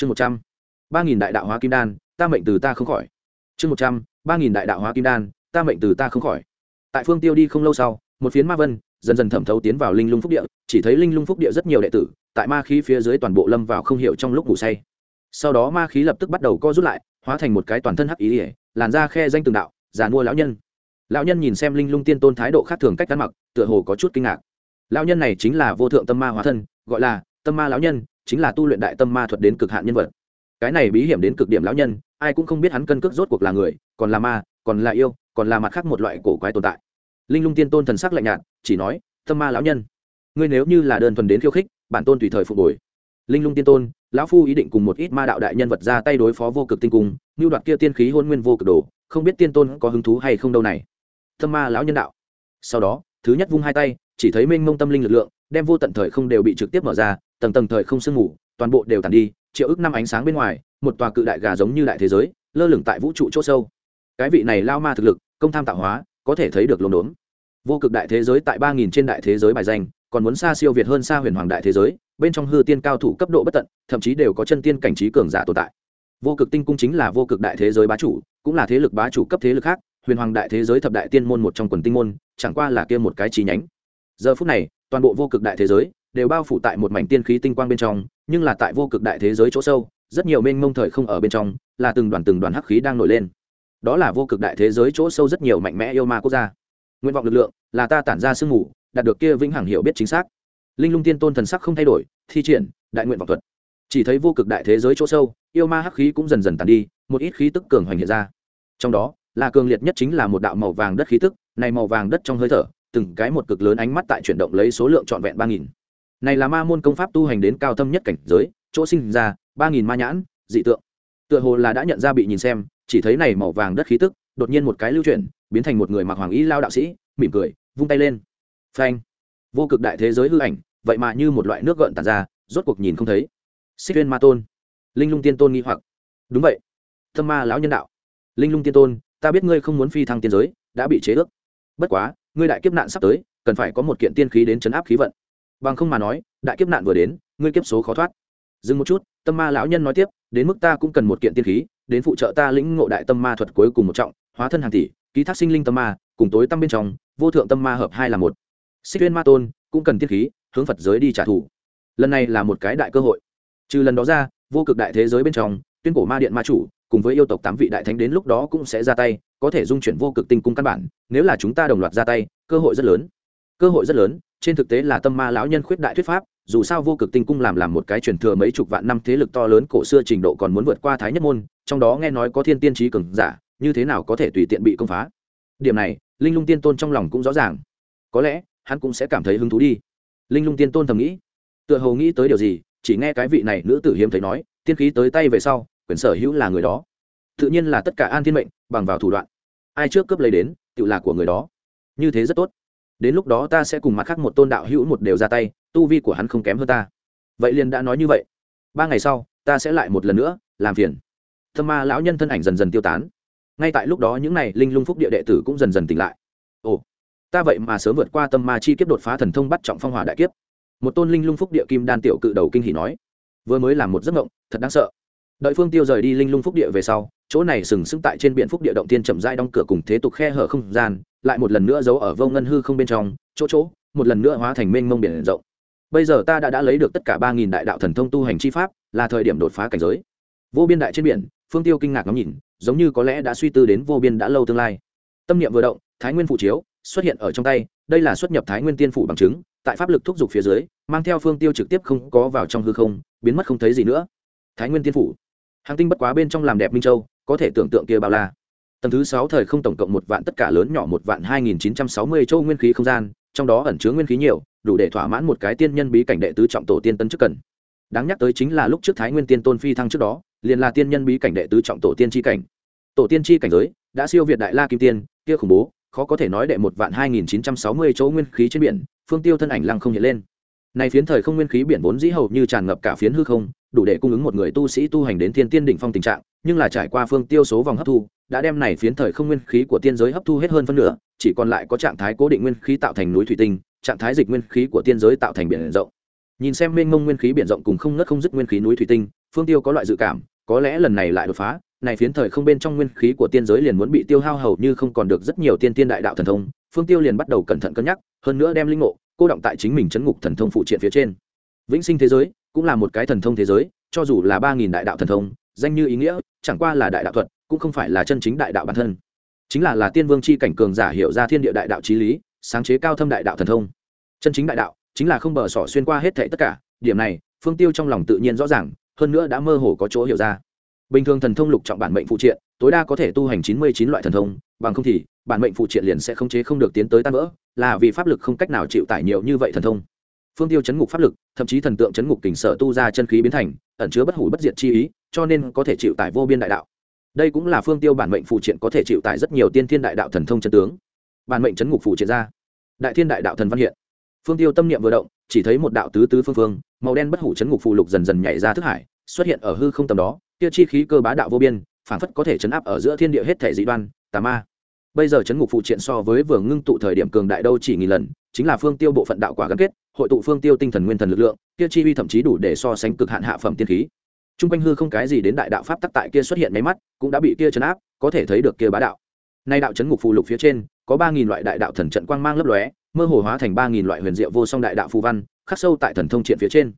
chương một trăm, ba nghìn đại đạo hóa kim đan, ta mệnh từ ta không khỏi. Chương một trăm, ba nghìn đại đạo hóa kim đan, ta mệnh từ ta không khỏi. Tại phương tiêu đi không lâu sau, một phiến ma vân dần dần thẩm thấu tiến vào linh lung phúc địa, chỉ thấy linh lung phúc địa rất nhiều đệ tử, tại ma khí phía dưới toàn bộ lâm vào không hiểu trong lúc ngủ say. Sau đó ma khí lập tức bắt đầu co rút lại, hóa thành một cái toàn thân hắc ý ỉa làn ra khe danh từng đạo, già mua lão nhân. Lão nhân nhìn xem linh lung tiên tôn thái độ khác thường cách ăn mặc, tựa hồ có chút kinh ngạc. Lão nhân này chính là vô thượng tâm ma hóa thân, gọi là tâm ma lão nhân chính là tu luyện đại tâm ma thuật đến cực hạn nhân vật. Cái này bí hiểm đến cực điểm lão nhân, ai cũng không biết hắn cân cước rốt cuộc là người, còn là ma, còn là yêu, còn là mặt khác một loại cổ quái tồn tại. Linh lung tiên tôn thần sắc lạnh nhạt, chỉ nói, tâm ma lão nhân, ngươi nếu như là đơn thuần đến khiêu khích, bản tôn tùy thời phục hồi. Linh lung tiên tôn, lão phu ý định cùng một ít ma đạo đại nhân vật ra tay đối phó vô cực tinh cung, như đoạt kia tiên khí hôn nguyên vô cực đồ, không biết tiên tôn có hứng thú hay không đâu này. Tâm ma lão nhân đạo. Sau đó, thứ nhất vung hai tay, chỉ thấy mênh mông tâm linh lực lượng, đem vô tận thời không đều bị trực tiếp mở ra tầng tầng thời không sương mù, toàn bộ đều tàn đi, triệu ức năm ánh sáng bên ngoài, một tòa cự đại gà giống như đại thế giới, lơ lửng tại vũ trụ chỗ sâu. Cái vị này lao ma thực lực, công tham tạo hóa, có thể thấy được lồn đốn. Vô cực đại thế giới tại ba nghìn trên đại thế giới bài danh, còn muốn xa siêu việt hơn xa huyền hoàng đại thế giới, bên trong hư tiên cao thủ cấp độ bất tận, thậm chí đều có chân tiên cảnh trí cường giả tồn tại. Vô cực tinh cung chính là vô cực đại thế giới bá chủ, cũng là thế lực bá chủ cấp thế lực khác, huyền hoàng đại thế giới thập đại tiên môn một trong quần tinh môn, chẳng qua là kia một cái chi nhánh. Giờ phút này, toàn bộ vô cực đại thế giới đều bao phủ tại một mảnh tiên khí tinh quang bên trong, nhưng là tại vô cực đại thế giới chỗ sâu, rất nhiều mênh mông thời không ở bên trong, là từng đoàn từng đoàn hắc khí đang nổi lên. Đó là vô cực đại thế giới chỗ sâu rất nhiều mạnh mẽ yêu ma quốc gia. Nguyện vọng lực lượng là ta tản ra sương mù, đạt được kia vĩnh hằng hiểu biết chính xác. Linh lung tiên tôn thần sắc không thay đổi, thi triển, đại nguyện vọng thuật. Chỉ thấy vô cực đại thế giới chỗ sâu, yêu ma hắc khí cũng dần dần tàn đi, một ít khí tức cường hoành hiện ra. Trong đó, là cường liệt nhất chính là một đạo màu vàng đất khí tức, này màu vàng đất trong hơi thở, từng cái một cực lớn ánh mắt tại chuyển động lấy số lượng trọn vẹn ba nghìn này là ma môn công pháp tu hành đến cao thâm nhất cảnh giới, chỗ sinh ra, ba nghìn ma nhãn, dị tượng. Tựa hồ là đã nhận ra bị nhìn xem, chỉ thấy này màu vàng đất khí tức, đột nhiên một cái lưu chuyển, biến thành một người mặc hoàng y lao đạo sĩ, mỉm cười, vung tay lên. Phanh. Vô cực đại thế giới hư ảnh, vậy mà như một loại nước gợn tàn ra, rốt cuộc nhìn không thấy. Xích tuyên ma tôn. Linh lung tiên tôn nghi hoặc. Đúng vậy. Thâm ma lão nhân đạo. Linh lung tiên tôn, ta biết ngươi không muốn phi thăng tiên giới, đã bị chế ước. Bất quá, ngươi đại kiếp nạn sắp tới, cần phải có một kiện tiên khí đến chấn áp khí vận bằng không mà nói, đại kiếp nạn vừa đến, ngươi kiếp số khó thoát. Dừng một chút, tâm ma lão nhân nói tiếp, đến mức ta cũng cần một kiện tiên khí, đến phụ trợ ta lĩnh ngộ đại tâm ma thuật cuối cùng một trọng, hóa thân hàng tỷ, ký thác sinh linh tâm ma, cùng tối tâm bên trong, vô thượng tâm ma hợp hai là một. Xích tuyên ma tôn cũng cần tiên khí, hướng phật giới đi trả thù. Lần này là một cái đại cơ hội. Trừ lần đó ra, vô cực đại thế giới bên trong, tuyên cổ ma điện ma chủ, cùng với yêu tộc tám vị đại thánh đến lúc đó cũng sẽ ra tay, có thể dung chuyển vô cực tinh cung căn bản, nếu là chúng ta đồng loạt ra tay, cơ hội rất lớn. Cơ hội rất lớn trên thực tế là tâm ma lão nhân khuyết đại thuyết pháp, dù sao vô cực tinh cung làm làm một cái truyền thừa mấy chục vạn năm thế lực to lớn cổ xưa trình độ còn muốn vượt qua thái nhất môn, trong đó nghe nói có thiên tiên trí cường giả, như thế nào có thể tùy tiện bị công phá? Điểm này, linh lung tiên tôn trong lòng cũng rõ ràng. Có lẽ, hắn cũng sẽ cảm thấy hứng thú đi. Linh lung tiên tôn thầm nghĩ. Tựa hồ nghĩ tới điều gì, chỉ nghe cái vị này nữ tử hiếm thấy nói, tiên khí tới tay về sau, quyền sở hữu là người đó. Tự nhiên là tất cả an thiên mệnh, bằng vào thủ đoạn. Ai trước cướp lấy đến, tự là của người đó. Như thế rất tốt đến lúc đó ta sẽ cùng mặt khác một tôn đạo hữu một đều ra tay, tu vi của hắn không kém hơn ta. Vậy liền đã nói như vậy. Ba ngày sau, ta sẽ lại một lần nữa, làm phiền. Thâm ma lão nhân thân ảnh dần dần tiêu tán. Ngay tại lúc đó những n à y linh lung phúc địa đệ tử cũng dần dần tỉnh lại. Ồ, ta vậy mà sớm vượt qua tâm ma chi kiếp đột phá thần thông bắt trọng phong hòa đại kiếp. Một tôn linh lung phúc địa kim đan tiểu cự đầu kinh hỉ nói, vừa mới làm một giấc mộng, thật đáng sợ. Đợi phương tiêu rời đi linh lung phúc địa về sau, chỗ này sừng sững tại trên biển phúc địa động tiên chậm rãi đóng cửa cùng thế tục khe hở không gian lại một lần nữa giấu ở vô ngân hư không bên trong, chỗ chỗ, một lần nữa hóa thành mênh mông biển rộng. Bây giờ ta đã đã lấy được tất cả ba nghìn đại đạo thần thông tu hành chi pháp, là thời điểm đột phá cảnh giới. Vô biên đại trên biển, phương tiêu kinh ngạc ngắm nhìn, giống như có lẽ đã suy tư đến vô biên đã lâu tương lai. Tâm niệm vừa động, thái nguyên phụ chiếu xuất hiện ở trong tay, đây là xuất nhập thái nguyên tiên phủ bằng chứng, tại pháp lực thúc giục phía dưới, mang theo phương tiêu trực tiếp không có vào trong hư không, biến mất không thấy gì nữa. Thái nguyên tiên phủ. Hàng tinh bất quá bên trong làm đẹp minh châu, có thể tưởng tượng kia bao la tầng thứ sáu thời không tổng cộng một vạn tất cả lớn nhỏ một vạn hai nghìn chín trăm sáu mươi châu nguyên khí không gian, trong đó ẩn chứa nguyên khí nhiều, đủ để thỏa mãn một cái tiên nhân bí cảnh đệ tứ trọng tổ tiên tân chức cần. Đáng nhắc tới chính là lúc trước thái nguyên tiên tôn phi thăng trước đó, liền là tiên nhân bí cảnh đệ tứ trọng tổ tiên tri cảnh. Tổ tiên tri cảnh giới, đã siêu việt đại la kim tiên, kia khủng bố, khó có thể nói đệ một vạn hai nghìn chín trăm sáu mươi chỗ nguyên khí trên biển, phương tiêu thân ảnh lăng không hiện lên. Này phiến thời không nguyên khí biển vốn dĩ hầu như tràn ngập cả phiến hư không, đủ để cung ứng một người tu sĩ tu hành đến thiên tiên đỉnh phong tình trạng nhưng là trải qua phương tiêu số vòng hấp thu, đã đem này phiến thời không nguyên khí của tiên giới hấp thu hết hơn phân nửa, chỉ còn lại có trạng thái cố định nguyên khí tạo thành núi thủy tinh, trạng thái dịch nguyên khí của tiên giới tạo thành biển rộng. Nhìn xem mênh mông nguyên khí biển rộng cùng không ngất không dứt nguyên khí núi thủy tinh, phương tiêu có loại dự cảm, có lẽ lần này lại đột phá, này phiến thời không bên trong nguyên khí của tiên giới liền muốn bị tiêu hao hầu như không còn được rất nhiều tiên tiên đại đạo thần thông, phương tiêu liền bắt đầu cẩn thận cân nhắc, hơn nữa đem linh ngộ, cô động tại chính mình chấn ngục thần thông phụ triện phía trên. Vĩnh sinh thế giới cũng là một cái thần thông thế giới, cho dù là ba nghìn đại đạo thần thông danh như ý nghĩa, chẳng qua là đại đạo thuật, cũng không phải là chân chính đại đạo bản thân. Chính là là tiên vương c h i cảnh cường giả hiểu ra thiên địa đại đạo t r í lý, sáng chế cao thâm đại đạo thần thông. Chân chính đại đạo, chính là không bờ sỏ xuyên qua hết thệ tất cả, điểm này, phương tiêu trong lòng tự nhiên rõ ràng, hơn nữa đã mơ hồ có chỗ hiểu ra. Bình thường thần thông lục trọng bản mệnh phụ triện, tối đa có thể tu hành chín mươi chín loại thần thông, bằng không thì, bản mệnh phụ triện liền sẽ không chế không được tiến tới tan vỡ, là vì pháp lực không cách nào chịu tải nhiều như vậy thần thông. Phương tiêu chấn ngục pháp lực, thậm chí thần tượng chấn ngục kình sở tu ra chân khí biến thành, ẩn chứa bất hủ bất diệt chi ý cho nên có thể chịu tải vô biên đại đạo. Đây cũng là phương tiêu bản mệnh phụ triện có thể chịu tải rất nhiều tiên thiên đại đạo thần thông chân tướng. Bản mệnh chấn ngục phụ triện ra. Đại thiên đại đạo thần văn hiện. Phương tiêu tâm niệm vừa động, chỉ thấy một đạo tứ tứ phương phương, màu đen bất hủ chấn ngục phụ lục dần dần nhảy ra thức hải, xuất hiện ở hư không tầm đó Tiêu chi khí cơ bá đạo vô biên, phảng phất có thể chấn áp ở giữa thiên địa hết thể dị đoan, tà ma. Bây giờ chấn ngục phụ triện so với vừa ngưng tụ thời điểm cường đại đâu chỉ nghìn lần, chính là phương tiêu bộ phận đạo quả gắn kết, hội tụ phương tiêu tinh thần nguyên thần lực lượng tiêu chi uy thậm chí đủ để so sánh cực hạn hạ phẩm tiên khí t r u n g quanh hư không cái gì đến đại đạo pháp tắc tại kia xuất hiện máy mắt, cũng đã bị kia chấn áp, có thể thấy được kia bá đạo. Nay đạo chấn ngục phù lục phía trên, có ba nghìn loại đại đạo thần trận quang mang lấp lóe, mơ hồ hóa thành ba nghìn loại huyền diệu vô song đại đạo phù văn, khắc sâu tại thần thông triện phía trên.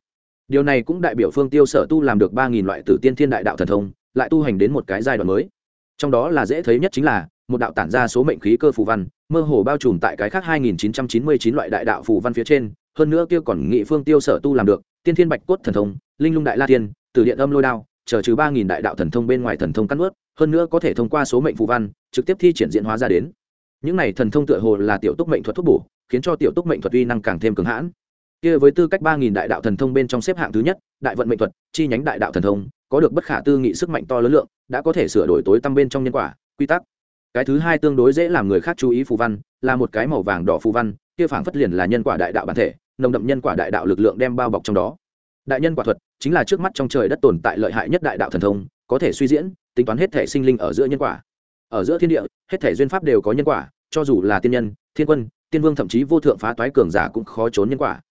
Điều này cũng đại biểu phương tiêu sở tu làm được ba nghìn loại tử tiên thiên đại đạo thần thông, lại tu hành đến một cái giai đoạn mới. Trong đó là dễ thấy nhất chính là, một đạo tản ra số mệnh khí cơ phù văn, mơ hồ bao trùm tại cái khác 2999 loại đại đạo phù văn phía trên, hơn nữa kia còn nghị phương tiêu sở tu làm được, tiên thiên bạch cốt thần thông, linh lung đại la tiên từ điện âm lôi đao, chờ trừ ba nghìn đại đạo thần thông bên ngoài thần thông cắt ướt hơn nữa có thể thông qua số mệnh phù văn, trực tiếp thi triển diễn hóa ra đến. Những này thần thông tựa hồ là tiểu túc mệnh thuật thuốc bổ, khiến cho tiểu túc mệnh thuật uy năng càng thêm cứng hãn. Kia với tư cách ba nghìn đại đạo thần thông bên trong xếp hạng thứ nhất, đại vận mệnh thuật, chi nhánh đại đạo thần thông, có được bất khả tư nghị sức mạnh to lớn lượng, đã có thể sửa đổi tối tâm bên trong nhân quả, quy tắc. Cái thứ hai tương đối dễ làm người khác chú ý phù văn, là một cái màu vàng đỏ phù văn, kia phảng phất liền là nhân quả đại đạo bản thể, nồng đậm nhân quả đại đạo lực lượng đem bao bọc trong đó đại nhân quả thuật chính là trước mắt trong trời đất tồn tại lợi hại nhất đại đạo thần thông, có thể suy diễn, tính toán hết thể sinh linh ở giữa nhân quả. Ở giữa thiên địa, hết thể duyên pháp đều có nhân quả, cho dù là tiên nhân, thiên quân, tiên vương thậm chí vô thượng phá toái cường giả cũng khó trốn nhân quả.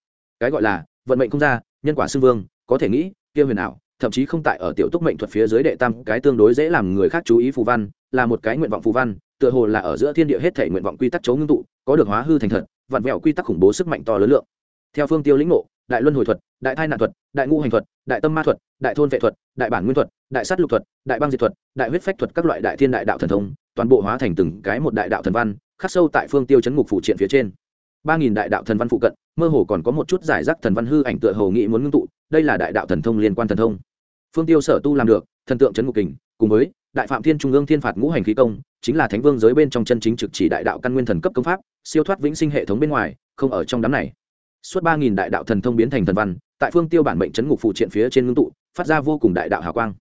Cái gọi là vận mệnh không ra, nhân quả xưng vương, có thể nghĩ, kia huyền ảo, thậm chí không tại ở tiểu túc mệnh thuật phía dưới đệ tam, cái tương đối dễ làm người khác chú ý phù văn, là một cái nguyện vọng phù văn, tựa hồ là ở giữa thiên địa hết thể nguyện vọng quy tắc chấu ngưng tụ, có được hóa hư thành thật, vặn vẹo quy tắc khủng bố sức mạnh to lớn lượng. Theo phương tiêu lĩnh ngộ đại luân hồi thuật, đại thai nạn thuật, đại ngũ hành thuật, đại tâm ma thuật, đại thôn vệ thuật, đại bản nguyên thuật, đại sát lục thuật, đại băng diệt thuật, đại huyết phách thuật các loại đại thiên đại đạo thần thông, toàn bộ hóa thành từng cái một đại đạo thần văn, khắc sâu tại phương tiêu chấn ngục phụ triện phía trên. Ba nghìn đại đạo thần văn phụ cận, mơ hồ còn có một chút giải rác thần văn hư ảnh tựa hồ nghĩ muốn ngưng tụ, đây là đại đạo thần thông liên quan thần thông. Phương tiêu sở tu làm được, thần tượng chấn ngục kình, cùng với đại phạm thiên trung ương thiên phạt ngũ hành khí công, chính là thánh vương giới bên trong chân chính trực chỉ đại đạo căn nguyên thần cấp công pháp, siêu thoát vĩnh sinh hệ thống bên ngoài, không ở trong đám này suốt ba nghìn đại đạo thần thông biến thành thần văn, tại phương tiêu bản mệnh chấn ngục phụ triện phía trên ngưng tụ, phát ra vô cùng đại đạo hào quang.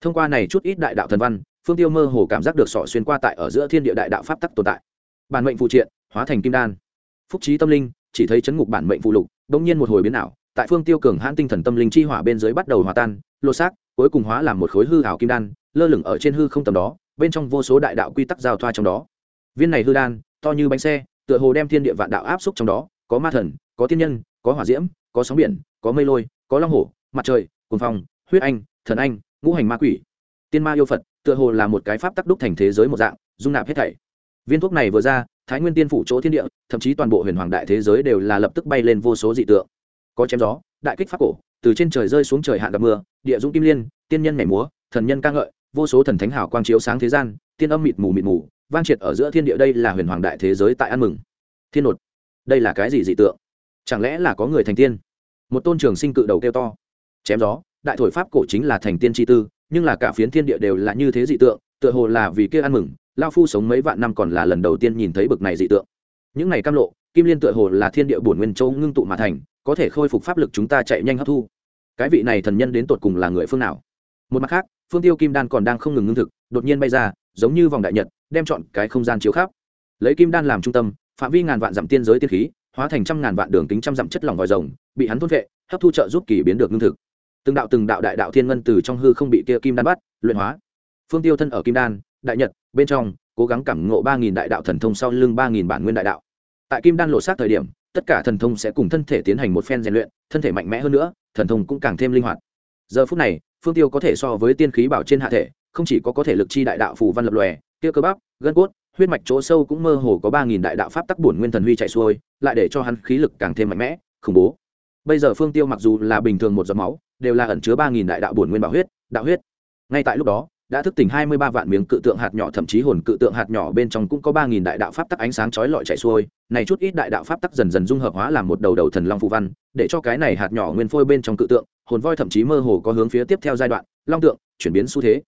Thông qua này chút ít đại đạo thần văn, phương tiêu mơ hồ cảm giác được sỏ xuyên qua tại ở giữa thiên địa đại đạo pháp tắc tồn tại. Bản mệnh phụ triện, hóa thành kim đan. Phúc trí tâm linh, chỉ thấy chấn ngục bản mệnh phụ lục đông nhiên một hồi biến ảo, tại phương tiêu cường hãn tinh thần tâm linh chi hỏa bên dưới bắt đầu hòa tan lô xác, cuối cùng hóa làm một khối hư hảo kim đan, lơ lửng ở trên hư không tầm đó, bên trong vô số đại đạo quy tắc giao thoa trong đó. Viên này hư đan, to như bánh xe, tựa hồ đem thiên địa vạn đạo áp xúc trong đó có ma thần, có tiên nhân, có hỏa diễm, có sóng biển, có mây lôi, có long hổ, mặt trời cồn phong, huyết anh, thần anh, ngũ hành ma quỷ. Tiên ma yêu phật, tựa hồ là một cái pháp tắc đúc thành thế giới một dạng, dung nạp hết thảy. Viên thuốc này vừa ra, thái nguyên tiên phủ chỗ thiên địa, thậm chí toàn bộ huyền hoàng đại thế giới đều là lập tức bay lên vô số dị tượng. Có chém gió, đại kích pháp cổ, từ trên trời rơi xuống trời hạn gặp mưa, địa dũng kim liên, tiên nhân nhảy múa, thần nhân ca ngợi, vô số thần thánh hảo quang chiếu sáng thế gian, tiên âm mịt mù mịt mù, vang triệt ở giữa thiên địa đây là huyền hoàng đại thế giới tại ăn mừng. Thiên nột đây là cái gì dị tượng? Chẳng lẽ là có người thành tiên? Một tôn trường sinh cự đầu kêu to. Chém gió, đại thổi pháp cổ chính là thành tiên tri tư, nhưng là cả phiến thiên địa đều là như thế dị tượng, tựa hồ là vì kia ăn mừng, lao phu sống mấy vạn năm còn là lần đầu tiên nhìn thấy bực này dị tượng. Những này cam lộ, kim liên tựa hồ là thiên địa bổn nguyên châu ngưng tụ mà thành, có thể khôi phục pháp lực chúng ta chạy nhanh hấp thu. Cái vị này thần nhân đến tột cùng là người phương nào? Một mặt khác, phương tiêu kim đan còn đang không ngừng ngưng thực, đột nhiên bay ra, giống như vòng đại nhật, đem chọn cái không gian chiếu khắp. Lấy kim đan làm trung tâm phạm vi ngàn vạn dặm tiên giới tiên khí, hóa thành trăm ngàn vạn đường kính trăm dặm chất lỏng vòi rồng, bị hắn thôn vệ, hấp thu trợ giúp kỳ biến được lương thực. Từng đạo từng đạo đại đạo thiên ngân từ trong hư không bị kia kim đan bắt, luyện hóa. Phương tiêu thân ở kim đan, đại nhật, bên trong, cố gắng cảm ngộ ba nghìn đại đạo thần thông sau lưng ba nghìn bản nguyên đại đạo. Tại kim đan lộ sát thời điểm, tất cả thần thông sẽ cùng thân thể tiến hành một phen rèn luyện, thân thể mạnh mẽ hơn nữa, thần thông cũng càng thêm linh hoạt. Giờ phút này, phương tiêu có thể so với tiên khí bảo trên hạ thể, không chỉ có có thể lực chi đại đạo phù văn lập lòe, kia cơ bắp, gân cốt huyết mạch chỗ sâu cũng mơ hồ có ba nghìn đại đạo pháp tắc bổn nguyên thần huy chạy xuôi, lại để cho hắn khí lực càng thêm mạnh mẽ, khủng bố. Bây giờ phương tiêu mặc dù là bình thường một giọt máu, đều là ẩn chứa ba nghìn đại đạo bổn nguyên bảo huyết, đạo huyết. Ngay tại lúc đó, đã thức tỉnh hai mươi ba vạn miếng cự tượng hạt nhỏ, thậm chí hồn cự tượng hạt nhỏ bên trong cũng có ba nghìn đại đạo pháp tắc ánh sáng chói lọi chạy xuôi. Này chút ít đại đạo pháp tắc dần dần dung hợp hóa làm một đầu đầu thần long phù văn, để cho cái này hạt nhỏ nguyên phôi bên trong cự tượng, hồn voi thậm chí mơ hồ có hướng phía tiếp theo giai đoạn, long tượng chuyển biến xu thế.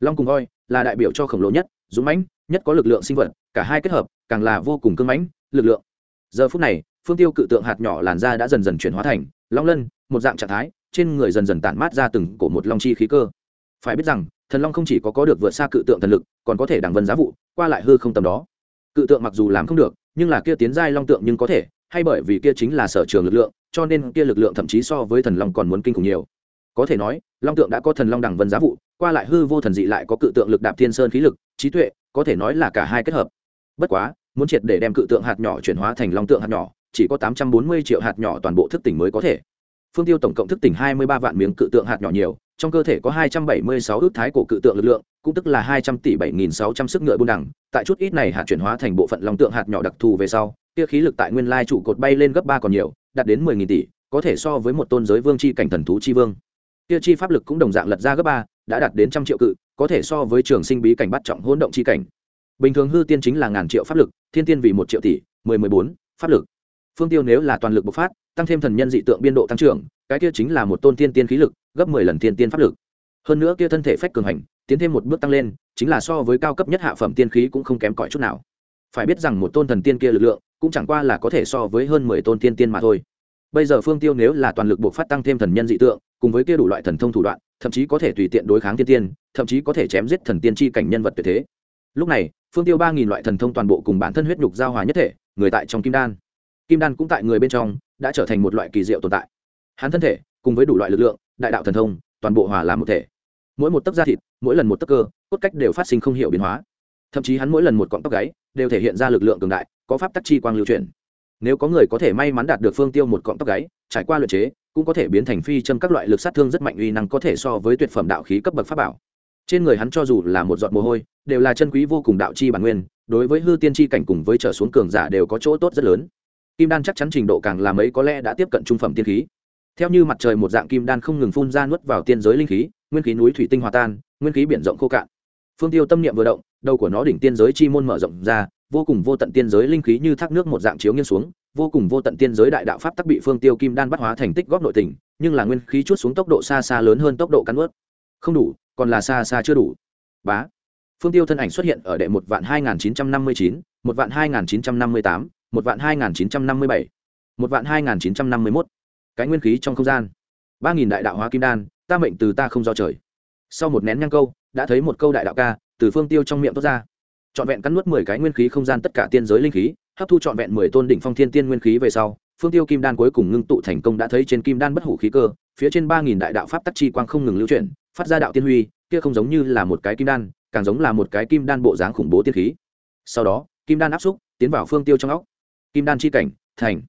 Long cùng voi là đại biểu cho khổng lồ nhất, dũng mãnh nhất có lực lượng sinh vật, cả hai kết hợp, càng là vô cùng cưng mãnh, lực lượng. Giờ phút này, phương tiêu cự tượng hạt nhỏ làn da đã dần dần chuyển hóa thành long lân, một dạng trạng thái, trên người dần dần tản mát ra từng cổ một long chi khí cơ. Phải biết rằng, thần long không chỉ có có được vượt xa cự tượng thần lực, còn có thể đằng vân giá vụ, qua lại hư không tầm đó. Cự tượng mặc dù làm không được, nhưng là kia tiến giai long tượng nhưng có thể, hay bởi vì kia chính là sở trường lực lượng, cho nên kia lực lượng thậm chí so với thần long còn muốn kinh khủng nhiều. Có thể nói, long tượng đã có thần long đằng vân giá vụ, qua lại hư vô thần dị lại có cự tượng lực đạp thiên sơn khí lực, trí tuệ có thể nói là cả hai kết hợp. Bất quá, muốn triệt để đem cự tượng hạt nhỏ chuyển hóa thành long tượng hạt nhỏ, chỉ có tám trăm bốn mươi triệu hạt nhỏ toàn bộ thức tỉnh mới có thể. Phương tiêu tổng cộng thức tỉnh hai mươi ba vạn miếng cự tượng hạt nhỏ nhiều, trong cơ thể có hai trăm bảy mươi sáu ước thái cổ cự tượng lực lượng, cũng tức là hai trăm tỷ bảy nghìn sáu trăm sức ngựa buôn đẳng tại chút ít này hạt chuyển hóa thành bộ phận long tượng hạt nhỏ đặc thù về sau, kia khí lực tại nguyên lai trụ cột bay lên gấp ba còn nhiều, đạt đến mười nghìn tỷ, có thể so với một tôn giới vương c h i cảnh thần thú c h i vương. Kia chi pháp lực cũng đồng dạng lật ra gấp ba đã đạt đến trăm triệu cự, có thể so với trường sinh bí cảnh bắt trọng hỗn động c h i cảnh. Bình thường hư tiên chính là ngàn triệu pháp lực, thiên tiên vì một triệu tỷ, mười mười bốn, pháp lực. Phương tiêu nếu là toàn lực bộc phát, tăng thêm thần nhân dị tượng biên độ tăng trưởng, cái kia chính là một tôn tiên tiên khí lực, gấp mười lần tiên tiên pháp lực. Hơn nữa kia thân thể phách cường hành, tiến thêm một bước tăng lên, chính là so với cao cấp nhất hạ phẩm tiên khí cũng không kém cỏi chút nào. Phải biết rằng một tôn thần tiên kia lực lượng, cũng chẳng qua là có thể so với hơn mười tôn tiên tiên mà thôi. Bây giờ phương tiêu nếu là toàn lực buộc phát tăng thêm thần nhân dị tượng, cùng với kia đủ loại thần thông thủ đoạn thậm chí có thể tùy tiện đối kháng thiên tiên, thậm chí có thể chém giết thần tiên chi cảnh nhân vật tuyệt thế. Lúc này, phương tiêu ba nghìn loại thần thông toàn bộ cùng bản thân huyết nhục giao hòa nhất thể, người tại trong kim đan. Kim đan cũng tại người bên trong, đã trở thành một loại kỳ diệu tồn tại. Hắn thân thể, cùng với đủ loại lực lượng, đại đạo thần thông, toàn bộ hòa làm một thể. Mỗi một tấc da thịt, mỗi lần một tấc cơ, cốt cách đều phát sinh không hiểu biến hóa. Thậm chí hắn mỗi lần một cọng tóc gáy, đều thể hiện ra lực lượng cường đại, có pháp tắc chi quang lưu truyền nếu có người có thể may mắn đạt được phương tiêu một cọng tóc gáy, trải qua luyện chế, cũng có thể biến thành phi châm các loại lực sát thương rất mạnh uy năng có thể so với tuyệt phẩm đạo khí cấp bậc pháp bảo. Trên người hắn cho dù là một giọt mồ hôi, đều là chân quý vô cùng đạo chi bản nguyên, đối với hư tiên chi cảnh cùng với trở xuống cường giả đều có chỗ tốt rất lớn. Kim đan chắc chắn trình độ càng làm ấy có lẽ đã tiếp cận trung phẩm tiên khí. Theo như mặt trời một dạng kim đan không ngừng phun ra nuốt vào tiên giới linh khí, nguyên khí núi thủy tinh hòa tan, nguyên khí biển rộng khô cạn. Phương tiêu tâm niệm vừa động, đầu của nó đỉnh tiên giới chi môn mở rộng ra vô cùng vô tận tiên giới linh khí như thác nước một dạng chiếu nghiêng xuống, vô cùng vô tận tiên giới đại đạo pháp tắc bị phương tiêu kim đan bắt hóa thành tích góp nội tình, nhưng là nguyên khí chút xuống tốc độ xa xa lớn hơn tốc độ cắn ướt không đủ, còn là xa xa chưa đủ. Bá. Phương tiêu thân ảnh xuất hiện ở đệ một vạn hai nghìn chín trăm năm mươi chín, một vạn hai nghìn chín trăm năm mươi tám, một vạn hai nghìn chín trăm năm mươi bảy, một vạn hai nghìn chín trăm năm mươi mốt. Cái nguyên khí trong không gian. Ba nghìn đại đạo hóa kim đan, ta mệnh từ ta không do trời. Sau một nén nhang câu, đã thấy một câu đại đạo ca, từ phương tiêu trong miệng tốt ra trọn vẹn cắn nuốt mười cái nguyên khí không gian tất cả tiên giới linh khí, hấp thu trọn vẹn mười tôn đỉnh phong thiên tiên nguyên khí về sau, phương tiêu kim đan cuối cùng ngưng tụ thành công đã thấy trên kim đan bất hủ khí cơ, phía trên ba nghìn đại đạo pháp tắc chi quang không ngừng lưu chuyển, phát ra đạo tiên huy, kia không giống như là một cái kim đan, càng giống là một cái kim đan bộ dáng khủng bố tiên khí. Sau đó, kim đan áp xúc, tiến vào phương tiêu trong óc. Kim đan chi cảnh, thành.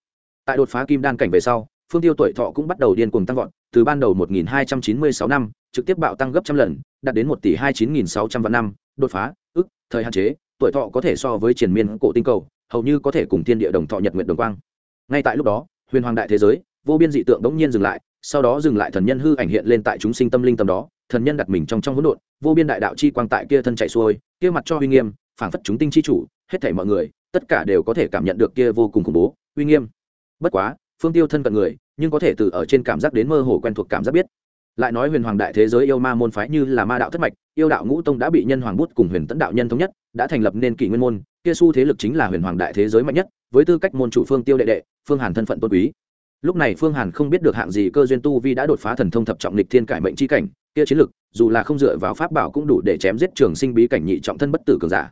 Tại đột phá kim đan cảnh về sau, phương tiêu tuổi thọ cũng bắt đầu điên cuồng tăng vọt, từ ban đầu 1296 năm, trực tiếp bạo tăng gấp trăm lần, đạt đến một tỷ hai chín nghìn sáu trăm vạn năm, đột phá thời hạn chế, tuổi thọ có thể so với triền miên cổ tinh cầu, hầu như có thể cùng thiên địa đồng thọ nhật nguyện đồng quang. Ngay tại lúc đó, huyền hoàng đại thế giới, vô biên dị tượng đống nhiên dừng lại, sau đó dừng lại thần nhân hư ảnh hiện lên tại chúng sinh tâm linh tâm đó, thần nhân đặt mình trong trong hỗn độn, vô biên đại đạo chi quang tại kia thân chạy xuôi, kia mặt cho uy nghiêm, phảng phất chúng tinh chi chủ, hết thảy mọi người, tất cả đều có thể cảm nhận được kia vô cùng khủng bố, uy nghiêm. Bất quá, phương tiêu thân cận người, nhưng có thể từ ở trên cảm giác đến mơ hồ quen thuộc cảm giác biết lại nói huyền hoàng đại thế giới yêu ma môn phái như là ma đạo thất mạch, yêu đạo ngũ tông đã bị nhân hoàng bút cùng huyền tấn đạo nhân thống nhất, đã thành lập nên kỷ nguyên môn, kia su thế lực chính là huyền hoàng đại thế giới mạnh nhất, với tư cách môn chủ phương tiêu đệ đệ, phương hàn thân phận tôn quý. Lúc này phương hàn không biết được hạng gì cơ duyên tu vi đã đột phá thần thông thập trọng lịch thiên cải mệnh chi cảnh, kia chiến lực, dù là không dựa vào pháp bảo cũng đủ để chém giết trường sinh bí cảnh nhị trọng thân bất tử cường giả.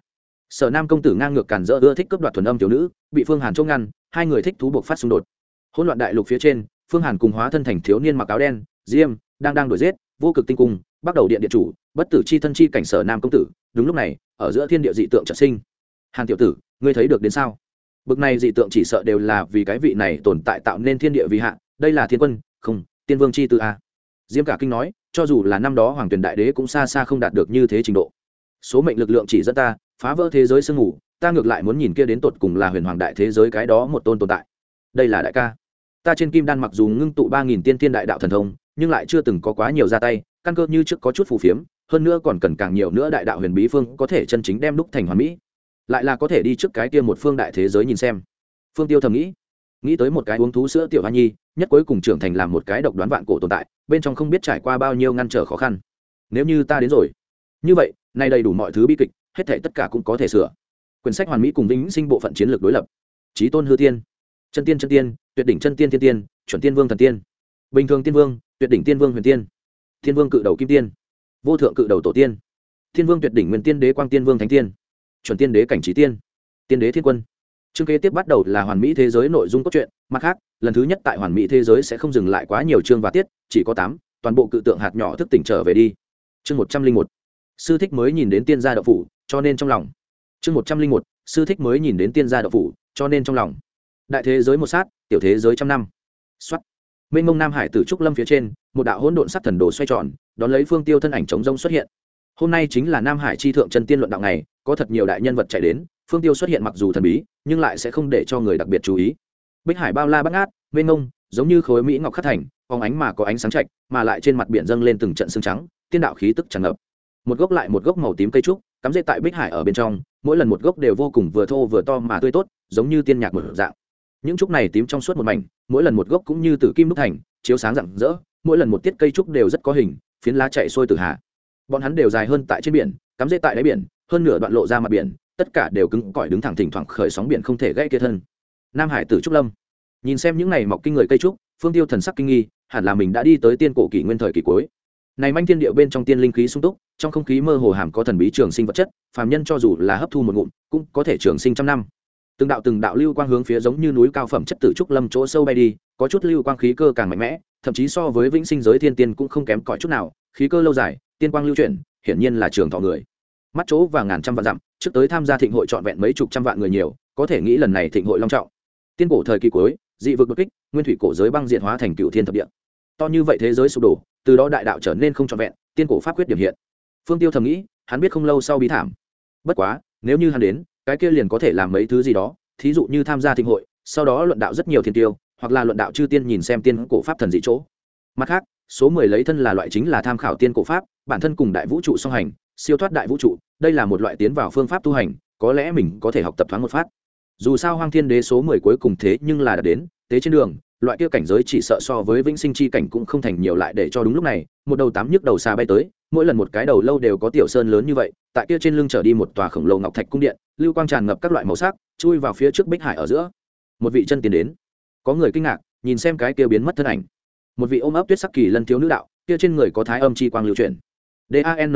Sở nam công tử ngang ngược càn dỡ ưa thích cướp đoạt thuần âm thiếu nữ, bị phương hàn chốt ngăn, hai người thích thú buộc phát xung đột. Hỗn loạn đại lục phía trên, phương hàn cùng hóa thân thành thiếu niên mặc áo đen, diêm đang đang đuổi giết vô cực tinh cung bắt đầu điện điện chủ bất tử chi thân chi cảnh sở nam công tử đúng lúc này ở giữa thiên địa dị tượng trợ sinh. Hàn tiểu tử ngươi thấy được đến sao? Bực này dị tượng chỉ sợ đều là vì cái vị này tồn tại tạo nên thiên địa vi hạ đây là thiên quân không tiên vương chi tư a. Diêm cả kinh nói cho dù là năm đó hoàng tuyền đại đế cũng xa xa không đạt được như thế trình độ. Số mệnh lực lượng chỉ dẫn ta phá vỡ thế giới sương ngủ, ta ngược lại muốn nhìn kia đến tột cùng là huyền hoàng đại thế giới cái đó một tôn tồn tại. Đây là đại ca. Ta trên kim đan mặc dù ngưng tụ ba nghìn tiên thiên đại đạo thần thông nhưng lại chưa từng có quá nhiều ra tay, căn cơ như trước có chút phù phiếm, hơn nữa còn cần càng nhiều nữa đại đạo huyền bí phương có thể chân chính đem đúc thành hoàn mỹ. Lại là có thể đi trước cái kia một phương đại thế giới nhìn xem. Phương tiêu thầm nghĩ nghĩ tới một cái uống thú sữa tiểu hoa nhi, nhất cuối cùng trưởng thành làm một cái độc đoán vạn cổ tồn tại, bên trong không biết trải qua bao nhiêu ngăn trở khó khăn. Nếu như ta đến rồi, như vậy, nay đầy đủ mọi thứ bi kịch, hết thể tất cả cũng có thể sửa. Quyển sách hoàn mỹ cùng vĩnh sinh bộ phận chiến lược đối lập. Trí tôn hư tiên, chân tiên chân tiên, tuyệt đỉnh chân tiên thiên tiên, chuẩn tiên vương thần tiên. Bình thường tiên vương tuyệt đỉnh tiên vương huyền tiên, thiên vương cự đầu kim tiên, vô thượng cự đầu tổ tiên, thiên vương tuyệt đỉnh nguyên tiên đế quang tiên vương thánh tiên, chuẩn tiên đế cảnh trí tiên tiên đế thiên quân. Chương kế tiếp bắt đầu là hoàn mỹ thế giới nội dung cốt truyện, mặt khác, lần thứ nhất tại hoàn mỹ thế giới sẽ không dừng lại quá nhiều chương và tiết, chỉ có tám, toàn bộ cự tượng hạt nhỏ thức tỉnh trở về đi. Chương một trăm linh một, sư thích mới nhìn đến tiên gia đậu phủ, cho nên trong lòng. Chương một trăm linh một, sư thích mới nhìn đến tiên gia đậu phủ, cho nên trong lòng. Đại thế giới một sát, tiểu thế giới trăm năm. Xuất mênh mông nam hải từ trúc lâm phía trên, một đạo hỗn độn sắc thần đồ xoay tròn, đón lấy phương tiêu thân ảnh chống rông xuất hiện. Hôm nay chính là nam hải chi thượng chân tiên luận đạo này có thật nhiều đại nhân vật chạy đến, phương tiêu xuất hiện mặc dù thần bí, nhưng lại sẽ không để cho người đặc biệt chú ý. Bích hải bao la bắt ngát, mênh mông, giống như khối mỹ ngọc khắc thành, phóng ánh mà có ánh sáng chạch, mà lại trên mặt biển dâng lên từng trận xương trắng, tiên đạo khí tức tràn ngập. Một gốc lại một gốc màu tím cây trúc, cắm rễ tại bích hải ở bên trong, mỗi lần một gốc đều vô cùng vừa thô vừa to mà tươi tốt, giống như tiên nhạc một dạng những trúc này tím trong suốt một mảnh, mỗi lần một gốc cũng như từ kim đúc thành, chiếu sáng rạng rỡ, mỗi lần một tiết cây trúc đều rất có hình, phiến lá chạy sôi từ hạ. Bọn hắn đều dài hơn tại trên biển, cắm rễ tại đáy biển, hơn nửa đoạn lộ ra mặt biển, tất cả đều cứng cỏi đứng thẳng thỉnh thoảng khởi sóng biển không thể gây kia thân. Nam hải tử trúc lâm. Nhìn xem những này mọc kinh người cây trúc, phương tiêu thần sắc kinh nghi, hẳn là mình đã đi tới tiên cổ kỷ nguyên thời kỳ cuối. Này manh thiên địa bên trong tiên linh khí sung túc, trong không khí mơ hồ hàm có thần bí trường sinh vật chất, phàm nhân cho dù là hấp thu một ngụm, cũng có thể trường sinh trăm năm từng đạo từng đạo lưu quang hướng phía giống như núi cao phẩm chất tử trúc lâm chỗ sâu bay đi, có chút lưu quang khí cơ càng mạnh mẽ, thậm chí so với vĩnh sinh giới thiên tiên cũng không kém cỏi chút nào, khí cơ lâu dài, tiên quang lưu chuyển, hiển nhiên là trường thọ người. Mắt chỗ và ngàn trăm vạn dặm, trước tới tham gia thịnh hội trọn vẹn mấy chục trăm vạn người nhiều, có thể nghĩ lần này thịnh hội long trọng. Tiên cổ thời kỳ cuối, dị vực bất kích, nguyên thủy cổ giới băng diện hóa thành cựu thiên thập địa. To như vậy thế giới sụp đổ, từ đó đại đạo trở nên không trọn vẹn, tiên cổ pháp quyết điểm hiện. Phương tiêu thầm nghĩ, hắn biết không lâu sau bí thảm. Bất quá, nếu như hắn đến cái kia liền có thể làm mấy thứ gì đó, thí dụ như tham gia thịnh hội, sau đó luận đạo rất nhiều thiên tiêu, hoặc là luận đạo chư tiên nhìn xem tiên cổ pháp thần dị chỗ. Mặt khác, số mười lấy thân là loại chính là tham khảo tiên cổ pháp, bản thân cùng đại vũ trụ song hành, siêu thoát đại vũ trụ, đây là một loại tiến vào phương pháp tu hành, có lẽ mình có thể học tập thoáng một phát. Dù sao hoang thiên đế số mười cuối cùng thế nhưng là đã đến, tế trên đường, loại kia cảnh giới chỉ sợ so với vĩnh sinh chi cảnh cũng không thành nhiều lại để cho đúng lúc này, một đầu tám nhức đầu xa bay tới mỗi lần một cái đầu lâu đều có tiểu sơn lớn như vậy, tại kia trên lưng trở đi một tòa khổng lồ ngọc thạch cung điện, lưu quang tràn ngập các loại màu sắc, chui vào phía trước bích hải ở giữa. Một vị chân tiến đến. Có người kinh ngạc, nhìn xem cái kia biến mất thân ảnh. Một vị ôm ấp tuyết sắc kỳ lân thiếu nữ đạo, kia trên người có thái âm chi quang lưu chuyển. D a n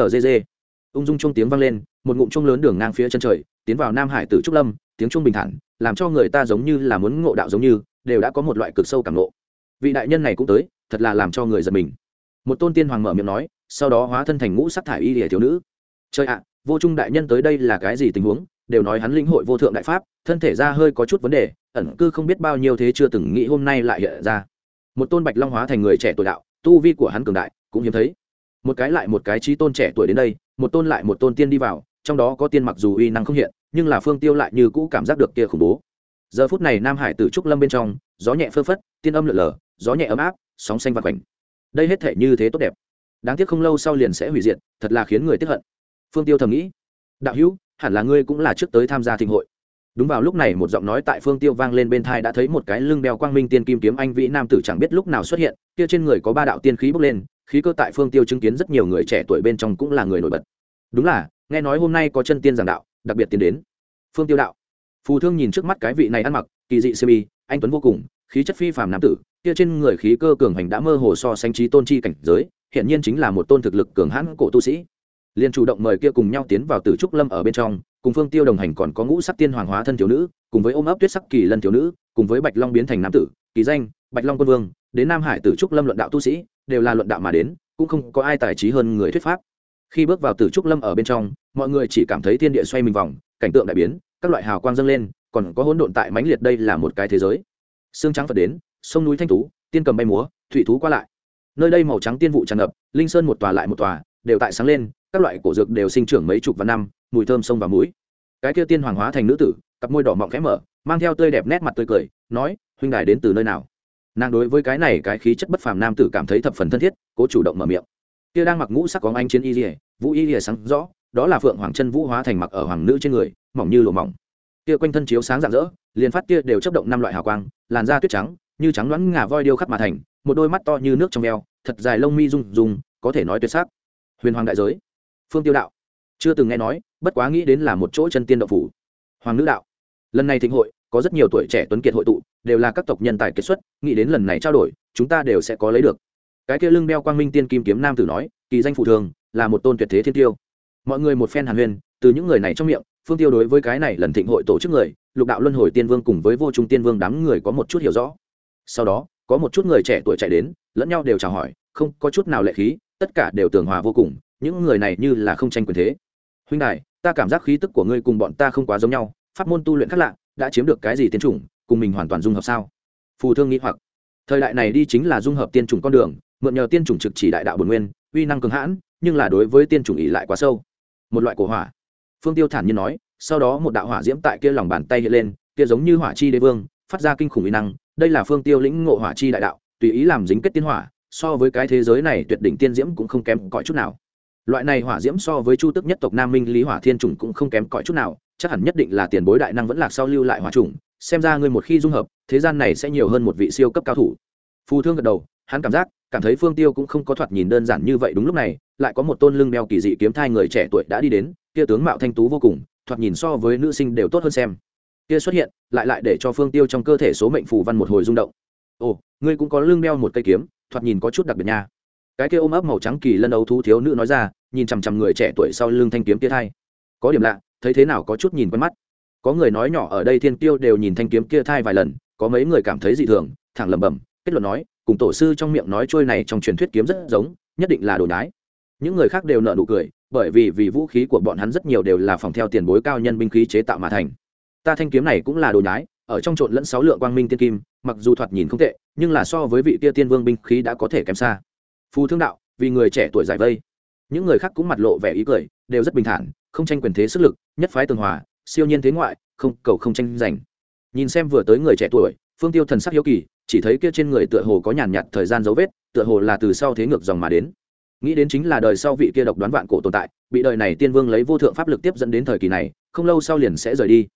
ung dung chung tiếng vang lên, một ngụm chung lớn đường ngang phía chân trời, tiến vào nam hải tử trúc lâm, tiếng trung bình thản, làm cho người ta giống như là muốn ngộ đạo giống như, đều đã có một loại cực sâu cảm ngộ. Vị đại nhân này cũng tới, thật là làm cho người giật mình. Một tôn tiên hoàng mở miệng nói sau đó hóa thân thành ngũ sắc thải y địa thiếu nữ. Trời ạ, vô trung đại nhân tới đây là cái gì tình huống? Đều nói hắn lĩnh hội vô thượng đại pháp, thân thể ra hơi có chút vấn đề, ẩn cư không biết bao nhiêu thế chưa từng nghĩ hôm nay lại hiện ra. Một tôn bạch long hóa thành người trẻ tuổi đạo, tu vi của hắn cường đại, cũng hiếm thấy. Một cái lại một cái trí tôn trẻ tuổi đến đây, một tôn lại một tôn tiên đi vào, trong đó có tiên mặc dù uy năng không hiện, nhưng là phương tiêu lại như cũ cảm giác được kia khủng bố. Giờ phút này nam hải từ trúc lâm bên trong, gió nhẹ phơ phất, tiên âm lượn lờ, gió nhẹ ấm áp, sóng xanh và quảnh. Đây hết thể như thế tốt đẹp đáng tiếc không lâu sau liền sẽ hủy diệt, thật là khiến người tiếp hận. Phương tiêu thầm nghĩ. Đạo hữu, hẳn là ngươi cũng là trước tới tham gia thịnh hội. Đúng vào lúc này một giọng nói tại phương tiêu vang lên bên thai đã thấy một cái lưng đeo quang minh tiên kim kiếm anh vĩ nam tử chẳng biết lúc nào xuất hiện, kia trên người có ba đạo tiên khí bốc lên, khí cơ tại phương tiêu chứng kiến rất nhiều người trẻ tuổi bên trong cũng là người nổi bật. Đúng là, nghe nói hôm nay có chân tiên giảng đạo, đặc biệt tiến đến. Phương tiêu đạo. Phù thương nhìn trước mắt cái vị này ăn mặc, kỳ dị sơ mi, anh tuấn vô cùng, khí chất phi phàm nam tử kia trên người khí cơ cường hành đã mơ hồ so sánh trí tôn chi cảnh giới hiện nhiên chính là một tôn thực lực cường hãn cổ tu sĩ. Liền chủ động mời kia cùng nhau tiến vào tử trúc lâm ở bên trong, cùng phương tiêu đồng hành còn có ngũ sắc tiên hoàng hóa thân thiếu nữ, cùng với ôm ấp tuyết sắc kỳ lân thiếu nữ, cùng với bạch long biến thành nam tử, kỳ danh, bạch long quân vương, đến nam hải tử trúc lâm luận đạo tu sĩ, đều là luận đạo mà đến, cũng không có ai tài trí hơn người thuyết pháp. Khi bước vào tử trúc lâm ở bên trong, mọi người chỉ cảm thấy thiên địa xoay mình vòng, cảnh tượng đại biến, các loại hào quang dâng lên, còn có hỗn độn tại mãnh liệt đây là một cái thế giới. Xương trắng phật đến sông núi thanh tú, tiên cầm bay múa, thủy thú qua lại. Nơi đây màu trắng tiên vụ tràn ngập, linh sơn một tòa lại một tòa, đều tại sáng lên, các loại cổ dược đều sinh trưởng mấy chục vạn năm, mùi thơm sông và mũi. Cái kia tiên hoàng hóa thành nữ tử, cặp môi đỏ mọng khẽ mở, mang theo tươi đẹp nét mặt tươi cười, nói, huynh đài đến từ nơi nào? Nàng đối với cái này cái khí chất bất phàm nam tử cảm thấy thập phần thân thiết, cố chủ động mở miệng. Kia đang mặc ngũ sắc có anh chiến y lìa vũ y lìa sáng rõ, đó là phượng hoàng chân vũ hóa thành mặc ở hoàng nữ trên người, mỏng như lụa mỏng. Kia quanh thân chiếu sáng rạng rỡ, liền phát kia đều chấp động năm loại hào quang, làn da tuyết trắng như trắng đoán ngà voi điêu khắc mà thành, một đôi mắt to như nước trong veo thật dài lông mi rung rung, có thể nói tuyệt sắc. Huyền hoàng đại giới, phương tiêu đạo. Chưa từng nghe nói, bất quá nghĩ đến là một chỗ chân tiên đạo phủ. Hoàng nữ đạo. Lần này thịnh hội, có rất nhiều tuổi trẻ tuấn kiệt hội tụ, đều là các tộc nhân tài kết xuất, nghĩ đến lần này trao đổi, chúng ta đều sẽ có lấy được. Cái kia lưng đeo quang minh tiên kim kiếm nam tử nói, kỳ danh phụ thường, là một tôn tuyệt thế thiên tiêu. Mọi người một phen hàn huyền từ những người này trong miệng, phương tiêu đối với cái này lần thịnh hội tổ chức người, lục đạo luân hồi tiên vương cùng với vô trung tiên vương đám người có một chút hiểu rõ sau đó, có một chút người trẻ tuổi chạy đến, lẫn nhau đều chào hỏi, không có chút nào lệ khí, tất cả đều tường hòa vô cùng, những người này như là không tranh quyền thế. Huynh đại ta cảm giác khí tức của ngươi cùng bọn ta không quá giống nhau, pháp môn tu luyện khác lạ, đã chiếm được cái gì tiến chủng, cùng mình hoàn toàn dung hợp sao? Phù thương nghĩ hoặc. Thời đại này đi chính là dung hợp tiên chủng con đường, mượn nhờ tiên chủng trực chỉ đại đạo bồn nguyên, uy năng cường hãn, nhưng là đối với tiên chủng ỉ lại quá sâu. Một loại cổ hỏa. Phương tiêu thản nhiên nói, sau đó một đạo hỏa diễm tại kia lòng bàn tay hiện lên, kia giống như hỏa chi đế vương, phát ra kinh khủng uy năng đây là phương tiêu lĩnh ngộ hỏa chi đại đạo, tùy ý làm dính kết tiên hỏa, so với cái thế giới này tuyệt đỉnh tiên diễm cũng không kém cỏi chút nào. Loại này hỏa diễm so với chu tức nhất tộc nam minh, lý hỏa thiên trùng cũng không kém cỏi chút nào, chắc hẳn nhất định là tiền bối đại năng vẫn lạc sau lưu lại hỏa trùng xem ra ngươi một khi dung hợp, thế gian này sẽ nhiều hơn một vị siêu cấp cao thủ. Phù thương gật đầu, hắn cảm giác, cảm thấy phương tiêu cũng không có thoạt nhìn đơn giản như vậy đúng lúc này, lại có một tôn lưng đeo kỳ dị kiếm thai người trẻ tuổi đã đi đến, kia tướng mạo thanh tú vô cùng, thoạt nhìn so với nữ sinh đều tốt hơn xem kia xuất hiện, lại lại để cho phương tiêu trong cơ thể số mệnh phù văn một hồi rung động. Ồ, ngươi cũng có lưng đeo một cây kiếm, thoạt nhìn có chút đặc biệt nha. Cái kia ôm ấp màu trắng kỳ lân ấu thú thiếu nữ nói ra, nhìn chằm chằm người trẻ tuổi sau lưng thanh kiếm kia thai có điểm lạ, thấy thế nào có chút nhìn quen mắt. Có người nói nhỏ ở đây thiên tiêu đều nhìn thanh kiếm kia thai vài lần, có mấy người cảm thấy dị thường, thẳng lẩm bẩm, kết luận nói, cùng tổ sư trong miệng nói trôi này trong truyền thuyết kiếm rất giống, nhất định là đồ đái những người khác đều nợ nụ cười, bởi vì vì vũ khí của bọn hắn rất nhiều đều là phòng theo tiền bối cao nhân binh khí chế tạo mà thành ta thanh kiếm này cũng là đồ nhái, ở trong trộn lẫn sáu lượng quang minh tiên kim, mặc dù thoạt nhìn không tệ, nhưng là so với vị tia tiên vương binh khí đã có thể kém xa. Phù thương đạo, vì người trẻ tuổi giải vây. Những người khác cũng mặt lộ vẻ ý cười, đều rất bình thản, không tranh quyền thế sức lực, nhất phái tường hòa, siêu nhiên thế ngoại, không cầu không tranh giành. Nhìn xem vừa tới người trẻ tuổi, phương tiêu thần sắc hiếu kỳ, chỉ thấy kia trên người tựa hồ có nhàn nhạt thời gian dấu vết, tựa hồ là từ sau thế ngược dòng mà đến. Nghĩ đến chính là đời sau vị kia độc đoán vạn cổ tồn tại, bị đời này tiên vương lấy vô thượng pháp lực tiếp dẫn đến thời kỳ này, không lâu sau liền sẽ rời đi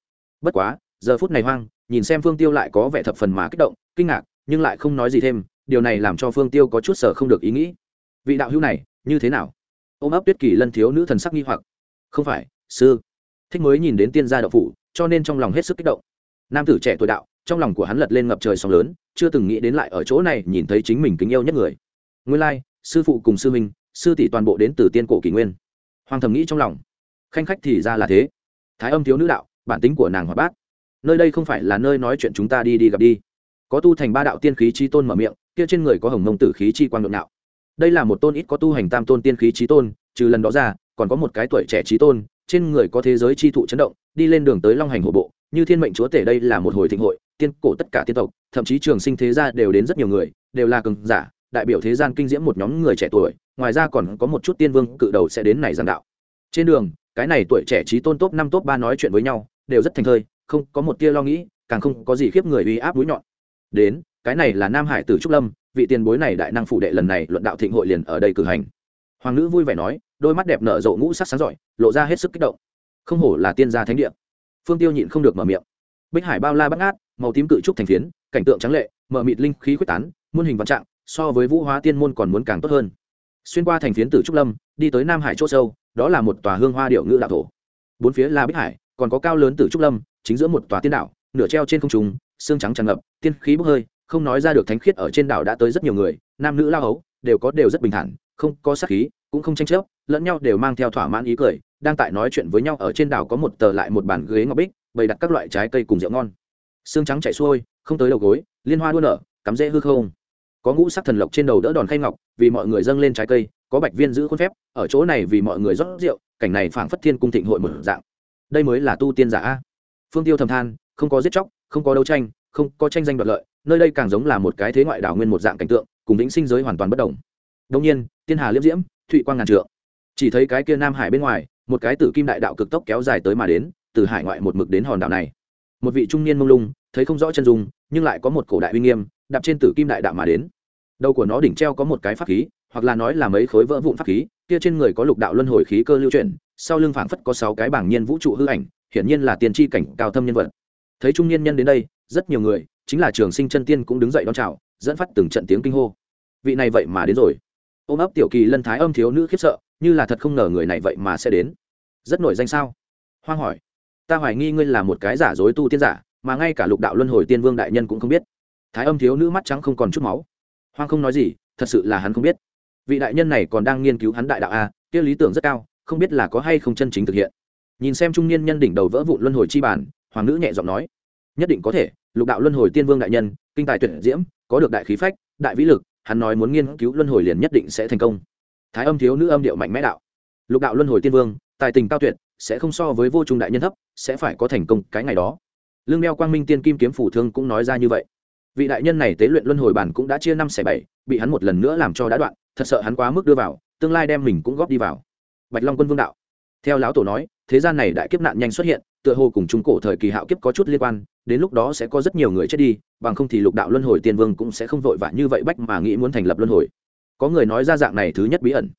bất quá, giờ phút này hoang, nhìn xem phương tiêu lại có vẻ thập phần mà kích động, kinh ngạc, nhưng lại không nói gì thêm, điều này làm cho phương tiêu có chút sở không được ý nghĩ. Vị đạo hữu này, như thế nào? Ôm ấp tuyết kỳ lân thiếu nữ thần sắc nghi hoặc. Không phải, sư. Thích mới nhìn đến tiên gia đạo phụ cho nên trong lòng hết sức kích động. Nam tử trẻ tuổi đạo, trong lòng của hắn lật lên ngập trời sóng lớn, chưa từng nghĩ đến lại ở chỗ này nhìn thấy chính mình kính yêu nhất người. Nguyên lai, sư phụ cùng sư minh sư tỷ toàn bộ đến từ tiên cổ kỷ nguyên. Hoàng thầm nghĩ trong lòng. Khanh khách thì ra là thế. Thái âm thiếu nữ đạo bản tính của nàng hoạt bát. Nơi đây không phải là nơi nói chuyện chúng ta đi đi gặp đi. Có tu thành ba đạo tiên khí chi tôn mở miệng, kia trên người có hồng mông tử khí chi quang nhộn nhạo đây là một tôn ít có tu hành tam tôn tiên khí chi tôn, trừ lần đó ra, còn có một cái tuổi trẻ chí tôn, trên người có thế giới chi thụ chấn động, đi lên đường tới long hành hộ bộ. Như thiên mệnh chúa tể đây là một hồi thịnh hội, tiên cổ tất cả tiên tộc, thậm chí trường sinh thế gia đều đến rất nhiều người, đều là cường giả, đại biểu thế gian kinh diễm một nhóm người trẻ tuổi, ngoài ra còn có một chút tiên vương cự đầu sẽ đến này giảng đạo. Trên đường, cái này tuổi trẻ trí tôn top năm top ba nói chuyện với nhau đều rất thành thơi, không có một tia lo nghĩ, càng không có gì khiếp người uy áp mũi nhọn. Đến, cái này là nam hải tử trúc lâm, vị tiền bối này đại năng phụ đệ lần này luận đạo thịnh hội liền ở đây cử hành. Hoàng nữ vui vẻ nói, đôi mắt đẹp nở rộ ngũ sắc sáng giỏi, lộ ra hết sức kích động. Không hổ là tiên gia thánh địa. Phương tiêu nhịn không được mở miệng. Bích hải bao la bắt ngát, màu tím cự trúc thành phiến, cảnh tượng trắng lệ mở mịt linh khí quyết tán, muôn hình vạn trạng, so với vũ hóa tiên môn còn muốn càng tốt hơn. Xuyên qua thành phiến tử trúc lâm, đi tới nam hải chỗ sâu, đó là một tòa hương hoa điệu ngữ đạo thổ. Bốn phía là bích hải còn có cao lớn tử trúc lâm, chính giữa một tòa tiên đảo, nửa treo trên không trùng xương trắng tràn ngập, tiên khí bốc hơi, không nói ra được thánh khiết ở trên đảo đã tới rất nhiều người, nam nữ lao hấu, đều có đều rất bình thản, không có sát khí, cũng không tranh chấp, lẫn nhau đều mang theo thỏa mãn ý cười, đang tại nói chuyện với nhau ở trên đảo có một tờ lại một bàn ghế ngọc bích, bày đặt các loại trái cây cùng rượu ngon. Xương trắng chạy xuôi, không tới đầu gối, liên hoa đua nở, cắm rễ hư không. Có ngũ sắc thần lộc trên đầu đỡ đòn khay ngọc, vì mọi người dâng lên trái cây, có bạch viên giữ khuôn phép, ở chỗ này vì mọi người rót rượu, cảnh này phảng phất thiên cung thịnh hội một dạng đây mới là tu tiên giả a. Phương tiêu thầm than, không có giết chóc, không có đấu tranh, không có tranh danh đoạt lợi, nơi đây càng giống là một cái thế ngoại đảo nguyên một dạng cảnh tượng, cùng lĩnh sinh giới hoàn toàn bất đồng. Đông nhiên, tiên hà liễm diễm, thụy quang ngàn trượng. Chỉ thấy cái kia nam hải bên ngoài, một cái tử kim đại đạo cực tốc kéo dài tới mà đến, từ hải ngoại một mực đến hòn đảo này. Một vị trung niên mông lung, thấy không rõ chân dung, nhưng lại có một cổ đại uy nghiêm, đạp trên tử kim đại đạo mà đến. Đầu của nó đỉnh treo có một cái pháp khí, hoặc là nói là mấy khối vỡ vụn pháp khí kia trên người có lục đạo luân hồi khí cơ lưu chuyển, sau lưng phảng phất có sáu cái bảng nhiên vũ trụ hư ảnh, hiển nhiên là tiền tri cảnh cao thâm nhân vật. Thấy trung niên nhân đến đây, rất nhiều người, chính là trường sinh chân tiên cũng đứng dậy đón chào, dẫn phát từng trận tiếng kinh hô. Vị này vậy mà đến rồi. Ôm ấp tiểu kỳ lân thái âm thiếu nữ khiếp sợ, như là thật không ngờ người này vậy mà sẽ đến. Rất nổi danh sao? Hoang hỏi. Ta hoài nghi ngươi là một cái giả dối tu tiên giả, mà ngay cả lục đạo luân hồi tiên vương đại nhân cũng không biết. Thái âm thiếu nữ mắt trắng không còn chút máu. Hoang không nói gì, thật sự là hắn không biết vị đại nhân này còn đang nghiên cứu hắn đại đạo a, kia lý tưởng rất cao, không biết là có hay không chân chính thực hiện. Nhìn xem trung niên nhân đỉnh đầu vỡ vụn luân hồi chi bản, hoàng nữ nhẹ giọng nói, nhất định có thể, lục đạo luân hồi tiên vương đại nhân, kinh tài tuyển diễm, có được đại khí phách, đại vĩ lực, hắn nói muốn nghiên cứu luân hồi liền nhất định sẽ thành công. Thái âm thiếu nữ âm điệu mạnh mẽ đạo, lục đạo luân hồi tiên vương, tài tình cao tuyệt, sẽ không so với vô trung đại nhân thấp, sẽ phải có thành công cái ngày đó. Lương đeo quang minh tiên kim kiếm phủ thương cũng nói ra như vậy. Vị đại nhân này tế luyện luân hồi bản cũng đã chia năm xẻ bảy, bị hắn một lần nữa làm cho đã đoạn thật sợ hắn quá mức đưa vào, tương lai đem mình cũng góp đi vào. Bạch long quân vương đạo. Theo lão tổ nói, thế gian này đại kiếp nạn nhanh xuất hiện, tựa hồ cùng trung cổ thời kỳ hạo kiếp có chút liên quan, đến lúc đó sẽ có rất nhiều người chết đi, bằng không thì lục đạo luân hồi tiên vương cũng sẽ không vội vã như vậy bách mà nghĩ muốn thành lập luân hồi. Có người nói ra dạng này thứ nhất bí ẩn.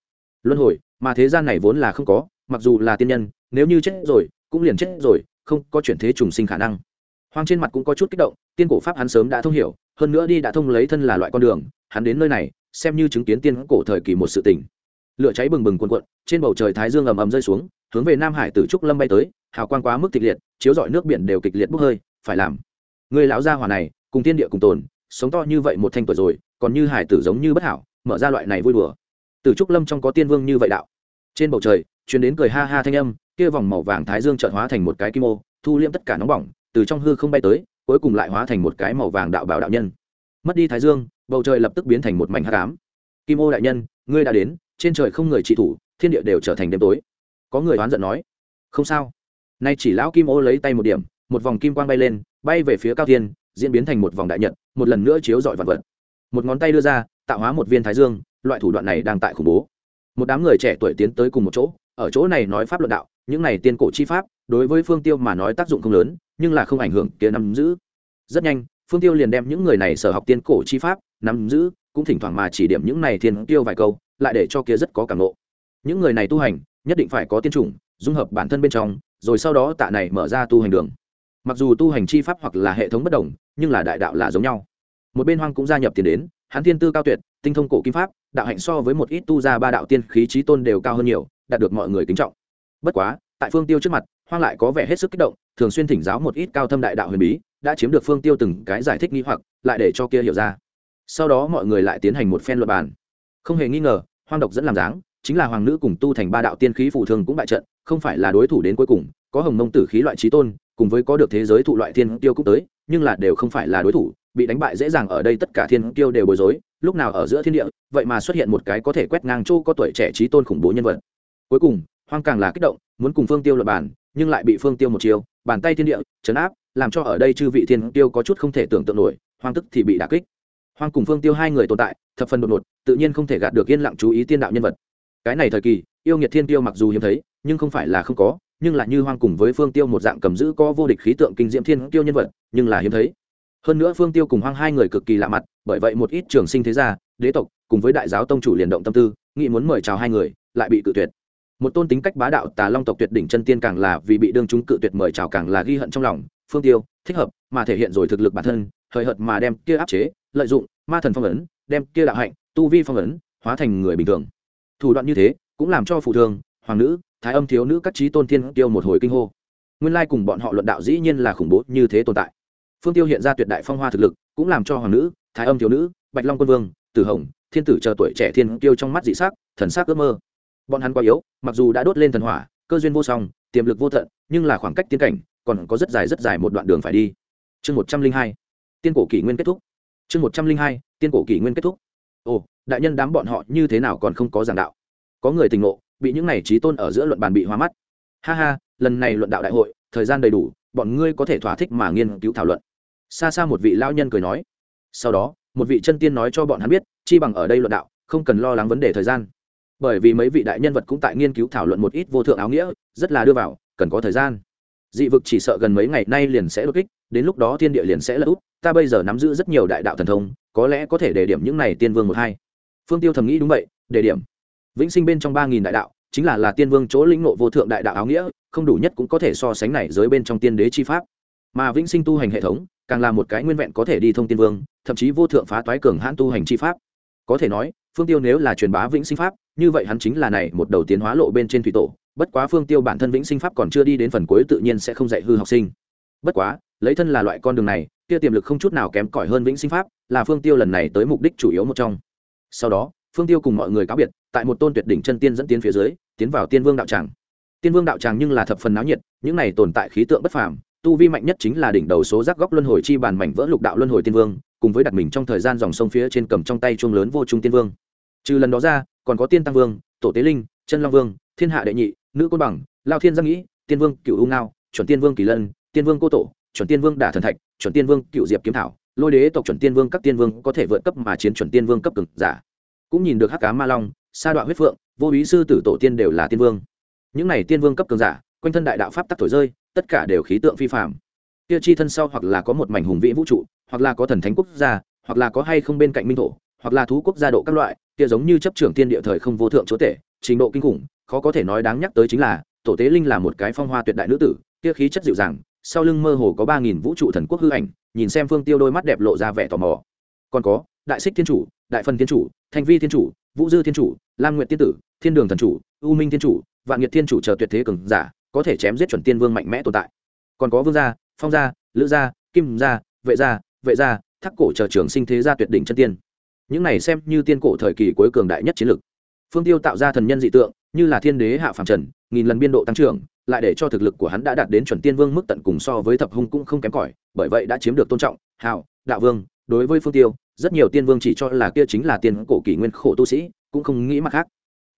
Luân hồi, mà thế gian này vốn là không có, mặc dù là tiên nhân, nếu như chết rồi, cũng liền chết rồi, không có chuyển thế trùng sinh khả năng. Hoang trên mặt cũng có chút kích động, tiên cổ pháp hắn sớm đã thông hiểu, hơn nữa đi đã thông lấy thân là loại con đường, hắn đến nơi này xem như chứng kiến tiên cổ thời kỳ một sự tình. Lửa cháy bừng bừng cuồn cuộn, trên bầu trời thái dương ầm ầm rơi xuống, hướng về nam hải tử trúc lâm bay tới, hào quang quá mức kịch liệt, chiếu rọi nước biển đều kịch liệt bốc hơi, phải làm. Người lão gia hỏa này, cùng tiên địa cùng tồn, sống to như vậy một thanh tuổi rồi, còn như hải tử giống như bất hảo, mở ra loại này vui đùa. Từ trúc lâm trong có tiên vương như vậy đạo. Trên bầu trời chuyến đến cười ha ha thanh âm, kia vòng màu vàng thái dương trợn hóa thành một cái kim ô, thu liễm tất cả nóng bỏng, từ trong hư không bay tới, cuối cùng lại hóa thành một cái màu vàng đạo bảo đạo nhân. Mất đi thái dương bầu trời lập tức biến thành một mảnh hắc ám. Kim ô đại nhân, ngươi đã đến, trên trời không người trị thủ, thiên địa đều trở thành đêm tối. Có người oán giận nói, không sao. Nay chỉ lão kim ô lấy tay một điểm, một vòng kim quang bay lên, bay về phía cao thiên, diễn biến thành một vòng đại nhật, một lần nữa chiếu dọi vạn vật. Một ngón tay đưa ra, tạo hóa một viên thái dương, loại thủ đoạn này đang tại khủng bố. Một đám người trẻ tuổi tiến tới cùng một chỗ, ở chỗ này nói pháp luận đạo, những này tiên cổ chi pháp, đối với phương tiêu mà nói tác dụng không lớn, nhưng là không ảnh hưởng kia nắm giữ. Rất nhanh, phương tiêu liền đem những người này sở học tiên cổ chi pháp nắm giữ, cũng thỉnh thoảng mà chỉ điểm những này thiên tiêu vài câu, lại để cho kia rất có cảm ngộ. Những người này tu hành, nhất định phải có tiên chủng, dung hợp bản thân bên trong, rồi sau đó tạ này mở ra tu hành đường. Mặc dù tu hành chi pháp hoặc là hệ thống bất đồng, nhưng là đại đạo là giống nhau. Một bên hoang cũng gia nhập tiền đến, hắn thiên tư cao tuyệt, tinh thông cổ kim pháp, đạo hạnh so với một ít tu gia ba đạo tiên khí trí tôn đều cao hơn nhiều, đạt được mọi người kính trọng. Bất quá, tại phương tiêu trước mặt, hoang lại có vẻ hết sức kích động, thường xuyên thỉnh giáo một ít cao thâm đại đạo huyền bí, đã chiếm được phương tiêu từng cái giải thích nghi hoặc, lại để cho kia hiểu ra sau đó mọi người lại tiến hành một phen luật bàn. Không hề nghi ngờ, hoang độc dẫn làm dáng, chính là hoàng nữ cùng tu thành ba đạo tiên khí phụ thường cũng bại trận, không phải là đối thủ đến cuối cùng, có hồng mông tử khí loại trí tôn, cùng với có được thế giới thụ loại thiên tiêu cũng tới, nhưng là đều không phải là đối thủ, bị đánh bại dễ dàng ở đây tất cả thiên tiêu đều bối rối, lúc nào ở giữa thiên địa, vậy mà xuất hiện một cái có thể quét ngang châu có tuổi trẻ trí tôn khủng bố nhân vật. Cuối cùng, hoang càng là kích động, muốn cùng phương tiêu lập bàn, nhưng lại bị phương tiêu một chiều bàn tay thiên địa chấn áp, làm cho ở đây chư vị thiên tiêu có chút không thể tưởng tượng nổi, hoang tức thì bị đả kích hoang cùng phương tiêu hai người tồn tại, thập phần đột ngột, tự nhiên không thể gạt được yên lặng chú ý tiên đạo nhân vật. Cái này thời kỳ, yêu nghiệt thiên tiêu mặc dù hiếm thấy, nhưng không phải là không có, nhưng là như hoang cùng với phương tiêu một dạng cầm giữ có vô địch khí tượng kinh diễm thiên tiêu nhân vật, nhưng là hiếm thấy. Hơn nữa phương tiêu cùng hoang hai người cực kỳ lạ mặt, bởi vậy một ít trường sinh thế gia, đế tộc, cùng với đại giáo tông chủ liền động tâm tư, nghĩ muốn mời chào hai người, lại bị cự tuyệt. Một tôn tính cách bá đạo tà long tộc tuyệt đỉnh chân tiên càng là vì bị đương chúng cự tuyệt mời chào càng là ghi hận trong lòng. Phương tiêu, thích hợp, mà thể hiện rồi thực lực bản thân hời hợt mà đem kia áp chế, lợi dụng ma thần phong ấn, đem kia đạo hạnh, tu vi phong ấn, hóa thành người bình thường. Thủ đoạn như thế cũng làm cho phụ thường, hoàng nữ, thái âm thiếu nữ các trí tôn thiên tiêu một hồi kinh hô. Nguyên lai cùng bọn họ luận đạo dĩ nhiên là khủng bố như thế tồn tại. Phương tiêu hiện ra tuyệt đại phong hoa thực lực, cũng làm cho hoàng nữ, thái âm thiếu nữ, bạch long quân vương, tử hồng, thiên tử chờ tuổi trẻ thiên tiêu trong mắt dị sắc, thần sắc ước mơ. Bọn hắn quá yếu, mặc dù đã đốt lên thần hỏa, cơ duyên vô song, tiềm lực vô tận, nhưng là khoảng cách tiến cảnh, còn có rất dài rất dài một đoạn đường phải đi. Chương một trăm linh hai tiên cổ kỷ nguyên kết thúc. Chương một trăm linh hai, tiên cổ kỷ nguyên kết thúc. Ồ, đại nhân đám bọn họ như thế nào còn không có giảng đạo? Có người tình ngộ, bị những này trí tôn ở giữa luận bàn bị hoa mắt. Ha ha, lần này luận đạo đại hội, thời gian đầy đủ, bọn ngươi có thể thỏa thích mà nghiên cứu thảo luận. Xa xa một vị lao nhân cười nói. Sau đó, một vị chân tiên nói cho bọn hắn biết, chi bằng ở đây luận đạo, không cần lo lắng vấn đề thời gian. Bởi vì mấy vị đại nhân vật cũng tại nghiên cứu thảo luận một ít vô thượng áo nghĩa, rất là đưa vào, cần có thời gian. Dị vực chỉ sợ gần mấy ngày nay liền sẽ đột kích, đến lúc đó thiên địa liền sẽ lỡ út ta bây giờ nắm giữ rất nhiều đại đạo thần thông, có lẽ có thể đề điểm những này tiên vương một hai. Phương tiêu thầm nghĩ đúng vậy, đề điểm. Vĩnh sinh bên trong ba nghìn đại đạo, chính là là tiên vương chỗ lĩnh ngộ vô thượng đại đạo áo nghĩa, không đủ nhất cũng có thể so sánh này giới bên trong tiên đế chi pháp. Mà vĩnh sinh tu hành hệ thống, càng là một cái nguyên vẹn có thể đi thông tiên vương, thậm chí vô thượng phá toái cường hãn tu hành chi pháp. Có thể nói, phương tiêu nếu là truyền bá vĩnh sinh pháp, như vậy hắn chính là này một đầu tiến hóa lộ bên trên thủy tổ, bất quá phương tiêu bản thân vĩnh sinh pháp còn chưa đi đến phần cuối tự nhiên sẽ không dạy hư học sinh. Bất quá, lấy thân là loại con đường này kia tiềm lực không chút nào kém cỏi hơn vĩnh sinh pháp, là phương tiêu lần này tới mục đích chủ yếu một trong. Sau đó, phương tiêu cùng mọi người cáo biệt, tại một tôn tuyệt đỉnh chân tiên dẫn tiến phía dưới, tiến vào tiên vương đạo tràng. Tiên vương đạo tràng nhưng là thập phần náo nhiệt, những này tồn tại khí tượng bất phàm, tu vi mạnh nhất chính là đỉnh đầu số giác góc luân hồi chi bàn mảnh vỡ lục đạo luân hồi tiên vương, cùng với đặt mình trong thời gian dòng sông phía trên cầm trong tay chuông lớn vô trung tiên vương. Trừ lần đó ra, còn có tiên tăng vương, tổ tế linh, chân long vương, thiên hạ đệ nhị, nữ côn bằng, lao thiên giang nghĩ, tiên vương cựu u ngao, chuẩn tiên vương kỳ lân, tiên vương cô tổ chuẩn tiên vương đả thần thạch, chuẩn tiên vương cựu diệp kiếm thảo, lôi đế tộc chuẩn tiên vương các tiên vương có thể vượt cấp mà chiến chuẩn tiên vương cấp cực giả. Cũng nhìn được hắc cá ma long, sa đoạn huyết phượng, vô ý sư tử tổ tiên đều là tiên vương. Những này tiên vương cấp cường giả, quanh thân đại đạo pháp tắc thổi rơi, tất cả đều khí tượng phi phạm kia chi thân sau hoặc là có một mảnh hùng vĩ vũ trụ, hoặc là có thần thánh quốc gia, hoặc là có hay không bên cạnh minh thổ, hoặc là thú quốc gia độ các loại, kia giống như chấp trưởng tiên địa thời không vô thượng chúa tể, trình độ kinh khủng, khó có thể nói đáng nhắc tới chính là, tổ tế linh là một cái phong hoa tuyệt đại nữ tử, kia khí chất dịu dàng sau lưng mơ hồ có ba nghìn vũ trụ thần quốc hư ảnh, nhìn xem phương tiêu đôi mắt đẹp lộ ra vẻ tò mò. Còn có, đại xích thiên chủ, đại phân thiên chủ, thanh vi thiên chủ, vũ dư thiên chủ, lam nguyện tiên tử, thiên đường thần chủ, u minh thiên chủ, vạn nhiệt thiên chủ chờ tuyệt thế cường giả, có thể chém giết chuẩn tiên vương mạnh mẽ tồn tại. Còn có vương gia, phong gia, lữ gia, kim gia, vệ gia vệ gia, thác cổ chờ trường sinh thế gia tuyệt đỉnh chân tiên. Những này xem như tiên cổ thời kỳ cuối cường đại nhất chiến lực phương tiêu tạo ra thần nhân dị tượng, như là thiên đế hạ phàm trần, nghìn lần biên độ tăng trưởng lại để cho thực lực của hắn đã đạt đến chuẩn tiên vương mức tận cùng so với thập hung cũng không kém cỏi, bởi vậy đã chiếm được tôn trọng, hào, đạo vương. Đối với phương tiêu, rất nhiều tiên vương chỉ cho là kia chính là tiên cổ kỷ nguyên khổ tu sĩ, cũng không nghĩ mặt khác.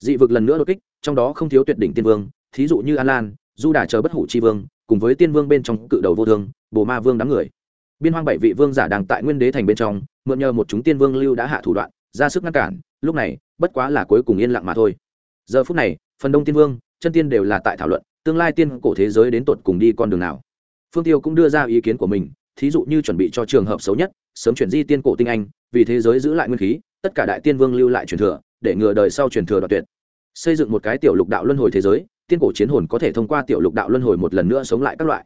Dị vực lần nữa đột kích, trong đó không thiếu tuyệt đỉnh tiên vương, thí dụ như an lan, du đà chờ bất hủ chi vương, cùng với tiên vương bên trong cự đầu vô thương, bồ ma vương đám người. Biên hoang bảy vị vương giả đang tại nguyên đế thành bên trong, mượn nhờ một chúng tiên vương lưu đã hạ thủ đoạn, ra sức ngăn cản, lúc này, bất quá là cuối cùng yên lặng mà thôi. Giờ phút này, phần đông tiên vương, chân tiên đều là tại thảo luận tương lai tiên cổ thế giới đến tột cùng đi con đường nào. Phương tiêu cũng đưa ra ý kiến của mình, thí dụ như chuẩn bị cho trường hợp xấu nhất, sớm chuyển di tiên cổ tinh anh, vì thế giới giữ lại nguyên khí, tất cả đại tiên vương lưu lại truyền thừa, để ngừa đời sau truyền thừa đoạt tuyệt. Xây dựng một cái tiểu lục đạo luân hồi thế giới, tiên cổ chiến hồn có thể thông qua tiểu lục đạo luân hồi một lần nữa sống lại các loại.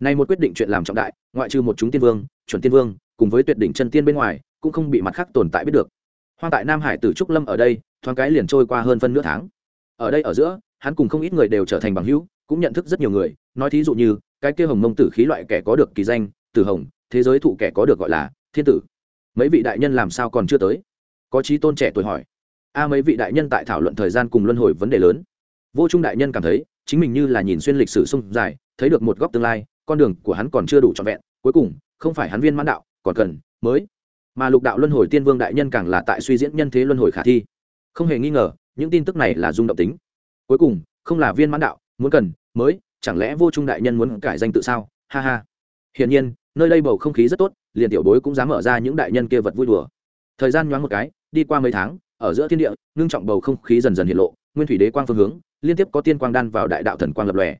Này một quyết định chuyện làm trọng đại, ngoại trừ một chúng tiên vương, chuẩn tiên vương, cùng với tuyệt đỉnh chân tiên bên ngoài, cũng không bị mặt khác tồn tại biết được. Hoang tại nam hải tử trúc lâm ở đây, thoáng cái liền trôi qua hơn phân nửa tháng. Ở đây ở giữa, hắn cùng không ít người đều trở thành bằng hữu cũng nhận thức rất nhiều người, nói thí dụ như, cái kia hồng mông tử khí loại kẻ có được kỳ danh, tử hồng, thế giới thụ kẻ có được gọi là thiên tử. Mấy vị đại nhân làm sao còn chưa tới? Có trí tôn trẻ tuổi hỏi. A, mấy vị đại nhân tại thảo luận thời gian cùng luân hồi vấn đề lớn. Vô trung đại nhân cảm thấy, chính mình như là nhìn xuyên lịch sử sung dài, thấy được một góc tương lai, con đường của hắn còn chưa đủ trọn vẹn, cuối cùng, không phải hắn viên mãn đạo, còn cần, mới. Mà lục đạo luân hồi tiên vương đại nhân càng là tại suy diễn nhân thế luân hồi khả thi. Không hề nghi ngờ, những tin tức này là dung động tính. Cuối cùng, không là viên mãn đạo muốn cần, mới, chẳng lẽ vô trung đại nhân muốn cải danh tự sao? Ha ha. Hiển nhiên, nơi đây bầu không khí rất tốt, liền tiểu bối cũng dám mở ra những đại nhân kia vật vui đùa. Thời gian nhoáng một cái, đi qua mấy tháng, ở giữa thiên địa, ngưng trọng bầu không khí dần dần hiện lộ, nguyên thủy đế quang phương hướng, liên tiếp có tiên quang đan vào đại đạo thần quang lập lòe.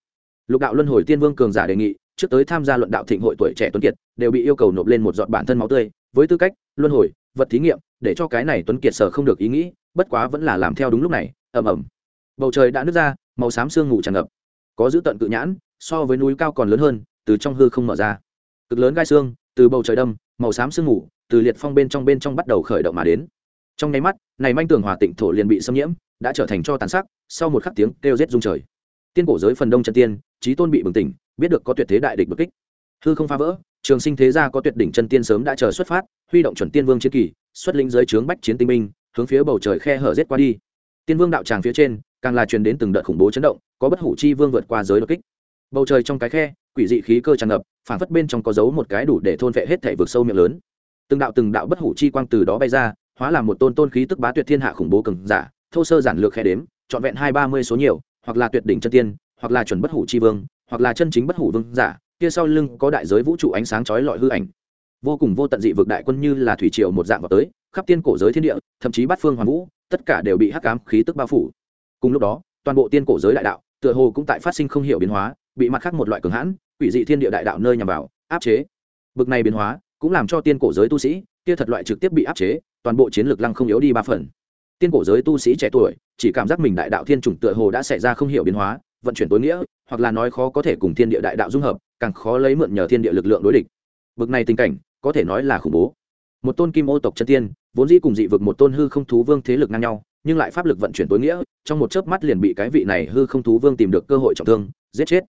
Lục đạo luân hồi tiên vương cường giả đề nghị, trước tới tham gia luận đạo thịnh hội tuổi trẻ tuấn kiệt, đều bị yêu cầu nộp lên một giọt bản thân máu tươi, với tư cách, luân hồi, vật thí nghiệm, để cho cái này tuấn kiệt sở không được ý nghĩ, bất quá vẫn là làm theo đúng lúc này, ầm ầm. Bầu trời đã nứt ra màu xám sương ngủ tràn ngập. Có giữ tận cự nhãn, so với núi cao còn lớn hơn, từ trong hư không mở ra. Cực lớn gai xương, từ bầu trời đâm, màu xám sương ngủ từ liệt phong bên trong bên trong bắt đầu khởi động mà đến. Trong nháy mắt, này manh tường hòa tịnh thổ liền bị xâm nhiễm, đã trở thành cho tàn sắc, sau một khắc tiếng kêu rết rung trời. Tiên cổ giới phần đông chân tiên trí tôn bị bừng tỉnh, biết được có tuyệt thế đại địch bực kích. Hư không phá vỡ, trường sinh thế gia có tuyệt đỉnh chân tiên sớm đã chờ xuất phát, huy động chuẩn tiên vương chiến kỳ, xuất linh giới trướng bách chiến tinh minh, hướng phía bầu trời khe hở rết qua đi. Tiên vương đạo tràng phía trên càng là truyền đến từng đợt khủng bố chấn động, có bất hủ chi vương vượt qua giới đột kích. Bầu trời trong cái khe, quỷ dị khí cơ tràn ngập phản phất bên trong có dấu một cái đủ để thôn vệ hết thể vực sâu miệng lớn. Từng đạo từng đạo bất hủ chi quang từ đó bay ra, hóa làm một tôn tôn khí tức bá tuyệt thiên hạ khủng bố cường giả, thô sơ giản lược khe đếm, trọn vẹn hai ba mươi số nhiều, hoặc là tuyệt đỉnh chân tiên, hoặc là chuẩn bất hủ chi vương, hoặc là chân chính bất hủ vương giả, kia sau lưng có đại giới vũ trụ ánh sáng chói lọi hư ảnh. Vô cùng vô tận dị vực đại quân như là thủy triều một dạng vào tới, khắp tiên cổ giới thiên địa, thậm chí bát phương hoàn vũ, tất cả đều bị hắc ám khí tức bao phủ cùng lúc đó, toàn bộ tiên cổ giới đại đạo, tựa hồ cũng tại phát sinh không hiểu biến hóa, bị mặt khác một loại cường hãn, quỷ dị thiên địa đại đạo nơi nhằm vào, áp chế. Bực này biến hóa, cũng làm cho tiên cổ giới tu sĩ, kia thật loại trực tiếp bị áp chế, toàn bộ chiến lược lăng không yếu đi ba phần. Tiên cổ giới tu sĩ trẻ tuổi, chỉ cảm giác mình đại đạo thiên chủng tựa hồ đã xảy ra không hiểu biến hóa, vận chuyển tối nghĩa, hoặc là nói khó có thể cùng thiên địa đại đạo dung hợp, càng khó lấy mượn nhờ thiên địa lực lượng đối địch. Bực này tình cảnh, có thể nói là khủng bố. Một tôn kim ô tộc chân tiên, vốn dĩ cùng dị vực một tôn hư không thú vương thế lực ngang nhau nhưng lại pháp lực vận chuyển tối nghĩa, trong một chớp mắt liền bị cái vị này hư không thú vương tìm được cơ hội trọng thương, giết chết.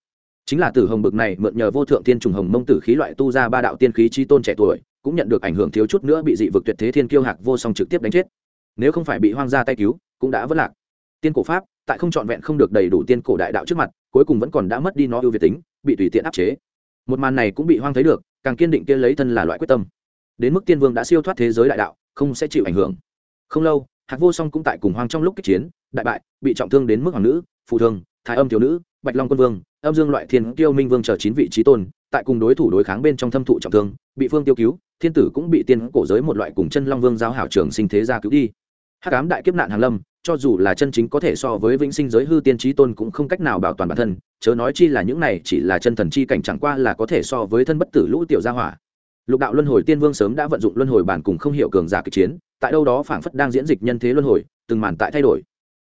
Chính là tử hồng bực này mượn nhờ vô thượng tiên trùng hồng mông tử khí loại tu ra ba đạo tiên khí chi tôn trẻ tuổi, cũng nhận được ảnh hưởng thiếu chút nữa bị dị vực tuyệt thế thiên kiêu hạc vô song trực tiếp đánh chết. Nếu không phải bị hoang gia tay cứu, cũng đã vất lạc. Tiên cổ pháp, tại không trọn vẹn không được đầy đủ tiên cổ đại đạo trước mặt, cuối cùng vẫn còn đã mất đi nó ưu việt tính, bị tùy tiện áp chế. Một màn này cũng bị hoang thấy được, càng kiên định kia lấy thân là loại quyết tâm. Đến mức tiên vương đã siêu thoát thế giới đại đạo, không sẽ chịu ảnh hưởng. Không lâu hạc vô song cũng tại cùng hoang trong lúc kích chiến, đại bại, bị trọng thương đến mức hoàng nữ phụ thương, thái âm thiếu nữ, bạch long quân vương, âm dương loại thiên kiêu minh vương chờ chín vị trí tôn, tại cùng đối thủ đối kháng bên trong thâm thụ trọng thương, bị phương tiêu cứu, thiên tử cũng bị tiên cổ giới một loại cùng chân long vương giao hảo trường sinh thế gia cứu đi. Hắc ám đại kiếp nạn hàng lâm, cho dù là chân chính có thể so với vĩnh sinh giới hư tiên trí tôn cũng không cách nào bảo toàn bản thân, chớ nói chi là những này chỉ là chân thần chi cảnh chẳng qua là có thể so với thân bất tử lũ tiểu gia hỏa lục đạo luân hồi tiên vương sớm đã vận dụng luân hồi bản cùng không hiểu cường giả kịch chiến, tại đâu đó phảng phất đang diễn dịch nhân thế luân hồi, từng màn tại thay đổi.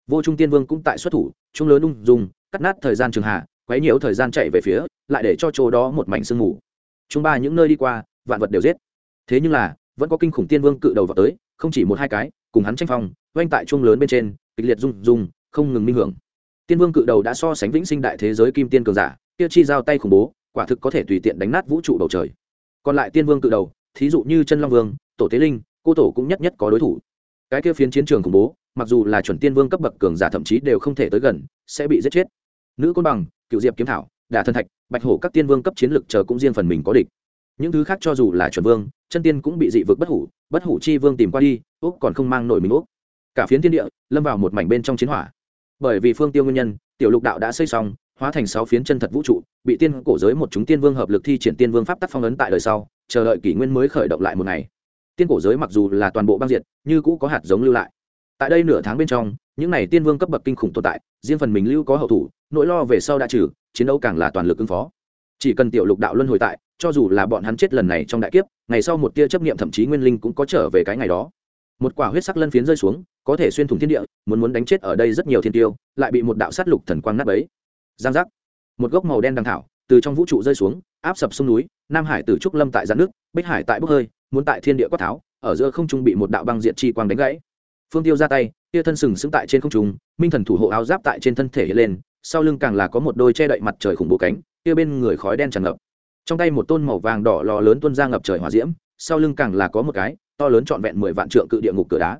Vô trung tiên vương cũng tại xuất thủ trung lớn ung dung, cắt nát thời gian trường hạ, quấy nhiễu thời gian chạy về phía, lại để cho chỗ đó một mảnh sương mù. Chúng ba những nơi đi qua, vạn vật đều giết. Thế nhưng là, vẫn có kinh khủng tiên vương cự đầu vào tới, không chỉ một hai cái, cùng hắn tranh phong, oanh tại chuông lớn bên trên, kịch liệt rung rung, không ngừng minh hưởng. Tiên vương cự đầu đã so sánh vĩnh sinh đại thế giới kim tiên cường giả, kia chi giao tay khủng bố, quả thực có thể tùy tiện đánh nát vũ trụ bầu trời còn lại tiên vương cự đầu, thí dụ như chân long vương, tổ tế linh, cô tổ cũng nhất nhất có đối thủ. Cái kia phiến chiến trường khủng bố, mặc dù là chuẩn tiên vương cấp bậc cường giả thậm chí đều không thể tới gần, sẽ bị giết chết. Nữ côn bằng, cựu diệp kiếm thảo đà thân thạch, bạch hổ các tiên vương cấp chiến lực chờ cũng riêng phần mình có địch. Những thứ khác cho dù là chuẩn vương, chân tiên cũng bị dị vực bất hủ bất hủ chi vương tìm qua đi, úc còn không mang nổi mình úc. Cả phiến thiên địa lâm vào một mảnh bên trong chiến hỏa. Bởi vì phương tiêu nguyên nhân, tiểu lục đạo đã xây xong hóa thành sáu phiến chân thật vũ trụ, bị tiên cổ giới một chúng tiên vương hợp lực thi triển tiên vương pháp tắc phong ấn tại đời sau, chờ đợi kỷ nguyên mới khởi động lại một ngày. Tiên cổ giới mặc dù là toàn bộ băng diệt, như cũ có hạt giống lưu lại. Tại đây nửa tháng bên trong, những n à y tiên vương cấp bậc kinh khủng tồn tại, riêng phần mình lưu có hậu thủ, nỗi lo về sau đã trừ, chiến đấu càng là toàn lực ứng phó. Chỉ cần tiểu lục đạo luân hồi tại, cho dù là bọn hắn chết lần này trong đại kiếp, ngày sau một tia chấp nghiệm thậm chí nguyên linh cũng có trở về cái ngày đó. Một quả huyết sắc lân phiến rơi xuống, có thể xuyên thủng thiên địa, muốn muốn đánh chết ở đây rất nhiều thiên tiêu, lại bị một đạo sát lục thần quang nát ấy giang giác. Một gốc màu đen đằng thảo, từ trong vũ trụ rơi xuống, áp sập sông núi, nam hải từ trúc lâm tại giãn nước, bích hải tại bốc hơi, muốn tại thiên địa quát tháo, ở giữa không trung bị một đạo băng diện chi quang đánh gãy. Phương tiêu ra tay, tia thân sừng sững tại trên không trung, minh thần thủ hộ áo giáp tại trên thân thể hiện lên, sau lưng càng là có một đôi che đậy mặt trời khủng bố cánh tia bên người khói đen tràn ngập. Trong tay một tôn màu vàng đỏ lò lớn tuôn ra ngập trời hỏa diễm, sau lưng càng là có một cái, to lớn trọn vẹn mười vạn trượng cự địa ngục cửa đá.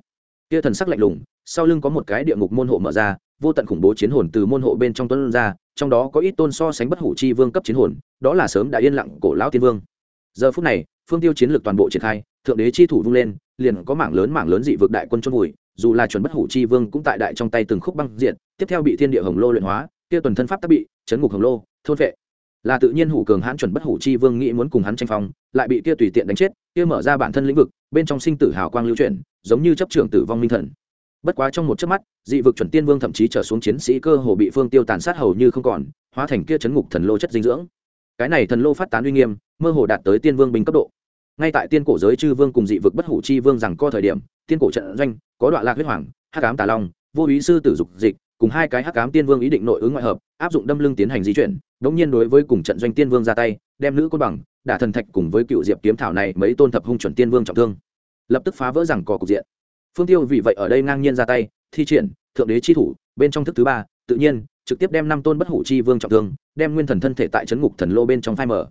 Tia thần sắc lạnh lùng, sau lưng có một cái địa ngục môn hộ mở ra, vô tận khủng bố chiến hồn từ môn hộ bên trong tuân ra trong đó có ít tôn so sánh bất hủ chi vương cấp chiến hồn, đó là sớm đã yên lặng cổ lão tiên vương. Giờ phút này, phương tiêu chiến lược toàn bộ triển khai, thượng đế chi thủ vung lên, liền có mảng lớn mảng lớn dị vực đại quân chôn vùi, dù là chuẩn bất hủ chi vương cũng tại đại trong tay từng khúc băng diện tiếp theo bị thiên địa hồng lô luyện hóa, kia tuần thân pháp tác bị, chấn ngục hồng lô, thôn vệ. Là tự nhiên hủ cường hãn chuẩn bất hủ chi vương nghĩ muốn cùng hắn tranh phong, lại bị kia tùy tiện đánh chết, kia mở ra bản thân lĩnh vực, bên trong sinh tử hào quang lưu chuyển, giống như chấp trưởng tử vong minh thần. Bất quá trong một chớp mắt dị vực chuẩn tiên vương thậm chí trở xuống chiến sĩ cơ hồ bị phương tiêu tàn sát hầu như không còn, hóa thành kia chấn ngục thần lô chất dinh dưỡng. Cái này thần lô phát tán uy nghiêm, mơ hồ đạt tới tiên vương bình cấp độ. Ngay tại tiên cổ giới chư vương cùng dị vực bất hủ chi vương rằng co thời điểm, tiên cổ trận doanh, có đoạn lạc huyết hoàng, hắc ám tà long, vô ý sư tử dục dịch, cùng hai cái hắc ám tiên vương ý định nội ứng ngoại hợp, áp dụng đâm lưng tiến hành di chuyển, đống nhiên đối với cùng trận doanh tiên vương ra tay, đem nữ côn bằng, đả thần thạch cùng với cựu diệp kiếm thảo này mấy tôn thập hung chuẩn tiên vương trọng thương. Lập tức phá vỡ rằng cò cục diện. Phương tiêu vì vậy ở đây ngang nhiên ra tay thi triển, thượng đế chi thủ, bên trong thức thứ ba, tự nhiên, trực tiếp đem năm tôn bất hủ chi vương trọng thương, đem nguyên thần thân thể tại chấn ngục thần lô bên trong phai mở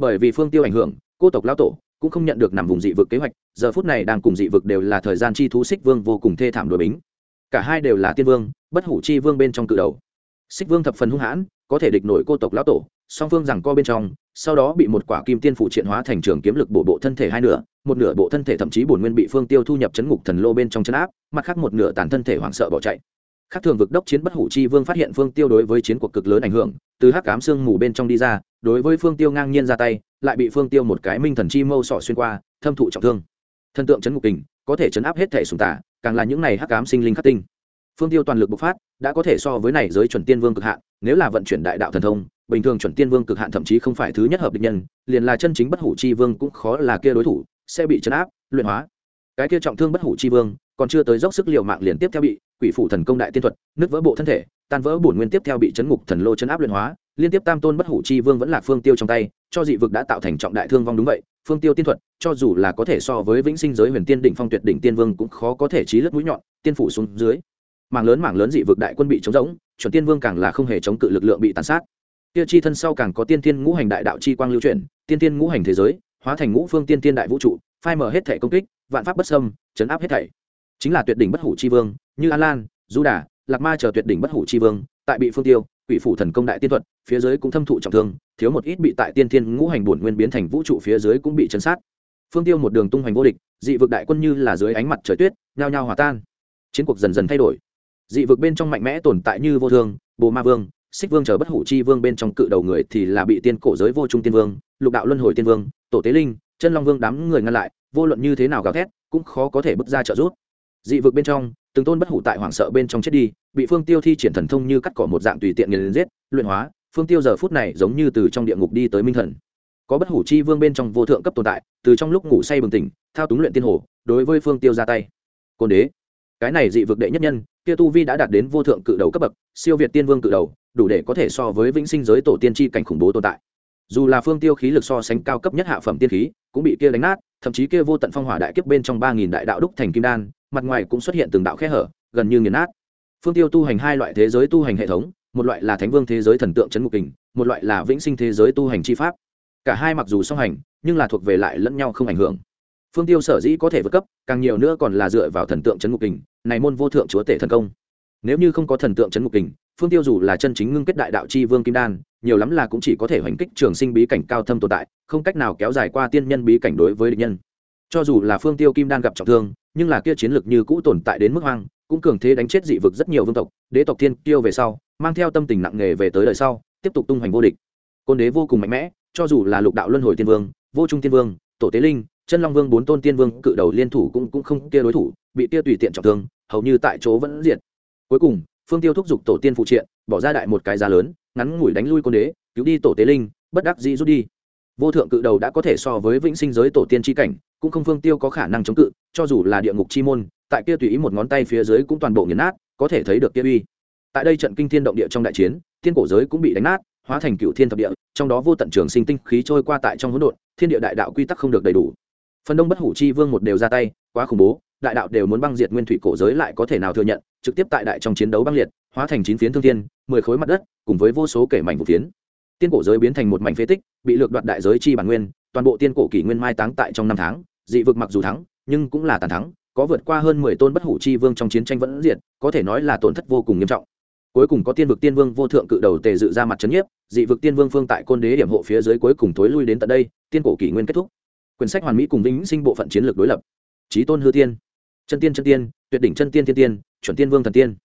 bởi vì phương tiêu ảnh hưởng, cô tộc lão tổ cũng không nhận được nằm vùng dị vực kế hoạch, giờ phút này đang cùng dị vực đều là thời gian chi thú xích vương vô cùng thê thảm đội bính. Cả hai đều là tiên vương, bất hủ chi vương bên trong cự đầu. Xích vương thập phần hung hãn, có thể địch nổi cô tộc lão tổ song phương rằng co bên trong, sau đó bị một quả kim tiên phụ triện hóa thành trường kiếm lực bổ bộ thân thể hai nửa, một nửa bộ thân thể thậm chí bổn nguyên bị phương tiêu thu nhập chấn ngục thần lô bên trong chấn áp, mặt khác một nửa tàn thân thể hoảng sợ bỏ chạy. Khác thường vực đốc chiến bất hủ chi vương phát hiện phương tiêu đối với chiến cuộc cực lớn ảnh hưởng, từ hắc cám xương mù bên trong đi ra, đối với phương tiêu ngang nhiên ra tay, lại bị phương tiêu một cái minh thần chi mâu sỏ xuyên qua, thâm thụ trọng thương. Thân tượng chấn ngục kình, có thể chấn áp hết thể sùng tả càng là những này hắc ám sinh linh khắc tinh phương tiêu toàn lực bộc phát, đã có thể so với này giới chuẩn tiên vương cực hạn, nếu là vận chuyển đại đạo thần thông, bình thường chuẩn tiên vương cực hạn thậm chí không phải thứ nhất hợp địch nhân, liền là chân chính bất hủ chi vương cũng khó là kia đối thủ, sẽ bị chấn áp, luyện hóa. Cái kia trọng thương bất hủ chi vương, còn chưa tới dốc sức liều mạng liền tiếp theo bị quỷ phủ thần công đại tiên thuật, nứt vỡ bộ thân thể, tan vỡ bổn nguyên tiếp theo bị chấn ngục thần lô chấn áp luyện hóa, liên tiếp tam tôn bất hủ chi vương vẫn là phương tiêu trong tay, cho dị vực đã tạo thành trọng đại thương vong đúng vậy, phương tiêu tiên thuật, cho dù là có thể so với vĩnh sinh giới huyền tiên đỉnh phong tuyệt đỉnh tiên vương cũng khó có thể trí lướt mũi nhọn, tiên phủ xuống dưới mảng lớn mảng lớn dị vực đại quân bị chống rỗng, chuẩn tiên vương càng là không hề chống cự lực lượng bị tàn sát. Kia chi thân sau càng có tiên tiên ngũ hành đại đạo chi quang lưu chuyển, tiên tiên ngũ hành thế giới, hóa thành ngũ phương tiên tiên đại vũ trụ, phai mở hết thể công kích, vạn pháp bất sâm chấn áp hết thảy. Chính là tuyệt đỉnh bất hủ chi vương, như an lan, du đà, lạc ma chờ tuyệt đỉnh bất hủ chi vương, tại bị phương tiêu, quỷ phủ thần công đại tiên thuật, phía dưới cũng thâm thụ trọng thương, thiếu một ít bị tại tiên thiên ngũ hành bổn nguyên biến thành vũ trụ phía dưới cũng bị chấn sát. Phương tiêu một đường tung hoành vô địch, dị vực đại quân như là dưới ánh mặt trời tuyết, nhao nhao hòa tan. Chiến cuộc dần dần thay đổi dị vực bên trong mạnh mẽ tồn tại như vô thương, bồ ma vương, xích vương chờ bất hủ chi vương bên trong cự đầu người thì là bị tiên cổ giới vô trung tiên vương, lục đạo luân hồi tiên vương, tổ tế linh, chân long vương đám người ngăn lại, vô luận như thế nào gào thét, cũng khó có thể bước ra trợ giúp. Dị vực bên trong, từng tôn bất hủ tại hoảng sợ bên trong chết đi, bị phương tiêu thi triển thần thông như cắt cỏ một dạng tùy tiện nghiền giết, luyện hóa, phương tiêu giờ phút này giống như từ trong địa ngục đi tới minh thần. Có bất hủ chi vương bên trong vô thượng cấp tồn tại, từ trong lúc ngủ say bừng tỉnh, thao túng luyện tiên hồ, đối với phương tiêu ra tay. Côn đế, cái này dị vực đệ nhất nhân kia tu vi đã đạt đến vô thượng cự đầu cấp bậc, siêu việt tiên vương cự đầu, đủ để có thể so với vĩnh sinh giới tổ tiên tri cảnh khủng bố tồn tại. Dù là phương tiêu khí lực so sánh cao cấp nhất hạ phẩm tiên khí, cũng bị kia đánh nát, thậm chí kia vô tận phong hỏa đại kiếp bên trong ba nghìn đại đạo đúc thành kim đan, mặt ngoài cũng xuất hiện từng đạo khe hở, gần như nghiền nát. Phương tiêu tu hành hai loại thế giới tu hành hệ thống, một loại là thánh vương thế giới thần tượng c ngục kình, một loại là vĩnh sinh thế giới tu hành chi pháp. Cả hai mặc dù song hành, nhưng là thuộc về lại lẫn nhau không ảnh hưởng phương tiêu sở dĩ có thể vượt cấp, càng nhiều nữa còn là dựa vào thần tượng c ngục kình, này môn vô thượng chúa tể thần công. Nếu như không có thần tượng c ngục kình, phương tiêu dù là chân chính ngưng kết đại đạo chi vương kim đan, nhiều lắm là cũng chỉ có thể hoành kích trường sinh bí cảnh cao thâm tồn tại, không cách nào kéo dài qua tiên nhân bí cảnh đối với địch nhân. Cho dù là phương tiêu kim đan gặp trọng thương, nhưng là kia chiến lược như cũ tồn tại đến mức hoang, cũng cường thế đánh chết dị vực rất nhiều vương tộc, đế tộc thiên tiêu về sau, mang theo tâm tình nặng nề về tới đời sau, tiếp tục tung hoành vô địch. Côn đế vô cùng mạnh mẽ, cho dù là lục đạo luân hồi tiên vương, vô trung tiên vương, tổ tế linh chân long vương bốn tôn tiên vương cự đầu liên thủ cũng cũng không kia đối thủ, bị kia tùy tiện trọng thương, hầu như tại chỗ vẫn diệt. Cuối cùng, phương tiêu thúc giục tổ tiên phụ triện, bỏ ra đại một cái giá lớn, ngắn ngủi đánh lui côn đế, cứu đi tổ tế linh, bất đắc dĩ rút đi. Vô thượng cự đầu đã có thể so với vĩnh sinh giới tổ tiên tri cảnh, cũng không phương tiêu có khả năng chống cự, cho dù là địa ngục chi môn, tại kia tùy ý một ngón tay phía dưới cũng toàn bộ nghiền nát, có thể thấy được kia uy. Tại đây trận kinh thiên động địa trong đại chiến, thiên cổ giới cũng bị đánh nát, hóa thành cựu thiên thập địa, trong đó vô tận trường sinh tinh khí trôi qua tại trong hỗn độn, thiên địa đại đạo quy tắc không được đầy đủ phần đông bất hủ chi vương một đều ra tay, quá khủng bố, đại đạo đều muốn băng diệt nguyên thủy cổ giới lại có thể nào thừa nhận, trực tiếp tại đại trong chiến đấu băng liệt, hóa thành chín phiến thương thiên, mười khối mặt đất, cùng với vô số kể mảnh vụ phiến. Tiên cổ giới biến thành một mảnh phế tích, bị lược đoạt đại giới chi bản nguyên, toàn bộ tiên cổ kỷ nguyên mai táng tại trong năm tháng, dị vực mặc dù thắng, nhưng cũng là tàn thắng, có vượt qua hơn mười tôn bất hủ chi vương trong chiến tranh vẫn diệt, có thể nói là tổn thất vô cùng nghiêm trọng. Cuối cùng có tiên vực tiên vương vô thượng cự đầu tề dự ra mặt trấn nhiếp, dị vực tiên vương phương tại côn đế điểm hộ phía dưới cuối cùng thối lui đến tận đây, tiên cổ kỷ nguyên kết thúc quyển sách hoàn mỹ cùng vĩnh sinh bộ phận chiến lược đối lập. Trí tôn hư tiên. Chân tiên chân tiên, tuyệt đỉnh chân tiên thiên tiên, chuẩn tiên vương thần tiên.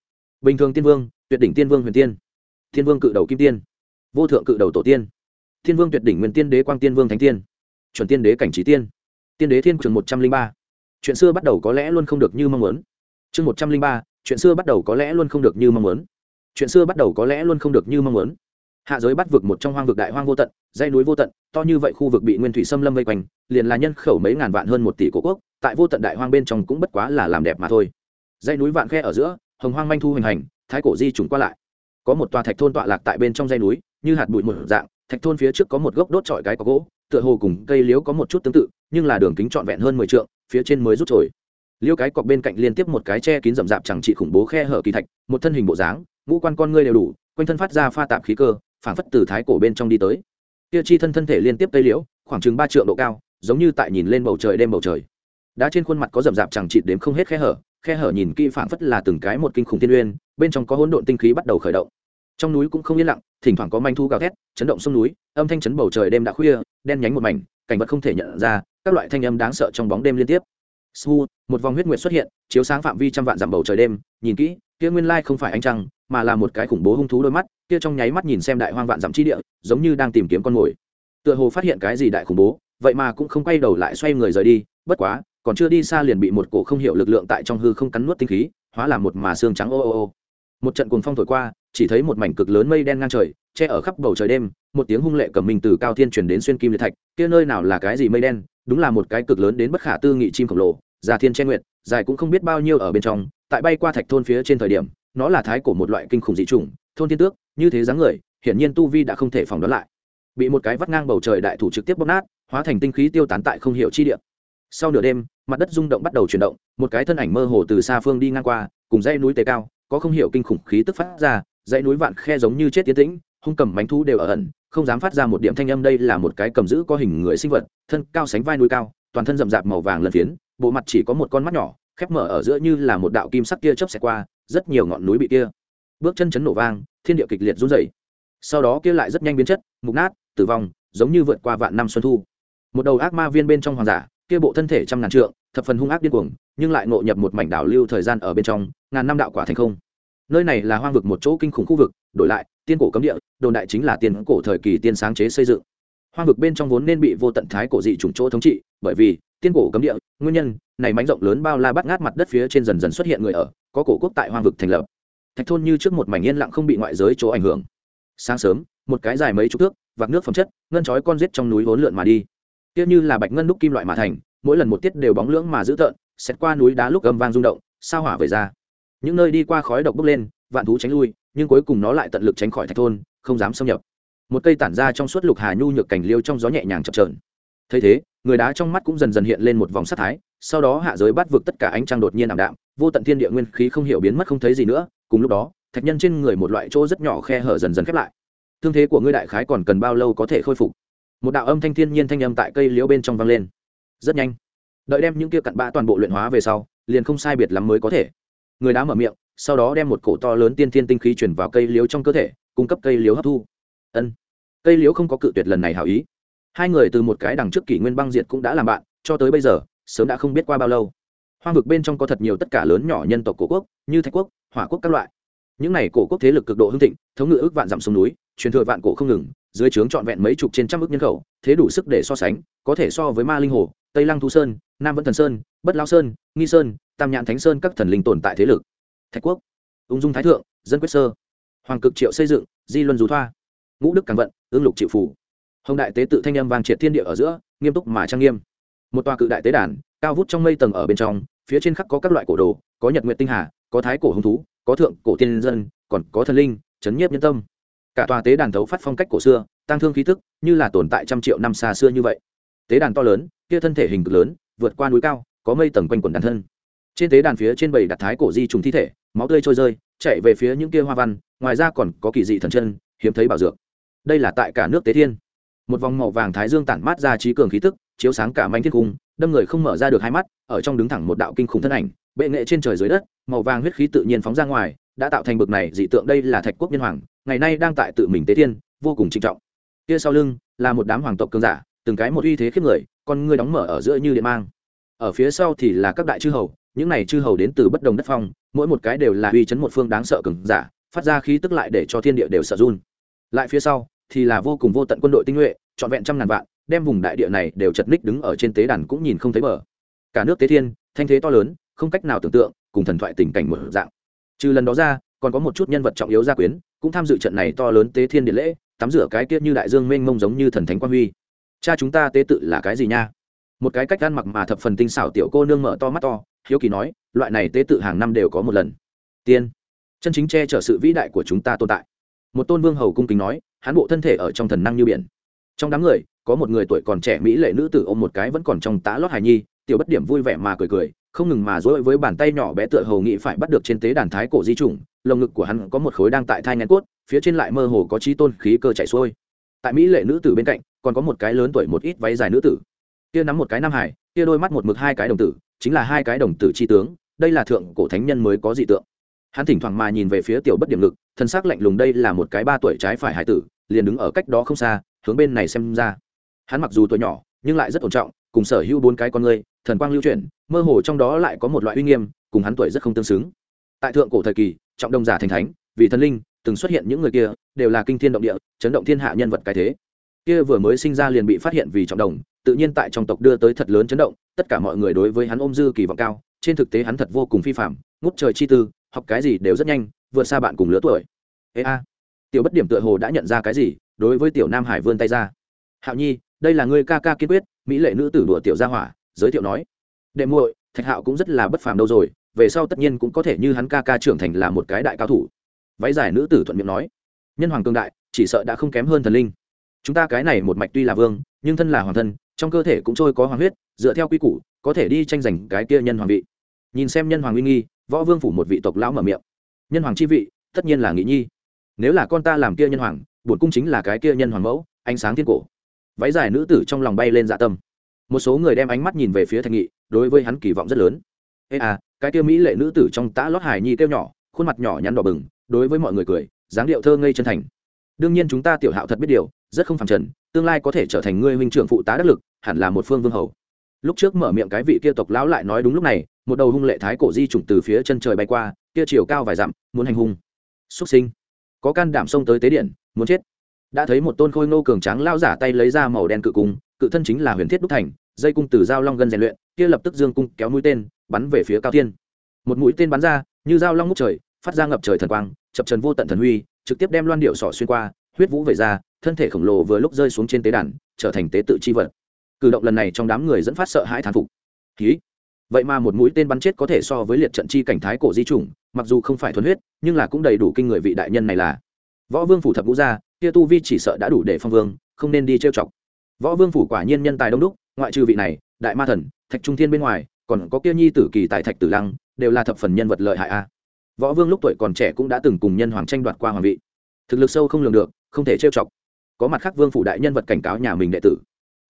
Bình thường tiên vương, tuyệt đỉnh tiên vương huyền tiên. Thiên vương cự đầu kim tiên. Vô thượng cự đầu tổ tiên. Thiên vương tuyệt đỉnh nguyên tiên đế quang tiên vương thánh tiên. Chuẩn tiên đế cảnh trí tiên. Tiên đế thiên trường một trăm linh ba. Chuyện xưa bắt đầu có lẽ luôn không được như mong muốn. Chương một trăm linh ba, chuyện xưa bắt đầu có lẽ luôn không được như mong muốn. Chuyện xưa bắt đầu có lẽ luôn không được như mong muốn. Hạ giới bắt vực một trong hoang vực đại hoang vô tận dây núi vô tận, to như vậy khu vực bị nguyên thủy xâm lâm vây quanh, liền là nhân khẩu mấy ngàn vạn hơn một tỷ cổ quốc, tại vô tận đại hoang bên trong cũng bất quá là làm đẹp mà thôi. Dây núi vạn khe ở giữa, hồng hoang manh thu hình hành, thái cổ di trùng qua lại. Có một tòa thạch thôn tọa lạc tại bên trong dây núi, như hạt bụi một dạng, thạch thôn phía trước có một gốc đốt trọi cái có gỗ, tựa hồ cùng cây liếu có một chút tương tự, nhưng là đường kính trọn vẹn hơn mười trượng, phía trên mới rút trồi. Liêu cái cọc bên cạnh liên tiếp một cái che kín rậm rạp chẳng trị khủng bố khe hở kỳ thạch, một thân hình bộ dáng, ngũ quan con ngươi đều đủ, quanh thân phát ra pha tạp khí cơ, phảng phất từ thái cổ bên trong đi tới kia chi thân thân thể liên tiếp cây liễu, khoảng chừng ba triệu độ cao, giống như tại nhìn lên bầu trời đêm bầu trời. Đá trên khuôn mặt có rậm rạp chẳng chịt đếm không hết khe hở khe hở nhìn kỹ phảng phất là từng cái một kinh khủng thiên uyên bên trong có hỗn độn tinh khí bắt đầu khởi động. Trong núi cũng không yên lặng, thỉnh thoảng có manh thu gào thét, chấn động sông núi, âm thanh chấn bầu trời đêm đã khuya, đen nhánh một mảnh, cảnh vật không thể nhận ra, các loại thanh âm đáng sợ trong bóng đêm liên tiếp. Su, một vòng huyết nguyệt xuất hiện, chiếu sáng phạm vi trăm vạn dặm bầu trời đêm, nhìn kỹ, kia nguyên lai không phải ánh trăng mà là một cái khủng bố hung thú đôi mắt, kia trong nháy mắt nhìn xem đại hoang vạn dặm chi địa, giống như đang tìm kiếm con mồi. Tựa hồ phát hiện cái gì đại khủng bố, vậy mà cũng không quay đầu lại xoay người rời đi, bất quá, còn chưa đi xa liền bị một cổ không hiểu lực lượng tại trong hư không cắn nuốt tinh khí, hóa làm một mà xương trắng ô ô ô. Một trận cuồng phong thổi qua, chỉ thấy một mảnh cực lớn mây đen ngang trời, che ở khắp bầu trời đêm, một tiếng hung lệ cầm mình từ cao thiên chuyển đến xuyên kim liệt thạch, kia nơi nào là cái gì mây đen, đúng là một cái cực lớn đến bất khả tư nghị chim khổng lồ, già thiên che nguyệt, dài cũng không biết bao nhiêu ở bên trong, tại bay qua thạch thôn phía trên thời điểm nó là thái của một loại kinh khủng dị trùng thôn thiên tước, như thế dáng người, hiển nhiên tu vi đã không thể phỏng đoán lại. Bị một cái vắt ngang bầu trời đại thủ trực tiếp bóp nát, hóa thành tinh khí tiêu tán tại không hiểu chi địa. Sau nửa đêm, mặt đất rung động bắt đầu chuyển động, một cái thân ảnh mơ hồ từ xa phương đi ngang qua, cùng dãy núi tế cao, có không hiểu kinh khủng khí tức phát ra, dãy núi vạn khe giống như chết tiến tĩnh, hung cầm mánh thú đều ở ẩn, không dám phát ra một điểm thanh âm, đây là một cái cầm giữ có hình người sinh vật, thân cao sánh vai núi cao, toàn thân rậm rạp màu vàng lần phiến, bộ mặt chỉ có một con mắt nhỏ khép mở ở giữa như là một đạo kim sắc kia chớp xẹt qua, rất nhiều ngọn núi bị kia bước chân chấn nổ vang, thiên địa kịch liệt run rẩy. Sau đó kia lại rất nhanh biến chất, mục nát, tử vong, giống như vượt qua vạn năm xuân thu. Một đầu ác ma viên bên trong hoàng giả, kia bộ thân thể trăm ngàn trượng, thập phần hung ác điên cuồng, nhưng lại ngộ nhập một mảnh đảo lưu thời gian ở bên trong, ngàn năm đạo quả thành không. Nơi này là hoang vực một chỗ kinh khủng khu vực, đổi lại, tiên cổ cấm địa, đồn đại chính là tiên cổ thời kỳ tiên sáng chế xây dựng. Hoang vực bên trong vốn nên bị vô tận thái cổ dị chủng chỗ thống trị, bởi vì tiên cổ cấm địa, nguyên nhân, này mánh rộng lớn bao la bắt ngát mặt đất phía trên dần dần xuất hiện người ở, có cổ quốc tại hoang vực thành lập. Thạch thôn như trước một mảnh yên lặng không bị ngoại giới chỗ ảnh hưởng. Sáng sớm, một cái dài mấy chục thước, vạc nước phẩm chất, ngân chói con rết trong núi vốn lượn mà đi. Tiếc như là bạch ngân đúc kim loại mà thành, mỗi lần một tiết đều bóng lưỡng mà dữ tợn, xét qua núi đá lúc gầm vang rung động, sao hỏa về ra. Những nơi đi qua khói độc bốc lên, vạn thú tránh lui, nhưng cuối cùng nó lại tận lực tránh khỏi thạch thôn, không dám xâm nhập. Một cây tản ra trong suốt lục hà nhu nhược cảnh liêu trong gió nhẹ nhàng chập trờn thấy thế, người đá trong mắt cũng dần dần hiện lên một vòng sát thái, sau đó hạ giới bắt vực tất cả ánh trăng đột nhiên ảm đạm, vô tận thiên địa nguyên khí không hiểu biến mất không thấy gì nữa, cùng lúc đó, thạch nhân trên người một loại chỗ rất nhỏ khe hở dần dần khép lại. Thương thế của ngươi đại khái còn cần bao lâu có thể khôi phục? Một đạo âm thanh thiên nhiên thanh âm tại cây liễu bên trong vang lên. Rất nhanh. Đợi đem những kia cặn bã toàn bộ luyện hóa về sau, liền không sai biệt lắm mới có thể. Người đá mở miệng, sau đó đem một cổ to lớn tiên thiên tinh khí chuyển vào cây liễu trong cơ thể, cung cấp cây liễu hấp thu. Ân. Cây liễu không có cự tuyệt lần này hảo ý hai người từ một cái đằng trước kỷ nguyên băng diệt cũng đã làm bạn, cho tới bây giờ, sớm đã không biết qua bao lâu. Hoang vực bên trong có thật nhiều tất cả lớn nhỏ nhân tộc cổ quốc, như thạch quốc, hỏa quốc các loại. Những này cổ quốc thế lực cực độ hưng thịnh, thống ngự ước vạn dặm sông núi, truyền thừa vạn cổ không ngừng, dưới trướng trọn vẹn mấy chục trên trăm ước nhân khẩu, thế đủ sức để so sánh, có thể so với ma linh hồ, tây lăng thu sơn, nam vẫn thần sơn, bất lao sơn, nghi sơn, tam nhãn thánh sơn các thần linh tồn tại thế lực. Thạch quốc, ung dung thái thượng, dân quyết sơ, hoàng cực triệu xây dựng, di luân dù thoa, ngũ đức càng vận, ương lục triệu phủ hồng đại tế tự thanh âm vang triệt thiên địa ở giữa, nghiêm túc mà trang nghiêm. Một tòa cự đại tế đàn, cao vút trong mây tầng ở bên trong, phía trên khắc có các loại cổ đồ, có nhật nguyện tinh hà, có thái cổ hứng thú, có thượng cổ tiên dân, còn có thần linh, chấn nhiếp nhân tâm. Cả tòa tế đàn thấu phát phong cách cổ xưa, tăng thương khí thức, như là tồn tại trăm triệu năm xa xưa như vậy. Tế đàn to lớn, kia thân thể hình cực lớn, vượt qua núi cao, có mây tầng quanh quần đàn thân. Trên tế đàn phía trên bầy đặt thái cổ di trùng thi thể, máu tươi trôi rơi, chạy về phía những kia hoa văn, ngoài ra còn có kỳ dị thần chân, hiếm thấy bảo dược. Đây là tại cả nước tế thiên một vòng màu vàng thái dương tản mát ra trí cường khí tức, chiếu sáng cả manh thiên cung, đâm người không mở ra được hai mắt, ở trong đứng thẳng một đạo kinh khủng thân ảnh, bệ nghệ trên trời dưới đất, màu vàng huyết khí tự nhiên phóng ra ngoài, đã tạo thành bực này dị tượng đây là thạch quốc nhân hoàng, ngày nay đang tại tự mình tế thiên, vô cùng trinh trọng. Kia sau lưng, là một đám hoàng tộc cường giả, từng cái một uy thế khiếp người, con ngươi đóng mở ở giữa như điện mang. Ở phía sau thì là các đại chư hầu, những này chư hầu đến từ bất đồng đất phong, mỗi một cái đều là uy chấn một phương đáng sợ cường giả, phát ra khí tức lại để cho thiên địa đều sợ run. Lại phía sau thì là vô cùng vô tận quân đội tinh nhuệ, trọn vẹn trăm ngàn vạn, đem vùng đại địa này đều chật ních đứng ở trên tế đàn cũng nhìn không thấy bờ. Cả nước tế thiên, thanh thế to lớn, không cách nào tưởng tượng, cùng thần thoại tình cảnh một dạng. Trừ lần đó ra, còn có một chút nhân vật trọng yếu gia quyến, cũng tham dự trận này to lớn tế thiên điện lễ, tắm rửa cái tiết như đại dương mênh mông giống như thần thánh quan huy. Cha chúng ta tế tự là cái gì nha? Một cái cách ăn mặc mà thập phần tinh xảo tiểu cô nương mở to mắt to, hiếu kỳ nói, loại này tế tự hàng năm đều có một lần. Tiên. Chân chính che chở sự vĩ đại của chúng ta tồn tại. Một tôn vương hầu cung kính nói hắn bộ thân thể ở trong thần năng như biển. Trong đám người, có một người tuổi còn trẻ mỹ lệ nữ tử ôm một cái vẫn còn trong tá lót hài nhi, tiểu bất điểm vui vẻ mà cười cười, không ngừng mà dối với bàn tay nhỏ bé tựa hầu nghĩ phải bắt được trên tế đàn thái cổ di chủng, lồng ngực của hắn có một khối đang tại thai ngén cốt, phía trên lại mơ hồ có trí tôn khí cơ chạy xuôi. Tại mỹ lệ nữ tử bên cạnh, còn có một cái lớn tuổi một ít váy dài nữ tử. Kia nắm một cái nam hải kia đôi mắt một mực hai cái đồng tử, chính là hai cái đồng tử chi tướng, đây là thượng cổ thánh nhân mới có dị tượng. Hắn thỉnh thoảng mà nhìn về phía tiểu bất điểm ngực, thân xác lạnh lùng đây là một cái ba tuổi trái phải hải tử liền đứng ở cách đó không xa, hướng bên này xem ra. Hắn mặc dù tuổi nhỏ, nhưng lại rất ổn trọng, cùng sở hữu bốn cái con người, thần quang lưu chuyển, mơ hồ trong đó lại có một loại uy nghiêm, cùng hắn tuổi rất không tương xứng. Tại thượng cổ thời kỳ, trọng đồng giả thành thánh, vì thần linh, từng xuất hiện những người kia, đều là kinh thiên động địa, chấn động thiên hạ nhân vật cái thế. Kia vừa mới sinh ra liền bị phát hiện vì trọng đồng, tự nhiên tại trong tộc đưa tới thật lớn chấn động, tất cả mọi người đối với hắn ôm dư kỳ vọng cao, trên thực tế hắn thật vô cùng phi phạm, ngút trời chi tư, học cái gì đều rất nhanh, vượt xa bạn cùng lứa tuổi. Ê a tiểu bất điểm tựa hồ đã nhận ra cái gì, đối với tiểu nam hải vươn tay ra. Hạo nhi, đây là người ca ca kiên quyết, mỹ lệ nữ tử đùa tiểu gia hỏa, giới thiệu nói. Đệ muội, thạch hạo cũng rất là bất phàm đâu rồi, về sau tất nhiên cũng có thể như hắn ca ca trưởng thành là một cái đại cao thủ. Váy giải nữ tử thuận miệng nói. Nhân hoàng cương đại, chỉ sợ đã không kém hơn thần linh. Chúng ta cái này một mạch tuy là vương, nhưng thân là hoàng thân, trong cơ thể cũng trôi có hoàng huyết, dựa theo quy củ, có thể đi tranh giành cái kia nhân hoàng vị. Nhìn xem nhân hoàng uy nghi, võ vương phủ một vị tộc lão mở miệng. Nhân hoàng chi vị, tất nhiên là nghị nhi nếu là con ta làm kia nhân hoàng, bổn cung chính là cái kia nhân hoàng mẫu, ánh sáng thiên cổ. Váy dài nữ tử trong lòng bay lên dạ tâm. Một số người đem ánh mắt nhìn về phía thạch nghị, đối với hắn kỳ vọng rất lớn. Ê à cái kia mỹ lệ nữ tử trong tã lót hải nhi kêu nhỏ, khuôn mặt nhỏ nhắn đỏ bừng, đối với mọi người cười, dáng điệu thơ ngây chân thành. Đương nhiên chúng ta tiểu hạo thật biết điều, rất không phản trần, tương lai có thể trở thành ngươi huynh trưởng phụ tá đắc lực, hẳn là một phương vương hầu. Lúc trước mở miệng cái vị kia tộc lão lại nói đúng lúc này, một đầu hung lệ thái cổ di trùng từ phía chân trời bay qua, kia chiều cao vài dặm, muốn hành hung. Xuất sinh có can đảm xông tới tế điện, muốn chết. Đã thấy một tôn khôi ngô cường tráng lao giả tay lấy ra màu đen cự cung, cự thân chính là huyền thiết đúc thành, dây cung từ dao long gân rèn luyện, kia lập tức dương cung kéo mũi tên, bắn về phía cao thiên. Một mũi tên bắn ra, như dao long ngút trời, phát ra ngập trời thần quang, chập trần vô tận thần huy, trực tiếp đem loan điệu sỏ xuyên qua, huyết vũ về ra, thân thể khổng lồ vừa lúc rơi xuống trên tế đàn, trở thành tế tự chi vật. Cử động lần này trong đám người dẫn phát sợ hãi thán phục. Ký vậy mà một mũi tên bắn chết có thể so với liệt trận chi cảnh thái cổ di chủng, mặc dù không phải thuần huyết, nhưng là cũng đầy đủ kinh người vị đại nhân này là. Võ vương phủ thập ngũ gia, kia tu vi chỉ sợ đã đủ để phong vương, không nên đi trêu chọc. Võ vương phủ quả nhiên nhân tài đông đúc, ngoại trừ vị này, đại ma thần, thạch trung thiên bên ngoài, còn có kia nhi tử kỳ tại thạch tử lăng, đều là thập phần nhân vật lợi hại a. Võ vương lúc tuổi còn trẻ cũng đã từng cùng nhân hoàng tranh đoạt qua hoàng vị. Thực lực sâu không lường được, không thể trêu chọc. Có mặt khác vương phủ đại nhân vật cảnh cáo nhà mình đệ tử.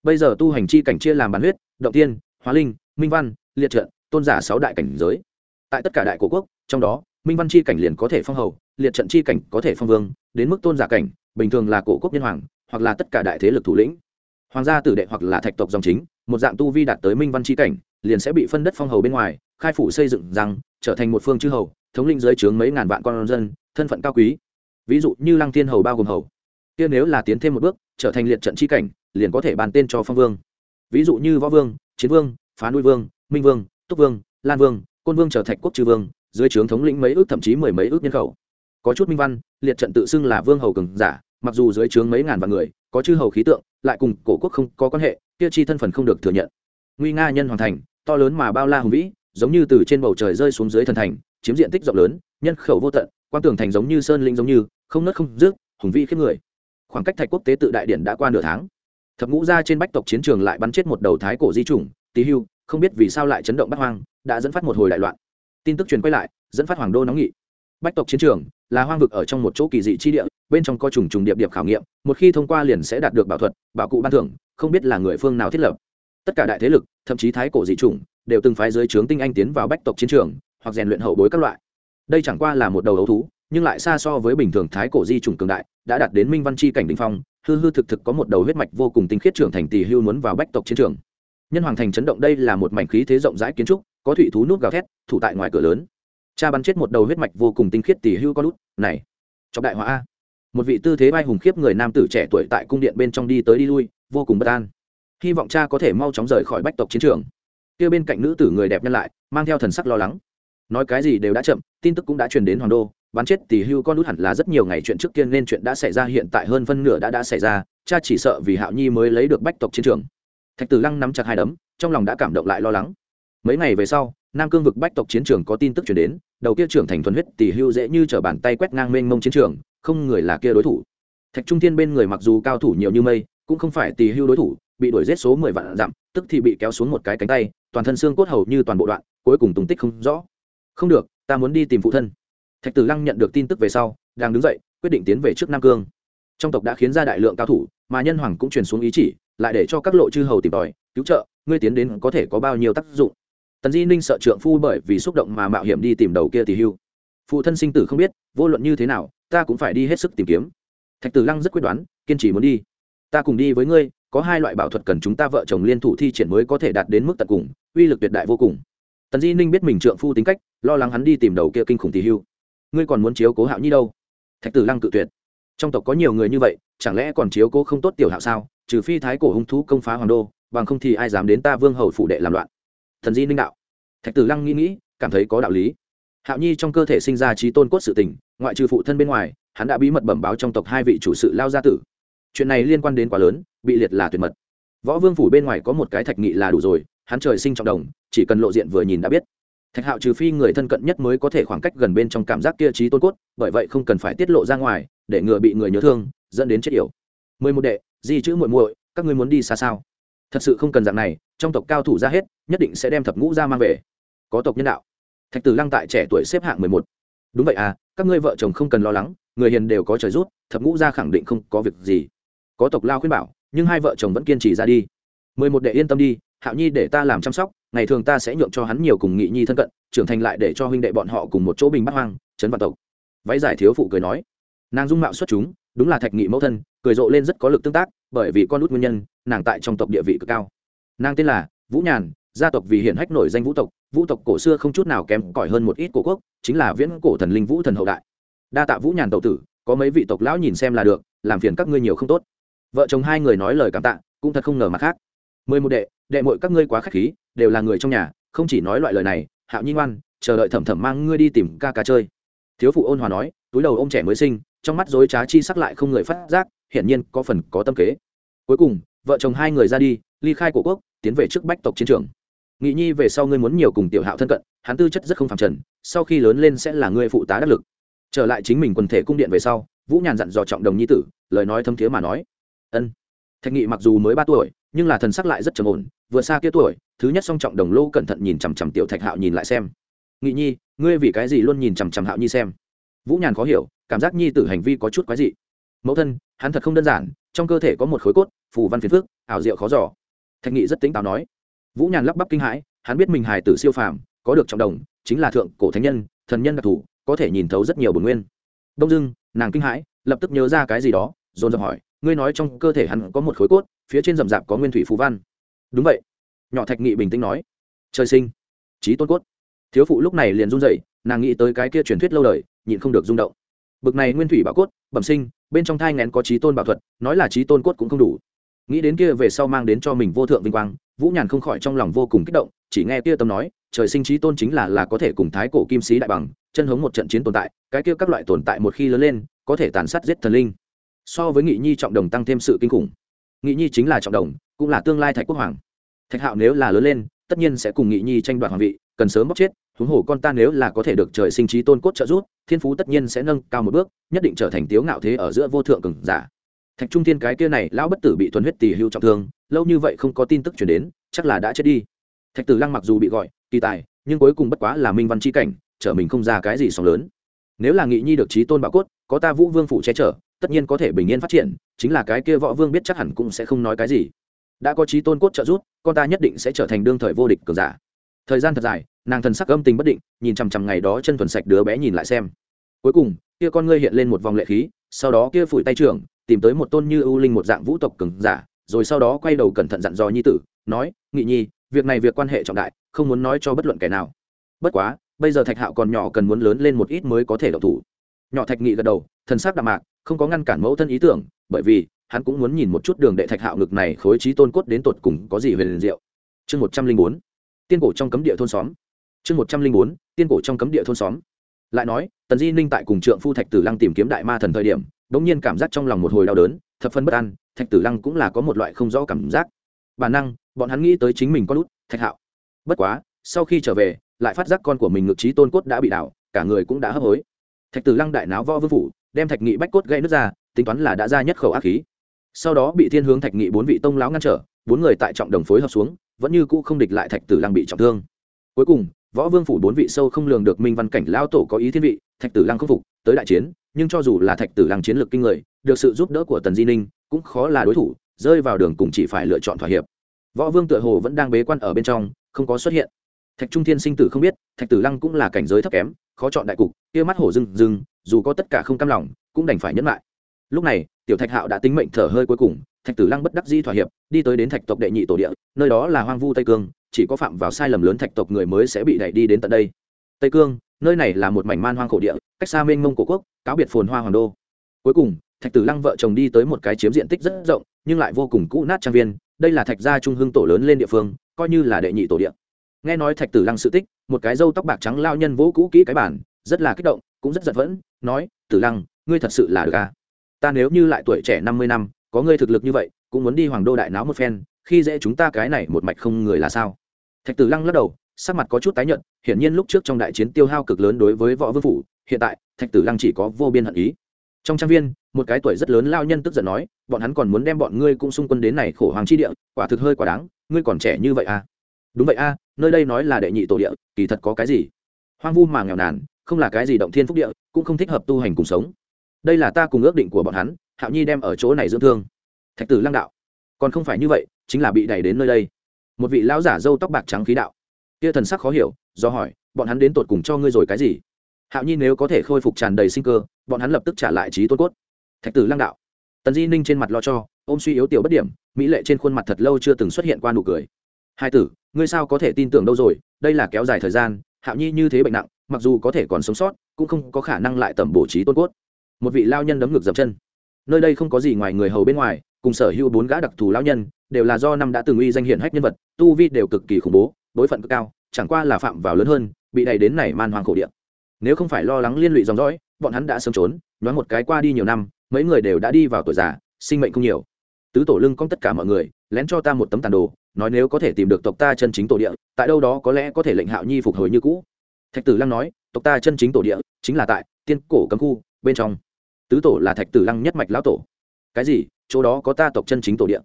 Bây giờ tu hành chi cảnh chia làm bản huyết, động tiên, hóa linh, minh văn liệt trận, tôn giả sáu đại cảnh giới. Tại tất cả đại cổ quốc, trong đó, minh văn chi cảnh liền có thể phong hầu, liệt trận chi cảnh có thể phong vương, đến mức tôn giả cảnh, bình thường là cổ quốc nhân hoàng, hoặc là tất cả đại thế lực thủ lĩnh. Hoàng gia tử đệ hoặc là thạch tộc dòng chính, một dạng tu vi đạt tới minh văn chi cảnh, liền sẽ bị phân đất phong hầu bên ngoài, khai phủ xây dựng rằng, trở thành một phương chư hầu, thống lĩnh dưới trướng mấy ngàn vạn con dân, thân phận cao quý. Ví dụ như lăng thiên hầu bao gồm hầu. Kia nếu là tiến thêm một bước, trở thành liệt trận chi cảnh, liền có thể bàn tên cho phong vương. Ví dụ như võ vương, chiến vương, phá nuôi vương minh vương, túc vương, lan vương, côn vương trở thành quốc chư vương, dưới trướng thống lĩnh mấy ước, thậm chí mười mấy ước nhân khẩu. Có chút minh văn, liệt trận tự xưng là vương hầu cường giả, mặc dù dưới trướng mấy ngàn vạn người, có chư hầu khí tượng, lại cùng cổ quốc không có quan hệ, kia chi thân phần không được thừa nhận. Nguy nga nhân hoàn thành, to lớn mà bao la hùng vĩ, giống như từ trên bầu trời rơi xuống dưới thần thành, chiếm diện tích rộng lớn, nhân khẩu vô tận quan tường thành giống như sơn linh giống như, không nớt không rước, hùng vĩ khiếp người. Khoảng cách thạch quốc tế tự đại điện đã qua nửa tháng. Thập ngũ ra trên bách tộc chiến trường lại bắn chết một đầu thái cổ di chủng tý hưu không biết vì sao lại chấn động bắt hoang, đã dẫn phát một hồi đại loạn. Tin tức truyền quay lại, dẫn phát hoàng đô nóng nghị. Bách tộc chiến trường là hoang vực ở trong một chỗ kỳ dị chi địa, bên trong có trùng trùng điệp điệp khảo nghiệm, một khi thông qua liền sẽ đạt được bảo thuật, bảo cụ ban thưởng, không biết là người phương nào thiết lập. Tất cả đại thế lực, thậm chí thái cổ dị chủng, đều từng phái dưới trướng tinh anh tiến vào bách tộc chiến trường, hoặc rèn luyện hậu bối các loại. Đây chẳng qua là một đầu ấu thú, nhưng lại xa so với bình thường thái cổ di chủng cường đại, đã đạt đến minh văn chi cảnh đình phong, hư hư thực thực có một đầu huyết mạch vô cùng tinh khiết trưởng thành tỷ hưu muốn vào bách tộc chiến trường nhân hoàng thành chấn động đây là một mảnh khí thế rộng rãi kiến trúc, có thủy thú nút gào thét, thủ tại ngoài cửa lớn. Cha bắn chết một đầu huyết mạch vô cùng tinh khiết tỷ hưu có nút này, chọc đại hóa a. Một vị tư thế vai hùng khiếp người nam tử trẻ tuổi tại cung điện bên trong đi tới đi lui, vô cùng bất an. Hy vọng cha có thể mau chóng rời khỏi bách tộc chiến trường. Kia bên cạnh nữ tử người đẹp nhân lại, mang theo thần sắc lo lắng. Nói cái gì đều đã chậm, tin tức cũng đã truyền đến hoàng đô, bắn chết tỷ hưu con nút hẳn là rất nhiều ngày chuyện trước tiên nên chuyện đã xảy ra hiện tại hơn phân nửa đã đã xảy ra, cha chỉ sợ vì hạo nhi mới lấy được bách tộc chiến trường thạch tử lăng nắm chặt hai đấm, trong lòng đã cảm động lại lo lắng. Mấy ngày về sau, nam cương vực bách tộc chiến trường có tin tức chuyển đến, đầu kia trưởng thành thuần huyết tỷ hưu dễ như t bàn tay quét ngang mênh mông chiến trường, không người là kia đối thủ. Thạch trung thiên bên người mặc dù cao thủ nhiều như mây, cũng không phải tỷ hưu đối thủ, bị đuổi giết số mười vạn dặm, tức thì bị kéo xuống một cái cánh tay, toàn thân xương cốt hầu như toàn bộ đoạn, cuối cùng tùng tích không rõ. Không được, ta muốn đi tìm phụ thân. Thạch tử lăng nhận được tin tức về sau, đang đứng dậy, quyết định tiến về trước nam cương. Trong tộc đã khiến ra đại lượng cao thủ, mà nhân hoàng cũng truyền xuống ý chỉ lại để cho các lộ chư hầu tìm tòi, cứu trợ, ngươi tiến đến có thể có bao nhiêu tác dụng. Tần di ninh sợ trượng phu bởi vì xúc động mà mạo hiểm đi tìm đầu kia tỷ hưu. Phụ thân sinh tử không biết, vô luận như thế nào, ta cũng phải đi hết sức tìm kiếm. Thạch tử lăng rất quyết đoán, kiên trì muốn đi. Ta cùng đi với ngươi, có hai loại bảo thuật cần chúng ta vợ chồng liên thủ thi triển mới có thể đạt đến mức tận cùng, uy lực tuyệt đại vô cùng. Tần di ninh biết mình trượng phu tính cách, lo lắng hắn đi tìm đầu kia kinh khủng tỷ hưu. Ngươi còn muốn chiếu cố hạo nhi đâu? Thạch tử lăng cự tuyệt trong tộc có nhiều người như vậy, chẳng lẽ còn chiếu cố không tốt tiểu hạo sao? Trừ phi thái cổ hung thú công phá hoàng đô, bằng không thì ai dám đến ta vương hầu phủ đệ làm loạn? Thần di ninh đạo. Thạch tử lăng nghĩ nghĩ, cảm thấy có đạo lý. Hạo nhi trong cơ thể sinh ra trí tôn cốt sự tình, ngoại trừ phụ thân bên ngoài, hắn đã bí mật bẩm báo trong tộc hai vị chủ sự lao gia tử. Chuyện này liên quan đến quá lớn, bị liệt là tuyệt mật. Võ vương phủ bên ngoài có một cái thạch nghị là đủ rồi, hắn trời sinh trọng đồng, chỉ cần lộ diện vừa nhìn đã biết. Thạch hạo trừ phi người thân cận nhất mới có thể khoảng cách gần bên trong cảm giác kia trí tôn cốt, bởi vậy không cần phải tiết lộ ra ngoài để ngừa bị người nhớ thương, dẫn đến chết yểu. Mười một đệ, di chữ muội muội, các ngươi muốn đi xa sao? Thật sự không cần dạng này, trong tộc cao thủ ra hết, nhất định sẽ đem thập ngũ ra mang về. Có tộc nhân đạo. Thạch tử lăng tại trẻ tuổi xếp hạng mười một. Đúng vậy à các ngươi vợ chồng không cần lo lắng, người hiền đều có trời rút, thập ngũ ra khẳng định không có việc gì. Có tộc lao khuyên bảo, nhưng hai vợ chồng vẫn kiên trì ra đi. Mười một đệ yên tâm đi, hạo nhi để ta làm chăm sóc, ngày thường ta sẽ nhượng cho hắn nhiều cùng nghị nhi thân cận, trưởng thành lại để cho huynh đệ bọn họ cùng một chỗ bình bắt hoang trấn vạn tộc. Váy giải thiếu phụ cười nói nàng dung mạo xuất chúng, đúng là thạch nghị mẫu thân, cười rộ lên rất có lực tương tác, bởi vì con út nguyên nhân, nàng tại trong tộc địa vị cực cao. Nàng tên là vũ nhàn, gia tộc vì hiển hách nổi danh vũ tộc vũ tộc cổ xưa không chút nào kém cỏi hơn một ít cổ quốc, chính là viễn cổ thần linh vũ thần hậu đại. Đa tạ vũ nhàn tậu tử, có mấy vị tộc lão nhìn xem là được, làm phiền các ngươi nhiều không tốt. Vợ chồng hai người nói lời cảm tạ, cũng thật không ngờ mặt khác. Mười một đệ đệ mội các ngươi quá k h á c h khí, đều là người trong nhà, không chỉ nói loại lời này, hạo nhi ngoan, chờ đợi thẩm thẩm mang ngươi đi tìm ca ca chơi. Thiếu phụ ôn hòa nói túi đầu ô m trẻ mới sinh, trong mắt dối trá chi sắc lại không người phát giác, hiển nhiên có phần có tâm kế. Cuối cùng, vợ chồng hai người ra đi, ly khai cổ quốc, tiến về trước bách tộc chiến trường. Nghị nhi về sau ngươi muốn nhiều cùng tiểu hạo thân cận, hắn tư chất rất không phẳng trần, sau khi lớn lên sẽ là ngươi phụ tá đắc lực. Trở lại chính mình quần thể cung điện về sau, vũ nhàn dặn dò trọng đồng nhi tử, lời nói thâm thiế mà nói. Ân. Thạch nghị mặc dù mới ba tuổi, nhưng là thần sắc lại rất trầm ổn, vừa xa kia tuổi, thứ nhất song trọng đồng lô cẩn thận nhìn chằm chằm tiểu thạch hạo nhìn lại xem. Nghị nhi, ngươi vì cái gì luôn nhìn chằm chằm hạo nhi xem? Vũ nhàn khó hiểu, cảm giác nhi tử hành vi có chút quái dị. Mẫu thân, hắn thật không đơn giản, trong cơ thể có một khối cốt, phù văn phiền phước ảo diệu khó giỏ thạch nghị rất tính táo nói. Vũ nhàn lắp bắp kinh hãi, hắn biết mình hài tử siêu phàm, có được trọng đồng, chính là thượng cổ thánh nhân, thần nhân đặc thù, có thể nhìn thấu rất nhiều bồn nguyên. Đông dưng nàng kinh hãi, lập tức nhớ ra cái gì đó, dồn dập hỏi, ngươi nói trong cơ thể hắn có một khối cốt, phía trên rậm rạp có nguyên thủy phù văn. Đúng vậy. Nhỏ thạch nghị bình tĩnh nói. Trời sinh trí tôn cốt. Thiếu phụ lúc này liền run dậy nàng nghĩ tới cái kia truyền thuyết lâu đời nhịn không được rung động. Bực này nguyên thủy bảo cốt, bẩm sinh, bên trong thai ngén có trí tôn bảo thuật, nói là trí tôn cốt cũng không đủ. Nghĩ đến kia về sau mang đến cho mình vô thượng vinh quang, vũ nhàn không khỏi trong lòng vô cùng kích động, chỉ nghe kia tâm nói, trời sinh trí tôn chính là là có thể cùng thái cổ kim sĩ đại bằng, chân hống một trận chiến tồn tại, cái kia các loại tồn tại một khi lớn lên, có thể tàn sát giết thần linh. So với nghị nhi trọng đồng tăng thêm sự kinh khủng. Nghị nhi chính là trọng đồng, cũng là tương lai thạch quốc hoàng. Thạch hạo nếu là lớn lên, tất nhiên sẽ cùng nghị nhi tranh đoạt hoàng vị, cần sớm bóc chết huống hồ con ta nếu là có thể được trời sinh trí tôn cốt trợ giúp, thiên phú tất nhiên sẽ nâng cao một bước, nhất định trở thành tiếu ngạo thế ở giữa vô thượng cường giả. Thạch trung thiên cái kia này, lão bất tử bị thuần huyết tỷ hưu trọng thương, lâu như vậy không có tin tức chuyển đến, chắc là đã chết đi. Thạch tử lăng mặc dù bị gọi, kỳ tài, nhưng cuối cùng bất quá là minh văn chi cảnh, trở mình không ra cái gì sóng lớn. Nếu là nghị nhi được trí tôn bảo cốt, có ta vũ vương phủ che chở, tất nhiên có thể bình yên phát triển, chính là cái kia võ vương biết chắc hẳn cũng sẽ không nói cái gì. Đã có trí tôn cốt trợ giúp, con ta nhất định sẽ trở thành đương thời vô địch cường giả thời gian thật dài, nàng thần sắc âm tình bất định, nhìn chằm chằm ngày đó chân thuần sạch đứa bé nhìn lại xem. Cuối cùng, kia con ngươi hiện lên một vòng lệ khí, sau đó kia phủi tay trưởng, tìm tới một tôn như ưu linh một dạng vũ tộc cường giả, rồi sau đó quay đầu cẩn thận dặn dò nhi tử, nói, nghị nhi, việc này việc quan hệ trọng đại, không muốn nói cho bất luận kẻ nào. Bất quá, bây giờ thạch hạo còn nhỏ cần muốn lớn lên một ít mới có thể độc thủ. Nhỏ thạch nghị gật đầu, thần sắc đạm mạc, không có ngăn cản mẫu thân ý tưởng, bởi vì hắn cũng muốn nhìn một chút đường đệ thạch hạo ngực này khối trí tôn cốt đến tột cùng có gì về liền diệu. Chương một trăm linh bốn tiên cổ trong cấm địa thôn xóm. Chương một trăm linh bốn, tiên cổ trong cấm địa thôn xóm. Lại nói, tần di ninh tại cùng trượng phu thạch tử lăng tìm kiếm đại ma thần thời điểm đ ỗ n g nhiên cảm giác trong lòng một hồi đau đớn, thập phân bất an, thạch tử lăng cũng là có một loại không rõ cảm giác. Bản năng, bọn hắn nghĩ tới chính mình có lút, thạch hạo. Bất quá, sau khi trở về, lại phát giác con của mình ngực trí tôn cốt đã bị đảo, cả người cũng đã hấp hối. Thạch tử lăng đại náo võ vương phủ, đem thạch nghị bách cốt gây nước ra, tính toán là đã ra nhất khẩu ác khí. Sau đó bị thiên hướng thạch nghị bốn vị tông lão ngăn trở bốn người tại trọng đồng phối hợp xuống, vẫn như cũ không địch lại thạch tử lăng bị trọng thương. Cuối cùng, võ vương phủ bốn vị sâu không lường được minh văn cảnh lao tổ có ý thiên vị, thạch tử lăng không phục, tới đại chiến, nhưng cho dù là thạch tử lăng chiến lược kinh người, được sự giúp đỡ của tần di ninh cũng khó là đối thủ, rơi vào đường cùng chỉ phải lựa chọn thỏa hiệp. Võ vương tựa hồ vẫn đang bế quan ở bên trong, không có xuất hiện. Thạch trung thiên sinh tử không biết, thạch tử lăng cũng là cảnh giới thấp kém, khó chọn đại cục, kia mắt hổ rừng rừng dù có tất cả không cam lòng, cũng đành phải nhẫn lại. Lúc này, tiểu thạch hạo đã tính mệnh thở hơi cuối cùng thạch tử lăng bất đắc di thỏa hiệp, đi tới đến thạch tộc đệ nhị tổ địa, nơi đó là hoang vu tây cương, chỉ có phạm vào sai lầm lớn thạch tộc người mới sẽ bị đẩy đi đến tận đây. Tây cương, nơi này là một mảnh man hoang cổ địa, cách xa mênh mông cổ quốc, cáo biệt phồn hoa hoàng đô. Cuối cùng, thạch tử lăng vợ chồng đi tới một cái chiếm diện tích rất rộng, nhưng lại vô cùng cũ nát trang viên, đây là thạch gia trung hưng tổ lớn lên địa phương, coi như là đệ nhị tổ địa. Nghe nói thạch tử lăng sự tích, một cái râu tóc bạc trắng lao nhân vỗ cũ kỹ cái bản rất là kích động, cũng rất giật vẫn, nói, tử lăng, ngươi thật sự là được à? Ta nếu như lại tuổi trẻ năm mươi năm có ngươi thực lực như vậy cũng muốn đi hoàng đô đại náo một phen khi dễ chúng ta cái này một mạch không người là sao? Thạch tử lăng lắc đầu sắc mặt có chút tái nhợt hiển nhiên lúc trước trong đại chiến tiêu hao cực lớn đối với võ vương phủ hiện tại thạch tử lăng chỉ có vô biên hận ý. Trong trang viên một cái tuổi rất lớn lao nhân tức giận nói bọn hắn còn muốn đem bọn ngươi cũng xung quân đến này khổ hoàng chi địa quả thực hơi quả đáng ngươi còn trẻ như vậy à? Đúng vậy à, nơi đây nói là đệ nhị tổ địa kỳ thật có cái gì? Hoang vu mà nghèo nàn không là cái gì động thiên phúc địa cũng không thích hợp tu hành cùng sống. Đây là ta cùng ước định của bọn hắn hạo nhi đem ở chỗ này dưỡng thương. Thạch tử lăng đạo, còn không phải như vậy, chính là bị đẩy đến nơi đây. Một vị lão giả râu tóc bạc trắng khí đạo. Kia thần sắc khó hiểu, do hỏi, bọn hắn đến tột cùng cho ngươi rồi cái gì? Hạo nhi nếu có thể khôi phục tràn đầy sinh cơ, bọn hắn lập tức trả lại trí tôn cốt. Thạch tử lăng đạo, tần di ninh trên mặt lo cho, ôm suy yếu tiểu bất điểm, mỹ lệ trên khuôn mặt thật lâu chưa từng xuất hiện qua nụ cười. Hai tử, ngươi sao có thể tin tưởng đâu rồi, đây là kéo dài thời gian, hạo nhi như thế bệnh nặng, mặc dù có thể còn sống sót, cũng không có khả năng lại tẩm bổ trí tôn cốt. Một vị lao nhân đấm ngực dập chân nơi đây không có gì ngoài người hầu bên ngoài, cùng sở hữu bốn gã đặc thù lão nhân, đều là do năm đã từng uy danh hiển hách nhân vật, tu vi đều cực kỳ khủng bố bối phận cực cao, chẳng qua là phạm vào lớn hơn, bị đẩy đến này man hoàng khổ địa. nếu không phải lo lắng liên lụy dòng dõi, bọn hắn đã sớm trốn nói một cái qua đi nhiều năm, mấy người đều đã đi vào tuổi già, sinh mệnh không nhiều. Tứ tổ lưng cong tất cả mọi người, lén cho ta một tấm tàn đồ, nói nếu có thể tìm được tộc ta chân chính tổ địa, tại đâu đó có lẽ có thể lệnh hạo nhi phục hồi như cũ. Thạch tử lăng nói, tộc ta chân chính tổ địa chính là tại tiên cổ cấm khu, bên trong tứ tổ là thạch tử lăng nhất mạch lão tổ. Cái gì? Chỗ đó có ta tộc chân chính tổ địa.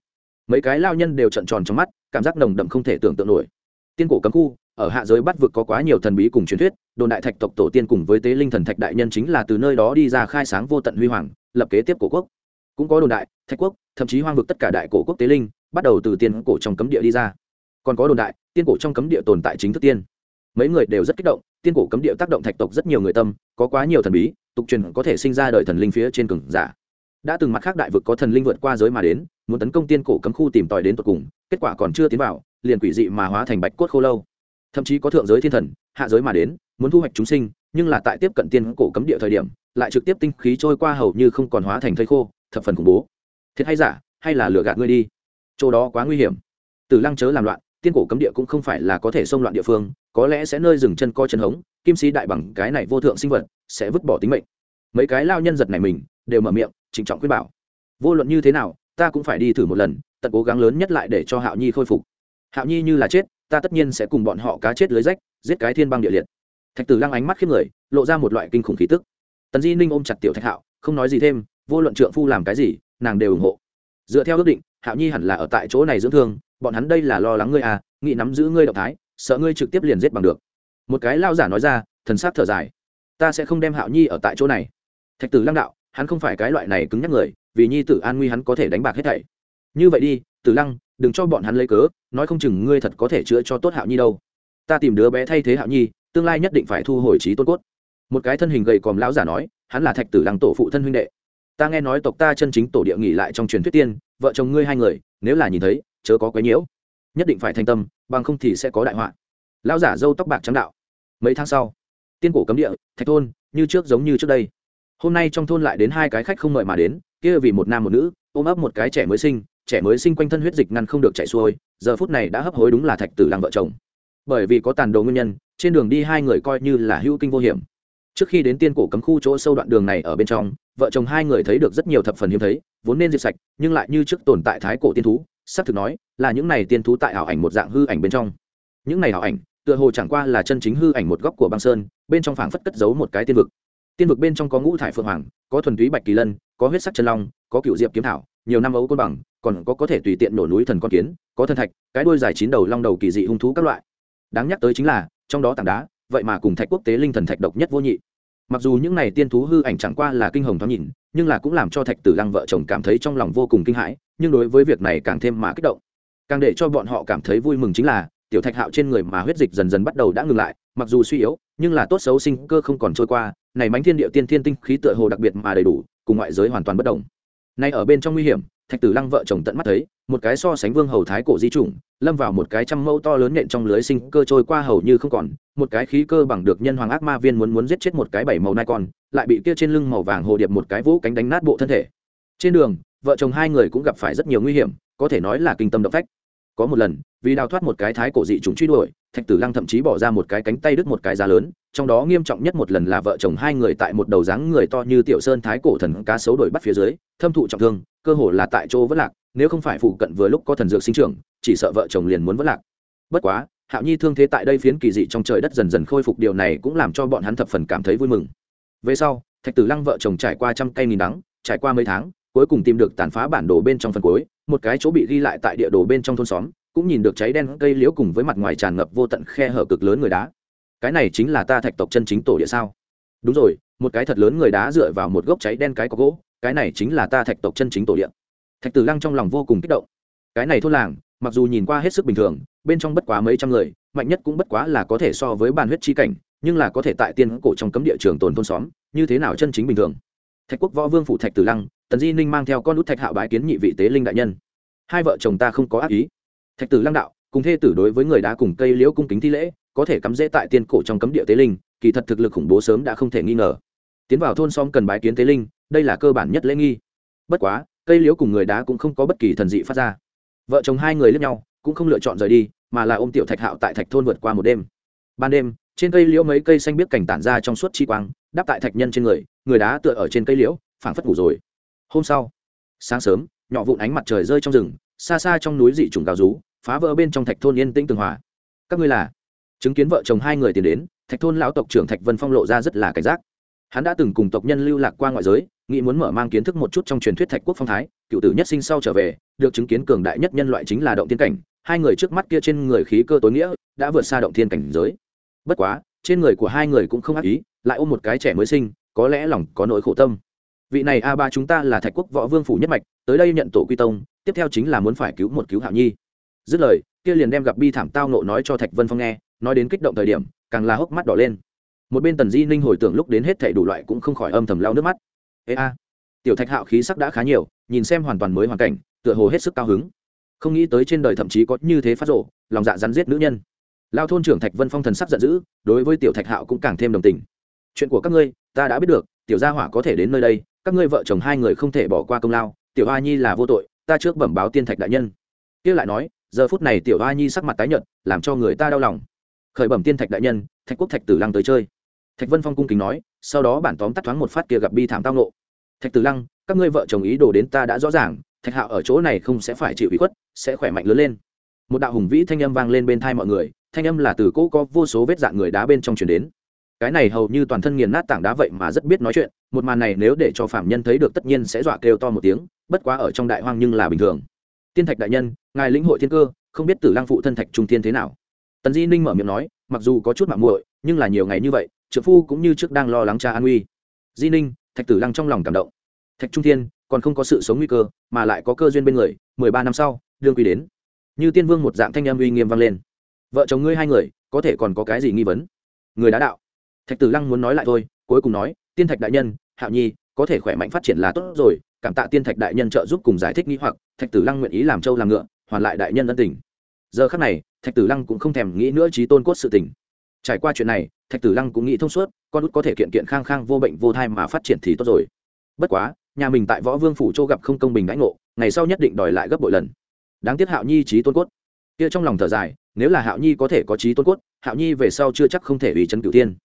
Mấy cái lao nhân đều trận tròn trong mắt, cảm giác nồng đậm không thể tưởng tượng nổi. Tiên cổ cấm khu, ở hạ giới bắt vực có quá nhiều thần bí cùng truyền thuyết, đồn đại thạch tộc tổ tiên cùng với tế linh thần thạch đại nhân chính là từ nơi đó đi ra khai sáng vô tận huy hoàng, lập kế tiếp cổ quốc. Cũng có đồn đại, thạch quốc, thậm chí hoang vực tất cả đại cổ quốc tế linh, bắt đầu từ tiên cổ trong cấm địa đi ra. Còn có đồn đại, tiên cổ trong cấm địa tồn tại chính thức tiên. Mấy người đều rất kích động, tiên cổ cấm địa tác động thạch tộc rất nhiều người tâm, có quá nhiều thần bí tục truyền có thể sinh ra đời thần linh phía trên cường giả. Đã từng mặt khác đại vực có thần linh vượt qua giới mà đến, muốn tấn công tiên cổ cấm khu tìm tòi đến tận cùng, kết quả còn chưa tiến vào, liền quỷ dị mà hóa thành bạch cốt khô lâu. Thậm chí có thượng giới thiên thần, hạ giới mà đến, muốn thu hoạch chúng sinh, nhưng là tại tiếp cận tiên cổ cấm địa thời điểm, lại trực tiếp tinh khí trôi qua hầu như không còn hóa thành thây khô, thập phần khủng bố. Thiệt hay giả, hay là lừa gạt ngươi đi? Chỗ đó quá nguy hiểm. Tử lăng chớ làm loạn tiên cổ cấm địa cũng không phải là có thể xông loạn địa phương, có lẽ sẽ nơi dừng chân co chân hống, kim sĩ đại bằng cái này vô thượng sinh vật, sẽ vứt bỏ tính mệnh. Mấy cái lao nhân giật này mình, đều mở miệng, trịnh trọng khuyên bảo. Vô luận như thế nào, ta cũng phải đi thử một lần, tận cố gắng lớn nhất lại để cho hạo nhi khôi phục. Hạo nhi như là chết, ta tất nhiên sẽ cùng bọn họ cá chết lưới rách, giết cái thiên băng địa liệt. Thạch tử lăng ánh mắt khiếp người, lộ ra một loại kinh khủng khí tức. Tần di ninh ôm chặt tiểu thạch hạo, không nói gì thêm, vô luận trượng phu làm cái gì, nàng đều ủng hộ. Dựa theo ước định, hạo nhi hẳn là ở tại chỗ này dưỡng thương bọn hắn đây là lo lắng ngươi à nghĩ nắm giữ ngươi động thái, sợ ngươi trực tiếp liền giết bằng được. Một cái lao giả nói ra, thần sát thở dài. Ta sẽ không đem hạo nhi ở tại chỗ này. Thạch tử lăng đạo, hắn không phải cái loại này cứng nhắc người, vì nhi tử an nguy hắn có thể đánh bạc hết thảy. Như vậy đi, tử lăng, đừng cho bọn hắn lấy cớ, nói không chừng ngươi thật có thể chữa cho tốt hạo nhi đâu. Ta tìm đứa bé thay thế hạo nhi, tương lai nhất định phải thu hồi trí tôn cốt. Một cái thân hình gầy còm lão giả nói, hắn là thạch tử lăng tổ phụ thân huynh đệ. Ta nghe nói tộc ta chân chính tổ địa nghỉ lại trong truyền thuyết tiên, vợ chồng ngươi hai người, nếu là nhìn thấy chớ có quấy nhiễu. Nhất định phải thành tâm, bằng không thì sẽ có đại họa. Lão giả dâu tóc bạc trắng đạo. Mấy tháng sau, tiên cổ cấm địa, thạch thôn, như trước giống như trước đây. Hôm nay trong thôn lại đến hai cái khách không mời mà đến, kia vì một nam một nữ, ôm ấp một cái trẻ mới sinh, trẻ mới sinh quanh thân huyết dịch ngăn không được chạy xuôi, giờ phút này đã hấp hối đúng là thạch tử làng vợ chồng. Bởi vì có tàn đồ nguyên nhân, trên đường đi hai người coi như là hữu kinh vô hiểm. Trước khi đến tiên cổ cấm khu chỗ sâu đoạn đường này ở bên trong, vợ chồng hai người thấy được rất nhiều thập phần hiếm thấy, vốn nên diệt sạch, nhưng lại như trước tồn tại thái cổ tiên thú sắp thực nói, là những này tiên thú tại ảo ảnh một dạng hư ảnh bên trong. Những này ảo ảnh, tựa hồ chẳng qua là chân chính hư ảnh một góc của băng sơn, bên trong phảng phất cất giấu một cái tiên vực. Tiên vực bên trong có ngũ thải phượng hoàng, có thuần túy bạch kỳ lân, có huyết sắc chân long, có cựu diệp kiếm thảo, nhiều năm ấu côn bằng, còn có có thể tùy tiện nổ núi thần con kiến, có thân thạch, cái đuôi dài chín đầu long đầu kỳ dị hung thú các loại. Đáng nhắc tới chính là, trong đó tảng đá, vậy mà cùng thạch quốc tế linh thần thạch độc nhất vô nhị. Mặc dù những này tiên thú hư ảnh chẳng qua là kinh hồng thoáng nhìn nhưng là cũng làm cho thạch tử lăng vợ chồng cảm thấy trong lòng vô cùng kinh hãi, nhưng đối với việc này càng thêm mà kích động. Càng để cho bọn họ cảm thấy vui mừng chính là, tiểu thạch hạo trên người mà huyết dịch dần dần bắt đầu đã ngừng lại, mặc dù suy yếu, nhưng là tốt xấu sinh cơ không còn trôi qua, này mánh thiên địa tiên thiên tinh khí tựa hồ đặc biệt mà đầy đủ, cùng ngoại giới hoàn toàn bất đồng. Nay ở bên trong nguy hiểm, thạch tử lăng vợ chồng tận mắt thấy một cái so sánh vương hầu thái cổ di chủng, lâm vào một cái trăm mẫu to lớn nện trong lưới sinh cơ trôi qua hầu như không còn, một cái khí cơ bằng được nhân hoàng ác ma viên muốn muốn giết chết một cái bảy màu nai con, lại bị kia trên lưng màu vàng hồ điệp một cái vũ cánh đánh nát bộ thân thể. Trên đường, vợ chồng hai người cũng gặp phải rất nhiều nguy hiểm, có thể nói là kinh tâm động phách. Có một lần, vì đào thoát một cái thái cổ dị chúng truy đuổi, thạch tử lăng thậm chí bỏ ra một cái cánh tay đứt một cái giá lớn trong đó nghiêm trọng nhất một lần là vợ chồng hai người tại một đầu dáng người to như tiểu sơn thái cổ thần cá sấu đuổi bắt phía dưới, thâm thụ trọng thương, cơ hồ là tại chỗ vất lạc, nếu không phải phụ cận vừa lúc có thần dược sinh trưởng, chỉ sợ vợ chồng liền muốn vất lạc. Bất quá, hạo nhi thương thế tại đây phiến kỳ dị trong trời đất dần dần khôi phục, điều này cũng làm cho bọn hắn thập phần cảm thấy vui mừng. Về sau, thạch tử lăng vợ chồng trải qua trăm cây nghìn đắng, trải qua mấy tháng, cuối cùng tìm được tàn phá bản đồ bên trong phần cuối, một cái chỗ bị ghi lại tại địa đồ bên trong thôn xóm, cũng nhìn được cháy đen cây liễu cùng với mặt ngoài tràn ngập vô tận khe hở cực lớn người đá cái này chính là ta thạch tộc chân chính tổ địa sao? Đúng rồi, một cái thật lớn người đá dựa vào một gốc cháy đen cái có gỗ, cái này chính là ta thạch tộc chân chính tổ địa. Thạch tử lăng trong lòng vô cùng kích động. Cái này thôn làng, mặc dù nhìn qua hết sức bình thường, bên trong bất quá mấy trăm người, mạnh nhất cũng bất quá là có thể so với bàn huyết chi cảnh, nhưng là có thể tại tiên cổ trong cấm địa trường tồn thôn xóm, như thế nào chân chính bình thường? Thạch quốc võ vương phủ thạch tử lăng, tần di ninh mang theo con út thạch hạo bái kiến nhị vị tế linh đại nhân. Hai vợ chồng ta không có ác ý. Thạch tử lăng đạo, cùng thê tử đối với người đá cùng cây liễu cung kính thi lễ có thể cắm rễ tại tiên cổ trong cấm địa tế linh, kỳ thật thực lực khủng bố sớm đã không thể nghi ngờ. Tiến vào thôn xóm cần bái kiến tế linh, đây là cơ bản nhất lễ nghi. Bất quá, cây liễu cùng người đá cũng không có bất kỳ thần dị phát ra. Vợ chồng hai người lướt nhau, cũng không lựa chọn rời đi, mà là ôm tiểu thạch hạo tại thạch thôn vượt qua một đêm. Ban đêm, trên cây liễu mấy cây xanh biết cảnh tản ra trong suốt chi quang đáp tại thạch nhân trên người người đá tựa ở trên cây liễu, phảng phất ngủ rồi. Hôm sau, sáng sớm, nhỏ vụn ánh mặt trời rơi trong rừng, xa xa trong núi dị trùng gào rú, phá vỡ bên trong thạch thôn yên tĩnh tường hòa. Các ngươi là? Chứng kiến vợ chồng hai người tiến đến, thạch thôn lão tộc trưởng thạch vân phong lộ ra rất là cảnh giác. Hắn đã từng cùng tộc nhân lưu lạc qua ngoại giới, nghĩ muốn mở mang kiến thức một chút trong truyền thuyết thạch quốc phong thái, cựu tử nhất sinh sau trở về, được chứng kiến cường đại nhất nhân loại chính là động tiên cảnh, hai người trước mắt kia trên người khí cơ tối nghĩa, đã vượt xa động thiên cảnh giới. Bất quá, trên người của hai người cũng không ác ý, lại ôm một cái trẻ mới sinh, có lẽ lòng có nỗi khổ tâm. Vị này a ba chúng ta là thạch quốc võ vương phủ nhất mạch, tới đây nhận tổ quy tông, tiếp theo chính là muốn phải cứu một cứu hạo nhi. Dứt lời, kia liền đem gặp bi thảm tao nộ nói cho thạch vân phong nghe nói đến kích động thời điểm, càng là hốc mắt đỏ lên. Một bên tần di ninh hồi tưởng lúc đến hết thảy đủ loại cũng không khỏi âm thầm lau nước mắt. Ê a, tiểu thạch hạo khí sắc đã khá nhiều, nhìn xem hoàn toàn mới hoàn cảnh, tựa hồ hết sức cao hứng. Không nghĩ tới trên đời thậm chí có như thế phát rộ, lòng dạ rắn giết nữ nhân. Lao thôn trưởng thạch vân phong thần sắc giận dữ, đối với tiểu thạch hạo cũng càng thêm đồng tình. Chuyện của các ngươi, ta đã biết được, tiểu gia hỏa có thể đến nơi đây, các ngươi vợ chồng hai người không thể bỏ qua công lao, tiểu hoa nhi là vô tội, ta trước bẩm báo tiên thạch đại nhân. Kia lại nói, giờ phút này tiểu hoa nhi sắc mặt tái nhợt, làm cho người ta đau lòng khởi bẩm tiên thạch đại nhân, thạch quốc thạch tử lăng tới chơi. Thạch vân phong cung kính nói, sau đó bản tóm tắt thoáng một phát kia gặp bi thảm tao nộ thạch tử lăng, các ngươi vợ chồng ý đồ đến ta đã rõ ràng, thạch hạo ở chỗ này không sẽ phải chịu ủy khuất, sẽ khỏe mạnh lớn lên. Một đạo hùng vĩ thanh âm vang lên bên thai mọi người, thanh âm là từ cỗ có vô số vết dạng người đá bên trong chuyển đến. Cái này hầu như toàn thân nghiền nát tảng đá vậy mà rất biết nói chuyện, một màn này nếu để cho phạm nhân thấy được tất nhiên sẽ dọa kêu to một tiếng, bất quá ở trong đại hoang nhưng là bình thường. Tiên thạch đại nhân, ngài lĩnh hội thiên cơ, không biết tử lăng phụ thân thạch trung tiên thế nào? Tần di ninh mở miệng nói, mặc dù có chút mạng muội, nhưng là nhiều ngày như vậy trợ phu cũng như trước đang lo lắng cha an uy. Di ninh, thạch tử lăng trong lòng cảm động. Thạch trung thiên, còn không có sự sống nguy cơ, mà lại có cơ duyên bên người, mười ba năm sau, đương quy đến. Như tiên vương một dạng thanh em uy nghiêm vang lên. Vợ chồng ngươi hai người, có thể còn có cái gì nghi vấn? Người đã đạo. Thạch tử lăng muốn nói lại thôi, cuối cùng nói, tiên thạch đại nhân, hạo nhi, có thể khỏe mạnh phát triển là tốt rồi, cảm tạ tiên thạch đại nhân trợ giúp cùng giải thích nghĩ hoặc, thạch tử lăng nguyện ý làm trâu làm ngựa, hoàn lại đại nhân ân tình. Giờ khắc này thạch tử lăng cũng không thèm nghĩ nữa trí tôn cốt sự tình. Trải qua chuyện này, thạch tử lăng cũng nghĩ thông suốt, con út có thể kiện kiện khang khang vô bệnh vô thai mà phát triển thì tốt rồi. Bất quá, nhà mình tại võ vương phủ châu gặp không công bình đãi ngộ, ngày sau nhất định đòi lại gấp bội lần. Đáng tiếc hạo nhi trí tôn cốt. Kia trong lòng thở dài, nếu là hạo nhi có thể có trí tôn cốt, hạo nhi về sau chưa chắc không thể ủy trấn cửu tiên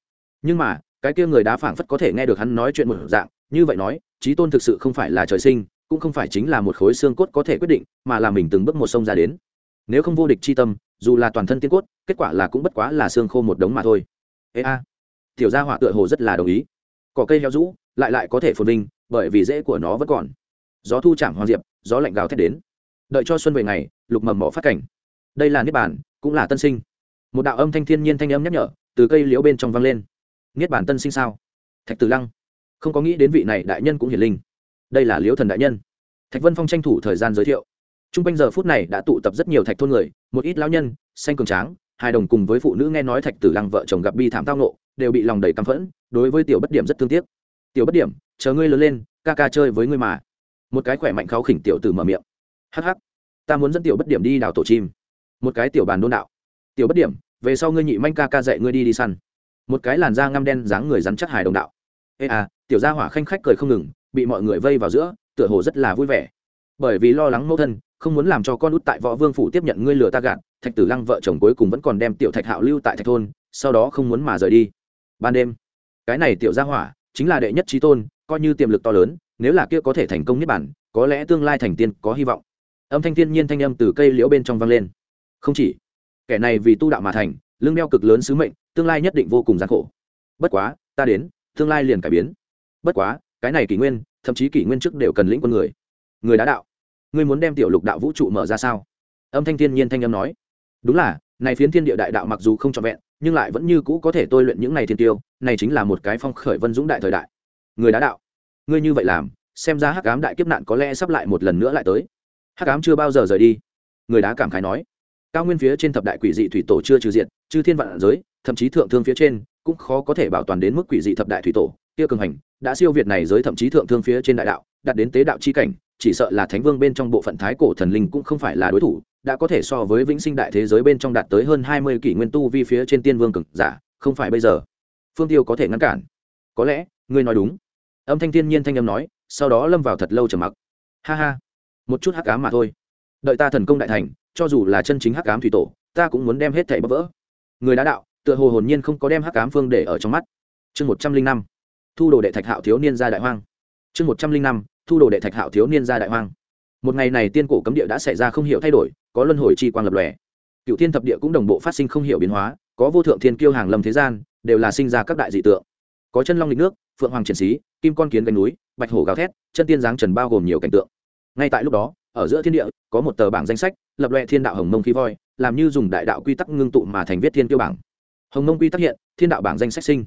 nhưng mà, cái kia người đá phảng phất có thể nghe được hắn nói chuyện một dạng, như vậy nói, trí tôn thực sự không phải là trời sinh, cũng không phải chính là một khối xương cốt có thể quyết định, mà là mình từng bước một sông ra đến. Nếu không vô địch chi tâm dù là toàn thân tiên cốt, kết quả là cũng bất quá là xương khô một đống mà thôi. Ê a, tiểu gia hỏa tựa hồ rất là đồng ý. Cỏ cây heo rũ, lại lại có thể phồn vinh, bởi vì rễ của nó vẫn còn. Gió thu chạm hoàng diệp, gió lạnh gào thét đến. Đợi cho xuân về ngày, lục mầm mỏ phát cảnh. Đây là niết bản cũng là tân sinh. Một đạo âm thanh thiên nhiên thanh âm nhắc nhở, từ cây liễu bên trong vang lên. Niết bản tân sinh sao? Thạch tử lăng. Không có nghĩ đến vị này đại nhân cũng hiển linh. Đây là liễu thần đại nhân. Thạch vân phong tranh thủ thời gian giới thiệu t r u n g quanh giờ phút này đã tụ tập rất nhiều thạch thôn người, một ít lão nhân, xanh cường tráng hai đồng cùng với phụ nữ nghe nói thạch tử lăng vợ chồng gặp bi thảm tao nộ đều bị lòng đầy căm phẫn, đối với tiểu bất điểm rất thương tiếc. Tiểu bất điểm, chờ ngươi lớn lên, ca ca chơi với ngươi mà. Một cái khỏe mạnh kháo khỉnh tiểu tử mở miệng. Hh ta muốn dẫn tiểu bất điểm đi đào tổ chim. Một cái tiểu bàn đôn đạo. Tiểu bất điểm, về sau ngươi nhị manh ca ca dạy ngươi đi đi săn. Một cái làn da ngăm đen dáng người rắn chắc hài đồng đạo. Ê à tiểu gia hỏa khanh khách cười không ngừng, bị mọi người vây vào giữa, tựa hồ rất là vui vẻ. Bởi vì lo lắng mẫu thân không muốn làm cho con út tại võ vương phủ tiếp nhận ngươi lừa ta gạt, thạch tử lăng vợ chồng cuối cùng vẫn còn đem tiểu thạch hạo lưu tại thạch thôn, sau đó không muốn mà rời đi. Ban đêm, cái này tiểu gia hỏa chính là đệ nhất trí tôn, coi như tiềm lực to lớn, nếu là kia có thể thành công nhất bản có lẽ tương lai thành tiên có hy vọng. Âm thanh thiên nhiên thanh âm từ cây liễu bên trong vang lên. Không chỉ, kẻ này vì tu đạo mà thành lương đeo cực lớn sứ mệnh, tương lai nhất định vô cùng gian khổ. Bất quá, ta đến, tương lai liền cải biến. Bất quá, cái này kỷ nguyên, thậm chí kỷ nguyên trước đều cần lĩnh quân người. Người đã đạo ngươi muốn đem tiểu lục đạo vũ trụ mở ra sao? Âm thanh thiên nhiên thanh âm nói. Đúng là, này phiến thiên địa đại đạo mặc dù không trọn vẹn, nhưng lại vẫn như cũ có thể tôi luyện những này thiên tiêu, này chính là một cái phong khởi vân dũng đại thời đại. Người đã đạo, ngươi như vậy làm, xem ra hắc ám đại kiếp nạn có lẽ sắp lại một lần nữa lại tới. Hắc ám chưa bao giờ rời đi. Người đá cảm khái nói. Cao nguyên phía trên thập đại quỷ dị thủy tổ chưa trừ diện chư thiên vạn giới, thậm chí thượng thương phía trên, cũng khó có thể bảo toàn đến mức quỷ dị thập đại thủy tổ. Kia cường hành, đã siêu việt này giới thậm chí thượng thương phía trên đại đạo, đạt đến tế đạo chi cảnh chỉ sợ là thánh vương bên trong bộ phận thái cổ thần linh cũng không phải là đối thủ, đã có thể so với vĩnh sinh đại thế giới bên trong đạt tới hơn hai mươi kỷ nguyên tu vi phía trên tiên vương cực giả, không phải bây giờ. Phương tiêu có thể ngăn cản. Có lẽ, ngươi nói đúng. Âm thanh thiên nhiên thanh âm nói, sau đó lâm vào thật lâu trầm mặc. Ha ha. Một chút hắc ám mà thôi. Đợi ta thần công đại thành, cho dù là chân chính hắc ám thủy tổ, ta cũng muốn đem hết thảy bỡ vỡ. Người đã đạo, tựa hồ hồn nhiên không có đem hắc ám phương để ở trong mắt. Chương một trăm linh năm. Thu đồ đệ thạch hạo thiếu niên ra đại hoang. Chương một trăm linh năm thu đồ đệ thạch hạo thiếu niên ra đại hoang. Một ngày này tiên cổ cấm địa đã xảy ra không hiểu thay đổi, có luân hồi chi quang lập lòe. Cựu thiên thập địa cũng đồng bộ phát sinh không hiểu biến hóa, có vô thượng thiên kiêu hàng lâm thế gian, đều là sinh ra các đại dị tượng. Có chân long lịch nước, phượng hoàng triển sĩ kim con kiến gánh núi, bạch hổ gào thét, chân tiên giáng trần bao gồm nhiều cảnh tượng. Ngay tại lúc đó, ở giữa thiên địa, có một tờ bảng danh sách, lập lòe thiên đạo hồng mông khí voi, làm như dùng đại đạo quy tắc ngưng tụ mà thành viết thiên kiêu bảng. Hồng mông quy tắc hiện, thiên đạo bảng danh sách sinh.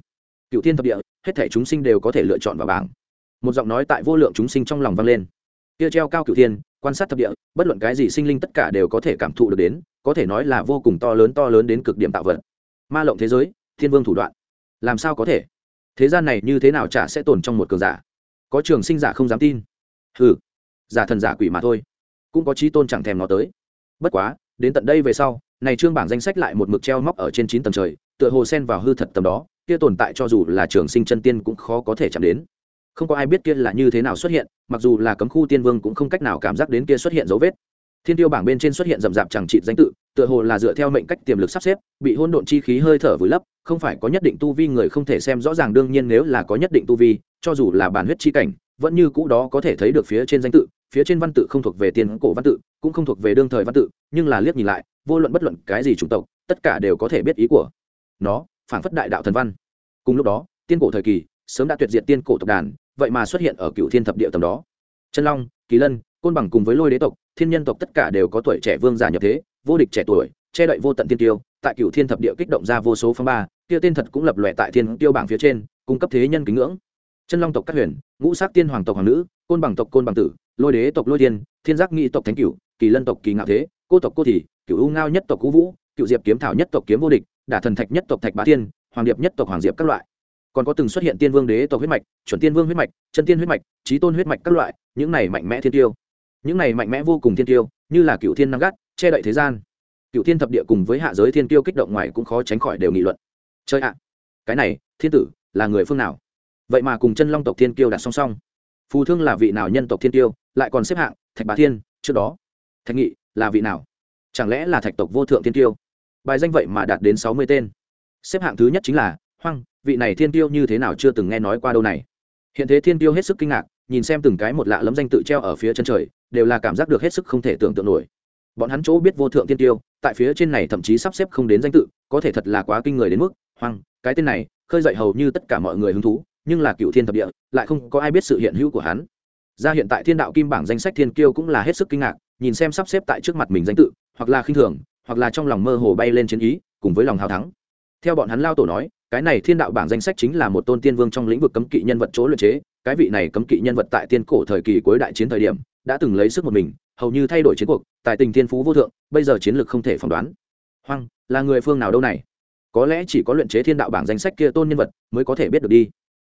Cựu thiên thập địa, hết thể chúng sinh đều có thể lựa chọn vào bảng một giọng nói tại vô lượng chúng sinh trong lòng vang lên. Kia treo cao cửu thiên, quan sát thập địa, bất luận cái gì sinh linh tất cả đều có thể cảm thụ được đến, có thể nói là vô cùng to lớn to lớn đến cực điểm tạo vật. Ma lộng thế giới, thiên vương thủ đoạn. Làm sao có thể? Thế gian này như thế nào chả sẽ tồn trong một cường giả? Có trường sinh giả không dám tin. Ừ giả thần giả quỷ mà thôi. Cũng có trí tôn chẳng thèm nó tới. Bất quá, đến tận đây về sau, này trương bảng danh sách lại một mực treo móc ở trên chín tầng trời, tựa hồ sen vào hư thật tầm đó, kia tồn tại cho dù là trường sinh chân tiên cũng khó có thể chạm đến không có ai biết kia là như thế nào xuất hiện, mặc dù là cấm khu tiên vương cũng không cách nào cảm giác đến kia xuất hiện dấu vết. Thiên tiêu bảng bên trên xuất hiện rậm rạp chẳng trị danh tự, tựa hồ là dựa theo mệnh cách tiềm lực sắp xếp, bị hôn độn chi khí hơi thở vùi lấp, không phải có nhất định tu vi người không thể xem rõ ràng, đương nhiên nếu là có nhất định tu vi, cho dù là bản huyết chi cảnh, vẫn như cũ đó có thể thấy được phía trên danh tự, phía trên văn tự không thuộc về tiền cổ văn tự, cũng không thuộc về đương thời văn tự, nhưng là liếc nhìn lại, vô luận bất luận cái gì chủng tộc, tất cả đều có thể biết ý của nó phản phất đại đạo thần văn. Cùng lúc đó, tiên cổ thời kỳ, sớm đã tuyệt diệt tiên cổ tộc đàn vậy mà xuất hiện ở cựu thiên thập địa tầm đó. Chân long, kỳ lân, côn bằng cùng với lôi đế tộc, thiên nhân tộc tất cả đều có tuổi trẻ vương giả nhập thế, vô địch trẻ tuổi, che đậy vô tận tiên tiêu. Tại cựu thiên thập địa kích động ra vô số phong ba, kia tên thật cũng lập lòe tại thiên tiêu bảng phía trên, cung cấp thế nhân kính ngưỡng. Chân long tộc các huyền, ngũ sát tiên hoàng tộc hoàng nữ, côn bằng tộc côn bằng tử, lôi đế tộc lôi tiên, thiên giác nghị tộc thánh cửu, kỳ lân tộc kỳ ngạo thế, cô tộc cô thị cửu u ngao nhất tộc cũ vũ, cựu diệp kiếm thảo nhất tộc kiếm vô địch, đả thần thạch nhất tộc thạch bá thiên, hoàng điệp nhất tộc hoàng diệp các loại còn có từng xuất hiện tiên vương đế tộc huyết mạch, chuẩn tiên vương huyết mạch, chân tiên huyết mạch trí tôn huyết mạch các loại, những này mạnh mẽ thiên tiêu. Những này mạnh mẽ vô cùng thiên tiêu, như là cựu thiên năng gắt, che đậy thế gian. Cựu thiên thập địa cùng với hạ giới thiên tiêu kích động ngoài cũng khó tránh khỏi đều nghị luận. Chơi ạ à, cái này, thiên tử, là người phương nào? Vậy mà cùng chân long tộc thiên tiêu đặt song song. Phù thương là vị nào nhân tộc thiên tiêu, lại còn xếp hạng, thạch bá thiên, trước đó. Thạch nghị, là vị nào? Chẳng lẽ là thạch tộc vô thượng thiên tiêu? Bài danh vậy mà đạt đến sáu mươi tên. Xếp hạng thứ nhất chính là hoang vị này thiên tiêu như thế nào chưa từng nghe nói qua đâu này. Hiện thế thiên tiêu hết sức kinh ngạc, nhìn xem từng cái một lạ lẫm danh tự treo ở phía chân trời, đều là cảm giác được hết sức không thể tưởng tượng nổi. Bọn hắn chỗ biết vô thượng thiên tiêu, tại phía trên này thậm chí sắp xếp không đến danh tự, có thể thật là quá kinh người đến mức, hoang, cái tên này, khơi dậy hầu như tất cả mọi người hứng thú, nhưng là cựu thiên thập địa, lại không có ai biết sự hiện hữu của hắn. Ra hiện tại thiên đạo kim bảng danh sách thiên kiêu cũng là hết sức kinh ngạc, nhìn xem sắp xếp tại trước mặt mình danh tự, hoặc là khinh thường, hoặc là trong lòng mơ hồ bay lên chiến ý, cùng với lòng hào thắng. Theo bọn hắn lao tổ nói cái này thiên đạo bảng danh sách chính là một tôn tiên vương trong lĩnh vực cấm kỵ nhân vật chỗ luyện chế, cái vị này cấm kỵ nhân vật tại tiên cổ thời kỳ cuối đại chiến thời điểm, đã từng lấy sức một mình, hầu như thay đổi chiến cuộc tại tình thiên phú vô thượng, bây giờ chiến lược không thể phỏng đoán. Hoang, là người phương nào đâu này? Có lẽ chỉ có luyện chế thiên đạo bảng danh sách kia tôn nhân vật mới có thể biết được đi.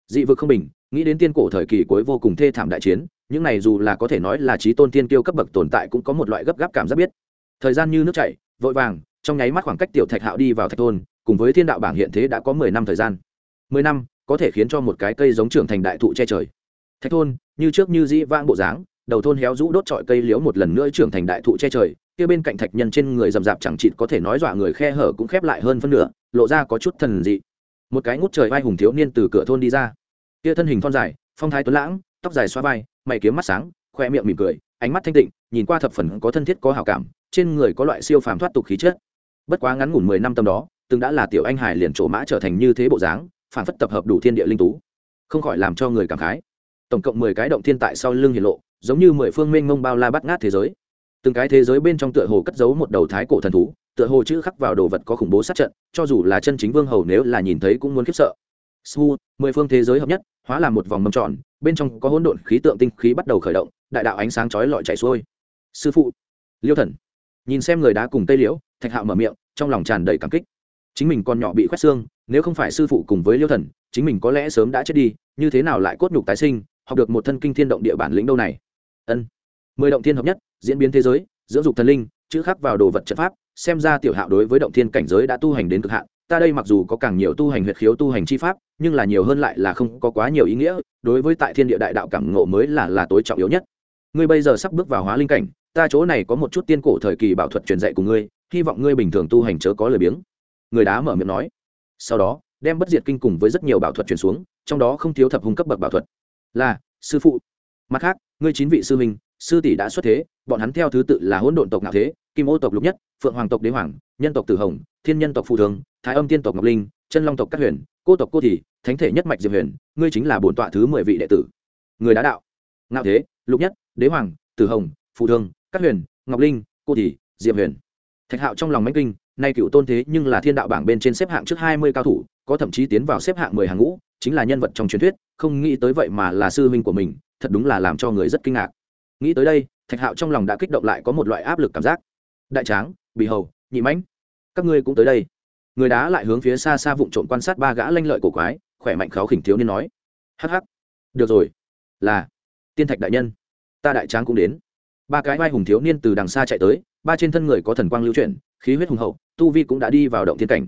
Dị vực không bình, nghĩ đến tiên cổ thời kỳ cuối vô cùng thê thảm đại chiến, những này dù là có thể nói là trí tôn tiên kiêu cấp bậc tồn tại cũng có một loại gấp gáp cảm giác biết. Thời gian như nước chảy, vội vàng, trong nháy mắt khoảng cách tiểu thạch hạo đi vào thạch thôn cùng với thiên đạo bảng hiện thế đã có mười năm thời gian. Mười năm, có thể khiến cho một cái cây giống trưởng thành đại thụ che trời. Thạch thôn, như trước như dĩ vãng bộ dáng, đầu thôn héo rũ đốt trọi cây liễu một lần nữa trưởng thành đại thụ che trời, kia bên cạnh thạch nhân trên người rậm rạp chẳng chịt có thể nói dọa người khe hở cũng khép lại hơn phân nửa, lộ ra có chút thần dị. Một cái ngút trời vai hùng thiếu niên từ cửa thôn đi ra. Kia thân hình thon dài, phong thái tuấn lãng, tóc dài xoa vai, mày kiếm mắt sáng, khoe miệng mỉm cười, ánh mắt thanh tịnh, nhìn qua thập phần có thân thiết có hảo cảm, trên người có loại siêu phàm thoát tục khí chất. Bất quá ngắn ngủn mười năm tâm đó từng đã là tiểu anh hải liền trổ mã trở thành như thế bộ dáng, phản phất tập hợp đủ thiên địa linh tú. Không khỏi làm cho người cảm khái. Tổng cộng mười cái động thiên tại sau lưng hiển lộ, giống như mười phương mênh mông bao la bắt ngát thế giới. Từng cái thế giới bên trong tựa hồ cất giấu một đầu thái cổ thần thú, tựa hồ chữ khắc vào đồ vật có khủng bố sát trận, cho dù là chân chính vương hầu nếu là nhìn thấy cũng muốn khiếp sợ. Su, mười phương thế giới hợp nhất, hóa làm một vòng mâm tròn, bên trong có hỗn độn khí tượng tinh khí bắt đầu khởi động, đại đạo ánh sáng chói lọi chảy xuôi. Sư phụ, liêu thần, nhìn xem người đá cùng tây liễu, thạch hạo mở miệng, trong lòng tràn đầy cảm kích chính mình còn nhỏ bị khoét xương, nếu không phải sư phụ cùng với liêu thần, chính mình có lẽ sớm đã chết đi, như thế nào lại cốt nhục tái sinh, học được một thân kinh thiên động địa bản lĩnh đâu này? Ân. Mười động thiên hợp nhất, diễn biến thế giới, dưỡng dục thần linh, chữ khắc vào đồ vật trận pháp, xem ra tiểu hạo đối với động thiên cảnh giới đã tu hành đến cực hạn, ta đây mặc dù có càng nhiều tu hành huyệt khiếu tu hành chi pháp, nhưng là nhiều hơn lại là không có quá nhiều ý nghĩa, đối với tại thiên địa đại đạo cảm ngộ mới là là tối trọng yếu nhất. Ngươi bây giờ sắp bước vào hóa linh cảnh, ta chỗ này có một chút tiên cổ thời kỳ bảo thuật truyền dạy của ngươi, hy vọng ngươi bình thường tu hành chớ có lời biếng người đá mở miệng nói. Sau đó đem bất diệt kinh cùng với rất nhiều bảo thuật truyền xuống trong đó không thiếu thập hung cấp bậc bảo thuật. Là sư phụ. Mặt khác ngươi chín vị sư huynh sư tỷ đã xuất thế bọn hắn theo thứ tự là hỗn độn tộc ngạo thế kim ô tộc lục nhất phượng hoàng tộc đế hoàng nhân tộc tử hồng thiên nhân tộc phù thường thái âm tiên tộc ngọc linh chân long tộc các huyền cô tộc cô thị thánh thể nhất mạch diệp huyền ngươi chính là bổn tọa thứ mười vị đệ tử. Người đá đạo. Ngạo thế lục nhất đế hoàng tử hồng phù thường, các huyền ngọc linh cô thị diệp huyền. Thạch hạo trong lòng mánh kinh nay cựu tôn thế nhưng là thiên đạo bảng bên trên xếp hạng trước hai mươi cao thủ, có thậm chí tiến vào xếp hạng mười hàng ngũ, chính là nhân vật trong truyền thuyết, không nghĩ tới vậy mà là sư huynh của mình, thật đúng là làm cho người rất kinh ngạc. Nghĩ tới đây, thạch hạo trong lòng đã kích động lại có một loại áp lực cảm giác. Đại tráng, bì hầu, nhị mãnh, các ngươi cũng tới đây. Người đá lại hướng phía xa xa vụng trộm quan sát ba gã lanh lợi cổ quái, khỏe mạnh kháo khỉnh thiếu niên nói. Hắc hắc. Được rồi. Là, tiên thạch đại nhân. Ta đại tráng cũng đến. Ba cái vai hùng thiếu niên từ đằng xa chạy tới, ba trên thân người có thần quang lưu chuyển khí huyết hùng hậu, tu vi cũng đã đi vào động thiên cảnh.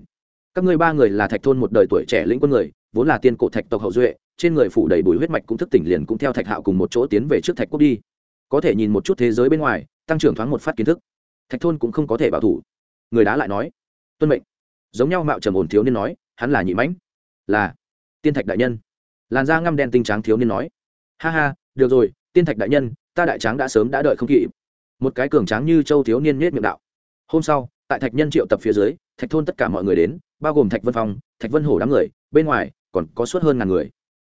Các ngươi ba người là thạch thôn một đời tuổi trẻ lĩnh quân người, vốn là tiên cổ thạch tộc hậu duệ, trên người phủ đầy bùi huyết mạch cũng thức tỉnh liền cũng theo thạch hạo cùng một chỗ tiến về trước thạch quốc đi. Có thể nhìn một chút thế giới bên ngoài, tăng trưởng thoáng một phát kiến thức. Thạch thôn cũng không có thể bảo thủ. Người đá lại nói, tuân mệnh. Giống nhau mạo trầm ổn thiếu niên nói, hắn là nhị mãnh, là tiên thạch đại nhân. Làn da ngăm đen tinh tráng thiếu niên nói, ha ha, được rồi, tiên thạch đại nhân, ta đại tráng đã sớm đã đợi không kịp. Một cái cường tráng như châu thiếu niên nhét miệng đạo, hôm sau tại thạch nhân triệu tập phía dưới, thạch thôn tất cả mọi người đến, bao gồm thạch vân phong, thạch vân hổ đám người, bên ngoài còn có suốt hơn ngàn người.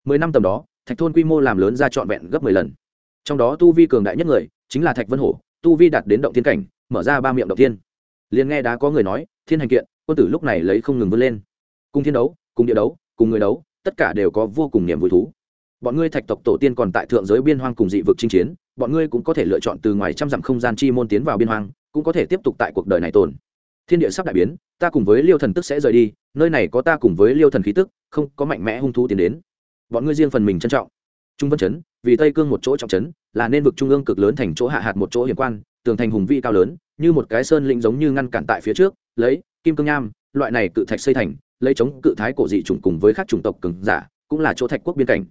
Mười năm tầm đó, thạch thôn quy mô làm lớn ra trọn vẹn gấp mười lần. Trong đó tu vi cường đại nhất người, chính là thạch vân hổ, tu vi đạt đến động thiên cảnh, mở ra ba miệng động thiên. Liền nghe đã có người nói, thiên hành kiện, quân tử lúc này lấy không ngừng vươn lên. Cùng thiên đấu, cùng địa đấu, cùng người đấu, tất cả đều có vô cùng niềm vui thú. Bọn ngươi thạch tộc tổ tiên còn tại thượng giới biên hoang cùng dị vực chinh chiến, bọn ngươi cũng có thể lựa chọn từ ngoài trăm dặm không gian chi môn tiến vào biên hoang cũng có thể tiếp tục tại cuộc đời này tồn. Thiên địa sắp đại biến, ta cùng với liêu thần tức sẽ rời đi, nơi này có ta cùng với liêu thần khí tức, không có mạnh mẽ hung thú tiến đến. Bọn ngươi riêng phần mình trân trọng. Trung vân chấn, vì tây cương một chỗ trọng chấn là nên vực trung ương cực lớn thành chỗ hạ hạt một chỗ hiểm quan, tường thành hùng vĩ cao lớn, như một cái sơn lĩnh giống như ngăn cản tại phía trước, lấy kim cương nham, loại này cự thạch xây thành, lấy chống cự thái cổ dị chủng cùng với các chủng tộc cường giả, cũng là chỗ thạch quốc biên cảnh.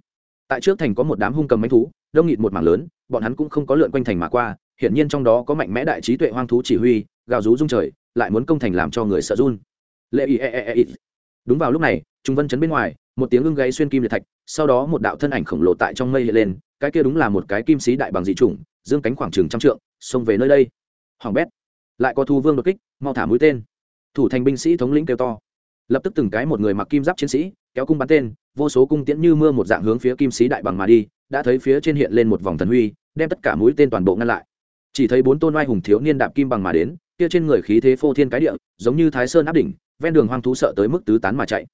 Tại trước thành có một đám hung cầm manh thú, đông nghịt một mảng lớn, bọn hắn cũng không có lượn quanh thành mà qua hiển nhiên trong đó có mạnh mẽ đại trí tuệ hoang thú chỉ huy, gào rú rung trời, lại muốn công thành làm cho người sợ run. Lệ ý e e e. Đúng vào lúc này, trung vân chấn bên ngoài, một tiếng ưng gáy xuyên kim liệt thạch, sau đó một đạo thân ảnh khổng lồ tại trong mây hiện lên, cái kia đúng là một cái kim sĩ đại bằng dị chủng, dương cánh khoảng chừng trăm trượng, xông về nơi đây. Hoàng bét. Lại có thu vương đột kích, mau thả mũi tên. Thủ thành binh sĩ thống lĩnh kêu to. Lập tức từng cái một người mặc kim giáp chiến sĩ, kéo cung bắn tên, vô số cung tiễn như mưa một dạng hướng phía kim sĩ đại bằng mà đi, đã thấy phía trên hiện lên một vòng thần huy, đem tất cả mũi tên toàn bộ ngăn lại chỉ thấy bốn tôn oai hùng thiếu niên đạp kim bằng mà đến, kia trên người khí thế phô thiên cái địa, giống như thái sơn áp đỉnh, ven đường hoang thú sợ tới mức tứ tán mà chạy.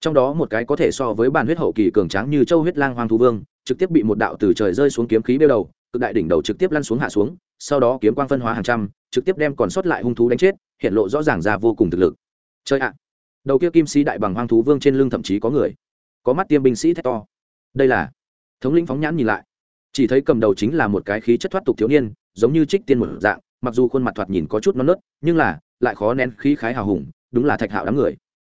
Trong đó một cái có thể so với bàn huyết hậu kỳ cường tráng như châu huyết lang hoang thú vương, trực tiếp bị một đạo từ trời rơi xuống kiếm khí bêu đầu, cực đại đỉnh đầu trực tiếp lăn xuống hạ xuống, sau đó kiếm quang phân hóa hàng trăm, trực tiếp đem còn sót lại hung thú đánh chết, hiện lộ rõ ràng ra vô cùng thực lực. Chơi ạ! Đầu kia kim sĩ đại bằng hoang thú vương trên lưng thậm chí có người. Có mắt tiêm binh sĩ thét to. Đây là thống lĩnh phóng nhãn nhìn lại. Chỉ thấy cầm đầu chính là một cái khí chất thoát tục thiếu niên giống như trích tiên một dạng, mặc dù khuôn mặt thoạt nhìn có chút non nớt, nhưng là lại khó nén khí khái hào hùng, đúng là thạch hạo đám người.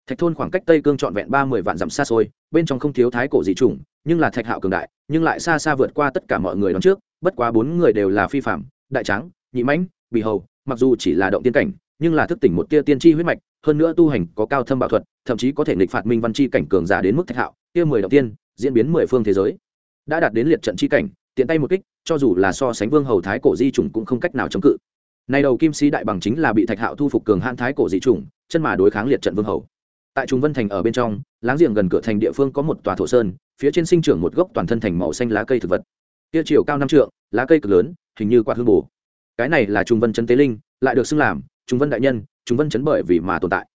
Thạch thôn khoảng cách tây cương trọn vẹn ba mươi vạn dặm xa xôi, bên trong không thiếu thái cổ dị chủng, nhưng là thạch hạo cường đại, nhưng lại xa xa vượt qua tất cả mọi người đón trước, bất quá bốn người đều là phi phạm đại tráng, nhị mãnh bị hầu, mặc dù chỉ là động tiên cảnh, nhưng là thức tỉnh một tia tiên tri huyết mạch, hơn nữa tu hành có cao thâm bảo thuật, thậm chí có thể nghịch phạt minh văn chi cảnh cường giả đến mức thạch hạo tia mười động tiên, diễn biến mười phương thế giới. Đã đạt đến liệt trận chi cảnh, tiện tay một kích cho dù là so sánh vương hầu thái cổ di trùng cũng không cách nào chống cự. Nay đầu kim sĩ đại bằng chính là bị thạch hạo thu phục cường hãn thái cổ di trùng, chân mà đối kháng liệt trận vương hầu. Tại trung vân thành ở bên trong láng giềng gần cửa thành địa phương có một tòa thổ sơn phía trên sinh trưởng một gốc toàn thân thành màu xanh lá cây thực vật. Kia chiều cao năm trượng lá cây cực lớn hình như quạt hương bù cái này là trung vân Trấn tế linh lại được xưng làm trung vân đại nhân trung vân Trấn bởi vì mà tồn tại.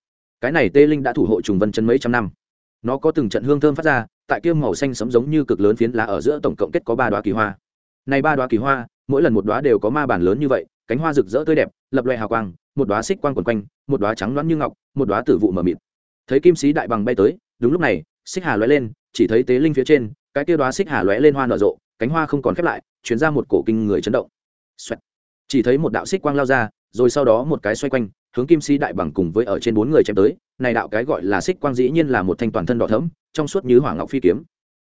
Cái này tê linh đã thủ hộ trung vân Trấn mấy trăm năm. Nó có từng trận hương thơm phát ra tại kia màu xanh sẫm giống như cực lớn phiến lá ở giữa tổng cộng kết có ba đoá kỳ hoa này ba đoá kỳ hoa, mỗi lần một đoá đều có ma bản lớn như vậy, cánh hoa rực rỡ tươi đẹp, lập loè hào quang, một đoá xích quang quần quanh, một đoá trắng loãng như ngọc, một đoá tử vụ mờ mịt. Thấy kim sĩ đại bằng bay tới, đúng lúc này, xích hà lóe lên, chỉ thấy tế linh phía trên, cái kia đoá xích hà lóe lên hoa nở rộ, cánh hoa không còn khép lại, chuyển ra một cổ kinh người chấn động. Xoẹt. chỉ thấy một đạo xích quang lao ra, rồi sau đó một cái xoay quanh, hướng kim sĩ đại bằng cùng với ở trên bốn người chém tới. Này đạo cái gọi là xích quang dĩ nhiên là một thanh toàn thân đỏ thẫm, trong suốt như hỏa ngọc phi kiếm.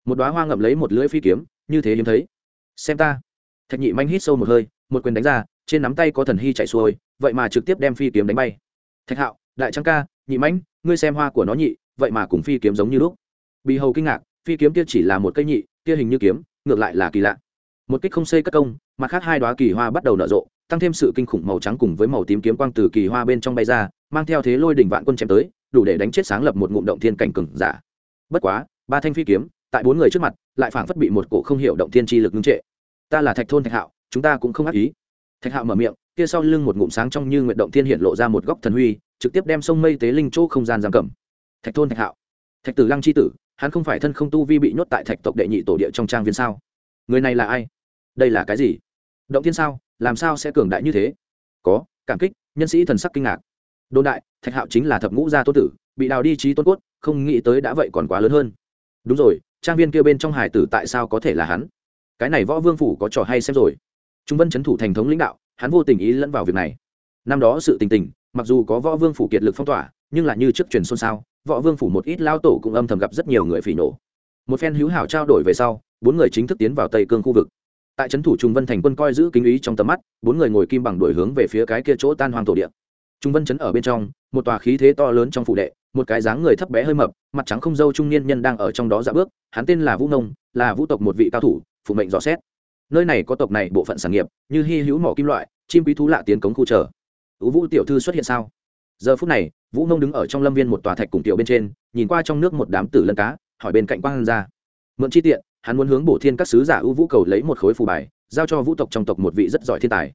Một đoá hoa ngậm lấy một lưỡi phi kiếm, như thế hiếm thấy xem ta. Thạch nhị manh hít sâu một hơi, một quyền đánh ra, trên nắm tay có thần hy chạy xuôi, vậy mà trực tiếp đem phi kiếm đánh bay. Thạch hạo, đại trăng ca, nhị mãnh ngươi xem hoa của nó nhị, vậy mà cùng phi kiếm giống như lúc. Bị hầu kinh ngạc, phi kiếm kia chỉ là một cây nhị, kia hình như kiếm, ngược lại là kỳ lạ. Một kích không xây cất công, mặt khác hai đoá kỳ hoa bắt đầu nở rộ, tăng thêm sự kinh khủng màu trắng cùng với màu tím kiếm quang từ kỳ hoa bên trong bay ra, mang theo thế lôi đỉnh vạn quân chém tới, đủ để đánh chết sáng lập một ngụm động thiên cảnh cừng giả. Bất quá, ba thanh phi kiếm, tại bốn người trước mặt lại phảng phất bị một cổ không hiểu động thiên chi lực ngưng trệ. Ta là thạch thôn thạch hạo, chúng ta cũng không ác ý. Thạch hạo mở miệng, kia sau lưng một ngụm sáng trong như nguyện động thiên hiện lộ ra một góc thần huy, trực tiếp đem sông mây tế linh chỗ không gian giam cầm. Thạch thôn thạch hạo. Thạch tử lăng c h i tử, hắn không phải thân không tu vi bị nhốt tại thạch tộc đệ nhị tổ địa trong trang viên sao? Người này là ai? Đây là cái gì? Động thiên sao? Làm sao sẽ cường đại như thế? Có, cảm kích, nhân sĩ thần sắc kinh ngạc. Đồn đại, thạch hạo chính là thập ngũ gia tô tử, bị đào đi trí tôn cốt, không nghĩ tới đã vậy còn quá lớn hơn. Đúng rồi trang viên kia bên trong hải tử tại sao có thể là hắn? Cái này võ vương phủ có trò hay xem rồi. Trung vân c h ấ n thủ thành thống lãnh đạo, hắn vô tình ý lẫn vào việc này. Năm đó sự tình tình, mặc dù có võ vương phủ kiệt lực phong tỏa, nhưng là như trước truyền xôn xao, võ vương phủ một ít lao tổ cũng âm thầm gặp rất nhiều người phỉ nổ một phen hữu hảo trao đổi về sau, bốn người chính thức tiến vào tây cương khu vực. Tại trấn thủ trung vân thành quân coi giữ kinh ý trong tầm mắt, bốn người ngồi kim bằng đổi hướng về phía cái kia chỗ tan hoang tổ địa. Trung vân chấn ở bên trong, một tòa khí thế to lớn trong phủ đệ, một cái dáng người thấp bé hơi mập, mặt trắng không dâu trung niên nhân đang ở trong đó dạ bước hắn tên là vũ nông, là vũ tộc một vị cao thủ, phụ mệnh dò xét. Nơi này có tộc này bộ phận sản nghiệp, như hy hữu mỏ kim loại, chim quý thú lạ tiến cống khu chờ ứ vũ tiểu thư xuất hiện sao? Giờ phút này, vũ nông đứng ở trong lâm viên một tòa thạch cùng tiểu bên trên, nhìn qua trong nước một đám tử lân cá, hỏi bên cạnh quang ra mượn chi tiện, hắn muốn hướng bổ thiên các sứ giả ưu vũ cầu lấy một khối phù bài, giao cho vũ tộc trong tộc một vị rất giỏi thiên tài.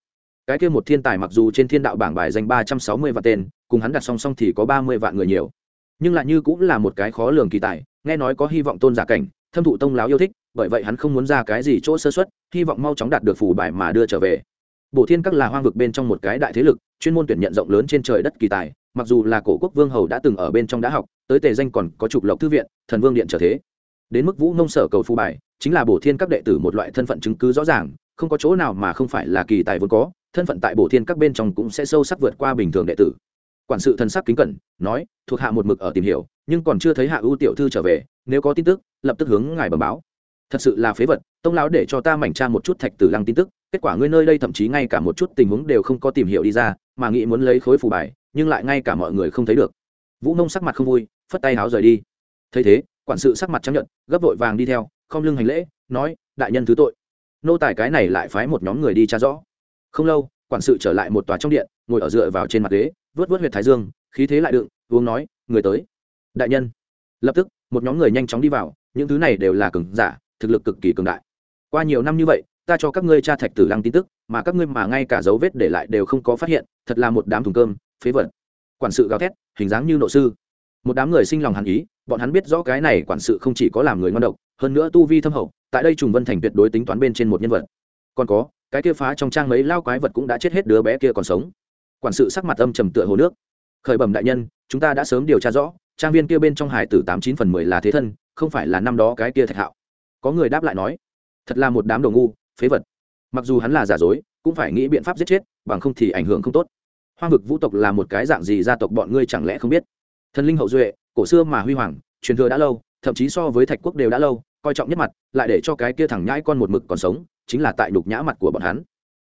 Cái kia một thiên tài mặc dù trên thiên đạo bảng bài danh ba trăm sáu mươi vạn tên, cùng hắn đặt song song thì có ba mươi vạn người nhiều. Nhưng lại như cũng là một cái khó lường kỳ tài nghe nói có hy vọng tôn giả cảnh, thâm thụ tông láo yêu thích, bởi vậy hắn không muốn ra cái gì chỗ sơ xuất hy vọng mau chóng đạt được phủ bài mà đưa trở về. Bổ thiên các là hoang vực bên trong một cái đại thế lực, chuyên môn tuyển nhận rộng lớn trên trời đất kỳ tài, mặc dù là cổ quốc vương hầu đã từng ở bên trong đã học, tới tề danh còn có trục lộc thư viện, thần vương điện trở thế. Đến mức vũ nông sở cầu phù bài, chính là bổ thiên các đệ tử một loại thân phận chứng cứ rõ ràng, không có chỗ nào mà không phải là kỳ tài vốn có, thân phận tại bổ thiên các bên trong cũng sẽ sâu sắc vượt qua bình thường đệ tử quản sự thần sắc kính cẩn, nói, thuộc hạ một mực ở tìm hiểu, nhưng còn chưa thấy hạ ưu tiểu thư trở về, nếu có tin tức, lập tức hướng ngài bẩm báo. Thật sự là phế vật, tông lão để cho ta mảnh tra một chút thạch tử lăng tin tức, kết quả ngươi nơi đây thậm chí ngay cả một chút tình huống đều không có tìm hiểu đi ra, mà nghĩ muốn lấy khối phù bài, nhưng lại ngay cả mọi người không thấy được. Vũ nông sắc mặt không vui, phất tay háo rời đi. Thấy thế, quản sự sắc mặt chấp nhận gấp vội vàng đi theo, không lưng hành lễ, nói, đại nhân thứ tội. Nô tài cái này lại phái một nhóm người đi tra rõ. Không lâu, quản sự trở lại một tòa trong điện, ngồi ở dựa vào trên mặt ghế vớt vớt huyệt thái dương, khí thế lại đựng, uống nói, người tới. Đại nhân. Lập tức, một nhóm người nhanh chóng đi vào, những thứ này đều là cường giả, thực lực cực kỳ cường đại. Qua nhiều năm như vậy, ta cho các ngươi tra thạch tử lăng tin tức, mà các ngươi mà ngay cả dấu vết để lại đều không có phát hiện, thật là một đám thùng cơm, phế vật. Quản sự gào thét, hình dáng như nộ sư. Một đám người sinh lòng hàn ý, bọn hắn biết rõ cái này quản sự không chỉ có làm người ngon độc, hơn nữa tu vi thâm hậu, tại đây trùng vân thành tuyệt đối tính toán bên trên một nhân vật. Còn có, cái kia phá trong trang mấy lao quái vật cũng đã chết hết đứa bé kia còn sống quản sự sắc mặt âm trầm tựa hồ nước. Khởi bẩm đại nhân, chúng ta đã sớm điều tra rõ, trang viên kia bên trong hải tử tám chín phần mười là thế thân, không phải là năm đó cái kia thạch hạo. Có người đáp lại nói, thật là một đám đồ ngu, phế vật. Mặc dù hắn là giả dối, cũng phải nghĩ biện pháp giết chết, bằng không thì ảnh hưởng không tốt. Hoang vực vũ tộc là một cái dạng gì gia tộc bọn ngươi chẳng lẽ không biết? Thần linh hậu duệ, cổ xưa mà huy hoàng, truyền thừa đã lâu, thậm chí so với thạch quốc đều đã lâu, coi trọng nhất mặt, lại để cho cái kia thằng nhãi con một mực còn sống, chính là tại nhục nhã mặt của bọn hắn.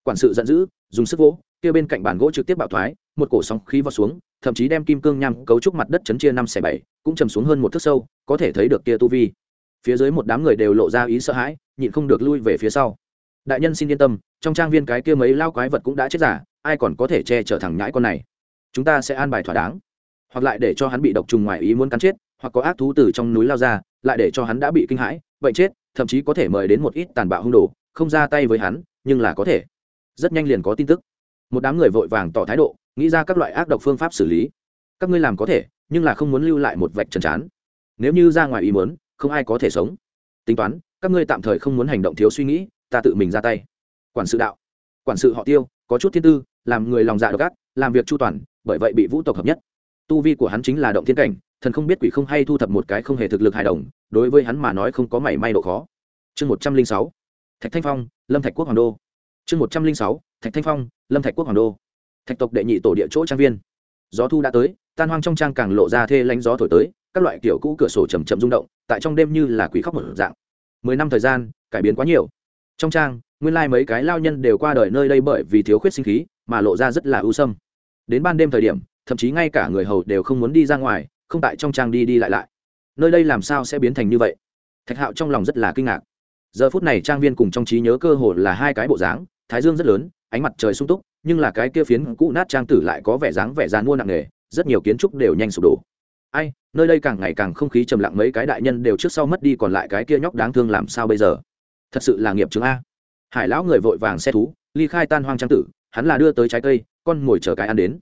Quản sự giận dữ, dùng sức vỗ kia bên cạnh bàn gỗ trực tiếp bạo thoái, một cổ sóng khí vào xuống, thậm chí đem kim cương nham cấu trúc mặt đất chấn chia năm xẻ bảy, cũng chầm xuống hơn một thước sâu, có thể thấy được kia tu vi. Phía dưới một đám người đều lộ ra ý sợ hãi, nhịn không được lui về phía sau. Đại nhân xin yên tâm, trong trang viên cái kia mấy lao quái vật cũng đã chết giả, ai còn có thể che chở thằng nhãi con này? Chúng ta sẽ an bài thỏa đáng. Hoặc lại để cho hắn bị độc trùng ngoài ý muốn cắn chết, hoặc có ác thú từ trong núi lao ra, lại để cho hắn đã bị kinh hãi bệnh chết, thậm chí có thể mời đến một ít tàn bạo hung đồ, không ra tay với hắn, nhưng là có thể. Rất nhanh liền có tin tức một đám người vội vàng tỏ thái độ, nghĩ ra các loại ác độc phương pháp xử lý. Các ngươi làm có thể, nhưng là không muốn lưu lại một vạch trần chán nếu như ra ngoài ý muốn, không ai có thể sống. Tính toán, các ngươi tạm thời không muốn hành động thiếu suy nghĩ, ta tự mình ra tay. Quản sự đạo. Quản sự họ tiêu, có chút thiên tư, làm người lòng dạ độc ác, làm việc chu toàn, bởi vậy bị vũ tộc hợp nhất. Tu vi của hắn chính là động thiên cảnh, thần không biết quỷ không hay thu thập một cái không hề thực lực hài đồng, đối với hắn mà nói không có mảy may độ khó. Chương một trăm linh sáu. Thạch thanh phong, lâm thạch quốc hoàng đô chương một trăm linh sáu, thạch thanh phong, lâm thạch quốc hoàng đô. Thạch tộc đệ nhị tổ địa chỗ trang viên. Gió thu đã tới, tan hoang trong trang càng lộ ra thê lánh gió thổi tới, các loại kiểu cũ cửa sổ chầm chậm rung động, tại trong đêm như là quỷ khóc một dạng. Mười năm thời gian, cải biến quá nhiều. Trong trang, nguyên lai mấy cái lao nhân đều qua đời nơi đây bởi vì thiếu khuyết sinh khí, mà lộ ra rất là ưu sâm. Đến ban đêm thời điểm, thậm chí ngay cả người hầu đều không muốn đi ra ngoài, không tại trong trang đi đi lại lại. Nơi đây làm sao sẽ biến thành như vậy? Thạch hạo trong lòng rất là kinh ngạc. Giờ phút này trang viên cùng trong trí nhớ cơ hồ là hai cái bộ dáng thái dương rất lớn, ánh mặt trời sung túc, nhưng là cái kia phiến cũ nát trang tử lại có vẻ dáng vẻ dàn mua nặng nề, rất nhiều kiến trúc đều nhanh sụp đổ. Ai, nơi đây càng ngày càng không khí trầm lặng, mấy cái đại nhân đều trước sau mất đi, còn lại cái kia nhóc đáng thương làm sao bây giờ? Thật sự là nghiệp chứng a. Hải lão người vội vàng xe thú, ly khai tan hoang trang tử, hắn là đưa tới trái cây, con ngồi chờ cái ăn đến.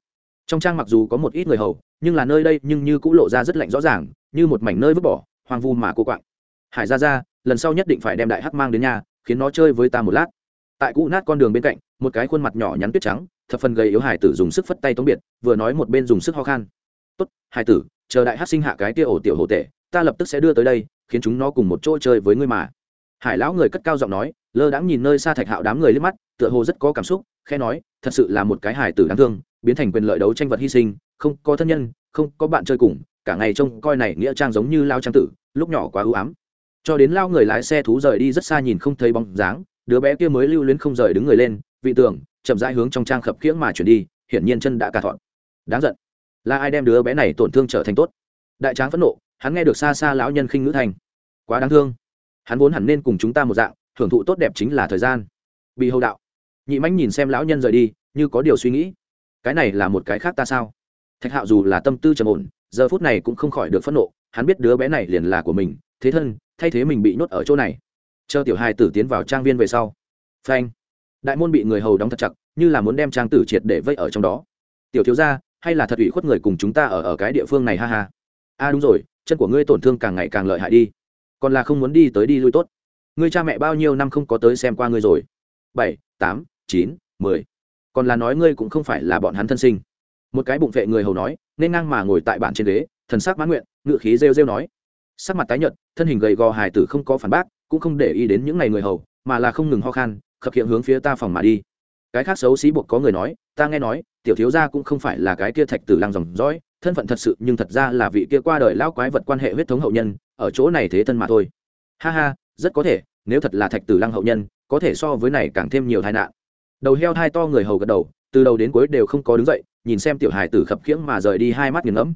Trong trang mặc dù có một ít người hầu, nhưng là nơi đây nhưng như cũng lộ ra rất lạnh rõ ràng, như một mảnh nơi vứt bỏ, hoang vu mà cô quạng. Hải ra ra, lần sau nhất định phải đem đại hắc mang đến nhà, khiến nó chơi với ta một lát tại cũ nát con đường bên cạnh, một cái khuôn mặt nhỏ nhắn tuyết trắng, thập phần gầy yếu hải tử dùng sức phất tay tống biệt, vừa nói một bên dùng sức ho khan. Tốt, hải tử, chờ đại hát sinh hạ cái tia ổ tiểu hồ tệ, ta lập tức sẽ đưa tới đây, khiến chúng nó cùng một chỗ chơi với ngươi mà. Hải lão người cất cao giọng nói, lơ đãng nhìn nơi xa thạch hạo đám người liếc mắt, tựa hồ rất có cảm xúc khe nói, thật sự là một cái hải tử đáng thương, biến thành quyền lợi đấu tranh vật hy sinh, không có thân nhân, không có bạn chơi cùng, cả ngày trông coi này nghĩa trang giống như lao trang tử, lúc nhỏ quá ưu ám. Cho đến lao người lái xe thú rời đi rất xa nhìn không thấy bóng dáng đứa bé kia mới lưu luyến không rời đứng người lên, vị tưởng, chậm rãi hướng trong trang khập khiễng mà chuyển đi, hiển nhiên chân đã cà thọn. Đáng giận. Là ai đem đứa bé này tổn thương trở thành tốt? Đại tráng phẫn nộ, hắn nghe được xa xa lão nhân khinh ngữ thành. Quá đáng thương. Hắn vốn hẳn nên cùng chúng ta một dạng, hưởng thụ tốt đẹp chính là thời gian. Bị hầu đạo. Nhị mãnh nhìn xem lão nhân rời đi, như có điều suy nghĩ. Cái này là một cái khác ta sao? Thạch hạo dù là tâm tư trầm ổn, giờ phút này cũng không khỏi được phẫn nộ. Hắn biết đứa bé này liền là của mình, thế thân, thay thế mình bị nhốt ở chỗ này chờ tiểu hài tử tiến vào trang viên về sau. Phanh. Đại môn bị người hầu đóng thật chặt, như là muốn đem trang tử triệt để vây ở trong đó. Tiểu thiếu gia, hay là thật ủy khuất người cùng chúng ta ở ở cái địa phương này ha ha. A đúng rồi, chân của ngươi tổn thương càng ngày càng lợi hại đi. Còn là không muốn đi tới đi lui tốt. Ngươi cha mẹ bao nhiêu năm không có tới xem qua ngươi rồi? Bảy, tám, chín, mười. Còn là nói ngươi cũng không phải là bọn hắn thân sinh. Một cái bụng vệ người hầu nói, nên ngang mà ngồi tại bản trên ghế, thần sắc mãn nguyện ngự khí rêu rêu nói. Sắc mặt tái nhợt, thân hình gầy gò hài tử không có phản bác cũng không để ý đến những ngày người hầu, mà là không ngừng ho khan, khập hiện hướng phía ta phòng mà đi. Cái khác xấu xí buộc có người nói, ta nghe nói, tiểu thiếu gia cũng không phải là cái kia thạch tử lang dòng dõi, thân phận thật sự nhưng thật ra là vị kia qua đời lao quái vật quan hệ huyết thống hậu nhân, ở chỗ này thế thân mà thôi. Ha ha, rất có thể, nếu thật là thạch tử lang hậu nhân, có thể so với này càng thêm nhiều tai nạn. Đầu heo thai to người hầu gật đầu, từ đầu đến cuối đều không có đứng dậy, nhìn xem tiểu hài tử khập khiễng mà rời đi hai mắt nghiền ngẫm.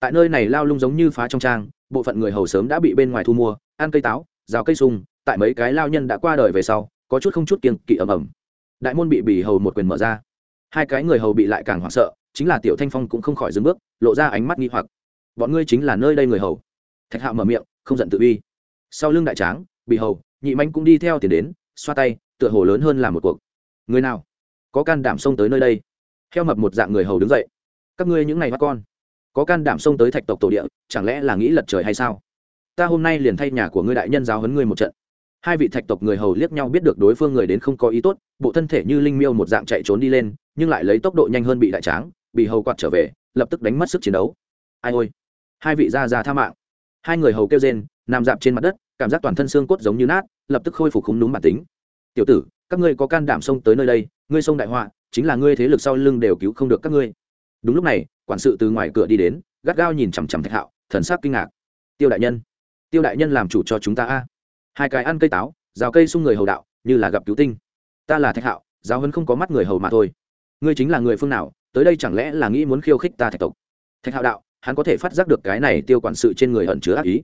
Tại nơi này lao lung giống như phá trong trang, bộ phận người hầu sớm đã bị bên ngoài thu mua, ăn cây táo rào cây sung, tại mấy cái lao nhân đã qua đời về sau, có chút không chút kiên kỵ ầm ầm. Đại môn bị bỉ hầu một quyền mở ra. Hai cái người hầu bị lại càng hoảng sợ, chính là tiểu thanh phong cũng không khỏi dừng bước, lộ ra ánh mắt nghi hoặc. Bọn ngươi chính là nơi đây người hầu. Thạch hạo mở miệng, không giận tự uy. Sau lưng đại tráng bị hầu, nhị manh cũng đi theo tiền đến, xoa tay, tựa hồ lớn hơn là một cuộc. Người nào? Có can đảm xông tới nơi đây? Theo mập một dạng người hầu đứng dậy. Các ngươi những ngày mắt con. Có can đảm xông tới thạch tộc tổ địa, chẳng lẽ là nghĩ lật trời hay sao? Ta hôm nay liền thay nhà của ngươi đại nhân giáo huấn ngươi một trận. Hai vị thạch tộc người hầu liếc nhau biết được đối phương người đến không có ý tốt, bộ thân thể như linh miêu một dạng chạy trốn đi lên, nhưng lại lấy tốc độ nhanh hơn bị đại tráng, bị hầu quạt trở về, lập tức đánh mất sức chiến đấu. Ai ôi! Hai vị ra ra tha mạng. Hai người hầu kêu rên, nằm dạp trên mặt đất, cảm giác toàn thân xương cốt giống như nát, lập tức khôi phục khúng đúng bản tính. Tiểu tử, các ngươi có can đảm xông tới nơi đây, ngươi xông đại họa, chính là ngươi thế lực sau lưng đều cứu không được các ngươi. Đúng lúc này, quản sự từ ngoài cửa đi đến, gắt gao nhìn chằm chằm thạch hạo, thần sắc kinh ngạc. Tiêu đại nhân tiêu đại nhân làm chủ cho chúng ta a. Hai cái ăn cây táo, rào cây xung người hầu đạo, như là gặp cứu tinh. Ta là thạch hạo, giáo huấn không có mắt người hầu mà thôi. Ngươi chính là người phương nào, tới đây chẳng lẽ là nghĩ muốn khiêu khích ta thạch tộc? Thạch hạo đạo, hắn có thể phát giác được cái này tiêu quản sự trên người ẩn chứa ác ý.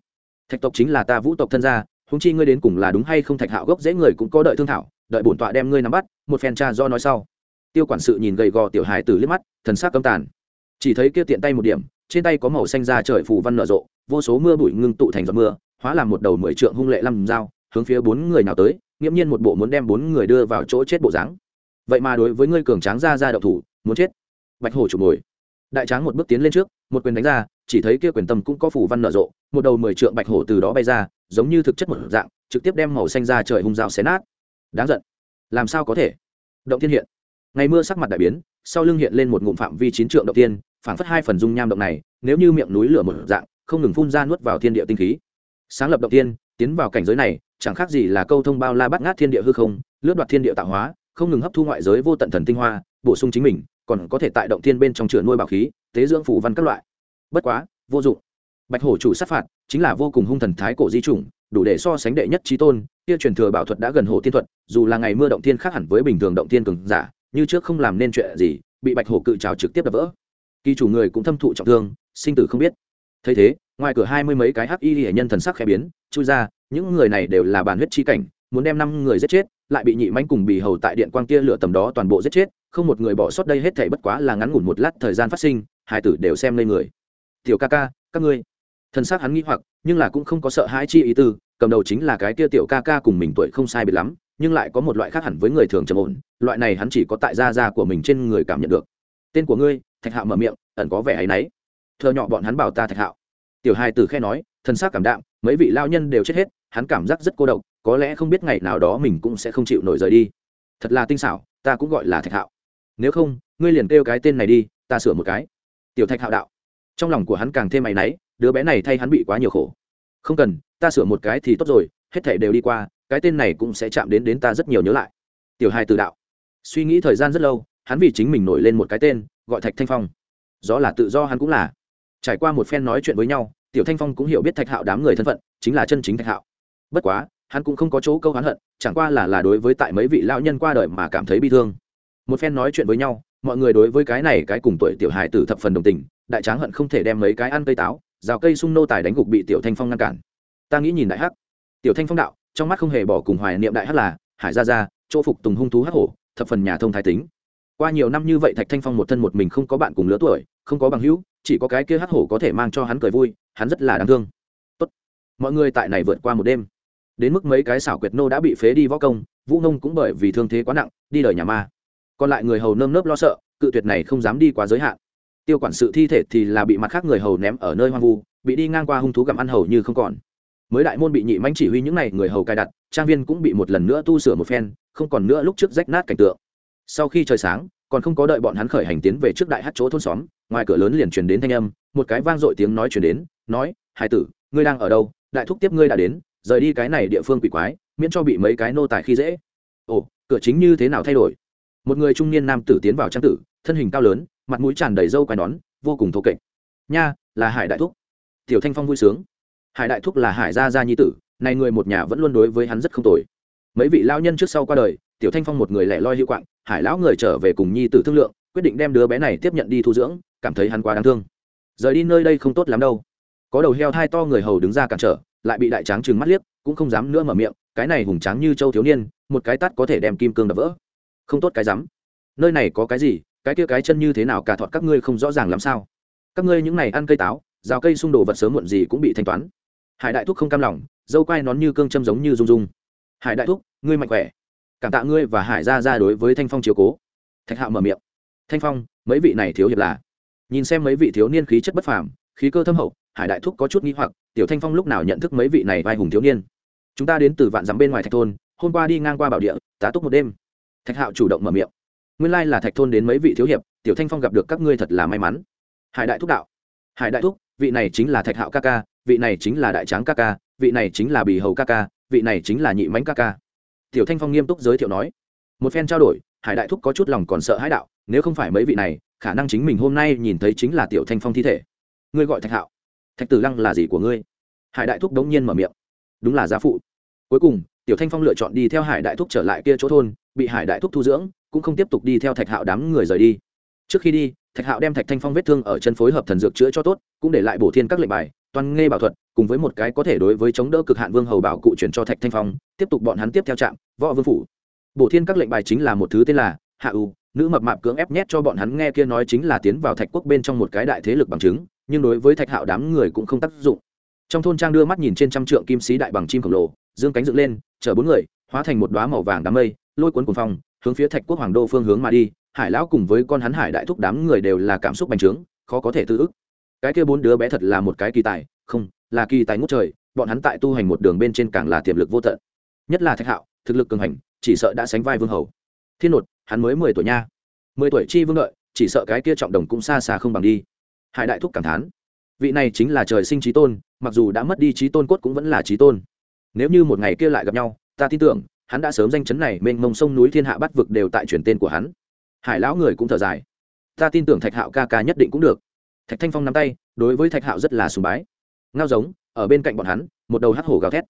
Thạch tộc chính là ta vũ tộc thân gia húng chi ngươi đến cùng là đúng hay không thạch hạo gốc dễ người cũng có đợi thương thảo, đợi bổn tọa đem ngươi nắm bắt, một phen cha do nói sau. Tiêu quản sự nhìn gầy gò tiểu hài từ liếc mắt, thần sắc cấm tàn. Chỉ thấy kia tiện tay một điểm trên tay có màu xanh da trời phù văn nở rộ, vô số mưa bụi ngưng tụ thành giọt mưa, hóa làm một đầu mười trượng hung lệ lăm dao, hướng phía bốn người nào tới, nghiễm nhiên một bộ muốn đem bốn người đưa vào chỗ chết bộ dáng. Vậy mà đối với ngươi cường tráng ra ra đậu thủ, muốn chết. Bạch hổ chụp ngồi đại tráng một bước tiến lên trước, một quyền đánh ra, chỉ thấy kia quyền tâm cũng có phủ văn nở rộ, một đầu mười trượng bạch hổ từ đó bay ra, giống như thực chất một dạng, trực tiếp đem màu xanh ra trời hung dao xé nát. Đáng giận. Làm sao có thể? Động thiên hiện. Ngày mưa sắc mặt đại biến sau lưng hiện lên một ngụm phạm vi chín trượng động tiên, phảng phất hai phần dung nham động này, nếu như miệng núi lửa một dạng, không ngừng phun ra nuốt vào thiên địa tinh khí. Sáng lập động tiên, tiến vào cảnh giới này, chẳng khác gì là câu thông bao la bắt ngát thiên địa hư không, lướt đoạt thiên địa tạo hóa, không ngừng hấp thu ngoại giới vô tận thần tinh hoa, bổ sung chính mình, còn có thể tại động thiên bên trong chữa nuôi bảo khí, tế dưỡng phủ văn các loại. Bất quá, vô dụng. Bạch hổ chủ sát phạt, chính là vô cùng hung thần thái cổ di chủng, đủ để so sánh đệ nhất trí tôn, kia truyền thừa bảo thuật đã gần hồ tiên thuật, dù là ngày mưa động thiên khác hẳn với bình thường động thiên cường giả như trước không làm nên chuyện gì, bị bạch hổ cự trào trực tiếp đập vỡ. Kỳ chủ người cũng thâm thụ trọng thương, sinh tử không biết. Thấy thế, ngoài cửa hai mươi mấy cái hắc y hệ nhân thần sắc khẽ biến, chui ra, những người này đều là bản huyết chi cảnh, muốn đem năm người giết chết, lại bị nhị mánh cùng bì hầu tại điện quang kia lửa tầm đó toàn bộ giết chết, không một người bỏ sót đây hết thảy bất quá là ngắn ngủn một lát thời gian phát sinh, hai tử đều xem lên người. Tiểu ca ca, các ngươi. Thần sắc hắn nghĩ hoặc, nhưng là cũng không có sợ hãi chi ý tư, cầm đầu chính là cái kia tiểu ca ca cùng mình tuổi không sai biệt lắm nhưng lại có một loại khác hẳn với người thường trầm ổn, loại này hắn chỉ có tại da da của mình trên người cảm nhận được. Tên của ngươi, thạch hạo mở miệng, ẩn có vẻ áy náy. Thợ nhỏ bọn hắn bảo ta thạch hạo. Tiểu hai từ khe nói thân xác cảm đạm, mấy vị lao nhân đều chết hết, hắn cảm giác rất cô độc, có lẽ không biết ngày nào đó mình cũng sẽ không chịu nổi rời đi. Thật là tinh xảo, ta cũng gọi là thạch hạo. Nếu không, ngươi liền kêu cái tên này đi, ta sửa một cái. Tiểu thạch hạo đạo. Trong lòng của hắn càng thêm mày náy, đứa bé này thay hắn bị quá nhiều khổ. Không cần, ta sửa một cái thì tốt rồi, hết thể đều đi qua cái tên này cũng sẽ chạm đến đến ta rất nhiều nhớ lại. Tiểu hai từ đạo. Suy nghĩ thời gian rất lâu, hắn vì chính mình nổi lên một cái tên, gọi thạch thanh phong. Do là tự do hắn cũng là. Trải qua một phen nói chuyện với nhau, tiểu thanh phong cũng hiểu biết thạch hạo đám người thân phận, chính là chân chính thạch hạo. Bất quá, hắn cũng không có chỗ câu hắn hận, chẳng qua là là đối với tại mấy vị lão nhân qua đời mà cảm thấy bi thương. Một phen nói chuyện với nhau, mọi người đối với cái này cái cùng tuổi tiểu hài tử thập phần đồng tình, đại tráng hận không thể đem mấy cái ăn cây táo, rào cây sung nô tài đánh gục bị tiểu thanh phong ngăn cản. Ta nghĩ nhìn đại hắc. Tiểu thanh phong đạo trong mắt không hề bỏ cùng hoài niệm đại hắc là, hải gia gia, chỗ phục tùng hung thú hắc hổ, thập phần nhà thông thái tính. Qua nhiều năm như vậy thạch thanh phong một thân một mình không có bạn cùng lứa tuổi, không có bằng hữu, chỉ có cái kia hắc hổ có thể mang cho hắn cười vui, hắn rất là đáng thương. Tốt. mọi người tại này vượt qua một đêm. Đến mức mấy cái xảo quyệt nô đã bị phế đi võ công, vũ nông cũng bởi vì thương thế quá nặng, đi đời nhà ma. Còn lại người hầu nơm nớp lo sợ, cự tuyệt này không dám đi quá giới hạn. Tiêu quản sự thi thể thì là bị mặt khác người hầu ném ở nơi hoang vu, bị đi ngang qua hung thú gặm ăn hầu như không còn mới đại môn bị nhị mãnh chỉ huy những n à y người hầu cài đặt, trang viên cũng bị một lần nữa tu sửa một phen, không còn nữa lúc trước rách nát cảnh tượng. Sau khi trời sáng, còn không có đợi bọn hắn khởi hành tiến về trước đại hát chỗ thôn xóm, ngoài cửa lớn liền truyền đến thanh âm, một cái vang dội tiếng nói truyền đến, nói hai tử, ngươi đang ở đâu? Đại thúc tiếp ngươi đã đến, rời đi cái này địa phương quỷ quái, miễn cho bị mấy cái nô tài khi dễ. Ồ, cửa chính như thế nào thay đổi? Một người trung niên nam tử tiến vào trang tử, thân hình cao lớn, mặt mũi tràn đầy râu quai nón, vô cùng thô kệch. Nha, là hải đại thúc. Tiểu thanh phong vui sướng hải đại thúc là hải gia gia nhi tử này người một nhà vẫn luôn đối với hắn rất không tồi. Mấy vị lao nhân trước sau qua đời, tiểu thanh phong một người lẻ loi hữu quạng, hải lão người trở về cùng nhi tử thương lượng, quyết định đem đứa bé này tiếp nhận đi thu dưỡng, cảm thấy hắn quá đáng thương. Rời đi nơi đây không tốt lắm đâu. Có đầu heo thai to người hầu đứng ra cản trở, lại bị đại tráng trừng mắt liếc, cũng không dám nữa mở miệng, cái này hùng tráng như châu thiếu niên, một cái tắt có thể đem kim cương đập vỡ. Không tốt cái rắm. Nơi này có cái gì, cái kia cái chân như thế nào cả thọt các ngươi không rõ ràng làm sao. Các ngươi những này ăn cây táo, rào cây xung đồ vật sớm muộn gì cũng bị thanh toán hải đại thúc không cam lòng, dâu quai nón như cương châm giống như rung rung. Hải đại thúc, ngươi mạnh khỏe. Cảm tạ ngươi và hải ra ra đối với thanh phong chiếu cố. Thạch hạo mở miệng. Thanh phong, mấy vị này thiếu hiệp là? Nhìn xem mấy vị thiếu niên khí chất bất phàm, khí cơ thâm hậu, hải đại thúc có chút nghĩ hoặc, tiểu thanh phong lúc nào nhận thức mấy vị này vai hùng thiếu niên? Chúng ta đến từ vạn dặm bên ngoài thạch thôn, hôm qua đi ngang qua bảo địa, tá túc một đêm. Thạch hạo chủ động mở miệng. Nguyên lai là thạch thôn đến mấy vị thiếu hiệp, tiểu thanh phong gặp được các ngươi thật là may mắn. Hải đại thúc đạo. Hải đại thúc, vị này chính là thạch hạo ca ca vị này chính là đại tráng ca ca, vị này chính là bì hầu ca ca, vị này chính là nhị mánh ca ca. Tiểu thanh phong nghiêm túc giới thiệu nói. Một phen trao đổi, hải đại thúc có chút lòng còn sợ hãi đạo, nếu không phải mấy vị này, khả năng chính mình hôm nay nhìn thấy chính là tiểu thanh phong thi thể. Ngươi gọi thạch hạo. Thạch tử lăng là gì của ngươi? Hải đại thúc đống nhiên mở miệng. Đúng là giá phụ. Cuối cùng, tiểu thanh phong lựa chọn đi theo hải đại thúc trở lại kia chỗ thôn, bị hải đại thúc thu dưỡng, cũng không tiếp tục đi theo thạch hạo đám người rời đi. Trước khi đi, thạch hạo đem thạch thanh phong vết thương ở chân phối hợp thần dược chữa cho tốt, cũng để lại bổ thiên các lệnh bài toàn nghe bảo thuật, cùng với một cái có thể đối với chống đỡ cực hạn vương hầu bảo cụ chuyển cho thạch thanh phong, tiếp tục bọn hắn tiếp theo trạm, võ vương phủ. Bổ thiên các lệnh bài chính là một thứ tên là hạ u, nữ mập mạp cưỡng ép nhét cho bọn hắn nghe kia nói chính là tiến vào thạch quốc bên trong một cái đại thế lực bằng chứng, nhưng đối với thạch hạo đám người cũng không tác dụng. Trong thôn trang đưa mắt nhìn trên trăm trượng kim sĩ đại bằng chim khổng lồ, dương cánh dựng lên, chở bốn người, hóa thành một đoá màu vàng đám mây, lôi cuốn cuồng phong, hướng phía thạch quốc hoàng đô phương hướng mà đi, hải lão cùng với con hắn hải đại thúc đám người đều là cảm xúc bành trướng, khó có thể tư ức cái kia bốn đứa bé thật là một cái kỳ tài, không, là kỳ tài ngút trời, bọn hắn tại tu hành một đường bên trên càng là tiềm lực vô tận. Nhất là thạch hạo, thực lực cường hành, chỉ sợ đã sánh vai vương hầu. Thiên nột, hắn mới mười tuổi nha. Mười tuổi chi vương lợi chỉ sợ cái kia trọng đồng cũng xa xa không bằng đi. Hải đại thúc cảm thán. Vị này chính là trời sinh trí tôn, mặc dù đã mất đi trí tôn cốt cũng vẫn là trí tôn. Nếu như một ngày kia lại gặp nhau, ta tin tưởng, hắn đã sớm danh chấn này, mênh mông sông núi thiên hạ bắt vực đều tại truyền tên của hắn. Hải lão người cũng thở dài. Ta tin tưởng thạch hạo ca ca nhất định cũng được thạch thanh phong nắm tay, đối với thạch hạo rất là sùng bái. Ngao giống, ở bên cạnh bọn hắn, một đầu hắc hổ gào thét.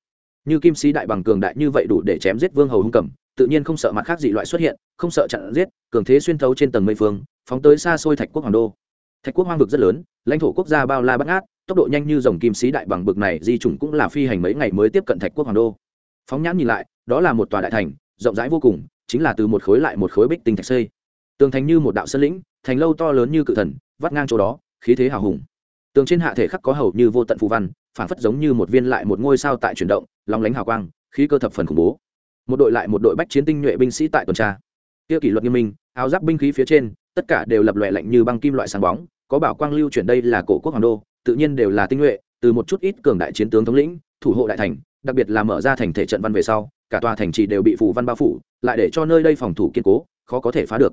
Như kim sĩ đại bằng cường đại như vậy đủ để chém giết vương hầu hung cầm, tự nhiên không sợ mặt khác dị loại xuất hiện, không sợ chặn giết, cường thế xuyên thấu trên tầng mây phương, phóng tới xa xôi thạch quốc hoàng đô. Thạch quốc hoang vực rất lớn, lãnh thổ quốc gia bao la bắt ngát, tốc độ nhanh như dòng kim sĩ đại bằng bực này, di chủng cũng là phi hành mấy ngày mới tiếp cận thạch quốc hoàng đô. Phóng nhãn nhìn lại, đó là một tòa đại thành, rộng rãi vô cùng, chính là từ một khối lại một khối bích tinh thạch xây. Tường thành như một đạo sơn lĩnh, thành lâu to lớn như cự thần, vắt ngang chỗ đó khí thế hào hùng. Tường trên hạ thể khắc có hầu như vô tận phù văn phản phất giống như một viên lại một ngôi sao tại chuyển động lóng lánh hào quang, khí cơ thập phần khủng bố. Một đội lại một đội bách chiến tinh nhuệ binh sĩ tại tuần tra. Kia kỷ luật nghiêm minh, áo giáp binh khí phía trên, tất cả đều lập lòe lạnh như băng kim loại sáng bóng, có bảo quang lưu chuyển đây là cổ quốc hoàng đô, tự nhiên đều là tinh nhuệ, từ một chút ít cường đại chiến tướng thống lĩnh, thủ hộ đại thành, đặc biệt là mở ra thành thể trận văn về sau, cả tòa thành trì đều bị phủ văn bao phủ, lại để cho nơi đây phòng thủ kiên cố, khó có thể phá được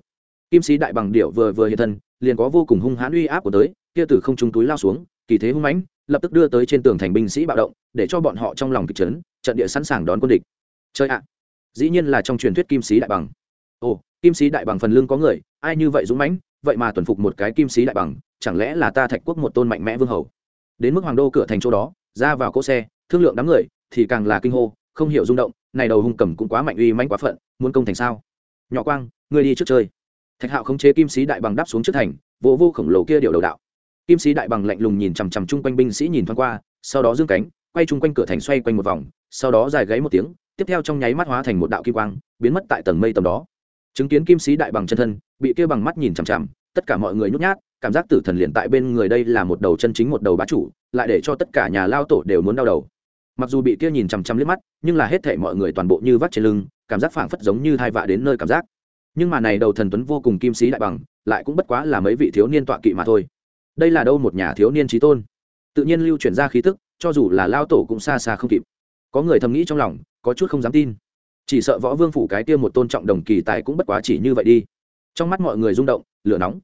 kim sĩ đại bằng điệu vừa vừa hiện thân, liền có vô cùng hung hãn uy áp của tới, kia từ không trung túi lao xuống, kỳ thế hung mãnh, lập tức đưa tới trên tường thành binh sĩ bạo động, để cho bọn họ trong lòng kịch trấn trận địa sẵn sàng đón quân địch. Chơi ạ! Dĩ nhiên là trong truyền thuyết kim sĩ đại bằng. Ồ, kim sĩ đại bằng phần lưng có người, ai như vậy dũng mãnh, vậy mà tuần phục một cái kim sĩ đại bằng, chẳng lẽ là ta thạch quốc một tôn mạnh mẽ vương hầu? Đến mức hoàng đô cửa thành chỗ đó, ra vào cỗ xe, thương lượng đám người, thì càng là kinh hô, không hiểu rung động, này đầu hung cầm cũng quá mạnh uy mãnh quá phận, muốn công thành sao? Nhỏ quang, ngươi đi trước chơi thạch hạo khống chế kim sĩ đại bằng đáp xuống trước thành vỗ vô, vô khổng lồ kia điều đầu đạo. Kim sĩ đại bằng lạnh lùng nhìn chằm chằm chung quanh binh sĩ nhìn thoáng qua sau đó dương cánh quay chung quanh cửa thành xoay quanh một vòng sau đó dài gáy một tiếng tiếp theo trong nháy mắt hóa thành một đạo kim quang biến mất tại tầng mây tầm đó. Chứng kiến kim sĩ đại bằng chân thân bị kia bằng mắt nhìn chằm chằm tất cả mọi người nhút nhát cảm giác tử thần liền tại bên người đây là một đầu chân chính một đầu bá chủ lại để cho tất cả nhà lao tổ đều muốn đau đầu. Mặc dù bị kia nhìn chằm chằm liếc mắt nhưng là hết thể mọi người toàn bộ như vắt trên lưng cảm giác phảng phất giống như thai vạ đến nơi cảm giác nhưng mà này đầu thần tuấn vô cùng kim sĩ đại bằng, lại cũng bất quá là mấy vị thiếu niên tọa kỵ mà thôi. Đây là đâu một nhà thiếu niên trí tôn? Tự nhiên lưu chuyển ra khí tức, cho dù là lao tổ cũng xa xa không kịp. Có người thầm nghĩ trong lòng, có chút không dám tin. Chỉ sợ võ vương phủ cái kia một tôn trọng đồng kỳ tài cũng bất quá chỉ như vậy đi. Trong mắt mọi người rung động, lửa nóng.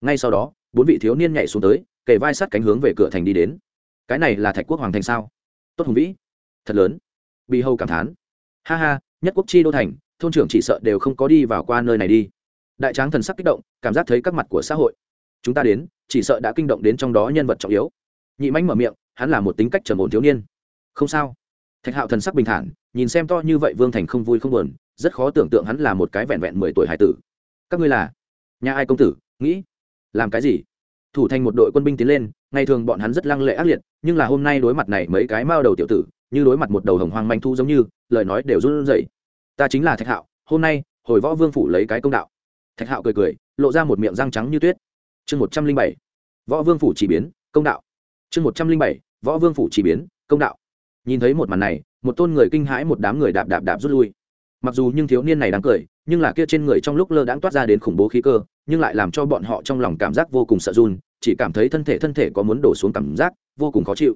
Ngay sau đó, bốn vị thiếu niên nhảy xuống tới, kề vai sát cánh hướng về cửa thành đi đến. Cái này là thạch quốc hoàng thành sao? Tốt hùng vĩ. Thật lớn. Bị hầu cảm thán. Ha ha, nhất quốc chi đô thành thôn trưởng chỉ sợ đều không có đi vào qua nơi này đi. Đại tráng thần sắc kích động, cảm giác thấy các mặt của xã hội. Chúng ta đến, chỉ sợ đã kinh động đến trong đó nhân vật trọng yếu. Nhị mánh mở miệng, hắn là một tính cách trầm ổn thiếu niên. Không sao. Thạch hạo thần sắc bình thản, nhìn xem to như vậy vương thành không vui không buồn, rất khó tưởng tượng hắn là một cái vẹn vẹn mười tuổi hải tử. Các ngươi là? Nhà ai công tử? Nghĩ? Làm cái gì? Thủ thành một đội quân binh tiến lên, ngày thường bọn hắn rất lăng lệ ác liệt, nhưng là hôm nay đối mặt này mấy cái mao đầu tiểu tử, như đối mặt một đầu hồng hoang manh thu giống như, lời nói đều run rẩy ta chính là thạch hạo, hôm nay, hồi võ vương phủ lấy cái công đạo. Thạch hạo cười cười, lộ ra một miệng răng trắng như tuyết. Chương một trăm linh bảy, võ vương phủ chỉ biến, công đạo. Chương một trăm linh bảy, võ vương phủ chỉ biến, công đạo. Nhìn thấy một màn này, một tôn người kinh hãi một đám người đạp đạp đạp rút lui. Mặc dù nhưng thiếu niên này đáng cười, nhưng là kia trên người trong lúc lơ đãng toát ra đến khủng bố khí cơ, nhưng lại làm cho bọn họ trong lòng cảm giác vô cùng sợ run, chỉ cảm thấy thân thể thân thể có muốn đổ xuống cảm giác, vô cùng khó chịu.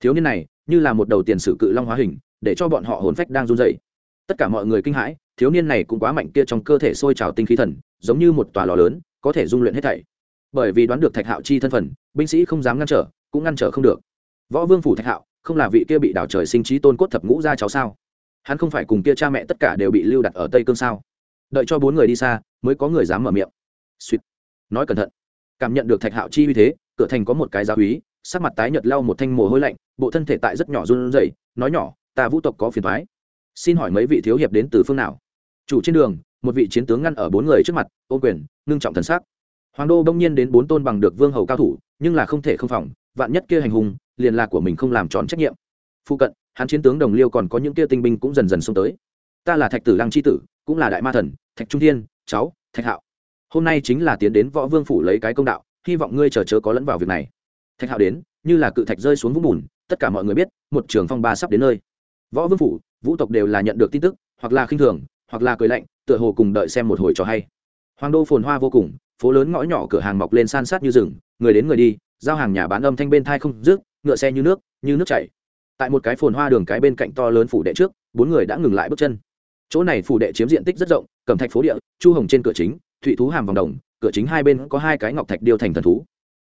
Thiếu niên này, như là một đầu tiền sử cự long hóa hình, để cho bọn họ hồn phách đang run dậy tất cả mọi người kinh hãi, thiếu niên này cũng quá mạnh kia trong cơ thể sôi trào tinh khí thần, giống như một tòa lò lớn, có thể dung luyện hết thảy. Bởi vì đoán được thạch hạo chi thân phận, binh sĩ không dám ngăn trở, cũng ngăn trở không được. Võ vương phủ thạch hạo, không là vị kia bị đảo trời sinh trí tôn cốt thập ngũ ra cháu sao? Hắn không phải cùng kia cha mẹ tất cả đều bị lưu đặt ở tây cương sao? Đợi cho bốn người đi xa, mới có người dám mở miệng. Suýt. Nói cẩn thận. Cảm nhận được thạch hạo chi uy thế, cửa thành có một cái giáo úy sắc mặt tái nhợt lau một thanh mồ hôi lạnh, bộ thân thể tại rất nhỏ run rẩy, nói nhỏ, ta vũ tộc có phiền thoái xin hỏi mấy vị thiếu hiệp đến từ phương nào? Chủ trên đường, một vị chiến tướng ngăn ở bốn người trước mặt ô quyền, ngưng trọng thần sắc. Hoàng đô đông nhiên đến bốn tôn bằng được vương hầu cao thủ, nhưng là không thể không phòng, vạn nhất kia hành hùng liền là của mình không làm tròn trách nhiệm. Phụ cận, hắn chiến tướng đồng liêu còn có những kia tinh binh cũng dần dần xông tới. Ta là thạch tử lăng c h i tử, cũng là đại ma thần, thạch trung thiên, cháu, thạch hạo. Hôm nay chính là tiến đến võ vương phủ lấy cái công đạo, hy vọng ngươi chờ chớ có lẫn vào việc này. Thạch hạo đến, như là cự thạch rơi xuống vũng bùn, tất cả mọi người biết, một trường phong ba sắp đến nơi. Võ vương phủ vũ tộc đều là nhận được tin tức, hoặc là khinh thường, hoặc là cười lạnh, tựa hồ cùng đợi xem một hồi trò hay. Hoàng đô phồn hoa vô cùng, phố lớn ngõ nhỏ cửa hàng mọc lên san sát như rừng, người đến người đi, giao hàng nhà bán âm thanh bên thai không rước ngựa xe như nước như nước chảy. Tại một cái phồn hoa đường cái bên cạnh to lớn phủ đệ trước, bốn người đã ngừng lại bước chân. Chỗ này phủ đệ chiếm diện tích rất rộng, cầm thạch phố địa, chu hồng trên cửa chính, thụy thú hàm vòng đồng, cửa chính hai bên có hai cái ngọc thạch điêu thành thần thú.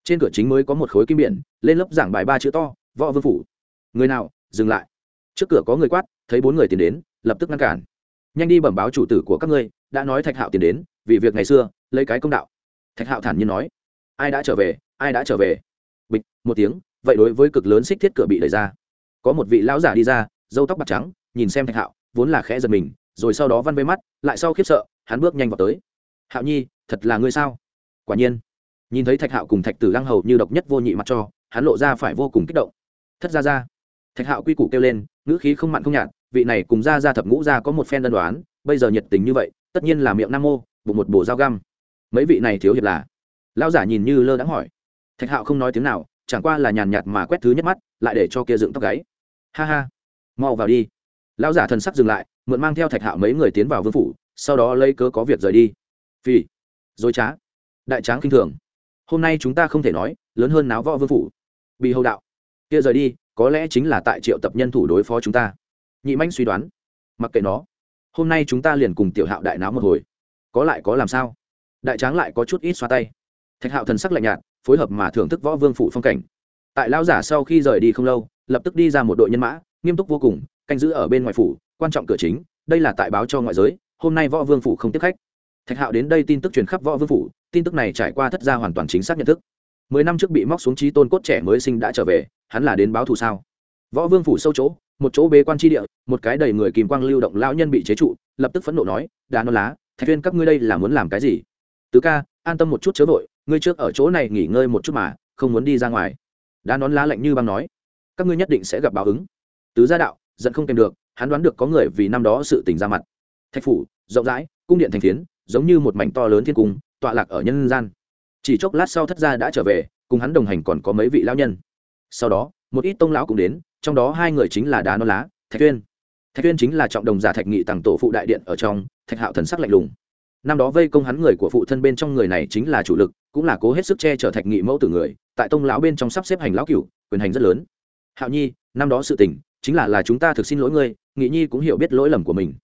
Trên cửa chính mới có một khối kim biển, lên lớp giảng bài ba chữ to, võ vương phủ. Người nào, dừng lại. Trước cửa có người quát thấy bốn người tiến đến, lập tức ngăn cản. Nhanh đi bẩm báo chủ tử của các ngươi, đã nói thạch hạo tiến đến, vì việc ngày xưa, lấy cái công đạo. Thạch hạo thản nhiên nói, ai đã trở về, ai đã trở về? Bịch, một tiếng, vậy đối với cực lớn xích thiết cửa bị đẩy ra. Có một vị lão giả đi ra dâu tóc bạc trắng, nhìn xem thạch hạo, vốn là khẽ giật mình, rồi sau đó văn bay mắt, lại sau khiếp sợ, hắn bước nhanh vào tới. Hạo nhi, thật là ngươi sao? Quả nhiên, nhìn thấy thạch hạo cùng thạch tử lăng hầu như độc nhất vô nhị mặt cho, hắn lộ ra phải vô cùng kích động. Thất ra ra thạch hạo quy củ kêu lên, ngữ khí không mặn không nhạt, vị này cùng ra ra thập ngũ ra có một phen đơn đoán bây giờ nhiệt tình như vậy, tất nhiên là miệng nam mô, bụng một bổ dao găm. Mấy vị này thiếu hiệp là? Lão giả nhìn như lơ đãng hỏi. Thạch hạo không nói tiếng nào, chẳng qua là nhàn nhạt mà quét thứ nhất mắt, lại để cho kia dựng tóc gáy. Ha ha, mau vào đi. Lão giả thần sắc dừng lại, mượn mang theo thạch hạo mấy người tiến vào vương phủ, sau đó lấy cớ có việc rời đi. Phi dối trá. Đại tráng kinh thường. Hôm nay chúng ta không thể nói, lớn hơn náo võ vương phủ. Bị hầu đạo. Kia rời đi có lẽ chính là tại triệu tập nhân thủ đối phó chúng ta. Nhị manh suy đoán, mặc kệ nó, hôm nay chúng ta liền cùng tiểu hạo đại náo một hồi. Có lại có làm sao? Đại tráng lại có chút ít xoa tay. Thạch hạo thần sắc lạnh nhạt, phối hợp mà thưởng thức võ vương phủ phong cảnh. Tại lao giả sau khi rời đi không lâu, lập tức đi ra một đội nhân mã, nghiêm túc vô cùng, canh giữ ở bên ngoài phủ, quan trọng cửa chính, đây là tại báo cho ngoại giới, hôm nay võ vương phủ không tiếp khách. Thạch hạo đến đây tin tức truyền khắp võ vương phủ, tin tức này trải qua thất gia hoàn toàn chính xác nhận thức mười năm trước bị móc xuống trí tôn cốt trẻ mới sinh đã trở về, hắn là đến báo thù sao? Võ vương phủ sâu chỗ, một chỗ bế quan tri địa, một cái đầy người kìm quang lưu động lão nhân bị chế trụ, lập tức phẫn nộ nói đá non lá, thạch viên, các ngươi đây là muốn làm cái gì? Tứ ca, an tâm một chút chớ vội, ngươi trước ở chỗ này nghỉ ngơi một chút mà, không muốn đi ra ngoài. Đá nón lá lạnh như băng nói, các ngươi nhất định sẽ gặp báo ứng. Tứ gia đạo, giận không kèm được, hắn đoán được có người vì năm đó sự tình ra mặt. Thạch phủ, rộng rãi, cung điện thành phiến, giống như một mảnh to lớn thiên cung, tọa lạc ở nhân gian chỉ chốc lát sau thất gia đã trở về, cùng hắn đồng hành còn có mấy vị lão nhân. Sau đó, một ít tông lão cũng đến, trong đó hai người chính là đá non lá, thạch tuyên thạch tuyên chính là trọng đồng giả thạch nghị tặng tổ phụ đại điện ở trong, thạch hạo thần sắc lạnh lùng. Năm đó vây công hắn người của phụ thân bên trong người này chính là chủ lực, cũng là cố hết sức che chở thạch nghị mẫu tử người, tại tông lão bên trong sắp xếp hành lão cửu, quyền hành rất lớn. Hạo nhi, năm đó sự tình, chính là là chúng ta thực xin lỗi ngươi, nghị nhi cũng hiểu biết lỗi lầm của mình.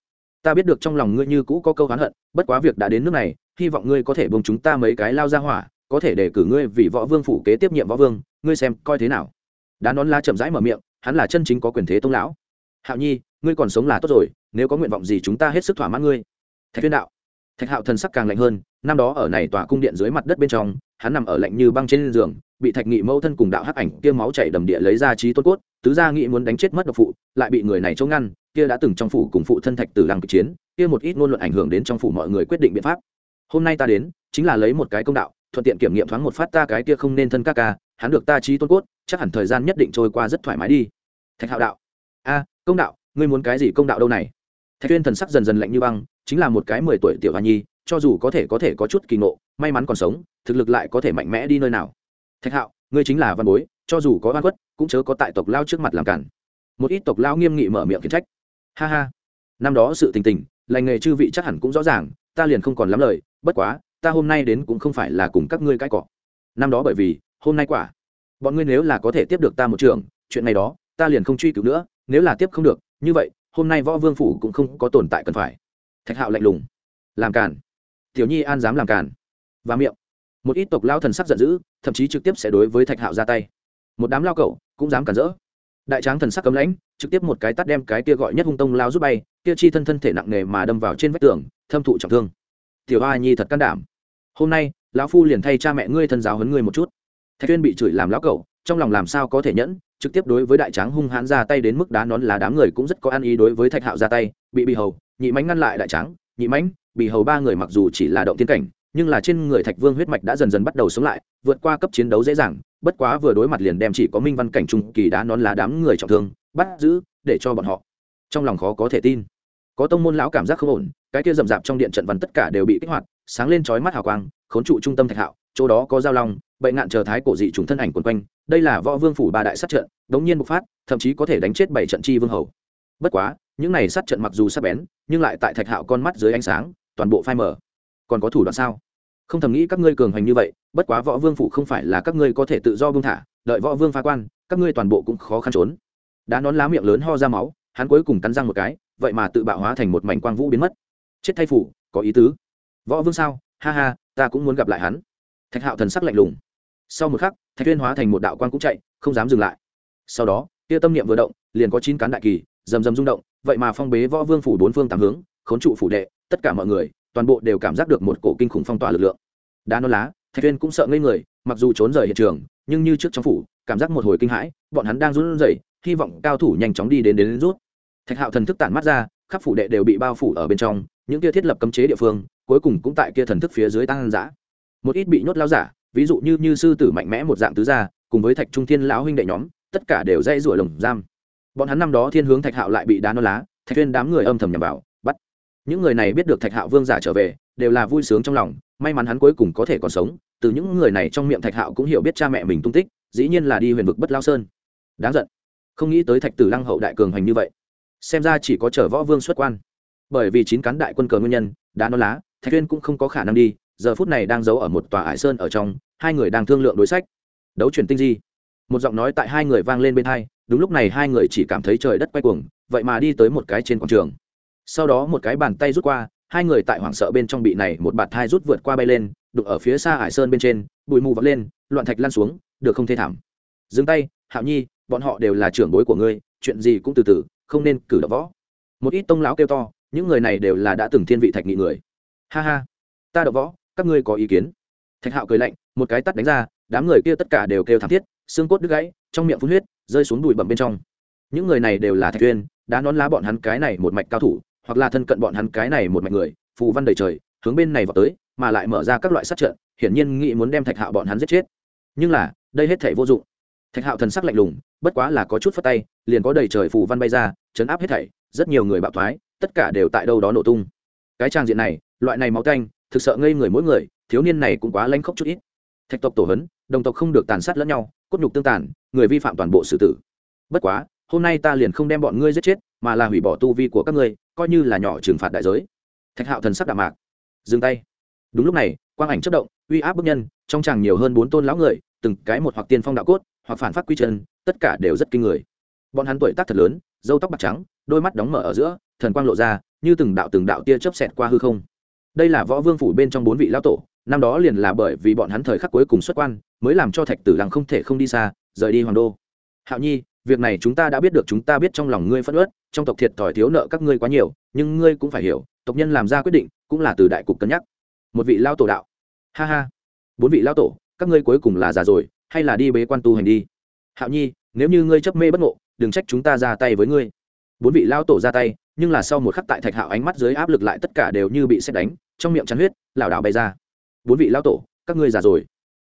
Ta biết được trong lòng ngươi như cũ có câu hán hận, bất quá việc đã đến nước này hy vọng ngươi có thể bông chúng ta mấy cái lao ra hỏa, có thể để cử ngươi vì võ vương phủ kế tiếp nhiệm võ vương, ngươi xem coi thế nào. Đá nón la chậm rãi mở miệng, hắn là chân chính có quyền thế tông lão. Hạo nhi, ngươi còn sống là tốt rồi, nếu có nguyện vọng gì chúng ta hết sức thỏa mãn ngươi. Thạch viên đạo. Thạch hạo thần sắc càng lạnh hơn, năm đó ở này tòa cung điện dưới mặt đất bên trong, hắn nằm ở lạnh như băng trên giường, bị thạch nghị mẫu thân cùng đạo hắc ảnh kia máu chảy đầm địa lấy ra trí tôn cốt, tứ gia nghị muốn đánh chết mất độc phụ, lại bị người này chống ngăn, kia đã từng trong phủ cùng phụ thân thạch tử lăng kịch chiến, kia một ít ngôn luận ảnh hưởng đến trong phủ mọi người quyết định biện pháp hôm nay ta đến, chính là lấy một cái công đạo, thuận tiện kiểm nghiệm thoáng một phát ta cái kia không nên thân ca ca, hắn được ta trí tôn cốt, chắc hẳn thời gian nhất định trôi qua rất thoải mái đi. Thạch hạo đạo. A, công đạo, ngươi muốn cái gì công đạo đâu này? Thạch tuyên thần sắc dần dần lạnh như băng, chính là một cái mười tuổi tiểu hoa nhi, cho dù có thể có thể có chút kỳ ngộ, may mắn còn sống, thực lực lại có thể mạnh mẽ đi nơi nào. Thạch hạo, ngươi chính là văn bối, cho dù có oan khuất, cũng chớ có tại tộc lao trước mặt làm cản. Một ít tộc lao nghiêm nghị mở miệng khiển trách. Ha ha. Năm đó sự tình tình, lành nghề chư vị chắc hẳn cũng rõ ràng ta liền không còn lắm lời, bất quá, ta hôm nay đến cũng không phải là cùng các ngươi cãi cọ. Năm đó bởi vì, hôm nay quả, bọn ngươi nếu là có thể tiếp được ta một trường, chuyện này đó, ta liền không truy cứu nữa, nếu là tiếp không được, như vậy, hôm nay võ vương phủ cũng không có tồn tại cần phải. Thạch hạo lạnh lùng. Làm càn. Tiểu nhi an dám làm càn. Và miệng. Một ít tộc lao thần sắc giận dữ, thậm chí trực tiếp sẽ đối với thạch hạo ra tay. Một đám lao cậu cũng dám cản rỡ đại tráng thần sắc cấm lãnh, trực tiếp một cái tắt đem cái kia gọi nhất hung tông lao rút bay, kia chi thân thân thể nặng nề mà đâm vào trên vách tường, thâm thụ trọng thương. Tiểu hoa nhi thật can đảm. Hôm nay, lão phu liền thay cha mẹ ngươi thân giáo huấn ngươi một chút. Thạch tuyên bị chửi làm lão cậu trong lòng làm sao có thể nhẫn, trực tiếp đối với đại tráng hung hãn ra tay đến mức đá nón là đám người cũng rất có ăn ý đối với thạch hạo ra tay, bị bị hầu, nhị mánh ngăn lại đại tráng, nhị mánh bị hầu ba người mặc dù chỉ là động tiên cảnh, nhưng là trên người thạch vương huyết mạch đã dần dần bắt đầu sống lại, vượt qua cấp chiến đấu dễ dàng bất quá vừa đối mặt liền đem chỉ có minh văn cảnh trung kỳ đá nón lá đám người trọng thương, bắt giữ, để cho bọn họ. Trong lòng khó có thể tin. Có tông môn lão cảm giác không ổn, cái kia rậm rạp trong điện trận văn tất cả đều bị kích hoạt, sáng lên chói mắt hào quang, khốn trụ trung tâm thạch hạo, chỗ đó có giao long bệnh ngạn chờ thái cổ dị trùng thân ảnh quần quanh, đây là võ vương phủ ba đại sát trận, đống nhiên bộc phát, thậm chí có thể đánh chết bảy trận chi vương hầu. Bất quá, những này sát trận mặc dù sắc bén, nhưng lại tại thạch hạo con mắt dưới ánh sáng, toàn bộ phai mở còn có thủ đoạn sao? Không thầm nghĩ các ngươi cường hành như vậy, bất quá võ vương phủ không phải là các ngươi có thể tự do vương thả, đợi võ vương phá quan, các ngươi toàn bộ cũng khó khăn trốn. Đã nón lá miệng lớn ho ra máu, hắn cuối cùng cắn răng một cái, vậy mà tự bạo hóa thành một mảnh quang vũ biến mất. Chết thay phủ, có ý tứ. Võ vương sao? Ha ha, ta cũng muốn gặp lại hắn. Thạch hạo thần sắc lạnh lùng. Sau một khắc, thạch tuyên hóa thành một đạo quan cũng chạy, không dám dừng lại. Sau đó, tia tâm niệm vừa động, liền có chín cán đại kỳ, rầm rầm rung động, vậy mà phong bế võ vương phủ bốn phương tám hướng, khốn trụ phủ đệ, tất cả mọi người toàn bộ đều cảm giác được một cổ kinh khủng phong tỏa lực lượng. Đá non lá thạch tuyên cũng sợ ngây người mặc dù trốn rời hiện trường nhưng như trước trong phủ cảm giác một hồi kinh hãi bọn hắn đang run rẩy hy vọng cao thủ nhanh chóng đi đến đến, đến rút. Thạch hạo thần thức tản mắt ra khắp phủ đệ đều bị bao phủ ở bên trong những kia thiết lập cấm chế địa phương cuối cùng cũng tại kia thần thức phía dưới tăng giã một ít bị nhốt lao giả ví dụ như như sư tử mạnh mẽ một dạng tứ gia cùng với thạch trung thiên lão huynh đệ nhóm tất cả đều dây rủa lồng giam. Bọn hắn năm đó thiên hướng thạch hạo lại bị đá non lá thạch tuyên đám người âm thầm nhằm vào những người này biết được thạch hạo vương giả trở về, đều là vui sướng trong lòng, may mắn hắn cuối cùng có thể còn sống, từ những người này trong miệng thạch hạo cũng hiểu biết cha mẹ mình tung tích, dĩ nhiên là đi huyền vực bất lao sơn. Đáng giận. Không nghĩ tới thạch tử lăng hậu đại cường hành như vậy. Xem ra chỉ có chở võ vương xuất quan. Bởi vì chín cán đại quân cờ nguyên nhân, đã non lá, thạch tuyên cũng không có khả năng đi, giờ phút này đang giấu ở một tòa ải sơn ở trong, hai người đang thương lượng đối sách. Đấu chuyển tinh di. Một giọng nói tại hai người vang lên bên hai, đúng lúc này hai người chỉ cảm thấy trời đất quay cuồng, vậy mà đi tới một cái trên quảng trường sau đó một cái bàn tay rút qua, hai người tại hoảng sợ bên trong bị này một bạt thai rút vượt qua bay lên, đụng ở phía xa hải sơn bên trên, bụi mù vọt lên, loạn thạch lan xuống, được không thê thảm. Dừng tay, hạo nhi, bọn họ đều là trưởng bối của ngươi, chuyện gì cũng từ từ, không nên cử động võ. Một ít tông lão kêu to, những người này đều là đã từng thiên vị thạch nghị người. Ha ha, ta động võ, các ngươi có ý kiến? Thạch hạo cười lạnh, một cái tắt đánh ra, đám người kia tất cả đều kêu thảm thiết, xương cốt đứt gãy, trong miệng phun huyết, rơi xuống đùi bầm bên trong. Những người này đều là thạch tuyên, đã nón lá bọn hắn cái này một mạch cao thủ hoặc là thân cận bọn hắn cái này một mạch người, phù văn đầy trời, hướng bên này vào tới, mà lại mở ra các loại sát trận, hiển nhiên nghĩ muốn đem thạch hạo bọn hắn giết chết. Nhưng là, đây hết thể vô dụng. Thạch hạo thần sắc lạnh lùng, bất quá là có chút phất tay, liền có đầy trời phù văn bay ra, chấn áp hết thảy, rất nhiều người bạo thoái, tất cả đều tại đâu đó nổ tung. Cái trang diện này, loại này máu canh thực sợ ngây người mỗi người, thiếu niên này cũng quá lanh khốc chút ít. Thạch tộc tổ hấn, đồng tộc không được tàn sát lẫn nhau, cốt nhục tương tàn, người vi phạm toàn bộ xử tử. Bất quá, hôm nay ta liền không đem bọn ngươi giết chết, mà là hủy bỏ tu vi của các ngươi coi như là nhỏ trừng phạt đại giới. Thạch hạo thần sắc đạm mạc. Dừng tay. Đúng lúc này, quang ảnh chất động, uy áp bức nhân, trong chàng nhiều hơn bốn tôn lão người, từng cái một hoặc tiên phong đạo cốt, hoặc phản phát quy chân, tất cả đều rất kinh người. Bọn hắn tuổi tác thật lớn dâu tóc bạc trắng, đôi mắt đóng mở ở giữa, thần quang lộ ra, như từng đạo từng đạo tia chớp xẹt qua hư không. Đây là võ vương phủ bên trong bốn vị lão tổ, năm đó liền là bởi vì bọn hắn thời khắc cuối cùng xuất quan, mới làm cho thạch tử lăng không thể không đi xa, rời đi hoàng đô. Hạo nhi việc này chúng ta đã biết được, chúng ta biết trong lòng ngươi phất ớt trong tộc thiệt thòi thiếu nợ các ngươi quá nhiều, nhưng ngươi cũng phải hiểu, tộc nhân làm ra quyết định cũng là từ đại cục cân nhắc. Một vị lao tổ đạo. Ha ha. Bốn vị lao tổ, các ngươi cuối cùng là già rồi, hay là đi bế quan tu hành đi. Hạo nhi, nếu như ngươi chấp mê bất ngộ, đừng trách chúng ta ra tay với ngươi. Bốn vị lao tổ ra tay, nhưng là sau một khắc tại thạch hạo ánh mắt dưới áp lực lại tất cả đều như bị xét đánh, trong miệng chắn huyết, lảo đảo bay ra. Bốn vị lao tổ, các ngươi già rồi.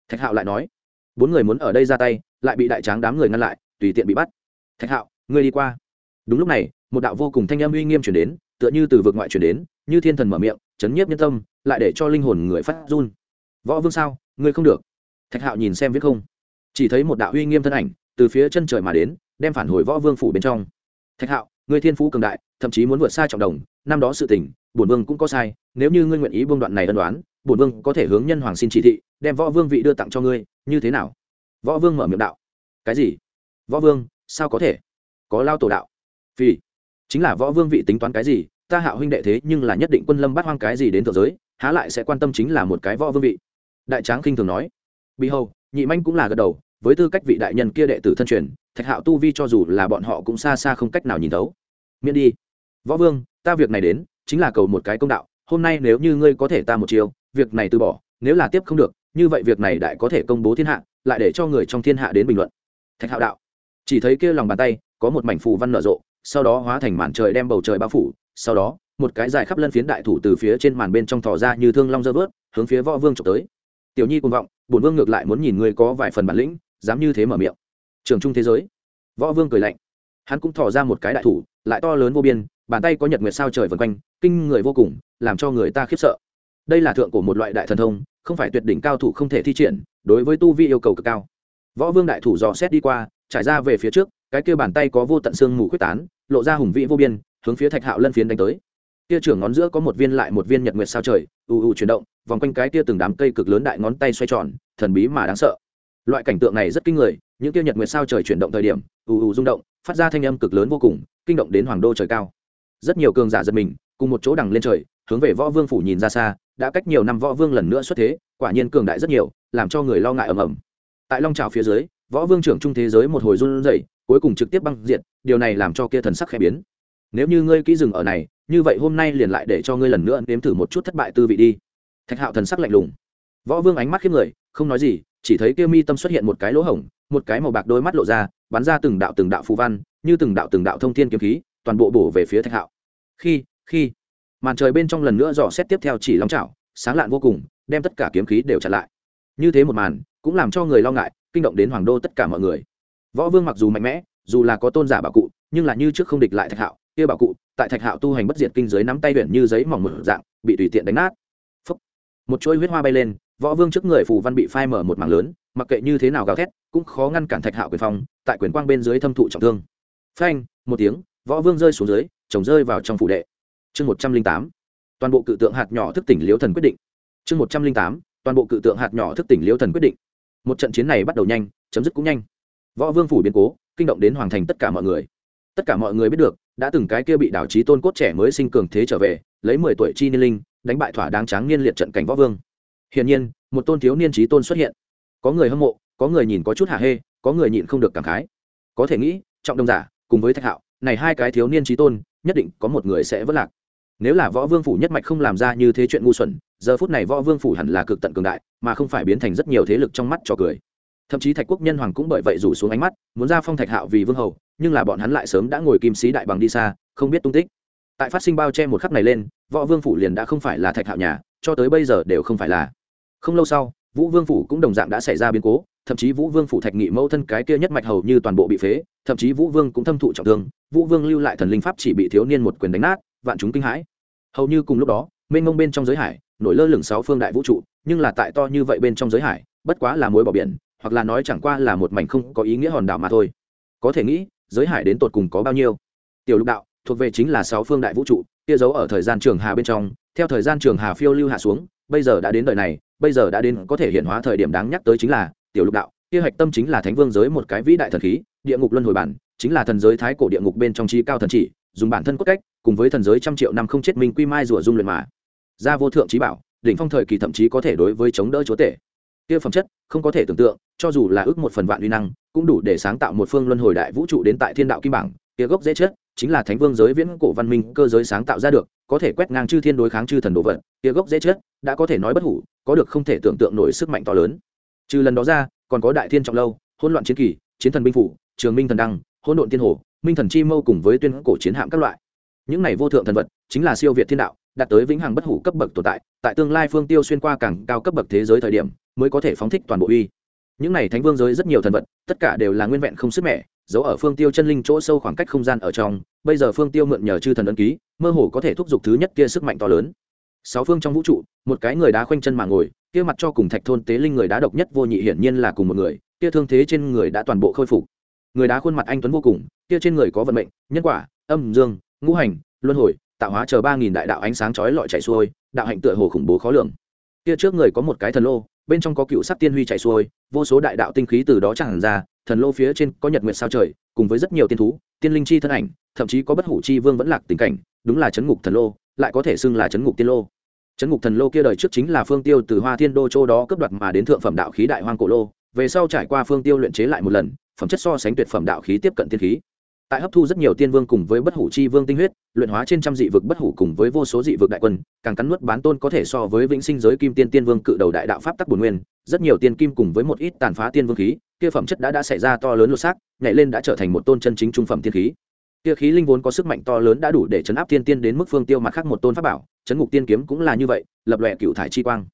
Thạch hạo lại nói, bốn người muốn ở đây ra tay, lại bị đại tráng đám người ngăn lại tùy tiện bị bắt. Thạch hạo, ngươi đi qua. Đúng lúc này, một đạo vô cùng thanh âm uy nghiêm chuyển đến, tựa như từ vực ngoại chuyển đến, như thiên thần mở miệng, chấn nhiếp nhân tâm, lại để cho linh hồn người phát run. Võ vương sao? Ngươi không được. Thạch hạo nhìn xem viết không. Chỉ thấy một đạo uy nghiêm thân ảnh, từ phía chân trời mà đến, đem phản hồi võ vương phủ bên trong. Thạch hạo, ngươi thiên phú cường đại, thậm chí muốn vượt xa trọng đồng, năm đó sự tình, bổn vương cũng có sai, nếu như ngươi nguyện ý vương đoạn này ân đoán bổn vương có thể hướng nhân hoàng xin chỉ thị, đem võ vương vị đưa tặng cho ngươi, như thế nào? Võ vương mở miệng đạo. Cái gì? Võ vương, sao có thể? Có lao tổ đạo. Vì chính là võ vương vị tính toán cái gì? Ta hạ huynh đệ thế nhưng là nhất định quân lâm bắt hoang cái gì đến thượng giới, há lại sẽ quan tâm chính là một cái võ vương vị? Đại tráng khinh thường nói. Bị hầu, nhị manh cũng là gật đầu, với tư cách vị đại nhân kia đệ tử thân truyền, thạch hạo tu vi cho dù là bọn họ cũng xa xa không cách nào nhìn thấu. Miễn đi. Võ vương, ta việc này đến, chính là cầu một cái công đạo, hôm nay nếu như ngươi có thể ta một chiều việc này từ bỏ, nếu là tiếp không được, như vậy việc này đại có thể công bố thiên hạ, lại để cho người trong thiên hạ đến bình luận. Thạch hạo đạo chỉ thấy kia lòng bàn tay, có một mảnh phù văn nở rộ, sau đó hóa thành màn trời đem bầu trời bao phủ, sau đó, một cái dài khắp lân phiến đại thủ từ phía trên màn bên trong thò ra như thương long dơ vớt, hướng phía võ vương trộm tới. Tiểu nhi cùng vọng, bổn vương ngược lại muốn nhìn ngươi có vài phần bản lĩnh, dám như thế mở miệng. Trường trung thế giới. Võ vương cười lạnh. Hắn cũng thò ra một cái đại thủ, lại to lớn vô biên, bàn tay có nhật nguyệt sao trời vần quanh, kinh người vô cùng, làm cho người ta khiếp sợ. Đây là thượng của một loại đại thần thông, không phải tuyệt đỉnh cao thủ không thể thi triển, đối với tu vi yêu cầu cực cao. Võ vương đại thủ dò xét đi qua trải ra về phía trước, cái kia bàn tay có vô tận xương mù quyết tán, lộ ra hùng vĩ vô biên, hướng phía thạch hạo lân phiến đánh tới. Kia trưởng ngón giữa có một viên lại một viên nhật nguyệt sao trời u u chuyển động, vòng quanh cái kia từng đám cây cực lớn đại ngón tay xoay tròn, thần bí mà đáng sợ. Loại cảnh tượng này rất kinh người, những kia nhật nguyệt sao trời chuyển động thời điểm u u rung động, phát ra thanh âm cực lớn vô cùng, kinh động đến hoàng đô trời cao. Rất nhiều cường giả giật mình, cùng một chỗ đằng lên trời, hướng về võ vương phủ nhìn ra xa, đã cách nhiều năm võ vương lần nữa xuất thế, quả nhiên cường đại rất nhiều, làm cho người lo ngại ầm ầm. Tại long trào phía dưới võ vương trưởng trung thế giới một hồi run rẩy, cuối cùng trực tiếp băng diện điều này làm cho kia thần sắc khẽ biến. Nếu như ngươi kỹ dừng ở này, như vậy hôm nay liền lại để cho ngươi lần nữa nếm thử một chút thất bại tư vị đi. Thạch hạo thần sắc lạnh lùng. Võ vương ánh mắt khiếp người, không nói gì, chỉ thấy kia mi tâm xuất hiện một cái lỗ hổng, một cái màu bạc đôi mắt lộ ra, bắn ra từng đạo từng đạo phù văn, như từng đạo từng đạo thông thiên kiếm khí, toàn bộ bổ về phía thạch hạo. Khi khi. Màn trời bên trong lần nữa dò xét tiếp theo chỉ long chảo, sáng lạn vô cùng, đem tất cả kiếm khí đều chặn lại. Như thế một màn cũng làm cho người lo ngại, kinh động đến hoàng đô tất cả mọi người. Võ vương mặc dù mạnh mẽ, dù là có tôn giả bảo cụ, nhưng là như trước không địch lại thạch hạo, kia bảo cụ, tại thạch hạo tu hành bất diệt kinh giới nắm tay huyện như giấy mỏng một dạng, bị tùy tiện đánh nát. Phúc. một chuỗi huyết hoa bay lên, võ vương trước người phù văn bị phai mở một mảng lớn, mặc kệ như thế nào gào thét, cũng khó ngăn cản thạch hạo quyền phong, tại quyền quang bên dưới thâm thụ trọng thương. Phanh, một tiếng, võ vương rơi xuống dưới, chồng rơi vào trong phủ đệ. Chương một trăm linh tám, toàn bộ cự tượng hạt nhỏ thức tỉnh liễu thần quyết định. Chương một trăm linh tám, toàn bộ cự tượng hạt nhỏ thức tỉnh liễu thần quyết định một trận chiến này bắt đầu nhanh, chấm dứt cũng nhanh. Võ vương phủ biến cố, kinh động đến hoàng thành tất cả mọi người. Tất cả mọi người biết được, đã từng cái kia bị đảo trí tôn cốt trẻ mới sinh cường thế trở về, lấy mười tuổi chi niên linh, đánh bại thỏa đáng tráng niên liệt trận cảnh võ vương. Hiển nhiên, một tôn thiếu niên trí tôn xuất hiện. Có người hâm mộ, có người nhìn có chút hạ hê, có người nhịn không được cảm khái. Có thể nghĩ, trọng đông giả, cùng với thạch hạo, này hai cái thiếu niên trí tôn, nhất định có một người sẽ vất lạc. Nếu là võ vương phủ nhất mạch không làm ra như thế chuyện ngu xuẩn giờ phút này võ vương phủ hẳn là cực tận cường đại, mà không phải biến thành rất nhiều thế lực trong mắt cho cười. Thậm chí thạch quốc nhân hoàng cũng bởi vậy rủ xuống ánh mắt, muốn ra phong thạch hạo vì vương hầu, nhưng là bọn hắn lại sớm đã ngồi kim sĩ đại bằng đi xa, không biết tung tích. Tại phát sinh bao che một khắc này lên, võ vương phủ liền đã không phải là thạch hạo nhà, cho tới bây giờ đều không phải là. Không lâu sau, vũ vương phủ cũng đồng dạng đã xảy ra biến cố, thậm chí vũ vương phủ thạch nghị mẫu thân cái kia nhất mạch hầu như toàn bộ bị phế, thậm chí vũ vương cũng thâm thụ trọng thương, vũ vương lưu lại thần linh pháp chỉ bị thiếu niên một quyền đánh nát, vạn chúng kinh hãi. Hầu như cùng lúc đó, mênh mông bên trong giới hải nổi lơ lửng sáu phương đại vũ trụ, nhưng là tại to như vậy bên trong giới hải, bất quá là mối bỏ biển, hoặc là nói chẳng qua là một mảnh không có ý nghĩa hòn đảo mà thôi. Có thể nghĩ, giới hải đến tột cùng có bao nhiêu? Tiểu lục đạo, thuộc về chính là sáu phương đại vũ trụ, kia giấu ở thời gian trường hà bên trong, theo thời gian trường hà phiêu lưu hạ xuống, bây giờ đã đến đời này, bây giờ đã đến có thể hiện hóa thời điểm đáng nhắc tới chính là, tiểu lục đạo, kia hạch tâm chính là thánh vương giới một cái vĩ đại thần khí, địa ngục luân hồi bản, chính là thần giới thái cổ địa ngục bên trong trí cao thần chỉ, dùng bản thân cốt cách, cùng với thần giới trăm triệu năm không chết minh quy mai rủa dung luyện mà ra vô thượng trí bảo, đỉnh phong thời kỳ thậm chí có thể đối với chống đỡ chúa tể. Kia phẩm chất, không có thể tưởng tượng, cho dù là ước một phần vạn uy năng, cũng đủ để sáng tạo một phương luân hồi đại vũ trụ đến tại thiên đạo kim bảng. Kia gốc dễ chết, chính là thánh vương giới viễn cổ văn minh cơ giới sáng tạo ra được, có thể quét ngang chư thiên đối kháng chư thần đồ vật. Kia gốc dễ chết, đã có thể nói bất hủ, có được không thể tưởng tượng nổi sức mạnh to lớn. Trừ lần đó ra, còn có đại thiên trọng lâu, hỗn loạn chiến kỳ, chiến thần binh phủ, trường minh thần đăng, hỗn độn tiên hồ, minh thần chi mâu cùng với tuyên cổ chiến hạm các loại. Những này vô thượng thần vật, chính là siêu việt thiên đạo đạt tới vĩnh hằng bất hủ cấp bậc tồn tại tại tương lai phương tiêu xuyên qua càng cao cấp bậc thế giới thời điểm, mới có thể phóng thích toàn bộ uy. Những này thánh vương giới rất nhiều thần vật, tất cả đều là nguyên vẹn không sức mẻ, giấu ở phương tiêu chân linh chỗ sâu khoảng cách không gian ở trong, bây giờ phương tiêu mượn nhờ chư thần ấn ký, mơ hồ có thể thúc giục thứ nhất kia sức mạnh to lớn. Sáu phương trong vũ trụ, một cái người đá khoanh chân mà ngồi, kia mặt cho cùng thạch thôn tế linh người đá độc nhất vô nhị hiển nhiên là cùng một người, kia thương thế trên người đã toàn bộ khôi phục. Người đá khuôn mặt anh tuấn vô cùng, kia trên người có vận mệnh, nhân quả, âm dương, ngũ hành, luân hồi tạo hóa chờ ba nghìn đại đạo ánh sáng chói lọi chạy xuôi, đạo hạnh tựa hồ khủng bố khó lường. Kia trước người có một cái thần lô, bên trong có cựu sắc tiên huy chạy xuôi, vô số đại đạo tinh khí từ đó tràn ra, thần lô phía trên có nhật nguyệt sao trời, cùng với rất nhiều tiên thú, tiên linh chi thân ảnh, thậm chí có bất hủ chi vương vẫn lạc tình cảnh, đúng là chấn ngục thần lô, lại có thể xưng là chấn ngục tiên lô. Chấn ngục thần lô kia đời trước chính là phương tiêu từ hoa thiên đô châu đó cướp đoạt mà đến thượng phẩm đạo khí đại hoang cổ lô, về sau trải qua phương tiêu luyện chế lại một lần, phẩm chất so sánh tuyệt phẩm đạo khí tiếp cận tiên khí tại hấp thu rất nhiều tiên vương cùng với bất hủ chi vương tinh huyết, luyện hóa trên trăm dị vực bất hủ cùng với vô số dị vực đại quân, càng cắn nuốt bán tôn có thể so với vĩnh sinh giới kim tiên tiên vương cự đầu đại đạo pháp tắc bồn nguyên, rất nhiều tiên kim cùng với một ít tàn phá tiên vương khí, kia phẩm chất đã đã xảy ra to lớn lột xác, nhảy lên đã trở thành một tôn chân chính trung phẩm tiên khí. Kia khí linh vốn có sức mạnh to lớn đã đủ để chấn áp tiên tiên đến mức phương tiêu mặt khác một tôn pháp bảo, chấn ngục tiên kiếm cũng là như vậy, lập lòe cựu thải chi quang.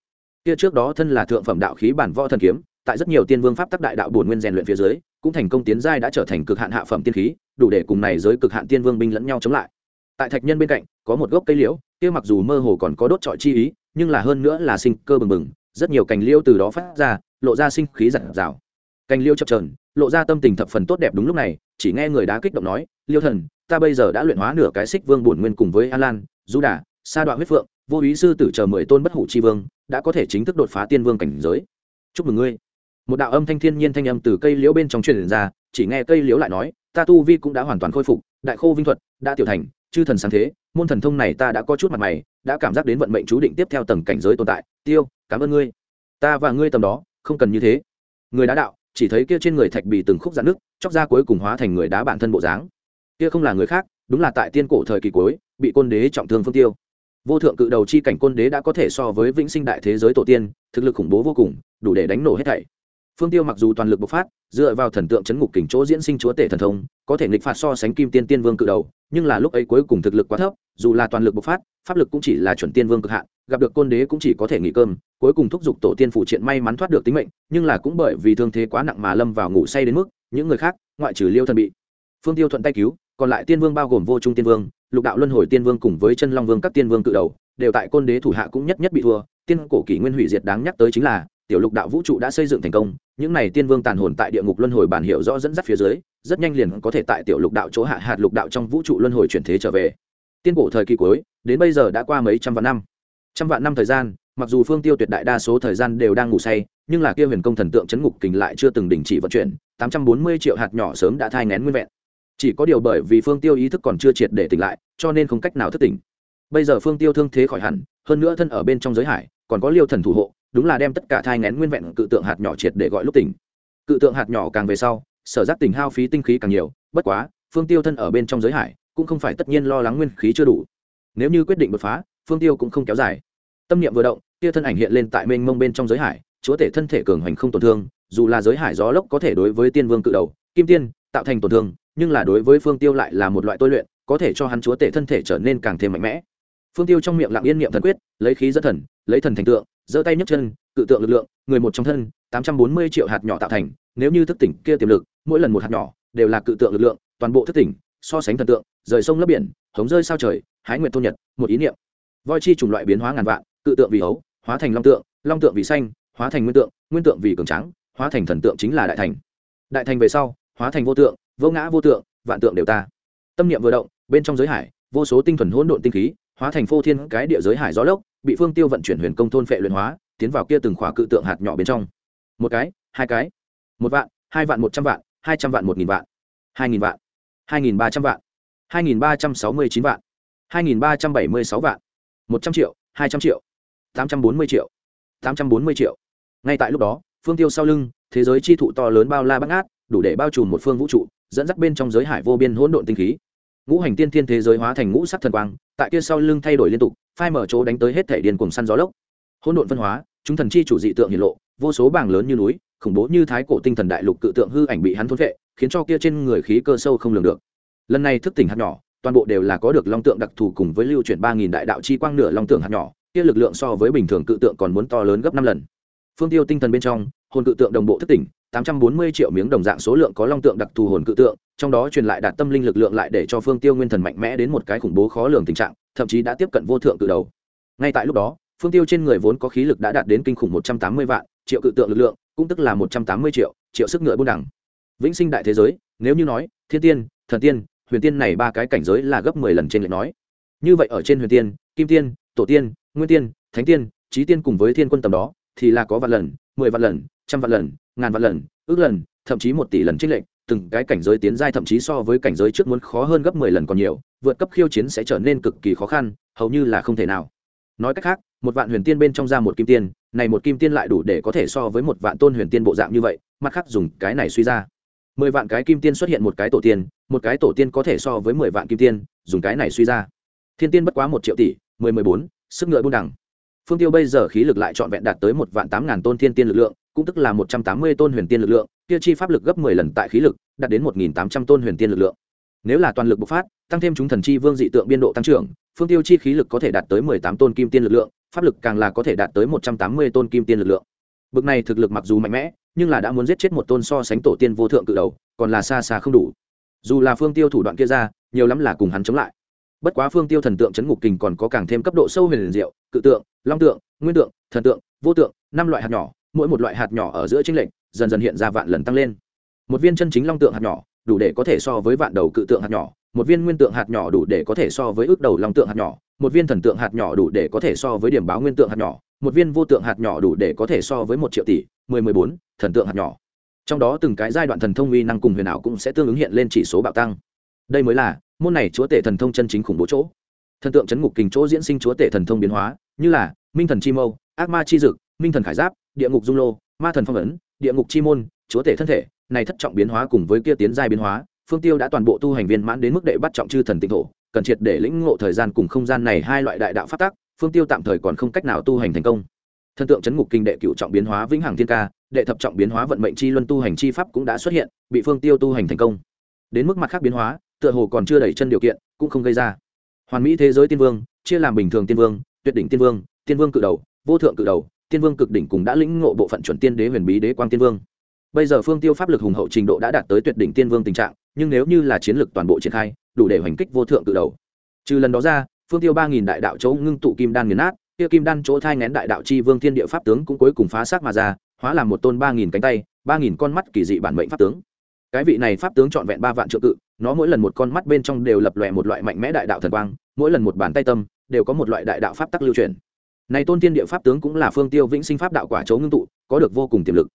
Kia trước đó thân là thượng phẩm đạo khí bản võ thần kiếm tại rất nhiều tiên vương pháp tắc đại đạo bổn nguyên rèn luyện phía dưới, cũng thành công tiến giai đã trở thành cực hạn hạ phẩm tiên khí, đủ để cùng này giới cực hạn tiên vương binh lẫn nhau chống lại. Tại thạch nhân bên cạnh, có một gốc cây liễu, kia mặc dù mơ hồ còn có đốt trọi chi ý, nhưng là hơn nữa là sinh cơ bừng bừng, rất nhiều cành liễu từ đó phát ra, lộ ra sinh khí giản rào cành liễu chập trờn lộ ra tâm tình thập phần tốt đẹp đúng lúc này, chỉ nghe người đá kích động nói, liêu thần, ta bây giờ đã luyện hóa nửa cái xích vương bổn nguyên cùng với alan lan, du đà, sa đoạn huyết phượng, vô ý sư tử chờ mười tôn bất hủ chi vương, đã có thể chính thức đột phá tiên vương cảnh giới. Chúc mừng ngươi một đạo âm thanh thiên nhiên thanh âm từ cây liễu bên trong truyền ra, chỉ nghe cây liễu lại nói, ta tu vi cũng đã hoàn toàn khôi phục, đại khô vinh thuật đã tiểu thành, chư thần sáng thế, môn thần thông này ta đã có chút mặt mày, đã cảm giác đến vận mệnh chú định tiếp theo tầng cảnh giới tồn tại. Tiêu, cảm ơn ngươi. Ta và ngươi tầm đó, không cần như thế. Người đá đạo, chỉ thấy kia trên người thạch bị từng khúc dạn nước chóc ra cuối cùng hóa thành người đá bản thân bộ dáng. Kia không là người khác, đúng là tại tiên cổ thời kỳ cuối, bị côn đế trọng thương phương tiêu. Vô thượng cự đầu chi cảnh côn đế đã có thể so với vĩnh sinh đại thế giới tổ tiên, thực lực khủng bố vô cùng, đủ để đánh nổ hết thảy phương tiêu mặc dù toàn lực bộc phát, dựa vào thần tượng chấn ngục kình chỗ diễn sinh chúa tể thần thông, có thể nghịch phạt so sánh kim tiên tiên vương cự đầu, nhưng là lúc ấy cuối cùng thực lực quá thấp, dù là toàn lực bộc phát, pháp lực cũng chỉ là chuẩn tiên vương cực hạn, gặp được côn đế cũng chỉ có thể nghỉ cơm, cuối cùng thúc giục tổ tiên phụ triện may mắn thoát được tính mệnh, nhưng là cũng bởi vì thương thế quá nặng mà lâm vào ngủ say đến mức, những người khác, ngoại trừ liêu thần bị phương tiêu thuận tay cứu, còn lại tiên vương bao gồm vô trung tiên vương, lục đạo luân hồi tiên vương cùng với chân long vương các tiên vương cự đầu, đều tại côn đế thủ hạ cũng nhất nhất bị thua, tiên cổ kỷ nguyên hủy diệt đáng nhắc tới chính là tiểu lục đạo vũ trụ đã xây dựng thành công, những này tiên vương tàn hồn tại địa ngục luân hồi bản hiệu rõ dẫn dắt phía dưới, rất nhanh liền có thể tại tiểu lục đạo chỗ hạ hạt lục đạo trong vũ trụ luân hồi chuyển thế trở về. Tiên cổ thời kỳ cuối, đến bây giờ đã qua mấy trăm vạn năm. Trăm vạn năm thời gian, mặc dù phương tiêu tuyệt đại đa số thời gian đều đang ngủ say, nhưng là kia huyền công thần tượng chấn ngục kình lại chưa từng đình chỉ vận chuyển, tám trăm bốn mươi triệu hạt nhỏ sớm đã thai ngén nguyên vẹn. Chỉ có điều bởi vì phương tiêu ý thức còn chưa triệt để tỉnh lại, cho nên không cách nào thức tỉnh. Bây giờ phương tiêu thương thế khỏi hẳn, hơn nữa thân ở bên trong giới hải, còn có liêu thần thủ hộ đúng là đem tất cả thai ngén nguyên vẹn cự tượng hạt nhỏ triệt để gọi lúc tỉnh. Cự tượng hạt nhỏ càng về sau, sở giác tỉnh hao phí tinh khí càng nhiều, bất quá, phương tiêu thân ở bên trong giới hải, cũng không phải tất nhiên lo lắng nguyên khí chưa đủ. Nếu như quyết định bật phá, phương tiêu cũng không kéo dài. Tâm niệm vừa động, kia thân ảnh hiện lên tại mênh mông bên trong giới hải, chúa tể thân thể cường hành không tổn thương, dù là giới hải gió lốc có thể đối với tiên vương cự đầu, kim tiên, tạo thành tổn thương, nhưng là đối với phương tiêu lại là một loại tôi luyện, có thể cho hắn chúa tể thân thể trở nên càng thêm mạnh mẽ phương tiêu trong miệng lặng yên niệm thần quyết, lấy khí dẫn thần, lấy thần thành tượng, giơ tay nhấc chân, cự tượng lực lượng, người một trong thân, tám trăm bốn mươi triệu hạt nhỏ tạo thành, nếu như thức tỉnh kia tiềm lực, mỗi lần một hạt nhỏ đều là cự tượng lực lượng, toàn bộ thức tỉnh, so sánh thần tượng, rời sông lấp biển, hống rơi sao trời, hái nguyệt thôn nhật, một ý niệm. Voi chi chủng loại biến hóa ngàn vạn, cự tượng vì hấu hóa thành long tượng long tượng vì xanh, hóa thành nguyên tượng nguyên tượng vì cường trắng hóa thành thần tượng chính là đại thành. Đại thành về sau, hóa thành vô tượng, vô ngã vô tượng, vạn tượng đều ta. Tâm niệm vừa động, bên trong giới hải, vô số tinh thuần hỗn độn tinh khí hóa thành phô thiên cái địa giới hải gió lốc, bị phương tiêu vận chuyển huyền công thôn phệ luyện hóa, tiến vào kia từng khỏa cự tượng hạt nhỏ bên trong. Một cái, hai cái, một vạn, hai vạn một trăm vạn, hai trăm vạn một nghìn vạn, hai nghìn vạn, hai nghìn ba trăm vạn, hai nghìn ba trăm sáu mươi chín vạn, hai nghìn ba trăm bảy mươi sáu vạn, một trăm triệu, hai trăm triệu, tám trăm bốn mươi triệu, tám trăm bốn mươi triệu. Ngay tại lúc đó, phương tiêu sau lưng, thế giới chi thụ to lớn bao la bắt ngát đủ để bao trùm một phương vũ trụ, dẫn dắt bên trong giới hải vô biên hỗn độn tinh khí ngũ hành tiên thiên thế giới hóa thành ngũ sắc thần quang, tại kia sau lưng thay đổi liên tục, phai mở chỗ đánh tới hết thể điền cùng săn gió lốc. Hỗn độn phân hóa, chúng thần chi chủ dị tượng hiển lộ, vô số bảng lớn như núi, khủng bố như thái cổ tinh thần đại lục cự tượng hư ảnh bị hắn thôn vệ, khiến cho kia trên người khí cơ sâu không lường được. Lần này thức tỉnh hạt nhỏ, toàn bộ đều là có được long tượng đặc thù cùng với lưu chuyển ba nghìn đại đạo chi quang nửa long tượng hạt nhỏ, kia lực lượng so với bình thường cự tượng còn muốn to lớn gấp năm lần. Phương tiêu tinh thần bên trong, hồn cự tượng đồng bộ thức tỉnh tám trăm bốn mươi triệu miếng đồng dạng số lượng có long tượng đặc thù hồn cự tượng, trong đó truyền lại đạt tâm linh lực lượng lại để cho phương tiêu nguyên thần mạnh mẽ đến một cái khủng bố khó lường tình trạng, thậm chí đã tiếp cận vô thượng cự đầu. Ngay tại lúc đó, phương tiêu trên người vốn có khí lực đã đạt đến kinh khủng một trăm tám mươi vạn, triệu cự tượng lực lượng, cũng tức là một trăm tám mươi triệu triệu sức ngựa buôn đẳng. Vĩnh sinh đại thế giới, nếu như nói, thiên tiên, thần tiên, huyền tiên này ba cái cảnh giới là gấp mười lần trên lệch nói. Như vậy ở trên huyền tiên, kim tiên, tổ tiên, nguyên tiên, thánh tiên trí tiên cùng với thiên quân tầm đó, thì là có vạn lần, mười vạn lần, trăm vạn lần ngàn vạn lần, ước lần, thậm chí một tỷ lần trích lệnh từng cái cảnh giới tiến giai thậm chí so với cảnh giới trước muốn khó hơn gấp mười lần còn nhiều, vượt cấp khiêu chiến sẽ trở nên cực kỳ khó khăn, hầu như là không thể nào. Nói cách khác, một vạn huyền tiên bên trong ra một kim tiên, này một kim tiên lại đủ để có thể so với một vạn tôn huyền tiên bộ dạng như vậy, mặt khác dùng cái này suy ra. Mười vạn cái kim tiên xuất hiện một cái tổ tiên, một cái tổ tiên có thể so với mười vạn kim tiên, dùng cái này suy ra. Thiên tiên bất quá một triệu tỷ, mười mười bốn, sức ngựa buôn đẳng phương tiêu bây giờ khí lực lại trọn vẹn đạt tới một vạn tám ngàn tôn thiên tiên lực lượng cũng tức là một trăm tám mươi tôn huyền tiên lực lượng, kia chi pháp lực gấp mười lần tại khí lực, đạt đến một nghìn tám trăm tôn huyền tiên lực lượng. Nếu là toàn lực bộc phát, tăng thêm chúng thần chi vương dị tượng biên độ tăng trưởng, phương tiêu chi khí lực có thể đạt tới mười tám tôn kim tiên lực lượng, pháp lực càng là có thể đạt tới một trăm tám mươi tôn kim tiên lực lượng. Bực này thực lực mặc dù mạnh mẽ, nhưng là đã muốn giết chết một tôn so sánh tổ tiên vô thượng cự đầu, còn là xa xa không đủ. Dù là phương tiêu thủ đoạn kia ra, nhiều lắm là cùng hắn chống lại. Bất quá phương tiêu thần tượng chấn ngục kình còn có càng thêm cấp độ sâu huyền diệu, cự tượng, long tượng, nguyên tượng, thần tượng, vô tượng, năm loại hạt nhỏ mỗi một loại hạt nhỏ ở giữa chính lệnh dần dần hiện ra vạn lần tăng lên. Một viên chân chính long tượng hạt nhỏ đủ để có thể so với vạn đầu cự tượng hạt nhỏ, một viên nguyên tượng hạt nhỏ đủ để có thể so với ước đầu long tượng hạt nhỏ, một viên thần tượng hạt nhỏ đủ để có thể so với điểm báo nguyên tượng hạt nhỏ, một viên vô tượng hạt nhỏ đủ để có thể so với một triệu tỷ, mười mười bốn, thần tượng hạt nhỏ. Trong đó từng cái giai đoạn thần thông uy năng cùng huyền ảo cũng sẽ tương ứng hiện lên chỉ số bạo tăng. Đây mới là môn này chúa tể thần thông chân chính khủng bố chỗ. Thần tượng chấn ngục kình chỗ diễn sinh chúa tể thần thông biến hóa, như là minh thần chi mâu ác ma chi dực, minh thần khải giáp, địa ngục dung lô, ma thần phong ấn, địa ngục chi môn, chúa tể thân thể, này thất trọng biến hóa cùng với kia tiến giai biến hóa, phương tiêu đã toàn bộ tu hành viên mãn đến mức đệ bắt trọng chư thần tịnh thổ, cần triệt để lĩnh ngộ thời gian cùng không gian này hai loại đại đạo phát tác phương tiêu tạm thời còn không cách nào tu hành thành công. Thần tượng chấn ngục kinh đệ cựu trọng biến hóa vĩnh hằng thiên ca, đệ thập trọng biến hóa vận mệnh chi luân tu hành chi pháp cũng đã xuất hiện, bị phương tiêu tu hành thành công. Đến mức mặt khác biến hóa, tựa hồ còn chưa đẩy chân điều kiện, cũng không gây ra. Hoàn mỹ thế giới tiên vương, chia làm bình thường tiên vương, tuyệt đỉnh tiên vương tiên vương cự đầu vô thượng cự đầu, tiên vương cực đỉnh cũng đã lĩnh ngộ bộ phận chuẩn tiên đế huyền bí đế quang tiên vương. Bây giờ phương tiêu pháp lực hùng hậu trình độ đã đạt tới tuyệt đỉnh tiên vương tình trạng, nhưng nếu như là chiến lực toàn bộ triển khai, đủ để hoành kích vô thượng cự đầu. Trừ lần đó ra, phương tiêu ba nghìn đại đạo chỗ ngưng tụ kim đan nghiền nát, kia kim đan chỗ thai ngén đại đạo chi vương thiên địa pháp tướng cũng cuối cùng phá xác mà ra, hóa làm một tôn ba nghìn cánh tay, ba nghìn con mắt kỳ dị bản mệnh pháp tướng. Cái vị này pháp tướng trọn vẹn ba vạn trượng cự, nó mỗi lần một con mắt bên trong đều lập lòe một loại mạnh mẽ đại đạo thần quang, mỗi lần một bàn tay tâm, đều có một loại đại đạo pháp tắc lưu truyền này tôn tiên địa pháp tướng cũng là phương tiêu vĩnh sinh pháp đạo quả chấu ngưng tụ, có được vô cùng tiềm lực.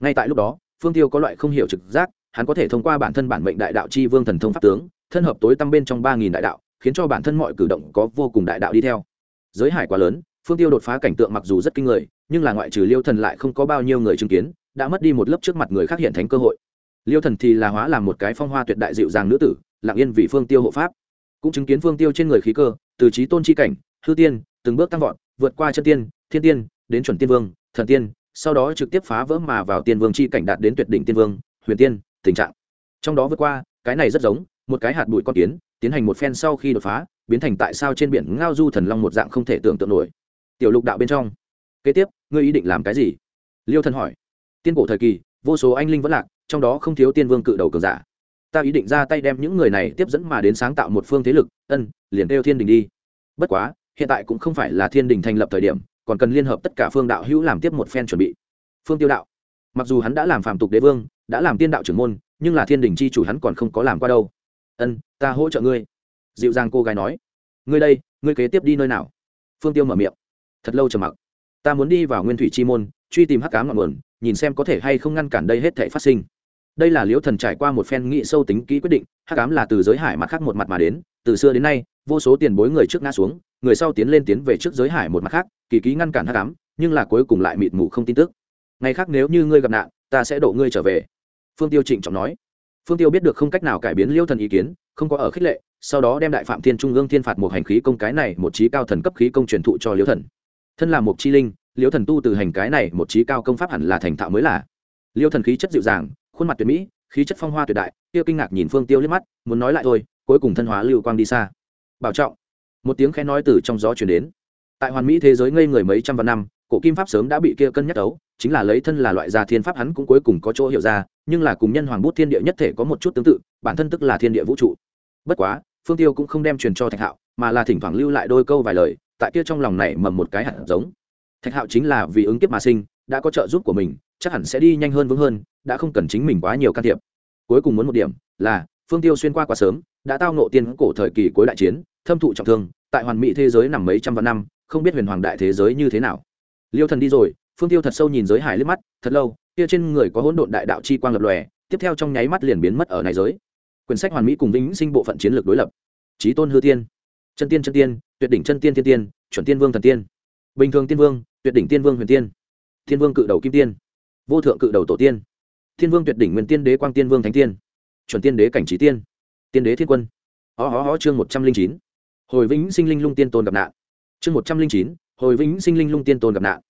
Ngay tại lúc đó, phương tiêu có loại không hiểu trực giác, hắn có thể thông qua bản thân bản mệnh đại đạo chi vương thần thông pháp tướng, thân hợp tối tăm bên trong ba nghìn đại đạo, khiến cho bản thân mọi cử động có vô cùng đại đạo đi theo. Giới hải quá lớn, phương tiêu đột phá cảnh tượng mặc dù rất kinh người, nhưng là ngoại trừ liêu thần lại không có bao nhiêu người chứng kiến, đã mất đi một lớp trước mặt người khác hiện thánh cơ hội. Liêu thần thì là hóa làm một cái phong hoa tuyệt đại dịu dàng nữ tử, lặng yên vì phương tiêu hộ pháp. Cũng chứng kiến phương tiêu trên người khí cơ, từ trí tôn chi cảnh, hư tiên, từng bước tăng vọt vượt qua chân tiên, thiên tiên, đến chuẩn tiên vương, thần tiên, sau đó trực tiếp phá vỡ mà vào tiên vương chi cảnh đạt đến tuyệt đỉnh tiên vương, huyền tiên, tình trạng. Trong đó vượt qua, cái này rất giống, một cái hạt bụi con kiến, tiến hành một phen sau khi đột phá, biến thành tại sao trên biển ngao du thần long một dạng không thể tưởng tượng nổi. Tiểu lục đạo bên trong. Kế tiếp, ngươi ý định làm cái gì? Liêu thần hỏi. Tiên cổ thời kỳ, vô số anh linh vẫn lạc, trong đó không thiếu tiên vương cự đầu cường giả. Ta ý định ra tay đem những người này tiếp dẫn mà đến sáng tạo một phương thế lực, ân, liền kêu thiên đình đi. Bất quá hiện tại cũng không phải là thiên đình thành lập thời điểm, còn cần liên hợp tất cả phương đạo hữu làm tiếp một phen chuẩn bị. Phương tiêu đạo, mặc dù hắn đã làm phạm tục đế vương, đã làm tiên đạo trưởng môn, nhưng là thiên đình chi chủ hắn còn không có làm qua đâu. Ân, ta hỗ trợ ngươi. Dịu dàng cô gái nói. Ngươi đây, ngươi kế tiếp đi nơi nào? Phương tiêu mở miệng. Thật lâu trầm mặc. Ta muốn đi vào nguyên thủy chi môn, truy tìm hắc cám ngọn nguồn, nhìn xem có thể hay không ngăn cản đây hết thể phát sinh. Đây là liễu thần trải qua một phen nghị sâu tính kỹ quyết định, hắc cám là từ giới hải mặt khác một mặt mà đến, từ xưa đến nay, vô số tiền bối người trước ngã xuống người sau tiến lên tiến về trước giới hải một mặt khác, kỳ ký ngăn cản hắc đám nhưng là cuối cùng lại mịt mù không tin tức. Ngày khác nếu như ngươi gặp nạn, ta sẽ độ ngươi trở về. Phương tiêu trịnh trọng nói. Phương tiêu biết được không cách nào cải biến liêu thần ý kiến, không có ở khích lệ, sau đó đem đại phạm thiên trung ương thiên phạt một hành khí công cái này một trí cao thần cấp khí công truyền thụ cho liêu thần. Thân là một chi linh, liêu thần tu từ hành cái này một trí cao công pháp hẳn là thành thạo mới là. Liêu thần khí chất dịu dàng, khuôn mặt tuyệt mỹ, khí chất phong hoa tuyệt đại, tiêu kinh ngạc nhìn phương tiêu liếc mắt, muốn nói lại thôi, cuối cùng thân hóa lưu quang đi xa. Bảo trọng một tiếng khẽ nói từ trong gió chuyển đến. Tại hoàn mỹ thế giới ngây người mấy trăm vạn năm, cổ kim pháp sớm đã bị kia cân nhắc đấu, chính là lấy thân là loại gia thiên pháp hắn cũng cuối cùng có chỗ hiểu ra, nhưng là cùng nhân hoàng bút thiên địa nhất thể có một chút tương tự, bản thân tức là thiên địa vũ trụ. Bất quá, phương tiêu cũng không đem truyền cho thạch hạo, mà là thỉnh thoảng lưu lại đôi câu vài lời, tại kia trong lòng này mầm một cái hạt giống. Thạch hạo chính là vì ứng kiếp mà sinh, đã có trợ giúp của mình, chắc hẳn sẽ đi nhanh hơn vững hơn, đã không cần chính mình quá nhiều can thiệp. Cuối cùng muốn một điểm, là, phương tiêu xuyên qua quá sớm, đã tao nộ tiên cổ thời kỳ cuối đại chiến thâm thụ trọng thương, tại hoàn mỹ thế giới nằm mấy trăm vạn năm, không biết huyền hoàng đại thế giới như thế nào. Liêu thần đi rồi, phương tiêu thật sâu nhìn giới hải liếc mắt, thật lâu, kia trên người có hỗn độn đại đạo chi quang lập lòe, tiếp theo trong nháy mắt liền biến mất ở này giới. Quyển sách hoàn mỹ cùng vĩnh sinh bộ phận chiến lược đối lập. Trí tôn hư tiên, chân tiên chân tiên, tuyệt đỉnh chân tiên thiên tiên, chuẩn tiên vương thần tiên. Bình thường tiên vương, tuyệt đỉnh tiên vương huyền tiên. Thiên vương cự đầu kim tiên, vô thượng cự đầu tổ tiên. Thiên vương tuyệt đỉnh nguyên tiên đế quang tiên vương thánh tiên, chuẩn tiên đế cảnh trí tiên tiên đế thiên quân. Ho ho ho chương một trăm linh chín hồi vĩnh sinh linh lung tiên tôn gặp nạn. Chương một trăm linh chín, hồi vĩnh sinh linh lung tiên tôn gặp nạn.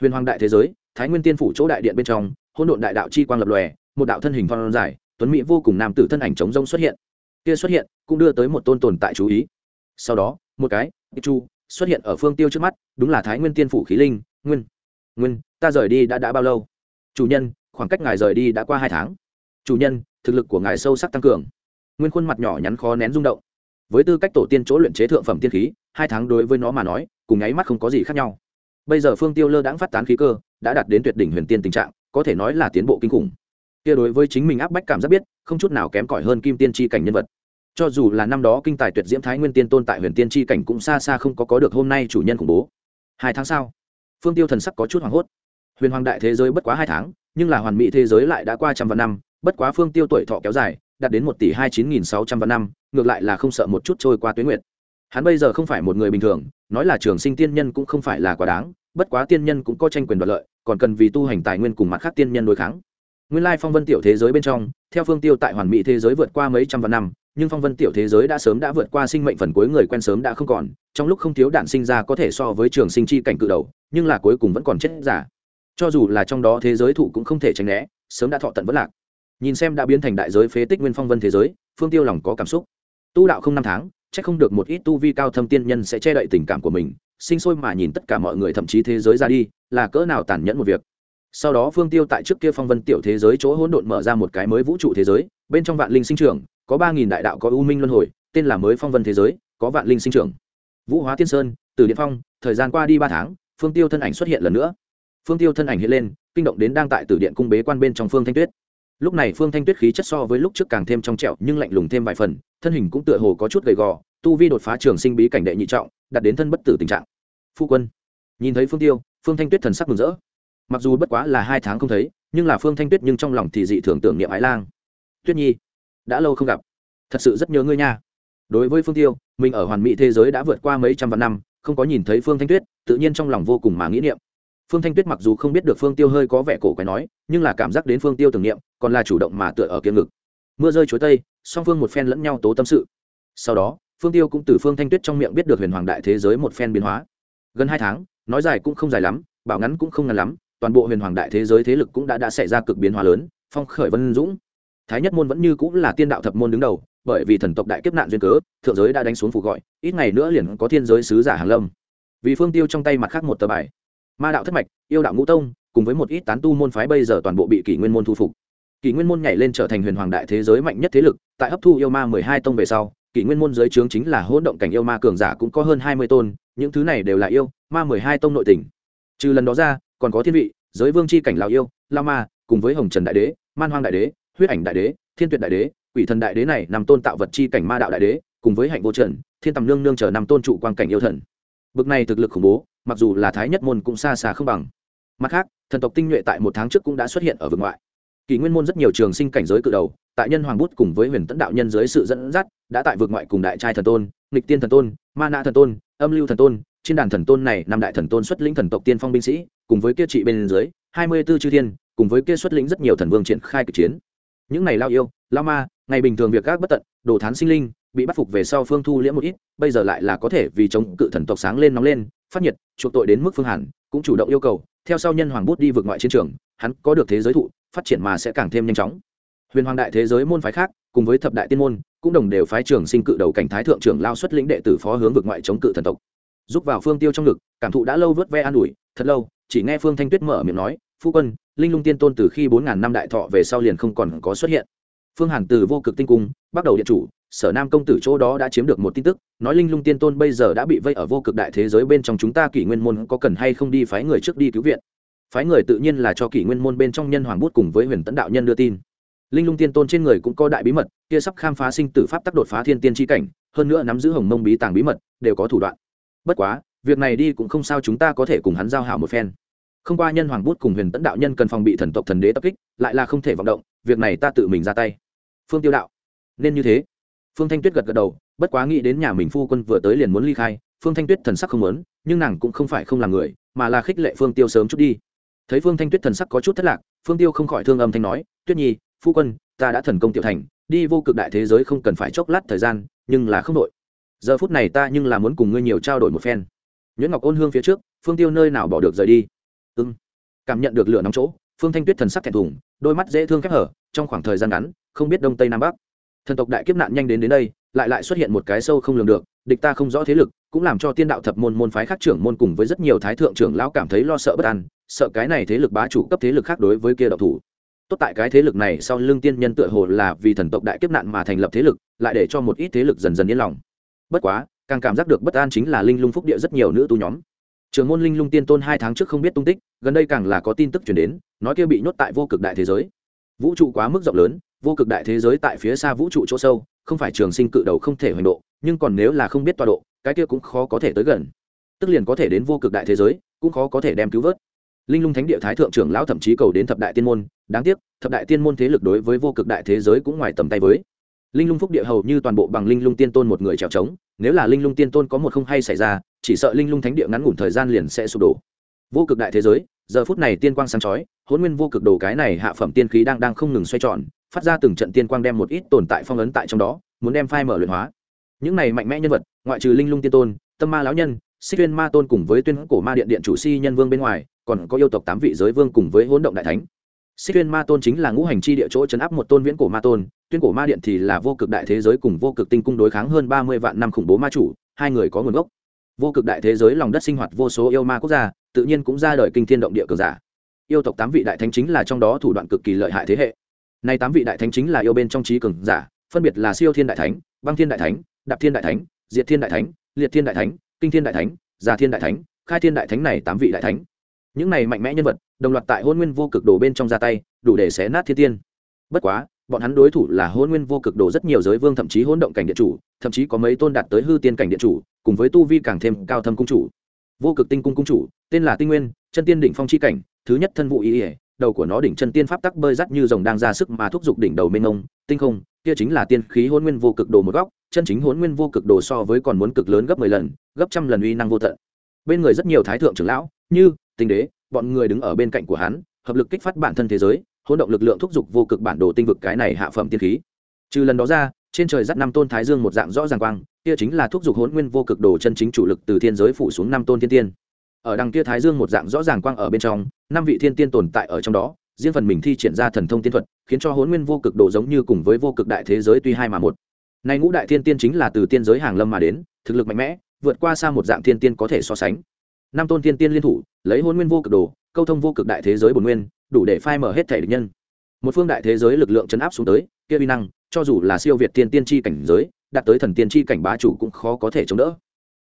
Huyền hoàng đại thế giới, thái nguyên tiên phủ chỗ đại điện bên trong, hỗn độn đại đạo chi quang lập lòe, một đạo thân hình phong dài, tuấn mỹ vô cùng nam tử thân ảnh chống rông xuất hiện. Kia xuất hiện, cũng đưa tới một tôn tồn tại chú ý. Sau đó, một cái, chu, xuất hiện ở phương tiêu trước mắt, đúng là thái nguyên tiên phủ khí linh, nguyên. Nguyên, ta rời đi đã đã bao lâu? Chủ nhân, khoảng cách ngài rời đi đã qua hai tháng. Chủ nhân, thực lực của ngài sâu sắc tăng cường. Nguyên khuôn mặt nhỏ nhắn khó nén rung động với tư cách tổ tiên chỗ luyện chế thượng phẩm tiên khí, hai tháng đối với nó mà nói, cùng nháy mắt không có gì khác nhau. Bây giờ phương tiêu lơ đãng phát tán khí cơ, đã đạt đến tuyệt đỉnh huyền tiên tình trạng, có thể nói là tiến bộ kinh khủng. Kia đối với chính mình áp bách cảm giác biết, không chút nào kém cỏi hơn kim tiên tri cảnh nhân vật. Cho dù là năm đó kinh tài tuyệt diễm thái nguyên tiên tôn tại huyền tiên tri cảnh cũng xa xa không có có được hôm nay chủ nhân khủng bố. Hai tháng sau, phương tiêu thần sắc có chút hoảng hốt. Huyền hoàng đại thế giới bất quá hai tháng, nhưng là hoàn mỹ thế giới lại đã qua trăm vạn năm, bất quá phương tiêu tuổi thọ kéo dài đạt đến một tỷ hai chín nghìn sáu trăm vạn năm, ngược lại là không sợ một chút trôi qua tuyến nguyệt. Hắn bây giờ không phải một người bình thường, nói là trường sinh tiên nhân cũng không phải là quá đáng, bất quá tiên nhân cũng có tranh quyền đoạt lợi, còn cần vì tu hành tài nguyên cùng mặt khác tiên nhân đối kháng. Nguyên lai phong vân tiểu thế giới bên trong, theo phương tiêu tại hoàn mỹ thế giới vượt qua mấy trăm vạn năm, nhưng phong vân tiểu thế giới đã sớm đã vượt qua sinh mệnh phần cuối người quen sớm đã không còn, trong lúc không thiếu đạn sinh ra có thể so với trường sinh chi cảnh cự đầu, nhưng là cuối cùng vẫn còn chết giả. Cho dù là trong đó thế giới thụ cũng không thể tránh né, sớm đã thọ tận vẫn lạc nhìn xem đã biến thành đại giới phế tích nguyên phong vân thế giới, phương tiêu lòng có cảm xúc. Tu đạo không năm tháng, chắc không được một ít tu vi cao thâm tiên nhân sẽ che đậy tình cảm của mình, sinh sôi mà nhìn tất cả mọi người thậm chí thế giới ra đi, là cỡ nào tàn nhẫn một việc. Sau đó phương tiêu tại trước kia phong vân tiểu thế giới chỗ hỗn độn mở ra một cái mới vũ trụ thế giới, bên trong vạn linh sinh trưởng, có ba nghìn đại đạo có u minh luân hồi, tên là mới phong vân thế giới, có vạn linh sinh trưởng. Vũ hóa tiên sơn, từ điện phong, thời gian qua đi ba tháng, phương tiêu thân ảnh xuất hiện lần nữa. Phương tiêu thân ảnh hiện lên, kinh động đến đang tại tử điện cung bế quan bên trong phương thanh tuyết lúc này phương thanh tuyết khí chất so với lúc trước càng thêm trong trẹo nhưng lạnh lùng thêm vài phần, thân hình cũng tựa hồ có chút gầy gò, tu vi đột phá trường sinh bí cảnh đệ nhị trọng đặt đến thân bất tử tình trạng. Phu quân, nhìn thấy phương tiêu, phương thanh tuyết thần sắc mừng rỡ. Mặc dù bất quá là hai tháng không thấy, nhưng là phương thanh tuyết nhưng trong lòng thì dị thường tưởng niệm ái lang. Tuyết nhi, đã lâu không gặp. Thật sự rất nhớ ngươi nha. Đối với phương tiêu, mình ở hoàn mỹ thế giới đã vượt qua mấy trăm vạn năm, không có nhìn thấy phương thanh tuyết, tự nhiên trong lòng vô cùng mà nghĩ niệm phương thanh tuyết mặc dù không biết được phương tiêu hơi có vẻ cổ quái nói, nhưng là cảm giác đến phương tiêu tưởng niệm, còn là chủ động mà tựa ở kiếm ngực. Mưa rơi chuối tây, song phương một phen lẫn nhau tố tâm sự. Sau đó, phương tiêu cũng từ phương thanh tuyết trong miệng biết được huyền hoàng đại thế giới một phen biến hóa. Gần hai tháng, nói dài cũng không dài lắm, bảo ngắn cũng không ngắn lắm, toàn bộ huyền hoàng đại thế giới thế lực cũng đã đã xảy ra cực biến hóa lớn, phong khởi vân dũng. Thái nhất môn vẫn như cũng là tiên đạo thập môn đứng đầu, bởi vì thần tộc đại kiếp nạn duyên cớ, thượng giới đã đánh xuống phục gọi, ít ngày nữa liền có thiên giới sứ giả hàng lâm. Vì phương tiêu trong tay mặt khác một tờ bài ma đạo thất mạch, yêu đạo ngũ tông, cùng với một ít tán tu môn phái bây giờ toàn bộ bị kỷ nguyên môn thu phục. Kỷ nguyên môn nhảy lên trở thành huyền hoàng đại thế giới mạnh nhất thế lực, tại hấp thu yêu ma mười hai tông về sau, kỷ nguyên môn giới trướng chính là hỗn động cảnh yêu ma cường giả cũng có hơn hai mươi tôn, những thứ này đều là yêu, ma mười hai tông nội tỉnh trừ lần đó ra, còn có thiên vị, giới vương c h i cảnh lào yêu, lao ma, cùng với hồng trần đại đế, man hoang đại đế, huyết ảnh đại đế, thiên tuyệt đại đế, quỷ thần đại đế này nằm tôn tạo vật c h i cảnh ma đạo đại đế, cùng với hạnh vô trần, thiên tầm nương nương chờ nằm tôn trụ quan cảnh yêu thần. Bực này thực lực khủng bố mặc dù là thái nhất môn cũng xa xa không bằng. Mặt khác, thần tộc tinh nhuệ tại một tháng trước cũng đã xuất hiện ở vực ngoại. Kỷ nguyên môn rất nhiều trường sinh cảnh giới cự đầu, tại nhân hoàng bút cùng với huyền tấn đạo nhân dưới sự dẫn dắt, đã tại vực ngoại cùng đại trai thần tôn, nghịch tiên thần tôn, ma na thần tôn, âm lưu thần tôn trên đàn thần tôn này, năm đại thần tôn xuất lĩnh thần tộc tiên phong binh sĩ, cùng với kia trị bên dưới, hai mươi b ố chư thiên, cùng với kia xuất lĩnh rất nhiều thần vương triển khai kịch chiến. Những này lao yêu, lao ma, ngày bình thường việc gác bất tận, đồ thán sinh linh, bị bắt phục về sau phương thu liễm một ít, bây giờ lại là có thể vì chống cự thần tộc sáng lên nóng lên phát nhiệt, chuộc tội đến mức phương hàn, cũng chủ động yêu cầu, theo sau nhân hoàng bút đi vượt ngoại chiến trường, hắn có được thế giới thụ, phát triển mà sẽ càng thêm nhanh chóng. Huyền hoàng đại thế giới môn phái khác, cùng với thập đại tiên môn, cũng đồng đều phái trường sinh cự đầu cảnh thái thượng trưởng lao xuất lĩnh đệ tử phó hướng vượt ngoại chống cự thần tộc. Giúp vào phương tiêu trong ngực, cảm thụ đã lâu vớt ve an ủi, thật lâu, chỉ nghe phương thanh tuyết mở miệng nói, phu quân, linh lung tiên tôn từ khi bốn ngàn năm đại thọ về sau liền không còn có xuất hiện. Phương hàn từ vô cực tinh cung, bắt đầu điện chủ sở nam công tử chỗ đó đã chiếm được một tin tức, nói linh lung tiên tôn bây giờ đã bị vây ở vô cực đại thế giới bên trong chúng ta kỷ nguyên môn có cần hay không đi phái người trước đi cứu viện. Phái người tự nhiên là cho kỷ nguyên môn bên trong nhân hoàng bút cùng với huyền tấn đạo nhân đưa tin. Linh lung tiên tôn trên người cũng có đại bí mật, kia sắp khám phá sinh tử pháp tắc đột phá thiên tiên tri cảnh, hơn nữa nắm giữ hồng mông bí tàng bí mật, đều có thủ đoạn. Bất quá, việc này đi cũng không sao chúng ta có thể cùng hắn giao hảo một phen. Không qua nhân hoàng bút cùng huyền tấn đạo nhân cần phòng bị thần tộc thần đế tập kích, lại là không thể vọng động, việc này ta tự mình ra tay. Phương tiêu đạo, nên như thế phương thanh tuyết gật gật đầu, bất quá nghĩ đến nhà mình phu quân vừa tới liền muốn ly khai, phương thanh tuyết thần sắc không muốn, nhưng nàng cũng không phải không làm người, mà là khích lệ phương tiêu sớm chút đi. Thấy phương thanh tuyết thần sắc có chút thất lạc, phương tiêu không khỏi thương âm thanh nói, tuyết nhi, phu quân, ta đã thần công tiểu thành, đi vô cực đại thế giới không cần phải chốc lát thời gian, nhưng là không đội giờ phút này ta nhưng là muốn cùng ngươi nhiều trao đổi một phen. Nhuyễn ngọc ôn hương phía trước, phương tiêu nơi nào bỏ được rời đi? Ưng cảm nhận được lửa nóng chỗ, phương thanh tuyết thần sắc thẹn thùng, đôi mắt dễ thương khép hở, trong khoảng thời gian ngắn, không biết đông tây nam bắc thần tộc đại kiếp nạn nhanh đến đến đây, lại lại xuất hiện một cái sâu không lường được, địch ta không rõ thế lực, cũng làm cho tiên đạo thập môn môn phái khác trưởng môn cùng với rất nhiều thái thượng trưởng lão cảm thấy lo sợ bất an, sợ cái này thế lực bá chủ cấp thế lực khác đối với kia độc thủ. Tốt tại cái thế lực này sau lưng tiên nhân tựa hồ là vì thần tộc đại kiếp nạn mà thành lập thế lực, lại để cho một ít thế lực dần dần yên lòng. Bất quá, càng cảm giác được bất an chính là linh lung phúc địa rất nhiều nữ tu nhóm. Trường môn linh lung tiên tôn hai tháng trước không biết tung tích, gần đây càng là có tin tức chuyển đến, nói kia bị nhốt tại vô cực đại thế giới vũ trụ quá mức rộng lớn, vô cực đại thế giới tại phía xa vũ trụ chỗ sâu, không phải trường sinh cự đầu không thể hoành độ, nhưng còn nếu là không biết tọa độ, cái kia cũng khó có thể tới gần. Tức liền có thể đến vô cực đại thế giới, cũng khó có thể đem cứu vớt. Linh lung thánh địa thái thượng trưởng lão thậm chí cầu đến thập đại tiên môn, đáng tiếc, thập đại tiên môn thế lực đối với vô cực đại thế giới cũng ngoài tầm tay với. Linh lung phúc địa hầu như toàn bộ bằng linh lung tiên tôn một người trèo trống, nếu là linh lung tiên tôn có một không hay xảy ra, chỉ sợ linh lung thánh địa ngắn ngủn thời gian liền sẽ sụp đổ. Vô cực đại thế giới giờ phút này tiên quang sáng chói hôn nguyên vô cực đồ cái này hạ phẩm tiên khí đang đang không ngừng xoay tròn, phát ra từng trận tiên quang đem một ít tồn tại phong ấn tại trong đó, muốn đem phai mở luyện hóa. Những này mạnh mẽ nhân vật, ngoại trừ linh lung tiên tôn, tâm ma lão nhân, xích tuyên ma tôn cùng với tuyên cổ ma điện điện chủ si nhân vương bên ngoài, còn có yêu tộc tám vị giới vương cùng với hỗn động đại thánh. Xích tuyên ma tôn chính là ngũ hành chi địa chỗ chấn áp một tôn viễn cổ ma tôn, tuyên cổ ma điện thì là vô cực đại thế giới cùng vô cực tinh cung đối kháng hơn ba mươi vạn năm khủng bố ma chủ, hai người có nguồn gốc vô cực đại thế giới lòng đất sinh hoạt vô số yêu ma quốc gia, tự nhiên cũng ra đời kinh thiên động địa cường giả. Yêu tộc tám vị đại thánh chính là trong đó thủ đoạn cực kỳ lợi hại thế hệ. Nay tám vị đại thánh chính là yêu bên trong trí cường giả, phân biệt là siêu thiên đại thánh, băng thiên đại thánh, đạp thiên đại thánh, diệt thiên đại thánh, liệt thiên đại thánh, kinh thiên đại thánh, già thiên đại thánh, khai thiên đại thánh này tám vị đại thánh. Những này mạnh mẽ nhân vật, đồng loạt tại hôn nguyên vô cực đồ bên trong ra tay, đủ để xé nát thiên tiên. Bất quá, bọn hắn đối thủ là hôn nguyên vô cực đồ rất nhiều giới vương, thậm chí hỗn động cảnh điện chủ, thậm chí có mấy tôn đạt tới hư tiên cảnh điện chủ cùng với tu vi càng thêm cao thâm cung chủ. Vô cực tinh cung cung chủ, tên là tinh nguyên, chân tiên đỉnh phong chi cảnh, thứ nhất thân vụ ý ỉa, đầu của nó đỉnh chân tiên pháp tắc bơi rắt như rồng đang ra sức mà thúc giục đỉnh đầu mênh ngông tinh không, kia chính là tiên khí hôn nguyên vô cực đồ một góc, chân chính hôn nguyên vô cực đồ so với còn muốn cực lớn gấp mười lần, gấp trăm lần uy năng vô tận. Bên người rất nhiều thái thượng trưởng lão, như, tinh đế, bọn người đứng ở bên cạnh của hắn, hợp lực kích phát bản thân thế giới, hỗn động lực lượng thúc giục vô cực bản đồ tinh vực cái này hạ phẩm tiên khí. Trừ lần đó ra, trên trời dắt năm tôn thái dương một dạng rõ ràng quang kia chính là thúc giục hỗn nguyên vô cực đồ chân chính chủ lực từ thiên giới phủ xuống năm tôn thiên tiên. Ở đằng kia thái dương một dạng rõ ràng quang ở bên trong, năm vị thiên tiên tồn tại ở trong đó, riêng phần mình thi triển ra thần thông tiên thuật, khiến cho hỗn nguyên vô cực đồ giống như cùng với vô cực đại thế giới tuy hai mà một. Nay ngũ đại thiên tiên chính là từ tiên giới hàng lâm mà đến, thực lực mạnh mẽ, vượt qua xa một dạng thiên tiên có thể so sánh. Năm tôn thiên tiên liên thủ, lấy hôn nguyên vô cực đồ, câu thông vô cực đại thế giới bồn nguyên, đủ để phai mở hết thể địch nhân. Một phương đại thế giới lực lượng chấn áp xuống tới, kia uy năng, cho dù là siêu việt thiên tiên chi cảnh giới đạt tới thần tiên chi cảnh bá chủ cũng khó có thể chống đỡ.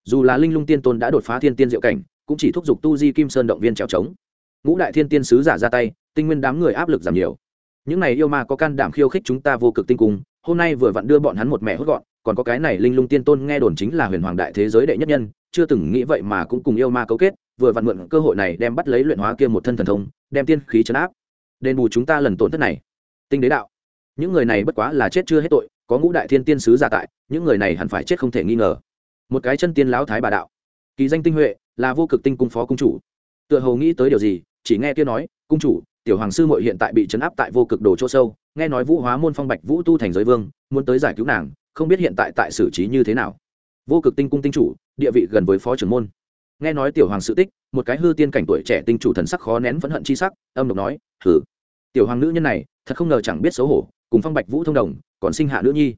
Dù là linh lung tiên tôn đã đột phá thiên tiên diệu cảnh, cũng chỉ thúc giục tu di kim sơn động viên trèo trống. Ngũ đại thiên tiên sứ giả ra tay, tinh nguyên đám người áp lực giảm nhiều. Những này yêu ma có can đảm khiêu khích chúng ta vô cực tinh cung, hôm nay vừa vặn đưa bọn hắn một mẹ hốt gọn, còn có cái này linh lung tiên tôn nghe đồn chính là huyền hoàng đại thế giới đệ nhất nhân, chưa từng nghĩ vậy mà cũng cùng yêu ma cấu kết, vừa vặn mượn cơ hội này đem bắt lấy luyện hóa kia một thân thần thông, đem tiên khí chấn áp. Đền bù chúng ta lần tổn thất này. Tinh đế đạo. Những người này bất quá là chết chưa hết tội có ngũ đại thiên tiên sứ giả tại, những người này hẳn phải chết không thể nghi ngờ. Một cái chân tiên lão thái bà đạo. Kỳ danh tinh huệ, là vô cực tinh cung phó cung chủ. Tựa hồ nghĩ tới điều gì, chỉ nghe kia nói, cung chủ, tiểu hoàng sư mội hiện tại bị chấn áp tại vô cực đồ chỗ sâu, nghe nói vũ hóa môn phong bạch vũ tu thành giới vương, muốn tới giải cứu nàng, không biết hiện tại tại xử trí như thế nào. Vô cực tinh cung tinh chủ, địa vị gần với phó trưởng môn. Nghe nói tiểu hoàng sự tích, một cái hư tiên cảnh tuổi trẻ tinh chủ thần sắc khó nén phẫn hận chi sắc, âm độc nói thử tiểu hoàng nữ nhân này, thật không ngờ chẳng biết xấu hổ cùng phong bạch vũ thông đồng, còn sinh hạ nữ nhi.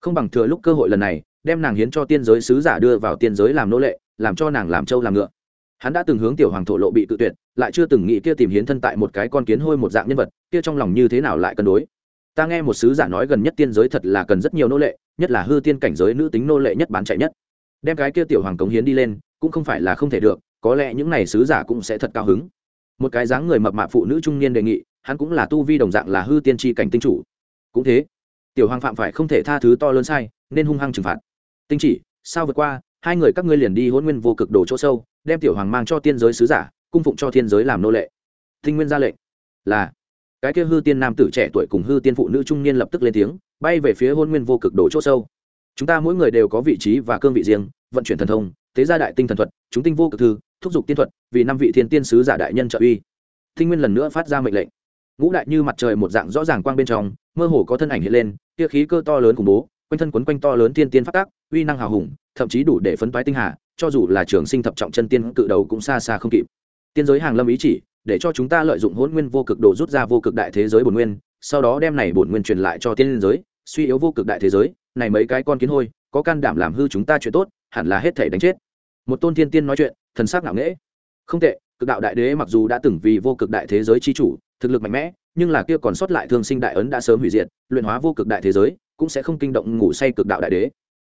Không bằng thừa lúc cơ hội lần này, đem nàng hiến cho tiên giới sứ giả đưa vào tiên giới làm nô lệ, làm cho nàng làm trâu làm ngựa. Hắn đã từng hướng tiểu hoàng thổ lộ bị tự tuyệt, lại chưa từng nghĩ kia tìm hiến thân tại một cái con kiến hôi một dạng nhân vật, kia trong lòng như thế nào lại cân đối? Ta nghe một sứ giả nói gần nhất tiên giới thật là cần rất nhiều nô lệ, nhất là hư tiên cảnh giới nữ tính nô lệ nhất bán chạy nhất. Đem cái kia tiểu hoàng cống hiến đi lên, cũng không phải là không thể được, có lẽ những này sứ giả cũng sẽ thật cao hứng. Một cái dáng người mập mạp phụ nữ trung niên đề nghị, hắn cũng là tu vi đồng dạng là hư tiên tri cảnh tinh chủ cũng thế. Tiểu hoàng phạm phải không thể tha thứ to lớn sai, nên hung hăng trừng phạt. Tinh chỉ, sao vượt qua, hai người các ngươi liền đi hôn nguyên vô cực đồ chỗ sâu, đem tiểu hoàng mang cho tiên giới sứ giả, cung phụng cho thiên giới làm nô lệ. Tinh nguyên ra lệnh. Là. Cái kia hư tiên nam tử trẻ tuổi cùng hư tiên phụ nữ trung niên lập tức lên tiếng, bay về phía hôn nguyên vô cực đồ chỗ sâu. Chúng ta mỗi người đều có vị trí và cương vị riêng, vận chuyển thần thông thế gia đại tinh thần thuật, chúng tinh vô cực thư, thúc giục tiên thuật, vì năm vị thiên tiên sứ giả đại nhân trợ uy. Tinh nguyên lần nữa phát ra mệnh lệnh ngũ đại như mặt trời một dạng rõ ràng quang bên trong, mơ hồ có thân ảnh hiện lên kia khí cơ to lớn khủng bố, quanh thân quấn quanh to lớn thiên tiên phát tác uy năng hào hùng, thậm chí đủ để phấn toái tinh hà, cho dù là trường sinh thập trọng chân tiên cự đầu cũng xa xa không kịp. Tiên giới hàng lâm ý chỉ, để cho chúng ta lợi dụng hỗn nguyên vô cực đồ rút ra vô cực đại thế giới bổn nguyên, sau đó đem này bổn nguyên truyền lại cho tiên giới, suy yếu vô cực đại thế giới, này mấy cái con kiến hôi, có can đảm làm hư chúng ta chuyện tốt, hẳn là hết thể đánh chết. Một tôn thiên tiên nói chuyện, thần sắc ngạo nghễ. Không tệ cực đạo đại đế mặc dù đã từng vì vô cực đại thế giới chi chủ, thực lực mạnh mẽ, nhưng là kia còn sót lại thương sinh đại ấn đã sớm hủy diệt, luyện hóa vô cực đại thế giới, cũng sẽ không kinh động ngủ say cực đạo đại đế.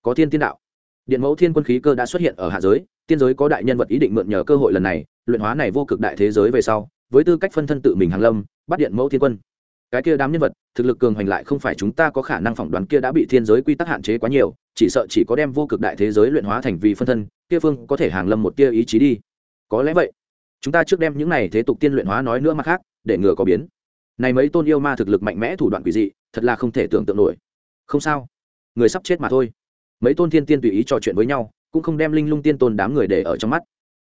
Có thiên tiên đạo. Điện mẫu thiên quân khí cơ đã xuất hiện ở hạ giới, tiên giới có đại nhân vật ý định mượn nhờ cơ hội lần này, luyện hóa này vô cực đại thế giới về sau, với tư cách phân thân tự mình hàng lâm, bắt điện mẫu thiên quân. Cái kia đám nhân vật, thực lực cường hoành lại không phải chúng ta có khả năng phỏng đoán kia đã bị thiên giới quy tắc hạn chế quá nhiều, chỉ sợ chỉ có đem vô cực đại thế giới luyện hóa thành vì phân thân, kia phương có thể hàng lâm một tia ý chí đi. Có lẽ vậy chúng ta trước đem những này thế tục tiên luyện hóa nói nữa mặt khác, để ngừa có biến. Này mấy tôn yêu ma thực lực mạnh mẽ thủ đoạn quỷ dị, thật là không thể tưởng tượng nổi. Không sao. Người sắp chết mà thôi. Mấy tôn thiên tiên tùy ý trò chuyện với nhau, cũng không đem linh lung tiên tôn đám người để ở trong mắt.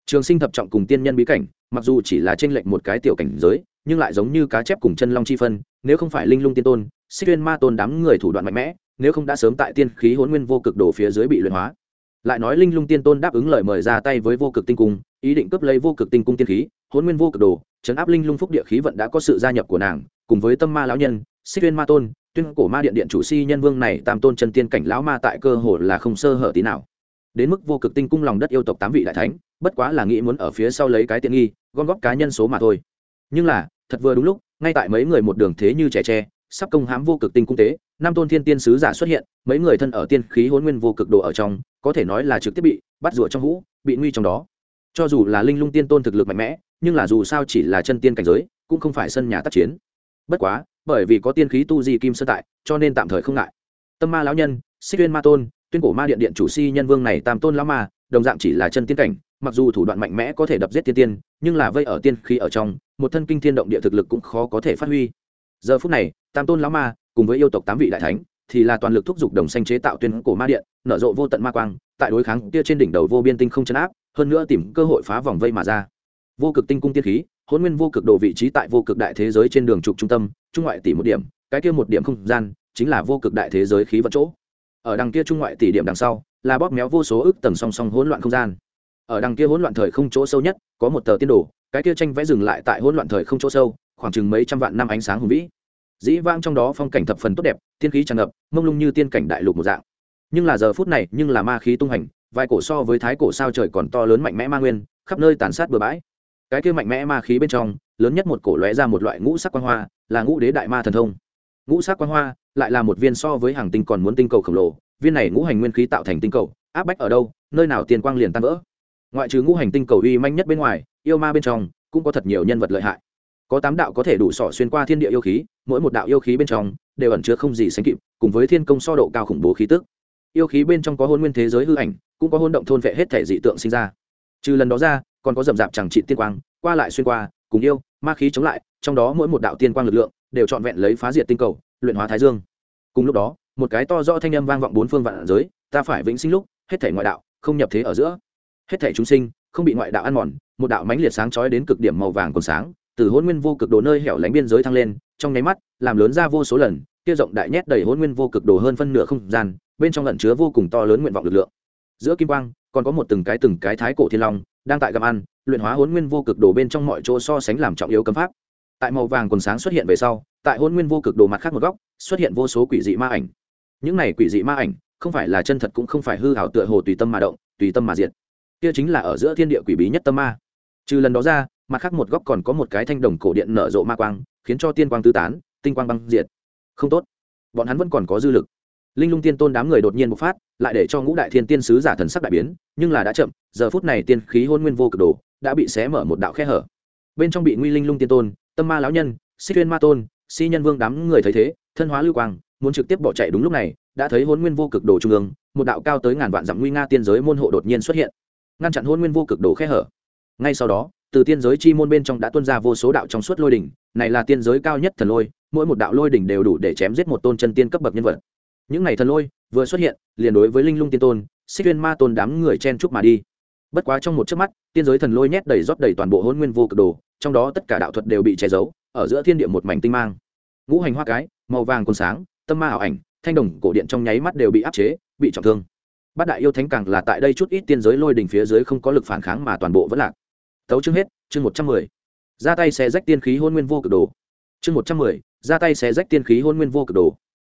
Trường sinh thập trọng cùng tiên nhân bí cảnh, mặc dù chỉ là trên lệch một cái tiểu cảnh giới, nhưng lại giống như cá chép cùng chân long chi phân, nếu không phải linh lung tiên tôn, xích tuyên ma tôn đám người thủ đoạn mạnh mẽ, nếu không đã sớm tại tiên khí huấn nguyên vô cực đổ phía dưới bị luyện hóa lại nói linh lung tiên tôn đáp ứng lời mời ra tay với vô cực tinh cung, ý định cướp lấy vô cực tinh cung tiên khí hôn nguyên vô cực đồ, chấn áp linh lung phúc địa khí vận đã có sự gia nhập của nàng, cùng với tâm ma lão nhân, xích tuyên ma tôn, tuyên cổ ma điện điện chủ si nhân vương này tam tôn chân tiên cảnh lão ma tại cơ hồ là không sơ hở tí nào. Đến mức vô cực tinh cung lòng đất yêu tộc tám vị đại thánh, bất quá là nghĩ muốn ở phía sau lấy cái tiện nghi, gom góp cá nhân số mà thôi. Nhưng là, thật vừa đúng lúc, ngay tại mấy người một đường thế như trẻ tre sắp công hãm vô cực tinh cung tế, năm tôn thiên tiên sứ giả xuất hiện, mấy người thân ở tiên khí hôn nguyên vô cực đồ ở trong, có thể nói là trực tiếp bị bắt rủa trong hũ, bị nguy trong đó. Cho dù là linh lung tiên tôn thực lực mạnh mẽ, nhưng là dù sao chỉ là chân tiên cảnh giới, cũng không phải sân nhà tác chiến. Bất quá, bởi vì có tiên khí tu di kim sơ tại, cho nên tạm thời không ngại. Tâm ma lão nhân, xích tuyên ma tôn, tuyên cổ ma điện điện chủ si nhân vương này tam tôn lão ma, đồng dạng chỉ là chân tiên cảnh, mặc dù thủ đoạn mạnh mẽ có thể đập giết tiên tiên, nhưng là vây ở tiên khí ở trong, một thân kinh thiên động địa thực lực cũng khó có thể phát huy. Giờ phút này tam tôn lão ma, cùng với yêu tộc tám vị đại thánh, thì là toàn lực thúc giục đồng xanh chế tạo tuyên cổ ma điện, nở rộ vô tận ma quang, tại đối kháng kia trên đỉnh đầu vô biên tinh không chấn áp, hơn nữa tìm cơ hội phá vòng vây mà ra. Vô cực tinh cung tiên khí hôn nguyên vô cực đồ vị trí tại vô cực đại thế giới trên đường trục trung tâm, trung ngoại tỷ một điểm, cái kia một điểm không gian, chính là vô cực đại thế giới khí vận chỗ. Ở đằng kia trung ngoại tỷ điểm đằng sau, là bóp méo vô số ức tầng song song hỗn loạn không gian. Ở đằng kia hỗn loạn thời không chỗ sâu nhất, có một tờ tiên đồ, cái kia tranh vẽ dừng lại tại hỗn loạn thời không chỗ sâu, khoảng chừng mấy trăm vạn năm ánh sáng hùng vĩ dĩ vãng trong đó phong cảnh thập phần tốt đẹp, tiên khí tràn ngập, mông lung như tiên cảnh đại lục một dạng. Nhưng là giờ phút này, nhưng là ma khí tung hành vai cổ so với thái cổ sao trời còn to lớn mạnh mẽ ma nguyên, khắp nơi tàn sát bừa bãi. Cái kia mạnh mẽ ma khí bên trong, lớn nhất một cổ lóe ra một loại ngũ sắc quan hoa, là ngũ đế đại ma thần thông. Ngũ sắc quan hoa, lại là một viên so với hàng tinh còn muốn tinh cầu khổng lồ, viên này ngũ hành nguyên khí tạo thành tinh cầu, áp bách ở đâu, nơi nào tiền quang liền tan vỡ. Ngoại trừ ngũ hành tinh cầu uy manh nhất bên ngoài, yêu ma bên trong, cũng có thật nhiều nhân vật lợi hại. Có tám đạo có thể đủ sỏ xuyên qua thiên địa yêu khí mỗi một đạo yêu khí bên trong đều ẩn chứa không gì sánh kịp, cùng với thiên công so độ cao khủng bố khí tức. Yêu khí bên trong có hôn nguyên thế giới hư ảnh, cũng có hôn động thôn vệ hết thể dị tượng sinh ra. Trừ lần đó ra, còn có rậm rạp chẳng trị tiên quang, qua lại xuyên qua, cùng yêu, ma khí chống lại, trong đó mỗi một đạo tiên quang lực lượng đều trọn vẹn lấy phá diệt tinh cầu, luyện hóa thái dương. Cùng lúc đó, một cái to rõ thanh âm vang vọng bốn phương vạn giới, ta phải vĩnh sinh lúc, hết thể ngoại đạo không nhập thế ở giữa. Hết thể chúng sinh không bị ngoại đạo ăn mòn, một đạo mãnh liệt sáng chói đến cực điểm màu vàng còn sáng từ hôn nguyên vô cực đồ nơi hẻo lánh biên giới thăng lên, trong nháy mắt, làm lớn ra vô số lần, kia rộng đại nhét đầy hôn nguyên vô cực đồ hơn phân nửa không gian, bên trong lẩn chứa vô cùng to lớn nguyện vọng lực lượng. Giữa kim quang, còn có một từng cái từng cái thái cổ thiên long, đang tại gặm ăn, luyện hóa hôn nguyên vô cực đồ bên trong mọi chỗ so sánh làm trọng yếu cấm pháp. Tại màu vàng còn sáng xuất hiện về sau, tại hôn nguyên vô cực đồ mặt khác một góc, xuất hiện vô số quỷ dị ma ảnh. Những này quỷ dị ma ảnh, không phải là chân thật cũng không phải hư hảo tựa hồ tùy tâm mà động, tùy tâm mà diệt. Kia chính là ở giữa thiên địa quỷ bí nhất tâm ma trừ lần đó ra, mặt khác một góc còn có một cái thanh đồng cổ điện nở rộ ma quang, khiến cho tiên quang tứ tán, tinh quang băng diệt. Không tốt. Bọn hắn vẫn còn có dư lực. Linh lung tiên tôn đám người đột nhiên bộc phát, lại để cho ngũ đại thiên tiên sứ giả thần sắc đại biến, nhưng là đã chậm, giờ phút này tiên khí hôn nguyên vô cực đồ, đã bị xé mở một đạo khe hở. Bên trong bị nguy linh lung tiên tôn, tâm ma lão nhân, xích tuyên ma tôn, si nhân vương đám người thấy thế, thân hóa lưu quang, muốn trực tiếp bỏ chạy đúng lúc này, đã thấy hôn nguyên vô cực đồ trung ương, một đạo cao tới ngàn vạn dặm nguy nga tiên giới môn hộ đột nhiên xuất hiện. Ngăn chặn hôn nguyên vô cực đồ khe hở ngay sau đó, từ tiên giới chi môn bên trong đã tuôn ra vô số đạo trong suốt lôi đỉnh, này là tiên giới cao nhất thần lôi, mỗi một đạo lôi đỉnh đều đủ để chém giết một tôn chân tiên cấp bậc nhân vật. Những này thần lôi, vừa xuất hiện, liền đối với linh lung tiên tôn, xích viên ma tôn đám người chen chúc mà đi. Bất quá trong một chớp mắt, tiên giới thần lôi nhét đầy rót đầy toàn bộ hôn nguyên vô cực đồ, trong đó tất cả đạo thuật đều bị che giấu, ở giữa thiên địa một mảnh tinh mang. Ngũ hành hoa cái, màu vàng còn sáng, tâm ma ảo ảnh, thanh đồng cổ điện trong nháy mắt đều bị áp chế, bị trọng thương. Bát đại yêu thánh càng là tại đây chút ít tiên giới lôi đỉnh phía dưới không có lực phản kháng mà toàn bộ vẫn lạc tấu chương hết, chương một trăm mười. Ra tay xé rách tiên khí hôn nguyên vô cực đồ. Chương một trăm mười, ra tay xé rách tiên khí hôn nguyên vô cực đồ.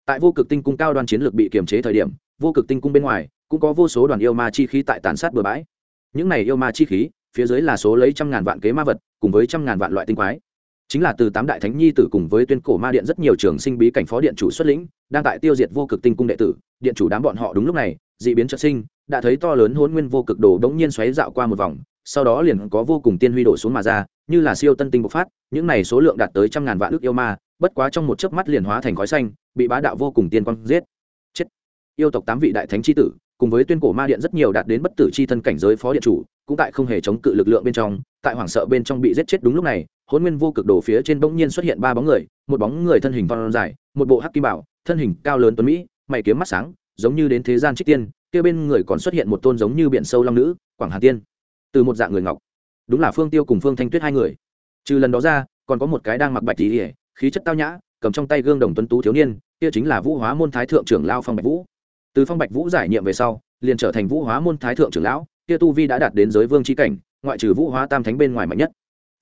Tại vô cực tinh cung cao đoàn chiến lược bị kiềm chế thời điểm, vô cực tinh cung bên ngoài cũng có vô số đoàn yêu ma chi khí tại tàn sát bừa bãi. Những này yêu ma chi khí, phía dưới là số lấy trăm ngàn vạn kế ma vật, cùng với trăm ngàn vạn loại tinh quái. Chính là từ tám đại thánh nhi tử cùng với tuyên cổ ma điện rất nhiều trường sinh bí cảnh phó điện chủ xuất lĩnh, đang tại tiêu diệt vô cực tinh cung đệ tử, điện chủ đám bọn họ đúng lúc này, dị biến trợ sinh, đã thấy to lớn hôn nguyên vô cực đồ đống nhiên xoáy dạo qua một vòng sau đó liền có vô cùng tiên huy đổ xuống mà ra, như là siêu tân tinh bộc phát, những này số lượng đạt tới trăm ngàn vạn ước yêu ma, bất quá trong một chớp mắt liền hóa thành khói xanh, bị bá đạo vô cùng tiên quang giết. Chết. Yêu tộc tám vị đại thánh chi tử, cùng với tuyên cổ ma điện rất nhiều đạt đến bất tử chi thân cảnh giới phó điện chủ, cũng tại không hề chống cự lực lượng bên trong, tại hoảng sợ bên trong bị giết chết đúng lúc này hôn nguyên vô cực đổ phía trên bỗng nhiên xuất hiện ba bóng người, một bóng người thân hình văn dài, một bộ hắc kim bảo, thân hình cao lớn tuấn mỹ, mày kiếm mắt sáng, giống như đến thế gian trích tiên, kia bên người còn xuất hiện một tôn giống như biển sâu long nữ, quảng hà tiên từ một dạng người ngọc. Đúng là phương tiêu cùng phương thanh tuyết hai người. Trừ lần đó ra, còn có một cái đang mặc bạch tỉ khí chất tao nhã, cầm trong tay gương đồng tuấn tú thiếu niên, kia chính là vũ hóa môn thái thượng trưởng lao phong bạch vũ. Từ phong bạch vũ giải nhiệm về sau, liền trở thành vũ hóa môn thái thượng trưởng lão, kia tu vi đã đạt đến giới vương tri cảnh, ngoại trừ vũ hóa tam thánh bên ngoài mạnh nhất.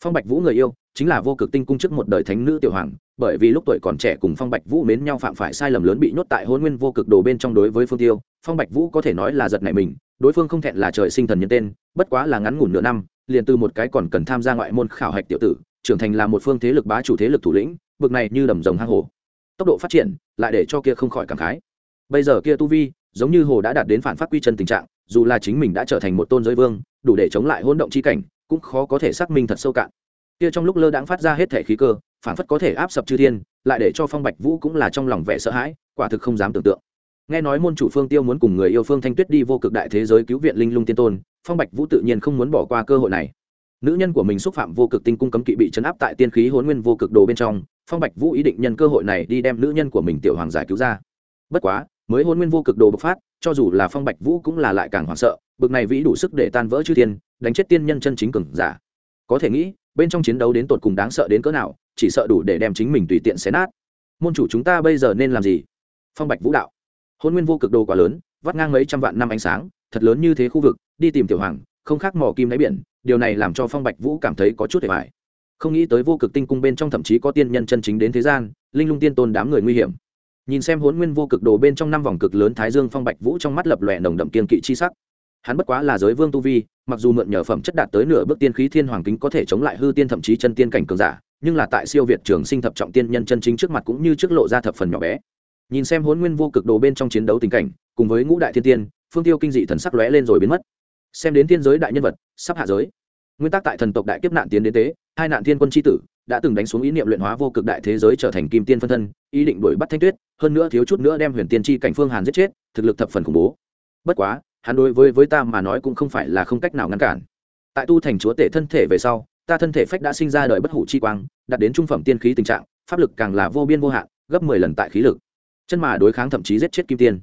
Phong bạch vũ người yêu chính là vô cực tinh cung trước một đời thánh nữ tiểu hoàng, bởi vì lúc tuổi còn trẻ cùng phong bạch vũ mến nhau phạm phải sai lầm lớn bị nhốt tại hôn nguyên vô cực đồ bên trong đối với phương tiêu, phong bạch vũ có thể nói là giật này mình, đối phương không thẹn là trời sinh thần nhân tên, bất quá là ngắn ngủn nửa năm, liền từ một cái còn cần tham gia ngoại môn khảo hạch tiểu tử, trưởng thành là một phương thế lực bá chủ thế lực thủ lĩnh, bực này như đầm rồng hang hồ tốc độ phát triển lại để cho kia không khỏi cảm khái. Bây giờ kia tu vi, giống như hồ đã đạt đến phản phát quy chân tình trạng, dù là chính mình đã trở thành một tôn giới vương, đủ để chống lại hỗn động chi cảnh, cũng khó có thể xác minh thật sâu cạn kia trong lúc lơ đãng phát ra hết thể khí cơ, phản phất có thể áp sập chư thiên, lại để cho phong bạch vũ cũng là trong lòng vẻ sợ hãi, quả thực không dám tưởng tượng. Nghe nói môn chủ phương tiêu muốn cùng người yêu phương thanh tuyết đi vô cực đại thế giới cứu viện linh lung tiên tôn, phong bạch vũ tự nhiên không muốn bỏ qua cơ hội này. Nữ nhân của mình xúc phạm vô cực tinh cung cấm kỵ bị chấn áp tại tiên khí hôn nguyên vô cực đồ bên trong, phong bạch vũ ý định nhân cơ hội này đi đem nữ nhân của mình tiểu hoàng giải cứu ra. Bất quá, mới hôn nguyên vô cực đồ bộc phát, cho dù là phong bạch vũ cũng là lại càng hoảng sợ, bực này vĩ đủ sức để tan vỡ chư thiên, đánh chết tiên nhân chân chính cường giả. Có thể nghĩ bên trong chiến đấu đến tột cùng đáng sợ đến cỡ nào, chỉ sợ đủ để đem chính mình tùy tiện xé nát. Môn chủ chúng ta bây giờ nên làm gì? Phong bạch vũ đạo. Hôn nguyên vô cực đồ quá lớn, vắt ngang mấy trăm vạn năm ánh sáng, thật lớn như thế khu vực, đi tìm tiểu hoàng, không khác mò kim đáy biển, điều này làm cho phong bạch vũ cảm thấy có chút hề vải không nghĩ tới vô cực tinh cung bên trong thậm chí có tiên nhân chân chính đến thế gian, linh lung tiên tôn đám người nguy hiểm. Nhìn xem hôn nguyên vô cực đồ bên trong năm vòng cực lớn thái dương phong bạch vũ trong mắt lập lòe nồng đậm kiên kỵ chi sắc hắn bất quá là giới vương tu vi, mặc dù mượn nhờ phẩm chất đạt tới nửa bước tiên khí thiên hoàng kính có thể chống lại hư tiên thậm chí chân tiên cảnh cường giả, nhưng là tại siêu việt trường sinh thập trọng tiên nhân chân chính trước mặt cũng như trước lộ ra thập phần nhỏ bé. Nhìn xem huấn nguyên vô cực đồ bên trong chiến đấu tình cảnh, cùng với ngũ đại thiên tiên, phương tiêu kinh dị thần sắc lóe lên rồi biến mất. Xem đến thiên giới đại nhân vật, sắp hạ giới. Nguyên tắc tại thần tộc đại kiếp nạn tiến đến tế, hai nạn thiên quân tri tử, đã từng đánh xuống ý niệm luyện hóa vô cực đại thế giới trở thành kim tiên phân thân, ý định đuổi bắt thanh tuyết, hơn nữa thiếu chút nữa đem huyền tiên tri cảnh phương hàn giết chết, thực lực thập phần khủng bố. Bất quá hắn đối với với ta mà nói cũng không phải là không cách nào ngăn cản. Tại tu thành chúa tể thân thể về sau, ta thân thể phách đã sinh ra đời bất hủ chi quang, đạt đến trung phẩm tiên khí tình trạng, pháp lực càng là vô biên vô hạn, gấp mười lần tại khí lực. Chân mà đối kháng thậm chí giết chết kim tiên.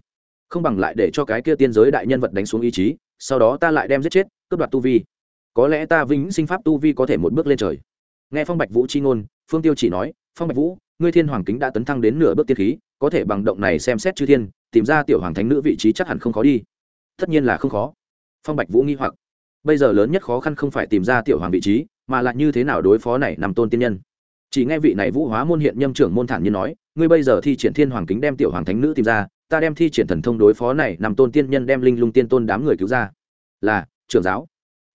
Không bằng lại để cho cái kia tiên giới đại nhân vật đánh xuống ý chí, sau đó ta lại đem giết chết, cướp đoạt tu vi. Có lẽ ta vĩnh sinh pháp tu vi có thể một bước lên trời. Nghe phong bạch vũ chi ngôn, phương tiêu chỉ nói, phong bạch vũ, ngươi thiên hoàng kính đã tấn thăng đến nửa bước tiên khí, có thể bằng động này xem xét chư thiên, tìm ra tiểu hoàng thánh nữ vị trí chắc hẳn không khó đi tất nhiên là không khó. Phong bạch vũ nghi hoặc. Bây giờ lớn nhất khó khăn không phải tìm ra tiểu hoàng vị trí, mà là như thế nào đối phó này nằm tôn tiên nhân. Chỉ nghe vị này vũ hóa môn hiện nhâm trưởng môn thản như nói, ngươi bây giờ thi triển thiên hoàng kính đem tiểu hoàng thánh nữ tìm ra, ta đem thi triển thần thông đối phó này nằm tôn tiên nhân đem linh lung tiên tôn đám người cứu ra. Là, trưởng giáo.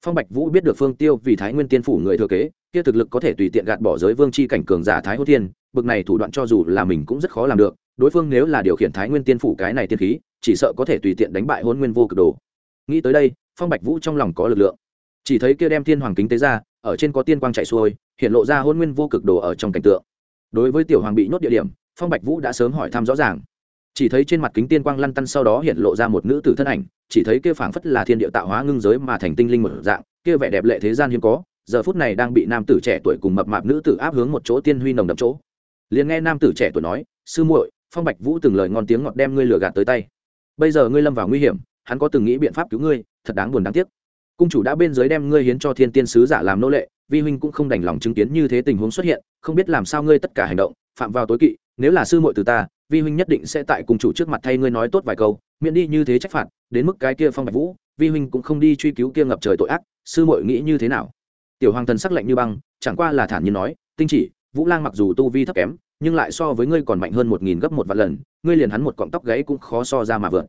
Phong bạch vũ biết được phương tiêu vì thái nguyên tiên phủ người thừa kế, kia thực lực có thể tùy tiện gạt bỏ giới vương c h i cảnh cường giả thái hô thiên, bực này thủ đoạn cho dù là mình cũng rất khó làm được, đối phương nếu là điều khiển thái nguyên tiên phủ cái này tiên khí chỉ sợ có thể tùy tiện đánh bại hôn nguyên vô cực đồ. Nghĩ tới đây, phong bạch vũ trong lòng có lực lượng. Chỉ thấy kia đem thiên hoàng kính tế ra, ở trên có tiên quang chạy xuôi, hiện lộ ra hôn nguyên vô cực đồ ở trong cảnh tượng. Đối với tiểu hoàng bị nhốt địa điểm, phong bạch vũ đã sớm hỏi thăm rõ ràng. Chỉ thấy trên mặt kính tiên quang lăn tăn sau đó hiện lộ ra một nữ tử thân ảnh, chỉ thấy kia phảng phất là thiên địa tạo hóa ngưng giới mà thành tinh linh một dạng, kia vẻ đẹp lệ thế gian hiếm có, giờ phút này đang bị nam tử trẻ tuổi cùng mập mạp nữ tử áp hướng một chỗ tiên huy nồng đậm chỗ. Liền nghe nam tử trẻ tuổi nói, sư muội, phong bạch vũ từng lời ngon tiếng ngọt đem ngươi lừa gạt tới tay bây giờ ngươi lâm vào nguy hiểm, hắn có từng nghĩ biện pháp cứu ngươi, thật đáng buồn đáng tiếc. Cung chủ đã bên dưới đem ngươi hiến cho thiên tiên sứ giả làm nô lệ, vi huynh cũng không đành lòng chứng kiến như thế tình huống xuất hiện, không biết làm sao ngươi tất cả hành động, phạm vào tối kỵ, nếu là sư muội từ ta, vi huynh nhất định sẽ tại cung chủ trước mặt thay ngươi nói tốt vài câu, miễn đi như thế trách phạt, đến mức cái kia phong bạch vũ, vi huynh cũng không đi truy cứu kia ngập trời tội ác, sư muội nghĩ như thế nào? Tiểu hoàng thần sắc lạnh như băng, chẳng qua là thản nhiên nói, tinh chỉ, vũ lang mặc dù tu vi thấp kém, nhưng lại so với ngươi còn mạnh hơn một nghìn gấp một vạn lần ngươi liền hắn một cọng tóc gáy cũng khó so ra mà vượt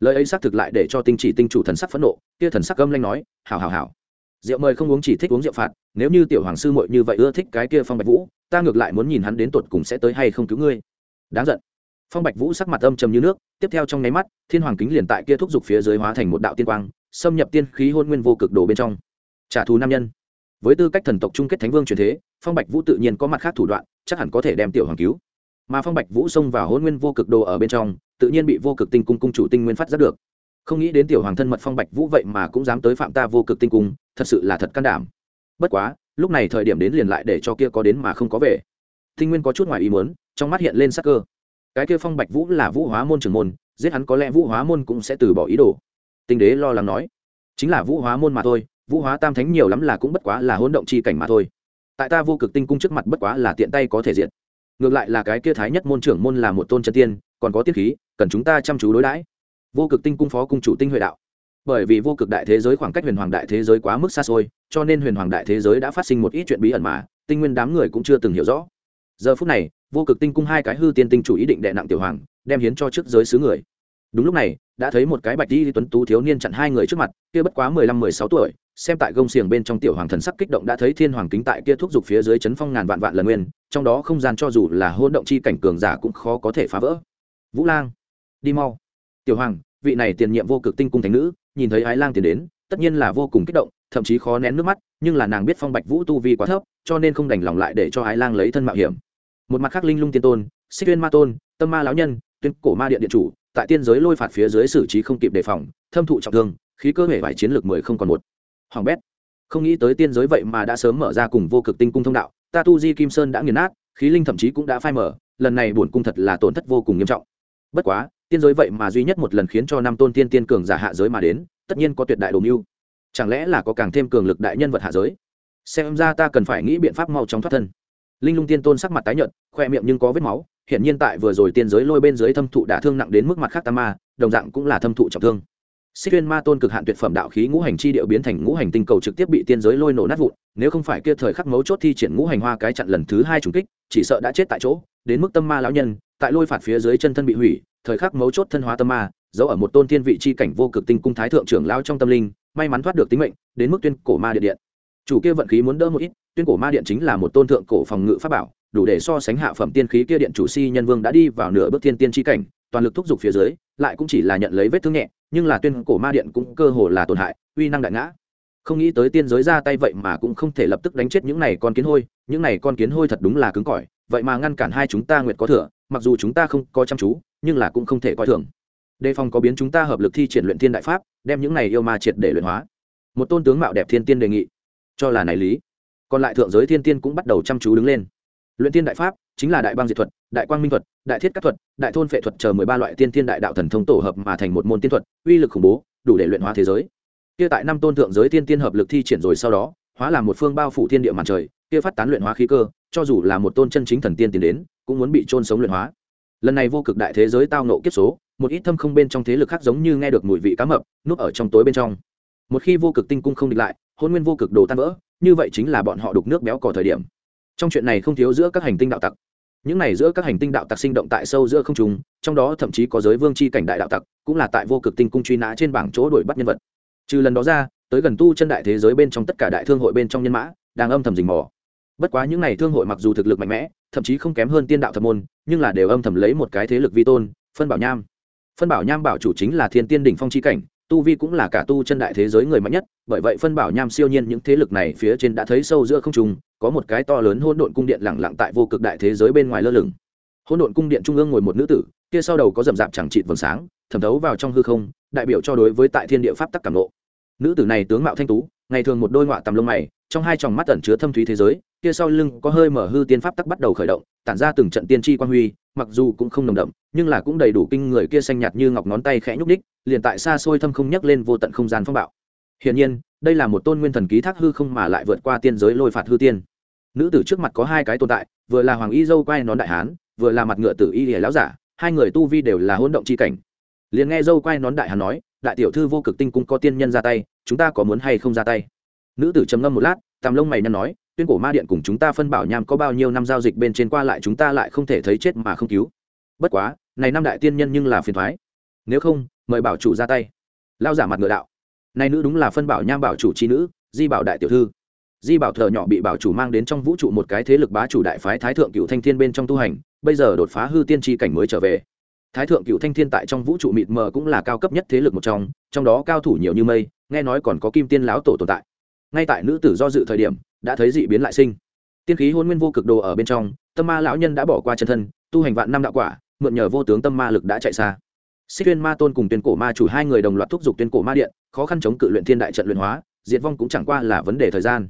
lời ấy xác thực lại để cho tinh chỉ tinh chủ thần sắc phẫn nộ, kia thần sắc gầm lanh nói hào hào hào rượu mời không uống chỉ thích uống rượu phạt, nếu như tiểu hoàng sư muội như vậy ưa thích cái kia phong bạch vũ, ta ngược lại muốn nhìn hắn đến tột cùng sẽ tới hay không cứu ngươi. Đáng giận. Phong bạch vũ sắc mặt âm trầm như nước, tiếp theo trong nháy mắt, thiên hoàng kính liền tại kia thúc giục phía dưới hóa thành một đạo tiên quang, xâm nhập tiên khí hôn nguyên vô cực đồ bên trong. Trả thù nam nhân. Với tư cách thần tộc chung kết thánh vương truyền thế, phong bạch vũ tự nhiên có mặt khác thủ đoạn, chắc hẳn có thể đem tiểu hoàng cứu mà phong bạch vũ xông vào hôn nguyên vô cực đồ ở bên trong, tự nhiên bị vô cực tinh cung cung chủ tinh nguyên phát giác được. Không nghĩ đến tiểu hoàng thân mật phong bạch vũ vậy mà cũng dám tới phạm ta vô cực tinh cung, thật sự là thật can đảm. Bất quá, lúc này thời điểm đến liền lại để cho kia có đến mà không có về. Tinh nguyên có chút ngoài ý muốn, trong mắt hiện lên sắc cơ. Cái kia phong bạch vũ là vũ hóa môn trưởng môn, giết hắn có lẽ vũ hóa môn cũng sẽ từ bỏ ý đồ. Tinh đế lo lắng nói, chính là vũ hóa môn mà thôi, vũ hóa tam thánh nhiều lắm là cũng bất quá là hỗn động chi cảnh mà thôi. Tại ta vô cực tinh cung trước mặt bất quá là tiện tay có thể diện ngược lại là cái kia thái nhất môn trưởng môn là một tôn chân tiên, còn có tiết khí, cần chúng ta chăm chú đối đãi. Vô cực tinh cung phó cung chủ tinh huệ đạo. Bởi vì vô cực đại thế giới khoảng cách huyền hoàng đại thế giới quá mức xa xôi, cho nên huyền hoàng đại thế giới đã phát sinh một ít chuyện bí ẩn mà, tinh nguyên đám người cũng chưa từng hiểu rõ. Giờ phút này, vô cực tinh cung hai cái hư tiên tinh chủ ý định đệ nặng tiểu hoàng, đem hiến cho trước giới xứ người. Đúng lúc này, đã thấy một cái bạch di tuấn tú thiếu niên chặn hai người trước mặt, kia bất quá mười lăm mười sáu tuổi xem tại gông xiềng bên trong tiểu hoàng thần sắc kích động đã thấy thiên hoàng kính tại kia thuốc dục phía dưới chấn phong ngàn vạn vạn lần nguyên, trong đó không gian cho dù là hôn động chi cảnh cường giả cũng khó có thể phá vỡ. Vũ lang, đi mau. Tiểu hoàng, vị này tiền nhiệm vô cực tinh cung thánh nữ, nhìn thấy ái lang tiến đến, tất nhiên là vô cùng kích động, thậm chí khó nén nước mắt, nhưng là nàng biết phong bạch vũ tu vi quá thấp, cho nên không đành lòng lại để cho ái lang lấy thân mạo hiểm. Một mặt khác linh lung tiên tôn, xích tuyên ma tôn, tâm ma lão nhân, tuyên cổ ma điện điện chủ, tại tiên giới lôi phạt phía dưới xử trí không kịp đề phòng, thâm thụ trọng thương, khí cơ hệ vải chiến lược mười không còn một hoàng bét. Không nghĩ tới tiên giới vậy mà đã sớm mở ra cùng vô cực tinh cung thông đạo, ta tu di kim sơn đã nghiền nát, khí linh thậm chí cũng đã phai mở lần này bổn cung thật là tổn thất vô cùng nghiêm trọng. Bất quá, tiên giới vậy mà duy nhất một lần khiến cho năm tôn tiên tiên cường giả hạ giới mà đến, tất nhiên có tuyệt đại đồ mưu. Chẳng lẽ là có càng thêm cường lực đại nhân vật hạ giới? Xem ra ta cần phải nghĩ biện pháp mau chóng thoát thân. Linh lung tiên tôn sắc mặt tái nhợt, khoe miệng nhưng có vết máu hiện nhiên tại vừa rồi tiên giới lôi bên dưới thâm thụ đả thương nặng đến mức mặt khác tam ma, đồng dạng cũng là thâm thụ trọng thương xích tuyên ma tôn cực hạn tuyệt phẩm đạo khí ngũ hành chi điệu biến thành ngũ hành tinh cầu trực tiếp bị tiên giới lôi nổ nát vụn, nếu không phải kia thời khắc mấu chốt thi triển ngũ hành hoa cái chặn lần thứ hai trùng kích, chỉ sợ đã chết tại chỗ, đến mức tâm ma lão nhân, tại lôi phạt phía dưới chân thân bị hủy, thời khắc mấu chốt thân hóa tâm ma, giấu ở một tôn thiên vị chi cảnh vô cực tinh cung thái thượng trưởng lao trong tâm linh, may mắn thoát được tính mệnh, đến mức tuyên cổ ma điện điện. Chủ kia vận khí muốn đỡ một ít, tuyên cổ ma điện chính là một tôn thượng cổ phòng ngự pháp bảo, đủ để so sánh hạ phẩm tiên khí kia điện chủ si nhân vương đã đi vào nửa bước thiên tiên chi cảnh, toàn lực thúc giục phía dưới, lại cũng chỉ là nhận lấy vết thương nhẹ nhưng là tuyên cổ ma điện cũng cơ hồ là tổn hại, uy năng đại ngã. Không nghĩ tới tiên giới ra tay vậy mà cũng không thể lập tức đánh chết những này con kiến hôi, những này con kiến hôi thật đúng là cứng cỏi, vậy mà ngăn cản hai chúng ta nguyệt có thừa, mặc dù chúng ta không có chăm chú, nhưng là cũng không thể coi thường. Đề phòng có biến chúng ta hợp lực thi triển luyện thiên đại pháp, đem những này yêu ma triệt để luyện hóa. Một tôn tướng mạo đẹp thiên tiên đề nghị. Cho là này lý. Còn lại thượng giới thiên tiên cũng bắt đầu chăm chú đứng lên luyện tiên đại pháp chính là đại bang diệt thuật, đại quang minh thuật, đại thiết các thuật, đại thôn phệ thuật chờ mười ba loại tiên tiên đại đạo thần thông tổ hợp mà thành một môn tiên thuật, uy lực khủng bố, đủ để luyện hóa thế giới. Kia tại năm tôn thượng giới tiên tiên hợp lực thi triển rồi sau đó, hóa làm một phương bao phủ thiên địa màn trời, kia phát tán luyện hóa khí cơ, cho dù là một tôn chân chính thần tiên tiến đến, cũng muốn bị trôn sống luyện hóa. Lần này vô cực đại thế giới tao nộ kiếp số, một ít thâm không bên trong thế lực khác giống như nghe được mùi vị cá mập, núp ở trong tối bên trong. Một khi vô cực tinh cung không địch lại, hôn nguyên vô cực đồ tan vỡ, như vậy chính là bọn họ đục nước béo cò thời điểm trong chuyện này không thiếu giữa các hành tinh đạo tặc. Những này giữa các hành tinh đạo tặc sinh động tại sâu giữa không trùng trong đó thậm chí có giới vương c h i cảnh đại đạo tặc, cũng là tại vô cực tinh cung truy nã trên bảng chỗ đuổi bắt nhân vật. Trừ lần đó ra, tới gần tu chân đại thế giới bên trong tất cả đại thương hội bên trong nhân mã, đang âm thầm rình mò. Bất quá những n à y thương hội mặc dù thực lực mạnh mẽ, thậm chí không kém hơn tiên đạo thập môn, nhưng là đều âm thầm lấy một cái thế lực vi tôn, phân bảo nham. Phân bảo nham bảo chủ chính là thiên tiên đỉnh phong c h i cảnh tu vi cũng là cả tu chân đại thế giới người mạnh nhất, bởi vậy phân bảo nham siêu nhiên những thế lực này phía trên đã thấy sâu giữa không trung, có một cái to lớn hỗn độn cung điện lẳng lặng tại vô cực đại thế giới bên ngoài lơ lửng. Hỗn độn cung điện trung ương ngồi một nữ tử, kia sau đầu có rậm rạp chẳng trịt vầng sáng, thẩm thấu vào trong hư không, đại biểu cho đối với tại thiên địa pháp tắc cảm lộ nữ tử này tướng mạo thanh tú, ngày thường một đôi ngọa tầm lông mày trong hai tròng mắt ẩn chứa thâm thúy thế giới, kia sau lưng có hơi mở hư tiên pháp tắc bắt đầu khởi động, tản ra từng trận tiên tri quan huy, mặc dù cũng không nồng đậm, nhưng là cũng đầy đủ kinh người kia xanh nhạt như ngọc ngón tay khẽ nhúc đích liền tại xa xôi thâm không nhấc lên vô tận không gian phong bạo. Hiển nhiên, đây là một tôn nguyên thần ký thác hư không mà lại vượt qua tiên giới lôi phạt hư tiên. Nữ tử trước mặt có hai cái tồn tại, vừa là hoàng y dâu quay nón đại hán, vừa là mặt ngựa tử y hề lão giả, hai người tu vi đều là hỗn động c h i cảnh. Liền nghe dâu quay nón đại hán nói, đại tiểu thư vô cực tinh cung có tiên nhân ra tay, chúng ta có muốn hay không ra tay? Nữ tử trầm ngâm một lát, tàm lông mày nhăn nói, tuyên cổ ma điện cùng chúng ta phân bảo nham có bao nhiêu năm giao dịch bên trên qua lại chúng ta lại không thể thấy chết mà không cứu. Bất quá, này năm đại tiên nhân nhưng là phiền thoái. Nếu không, mời bảo chủ ra tay. Lao giả mặt ngựa đạo, này nữ đúng là phân bảo nham bảo chủ c h i nữ, di bảo đại tiểu thư. Di bảo thợ nhỏ bị bảo chủ mang đến trong vũ trụ một cái thế lực bá chủ đại phái thái thượng cựu thanh thiên bên trong tu hành, bây giờ đột phá hư tiên tri cảnh mới trở về. Thái thượng cựu thanh thiên tại trong vũ trụ mịt mờ cũng là cao cấp nhất thế lực một trong trong đó cao thủ nhiều như mây, nghe nói còn có kim tiên lão tổ tồn tại ngay tại nữ tử do dự thời điểm, đã thấy dị biến lại sinh. Tiên khí hôn nguyên vô cực đồ ở bên trong, tâm ma lão nhân đã bỏ qua chân thân, tu hành vạn năm đạo quả, mượn nhờ vô tướng tâm ma lực đã chạy xa. Xích tuyên ma tôn cùng tuyên cổ ma chủ hai người đồng loạt thúc giục tuyên cổ ma điện, khó khăn chống cự luyện thiên đại trận luyện hóa, diệt vong cũng chẳng qua là vấn đề thời gian.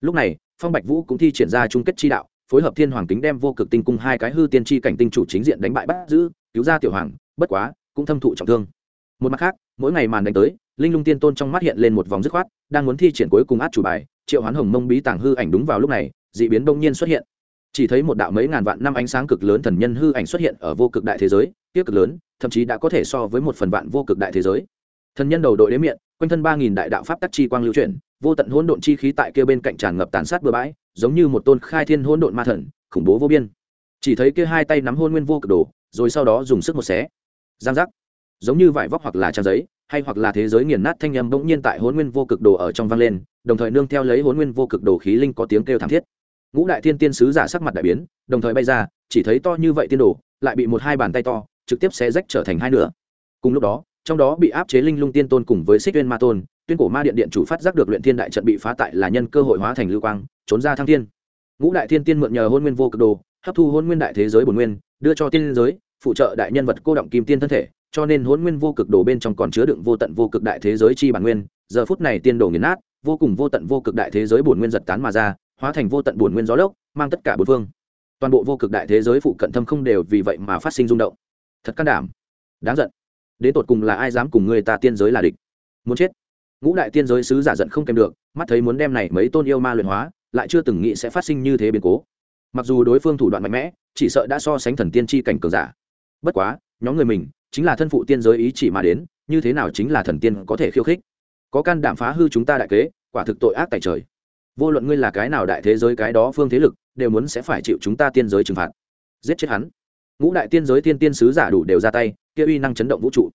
Lúc này, phong bạch vũ cũng thi triển ra chung kết chi đạo, phối hợp thiên hoàng kính đem vô cực tinh cung hai cái hư tiên tri cảnh tinh chủ chính diện đánh bại bắt giữ, cứu ra tiểu hoàng, bất quá, cũng thâm thụ trọng thương. Một mặt khác, mỗi ngày màn đánh tới linh lung tiên tôn trong mắt hiện lên một vòng dứt khoát, đang muốn thi triển cuối cùng át chủ bài, triệu hoán hồng mông bí tàng hư ảnh đúng vào lúc này d ị biến đông nhiên xuất hiện. Chỉ thấy một đạo mấy ngàn vạn năm ánh sáng cực lớn thần nhân hư ảnh xuất hiện ở vô cực đại thế giới tiếc cực lớn, thậm chí đã có thể so với một phần vạn vô cực đại thế giới. Thần nhân đầu đội đế miệng quanh thân ba nghìn đại đạo pháp tắc chi quang lưu chuyển, vô tận hỗn độn chi khí tại kia bên cạnh tràn ngập tàn sát bừa bãi, giống như một tôn khai thiên hỗn độn ma thần, khủng bố vô biên. Chỉ thấy kia hai tay nắm hôn nguyên vô cực đồ, rồi sau đó dùng sức một xé. Giang giác. Giống như vải vóc hoặc là trang giấy hay hoặc là thế giới nghiền nát thanh âm bỗng nhiên tại hôn nguyên vô cực đồ ở trong vang lên, đồng thời nương theo lấy hôn nguyên vô cực đồ khí linh có tiếng kêu thảm thiết. Ngũ đại thiên tiên sứ giả sắc mặt đại biến, đồng thời bay ra, chỉ thấy to như vậy tiên đồ, lại bị một hai bàn tay to, trực tiếp xé rách trở thành hai nửa. Cùng lúc đó, trong đó bị áp chế linh lung tiên tôn cùng với xích tuyên ma tôn, tuyên cổ ma điện điện chủ phát giác được luyện thiên đại trận bị phá tại là nhân cơ hội hóa thành lưu quang, trốn ra thăng thiên. Ngũ đại thiên tiên mượn nhờ hôn nguyên vô cực đồ, hấp thu hôn nguyên đại thế giới bồn nguyên, đưa cho tiên giới, phụ trợ đại nhân vật cô động kim tiên thân thể cho nên hỗn nguyên vô cực đồ bên trong còn chứa đựng vô tận vô cực đại thế giới chi bản nguyên, giờ phút này tiên đồ nghiền nát, vô cùng vô tận vô cực đại thế giới bổn nguyên giật tán mà ra, hóa thành vô tận bổn nguyên gió lốc, mang tất cả bốn phương. Toàn bộ vô cực đại thế giới phụ cận thâm không đều vì vậy mà phát sinh rung động. Thật can đảm. Đáng giận. Đến tột cùng là ai dám cùng người ta tiên giới là địch? Muốn chết. Ngũ đại tiên giới sứ giả giận không kèm được, mắt thấy muốn đem này mấy tôn yêu ma luyện hóa, lại chưa từng nghĩ sẽ phát sinh như thế biến cố. Mặc dù đối phương thủ đoạn mạnh mẽ, chỉ sợ đã so sánh thần tiên tri cảnh cường giả. Bất quá nhóm người mình chính là thân phụ tiên giới ý chỉ mà đến như thế nào chính là thần tiên có thể khiêu khích có can đảm phá hư chúng ta đại kế quả thực tội ác tại trời vô luận ngươi là cái nào đại thế giới cái đó phương thế lực đều muốn sẽ phải chịu chúng ta tiên giới trừng phạt giết chết hắn ngũ đại tiên giới tiên tiên sứ giả đủ đều ra tay kia uy năng chấn động vũ trụ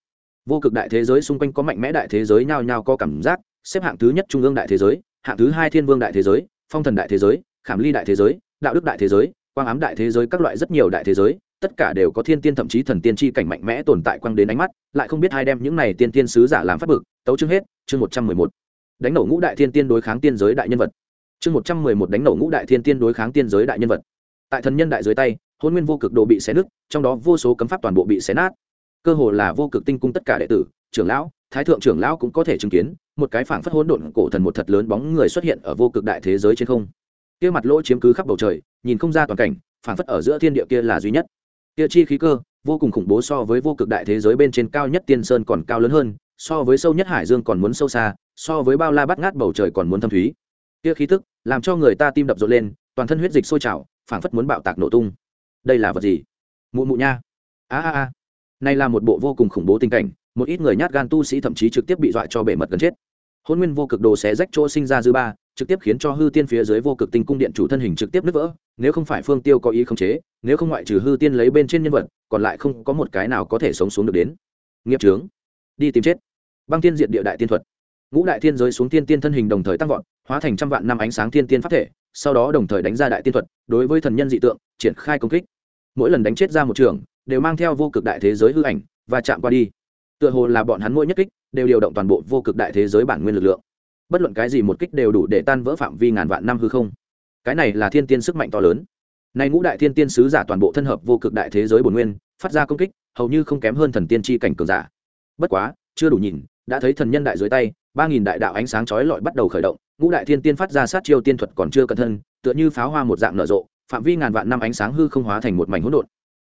vô cực đại thế giới xung quanh có mạnh mẽ đại thế giới nhao nhao có cảm giác xếp hạng thứ nhất trung ương đại thế giới hạng thứ hai thiên vương đại thế giới phong thần đại thế giới khảm ly đại thế giới đạo đức đại thế giới quang ám đại thế giới các loại rất nhiều đại thế giới tất cả đều có thiên tiên thậm chí thần tiên chi cảnh mạnh mẽ tồn tại quang đến ánh mắt, lại không biết hai đem những này tiên tiên sứ giả làm phát bực. Tấu chương hết, chương một trăm mười một. Đánh nổ ngũ đại thiên tiên đối kháng tiên giới đại nhân vật. Chương một trăm mười một đánh nổ ngũ đại thiên tiên đối kháng tiên giới đại nhân vật. Tại thần nhân đại dưới tay, hôn nguyên vô cực độ bị xé nứt, trong đó vô số cấm pháp toàn bộ bị xé nát. Cơ hồ là vô cực tinh cung tất cả đệ tử, trưởng lão, thái thượng trưởng lão cũng có thể chứng kiến, một cái phảng phất hỗn độn cổ thần một thật lớn bóng người xuất hiện ở vô cực đại thế giới trên không. Kia mặt lỗ chiếm cứ khắp bầu trời, nhìn không ra toàn cảnh, phảng phất ở giữa thiên địa kia là duy nhất kia chi khí cơ, vô cùng khủng bố so với vô cực đại thế giới bên trên cao nhất tiên sơn còn cao lớn hơn, so với sâu nhất hải dương còn muốn sâu xa, so với bao la bắt ngát bầu trời còn muốn thâm thúy. Kia khí tức, làm cho người ta tim đập rộn lên, toàn thân huyết dịch sôi trào, phảng phất muốn bạo tạc nổ tung. Đây là vật gì? Mụ mụ nha. A a a. Này là một bộ vô cùng khủng bố tình cảnh, một ít người nhát gan tu sĩ thậm chí trực tiếp bị dọa cho bể mật gần chết. Hôn nguyên vô cực đồ xé rách chỗ sinh ra dư ba trực tiếp khiến cho hư tiên phía dưới vô cực tinh cung điện chủ thân hình trực tiếp nứt vỡ, nếu không phải phương tiêu có ý khống chế, nếu không ngoại trừ hư tiên lấy bên trên nhân vật, còn lại không có một cái nào có thể sống xuống được đến. Nghiệp trướng đi tìm chết. Băng tiên diện địa đại tiên thuật. Ngũ đại thiên giới xuống tiên tiên thân hình đồng thời tăng vọt, hóa thành trăm vạn năm ánh sáng tiên tiên pháp thể, sau đó đồng thời đánh ra đại tiên thuật, đối với thần nhân dị tượng, triển khai công kích. Mỗi lần đánh chết ra một trường, đều mang theo vô cực đại thế giới hư ảnh, và chạm qua đi. Tựa hồ là bọn hắn mỗi nhất kích, đều điều động toàn bộ vô cực đại thế giới bản nguyên lực lượng bất luận cái gì một kích đều đủ để tan vỡ phạm vi ngàn vạn năm hư không. Cái này là thiên tiên sức mạnh to lớn. Nay ngũ đại thiên tiên sứ giả toàn bộ thân hợp vô cực đại thế giới bồn nguyên, phát ra công kích, hầu như không kém hơn thần tiên tri cảnh cường giả. Bất quá, chưa đủ nhìn, đã thấy thần nhân đại dưới tay, ba nghìn đại đạo ánh sáng chói lọi bắt đầu khởi động, ngũ đại thiên tiên phát ra sát chiêu tiên thuật còn chưa cẩn thân tựa như pháo hoa một dạng nở rộ, phạm vi ngàn vạn năm ánh sáng hư không hóa thành một mảnh hỗn độn.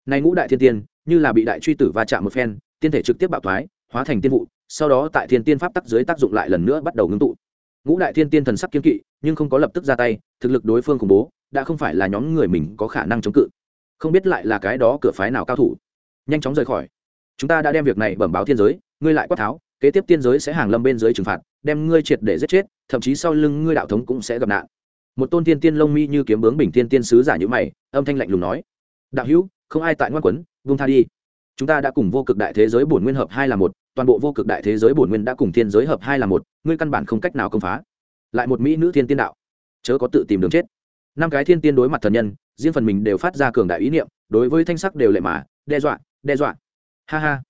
Nay ngũ đại thiên tiên, như là bị đại truy tử va chạm một phen, tiên thể trực tiếp bạo thoái, hóa thành tiên vụ, sau đó tại thiên tiên pháp tắc dưới tác dụng lại lần nữa bắt đầu ngưng tụ ngũ đại thiên tiên thần sắc kiên kỵ, nhưng không có lập tức ra tay, thực lực đối phương khủng bố, đã không phải là nhóm người mình có khả năng chống cự. Không biết lại là cái đó cửa phái nào cao thủ. Nhanh chóng rời khỏi. Chúng ta đã đem việc này bẩm báo thiên giới, ngươi lại quát tháo, kế tiếp tiên giới sẽ hàng lâm bên dưới trừng phạt, đem ngươi triệt để giết chết, thậm chí sau lưng ngươi đạo thống cũng sẽ gặp nạn. Một tôn tiên tiên lông mi như kiếm bướng bình tiên tiên sứ giả như mày, âm thanh lạnh lùng nói, đạo hữu, không ai tại ngoan quấn vung tha đi. Chúng ta đã cùng vô cực đại thế giới bổn nguyên hợp hai là một toàn bộ vô cực đại thế giới bổn nguyên đã cùng thiên giới hợp hai là một, ngươi căn bản không cách nào công phá. Lại một mỹ nữ thiên tiên đạo. Chớ có tự tìm đường chết. Năm cái thiên tiên đối mặt thần nhân, riêng phần mình đều phát ra cường đại ý niệm, đối với thanh sắc đều lệ mà, đe dọa đe dọa. Ha ha.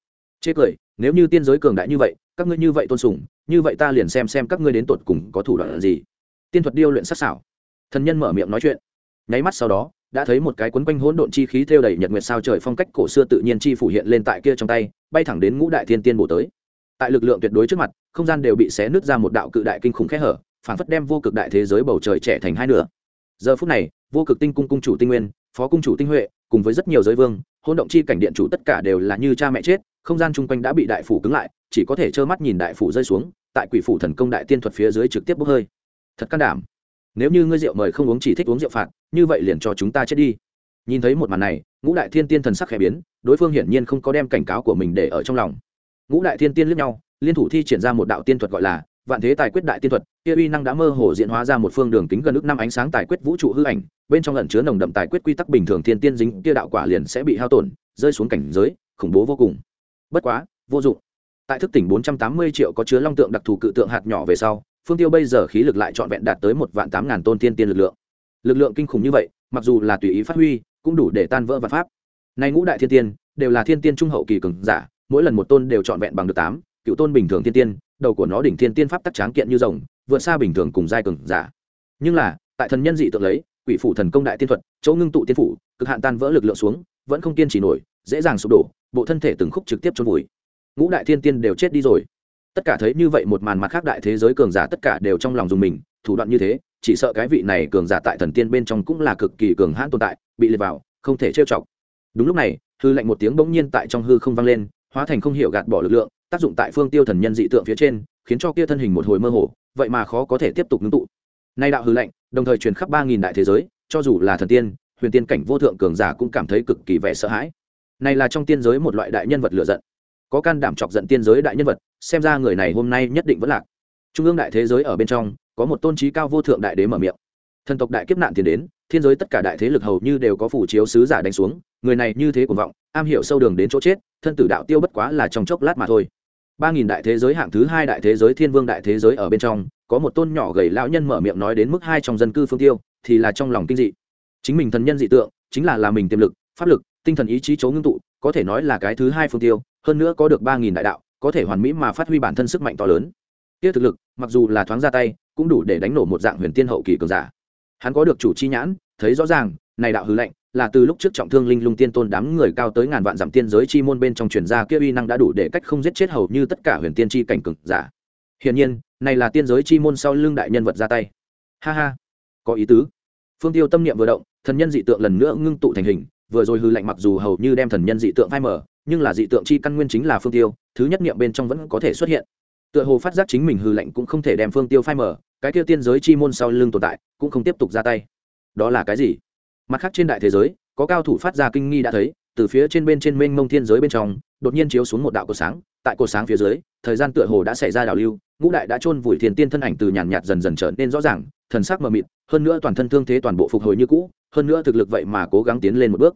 Chê cười, nếu như tiên giới cường đại như vậy, các ngươi như vậy tôn sùng, như vậy ta liền xem xem các ngươi đến tột cùng có thủ đoạn gì. Tiên thuật điêu luyện sắc xảo thần nhân mở miệng nói chuyện. Nháy mắt sau đó đã thấy một cái quấn quanh hỗn độn chi khí theo đầy nhật nguyệt sao trời phong cách cổ xưa tự nhiên chi phủ hiện lên tại kia trong tay, bay thẳng đến ngũ đại thiên tiên bổ tới. Tại lực lượng tuyệt đối trước mặt, không gian đều bị xé nứt ra một đạo cự đại kinh khủng khẽ hở, phản phất đem vô cực đại thế giới bầu trời trẻ thành hai nửa. Giờ phút này, vô cực tinh cung cung chủ tinh nguyên, phó cung chủ tinh huệ, cùng với rất nhiều giới vương, hỗn động chi cảnh điện chủ tất cả đều là như cha mẹ chết, không gian chung quanh đã bị đại phủ cứng lại, chỉ có thể trơ mắt nhìn đại phủ rơi xuống, tại quỷ phủ thần công đại tiên thuật phía dưới trực tiếp bốc hơi. Thật can đảm nếu như ngươi rượu mời không uống chỉ thích uống rượu phạt, như vậy liền cho chúng ta chết đi. Nhìn thấy một màn này, ngũ đại thiên tiên thần sắc khẽ biến, đối phương hiển nhiên không có đem cảnh cáo của mình để ở trong lòng. Ngũ đại thiên tiên lướt nhau, liên thủ thi triển ra một đạo tiên thuật gọi là vạn thế tài quyết đại tiên thuật, kia uy năng đã mơ hồ diễn hóa ra một phương đường kính gần ước năm ánh sáng tài quyết vũ trụ hư ảnh, bên trong lẩn chứa nồng đậm tài quyết quy tắc bình thường thiên tiên dính, kia đạo quả liền sẽ bị hao tổn, rơi xuống cảnh giới, khủng bố vô cùng. Bất quá, vô dụng. Tại thức tỉnh bốn trăm tám mươi triệu có chứa long tượng đặc thù cự tượng hạt nhỏ về sau phương tiêu bây giờ khí lực lại trọn vẹn đạt tới một vạn tám ngàn tôn thiên tiên lực lượng. Lực lượng kinh khủng như vậy, mặc dù là tùy ý phát huy, cũng đủ để tan vỡ vạn pháp. Nay ngũ đại thiên tiên, đều là thiên tiên trung hậu kỳ cường giả, mỗi lần một tôn đều trọn vẹn bằng được tám, cựu tôn bình thường thiên tiên, đầu của nó đỉnh thiên tiên pháp tắc tráng kiện như rồng, vượt xa bình thường cùng giai cường giả. Nhưng là, tại thần nhân dị tượng lấy, quỷ phủ thần công đại tiên thuật, chỗ ngưng tụ tiên phủ, cực hạn tan vỡ lực lượng xuống, vẫn không kiên trì nổi, dễ dàng sụp đổ, bộ thân thể từng khúc trực tiếp trôn vùi. Ngũ đại thiên tiên đều chết đi rồi tất cả thấy như vậy một màn mặt khác đại thế giới cường giả tất cả đều trong lòng dùng mình, thủ đoạn như thế, chỉ sợ cái vị này cường giả tại thần tiên bên trong cũng là cực kỳ cường hãn tồn tại, bị liệt vào, không thể trêu chọc. Đúng lúc này, hư lệnh một tiếng bỗng nhiên tại trong hư không vang lên, hóa thành không hiểu gạt bỏ lực lượng, tác dụng tại phương tiêu thần nhân dị tượng phía trên, khiến cho kia thân hình một hồi mơ hồ, vậy mà khó có thể tiếp tục ngưng tụ. Nay đạo hư lệnh đồng thời truyền khắp ba nghìn đại thế giới, cho dù là thần tiên, huyền tiên cảnh vô thượng cường giả cũng cảm thấy cực kỳ vẻ sợ hãi. Này là trong tiên giới một loại đại nhân vật lựa giận có can đảm chọc giận tiên giới đại nhân vật, xem ra người này hôm nay nhất định vẫn lạc. Trung ương đại thế giới ở bên trong, có một tôn trí cao vô thượng đại đế mở miệng. Thần tộc đại kiếp nạn tiền đến, thiên giới tất cả đại thế lực hầu như đều có phủ chiếu sứ giả đánh xuống, người này như thế cuồng vọng, am hiểu sâu đường đến chỗ chết, thân tử đạo tiêu bất quá là trong chốc lát mà thôi. Ba nghìn đại thế giới hạng thứ hai đại thế giới thiên vương đại thế giới ở bên trong, có một tôn nhỏ gầy lão nhân mở miệng nói đến mức hai trong dân cư phương tiêu, thì là trong lòng kinh dị. Chính mình thần nhân dị tượng, chính là là mình tiềm lực, pháp lực, tinh thần ý chí chấu ngưng tụ, có thể nói là cái thứ hai phương tiêu hơn nữa có được ba nghìn đại đạo, có thể hoàn mỹ mà phát huy bản thân sức mạnh to lớn. Kia thực lực, mặc dù là thoáng ra tay, cũng đủ để đánh nổ một dạng huyền tiên hậu kỳ cường giả. Hắn có được chủ chi nhãn, thấy rõ ràng, này đạo hư lệnh, là từ lúc trước trọng thương linh lung tiên tôn đám người cao tới ngàn vạn dặm tiên giới chi môn bên trong truyền gia kia uy năng đã đủ để cách không giết chết hầu như tất cả huyền tiên chi cảnh cường giả. Hiển nhiên, này là tiên giới chi môn sau lưng đại nhân vật ra tay. Ha ha, có ý tứ. Phương tiêu tâm niệm vừa động, thần nhân dị tượng lần nữa ngưng tụ thành hình, vừa rồi hư lệnh mặc dù hầu như đem thần nhân dị tượng phai mở nhưng là dị tượng chi căn nguyên chính là phương tiêu, thứ nhất niệm bên trong vẫn có thể xuất hiện. Tựa hồ phát giác chính mình hư lệnh cũng không thể đem phương tiêu phai mở cái tiêu tiên giới chi môn sau lưng tồn tại, cũng không tiếp tục ra tay. Đó là cái gì? Mặt khác trên đại thế giới, có cao thủ phát ra kinh nghi đã thấy, từ phía trên bên trên mênh mông thiên giới bên trong, đột nhiên chiếu xuống một đạo cột sáng, tại cột sáng phía dưới, thời gian tựa hồ đã xảy ra đảo lưu, ngũ đại đã chôn vùi thiền tiên thân ảnh từ nhàn nhạt dần dần trở nên rõ ràng, thần sắc mờ mịt, hơn nữa toàn thân thương thế toàn bộ phục hồi như cũ, hơn nữa thực lực vậy mà cố gắng tiến lên một bước.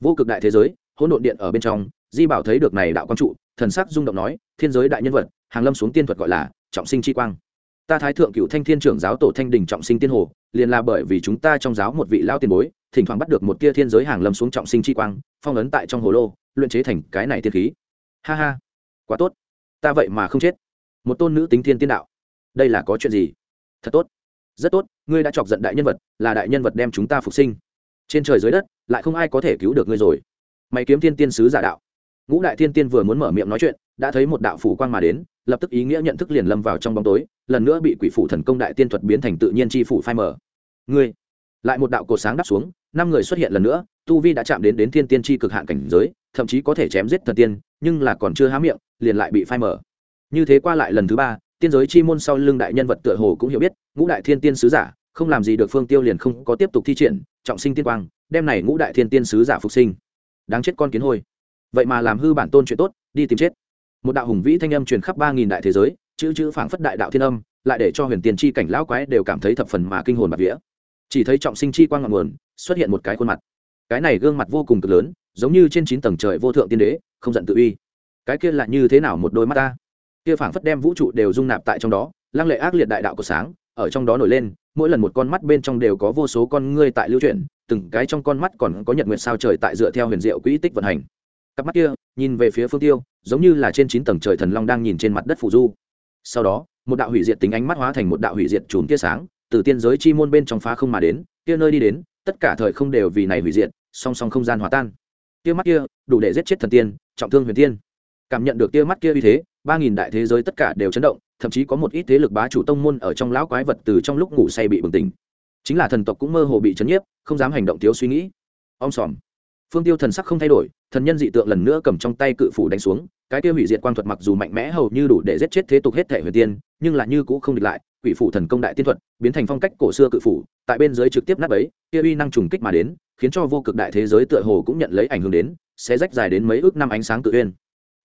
Vô cực đại thế giới, hỗn độn điện ở bên trong di bảo thấy được này đạo quang trụ, thần sắc rung động nói, thiên giới đại nhân vật, hàng lâm xuống tiên thuật gọi là trọng sinh chi quang. Ta thái thượng cựu thanh thiên trưởng giáo tổ thanh đình trọng sinh tiên hồ, liền là bởi vì chúng ta trong giáo một vị lao tiền bối, thỉnh thoảng bắt được một tia thiên giới hàng lâm xuống trọng sinh chi quang, phong ấn tại trong hồ lô, luyện chế thành cái này tiên khí. Ha ha, quá tốt, ta vậy mà không chết. Một tôn nữ tính thiên tiên đạo. Đây là có chuyện gì? Thật tốt, rất tốt, ngươi đã chọc giận đại nhân vật, là đại nhân vật đem chúng ta phục sinh. Trên trời dưới đất, lại không ai có thể cứu được ngươi rồi. Mày kiếm thiên tiên sứ giả đạo ngũ đại thiên tiên vừa muốn mở miệng nói chuyện, đã thấy một đạo phủ quang mà đến, lập tức ý nghĩa nhận thức liền lâm vào trong bóng tối, lần nữa bị quỷ phủ thần công đại tiên thuật biến thành tự nhiên chi phủ phai mở ngươi! Lại một đạo cột sáng đắp xuống, năm người xuất hiện lần nữa, tu vi đã chạm đến đến thiên tiên chi cực hạn cảnh giới, thậm chí có thể chém giết thần tiên, nhưng là còn chưa há miệng, liền lại bị phai mở như thế qua lại lần thứ ba, tiên giới chi môn sau lưng đại nhân vật tựa hồ cũng hiểu biết, ngũ đại thiên tiên sứ giả, không làm gì được phương tiêu liền không có tiếp tục thi triển, trọng sinh tiên quang đem này ngũ đại thiên tiên sứ giả phục sinh. Đáng chết con kiến hôi vậy mà làm hư bản tôn chuyện tốt, đi tìm chết. Một đạo hùng vĩ thanh âm truyền khắp ba nghìn đại thế giới, chữ chữ phảng phất đại đạo thiên âm, lại để cho huyền tiền chi cảnh lão quái đều cảm thấy thập phần mà kinh hồn bạc vía. Chỉ thấy trọng sinh chi quang ngọn nguồn, xuất hiện một cái khuôn mặt. Cái này gương mặt vô cùng cực lớn, giống như trên chín tầng trời vô thượng tiên đế, không giận tự uy. Cái kia là như thế nào một đôi mắt ta? Kia phảng phất đem vũ trụ đều dung nạp tại trong đó, lăng lệ ác liệt đại đạo của sáng, ở trong đó nổi lên, mỗi lần một con mắt bên trong đều có vô số con ngươi tại lưu chuyển, từng cái trong con mắt còn có nhật nguyệt sao trời tại dựa theo huyền diệu quỹ tích vận hành cặp mắt kia, nhìn về phía phương tiêu, giống như là trên chín tầng trời thần long đang nhìn trên mặt đất phù du. Sau đó, một đạo hủy diệt tính ánh mắt hóa thành một đạo hủy diệt chùm tia sáng, từ tiên giới chi môn bên trong phá không mà đến, kia nơi đi đến, tất cả thời không đều vì này hủy diệt, song song không gian hòa tan. Tia mắt kia, đủ để giết chết thần tiên, trọng thương huyền tiên. Cảm nhận được tia mắt kia uy thế, ba nghìn đại thế giới tất cả đều chấn động, thậm chí có một ít thế lực bá chủ tông môn ở trong lão quái vật từ trong lúc ngủ say bị bừng tỉnh. Chính là thần tộc cũng mơ hồ bị chấn nhiếp, không dám hành động thiếu suy nghĩ. Om sòm phương tiêu thần sắc không thay đổi, thần nhân dị tượng lần nữa cầm trong tay cự phủ đánh xuống, cái tiêu hủy diệt quang thuật mặc dù mạnh mẽ hầu như đủ để giết chết thế tục hết thể huyền tiên, nhưng là như cũ không địch lại, quỷ phủ thần công đại tiên thuật, biến thành phong cách cổ xưa cự phủ, tại bên dưới trực tiếp nát ấy kia uy năng trùng kích mà đến, khiến cho vô cực đại thế giới tựa hồ cũng nhận lấy ảnh hưởng đến, sẽ rách dài đến mấy ước năm ánh sáng tự uyên.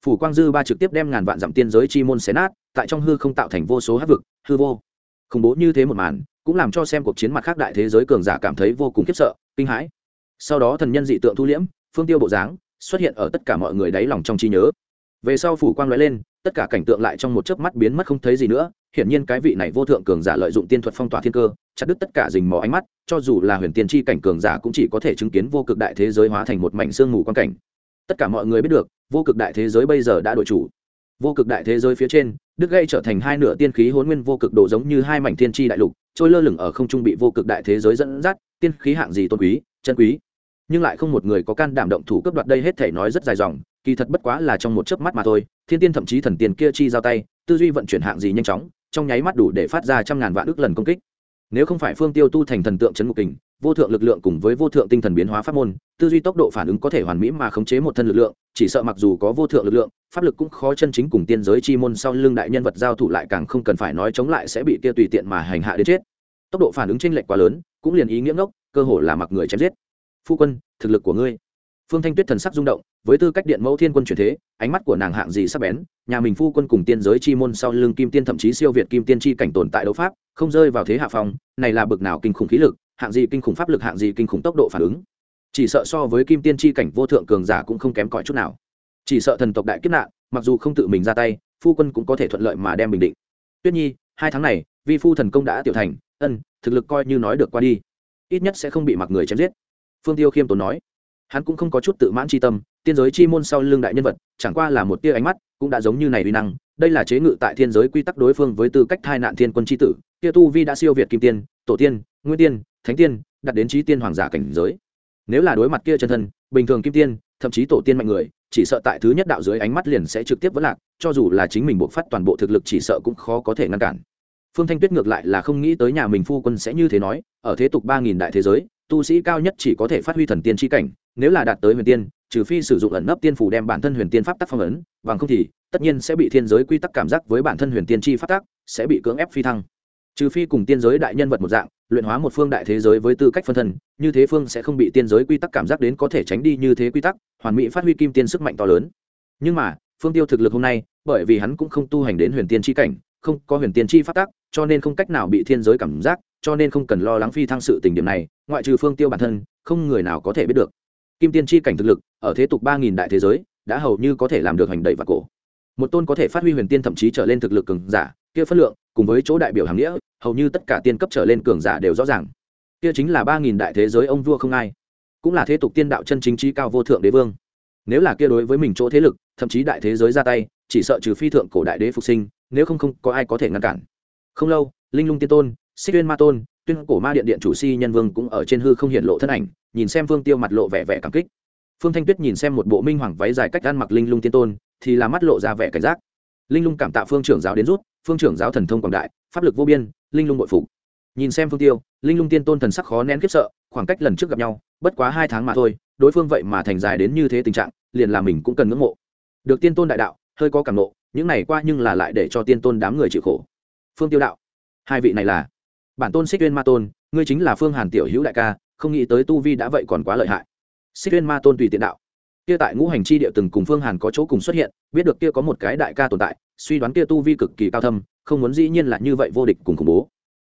Phủ quang dư ba trực tiếp đem ngàn vạn dặm tiên giới chi môn xé nát, tại trong hư không tạo thành vô số hát vực, hư vô. Khủng bố như thế một màn, cũng làm cho xem cuộc chiến mặt khác đại thế giới cường giả cảm thấy vô cùng khiếp sợ, kinh hãi sau đó thần nhân dị tượng thu liễm, phương tiêu bộ dáng, xuất hiện ở tất cả mọi người đáy lòng trong trí nhớ. Về sau phủ quang lóe lên, tất cả cảnh tượng lại trong một chớp mắt biến mất không thấy gì nữa. Hiển nhiên cái vị này vô thượng cường giả lợi dụng tiên thuật phong tỏa thiên cơ, chặt đứt tất cả rình mò ánh mắt, cho dù là huyền tiên tri cảnh cường giả cũng chỉ có thể chứng kiến vô cực đại thế giới hóa thành một mảnh sương mù quan cảnh. Tất cả mọi người biết được, vô cực đại thế giới bây giờ đã đổi chủ. Vô cực đại thế giới phía trên đức gây trở thành hai nửa tiên khí hôn nguyên vô cực độ giống như hai mảnh thiên tri đại lục, trôi lơ lửng ở không trung bị vô cực đại thế giới dẫn dắt, tiên khí hạng gì tôn quý, chân quý nhưng lại không một người có can đảm động thủ cướp đoạt đây hết thể nói rất dài dòng, kỳ thật bất quá là trong một chớp mắt mà thôi, thiên tiên thậm chí thần tiền kia chi giao tay, tư duy vận chuyển hạng gì nhanh chóng, trong nháy mắt đủ để phát ra trăm ngàn vạn ước lần công kích. Nếu không phải phương tiêu tu thành thần tượng chấn ngục kình, vô thượng lực lượng cùng với vô thượng tinh thần biến hóa pháp môn, tư duy tốc độ phản ứng có thể hoàn mỹ mà khống chế một thân lực lượng, chỉ sợ mặc dù có vô thượng lực lượng, pháp lực cũng khó chân chính cùng tiên giới chi môn sau lưng đại nhân vật giao thủ lại càng không cần phải nói chống lại sẽ bị kia tùy tiện mà hành hạ đến chết. Tốc độ phản ứng chênh lệch quá lớn, cũng liền ý nghĩa ngốc, cơ hồ là mặc người chém giết phu quân, thực lực của ngươi. Phương thanh tuyết thần sắc rung động, với tư cách điện mẫu thiên quân truyền thế, ánh mắt của nàng hạng gì sắp bén, nhà mình phu quân cùng tiên giới chi môn sau lưng kim tiên thậm chí siêu việt kim tiên chi cảnh tồn tại đấu pháp, không rơi vào thế hạ phong, này là bực nào kinh khủng khí lực, hạng gì kinh khủng pháp lực, hạng gì kinh khủng tốc độ phản ứng. Chỉ sợ so với kim tiên chi cảnh vô thượng cường giả cũng không kém cỏi chút nào. Chỉ sợ thần tộc đại kiếp nạn, mặc dù không tự mình ra tay, phu quân cũng có thể thuận lợi mà đem bình định. Tuyết nhi, hai tháng này, vi phu thần công đã tiểu thành, ân, thực lực coi như nói được qua đi. Ít nhất sẽ không bị mặc người chém giết phương tiêu khiêm tốn nói. Hắn cũng không có chút tự mãn c h i tâm, tiên giới chi môn sau lưng đại nhân vật, chẳng qua là một tia ánh mắt, cũng đã giống như này uy năng. Đây là chế ngự tại thiên giới quy tắc đối phương với tư cách thai nạn thiên quân tri tử tia tu vi đã siêu việt kim tiên, tổ tiên, nguyên tiên, thánh tiên, đặt đến trí tiên hoàng giả cảnh giới. Nếu là đối mặt kia chân thân, bình thường kim tiên, thậm chí tổ tiên mạnh người, chỉ sợ tại thứ nhất đạo dưới ánh mắt liền sẽ trực tiếp vẫn lạc, cho dù là chính mình buộc phát toàn bộ thực lực chỉ sợ cũng khó có thể ngăn cản. Phương thanh tuyết ngược lại là không nghĩ tới nhà mình phu quân sẽ như thế nói, ở thế tục ba nghìn đại thế giới tu sĩ cao nhất chỉ có thể phát huy thần tiên tri cảnh, nếu là đạt tới huyền tiên, trừ phi sử dụng ẩn nấp tiên phủ đem bản thân huyền tiên pháp tắc phong ấn, bằng không thì, tất nhiên sẽ bị thiên giới quy tắc cảm giác với bản thân huyền tiên tri pháp tắc, sẽ bị cưỡng ép phi thăng. Trừ phi cùng tiên giới đại nhân vật một dạng, luyện hóa một phương đại thế giới với tư cách phân thân, như thế phương sẽ không bị tiên giới quy tắc cảm giác đến có thể tránh đi như thế quy tắc, hoàn mỹ phát huy kim tiên sức mạnh to lớn. Nhưng mà, phương tiêu thực lực hôm nay, bởi vì hắn cũng không tu hành đến huyền tiên tri cảnh, không có huyền tiên tri phát tác cho nên không cách nào bị thiên giới cảm giác cho nên không cần lo lắng phi thăng sự tình điểm này, ngoại trừ phương tiêu bản thân, không người nào có thể biết được. Kim tiên tri cảnh thực lực, ở thế tục ba nghìn đại thế giới, đã hầu như có thể làm được hành đầy và cổ. Một tôn có thể phát huy huyền tiên thậm chí trở lên thực lực cường giả, kia phân lượng, cùng với chỗ đại biểu hàng nghĩa, hầu như tất cả tiên cấp trở lên cường giả đều rõ ràng. Kia chính là ba nghìn đại thế giới ông vua không ai. Cũng là thế tục tiên đạo chân chính trí cao vô thượng đế vương. Nếu là kia đối với mình chỗ thế lực, thậm chí đại thế giới ra tay, chỉ sợ trừ phi thượng cổ đại đế phục sinh, nếu không không có ai có thể ngăn cản. Không lâu, linh lung tiên tôn xích tuyên ma tôn, tuyên cổ ma điện điện chủ si nhân vương cũng ở trên hư không hiện lộ thân ảnh, nhìn xem phương tiêu mặt lộ vẻ vẻ cảm kích. Phương thanh tuyết nhìn xem một bộ minh hoàng váy dài cách ăn mặc linh lung tiên tôn, thì là mắt lộ ra vẻ cảnh giác. Linh lung cảm tạ phương trưởng giáo đến rút, phương trưởng giáo thần thông quảng đại, pháp lực vô biên, linh lung bội phục. Nhìn xem phương tiêu, linh lung tiên tôn thần sắc khó nén khiếp sợ, khoảng cách lần trước gặp nhau, bất quá hai tháng mà thôi, đối phương vậy mà thành dài đến như thế tình trạng, liền là mình cũng cần ngưỡng mộ. Được tiên tôn đại đạo, hơi có cảm nộ, những này qua nhưng là lại để cho tiên tôn đám người chịu khổ. Phương tiêu đạo, hai vị này là? Bản tôn xích tuyên ma tôn, ngươi chính là phương hàn tiểu hữu đại ca, không nghĩ tới tu vi đã vậy còn quá lợi hại. Xích tuyên ma tôn tùy tiện đạo. Kia tại ngũ hành chi địa từng cùng phương hàn có chỗ cùng xuất hiện, biết được kia có một cái đại ca tồn tại, suy đoán kia tu vi cực kỳ cao thâm, không muốn dĩ nhiên là như vậy vô địch cùng khủng bố.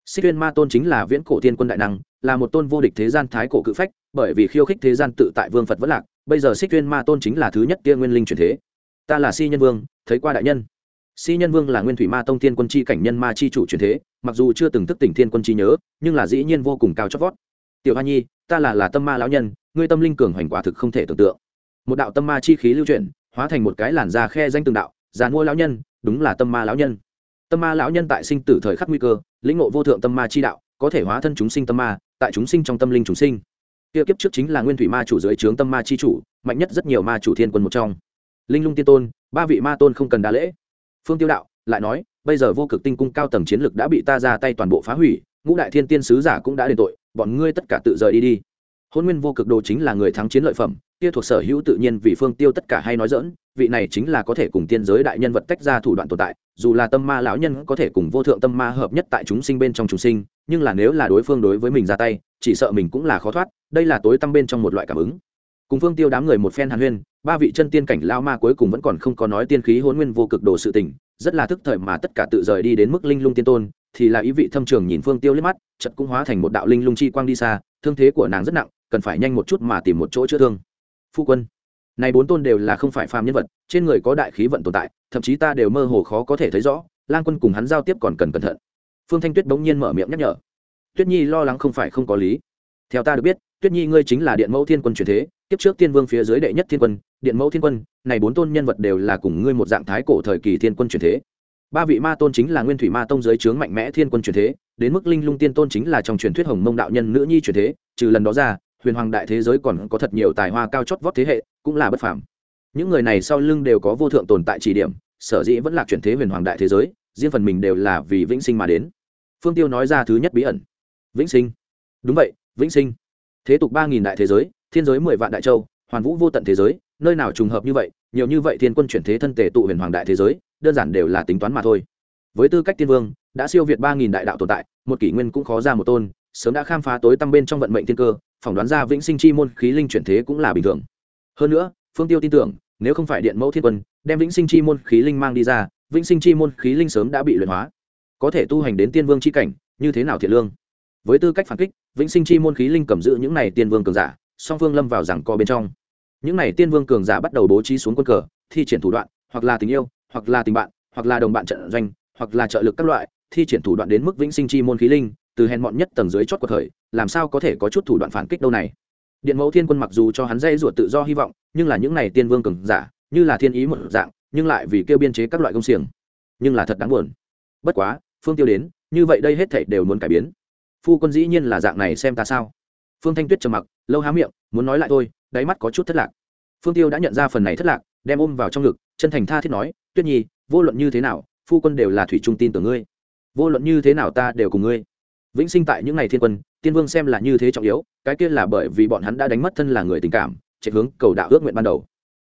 Xích tuyên ma tôn chính là viễn cổ tiên quân đại năng, là một tôn vô địch thế gian thái cổ cự phách, bởi vì khiêu khích thế gian tự tại vương phật vẫn lạc, bây giờ xích tuyên ma tôn chính là thứ nhất tiên nguyên linh truyền thế. Ta là si nhân vương, thấy qua đại nhân si nhân vương là nguyên thủy ma tông thiên quân chi cảnh nhân ma chi chủ truyền thế, mặc dù chưa từng thức tỉnh thiên quân chi nhớ, nhưng là dĩ nhiên vô cùng cao chót vót. Tiểu hoa nhi, ta là là tâm ma lão nhân, ngươi tâm linh cường hoành quả thực không thể tưởng tượng. Một đạo tâm ma chi khí lưu chuyển, hóa thành một cái làn da khe danh từng đạo, già mua lão nhân, đúng là tâm ma lão nhân. Tâm ma lão nhân tại sinh tử thời khắc nguy cơ, lĩnh ngộ vô thượng tâm ma chi đạo, có thể hóa thân chúng sinh tâm ma, tại chúng sinh trong tâm linh chúng sinh. Kia kiếp trước chính là nguyên thủy ma chủ dưới trướng tâm ma chi chủ, mạnh nhất rất nhiều ma chủ thiên quân một trong. Linh lung tiên tôn, ba vị ma tôn không cần đa lễ phương tiêu đạo lại nói, bây giờ vô cực tinh cung cao tầng chiến lực đã bị ta ra tay toàn bộ phá hủy, ngũ đại thiên tiên sứ giả cũng đã đền tội, bọn ngươi tất cả tự rời đi đi. Hôn nguyên vô cực đồ chính là người thắng chiến lợi phẩm, kia thuộc sở hữu tự nhiên vì phương tiêu tất cả hay nói dỡn vị này chính là có thể cùng tiên giới đại nhân vật tách ra thủ đoạn tồn tại, dù là tâm ma lão nhân có thể cùng vô thượng tâm ma hợp nhất tại chúng sinh bên trong chúng sinh, nhưng là nếu là đối phương đối với mình ra tay, chỉ sợ mình cũng là khó thoát, đây là tối tăm bên trong một loại cảm ứng. Cùng phương tiêu đám người một phen hàn huyên ba vị chân tiên cảnh lao ma cuối cùng vẫn còn không có nói tiên khí hôn nguyên vô cực đồ sự tình, rất là thức thời mà tất cả tự rời đi đến mức linh lung tiên tôn, thì là ý vị thâm trường nhìn phương tiêu liếc mắt chật cũng hóa thành một đạo linh lung chi quang đi xa, thương thế của nàng rất nặng, cần phải nhanh một chút mà tìm một chỗ chữa thương. Phu quân, này bốn tôn đều là không phải phàm nhân vật, trên người có đại khí vận tồn tại, thậm chí ta đều mơ hồ khó có thể thấy rõ, lang quân cùng hắn giao tiếp còn cần cẩn thận. Phương thanh tuyết bỗng nhiên mở miệng nhắc nhở. Tuyết nhi lo lắng không phải không có lý. Theo ta được biết, tuyết nhi ngươi chính là điện mẫu thiên quân truyền thế, tiếp trước tiên vương phía dưới đệ nhất thiên quân điện mẫu thiên quân, này bốn tôn nhân vật đều là cùng ngươi một dạng thái cổ thời kỳ thiên quân truyền thế. Ba vị ma tôn chính là nguyên thủy ma tông giới trướng mạnh mẽ thiên quân truyền thế, đến mức linh lung tiên tôn chính là trong truyền thuyết hồng mông đạo nhân nữ nhi truyền thế, trừ lần đó ra, huyền hoàng đại thế giới còn có thật nhiều tài hoa cao chót vót thế hệ, cũng là bất phàm. Những người này sau lưng đều có vô thượng tồn tại chỉ điểm, sở dĩ vẫn là chuyển thế huyền hoàng đại thế giới, riêng phần mình đều là vì vĩnh sinh mà đến. Phương tiêu nói ra thứ nhất bí ẩn. Vĩnh sinh. Đúng vậy, vĩnh sinh. Thế tục ba nghìn đại thế giới, thiên giới mười vạn đại châu hoàn vũ vô tận thế giới, nơi nào trùng hợp như vậy, nhiều như vậy thiên quân chuyển thế thân thể tụ huyền hoàng đại thế giới, đơn giản đều là tính toán mà thôi. Với tư cách tiên vương, đã siêu việt ba nghìn đại đạo tồn tại, một kỷ nguyên cũng khó ra một tôn, sớm đã khám phá tối tăm bên trong vận mệnh thiên cơ, phỏng đoán ra vĩnh sinh chi môn khí linh chuyển thế cũng là bình thường. Hơn nữa, phương tiêu tin tưởng, nếu không phải điện mẫu thiên quân, đem vĩnh sinh chi môn khí linh mang đi ra, vĩnh sinh chi môn khí linh sớm đã bị luyện hóa. Có thể tu hành đến tiên vương chi cảnh, như thế nào thiện lương? Với tư cách phản kích, vĩnh sinh chi môn khí linh cầm giữ những này tiên vương cường giả song phương lâm vào rằng co bên trong. Những này tiên vương cường giả bắt đầu bố trí xuống quân cờ, thi triển thủ đoạn, hoặc là tình yêu, hoặc là tình bạn, hoặc là đồng bạn trận doanh, hoặc là trợ lực các loại, thi triển thủ đoạn đến mức vĩnh sinh chi môn khí linh, từ hèn mọn nhất tầng dưới chót của thời, làm sao có thể có chút thủ đoạn phản kích đâu này? Điện mẫu thiên quân mặc dù cho hắn dây ruột tự do hy vọng, nhưng là những này tiên vương cường giả, như là thiên ý một dạng, nhưng lại vì kêu biên chế các loại công xiềng. Nhưng là thật đáng buồn. Bất quá, phương tiêu đến, như vậy đây hết thảy đều muốn cải biến. Phu quân dĩ nhiên là dạng này xem ta sao? Phương thanh tuyết trầm mặc lâu há miệng, muốn nói lại thôi, đáy mắt có chút thất lạc. Phương tiêu đã nhận ra phần này thất lạc, đem ôm vào trong ngực, chân thành tha thiết nói, tuyết nhi, vô luận như thế nào, phu quân đều là thủy trung tin tưởng ngươi. Vô luận như thế nào ta đều cùng ngươi. Vĩnh sinh tại những ngày thiên quân, tiên vương xem là như thế trọng yếu, cái kia là bởi vì bọn hắn đã đánh mất thân là người tình cảm, chạy hướng cầu đạo ước nguyện ban đầu.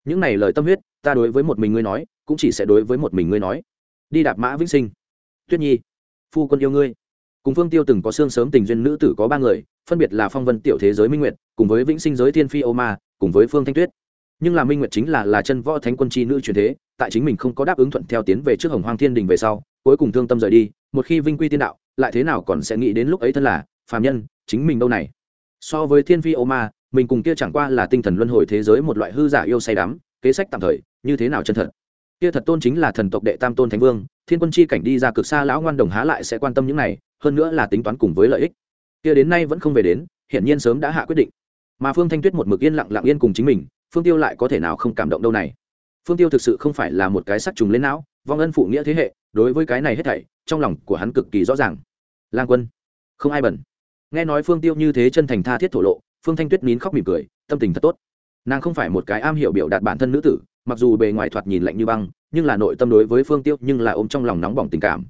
Những này lời tâm huyết, ta đối với một mình ngươi nói, cũng chỉ sẽ đối với một mình ngươi nói. Đi đạp mã vĩnh sinh. Tuyết nhi, phu quân yêu ngươi. Cùng phương tiêu từng có xương sớm tình duyên nữ tử có ba người phân biệt là phong vân tiểu thế giới minh nguyệt, cùng với vĩnh sinh giới thiên phi ô ma, cùng với phương thanh tuyết. Nhưng là minh nguyệt chính là là chân võ thánh quân chi nữ truyền thế, tại chính mình không có đáp ứng thuận theo tiến về trước hồng hoang thiên đình về sau, cuối cùng thương tâm rời đi, một khi vinh quy tiên đạo, lại thế nào còn sẽ nghĩ đến lúc ấy thân là phàm nhân, chính mình đâu này. So với thiên phi ô ma, mình cùng kia chẳng qua là tinh thần luân hồi thế giới một loại hư giả yêu say đắm, kế sách tạm thời, như thế nào chân thật? Kia thật tôn chính là thần tộc đệ tam tôn thánh vương, thiên quân chi cảnh đi ra cực xa lão ngoan đồng há lại sẽ quan tâm những này, hơn nữa là tính toán cùng với lợi ích kia đến nay vẫn không về đến, hiển nhiên sớm đã hạ quyết định. Mà phương thanh tuyết một mực yên lặng lặng yên cùng chính mình, phương tiêu lại có thể nào không cảm động đâu này? Phương tiêu thực sự không phải là một cái sắc trùng lên não, vong ân phụ nghĩa thế hệ, đối với cái này hết thảy, trong lòng của hắn cực kỳ rõ ràng. Lang quân, không ai bẩn. Nghe nói phương tiêu như thế chân thành tha thiết thổ lộ, phương thanh tuyết nín khóc mỉm cười, tâm tình thật tốt. Nàng không phải một cái am hiểu biểu đạt bản thân nữ tử, mặc dù bề ngoài thoạt nhìn lạnh như băng, nhưng là nội tâm đối với phương tiêu nhưng là ôm trong lòng nóng bỏng tình cảm.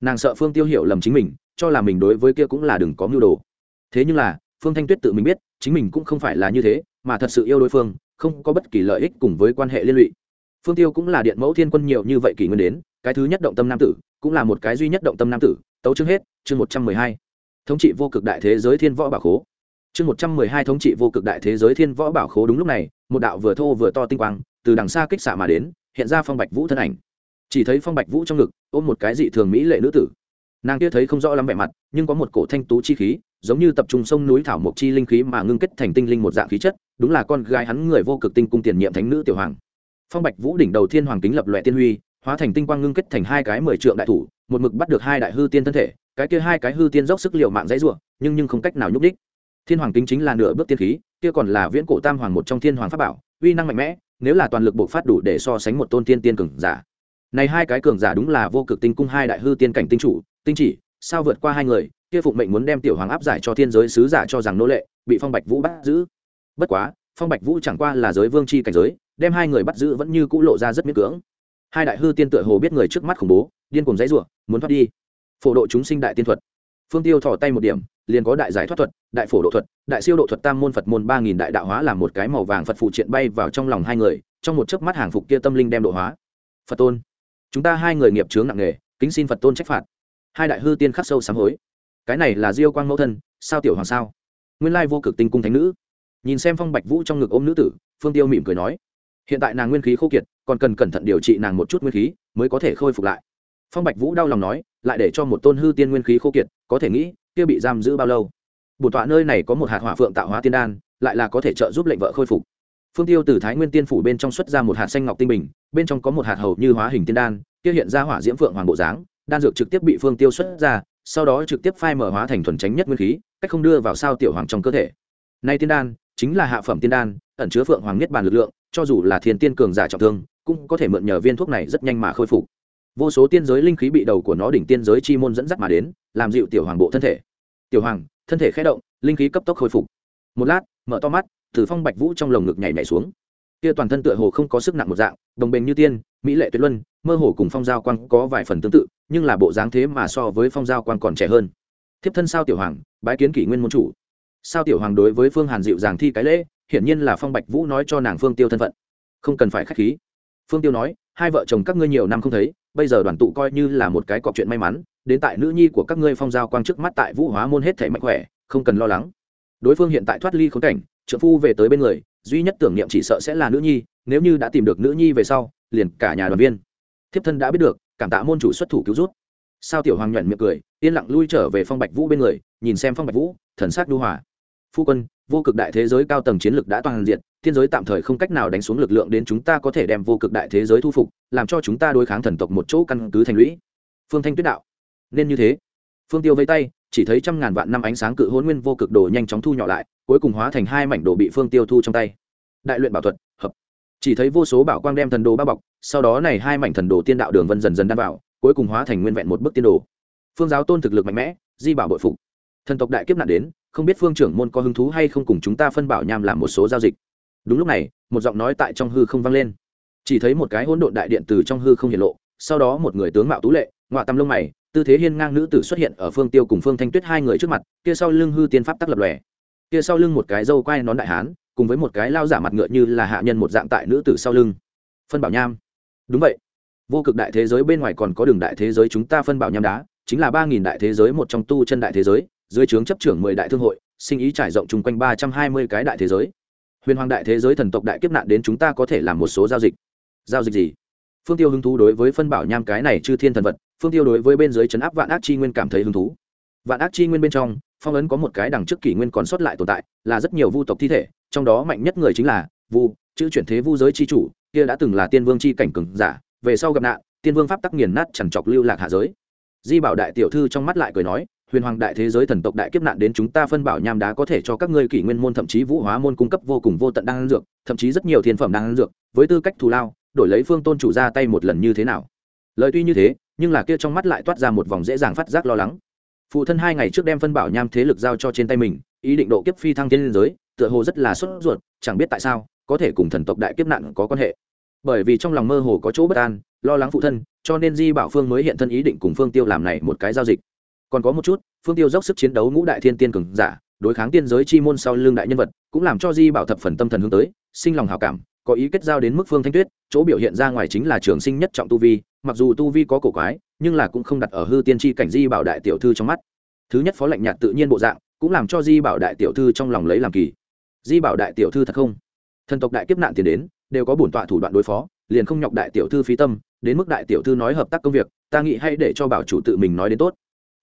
Nàng sợ phương tiêu hiểu lầm chính mình cho là mình đối với kia cũng là đừng có mưu đồ. Thế nhưng là, phương thanh tuyết tự mình biết, chính mình cũng không phải là như thế, mà thật sự yêu đối phương, không có bất kỳ lợi ích cùng với quan hệ liên lụy. Phương tiêu cũng là điện mẫu thiên quân nhiều như vậy kỷ nguyên đến, cái thứ nhất động tâm nam tử, cũng là một cái duy nhất động tâm nam tử, tấu chương hết, chương một trăm mười hai. Thống trị vô cực đại thế giới thiên võ bảo khố. Chương một trăm mười hai thống trị vô cực đại thế giới thiên võ bảo khố đúng lúc này, một đạo vừa thô vừa to tinh quang, từ đằng xa kích xạ mà đến, hiện ra phong bạch vũ thân ảnh. Chỉ thấy phong bạch vũ trong ngực, ôm một cái dị thường mỹ lệ nữ tử nàng kia thấy không rõ lắm vẻ mặt, nhưng có một cổ thanh tú chi khí, giống như tập trung sông núi thảo mộc chi linh khí mà ngưng kết thành tinh linh một dạng khí chất, đúng là con gái hắn người vô cực tinh cung tiền nhiệm thánh nữ tiểu hoàng. Phong bạch vũ đỉnh đầu thiên hoàng kính lập loại tiên huy, hóa thành tinh quang ngưng kết thành hai cái mười trượng đại thủ, một mực bắt được hai đại hư tiên thân thể, cái kia hai cái hư tiên dốc sức liệu mạng dãy ruộng nhưng nhưng không cách nào nhúc đích thiên hoàng kính chính là nửa bước tiên khí, kia còn là viễn cổ tam hoàng một trong thiên hoàng pháp bảo, uy năng mạnh mẽ, nếu là toàn lực bộc phát đủ để so sánh một tôn tiên tiên cường giả. Này hai cái cường giả đúng là vô cực tinh cung hai đại hư tiên cảnh tinh chủ tinh chỉ, sao vượt qua hai người, kia phụng mệnh muốn đem tiểu hoàng áp giải cho thiên giới sứ giả cho rằng nô lệ, bị phong bạch vũ bắt giữ. Bất quá, phong bạch vũ chẳng qua là giới vương chi cảnh giới, đem hai người bắt giữ vẫn như cũ lộ ra rất miễn cưỡng. Hai đại hư tiên tựa hồ biết người trước mắt khủng bố, điên cùng dãy rủa, muốn thoát đi. Phổ độ chúng sinh đại tiên thuật. Phương tiêu thò tay một điểm, liền có đại giải thoát thuật, đại phổ độ thuật, đại siêu độ thuật tam môn phật môn ba nghìn đại đạo hóa làm một cái màu vàng phật phụ triện bay vào trong lòng hai người, trong một chớp mắt hàng phục kia tâm linh đem độ hóa. Phật tôn, chúng ta hai người nghiệp chướng nặng nề, kính xin phật tôn trách phạt hai đại hư tiên khắc sâu sám hối. Cái này là diêu quang mẫu thân, sao tiểu hoàng sao? Nguyên lai vô cực tinh cung thánh nữ. Nhìn xem phong bạch vũ trong ngực ôm nữ tử, phương tiêu mỉm cười nói, hiện tại nàng nguyên khí khô kiệt, còn cần cẩn thận điều trị nàng một chút nguyên khí, mới có thể khôi phục lại. Phong bạch vũ đau lòng nói, lại để cho một tôn hư tiên nguyên khí khô kiệt, có thể nghĩ, kia bị giam giữ bao lâu? Bổn tọa nơi này có một hạt hỏa phượng tạo hóa tiên đan, lại là có thể trợ giúp lệnh vợ khôi phục. Phương tiêu từ thái nguyên tiên phủ bên trong xuất ra một hạt xanh ngọc tinh bình, bên trong có một hạt hầu như hóa hình tiên đan, kia hiện ra hỏa diễm phượng hoàng bộ dáng đan dược trực tiếp bị phương tiêu xuất ra, sau đó trực tiếp phai mở hóa thành thuần tránh nhất nguyên khí, cách không đưa vào sao tiểu hoàng trong cơ thể. Nay tiên đan, chính là hạ phẩm tiên đan, ẩn chứa phượng hoàng nhất bản lực lượng, cho dù là thiên tiên cường giả trọng thương, cũng có thể mượn nhờ viên thuốc này rất nhanh mà khôi phục. Vô số tiên giới linh khí bị đầu của nó đỉnh tiên giới chi môn dẫn dắt mà đến, làm dịu tiểu hoàng bộ thân thể. Tiểu hoàng, thân thể khé động, linh khí cấp tốc khôi phục. Một lát, mở to mắt thử phong bạch vũ trong lồng ngực nhảy nhảy xuống. Kia toàn thân tựa hồ không có sức nặng một dạng, đồng bền như tiên, mỹ lệ tuyệt luân, mơ hồ cùng phong giao quang có vài phần tương tự nhưng là bộ dáng thế mà so với phong giao quang còn trẻ hơn. Thiếp thân sao tiểu hoàng, bái kiến kỷ nguyên môn chủ. Sao tiểu hoàng đối với phương hàn dịu dàng thi cái lễ, hiển nhiên là phong bạch vũ nói cho nàng phương tiêu thân phận. Không cần phải k h á c h khí. Phương tiêu nói, hai vợ chồng các ngươi nhiều năm không thấy, bây giờ đoàn tụ coi như là một cái cọc chuyện may mắn, đến tại nữ nhi của các ngươi phong giao quang trước mắt tại vũ hóa môn hết thể mạnh khỏe, không cần lo lắng. Đối phương hiện tại thoát ly khốn cảnh trợ phu về tới bên người, duy nhất tưởng niệm chỉ sợ sẽ là nữ nhi, nếu như đã tìm được nữ nhi về sau, liền cả nhà đoàn viên. Thiếp thân đã biết được cảm tạ môn chủ xuất thủ cứu rút sao tiểu hoàng nhuận miệng cười, yên lặng lui trở về phong bạch vũ bên người, nhìn xem phong bạch vũ, thần sắc đu hòa. Phu quân, vô cực đại thế giới cao tầng chiến lược đã toàn diện, thiên giới tạm thời không cách nào đánh xuống lực lượng đến chúng ta có thể đem vô cực đại thế giới thu phục, làm cho chúng ta đối kháng thần tộc một chỗ căn cứ thành lũy. Phương thanh tuyết đạo. Nên như thế. Phương tiêu vây tay, chỉ thấy trăm ngàn vạn năm ánh sáng cự hôn nguyên vô cực đồ nhanh chóng thu nhỏ lại, cuối cùng hóa thành hai mảnh đồ bị phương tiêu thu trong tay. Đại luyện bảo thuật, hợp. Chỉ thấy vô số bảo quang đem thần đồ bao bọc sau đó này hai mảnh thần đồ tiên đạo đường vân dần dần đan vào, cuối cùng hóa thành nguyên vẹn một bức tiên đồ. Phương giáo tôn thực lực mạnh mẽ, di bảo bội phục. Thần tộc đại kiếp nạn đến, không biết phương trưởng môn có hứng thú hay không cùng chúng ta phân bảo nham làm một số giao dịch. Đúng lúc này, một giọng nói tại trong hư không vang lên. Chỉ thấy một cái hỗn độn đại điện từ trong hư không hiện lộ, sau đó một người tướng mạo tú lệ ngoạ tâm lông mày, tư thế hiên ngang nữ tử xuất hiện ở phương tiêu cùng phương thanh tuyết hai người trước mặt, kia sau lưng hư tiên pháp tắc lập lòe. Kia sau lưng một cái dâu quai nón đại hán, cùng với một cái lao giả mặt ngựa như là hạ nhân một dạng tại nữ tử sau lưng. Phân bảo nham đúng vậy. Vô cực đại thế giới bên ngoài còn có đường đại thế giới chúng ta phân bảo nham đá, chính là ba nghìn đại thế giới một trong tu chân đại thế giới, dưới trướng chấp trưởng mười đại thương hội, sinh ý trải rộng chung quanh ba trăm hai mươi cái đại thế giới. Huyền hoàng đại thế giới thần tộc đại kiếp nạn đến chúng ta có thể làm một số giao dịch. Giao dịch gì? Phương tiêu hứng thú đối với phân bảo nham cái này chư thiên thần vật, phương tiêu đối với bên dưới chấn áp vạn ác chi nguyên cảm thấy hứng thú. Vạn ác chi nguyên bên trong, phong ấn có một cái đằng trước kỷ nguyên còn sót lại tồn tại, là rất nhiều vu tộc thi thể, trong đó mạnh nhất người chính là vu, chữ chuyển thế vu giới chi chủ kia đã từng là tiên vương chi cảnh cường giả, về sau gặp nạn, tiên vương pháp tắc nghiền nát chẳng chọc lưu lạc hạ giới. Di bảo đại tiểu thư trong mắt lại cười nói, huyền hoàng đại thế giới thần tộc đại kiếp nạn đến chúng ta phân bảo nham đá có thể cho các ngươi kỷ nguyên môn, thậm chí vũ hóa môn cung cấp vô cùng vô tận đan dược, thậm chí rất nhiều thiên phẩm đan dược, với tư cách thù lao, đổi lấy phương tôn chủ ra tay một lần như thế nào? Lời tuy như thế, nhưng là kia trong mắt lại toát ra một vòng dễ dàng phát giác lo lắng. Phụ thân hai ngày trước đem phân bảo nham thế lực giao cho trên tay mình, ý định độ kiếp phi thăng thiên liên giới, tựa hồ rất là sốt ruột, chẳng biết tại sao có thể cùng thần tộc đại kiếp nạn có quan hệ. Bởi vì trong lòng mơ hồ có chỗ bất an, lo lắng phụ thân, cho nên di bảo phương mới hiện thân ý định cùng phương tiêu làm này một cái giao dịch. Còn có một chút, phương tiêu dốc sức chiến đấu ngũ đại thiên tiên cường giả, đối kháng tiên giới chi môn sau lưng đại nhân vật, cũng làm cho di bảo thập phần tâm thần hướng tới, sinh lòng hào cảm, có ý kết giao đến mức phương thanh tuyết, chỗ biểu hiện ra ngoài chính là trường sinh nhất trọng tu vi, mặc dù tu vi có cổ quái, nhưng là cũng không đặt ở hư tiên tri cảnh di bảo đại tiểu thư trong mắt. Thứ nhất phó lạnh nhạt tự nhiên bộ dạng, cũng làm cho di bảo đại tiểu thư trong lòng lấy làm kỳ. Di bảo đại tiểu thư thật không? Thần tộc đại kiếp nạn tiền đến, đều có bổn tọa thủ đoạn đối phó, liền không nhọc đại tiểu thư phí tâm, đến mức đại tiểu thư nói hợp tác công việc, ta nghĩ hay để cho bảo chủ tự mình nói đến tốt.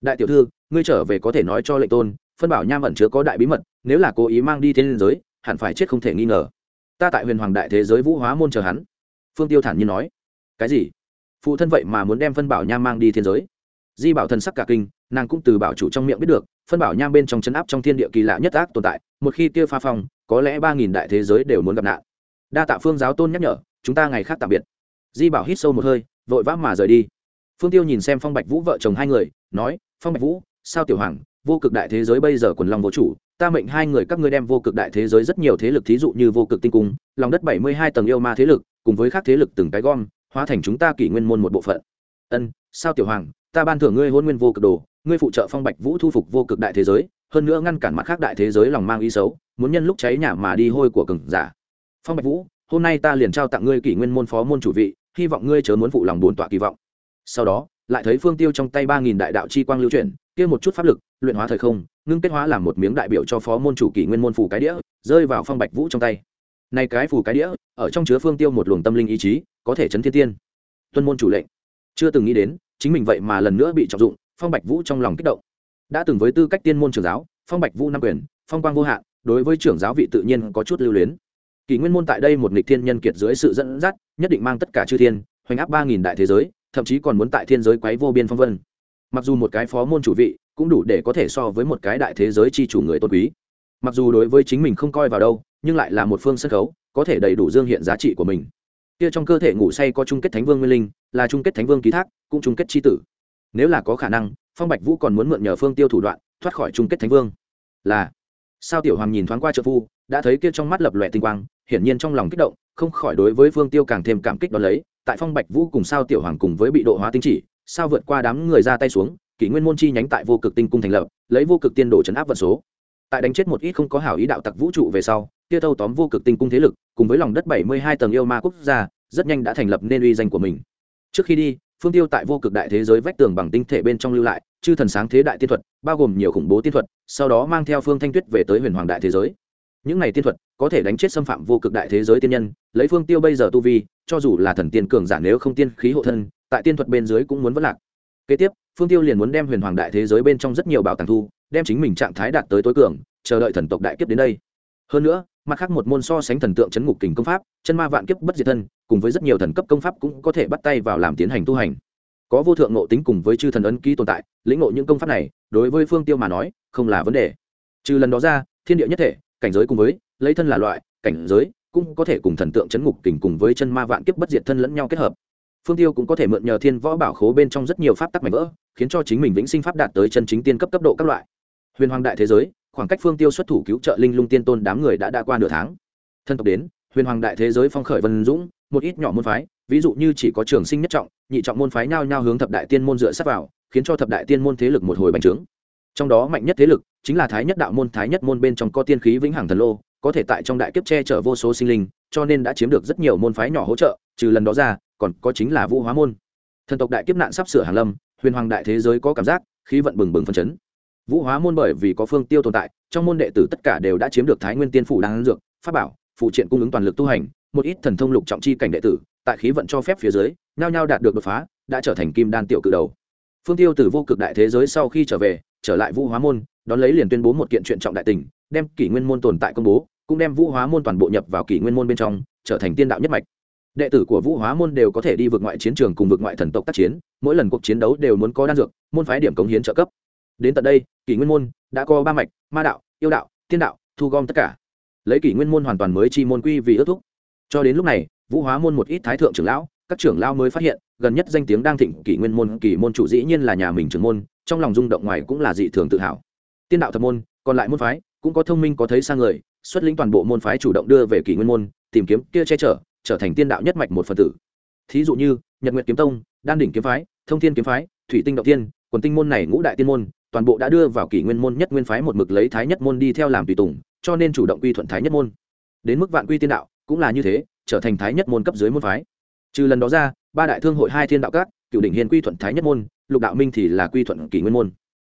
Đại tiểu thư, ngươi trở về có thể nói cho lệnh tôn, phân bảo nham ẩn chứa có đại bí mật, nếu là cố ý mang đi thiên giới, hẳn phải chết không thể nghi ngờ. Ta tại huyền hoàng đại thế giới vũ hóa môn chờ hắn. Phương tiêu thản nhiên nói. Cái gì? Phụ thân vậy mà muốn đem phân bảo nham mang đi thiên giới? Di bảo thần sắc cả kinh, nàng cũng từ bảo chủ trong miệng biết được, phân bảo nham bên trong chấn áp trong thiên địa kỳ lạ nhất ác tồn tại, một khi tiêu pha phong có lẽ ba nghìn đại thế giới đều muốn gặp nạn. Đa tạ phương giáo tôn nhắc nhở, chúng ta ngày khác tạm biệt. Di bảo hít sâu một hơi, vội vã mà rời đi. Phương tiêu nhìn xem phong bạch vũ vợ chồng hai người, nói, phong bạch vũ, sao tiểu hoàng, vô cực đại thế giới bây giờ quần long vô chủ, ta mệnh hai người các ngươi đem vô cực đại thế giới rất nhiều thế lực thí dụ như vô cực tinh cung, lòng đất bảy mươi hai tầng yêu ma thế lực, cùng với các thế lực từng cái gom, hóa thành chúng ta kỷ nguyên môn một bộ phận. Ân, sao tiểu hoàng, ta ban thưởng ngươi hôn nguyên vô cực đồ, ngươi phụ trợ phong bạch vũ thu phục vô cực đại thế giới hơn nữa ngăn cản mặt khác đại thế giới lòng mang ý xấu, muốn nhân lúc cháy nhà mà đi hôi của cừng giả. Phong bạch vũ, hôm nay ta liền trao tặng ngươi kỷ nguyên môn phó môn chủ vị, hy vọng ngươi chớ muốn phụ lòng bổn tọa kỳ vọng. Sau đó, lại thấy phương tiêu trong tay ba nghìn đại đạo chi quang lưu chuyển, kia một chút pháp lực, luyện hóa thời không, ngưng kết hóa làm một miếng đại biểu cho phó môn chủ kỷ nguyên môn phủ cái đĩa, rơi vào phong bạch vũ trong tay. Này cái phủ cái đĩa, ở trong chứa phương tiêu một luồng tâm linh ý chí, có thể chấn thiên tiên. Tuân môn chủ lệnh. Chưa từng nghĩ đến, chính mình vậy mà lần nữa bị trọng dụng, phong bạch vũ trong lòng kích động đã từng với tư cách tiên môn trưởng giáo, phong bạch vũ nam quyền, phong quang vô hạn, đối với trưởng giáo vị tự nhiên có chút lưu luyến. Kỷ nguyên môn tại đây một nghịch thiên nhân kiệt dưới sự dẫn dắt, nhất định mang tất cả chư thiên, hoành áp ba nghìn đại thế giới, thậm chí còn muốn tại thiên giới quấy vô biên phong vân. Mặc dù một cái phó môn chủ vị, cũng đủ để có thể so với một cái đại thế giới chi chủ người tôn quý. Mặc dù đối với chính mình không coi vào đâu, nhưng lại là một phương sân khấu, có thể đầy đủ dương hiện giá trị của mình. Kia trong cơ thể ngủ say có chung kết thánh vương nguyên linh, là chung kết thánh vương ký thác, cũng chung kết c h i tử. Nếu là có khả năng phong bạch vũ còn muốn mượn nhờ phương tiêu thủ đoạn, thoát khỏi chung kết thánh vương. Là, sao tiểu hoàng nhìn thoáng qua trợ phu, đã thấy kia trong mắt lập lòe tinh quang, hiển nhiên trong lòng kích động, không khỏi đối với phương tiêu càng thêm cảm kích đ ó lấy. Tại phong bạch vũ cùng sao tiểu hoàng cùng với bị độ hóa tinh chỉ, sao vượt qua đám người ra tay xuống, kỷ nguyên môn chi nhánh tại vô cực tinh cung thành lập, lấy vô cực tiên đồ chấn áp vận số. Tại đánh chết một ít không có hảo ý đạo tặc vũ trụ về sau, kia thâu tóm vô cực tinh cung thế lực, cùng với lòng đất bảy mươi hai tầng yêu ma quốc gia, rất nhanh đã thành lập nên uy danh của mình. Trước khi đi phương tiêu tại vô cực đại thế giới vách tường bằng tinh thể bên trong lưu lại, chư thần sáng thế đại tiên thuật, bao gồm nhiều khủng bố tiên thuật, sau đó mang theo phương thanh tuyết về tới huyền hoàng đại thế giới. Những này tiên thuật có thể đánh chết xâm phạm vô cực đại thế giới tiên nhân, lấy phương tiêu bây giờ tu vi, cho dù là thần tiên cường giả nếu không tiên khí hộ thân, tại tiên thuật bên dưới cũng muốn vất lạc. Kế tiếp, phương tiêu liền muốn đem huyền hoàng đại thế giới bên trong rất nhiều bảo tàng thu, đem chính mình trạng thái đạt tới tối cường, chờ đợi thần tộc đại kiếp đến đây. Hơn nữa, mặt khác một môn so sánh thần tượng chấn ngục kình công pháp, chân ma vạn kiếp bất diệt thân cùng với rất nhiều thần cấp công pháp cũng có thể bắt tay vào làm tiến hành tu hành. Có vô thượng ngộ tính cùng với chư thần ấn ký tồn tại, lĩnh ngộ những công pháp này, đối với phương tiêu mà nói, không là vấn đề. Trừ lần đó ra, thiên địa nhất thể, cảnh giới cùng với, lấy thân là loại, cảnh giới, cũng có thể cùng thần tượng chấn ngục kình cùng với chân ma vạn kiếp bất diệt thân lẫn nhau kết hợp. Phương tiêu cũng có thể mượn nhờ thiên võ bảo khố bên trong rất nhiều pháp tắc mảnh vỡ, khiến cho chính mình vĩnh sinh pháp đạt tới chân chính tiên cấp cấp độ các loại. Huyền hoàng đại thế giới, khoảng cách phương tiêu xuất thủ cứu trợ linh lung tiên tôn đám người đã đã qua nửa tháng. Thân tộc đến, huyền hoàng đại thế giới phong khởi vân dũng một ít nhỏ môn phái, ví dụ như chỉ có trường sinh nhất trọng, nhị trọng môn phái nhao nhao hướng thập đại tiên môn dựa sát vào, khiến cho thập đại tiên môn thế lực một hồi bành trướng. Trong đó mạnh nhất thế lực chính là thái nhất đạo môn, thái nhất môn bên trong có tiên khí vĩnh hằng thần lô, có thể tại trong đại kiếp che chở vô số sinh linh, cho nên đã chiếm được rất nhiều môn phái nhỏ hỗ trợ, trừ lần đó ra, còn có chính là vũ hóa môn. Thần tộc đại kiếp nạn sắp sửa hàng lâm, huyền hoàng đại thế giới có cảm giác, khí vận bừng bừng phân chấn. Vũ hóa môn bởi vì có phương tiêu tồn tại, trong môn đệ tử tất cả đều đã chiếm được thái nguyên tiên phủ đáng dược, pháp bảo, phụ triện cung ứng toàn lực tu hành một ít thần thông lục trọng chi cảnh đệ tử, tại khí vận cho phép phía dưới, nhao nhao đạt được đột phá, đã trở thành kim đan tiểu cự đầu. Phương tiêu từ vô cực đại thế giới sau khi trở về, trở lại vũ hóa môn, đón lấy liền tuyên bố một kiện chuyện trọng đại tình, đem kỷ nguyên môn tồn tại công bố, cũng đem vũ hóa môn toàn bộ nhập vào kỷ nguyên môn bên trong, trở thành tiên đạo nhất mạch. Đệ tử của vũ hóa môn đều có thể đi vượt ngoại chiến trường cùng vượt ngoại thần tộc tác chiến, mỗi lần cuộc chiến đấu đều muốn có đan dược, môn phái điểm cống hiến trợ cấp. Đến tận đây, kỷ nguyên môn đã có ba mạch, ma đạo, yêu đạo thiên đạo, thu gom tất cả. Lấy kỷ nguyên môn hoàn toàn mới chi môn quy vì ước thúc cho đến lúc này, vũ hóa môn một ít thái thượng trưởng lão, các trưởng lão mới phát hiện, gần nhất danh tiếng đang thịnh kỷ nguyên môn, kỷ môn chủ dĩ nhiên là nhà mình trưởng môn, trong lòng rung động ngoài cũng là dị thường tự hào. Tiên đạo thập môn, còn lại môn phái, cũng có thông minh, có thấy sang người, xuất lĩnh toàn bộ môn phái chủ động đưa về kỷ nguyên môn, tìm kiếm kia che chở, trở thành tiên đạo nhất mạch một phần tử. Thí dụ như, nhật nguyệt kiếm tông, đan đỉnh kiếm phái, thông thiên kiếm phái, thủy tinh động tiên quần tinh môn này ngũ đại tiên môn, toàn bộ đã đưa vào kỷ nguyên môn nhất nguyên phái một mực lấy thái nhất môn đi theo làm tùy tùng, cho nên chủ động quy thuận thái nhất môn. Đến mức vạn quy tiên đạo cũng là như thế, trở thành thái nhất môn cấp dưới môn phái. Trừ lần đó ra, ba đại thương hội hai thiên đạo các cựu đỉnh hiền quy thuận thái nhất môn, lục đạo minh thì là quy thuận kỷ nguyên môn.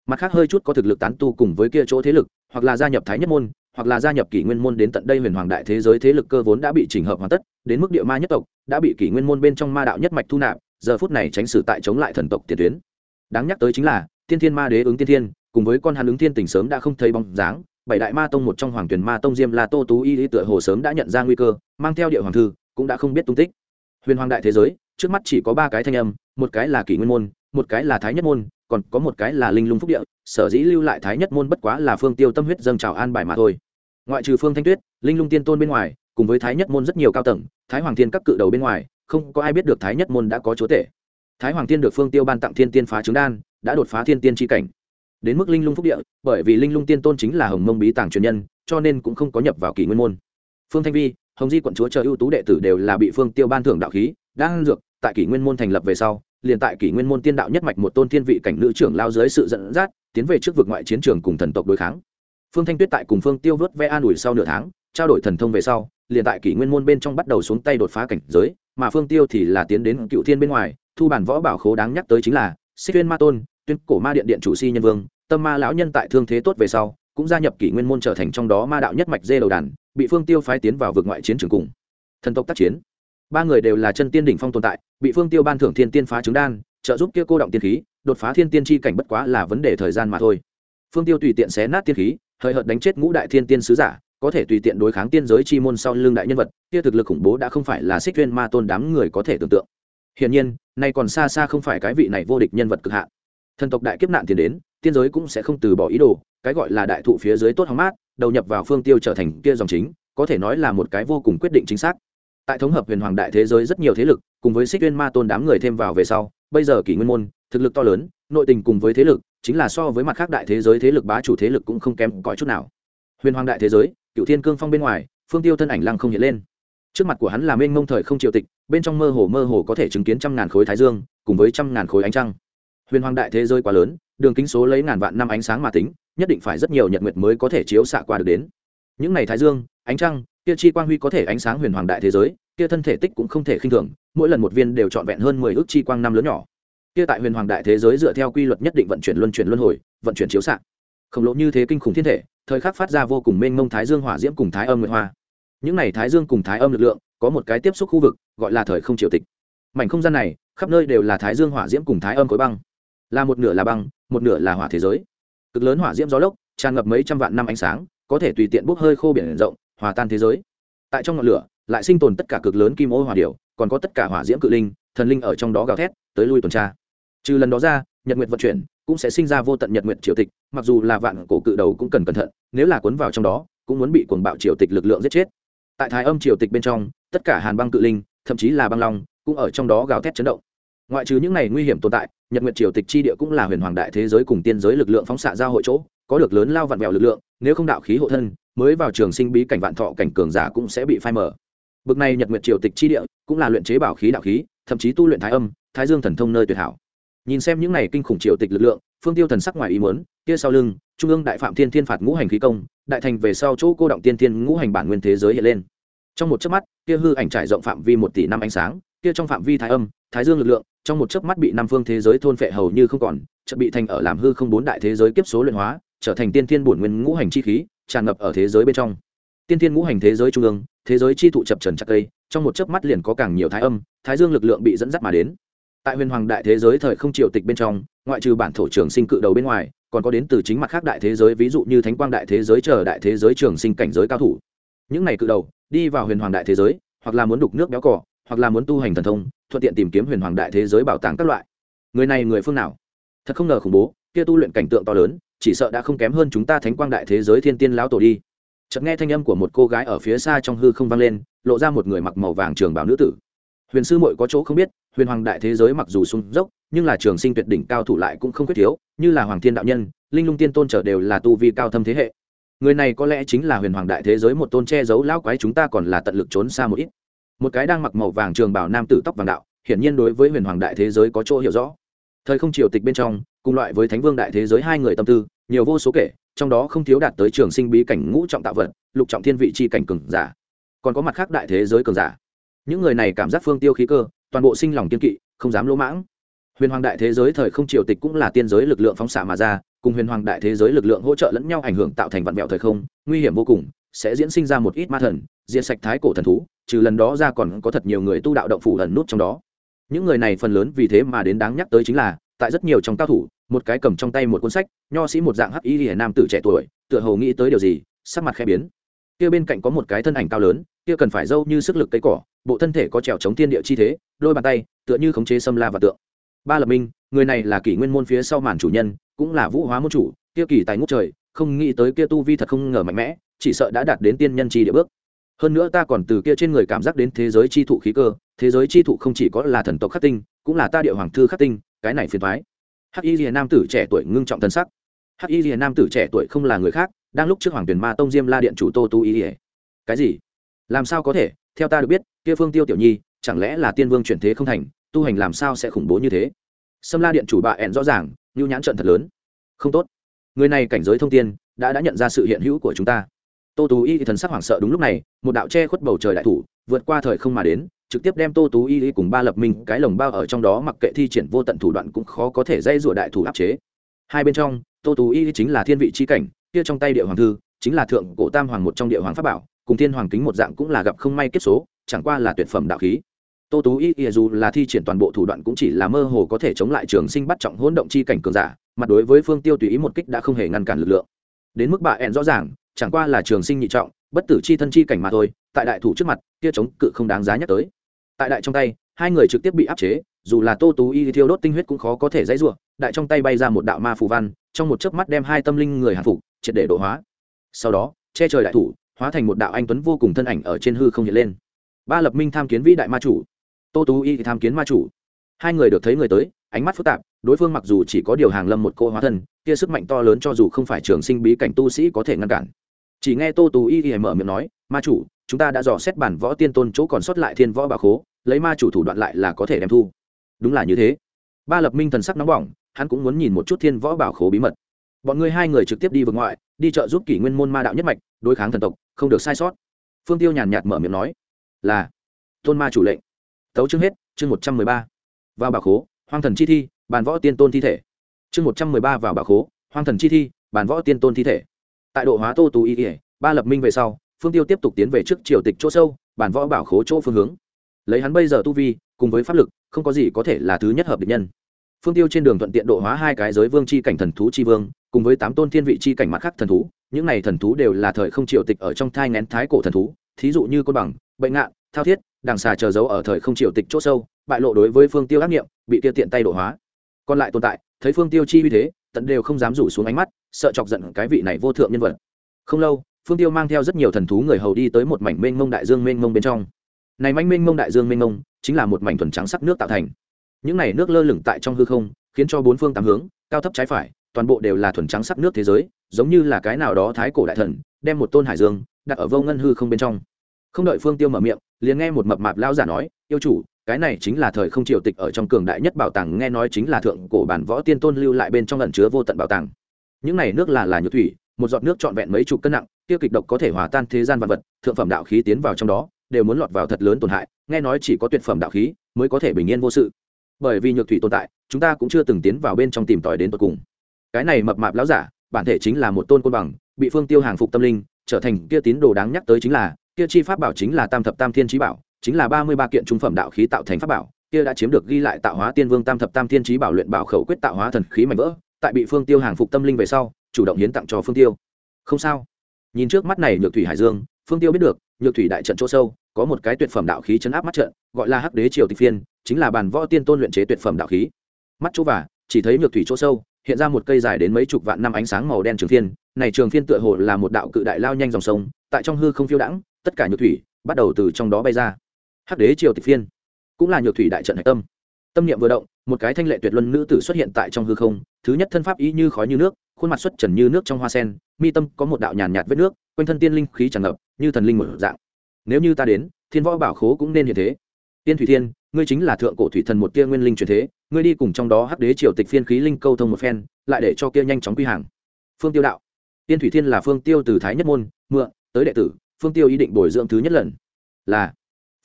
Mặt khác hơi chút có thực lực tán tu cùng với kia chỗ thế lực, hoặc là gia nhập thái nhất môn, hoặc là gia nhập kỷ nguyên môn đến tận đây huyền hoàng đại thế giới thế lực cơ vốn đã bị chỉnh hợp hoàn tất, đến mức địa ma nhất tộc, đã bị kỷ nguyên môn bên trong ma đạo nhất mạch thu nạp, giờ phút này tránh sử tại chống lại thần tộc tiền tuyến. Đáng nhắc tới chính là, tiên thiên ma đế ứng tiên thiên, cùng với con hàn ứng thiên tình sớm đã không thấy bóng dáng bảy đại ma tông một trong hoàng tuyển ma tông diêm la tô tú y lý tựa hồ sớm đã nhận ra nguy cơ, mang theo địa hoàng thư, cũng đã không biết tung tích. Huyền hoàng đại thế giới, trước mắt chỉ có ba cái thanh âm, một cái là kỷ nguyên môn, một cái là thái nhất môn, còn có một cái là linh lung phúc địa, sở dĩ lưu lại thái nhất môn bất quá là phương tiêu tâm huyết dâng trào an bài mà thôi. Ngoại trừ phương thanh tuyết, linh lung tiên tôn bên ngoài, cùng với thái nhất môn rất nhiều cao tầng, thái hoàng thiên các cự đầu bên ngoài, không có ai biết được thái nhất môn đã có chúa tể. Thái hoàng thiên được phương tiêu ban tặng thiên tiên phá trứng đan, đã đột phá thiên tiên tri cảnh đến mức linh lung phúc địa, bởi vì linh lung tiên tôn chính là hồng mông bí tàng truyền nhân, cho nên cũng không có nhập vào kỷ nguyên môn. Phương thanh vi, hồng di quận chúa chờ ưu tú đệ tử đều là bị phương tiêu ban thưởng đạo khí, đang dược, tại kỷ nguyên môn thành lập về sau, liền tại kỷ nguyên môn tiên đạo nhất mạch một tôn thiên vị cảnh nữ trưởng lao dưới sự dẫn dắt, tiến về trước vực ngoại chiến trường cùng thần tộc đối kháng. Phương thanh tuyết tại cùng phương tiêu vớt ve an ủi sau nửa tháng, trao đổi thần thông về sau, liền tại kỷ nguyên môn bên trong bắt đầu xuống tay đột phá cảnh giới, mà phương tiêu thì là tiến đến cựu thiên bên ngoài, thu bản võ bảo khố đáng nhắc tới chính là xích tuyên ma tôn, tuyên cổ ma điện điện chủ si nhân vương tâm ma lão nhân tại thương thế tốt về sau, cũng gia nhập kỷ nguyên môn trở thành trong đó ma đạo nhất mạch dê đầu đàn, bị phương tiêu phái tiến vào vực ngoại chiến trường cùng. Thần tộc tác chiến. Ba người đều là chân tiên đỉnh phong tồn tại, bị phương tiêu ban thưởng thiên tiên phá trứng đan, trợ giúp kia cô động tiên khí, đột phá thiên tiên tri cảnh bất quá là vấn đề thời gian mà thôi. Phương tiêu tùy tiện xé nát tiên khí hời hợt đánh chết ngũ đại thiên tiên sứ giả, có thể tùy tiện đối kháng tiên giới chi môn sau lưng đại nhân vật, kia thực lực khủng bố đã không phải là xích viên ma tôn đám người có thể tưởng tượng. Hiển nhiên, nay còn xa xa không phải cái vị này vô địch nhân vật cực hạn thần tộc đại kiếp nạn tiền đến, tiên giới cũng sẽ không từ bỏ ý đồ, cái gọi là đại thụ phía dưới tốt hóng mát, đầu nhập vào phương tiêu trở thành kia dòng chính, có thể nói là một cái vô cùng quyết định chính xác. Tại thống hợp huyền hoàng đại thế giới rất nhiều thế lực, cùng với xích viên ma tôn đám người thêm vào về sau, bây giờ kỷ nguyên môn, thực lực to lớn, nội tình cùng với thế lực, chính là so với mặt khác đại thế giới thế lực bá chủ thế lực cũng không kém cõi chút nào. Huyền hoàng đại thế giới, cựu thiên cương phong bên ngoài, phương tiêu thân ảnh lăng không hiện lên. Trước mặt của hắn là mênh mông thời không triều tịch, bên trong mơ hồ mơ hồ có thể chứng kiến trăm ngàn khối thái dương, cùng với trăm ngàn khối ánh trăng huyền hoàng đại thế giới quá lớn, đường kính số lấy ngàn vạn năm ánh sáng mà tính, nhất định phải rất nhiều nhật nguyệt mới có thể chiếu xạ qua được đến. Những này thái dương, ánh trăng, kia chi quang huy có thể ánh sáng huyền hoàng đại thế giới, kia thân thể tích cũng không thể khinh thường, mỗi lần một viên đều trọn vẹn hơn mười ước chi quang năm lớn nhỏ. Kia tại huyền hoàng đại thế giới dựa theo quy luật nhất định vận chuyển luân chuyển luân hồi, vận chuyển chiếu xạ. Khổng lồ như thế kinh khủng thiên thể, thời khắc phát ra vô cùng mênh mông thái dương hỏa diễm cùng thái âm nguyệt hoa. Những này thái dương cùng thái âm lực lượng, có một cái tiếp xúc khu vực, gọi là thời không triều tịch. Mảnh không gian này, khắp nơi đều là thái dương hỏa diễm cùng thái âm khối băng là một nửa là băng một nửa là hỏa thế giới. Cực lớn hỏa diễm gió lốc tràn ngập mấy trăm vạn năm ánh sáng có thể tùy tiện bốc hơi khô biển rộng hòa tan thế giới. Tại trong ngọn lửa lại sinh tồn tất cả cực lớn kim ô hỏa điều, còn có tất cả hỏa diễm cự linh thần linh ở trong đó gào thét tới lui tuần tra. Trừ lần đó ra nhật nguyệt vận chuyển cũng sẽ sinh ra vô tận nhật nguyệt triều tịch mặc dù là vạn cổ cự đầu cũng cần cẩn thận nếu là cuốn vào trong đó cũng muốn bị cuồng bạo triều tịch lực lượng giết chết. Tại thái âm triều tịch bên trong tất cả hàn băng cự linh thậm chí là băng long cũng ở trong đó gào thét chấn động ngoại trừ những này nguy hiểm tồn tại, nhật nguyệt triều tịch chi địa cũng là huyền hoàng đại thế giới cùng tiên giới lực lượng phóng xạ giao hội chỗ, có được lớn lao vặn vẹo lực lượng, nếu không đạo khí hộ thân, mới vào trường sinh bí cảnh vạn thọ cảnh cường giả cũng sẽ bị phai mở bực này nhật nguyệt triều tịch chi địa cũng là luyện chế bảo khí đạo khí, thậm chí tu luyện thái âm, thái dương thần thông nơi tuyệt hảo. Nhìn xem những này kinh khủng triều tịch lực lượng, phương tiêu thần sắc ngoài ý muốn, kia sau lưng, trung ương đại phạm thiên thiên phạt ngũ hành khí công, đại thành về sau chỗ cô động tiên thiên ngũ hành bản nguyên thế giới hiện lên. Trong một chớp mắt, kia hư ảnh trải rộng phạm vi một tỷ năm ánh sáng, kia trong phạm vi thái âm, thái dương lực lượng trong một chớp mắt bị năm phương thế giới thôn phệ hầu như không còn, chợt bị thành ở làm hư không bốn đại thế giới kiếp số luyện hóa, trở thành tiên thiên bổn nguyên ngũ hành chi khí, tràn ngập ở thế giới bên trong. Tiên thiên ngũ hành thế giới trung ương, thế giới chi thụ chập trần chặt cây, trong một chớp mắt liền có càng nhiều thái âm, thái dương lực lượng bị dẫn dắt mà đến. Tại huyền hoàng đại thế giới thời không triều tịch bên trong, ngoại trừ bản thổ trường sinh cự đầu bên ngoài, còn có đến từ chính mặt khác đại thế giới, ví dụ như thánh quang đại thế giới, chờ đại thế giới trường sinh cảnh giới cao thủ. Những này cự đầu, đi vào huyền hoàng đại thế giới, hoặc là muốn đục nước béo cỏ hoặc là muốn tu hành thần thông thuận tiện tìm kiếm huyền hoàng đại thế giới bảo tàng các loại. Người này người phương nào? Thật không ngờ khủng bố, kia tu luyện cảnh tượng to lớn, chỉ sợ đã không kém hơn chúng ta thánh quang đại thế giới thiên tiên lão tổ đi. Chợt nghe thanh âm của một cô gái ở phía xa trong hư không vang lên, lộ ra một người mặc màu vàng trường bảo nữ tử. Huyền sư muội có chỗ không biết, huyền hoàng đại thế giới mặc dù sung dốc, nhưng là trường sinh tuyệt đỉnh cao thủ lại cũng không quyết thiếu, như là hoàng thiên đạo nhân, linh lung tiên tôn trở đều là tu vi cao thâm thế hệ. Người này có lẽ chính là huyền hoàng đại thế giới một tôn che giấu lão quái chúng ta còn là tận lực trốn xa một ít một cái đang mặc màu vàng trường bảo nam tử tóc vàng đạo, hiển nhiên đối với huyền hoàng đại thế giới có chỗ hiểu rõ. Thời không triều tịch bên trong, cùng loại với thánh vương đại thế giới hai người tâm tư, nhiều vô số kể, trong đó không thiếu đạt tới trường sinh bí cảnh ngũ trọng tạo vật, lục trọng thiên vị c h i cảnh cường giả. Còn có mặt khác đại thế giới cường giả. Những người này cảm giác phương tiêu khí cơ, toàn bộ sinh lòng kiên kỵ, không dám lỗ mãng. Huyền hoàng đại thế giới thời không triều tịch cũng là tiên giới lực lượng phóng xạ mà ra, cùng huyền hoàng đại thế giới lực lượng hỗ trợ lẫn nhau ảnh hưởng tạo thành vạn mẹo thời không, nguy hiểm vô cùng sẽ diễn sinh ra một ít ma thần, diệt sạch thái cổ thần thú, trừ lần đó ra còn có thật nhiều người tu đạo động phủ ẩn nút trong đó. Những người này phần lớn vì thế mà đến đáng nhắc tới chính là, tại rất nhiều trong cao thủ, một cái cầm trong tay một cuốn sách, nho sĩ một dạng hắc y hiển nam tử trẻ tuổi, tựa hồ nghĩ tới điều gì, sắc mặt khẽ biến. Kia bên cạnh có một cái thân ảnh cao lớn, kia cần phải dâu như sức lực cây cỏ, bộ thân thể có trèo chống thiên địa chi thế, đôi bàn tay, tựa như khống chế xâm la và tượng. Ba lập minh, người này là kỷ nguyên môn phía sau màn chủ nhân, cũng là vũ hóa môn chủ, kia kỳ tài ngũ trời không nghĩ tới kia tu vi thật không ngờ mạnh mẽ, chỉ sợ đã đạt đến tiên nhân chi địa bước. Hơn nữa ta còn từ kia trên người cảm giác đến thế giới chi thụ khí cơ, thế giới chi thụ không chỉ có là thần tộc khắc tinh, cũng là ta địa hoàng thư khắc tinh, cái này phiền thoái hắc y rìa nam tử trẻ tuổi ngưng trọng thân sắc. Hắc y rìa nam tử trẻ tuổi không là người khác, đang lúc trước hoàng tuyển ma tông diêm la điện chủ tô tu y rìa cái gì? Làm sao có thể? Theo ta được biết, kia phương tiêu tiểu nhi, chẳng lẽ là tiên vương chuyển thế không thành, tu hành làm sao sẽ khủng bố như thế? Sâm la điện chủ bà ẹn rõ ràng như nhãn trận thật lớn. Không tốt người này cảnh giới thông tiên, đã đã nhận ra sự hiện hữu của chúng ta. Tô tú y thần sắc hoảng sợ đúng lúc này, một đạo che khuất bầu trời đại thủ, vượt qua thời không mà đến, trực tiếp đem tô tú y cùng ba lập minh, cái lồng bao ở trong đó mặc kệ thi triển vô tận thủ đoạn cũng khó có thể dây rủa đại thủ áp chế. Hai bên trong, tô tú y chính là thiên vị c h i cảnh, kia trong tay địa hoàng thư, chính là thượng cổ tam hoàng một trong địa hoàng pháp bảo, cùng thiên hoàng kính một dạng cũng là gặp không may kết số, chẳng qua là tuyệt phẩm đạo khí. Tô tú y dù là thi triển toàn bộ thủ đoạn cũng chỉ là mơ hồ có thể chống lại trường sinh bắt trọng hỗn động chi cảnh cường giả mặt đối với phương tiêu tùy ý một kích đã không hề ngăn cản lực lượng. Đến mức bà ẹn rõ ràng, chẳng qua là trường sinh nhị trọng, bất tử chi thân chi cảnh mà thôi, tại đại thủ trước mặt, kia chống cự không đáng giá nhắc tới. Tại đại trong tay, hai người trực tiếp bị áp chế, dù là tô tú y thiêu đốt tinh huyết cũng khó có thể dãy ruộng đại trong tay bay ra một đạo ma phù văn, trong một chớp mắt đem hai tâm linh người hàn phục, triệt để độ hóa. Sau đó, che trời đại thủ, hóa thành một đạo anh tuấn vô cùng thân ảnh ở trên hư không hiện lên. Ba lập minh tham kiến vĩ đại ma chủ. Tô tú y tham kiến ma chủ. Hai người được thấy người tới, ánh mắt phức tạp đối phương mặc dù chỉ có điều hàng lâm một cô hóa thân, kia sức mạnh to lớn cho dù không phải trường sinh bí cảnh tu sĩ có thể ngăn cản. Chỉ nghe tô tú y y mở miệng nói, ma chủ, chúng ta đã dò xét bản võ tiên tôn chỗ còn sót lại thiên võ bà khố, lấy ma chủ thủ đoạn lại là có thể đem thu. Đúng là như thế. Ba lập minh thần sắc nóng bỏng, hắn cũng muốn nhìn một chút thiên võ bảo khố bí mật. Bọn ngươi hai người trực tiếp đi vượt ngoại, đi chợ giúp kỷ nguyên môn ma đạo nhất mạch, đối kháng thần tộc, không được sai sót. Phương tiêu nhàn nhạt mở miệng nói, là, tôn ma chủ lệnh. Tấu chương hết, chương một trăm mười ba. Vào bảo khố, hoang thần chi thi bàn võ tiên tôn thi thể. Chương một trăm mười ba vào bảo khố, hoang thần chi thi, bàn võ tiên tôn thi thể. Tại độ hóa tô tú y ỉa ba lập minh về sau, phương tiêu tiếp tục tiến về trước triều tịch chỗ sâu bản võ bảo khố chỗ phương hướng. Lấy hắn bây giờ tu vi, cùng với pháp lực, không có gì có thể là thứ nhất hợp địch nhân. Phương tiêu trên đường thuận tiện độ hóa hai cái giới vương c h i cảnh thần thú c h i vương, cùng với tám tôn thiên vị c h i cảnh mặt khác thần thú, những này thần thú đều là thời không triều tịch ở trong thai ngén thái cổ thần thú, thí dụ như côn bằng bệnh ngạn, thao thiết, đằng xà chờ giấu ở thời không triều tịch c h ỗ sâu, bại lộ đối với phương tiêu ác nghiệm, bị tiêu tiện tay độ hóa còn lại tồn tại, thấy phương tiêu chi uy thế, tận đều không dám rủ xuống ánh mắt, sợ chọc giận cái vị này vô thượng nhân vật. Không lâu, phương tiêu mang theo rất nhiều thần thú người hầu đi tới một mảnh mênh mông đại dương mênh mông bên trong. Này manh mênh mông đại dương mênh mông, chính là một mảnh thuần trắng sắc nước tạo thành. Những này nước lơ lửng tại trong hư không, khiến cho bốn phương tám hướng, cao thấp trái phải, toàn bộ đều là thuần trắng sắc nước thế giới, giống như là cái nào đó thái cổ đại thần, đem một tôn hải dương đặt ở vô ngân hư không bên trong. Không đợi phương tiêu mở miệng, liền nghe một mập mạp lao giả nói, yêu chủ cái này chính là thời không triều tịch ở trong cường đại nhất bảo tàng, nghe nói chính là thượng cổ bản võ tiên tôn lưu lại bên trong ẩn chứa vô tận bảo tàng. Những này nước là là nhược thủy, một giọt nước trọn vẹn mấy chục cân nặng, tiêu kịch độc có thể hòa tan thế gian vật vật, thượng phẩm đạo khí tiến vào trong đó, đều muốn lọt vào thật lớn tổn hại, nghe nói chỉ có tuyệt phẩm đạo khí mới có thể bình yên vô sự. Bởi vì nhược thủy tồn tại, chúng ta cũng chưa từng tiến vào bên trong tìm tòi đến tận cùng. Cái này mập mạp lão giả, bản thể chính là một tôn côn bằng, bị phương tiêu hàng phục tâm linh, trở thành kia tín đồ đáng nhắc tới chính là, kia chi pháp bảo chính là tam thập tam thiên trí bảo chính là ba mươi ba kiện trung phẩm đạo khí tạo thành pháp bảo, kia đã chiếm được ghi lại tạo hóa tiên vương tam thập tam tiên trí bảo luyện bảo khẩu quyết tạo hóa thần khí mạnh vỡ, tại bị phương tiêu hàng phục tâm linh về sau, chủ động hiến tặng cho phương tiêu. Không sao. Nhìn trước mắt này nhược thủy hải dương, phương tiêu biết được, nhược thủy đại trận chỗ sâu, có một cái tuyệt phẩm đạo khí chấn áp mắt trận, gọi là hắc đế triều tịch phiên, chính là bàn võ tiên tôn luyện chế tuyệt phẩm đạo khí. Mắt chỗ và chỉ thấy nhược thủy chỗ sâu, hiện ra một cây dài đến mấy chục vạn năm ánh sáng màu đen trường phiên, này trường phiên tựa hồ là một đạo cự đại lao nhanh dòng sông, tại trong hư không phiêu đãng, tất cả nhược thủy bắt đầu từ trong đó bay ra hắc đế triều tịch phiên, cũng là nhược thủy đại trận hạch tâm. Tâm niệm vừa động, một cái thanh lệ tuyệt luân nữ tử xuất hiện tại trong hư không, thứ nhất thân pháp ý như khói như nước, khuôn mặt xuất trần như nước trong hoa sen, mi tâm có một đạo nhàn nhạt vết nước, quanh thân tiên linh khí tràn ngập, như thần linh một dạng. Nếu như ta đến, thiên võ bảo khố cũng nên như thế. Tiên thủy thiên, ngươi chính là thượng cổ thủy thần một tia nguyên linh truyền thế, ngươi đi cùng trong đó hắc đế triều tịch phiên khí linh câu thông một phen, lại để cho kia nhanh chóng quy hàng. Phương tiêu đạo, tiên thủy thiên là phương tiêu từ thái nhất môn, mượn, tới đệ tử, phương tiêu ý định bồi dưỡng thứ nhất lần, là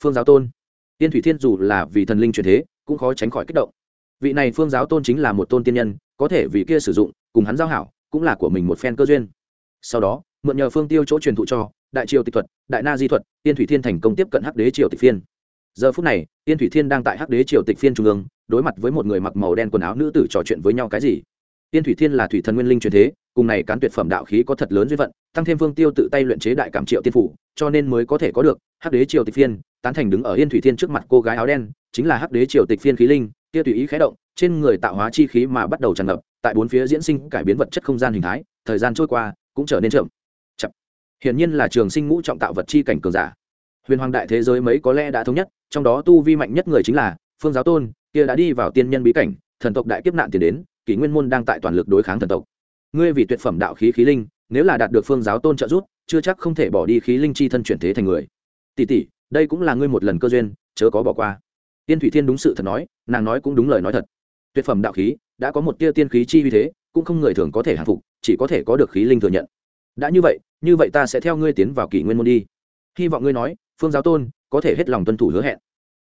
phương giáo tôn. Tiên thủy thiên dù là vì thần linh truyền thế, cũng khó tránh khỏi kích động. Vị này phương giáo tôn chính là một tôn tiên nhân, có thể vì kia sử dụng, cùng hắn giao hảo, cũng là của mình một phen cơ duyên. Sau đó, mượn nhờ phương tiêu chỗ truyền thụ cho, đại triều tịch thuật, đại na di thuật, tiên thủy thiên thành công tiếp cận hắc đế triều tịch phiên. Giờ phút này, tiên thủy thiên đang tại hắc đế triều tịch phiên trung ương, đối mặt với một người mặc màu đen quần áo nữ tử trò chuyện với nhau cái gì? Tiên thủy thiên là thủy thần nguyên linh truyền thế, cùng này cán tuyệt phẩm đạo khí có thật lớn duyên vận tăng thêm phương tiêu tự tay luyện chế đại cảm triệu tiên phủ, cho nên mới có thể có được, hắc đế triều tịch phiên, tán thành đứng ở yên thủy thiên trước mặt cô gái áo đen, chính là hắc đế triều tịch phiên khí linh, kia tùy ý khé động, trên người tạo hóa chi khí mà bắt đầu tràn ngập, tại bốn phía diễn sinh cải biến vật chất không gian hình thái, thời gian trôi qua, cũng trở nên chậm. Chậm. Hiển nhiên là trường sinh ngũ trọng tạo vật chi cảnh cường giả. Huyền hoàng đại thế giới mấy có lẽ đã thống nhất, trong đó tu vi mạnh nhất người chính là phương giáo tôn, kia đã đi vào tiên nhân bí cảnh, thần tộc đại kiếp nạn tiền đến kỷ nguyên môn đang tại toàn lực đối kháng thần tộc. Ngươi vì tuyệt phẩm đạo khí khí linh, nếu là đạt được phương giáo tôn trợ giúp, chưa chắc không thể bỏ đi khí linh chi thân chuyển thế thành người. Tỷ tỷ, đây cũng là ngươi một lần cơ duyên, chớ có bỏ qua. Tiên thủy thiên đúng sự thật nói, nàng nói cũng đúng lời nói thật. Tuyệt phẩm đạo khí, đã có một tia tiên khí chi uy thế, cũng không người thường có thể hạng phục, chỉ có thể có được khí linh thừa nhận. Đã như vậy như vậy ta sẽ theo ngươi tiến vào kỷ nguyên môn đi. Hy vọng ngươi nói, phương giáo tôn, có thể hết lòng tuân thủ hứa hẹn.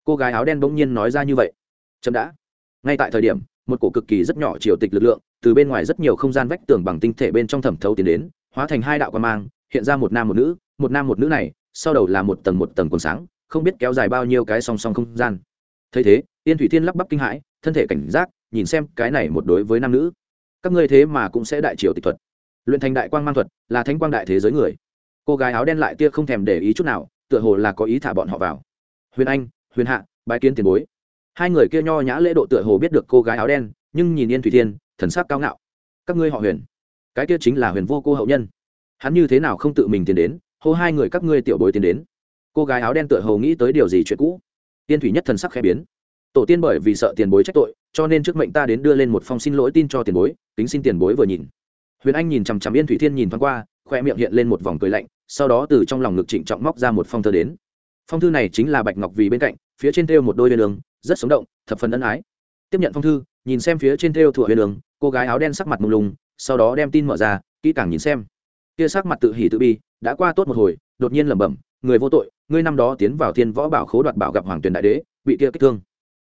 Cô gái áo đen bỗng nhiên nói ra như vậy. Chậm đã. Ngay tại thời điểm một cổ cực kỳ rất nhỏ triều tịch lực lượng, từ bên ngoài rất nhiều không gian vách tường bằng tinh thể bên trong thẩm thấu tiến đến, hóa thành hai đạo quan mang, hiện ra một nam một nữ, một nam một nữ này, sau đầu là một tầng một tầng quần sáng, không biết kéo dài bao nhiêu cái song song không gian. Thấy thế tiên thủy thiên lắp bắp kinh hãi, thân thể cảnh giác, nhìn xem cái này một đối với nam nữ. Các ngươi thế mà cũng sẽ đại triều tịch thuật. Luyện thành đại quang mang thuật là thánh quang đại thế giới người. Cô gái áo đen lại tia không thèm để ý chút nào, tựa hồ là có ý thả bọn họ vào. Huyền anh, huyền hạ, bái kiến tiền bối hai người kia nho nhã lễ độ tựa hồ biết được cô gái áo đen, nhưng nhìn yên thủy thiên, thần sắc cao ngạo. Các ngươi họ huyền. Cái kia chính là huyền vô cô hậu nhân. Hắn như thế nào không tự mình tiến đến, hô hai người các ngươi tiểu bối tiến đến. Cô gái áo đen tựa hồ nghĩ tới điều gì chuyện cũ. Tiên thủy nhất thần sắc khẽ biến. Tổ tiên bởi vì sợ tiền bối trách tội, cho nên trước mệnh ta đến đưa lên một phong xin lỗi tin cho tiền bối tính xin tiền bối vừa nhìn. Huyền anh nhìn chằm chằm yên thủy thiên nhìn thoáng qua khoe miệng hiện lên một vòng cười lạnh, sau đó từ trong lòng ngực trịnh trọng móc ra một phong thư đến. Phong thư này chính là bạch ngọc vì bên cạnh, phía trên thêu một đôi bên đường rất sống động, thập phần ân ái. Tiếp nhận phong thư, nhìn xem phía trên thêu thủa huyền đường, cô gái áo đen sắc mặt mông lung, sau đó đem tin mở ra, kỹ càng nhìn xem. Kia sắc mặt tự hỉ tự bi, đã qua tốt một hồi, đột nhiên lẩm bẩm, người vô tội, ngươi năm đó tiến vào thiên võ bảo khố đoạt bảo gặp hoàng tuyền đại đế, bị kia kích thương.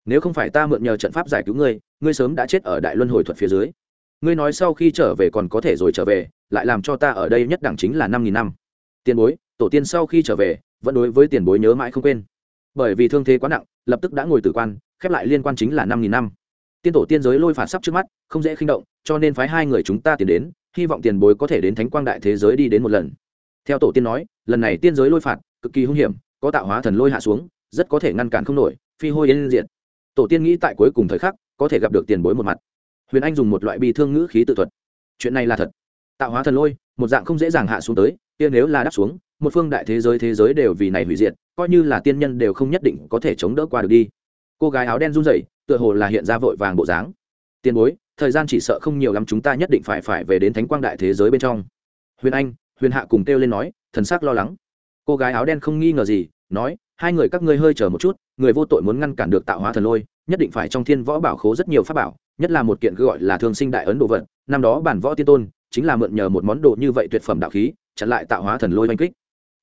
Nếu không phải ta mượn nhờ trận pháp giải cứu ngươi ngươi sớm đã chết ở đại luân hồi thuật phía dưới. Ngươi nói sau khi trở về còn có thể rồi trở về, lại làm cho ta ở đây nhất đẳng chính là năm nghìn năm. Tiền bối, tổ tiên sau khi trở về, vẫn đối với tiền bối nhớ mãi không quên. Bởi vì thương thế quá nặng lập tức đã ngồi tử quan, khép lại liên quan chính là năm nghìn năm. Tiên tổ tiên giới lôi phạt sắp trước mắt, không dễ khinh động, cho nên phái hai người chúng ta tiến đến, hy vọng tiền bối có thể đến thánh quang đại thế giới đi đến một lần. Theo tổ tiên nói, lần này tiên giới lôi phạt, cực kỳ hung hiểm, có tạo hóa thần lôi hạ xuống, rất có thể ngăn cản không nổi, phi hôi yên diện tổ tiên nghĩ tại cuối cùng thời khắc, có thể gặp được tiền bối một mặt. Huyền anh dùng một loại bi thương ngữ khí tự thuật. Chuyện này là thật. Tạo hóa thần lôi, một dạng không dễ dàng hạ xuống tới kia nếu là đáp xuống, một phương đại thế giới thế giới đều vì này hủy diệt, coi như là tiên nhân đều không nhất định có thể chống đỡ qua được đi. Cô gái áo đen run rẩy, tựa hồ là hiện ra vội vàng bộ dáng. Tiền bối, thời gian chỉ sợ không nhiều lắm chúng ta nhất định phải phải về đến thánh quang đại thế giới bên trong. Huyền anh, huyền hạ cùng kêu lên nói, thần sắc lo lắng. Cô gái áo đen không nghi ngờ gì, nói, hai người các ngươi hơi chờ một chút, người vô tội muốn ngăn cản được tạo hóa thần lôi, nhất định phải trong thiên võ bảo khố rất nhiều pháp bảo, nhất là một kiện cứ gọi là thương sinh đại ấn đồ vật, năm đó bản võ tiên tôn, chính là mượn nhờ một món đồ như vậy tuyệt phẩm đạo khí chặn lại tạo hóa thần lôi oanh kích.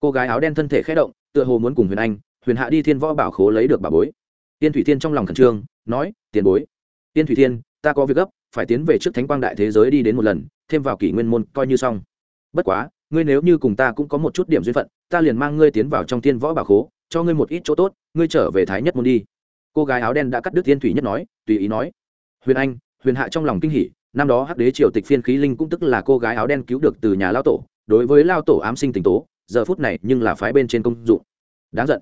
Cô gái áo đen thân thể khẽ động, tựa hồ muốn cùng huyền anh, huyền hạ đi thiên võ bảo khố lấy được bà bối. Tiên thủy thiên trong lòng khẩn trương, nói, tiền bối, tiên thủy thiên, ta có việc gấp, phải tiến về trước thánh quang đại thế giới đi đến một lần, thêm vào kỷ nguyên môn coi như xong. Bất quá, ngươi nếu như cùng ta cũng có một chút điểm duyên phận, ta liền mang ngươi tiến vào trong thiên võ bảo khố, cho ngươi một ít chỗ tốt, ngươi trở về thái nhất môn đi. Cô gái áo đen đã cắt đứt tiên thủy nhất nói, tùy ý nói. Huyền anh, huyền hạ trong lòng kinh hỉ, năm đó hắc đế triều tịch phiên khí linh cũng tức là cô gái áo đen cứu được từ nhà lao tổ đối với lao tổ ám sinh tình tố, giờ phút này nhưng là phái bên trên công dụng. Đáng giận.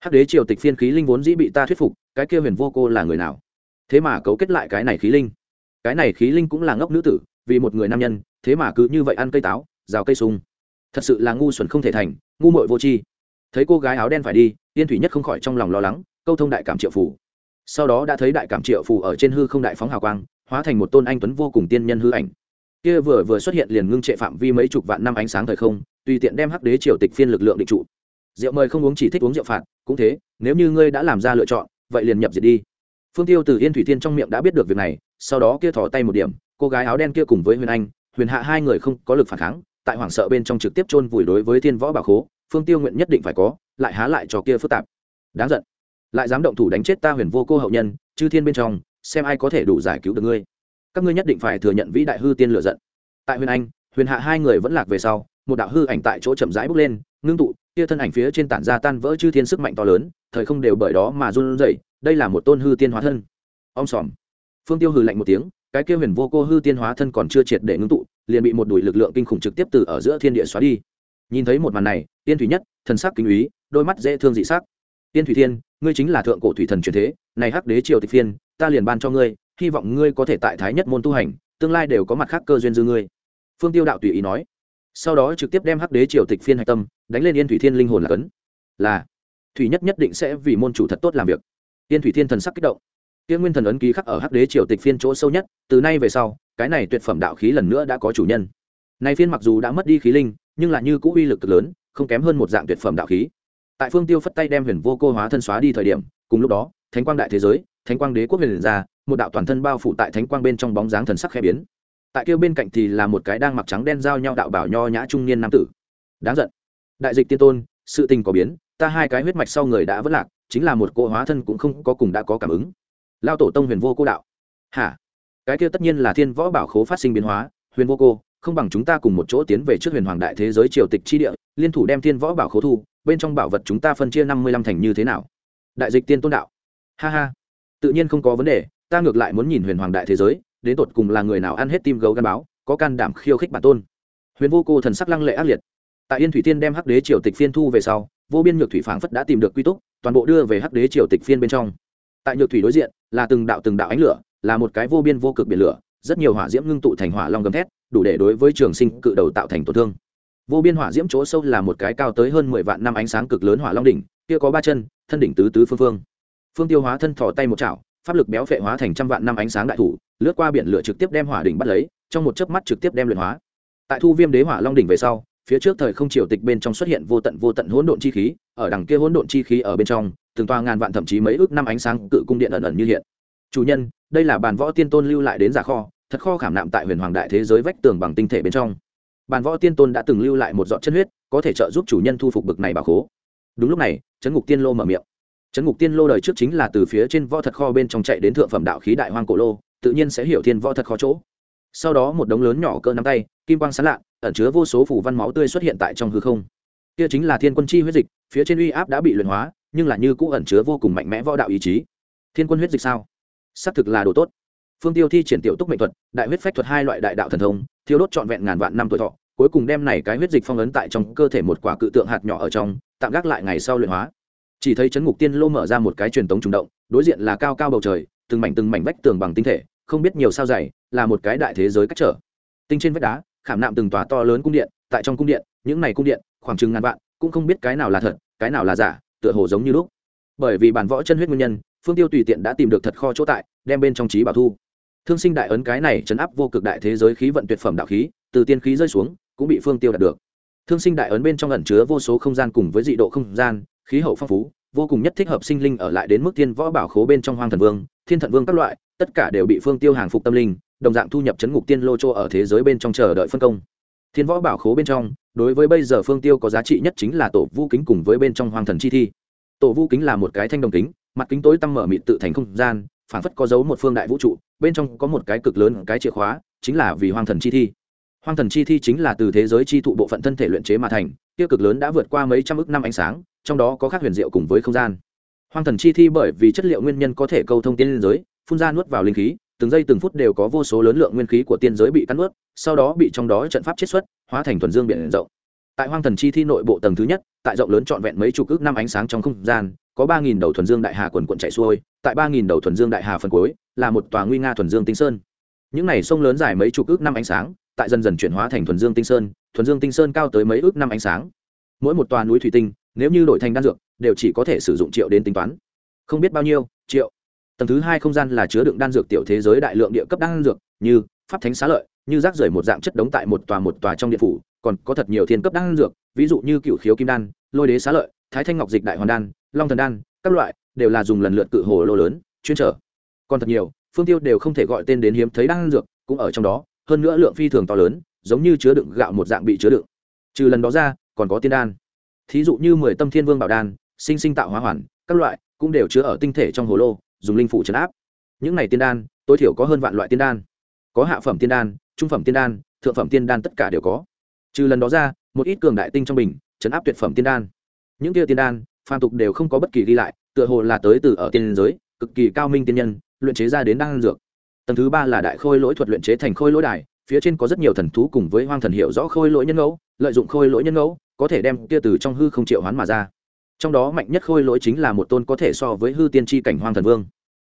Hắc đế triều tịch phiên khí linh vốn dĩ bị ta thuyết phục, cái kia huyền vô cô là người nào? Thế mà cấu kết lại cái này khí linh. Cái này khí linh cũng là ngốc nữ tử, vì một người nam nhân, thế mà cứ như vậy ăn cây táo, rào cây sung. Thật sự là ngu xuẩn không thể thành, ngu mội vô tri. Thấy cô gái áo đen phải đi tiên thủy nhất không khỏi trong lòng lo lắng, câu thông đại cảm triệu phủ sau đó đã thấy đại cảm triệu phủ ở trên hư không đại phóng hào quang, hóa thành một tôn anh tuấn vô cùng tiên nhân hư ảnh kia vừa vừa xuất hiện liền ngưng trệ phạm vi mấy chục vạn năm ánh sáng thời không, tùy tiện đem hắc đế triều tịch phiên lực lượng định trụ. Rượu mời không uống chỉ thích uống rượu phạt, cũng thế, nếu như ngươi đã làm ra lựa chọn, vậy liền nhập diệt đi. Phương tiêu từ yên thủy tiên trong miệng đã biết được việc này, sau đó kia thỏ tay một điểm, cô gái áo đen kia cùng với huyền anh, huyền hạ hai người không có lực phản kháng, tại hoảng sợ bên trong trực tiếp chôn vùi đối với thiên võ bảo khố, phương tiêu nguyện nhất định phải có, lại há lại cho kia phức tạp. Đáng giận. Lại dám động thủ đánh chết ta huyền vô cô hậu nhân, chư thiên bên trong, xem ai có thể đủ giải cứu được ngươi các ngươi nhất định phải thừa nhận vĩ đại hư tiên lựa giận. Tại huyền anh, huyền hạ hai người vẫn lạc về sau, một đạo hư ảnh tại chỗ chậm rãi bước lên, ngưng tụ, kia thân ảnh phía trên tản ra tan vỡ chư thiên sức mạnh to lớn, thời không đều bởi đó mà run rẩy, đây là một tôn hư tiên hóa thân. Om sòm. Phương tiêu hừ lạnh một tiếng, cái kia huyền vô cô hư tiên hóa thân còn chưa triệt để ngưng tụ, liền bị một đùi lực lượng kinh khủng trực tiếp từ ở giữa thiên địa xóa đi. Nhìn thấy một màn này, tiên thủy nhất, thần sắc kinh úy đôi mắt dễ thương dị sắc. Tiên thủy thiên, ngươi chính là thượng cổ thủy thần truyền thế, này hắc đế triều tịch phiên, ta liền ban cho ngươi hy vọng ngươi có thể tại thái nhất môn tu hành, tương lai đều có mặt khác cơ duyên dư ngươi. Phương tiêu đạo tùy ý nói. Sau đó trực tiếp đem hắc đế triều tịch phiên hạch tâm, đánh lên yên thủy thiên linh hồn là cấn. Là, thủy nhất nhất định sẽ vì môn chủ thật tốt làm việc. Yên thủy thiên thần sắc kích động. Tiên nguyên thần ấn ký khắc ở hắc đế triều tịch phiên chỗ sâu nhất, từ nay về sau, cái này tuyệt phẩm đạo khí lần nữa đã có chủ nhân. Này phiên mặc dù đã mất đi khí linh, nhưng là như cũ uy lực cực lớn, không kém hơn một dạng tuyệt phẩm đạo khí. Tại phương tiêu phất tay đem huyền vô cô hóa thân xóa đi thời điểm, cùng lúc đó, thánh quang đại thế giới, thánh quang đế quốc huyền ra một đạo toàn thân bao phủ tại thánh quang bên trong bóng dáng thần sắc khẽ biến. Tại kia bên cạnh thì là một cái đang mặc trắng đen giao nhau đạo bảo nho nhã trung niên nam tử. Đáng giận. Đại dịch tiên tôn, sự tình có biến, ta hai cái huyết mạch sau người đã vất lạc, chính là một cô hóa thân cũng không có cùng đã có cảm ứng. Lao tổ tông huyền vô cô đạo. Hả? Cái kia tất nhiên là thiên võ bảo khố phát sinh biến hóa, huyền vô cô, không bằng chúng ta cùng một chỗ tiến về trước huyền hoàng đại thế giới triều tịch chi địa, liên thủ đem thiên võ bảo khố thu, bên trong bảo vật chúng ta phân chia năm mươi lăm thành như thế nào? Đại dịch tiên tôn đạo. Ha ha. Tự nhiên không có vấn đề ta ngược lại muốn nhìn huyền hoàng đại thế giới, đến tột cùng là người nào ăn hết tim gấu gắn báo, có can đảm khiêu khích bản tôn. Huyền vô cô thần sắc lăng lệ ác liệt. Tại yên thủy tiên đem hắc đế triều tịch phiên thu về sau, vô biên nhược thủy phảng phất đã tìm được quy túc, toàn bộ đưa về hắc đế triều tịch phiên bên trong. Tại nhược thủy đối diện, là từng đạo từng đạo ánh lửa, là một cái vô biên vô cực biển lửa, rất nhiều hỏa diễm ngưng tụ thành hỏa long gầm thét, đủ để đối với trường sinh cự đầu tạo thành tổn thương. Vô biên hỏa diễm chỗ sâu là một cái cao tới hơn mười vạn năm ánh sáng cực lớn hỏa long đỉnh, kia có ba chân, thân đỉnh tứ tứ phương phương. Phương tiêu hóa thân thò tay một chảo pháp lực béo phệ hóa thành trăm vạn năm ánh sáng đại thủ, lướt qua biển lửa trực tiếp đem hỏa đỉnh bắt lấy, trong một chớp mắt trực tiếp đem luyện hóa. Tại thu viêm đế hỏa long đỉnh về sau, phía trước thời không triều tịch bên trong xuất hiện vô tận vô tận hỗn độn chi khí, ở đằng kia hỗn độn chi khí ở bên trong, từng toa ngàn vạn thậm chí mấy ước năm ánh sáng cự cung điện ẩn ẩn như hiện. Chủ nhân, đây là bàn võ tiên tôn lưu lại đến giả kho, thật kho khảm nạm tại huyền hoàng đại thế giới vách tường bằng tinh thể bên trong. Bàn võ tiên tôn đã từng lưu lại một giọt chân huyết, có thể trợ giúp chủ nhân thu phục bực này bảo khố. Đúng lúc này trấn ngục tiên lô mở miệng trấn ngục tiên lô đời trước chính là từ phía trên võ thật kho bên trong chạy đến thượng phẩm đạo khí đại hoang cổ lô, tự nhiên sẽ hiểu thiên võ thật kho chỗ. Sau đó một đống lớn nhỏ cỡ nắm tay, kim quang sán lạ, ẩn chứa vô số phủ văn máu tươi xuất hiện tại trong hư không. Kia chính là thiên quân chi huyết dịch, phía trên uy áp đã bị luyện hóa, nhưng là như cũ ẩn chứa vô cùng mạnh mẽ võ đạo ý chí. Thiên quân huyết dịch sao? Xác thực là đồ tốt. Phương tiêu thi triển tiểu túc mệnh thuật, đại huyết phách thuật hai loại đại đạo thần thông, thiêu đốt trọn vẹn ngàn vạn năm tuổi thọ, cuối cùng đem này cái huyết dịch phong ấn tại trong cơ thể một quả cự tượng hạt nhỏ ở trong, tạm gác lại ngày sau luyện hóa chỉ thấy chấn ngục tiên lô mở ra một cái truyền tống trùng động, đối diện là cao cao bầu trời, từng mảnh từng mảnh vách tường bằng tinh thể, không biết nhiều sao dày, là một cái đại thế giới cách trở. Tinh trên vách đá, khảm nạm từng tòa to lớn cung điện, tại trong cung điện, những này cung điện, khoảng chừng ngàn vạn, cũng không biết cái nào là thật, cái nào là giả, tựa hồ giống như lúc. Bởi vì bản võ chân huyết nguyên nhân, phương tiêu tùy tiện đã tìm được thật kho chỗ tại, đem bên trong trí bảo thu. Thương sinh đại ấn cái này chấn áp vô cực đại thế giới khí vận tuyệt phẩm đạo khí, từ tiên khí rơi xuống, cũng bị phương tiêu đạt được. Thương sinh đại ấn bên trong ẩn chứa vô số không gian cùng với dị độ không gian khí hậu phong phú, vô cùng nhất thích hợp sinh linh ở lại đến mức thiên võ bảo khố bên trong hoang thần vương, thiên thận vương các loại, tất cả đều bị phương tiêu hàng phục tâm linh, đồng dạng thu nhập chấn ngục tiên lô châu ở thế giới bên trong chờ đợi phân công. Thiên võ bảo khố bên trong, đối với bây giờ phương tiêu có giá trị nhất chính là tổ vũ kính cùng với bên trong hoang thần chi thi. Tổ vũ kính là một cái thanh đồng kính, mặt kính tối tăm mở mịt tự thành không gian phản phất có dấu một phương đại vũ trụ, bên trong có một cái cực lớn, cái chìa khóa, chính là vì hoang thần chi thi hoang thần chi thi chính là từ thế giới chi thụ bộ phận thân thể luyện chế mà thành tiêu cực lớn đã vượt qua mấy trăm ước năm ánh sáng, trong đó có khác huyền diệu cùng với không gian. Hoang thần chi thi bởi vì chất liệu nguyên nhân có thể câu thông tiên giới, phun ra nuốt vào linh khí, từng giây từng phút đều có vô số lớn lượng nguyên khí của tiên giới bị cắn nuốt, sau đó bị trong đó trận pháp chiết xuất, hóa thành thuần dương biển rộng. Tại hoang thần chi thi nội bộ tầng thứ nhất, tại rộng lớn trọn vẹn mấy chục ước năm ánh sáng trong không gian, có ba nghìn đầu thuần dương đại hà quần quận chạy xuôi, tại ba nghìn đầu thuần dương đại hà phần cuối, là một tòa nguy nga thuần dương tinh sơn. Những này sông lớn dài mấy chục ước năm ánh sáng tại dần dần chuyển hóa thành thuần dương tinh sơn, thuần dương tinh sơn cao tới mấy ước năm ánh sáng. Mỗi một tòa núi thủy tinh, nếu như đổi thành đan dược, đều chỉ có thể sử dụng triệu đến tính toán. Không biết bao nhiêu, triệu. Tầng thứ hai không gian là chứa đựng đan dược tiểu thế giới đại lượng địa cấp đan dược, như pháp thánh xá lợi, như rác rưởi một dạng chất đống tại một tòa một tòa trong điện phủ, còn có thật nhiều thiên cấp đan dược, ví dụ như cựu khiếu kim đan, lôi đế xá lợi, thái thanh ngọc dịch đại hoàn đan, long thần đan, các loại, đều là dùng lần lượt cự hồ lô lớn, chuyên trở. Còn thật nhiều, phương tiêu đều không thể gọi tên đến hiếm thấy đan dược, cũng ở trong đó hơn nữa lượng phi thường to lớn, giống như chứa đựng gạo một dạng bị chứa đựng. Trừ lần đó ra, còn có tiên đan. Thí dụ như mười tâm thiên vương bảo đan, sinh sinh tạo hóa hoàn, các loại, cũng đều chứa ở tinh thể trong hồ lô, dùng linh phủ chấn áp. Những này tiên đan, tối thiểu có hơn vạn loại tiên đan. Có hạ phẩm tiên đan, trung phẩm tiên đan, thượng phẩm tiên đan tất cả đều có. Trừ lần đó ra, một ít cường đại tinh trong bình chấn áp tuyệt phẩm tiên đan. Những kia tiên đan, phàm tục đều không có bất kỳ ghi lại, tựa hồ là tới từ ở tiên giới, cực kỳ cao minh tiên nhân, luyện chế ra đến đan dược tầng thứ ba là đại khôi lỗi thuật luyện chế thành khôi lỗi đài, phía trên có rất nhiều thần thú cùng với hoang thần hiệu rõ khôi lỗi nhân ngẫu, lợi dụng khôi lỗi nhân ngẫu, có thể đem kia từ trong hư không triệu hoán mà ra. Trong đó mạnh nhất khôi lỗi chính là một tôn có thể so với hư tiên tri cảnh hoang thần vương.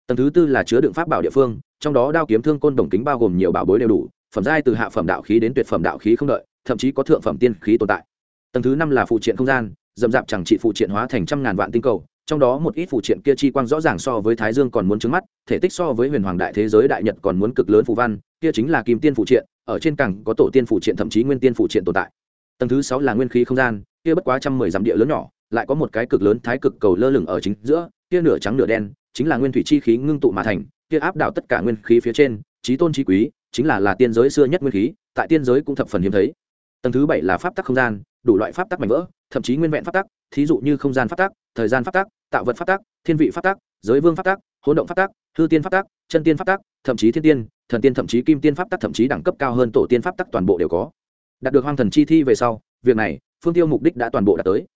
Tầng thứ tư là chứa đựng pháp bảo địa phương, trong đó đao kiếm thương côn đồng kính bao gồm nhiều bảo bối đều đủ, phẩm giai từ hạ phẩm đạo khí đến tuyệt phẩm đạo khí không đợi, thậm chí có thượng phẩm tiên khí tồn tại. Tầng thứ năm là phụ triện không gian, dầm dạp chẳng trị phụ triện hóa thành trăm ngàn vạn tinh cầu trong đó một ít phụ triện kia chi quang rõ ràng so với thái dương còn muốn trứng mắt, thể tích so với huyền hoàng đại thế giới đại nhật còn muốn cực lớn phù văn, kia chính là kim tiên phụ triện, ở trên cảng có tổ tiên phụ triện thậm chí nguyên tiên phụ triện tồn tại. Tầng thứ sáu là nguyên khí không gian, kia bất quá trăm mười dặm địa lớn nhỏ, lại có một cái cực lớn thái cực cầu lơ lửng ở chính giữa, kia nửa trắng nửa đen, chính là nguyên thủy chi khí ngưng tụ mà thành, kia áp đảo tất cả nguyên khí phía trên trí tôn trí quý, chính là là tiên giới xưa nhất nguyên khí, tại tiên giới cũng thập phần hiếm thấy. Tầng thứ bảy là pháp tắc không gian, đủ loại pháp tắc mảnh vỡ thậm chí nguyên vẹn pháp tắc thí dụ như không gian pháp tắc thời gian pháp tắc tạo vật pháp tắc thiên vị pháp tắc giới vương pháp tắc hỗn động pháp tắc hư tiên pháp tắc chân tiên pháp tắc thậm chí thiên tiên thần tiên thậm chí kim tiên pháp tắc thậm chí đẳng cấp cao hơn tổ tiên pháp tắc toàn bộ đều có đạt được hoang thần chi thi về sau việc này phương tiêu mục đích đã toàn bộ đạt tới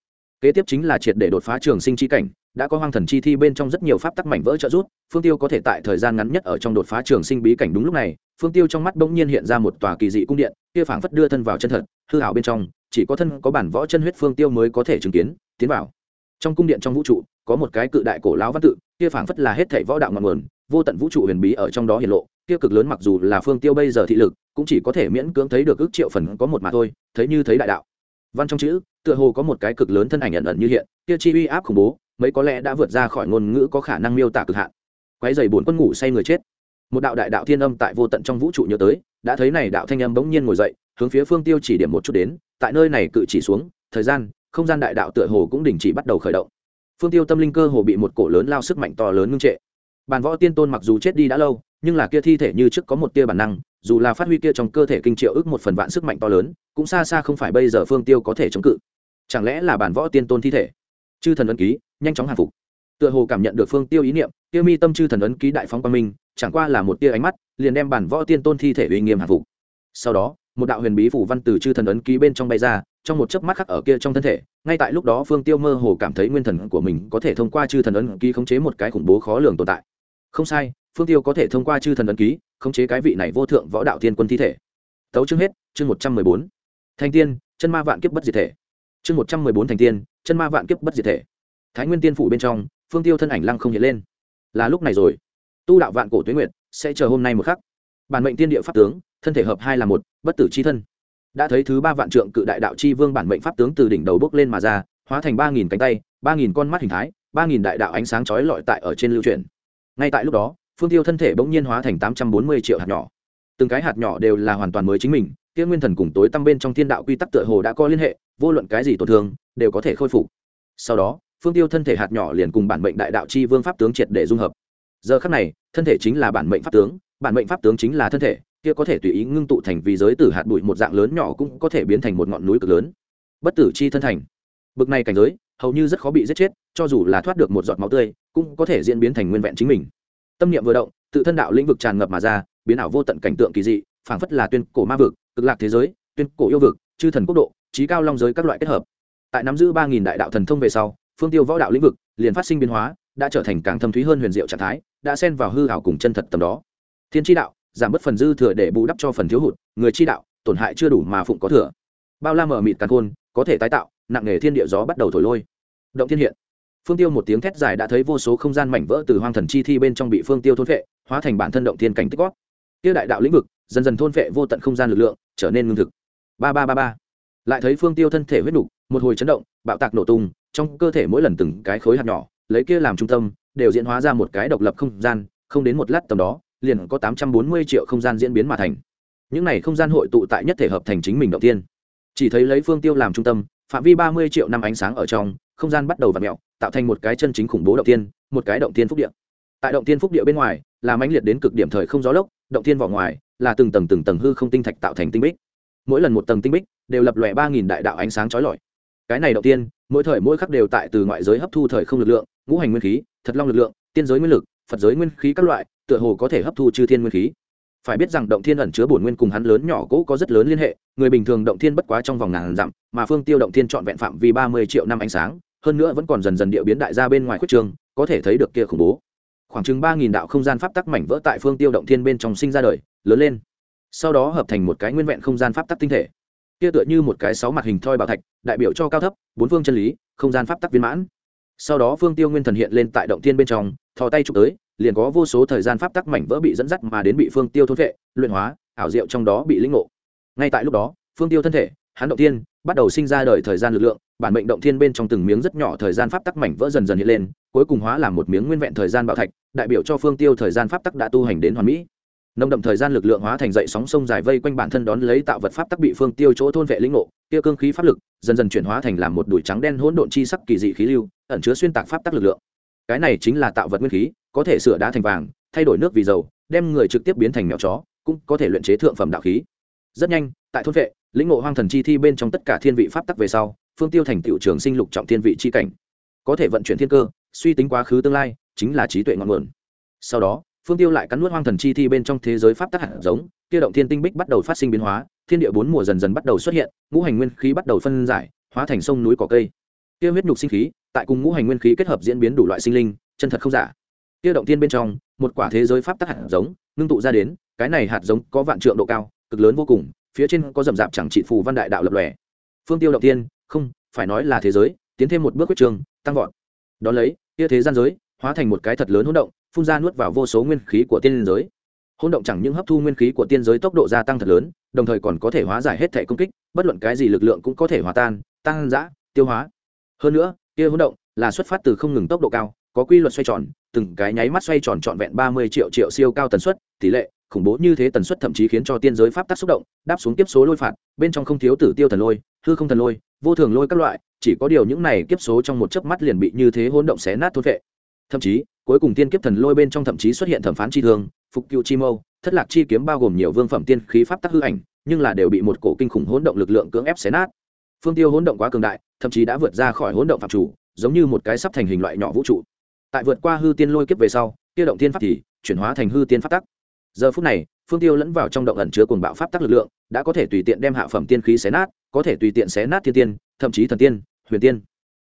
kế tiếp chính là triệt để đột phá trường sinh chi cảnh đã có hoang thần chi thi bên trong rất nhiều pháp tắc mảnh vỡ trợ giúp, phương tiêu có thể tại thời gian ngắn nhất ở trong đột phá trường sinh bí cảnh đúng lúc này, phương tiêu trong mắt bỗng nhiên hiện ra một tòa kỳ dị cung điện, kia phảng phất đưa thân vào chân thật, hư hảo bên trong, chỉ có thân có bản võ chân huyết phương tiêu mới có thể chứng kiến, tiến vào. Trong cung điện trong vũ trụ, có một cái cự đại cổ lão văn tự, kia phảng phất là hết thảy võ đạo ngọn nguồn, vô tận vũ trụ huyền bí ở trong đó hiện lộ, kia cực lớn mặc dù là phương tiêu bây giờ thị lực, cũng chỉ có thể miễn cưỡng thấy được ước triệu phần có một mà thôi, thấy như thấy đại đạo. Văn trong chữ, tựa hồ có một cái cực lớn thân ảnh ẩn ẩn như hiện, kia chi uy áp khủng bố mấy có lẽ đã vượt ra khỏi ngôn ngữ có khả năng miêu tả cực hạn. Quấy dày buồn quân ngủ say người chết. Một đạo đại đạo thiên âm tại vô tận trong vũ trụ nhớ tới, đã thấy này đạo thanh âm bỗng nhiên ngồi dậy, hướng phía phương tiêu chỉ điểm một chút đến, tại nơi này cự chỉ xuống, thời gian, không gian đại đạo tựa hồ cũng đình chỉ bắt đầu khởi động. Phương tiêu tâm linh cơ hồ bị một cổ lớn lao sức mạnh to lớn ngưng trệ. Bản võ tiên tôn mặc dù chết đi đã lâu, nhưng là kia thi thể như trước có một tia bản năng, dù là phát huy kia trong cơ thể kinh triệu ước một phần vạn sức mạnh to lớn, cũng xa xa không phải bây giờ phương tiêu có thể chống cự. Chẳng lẽ là bản võ tiên tôn thi thể? Chư thần ấn ký, nhanh chóng hàng phục. Tựa hồ cảm nhận được phương tiêu ý niệm, tiêu mi tâm chư thần ấn ký đại phóng quang minh, chẳng qua là một tia ánh mắt, liền đem bản võ tiên tôn thi thể uy nghiêm hàng phục. Sau đó, một đạo huyền bí phủ văn từ chư thần ấn ký bên trong bay ra, trong một chớp mắt khắc ở kia trong thân thể, ngay tại lúc đó phương tiêu mơ hồ cảm thấy nguyên thần của mình có thể thông qua chư thần ấn ký khống chế một cái khủng bố khó lường tồn tại. Không sai, phương tiêu có thể thông qua chư thần ấn ký, khống chế cái vị này vô thượng võ đạo tiên quân thi thể. Tấu chương hết, chương một trăm mười bốn. Thành tiên, chân ma vạn kiếp bất diệt thể. Chương một trăm mười bốn thành tiên chân ma vạn kiếp bất diệt thể. Thái nguyên tiên phủ bên trong, phương tiêu thân ảnh lăng không hiện lên. Là lúc này rồi. Tu đạo vạn cổ tuyến nguyệt, sẽ chờ hôm nay một khắc. Bản mệnh tiên địa pháp tướng, thân thể hợp hai là một, bất tử c h i thân. Đã thấy thứ ba vạn trượng cự đại đạo c h i vương bản mệnh pháp tướng từ đỉnh đầu bước lên mà ra, hóa thành ba nghìn cánh tay, ba nghìn con mắt hình thái, ba nghìn đại đạo ánh sáng trói lọi tại ở trên lưu truyền ngay tại lúc đó, phương tiêu thân thể bỗng nhiên hóa thành tám trăm bốn mươi triệu hạt nhỏ. Từng cái hạt nhỏ đều là hoàn toàn mới chính mình tiêu nguyên thần cùng tối tăm bên trong thiên đạo quy tắc tựa hồ đã có liên hệ, vô luận cái gì tổn thương đều có thể khôi phục. Sau đó, phương tiêu thân thể hạt nhỏ liền cùng bản mệnh đại đạo chi vương pháp tướng triệt để dung hợp. Giờ khắc này, thân thể chính là bản mệnh pháp tướng, bản mệnh pháp tướng chính là thân thể, kia có thể tùy ý ngưng tụ thành vì giới tử hạt bụi một dạng lớn nhỏ cũng có thể biến thành một ngọn núi cực lớn. Bất tử chi thân thành. Bực này cảnh giới, hầu như rất khó bị giết chết, cho dù là thoát được một giọt máu tươi, cũng có thể diễn biến thành nguyên vẹn chính mình. Tâm niệm vừa động, tự thân đạo lĩnh vực tràn ngập mà ra, biến ảo vô tận cảnh tượng kỳ dị, phảng phất là tuyên cổ ma vực, cực lạc thế giới, tuyên cổ yêu vực, chư thần quốc độ trí cao long giới các loại kết hợp tại nắm giữ ba nghìn đại đạo thần thông về sau, phương tiêu võ đạo lĩnh vực liền phát sinh biến hóa, đã trở thành càng thâm thúy hơn huyền diệu trạng thái, đã xen vào hư hảo cùng chân thật tầm đó. Thiên tri đạo, giảm bớt phần dư thừa để bù đắp cho phần thiếu hụt, người chi đạo, tổn hại chưa đủ mà phụng có thừa. Bao la mở mịt càn khôn, có thể tái tạo, nặng nghề thiên địa gió bắt đầu thổi lôi. Động thiên hiện. Phương tiêu một tiếng thét dài đã thấy vô số không gian mảnh vỡ từ hoang thần chi thi bên trong bị phương tiêu thôn vệ hóa thành bản thân động thiên cảnh tích gót tiêu đại đạo lĩnh vực, dần dần thôn vệ vô tận không gian lực lượng, trở nên ngưng thực. Ba ba ba ba. Lại thấy phương tiêu thân thể huyết đủ một hồi chấn động, bạo tạc nổ tung, trong cơ thể mỗi lần từng cái khối hạt nhỏ, lấy kia làm trung tâm, đều diễn hóa ra một cái độc lập không gian, không đến một lát tầm đó, liền có tám trăm bốn mươi triệu không gian diễn biến mà thành. Những này không gian hội tụ tại nhất thể hợp thành chính mình đầu tiên. Chỉ thấy lấy phương tiêu làm trung tâm, phạm vi ba mươi triệu năm ánh sáng ở trong, không gian bắt đầu v ặ mẹo tạo thành một cái chân chính khủng bố động tiên, một cái động tiên phúc địa. Tại động tiên phúc địa bên ngoài, là mãnh liệt đến cực điểm thời không gió lốc, động tiên vỏ ngoài, là từng tầng từng tầng hư không tinh thạch tạo thành tinh bích. Mỗi lần một tầng tinh bích, đều lập lòe ba nghìn đại đạo ánh sáng trói lọi cái này động tiên, mỗi thời mỗi khắc đều tại từ ngoại giới hấp thu thời không lực lượng, ngũ hành nguyên khí, thật long lực lượng, tiên giới nguyên lực, phật giới nguyên khí các loại, tựa hồ có thể hấp thu chư thiên nguyên khí. Phải biết rằng động thiên ẩn chứa bổn nguyên cùng hắn lớn nhỏ cũ có rất lớn liên hệ, người bình thường động thiên bất quá trong vòng ngàn dặm, mà phương tiêu động thiên trọn vẹn phạm vì ba mươi triệu năm ánh sáng, hơn nữa vẫn còn dần dần địa biến đại ra bên ngoài khuất trường, có thể thấy được kia khủng bố. Khoảng chừng ba nghìn đạo không gian pháp tắc mảnh vỡ tại phương tiêu động thiên bên trong sinh ra đời, lớn lên. Sau đó hợp thành một cái nguyên vẹn không gian pháp tắc tinh thể kia tựa như một cái sáu mặt hình thoi bảo thạch, đại biểu cho cao thấp, bốn phương chân lý, không gian pháp tắc viên mãn. Sau đó phương tiêu nguyên thần hiện lên tại động thiên bên trong, thò tay chụp tới, liền có vô số thời gian pháp tắc mảnh vỡ bị dẫn dắt mà đến bị phương tiêu thôn vệ luyện hóa, ảo diệu trong đó bị lĩnh ngộ. Ngay tại lúc đó, phương tiêu thân thể, hắn động thiên, bắt đầu sinh ra đời thời gian lực lượng, bản mệnh động thiên bên trong từng miếng rất nhỏ thời gian pháp tắc mảnh vỡ dần dần hiện lên, cuối cùng hóa làm một miếng nguyên vẹn thời gian bảo thạch, đại biểu cho phương tiêu thời gian pháp tắc đã tu hành đến hoàn mỹ nồng đậm thời gian lực lượng hóa thành dậy sóng sông dài vây quanh bản thân đón lấy tạo vật pháp tắc bị phương tiêu chỗ thôn vệ lĩnh ngộ tiêu cương khí pháp lực dần dần chuyển hóa thành làm một đùi trắng đen hỗn độn chi sắc kỳ dị khí lưu, ẩn chứa xuyên tạc pháp tắc lực lượng. Cái này chính là tạo vật nguyên khí, có thể sửa đá thành vàng, thay đổi nước vì dầu, đem người trực tiếp biến thành mèo chó, cũng có thể luyện chế thượng phẩm đạo khí. Rất nhanh, tại thôn vệ, lĩnh ngộ hoang thần chi thi bên trong tất cả thiên vị pháp tắc về sau, phương tiêu thành tiệu trường sinh lục trọng thiên vị chi cảnh. Có thể vận chuyển thiên cơ, suy tính quá khứ tương lai, chính là trí tuệ ngọn nguồn. Sau đó phương tiêu lại cắn nuốt hoang thần chi thi bên trong thế giới pháp tắc hạt giống, kia động thiên tinh bích bắt đầu phát sinh biến hóa, thiên địa bốn mùa dần dần bắt đầu xuất hiện, ngũ hành nguyên khí bắt đầu phân giải, hóa thành sông núi cỏ cây. Kia huyết nhục sinh khí, tại cùng ngũ hành nguyên khí kết hợp diễn biến đủ loại sinh linh, chân thật không giả. Kia động thiên bên trong, một quả thế giới pháp tắc hạt giống, ngưng tụ ra đến, cái này hạt giống có vạn trượng độ cao, cực lớn vô cùng, phía trên có rậm rạp chẳng trị phù văn đại đạo lập lòe. Phương tiêu động tiên không, phải nói là thế giới, tiến thêm một bước quyết trường, tăng vọt. Đón lấy, kia thế gian giới, hóa thành một cái thật lớn hỗn động phun ra nuốt vào vô số nguyên khí của tiên giới. Hỗn động chẳng những hấp thu nguyên khí của tiên giới tốc độ gia tăng thật lớn, đồng thời còn có thể hóa giải hết thể công kích, bất luận cái gì lực lượng cũng có thể hòa tan tăng giã tiêu hóa. Hơn nữa, kia hỗn động là xuất phát từ không ngừng tốc độ cao, có quy luật xoay tròn, từng cái nháy mắt xoay tròn trọn vẹn ba mươi triệu triệu siêu cao tần suất, tỷ lệ khủng bố như thế tần suất thậm chí khiến cho tiên giới pháp tắc xúc động, đáp xuống kiếp số lôi phạt, bên trong không thiếu tử tiêu thần lôi, hư không thần lôi, vô thường lôi các loại, chỉ có điều những này kiếp số trong một chớp mắt liền bị như thế hỗn động xé nát thốt vệ thậm chí, cuối cùng tiên kiếp thần lôi bên trong thậm chí xuất hiện thẩm phán chi thương, phục cựu chi mâu, thất lạc chi kiếm bao gồm nhiều vương phẩm tiên khí pháp tắc hư ảnh, nhưng là đều bị một cổ kinh khủng hỗn động lực lượng cưỡng ép xé nát. Phương tiêu hỗn động quá cường đại, thậm chí đã vượt ra khỏi hỗn động phạm chủ, giống như một cái sắp thành hình loại nhỏ vũ trụ. Tại vượt qua hư tiên lôi kiếp về sau, tiêu động tiên pháp thì chuyển hóa thành hư tiên pháp tắc. Giờ phút này, phương tiêu lẫn vào trong động ẩn chứa cuồng bạo pháp tắc lực lượng, đã có thể tùy tiện đem hạ phẩm tiên khí xé nát, có thể tùy tiện xé nát thiên tiên, thậm chí thần tiên, huyền tiên.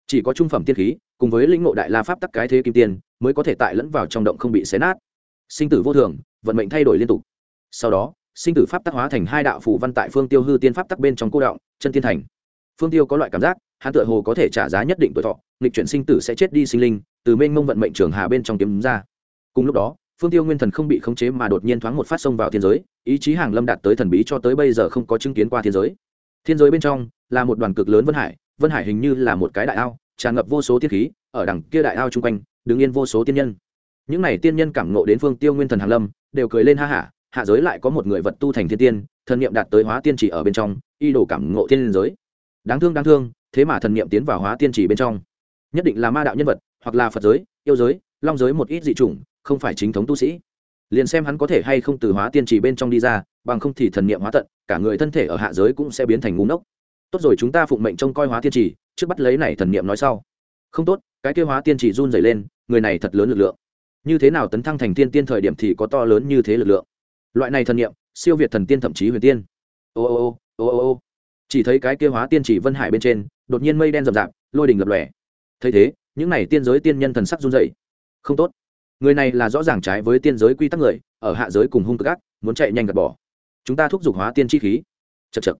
Chỉ có trung phẩm tiên khí cùng với lĩnh ngộ đại la pháp tắc cái thế kim tiên, mới có thể tại lẫn vào trong động không bị xé nát. Sinh tử vô thường, vận mệnh thay đổi liên tục. Sau đó, sinh tử pháp tắc hóa thành hai đạo phù văn tại phương tiêu hư tiên pháp tắc bên trong cô động, chân tiên thành. Phương tiêu có loại cảm giác, hắn tựa hồ có thể trả giá nhất định tuổi thọ, nghịch chuyển sinh tử sẽ chết đi sinh linh, từ mênh mông vận mệnh trường hà bên trong kiếm ra. Cùng lúc đó, phương tiêu nguyên thần không bị khống chế mà đột nhiên thoáng một phát xông vào thiên giới, ý chí hàng lâm đạt tới thần bí cho tới bây giờ không có chứng kiến qua thiên giới. Thiên giới bên trong là một đoàn cực lớn vân hải vân hải hình như là một cái đại ao tràn ngập vô số tiên khí, ở đằng kia đại ao chung quanh, đứng yên vô số tiên nhân. Những n à y tiên nhân cảm nộ đến phương tiêu nguyên thần hàng lâm, đều cười lên ha hả, hạ giới lại có một người vật tu thành thiên tiên, thần niệm đạt tới hóa tiên chỉ ở bên trong, y đồ cảm ngộ thiên giới. Đáng thương đáng thương, thế mà thần niệm tiến vào hóa tiên chỉ bên trong. Nhất định là ma đạo nhân vật, hoặc là phật giới, yêu giới, long giới một ít dị chủng, không phải chính thống tu sĩ. Liền xem hắn có thể hay không từ hóa tiên chỉ bên trong đi ra, bằng không thì thần niệm hóa tận, cả người thân thể ở hạ giới cũng sẽ biến thành ngu ngốc. Tốt rồi, chúng ta phụng mệnh trông coi hóa tiên chỉ trước bắt lấy này thần niệm nói sau. Không tốt, cái kêu hóa tiên chỉ run dày lên, người này thật lớn lực lượng. Như thế nào tấn thăng thành tiên tiên thời điểm thì có to lớn như thế lực lượng. Loại này thần niệm, siêu việt thần tiên thậm chí huyền tiên. Ô ô ô ô ô ô. Chỉ thấy cái kia hóa tiên chỉ vân hải bên trên, đột nhiên mây đen rậm rạp, lôi đình lập lòe. Thấy thế, những này tiên giới tiên nhân thần sắc run dậy không tốt. Người này là rõ ràng trái với tiên giới quy tắc người, ở hạ giới cùng hung cực ác, muốn chạy nhanh gạt bỏ. Chúng ta thúc giục hóa tiên chi khí. Chật chật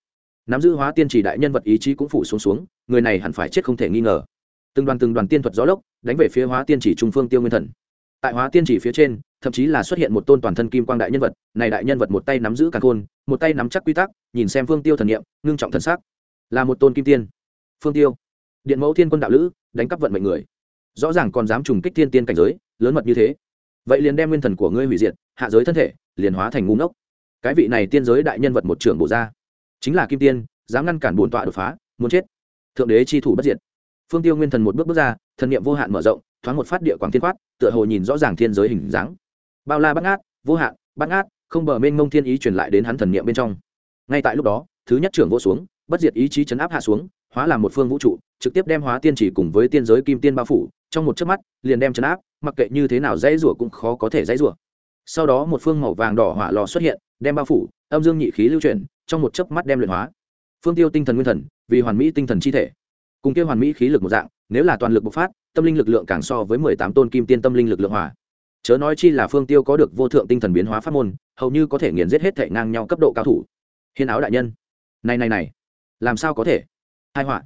nắm giữ hóa tiên chỉ đại nhân vật ý chí cũng phủ xuống xuống, người này hẳn phải chết không thể nghi ngờ. Từng đoàn từng đoàn tiên thuật gió lốc đánh về phía hóa tiên chỉ trung phương tiêu nguyên thần. Tại hóa tiên chỉ phía trên, thậm chí là xuất hiện một tôn toàn thân kim quang đại nhân vật, này đại nhân vật một tay nắm giữ càng khôn, một tay nắm chắc quy tắc, nhìn xem phương tiêu thần nghiệm ngưng trọng thần sắc. Là một tôn kim tiên. Phương tiêu, điện mẫu thiên quân đạo lữ, đánh cắp vận mệnh người. Rõ ràng còn dám trùng kích thiên tiên cảnh giới, lớn mật như thế. Vậy liền đem nguyên thần của ngươi hủy diệt, hạ giới thân thể, liền hóa thành ngu ngốc. Cái vị này tiên giới đại nhân vật một trưởng bộ ra chính là kim tiên, dám ngăn cản bổn tọa đột phá, muốn chết. Thượng đế chi thủ bất diệt. Phương tiêu nguyên thần một bước bước ra, thần niệm vô hạn mở rộng, thoáng một phát địa quảng thiên quát, tựa hồ nhìn rõ ràng thiên giới hình dáng. Bao la bắt ngát, vô hạn bắt ngát, không bờ mênh mông thiên ý truyền lại đến hắn thần niệm bên trong. Ngay tại lúc đó, thứ nhất trưởng vô xuống, bất diệt ý chí chấn áp hạ xuống, hóa làm một phương vũ trụ, trực tiếp đem hóa tiên chỉ cùng với tiên giới kim tiên bao phủ, trong một chớp mắt, liền đem chấn áp, mặc kệ như thế nào dãy rủa cũng khó có thể dãy rủa. Sau đó một phương màu vàng đỏ hỏa lò xuất hiện, đem bao phủ, âm dương nhị khí lưu chuyển trong một chớp mắt đem luyện hóa. Phương tiêu tinh thần nguyên thần, vì hoàn mỹ tinh thần chi thể. Cùng kia hoàn mỹ khí lực một dạng, nếu là toàn lực bộc phát, tâm linh lực lượng càng so với mười tám tôn kim tiên tâm linh lực lượng hỏa chớ nói chi là phương tiêu có được vô thượng tinh thần biến hóa pháp môn, hầu như có thể nghiền giết hết thể ngang nhau cấp độ cao thủ. Hiên áo đại nhân. Này này này. Làm sao có thể? Hai họa.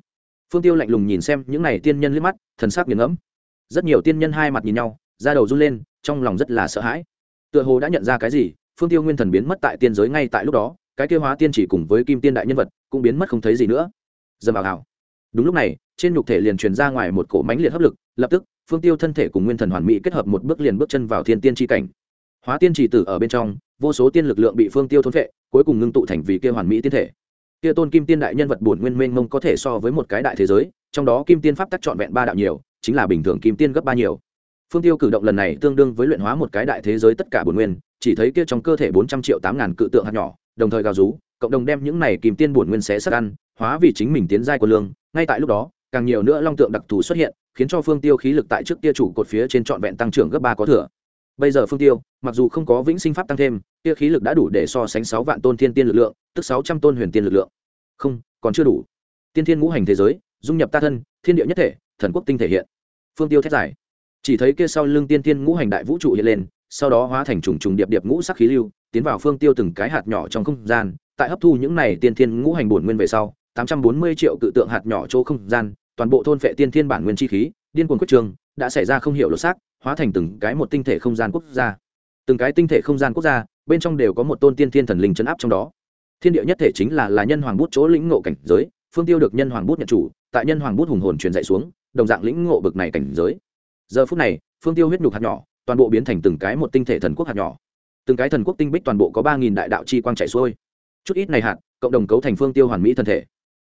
Phương tiêu lạnh lùng nhìn xem những này tiên nhân liếc mắt, thần sắc nghiền ngẫm. Rất nhiều tiên nhân hai mặt nhìn nhau, da đầu run lên, trong lòng rất là sợ hãi. Tựa hồ đã nhận ra cái gì, phương tiêu nguyên thần biến mất tại tiên giới ngay tại lúc đó cái kia hóa tiên chỉ cùng với kim tiên đại nhân vật cũng biến mất không thấy gì nữa. Dầm vào hào đúng lúc này, trên nhục thể liền truyền ra ngoài một cổ mánh liệt hấp lực, lập tức, phương tiêu thân thể cùng nguyên thần hoàn mỹ kết hợp một bước liền bước chân vào thiên tiên tri cảnh. Hóa tiên chỉ tử ở bên trong, vô số tiên lực lượng bị phương tiêu thôn vệ cuối cùng ngưng tụ thành vì kia hoàn mỹ tiên thể. Kia tôn kim tiên đại nhân vật bổn nguyên mênh mông có thể so với một cái đại thế giới, trong đó kim tiên pháp tắc trọn vẹn ba đạo nhiều, chính là bình thường kim tiên gấp ba nhiều. Phương tiêu cử động lần này tương đương với luyện hóa một cái đại thế giới tất cả bổn nguyên, chỉ thấy kia trong cơ thể bốn trăm triệu tám ngàn cự tượng hạt nhỏ đồng thời gào rú, cộng đồng đem những này kìm tiên bổn nguyên xé sắt ăn, hóa vì chính mình tiến giai của lương. Ngay tại lúc đó, càng nhiều nữa long tượng đặc thù xuất hiện, khiến cho phương tiêu khí lực tại trước kia chủ cột phía trên trọn vẹn tăng trưởng gấp ba có thừa. Bây giờ phương tiêu, mặc dù không có vĩnh sinh pháp tăng thêm, kia khí lực đã đủ để so sánh sáu vạn tôn thiên tiên lực lượng, tức sáu trăm tôn huyền tiên lực lượng. Không, còn chưa đủ. Tiên thiên ngũ hành thế giới, dung nhập ta thân, thiên địa nhất thể, thần quốc tinh thể hiện. Phương tiêu thét giải chỉ thấy kia sau lưng tiên tiên ngũ hành đại vũ trụ hiện lên, sau đó hóa thành trùng trùng điệp điệp ngũ sắc khí lưu tiến vào phương tiêu từng cái hạt nhỏ trong không gian, tại hấp thu những này tiên thiên ngũ hành bổn nguyên về sau, tám trăm bốn mươi triệu cự tượng hạt nhỏ chỗ không gian, toàn bộ thôn phệ tiên thiên bản nguyên chi khí, điên cuồng quyết trường, đã xảy ra không hiểu lột xác, hóa thành từng cái một tinh thể không gian quốc gia. Từng cái tinh thể không gian quốc gia, bên trong đều có một tôn tiên thiên thần linh chấn áp trong đó. Thiên địa nhất thể chính là là nhân hoàng bút chỗ lĩnh ngộ cảnh giới, phương tiêu được nhân hoàng bút nhận chủ, tại nhân hoàng bút hùng hồn truyền dạy xuống, đồng dạng lĩnh ngộ bực này cảnh giới. Giờ phút này, phương tiêu huyết nhục hạt nhỏ, toàn bộ biến thành từng cái một tinh thể thần quốc hạt nhỏ từng cái thần quốc tinh bích toàn bộ có ba nghìn đại đạo chi quang chạy xuôi. Chút ít này hạt, cộng đồng cấu thành phương tiêu hoàn mỹ thân thể.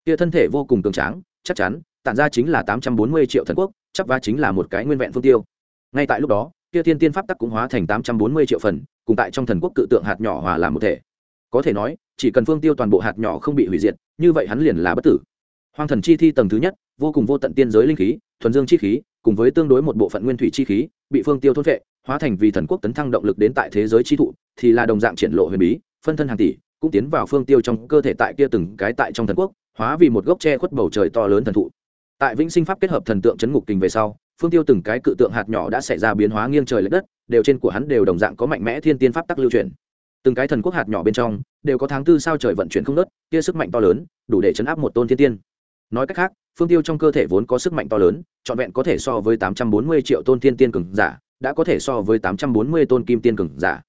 Kia thân thể vô cùng cường tráng, chắc chắn, tản ra chính là tám trăm bốn mươi triệu thần quốc, chắc va chính là một cái nguyên vẹn phương tiêu. Ngay tại lúc đó, kia thiên tiên pháp tắc cũng hóa thành tám trăm bốn mươi triệu phần, cùng tại trong thần quốc cự tượng hạt nhỏ hòa làm một thể. Có thể nói, chỉ cần phương tiêu toàn bộ hạt nhỏ không bị hủy diệt, như vậy hắn liền là bất tử. Hoang thần chi thi tầng thứ nhất, vô cùng vô tận tiên giới linh khí, thuần dương chi khí, cùng với tương đối một bộ phận nguyên thủy chi khí, bị phương tiêu thôn vệ hóa thành vì thần quốc tấn thăng động lực đến tại thế giới chi thụ, thì là đồng dạng triển lộ huyền bí, phân thân hàng tỷ, cũng tiến vào phương tiêu trong cơ thể tại kia từng cái tại trong thần quốc, hóa vì một gốc tre khuất bầu trời to lớn thần thụ. Tại vĩnh sinh pháp kết hợp thần tượng chấn ngục kình về sau, phương tiêu từng cái cự tượng hạt nhỏ đã xảy ra biến hóa nghiêng trời l ệ đất, đều trên của hắn đều đồng dạng có mạnh mẽ thiên tiên pháp tắc lưu truyền. Từng cái thần quốc hạt nhỏ bên trong, đều có tháng tư sao trời vận chuyển không nớt kia sức mạnh to lớn, đủ để chấn áp một tôn thiên tiên. Nói cách khác, phương tiêu trong cơ thể vốn có sức mạnh to lớn, trọn vẹn có thể so với tám trăm bốn mươi triệu tôn thiên tiên cường giả đã có thể so với tám trăm bốn mươi tôn kim tiên cường giả.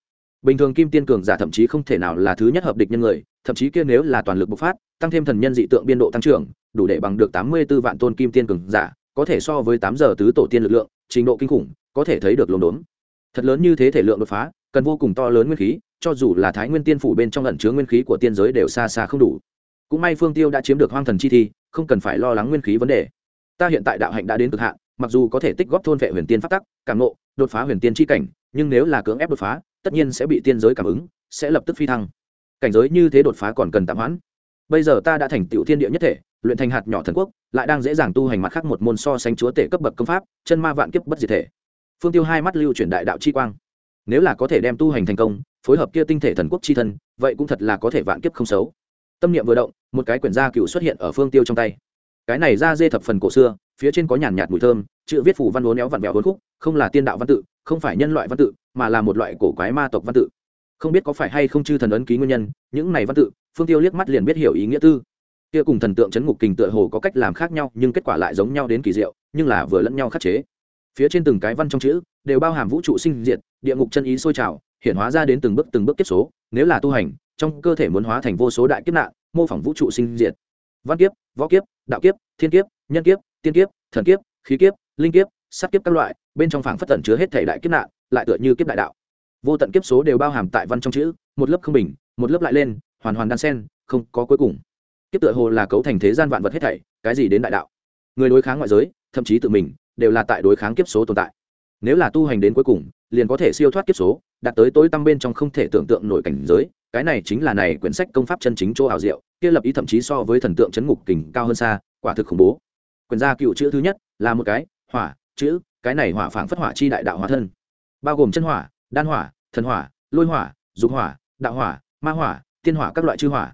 Bình thường kim tiên cường giả thậm chí không thể nào là thứ nhất hợp địch nhân người, thậm chí kia nếu là toàn lực bộc phát, tăng thêm thần nhân dị tượng biên độ tăng trưởng, đủ để bằng được tám mươi b ố vạn tôn kim tiên cường giả, có thể so với tám giờ tứ tổ tiên lực lượng, trình độ kinh khủng, có thể thấy được lồn đốn. Thật lớn như thế thể lượng đột phá, cần vô cùng to lớn nguyên khí, cho dù là thái nguyên tiên phủ bên trong ẩn chứa nguyên khí của tiên giới đều xa xa không đủ. Cũng may phương tiêu đã chiếm được hoang thần chi thi, không cần phải lo lắng nguyên khí vấn đề. Ta hiện tại đạo hạnh đã đến cực hạn mặc dù có thể tích góp thôn vệ huyền tiên phát tắc, cảm nộ đột phá huyền tiên chi cảnh, nhưng nếu là cưỡng ép đột phá, tất nhiên sẽ bị tiên giới cảm ứng, sẽ lập tức phi thăng. Cảnh giới như thế đột phá còn cần tạm hoãn. Bây giờ ta đã thành tựu thiên địa nhất thể, luyện thành hạt nhỏ thần quốc, lại đang dễ dàng tu hành mặt khác một môn so sánh chúa tể cấp bậc công pháp, chân ma vạn kiếp bất diệt thể. Phương tiêu hai mắt lưu chuyển đại đạo chi quang. Nếu là có thể đem tu hành thành công, phối hợp kia tinh thể thần quốc chi thân, vậy cũng thật là có thể vạn kiếp không xấu. Tâm niệm vừa động, một cái quyển gia cựu xuất hiện ở phương tiêu trong tay. Cái này ra dê thập phần cổ xưa phía trên có nhàn nhạt mùi thơm, chữ viết phủ văn uốn éo vặn vẹo hôn khúc, không là tiên đạo văn tự, không phải nhân loại văn tự, mà là một loại cổ quái ma tộc văn tự. Không biết có phải hay không chư thần ấn ký nguyên nhân, những này văn tự, phương tiêu liếc mắt liền biết hiểu ý nghĩa tư. Kia cùng thần tượng chấn ngục kình tựa hồ có cách làm khác nhau, nhưng kết quả lại giống nhau đến kỳ diệu, nhưng là vừa lẫn nhau khắc chế. Phía trên từng cái văn trong chữ, đều bao hàm vũ trụ sinh diệt, địa ngục chân ý sôi trào, hiện hóa ra đến từng bước từng bước kiếp số, nếu là tu hành, trong cơ thể muốn hóa thành vô số đại kiếp nạn, mô phỏng vũ trụ sinh diệt. Văn kiếp, võ kiếp, đạo kiếp, thiên kiếp, nhân kiếp tiên kiếp, thần kiếp, khí kiếp, linh kiếp, sát kiếp các loại, bên trong phảng phất tẩn chứa hết thể đại kiếp nạn, lại tựa như kiếp đại đạo. Vô tận kiếp số đều bao hàm tại văn trong chữ, một lớp không bình, một lớp lại lên, hoàn hoàn đan sen, không có cuối cùng. Kiếp tựa hồ là cấu thành thế gian vạn vật hết thảy, cái gì đến đại đạo? Người đối kháng ngoại giới, thậm chí tự mình, đều là tại đối kháng kiếp số tồn tại. Nếu là tu hành đến cuối cùng, liền có thể siêu thoát kiếp số, đạt tới tối tăm bên trong không thể tưởng tượng nổi cảnh giới, cái này chính là này quyển sách công pháp chân chính chỗ ảo diệu, kia lập ý thậm chí so với thần tượng chấn ngục kình cao hơn xa, quả thực khủng bố quyền gia cựu chữ thứ nhất là một cái, hỏa, chữ, cái này hỏa phảng phất hỏa chi đại đạo hóa thân. Bao gồm chân hỏa, đan hỏa, thần hỏa, lôi hỏa, dục hỏa, đạo hỏa, ma hỏa, tiên hỏa các loại chư hỏa.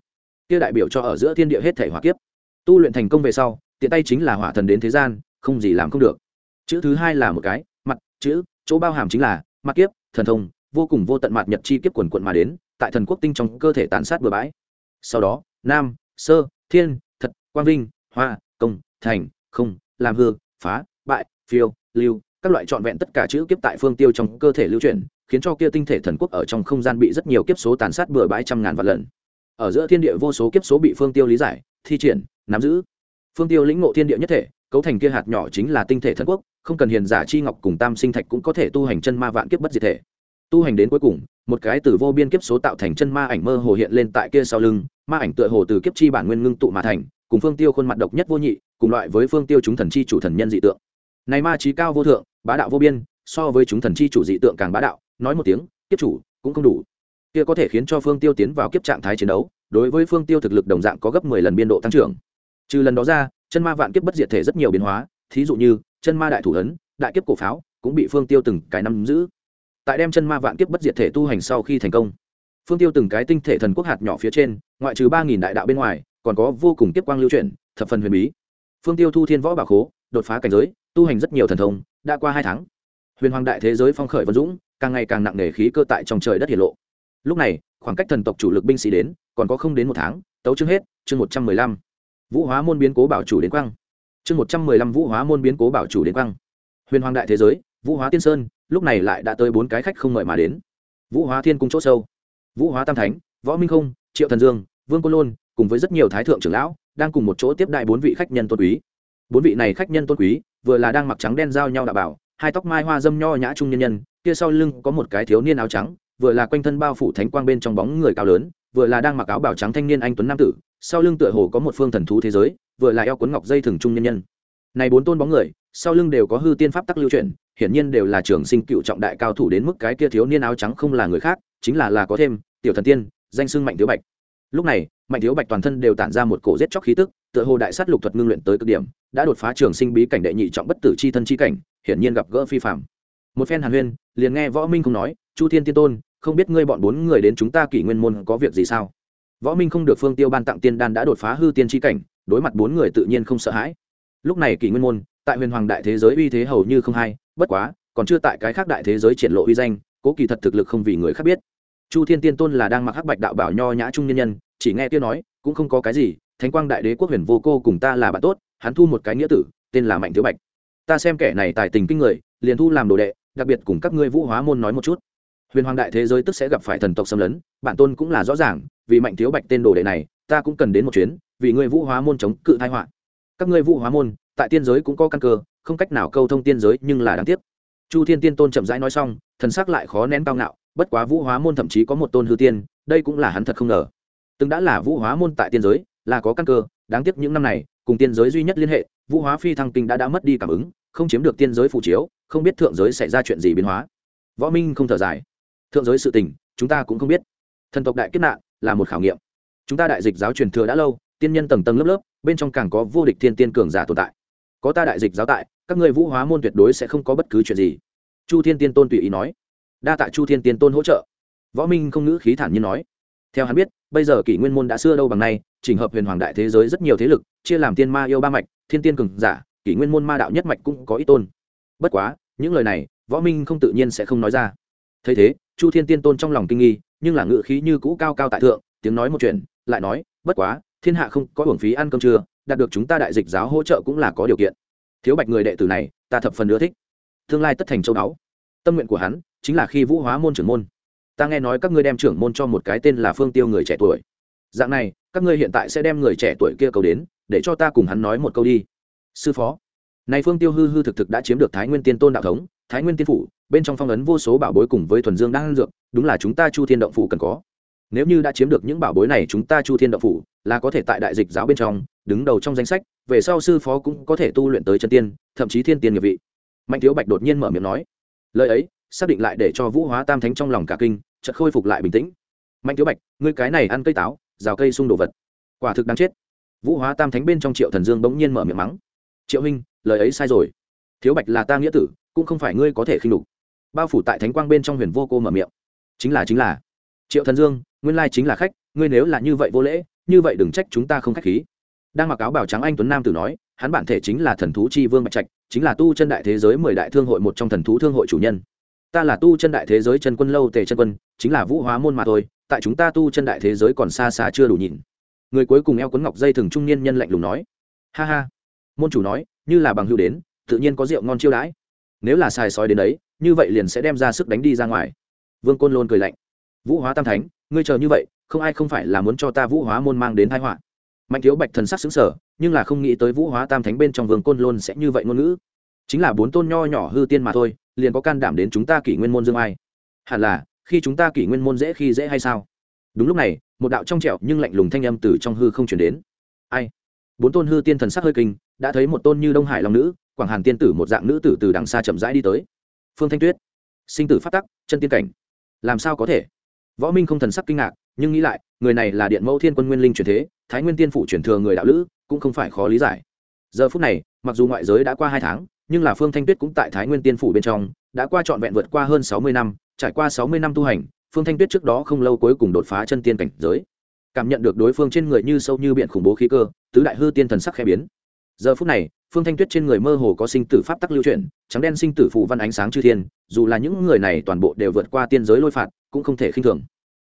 Kia đại biểu cho ở giữa thiên địa hết thể hỏa kiếp. Tu luyện thành công về sau, tiện tay chính là hỏa thần đến thế gian, không gì làm không được. Chữ thứ hai là một cái, mặt, chữ, chỗ bao hàm chính là mặt kiếp, thần thông, vô cùng vô tận mặt nhật chi kiếp quần quận mà đến, tại thần quốc tinh trong cơ thể tàn sát bừa bãi. Sau đó, nam, sơ, thiên, thật, quang vinh, hoa, công, thành không, làm hư, phá, bại, phiêu, lưu, các loại trọn vẹn tất cả chữ kiếp tại phương tiêu trong cơ thể lưu chuyển, khiến cho kia tinh thể thần quốc ở trong không gian bị rất nhiều kiếp số tàn sát bừa bãi trăm ngàn vạn lần. Ở giữa thiên địa vô số kiếp số bị phương tiêu lý giải, thi triển, nắm giữ. Phương tiêu lĩnh ngộ thiên địa nhất thể, cấu thành kia hạt nhỏ chính là tinh thể thần quốc, không cần hiền giả chi ngọc cùng tam sinh thạch cũng có thể tu hành chân ma vạn kiếp bất diệt thể. Tu hành đến cuối cùng, một cái từ vô biên kiếp số tạo thành chân ma ảnh mơ hồ hiện lên tại kia sau lưng, ma ảnh tựa hồ từ kiếp chi bản nguyên ngưng tụ mà thành cùng phương tiêu khuôn mặt độc nhất vô nhị, cùng loại với phương tiêu chúng thần chi chủ thần nhân dị tượng. Này ma trí cao vô thượng, bá đạo vô biên, so với chúng thần chi chủ dị tượng càng bá đạo, nói một tiếng, kiếp chủ, cũng không đủ. Kia có thể khiến cho phương tiêu tiến vào kiếp trạng thái chiến đấu, đối với phương tiêu thực lực đồng dạng có gấp mười lần biên độ tăng trưởng. Trừ lần đó ra, chân ma vạn kiếp bất diệt thể rất nhiều biến hóa, thí dụ như, chân ma đại thủ ấn, đại kiếp cổ pháo, cũng bị phương tiêu từng cái năm giữ. Tại đem chân ma vạn kiếp bất diệt thể tu hành sau khi thành công, phương tiêu từng cái tinh thể thần quốc hạt nhỏ phía trên, ngoại trừ ba nghìn đại đạo bên ngoài còn có vô cùng tiếp quang lưu chuyển, thập phần huyền bí. Phương tiêu thu thiên võ bảo khố, đột phá cảnh giới, tu hành rất nhiều thần thông, đã qua hai tháng. Huyền hoàng đại thế giới phong khởi vân dũng, càng ngày càng nặng nề khí cơ tại trong trời đất hiển lộ. Lúc này, khoảng cách thần tộc chủ lực binh sĩ đến, còn có không đến một tháng, tấu chương hết, chương một trăm mười lăm. Vũ hóa môn biến cố bảo chủ đến quang. Chương một trăm mười lăm vũ hóa môn biến cố bảo chủ đến quang. Huyền hoàng đại thế giới, vũ hóa tiên sơn, lúc này lại đã tới bốn cái khách không mời mà đến. Vũ hóa thiên cung c h ỗ sâu. Vũ hóa tam thánh, võ minh không, triệu thần dương, vương côn lôn cùng với rất nhiều thái thượng trưởng lão, đang cùng một chỗ tiếp đại bốn vị khách nhân tôn quý. Bốn vị này khách nhân tôn quý, vừa là đang mặc trắng đen giao nhau đạo bảo, hai tóc mai hoa dâm nho nhã trung nhân nhân, kia sau lưng có một cái thiếu niên áo trắng, vừa là quanh thân bao phủ thánh quang bên trong bóng người cao lớn, vừa là đang mặc áo bảo trắng thanh niên anh tuấn nam tử, sau lưng tựa hồ có một phương thần thú thế giới, vừa là eo cuốn ngọc dây thừng trung nhân nhân. Này bốn tôn bóng người, sau lưng đều có hư tiên pháp tắc lưu truyền hiển nhiên đều là trường sinh cựu trọng đại cao thủ đến mức cái kia thiếu niên áo trắng không là người khác, chính là là có thêm, tiểu thần tiên, danh sưng mạnh thiếu bạch lúc này, mạnh thiếu bạch toàn thân đều tản ra một cổ giết chóc khí tức, tựa hồ đại sát lục thuật ngưng luyện tới cực điểm, đã đột phá trường sinh bí cảnh đệ nhị trọng bất tử chi thân chi cảnh, hiển nhiên gặp gỡ phi phạm một phen hàn huyên, liền nghe võ minh không nói, chu thiên tiên tôn, không biết ngươi bọn bốn người đến chúng ta kỷ nguyên môn có việc gì sao? Võ minh không được phương tiêu ban tặng tiên đan đã đột phá hư tiên chi cảnh, đối mặt bốn người tự nhiên không sợ hãi. Lúc này kỷ nguyên môn, tại huyền hoàng đại thế giới uy thế hầu như không hay bất quá, còn chưa tại cái khác đại thế giới triển lộ uy danh, cố kỳ thật thực lực không vì người khác biết chu thiên tiên tôn là đang mặc hắc bạch đạo bảo nho nhã trung nhân nhân, chỉ nghe kia nói, cũng không có cái gì, thánh quang đại đế quốc huyền vô cô cùng ta là bạn tốt, hắn thu một cái nghĩa tử, tên là mạnh thiếu bạch. Ta xem kẻ này tài tình kinh người, liền thu làm đồ đệ, đặc biệt cùng các ngươi vũ hóa môn nói một chút. Huyền hoàng đại thế giới tức sẽ gặp phải thần tộc xâm lấn, bản tôn cũng là rõ ràng, vì mạnh thiếu bạch tên đồ đệ này, ta cũng cần đến một chuyến, vì ngươi vũ hóa môn chống cự thái họa. Các ngươi vũ hóa môn, tại tiên giới cũng có căn cơ, không cách nào câu thông tiên giới nhưng là đáng tiếc. Chu thiên tiên tôn chậm rãi nói xong, thần sắc lại khó nén cao ngạo bất quá vũ hóa môn thậm chí có một tôn hư tiên, đây cũng là hắn thật không ngờ. Từng đã là vũ hóa môn tại tiên giới, là có căn cơ, đáng tiếc những năm này, cùng tiên giới duy nhất liên hệ, vũ hóa phi thăng kinh đã đã mất đi cảm ứng, không chiếm được tiên giới phụ chiếu, không biết thượng giới xảy ra chuyện gì biến hóa. Võ minh không thở dài. Thượng giới sự tình, chúng ta cũng không biết. Thần tộc đại kết nạn, là một khảo nghiệm. Chúng ta đại dịch giáo truyền thừa đã lâu, tiên nhân tầng tầng lớp lớp, bên trong càng có vô địch thiên tiên cường giả tồn tại. Có ta đại dịch giáo tại, các người vũ hóa môn tuyệt đối sẽ không có bất cứ chuyện gì. Chu thiên tiên tôn tùy ý nói đa tạ chu thiên tiên tôn hỗ trợ võ minh không ngữ khí thản nhiên nói theo hắn biết bây giờ kỷ nguyên môn đã xưa đâu bằng nay trình hợp huyền hoàng đại thế giới rất nhiều thế lực chia làm tiên ma yêu ba mạch thiên tiên cường giả kỷ nguyên môn ma đạo nhất mạch cũng có ít tôn bất quá những lời này võ minh không tự nhiên sẽ không nói ra thấy thế chu thiên tiên tôn trong lòng kinh nghi nhưng là ngự khí như cũ cao cao tại thượng tiếng nói một chuyện lại nói bất quá thiên hạ không có hưởng phí ăn cơm trưa đạt được chúng ta đại dịch giáo hỗ trợ cũng là có điều kiện thiếu bạch người đệ tử này ta thập phần ưa thích tương lai tất thành châu đáo tâm nguyện của hắn chính là khi vũ hóa môn trưởng môn. Ta nghe nói các ngươi đem trưởng môn cho một cái tên là phương tiêu người trẻ tuổi. Dạng này, các ngươi hiện tại sẽ đem người trẻ tuổi kia cầu đến, để cho ta cùng hắn nói một câu đi. Sư phó. Này phương tiêu hư hư thực thực đã chiếm được thái nguyên tiên tôn đạo thống, thái nguyên tiên phủ, bên trong phong ấn vô số bảo bối cùng với thuần dương đang dược, đúng là chúng ta chu thiên động phủ cần có. Nếu như đã chiếm được những bảo bối này chúng ta chu thiên động phủ, là có thể tại đại dịch giáo bên trong, đứng đầu trong danh sách, về sau sư phó cũng có thể tu luyện tới chân tiên, thậm chí thiên tiên nghiệp vị. Mạnh thiếu bạch đột nhiên mở miệng nói lời ấy, xác định lại để cho vũ hóa tam thánh trong lòng cả kinh, chợt khôi phục lại bình tĩnh. Mạnh thiếu bạch, ngươi cái này ăn cây táo, rào cây xung đồ vật. Quả thực đáng chết. Vũ hóa tam thánh bên trong triệu thần dương bỗng nhiên mở miệng mắng. Triệu huynh, lời ấy sai rồi. Thiếu bạch là ta nghĩa tử, cũng không phải ngươi có thể khinh đục bao phủ tại thánh quang bên trong huyền vô cô mở miệng. Chính là chính là. Triệu thần dương, nguyên lai chính là khách, ngươi nếu là như vậy vô lễ, như vậy đừng trách chúng ta không khách khí. Đang mặc áo bảo trắng anh tuấn nam tử nói hắn bản thể chính là thần thú chi vương bạch trạch, chính là tu chân đại thế giới mười đại thương hội một trong thần thú thương hội chủ nhân. Ta là tu chân đại thế giới chân quân lâu tề chân quân, chính là vũ hóa môn mà thôi, tại chúng ta tu chân đại thế giới còn xa xa chưa đủ nhìn. Người cuối cùng eo quấn ngọc dây thừng trung niên nhân lạnh lùng nói. Ha ha. Môn chủ nói, như là bằng hưu đến, tự nhiên có rượu ngon chiêu đãi. Nếu là xài sói đến đấy, như vậy liền sẽ đem ra sức đánh đi ra ngoài. Vương côn lôn cười lạnh. Vũ hóa tam thánh, ngươi chờ như vậy, không ai không phải là muốn cho ta vũ hóa môn mang đến thái họa mạnh thiếu bạch thần sắc xứng sở nhưng là không nghĩ tới vũ hóa tam thánh bên trong vương côn lôn sẽ như vậy ngôn ngữ. Chính là bốn tôn nho nhỏ hư tiên mà thôi, liền có can đảm đến chúng ta kỷ nguyên môn dương ai? Hẳn là, khi chúng ta kỷ nguyên môn dễ khi dễ hay sao? Đúng lúc này, một đạo trong trẹo nhưng lạnh lùng thanh âm từ trong hư không chuyển đến. Ai? Bốn tôn hư tiên thần sắc hơi kinh, đã thấy một tôn như đông hải long nữ, quảng hàn tiên tử một dạng nữ tử từ đằng xa chậm rãi đi tới. Phương thanh tuyết. Sinh tử phát tắc, chân tiên cảnh. Làm sao có thể? Võ minh không thần sắc kinh ngạc, nhưng nghĩ lại, người này là điện mẫu thiên quân nguyên linh truyền thế thái nguyên tiên phụ truyền thừa người đạo lữ cũng không phải khó lý giải. Giờ phút này, mặc dù ngoại giới đã qua hai tháng, nhưng là phương thanh tuyết cũng tại thái nguyên tiên phủ bên trong, đã qua trọn vẹn vượt qua hơn sáu mươi năm, trải qua sáu mươi năm tu hành, phương thanh tuyết trước đó không lâu cuối cùng đột phá chân tiên cảnh giới. Cảm nhận được đối phương trên người như sâu như biển khủng bố khí cơ, tứ đại hư tiên thần sắc khẽ biến. Giờ phút này, phương thanh tuyết trên người mơ hồ có sinh tử pháp tắc lưu chuyển, trắng đen sinh tử phụ văn ánh sáng chư thiên, dù là những người này toàn bộ đều vượt qua tiên giới lôi phạt, cũng không thể khinh thường.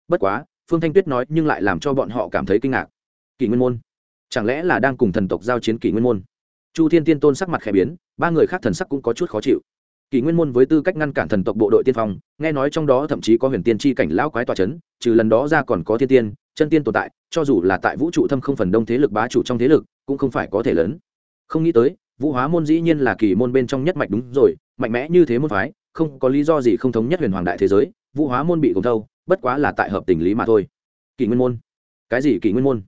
Bất quá, phương thanh tuyết nói nhưng lại làm cho bọn họ cảm thấy kinh ngạc kỷ nguyên môn. Chẳng lẽ là đang cùng thần tộc giao chiến kỷ nguyên môn? Chu thiên tiên tôn sắc mặt khẽ biến, ba người khác thần sắc cũng có chút khó chịu. Kỷ nguyên môn với tư cách ngăn cản thần tộc bộ đội tiên phong, nghe nói trong đó thậm chí có huyền tiên tri cảnh lão quái tòa c h ấ n trừ lần đó ra còn có thiên tiên, chân tiên tồn tại, cho dù là tại vũ trụ thâm không phần đông thế lực bá chủ trong thế lực, cũng không phải có thể lớn. Không nghĩ tới, vũ hóa môn dĩ nhiên là kỳ môn bên trong nhất mạch đúng rồi, mạnh mẽ như thế môn phái, không có lý do gì không thống nhất huyền hoàng đại thế giới, vũ hóa môn bị cùng thâu, bất quá là tại hợp tình lý mà thôi. Kỷ nguyên môn. Cái gì kỷ nguyên môn?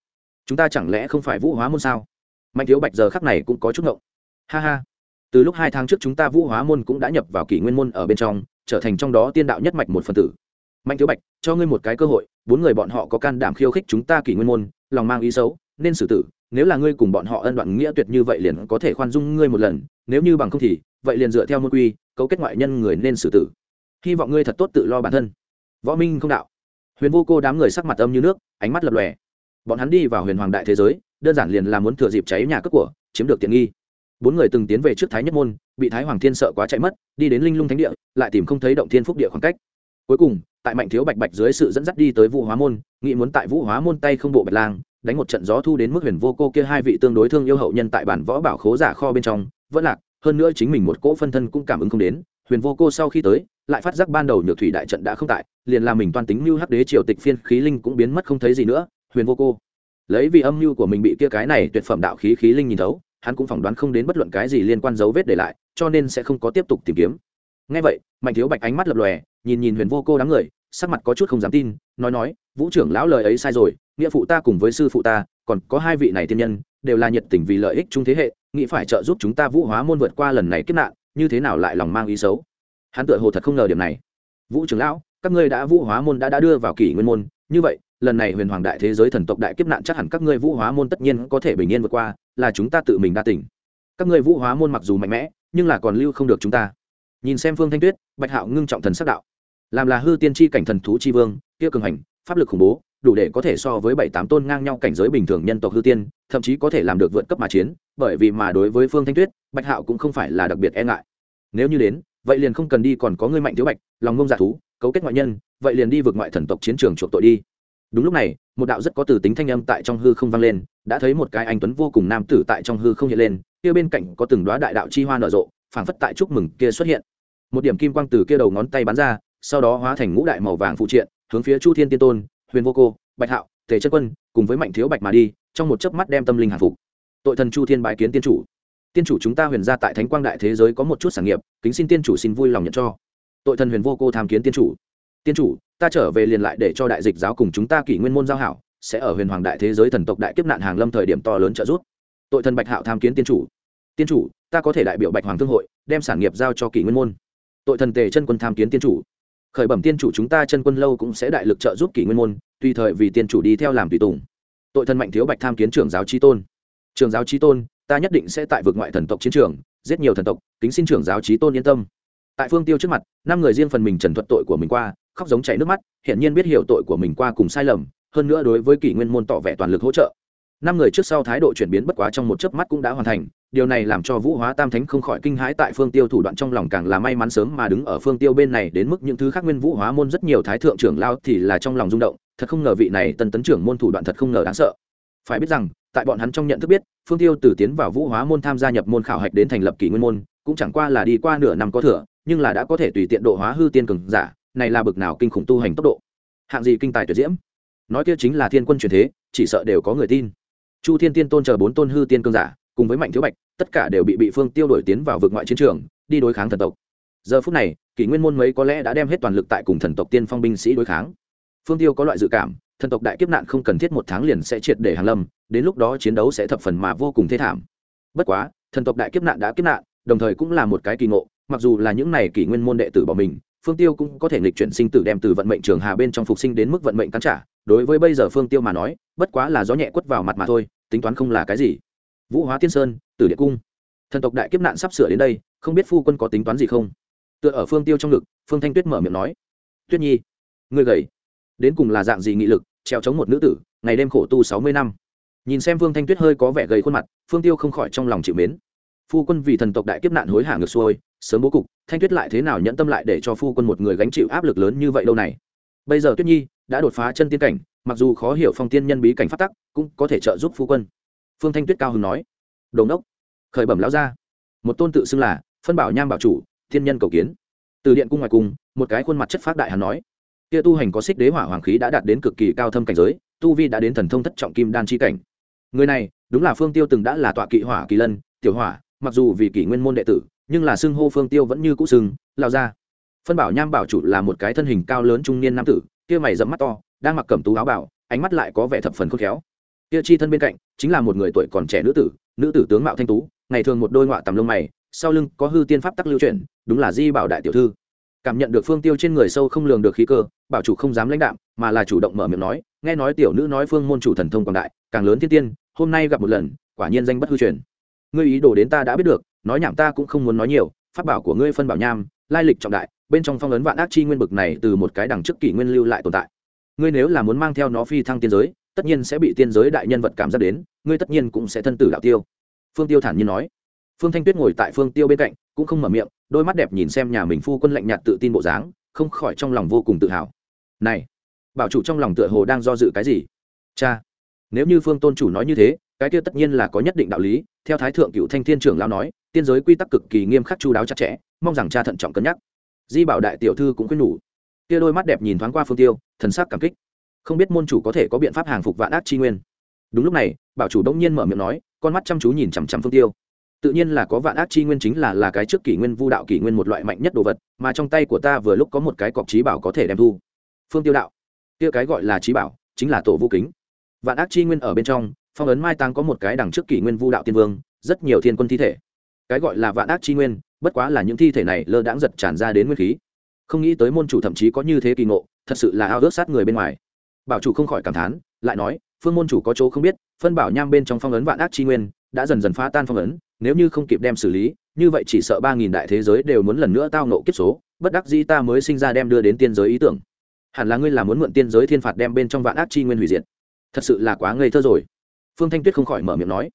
Chúng ta chẳng lẽ không phải vũ hóa môn sao? Mạnh thiếu bạch giờ khắc này cũng có chút ngộng. Ha ha. Từ lúc hai tháng trước chúng ta vũ hóa môn cũng đã nhập vào kỷ nguyên môn ở bên trong, trở thành trong đó tiên đạo nhất mạch một phần tử. Mạnh thiếu bạch, cho ngươi một cái cơ hội, bốn người bọn họ có can đảm khiêu khích chúng ta kỷ nguyên môn, lòng mang ý xấu, nên xử tử. Nếu là ngươi cùng bọn họ ân đoạn nghĩa tuyệt như vậy liền có thể khoan dung ngươi một lần, nếu như bằng không thì, vậy liền dựa theo môn quy, cấu kết ngoại nhân người nên xử tử. Hy vọng ngươi thật tốt tự lo bản thân. Võ minh không đạo. Huyền vô cô đám người sắc mặt âm như nước, ánh mắt lập lòe bọn hắn đi vào huyền hoàng đại thế giới, đơn giản liền là muốn thừa dịp cháy nhà cướp của, chiếm được tiện nghi. Bốn người từng tiến về trước thái nhất môn, bị thái hoàng thiên sợ quá chạy mất, đi đến linh lung thánh địa, lại tìm không thấy động thiên phúc địa khoảng cách. Cuối cùng, tại mạnh thiếu bạch bạch dưới sự dẫn dắt đi tới vũ hóa môn, nghĩ muốn tại vũ hóa môn tay không bộ bạch lang, đánh một trận gió thu đến mức huyền vô cô kia hai vị tương đối thương yêu hậu nhân tại bản võ bảo khố giả kho bên trong, vẫn lạc, hơn nữa chính mình một cỗ phân thân cũng cảm ứng không đến, huyền vô cô sau khi tới, lại phát giác ban đầu nhược thủy đại trận đã không tại, liền làm mình toan tính mưu hắc đế triều tịch phiên khí linh cũng biến mất không thấy gì nữa huyền vô cô. Lấy vì âm mưu của mình bị kia cái này tuyệt phẩm đạo khí khí linh nhìn thấu, hắn cũng phỏng đoán không đến bất luận cái gì liên quan dấu vết để lại, cho nên sẽ không có tiếp tục tìm kiếm. Ngay vậy, mạnh thiếu bạch ánh mắt lập lòe, nhìn nhìn huyền vô cô đám người, sắc mặt có chút không dám tin, nói nói, vũ trưởng lão lời ấy sai rồi, nghĩa phụ ta cùng với sư phụ ta, còn có hai vị này tiên nhân, đều là nhiệt tình vì lợi ích chung thế hệ, nghĩ phải trợ giúp chúng ta vũ hóa môn vượt qua lần này kết nạn, như thế nào lại lòng mang ý xấu? Hắn tựa hồ thật không ngờ điểm này. Vũ trưởng lão, các ngươi đã vũ hóa môn đã đã đưa vào kỷ nguyên môn như vậy, lần này huyền hoàng đại thế giới thần tộc đại kiếp nạn chắc hẳn các ngươi vũ hóa môn tất nhiên có thể bình yên vượt qua, là chúng ta tự mình đa tỉnh các ngươi vũ hóa môn mặc dù mạnh mẽ, nhưng là còn lưu không được chúng ta. Nhìn xem phương thanh tuyết, bạch hạo ngưng trọng thần sắc đạo. Làm là hư tiên tri cảnh thần thú chi vương, kia cường hành, pháp lực khủng bố, đủ để có thể so với bảy tám tôn ngang nhau cảnh giới bình thường nhân tộc hư tiên, thậm chí có thể làm được vượt cấp mà chiến, bởi vì mà đối với phương thanh tuyết, bạch hạo cũng không phải là đặc biệt e ngại. Nếu như đến, vậy liền không cần đi còn có người mạnh thiếu bạch, lòng ngông giả thú, cấu kết ngoại nhân vậy liền đi vượt ngoại thần tộc chiến trường chuộc tội đi. Đúng lúc này, một đạo rất có từ tính thanh âm tại trong hư không vang lên, đã thấy một cái anh tuấn vô cùng nam tử tại trong hư không hiện lên, kia bên cạnh có từng đoá đại đạo chi hoa nở rộ, phảng phất tại chúc mừng kia xuất hiện. Một điểm kim quang từ kia đầu ngón tay bắn ra, sau đó hóa thành ngũ đại màu vàng phụ triện, hướng phía chu thiên tiên tôn, huyền vô cô, bạch hạo, tề chất quân cùng với mạnh thiếu bạch mà đi, trong một chớp mắt đem tâm linh hàng phục. Tội thần chu thiên bái kiến tiên chủ. Tiên chủ chúng ta huyền ra tại thánh quang đại thế giới có một chút sản nghiệp, kính xin tiên chủ xin vui lòng nhận cho. Tội thần huyền vô cô tham kiến tiên chủ tiên chủ, ta trở về liền lại để cho đại dịch giáo cùng chúng ta kỷ nguyên môn giao hảo, sẽ ở huyền hoàng đại thế giới thần tộc đại kiếp nạn hàng lâm thời điểm to lớn trợ giúp. Tội thần bạch hạo tham kiến tiên chủ. Tiên chủ, ta có thể đại biểu bạch hoàng thương hội, đem sản nghiệp giao cho kỷ nguyên môn. Tội thần tề chân quân tham kiến tiên chủ. Khởi bẩm tiên chủ chúng ta chân quân lâu cũng sẽ đại lực trợ giúp kỷ nguyên môn, tùy thời vì tiên chủ đi theo làm tùy tùng. Tội thần mạnh thiếu bạch tham kiến trưởng giáo tri tôn. Trường giáo trí tôn, ta nhất định sẽ tại vực ngoại thần tộc chiến trường, giết nhiều thần tộc, kính xin trưởng giáo trí tôn yên tâm. Tại phương tiêu trước mặt, năm người riêng phần mình trần thuật tội của mình qua khóc giống chảy nước mắt, hiển nhiên biết hiểu tội của mình qua cùng sai lầm, hơn nữa đối với kỷ nguyên môn tỏ vẻ toàn lực hỗ trợ. Năm người trước sau thái độ chuyển biến bất quá trong một chớp mắt cũng đã hoàn thành, điều này làm cho vũ hóa tam thánh không khỏi kinh hãi tại phương tiêu thủ đoạn trong lòng càng là may mắn sớm mà đứng ở phương tiêu bên này, đến mức những thứ khác nguyên vũ hóa môn rất nhiều thái thượng trưởng lao thì là trong lòng rung động, thật không ngờ vị này tân tấn trưởng môn thủ đoạn thật không ngờ đáng sợ. Phải biết rằng, tại bọn hắn trong nhận thức biết, phương tiêu từ tiến vào vũ hóa môn tham gia nhập môn khảo hạch đến thành lập kỷ nguyên môn, cũng chẳng qua là đi qua nửa năm có thừa, nhưng là đã có thể tùy tiện độ hóa hư tiên cường giả này là bực nào kinh khủng tu hành tốc độ. Hạng gì kinh tài tuyệt diễm. Nói kia chính là thiên quân truyền thế, chỉ sợ đều có người tin. Chu thiên tiên tôn chờ bốn tôn hư tiên cương giả, cùng với mạnh thiếu bạch, tất cả đều bị bị phương tiêu đổi tiến vào vực ngoại chiến trường, đi đối kháng thần tộc. Giờ phút này, kỷ nguyên môn mấy có lẽ đã đem hết toàn lực tại cùng thần tộc tiên phong binh sĩ đối kháng. Phương tiêu có loại dự cảm, thần tộc đại kiếp nạn không cần thiết một tháng liền sẽ triệt để hàng lâm, đến lúc đó chiến đấu sẽ thập phần mà vô cùng thê thảm. Bất quá, thần tộc đại kiếp nạn đã kiếp nạn, đồng thời cũng là một cái kỳ ngộ, mặc dù là những này kỷ nguyên môn đệ tử bỏ mình phương tiêu cũng có thể nghịch chuyển sinh tử đem từ vận mệnh trường hà bên trong phục sinh đến mức vận mệnh cắn trả. Đối với bây giờ phương tiêu mà nói, bất quá là gió nhẹ quất vào mặt mà thôi, tính toán không là cái gì. Vũ hóa tiên sơn, tử địa cung. Thần tộc đại kiếp nạn sắp sửa đến đây, không biết phu quân có tính toán gì không? Tựa ở phương tiêu trong ngực, phương thanh tuyết mở miệng nói, tuyết nhi, ngươi gầy. Đến cùng là dạng gì nghị lực, treo chống một nữ tử, ngày đêm khổ tu sáu mươi năm. Nhìn xem phương thanh tuyết hơi có vẻ gầy khuôn mặt, phương tiêu không khỏi trong lòng chịu mến. Phu quân vì thần tộc đại kiếp nạn hối hả ngược xuôi sớm bố cục, thanh tuyết lại thế nào nhẫn tâm lại để cho phu quân một người gánh chịu áp lực lớn như vậy lâu này? Bây giờ tuyết nhi đã đột phá chân tiên cảnh, mặc dù khó hiểu phong tiên nhân bí cảnh phát tắc, cũng có thể trợ giúp phu quân. Phương thanh tuyết cao hứng nói. Đồn đốc khởi bẩm lão ra một tôn tự xưng là phân bảo nham bảo chủ, thiên nhân cầu kiến. Từ điện cung ngoài cung, một cái khuôn mặt chất phát đại hắn nói. Kia tu hành có xích đế hỏa hoàng khí đã đạt đến cực kỳ cao thâm cảnh giới, tu vi đã đến thần thông thất trọng kim đan chi cảnh. Người này, đúng là phương tiêu từng đã là tọa kỵ hỏa kỳ lân, tiểu hỏa, mặc dù vì kỷ nguyên môn đệ tử nhưng là xưng hô phương tiêu vẫn như cũ xưng, lao ra. Phân bảo nham bảo chủ là một cái thân hình cao lớn trung niên nam tử, kia mày dẫm mắt to, đang mặc cẩm tú áo bảo, ánh mắt lại có vẻ thập phần khôn khéo. Kia chi thân bên cạnh, chính là một người tuổi còn trẻ nữ tử nữ tử tướng mạo thanh tú, ngày thường một đôi ngọa tầm lông mày, sau lưng có hư tiên pháp tắc lưu chuyển, đúng là di bảo đại tiểu thư. Cảm nhận được phương tiêu trên người sâu không lường được khí cơ, bảo chủ không dám lãnh đạm, mà là chủ động mở miệng nói, nghe nói tiểu nữ nói phương môn chủ thần thông quảng đại, càng lớn thiên tiên, hôm nay gặp một lần, quả nhiên danh bất hư truyền. Ngươi ý đồ đến ta đã biết được nói nhảm ta cũng không muốn nói nhiều, pháp bảo của ngươi phân bảo nham, lai lịch trọng đại, bên trong phong ấn vạn ác chi nguyên bực này từ một cái đằng trước kỷ nguyên lưu lại tồn tại. Ngươi nếu là muốn mang theo nó phi thăng tiên giới, tất nhiên sẽ bị tiên giới đại nhân vật cảm giác đến, ngươi tất nhiên cũng sẽ thân tử đạo tiêu. Phương tiêu thản nhiên nói. Phương thanh tuyết ngồi tại phương tiêu bên cạnh, cũng không mở miệng, đôi mắt đẹp nhìn xem nhà mình phu quân lạnh nhạt tự tin bộ dáng, không khỏi trong lòng vô cùng tự hào. Này, bảo chủ trong lòng tựa hồ đang do dự cái gì? Cha, nếu như phương tôn chủ nói như thế, cái kia tất nhiên là có nhất định đạo lý, theo thái thượng cựu thanh thiên trưởng lão nói tiên giới quy tắc cực kỳ nghiêm khắc chu đáo chặt chẽ, mong rằng cha thận trọng cân nhắc. Di bảo đại tiểu thư cũng khuyên nhủ. Kia đôi mắt đẹp nhìn thoáng qua phương tiêu, thần sắc cảm kích. Không biết môn chủ có thể có biện pháp hàng phục vạn ác chi nguyên. Đúng lúc này, bảo chủ đông nhiên mở miệng nói, con mắt chăm chú nhìn chằm chằm phương tiêu. Tự nhiên là có vạn ác chi nguyên chính là là cái trước kỷ nguyên vu đạo kỷ nguyên một loại mạnh nhất đồ vật, mà trong tay của ta vừa lúc có một cái cọc trí bảo có thể đem thu. Phương tiêu đạo, kia cái gọi là trí bảo, chính là tổ vũ kính. Vạn ác chi nguyên ở bên trong, phong ấn mai tăng có một cái đằng trước kỷ nguyên vu đạo tiên vương, rất nhiều thiên quân thi thể cái gọi là vạn ác chi nguyên, bất quá là những thi thể này lơ đãng giật tràn ra đến nguyên khí. Không nghĩ tới môn chủ thậm chí có như thế kỳ ngộ, thật sự là ao ước sát người bên ngoài. Bảo chủ không khỏi cảm thán, lại nói, phương môn chủ có chỗ không biết, phân bảo nham bên trong phong ấn vạn ác chi nguyên, đã dần dần phá tan phong ấn, nếu như không kịp đem xử lý, như vậy chỉ sợ ba nghìn đại thế giới đều muốn lần nữa tao nộ kiếp số, bất đắc dĩ ta mới sinh ra đem đưa đến tiên giới ý tưởng. Hẳn là ngươi là muốn mượn tiên giới thiên phạt đem bên trong vạn ác chi nguyên hủy diệt. Thật sự là quá ngây thơ rồi. Phương thanh tuyết không khỏi mở miệng nói.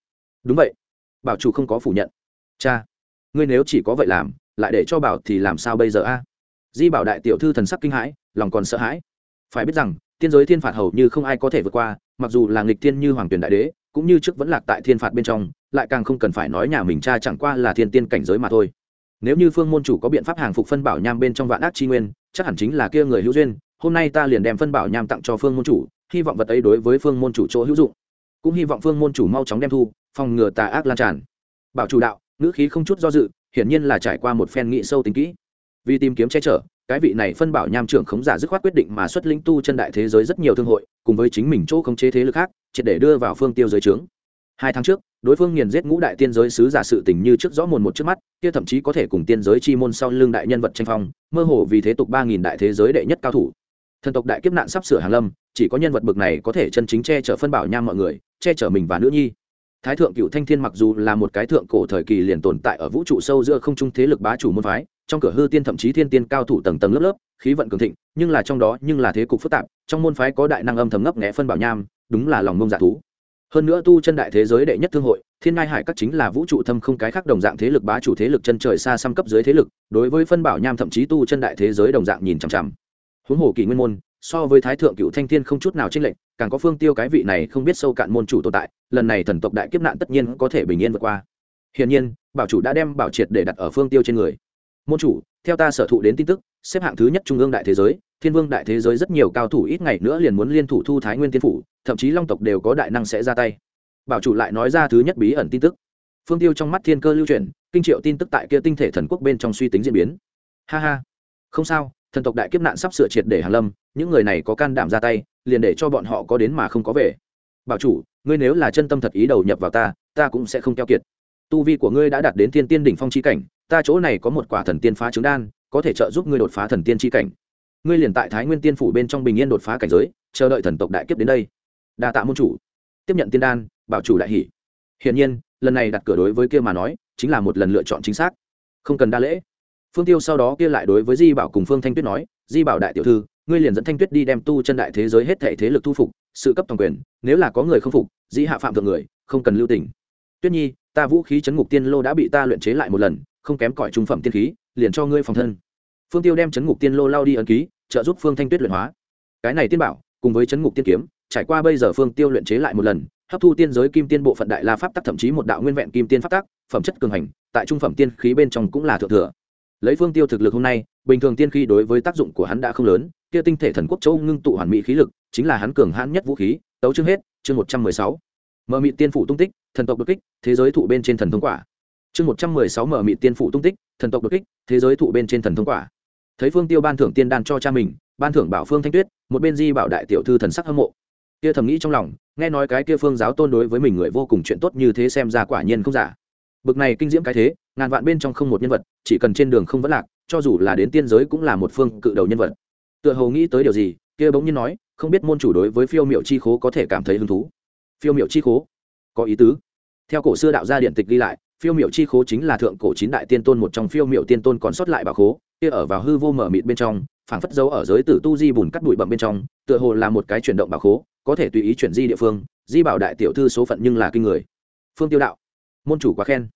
Đúng vậy. Bảo chủ không có phủ nhận cha. Ngươi nếu chỉ có vậy làm, lại để cho bảo thì làm sao bây giờ a? Di bảo đại tiểu thư thần sắc kinh hãi, lòng còn sợ hãi. Phải biết rằng, tiên giới thiên phạt hầu như không ai có thể vượt qua, mặc dù là nghịch tiên như hoàng tuyển đại đế, cũng như trước vẫn lạc tại thiên phạt bên trong, lại càng không cần phải nói nhà mình cha chẳng qua là thiên tiên cảnh giới mà thôi. Nếu như phương môn chủ có biện pháp hàng phục phân bảo nham bên trong vạn ác chi nguyên, chắc hẳn chính là kia người hữu duyên, hôm nay ta liền đem phân bảo nham tặng cho phương môn chủ, hy vọng vật ấy đối với phương môn chủ chỗ hữu dụng. Cũng hy vọng phương môn chủ mau chóng đem thu, phòng ngừa tà ác lan tràn. Bảo chủ đạo ngữ khí không chút do dự, hiển nhiên là trải qua một phen nghị sâu tính kỹ. Vì tìm kiếm che chở, cái vị này phân bảo nham trưởng khống giả dứt khoát quyết định mà xuất linh tu chân đại thế giới rất nhiều thương hội, cùng với chính mình chỗ khống chế thế lực khác, triệt để đưa vào phương tiêu giới trướng. Hai tháng trước, đối phương nghiền giết ngũ đại tiên giới sứ giả sự tình như trước rõ mồn một trước mắt, kia thậm chí có thể cùng tiên giới chi môn sau lưng đại nhân vật tranh phong, mơ hồ vì thế tục ba nghìn đại thế giới đệ nhất cao thủ. Thần tộc đại kiếp nạn sắp sửa hàng lâm, chỉ có nhân vật bực này có thể chân chính che chở phân bảo nham mọi người, che chở mình và nữ nhi thái thượng cựu thanh thiên mặc dù là một cái thượng cổ thời kỳ liền tồn tại ở vũ trụ sâu giữa không trung thế lực bá chủ môn phái, trong cửa hư tiên thậm chí thiên tiên cao thủ tầng tầng lớp lớp, khí vận cường thịnh, nhưng là trong đó, nhưng là thế cục phức tạp, trong môn phái có đại năng âm thầm ngấp nghẽ phân bảo nham, đúng là lòng mông giả dạ thú. Hơn nữa tu chân đại thế giới đệ nhất thương hội, thiên ngai hải các chính là vũ trụ thâm không cái khác đồng dạng thế lực bá chủ thế lực chân trời xa xăm cấp dưới thế lực, đối với phân bảo nham thậm chí tu chân đại thế giới đồng dạng nhìn chằm chằm. Huống hồ kỳ nguyên môn so với thái thượng cựu thanh thiên không chút nào chênh lệch, càng có phương tiêu cái vị này không biết sâu cạn môn chủ tồn tại, lần này thần tộc đại kiếp nạn tất nhiên có thể bình yên vượt qua. Hiển nhiên, bảo chủ đã đem bảo triệt để đặt ở phương tiêu trên người. Môn chủ, theo ta sở thụ đến tin tức, xếp hạng thứ nhất trung ương đại thế giới, thiên vương đại thế giới rất nhiều cao thủ ít ngày nữa liền muốn liên thủ thu thái nguyên tiên phủ, thậm chí long tộc đều có đại năng sẽ ra tay. Bảo chủ lại nói ra thứ nhất bí ẩn tin tức. Phương tiêu trong mắt thiên cơ lưu truyền kinh triệu tin tức tại kia tinh thể thần quốc bên trong suy tính diễn biến. Ha ha. Không sao thần tộc đại kiếp nạn sắp sửa triệt để hàn lâm, những người này có can đảm ra tay, liền để cho bọn họ có đến mà không có về. Bảo chủ, ngươi nếu là chân tâm thật ý đầu nhập vào ta ta cũng sẽ không keo kiệt. Tu vi của ngươi đã đạt đến thiên tiên đỉnh phong chi cảnh, ta chỗ này có một quả thần tiên phá trứng đan, có thể trợ giúp ngươi đột phá thần tiên chi cảnh. Ngươi liền tại thái nguyên tiên phủ bên trong bình yên đột phá cảnh giới, chờ đợi thần tộc đại kiếp đến đây. Đa tạ môn chủ. Tiếp nhận tiên đan, bảo chủ đại hỷ hiển nhiên, lần này đặt cửa đối với kia mà nói, chính là một lần lựa chọn chính xác. Không cần đa lễ phương tiêu sau đó kia lại đối với di bảo cùng phương thanh tuyết nói, di bảo đại tiểu thư, ngươi liền dẫn thanh tuyết đi đem tu chân đại thế giới hết thể thế lực thu phục, sự cấp toàn quyền, nếu là có người không phục, dĩ hạ phạm thượng người, không cần lưu tình. Tuyết nhi, ta vũ khí chấn ngục tiên lô đã bị ta luyện chế lại một lần, không kém cỏi trung phẩm tiên khí, liền cho ngươi phòng thân. Phương tiêu đem chấn ngục tiên lô lao đi ấn ký, trợ giúp phương thanh tuyết luyện hóa. Cái này tiên bảo, cùng với chấn ngục tiên kiếm, trải qua bây giờ phương tiêu luyện chế lại một lần, hấp thu tiên giới kim tiên bộ phận đại la pháp tắc thậm chí một đạo nguyên vẹn kim tiên pháp tắc, phẩm chất cường hành, tại trung phẩm tiên khí bên trong cũng là thượng thừa lấy phương tiêu thực lực hôm nay, bình thường tiên khí đối với tác dụng của hắn đã không lớn, kia tinh thể thần quốc châu ngưng tụ hoàn mỹ khí lực, chính là hắn cường hãn nhất vũ khí, tấu chương hết, chương một trăm mười sáu. Mở mị tiên phủ tung tích, thần tộc đột kích, thế giới thụ bên trên thần thông quả. Chương một trăm mười sáu mở mị tiên phủ tung tích, thần tộc đột kích, thế giới thụ bên trên thần thông quả. Thấy phương tiêu ban thưởng tiên đan cho cha mình, ban thưởng bảo phương thanh tuyết, một bên di bảo đại tiểu thư thần sắc hâm mộ. Kia thầm nghĩ trong lòng, nghe nói cái kia phương giáo tôn đối với mình người vô cùng chuyện tốt như thế xem ra quả nhiên không giả. Bực này kinh diễm cái thế ngàn vạn bên trong không một nhân vật, chỉ cần trên đường không vẫn lạc, cho dù là đến tiên giới cũng là một phương cự đầu nhân vật. Tựa hồ nghĩ tới điều gì, kia bỗng nhiên nói, không biết môn chủ đối với phiêu miệu chi khố có thể cảm thấy hứng thú. Phiêu miệu chi khố? Có ý tứ. Theo cổ xưa đạo gia điện tịch ghi lại, phiêu miệu chi khố chính là thượng cổ chín đại tiên tôn một trong phiêu miệu tiên tôn còn sót lại bảo khố, kia ở vào hư vô mở mịt bên trong, phảng phất dấu ở giới tử tu di bùn cắt bụi bậm bên trong, tựa hồ là một cái chuyển động bảo khố, có thể tùy ý chuyển di địa phương, di bảo đại tiểu thư số phận nhưng là kinh người. Phương tiêu đạo, môn chủ quá khen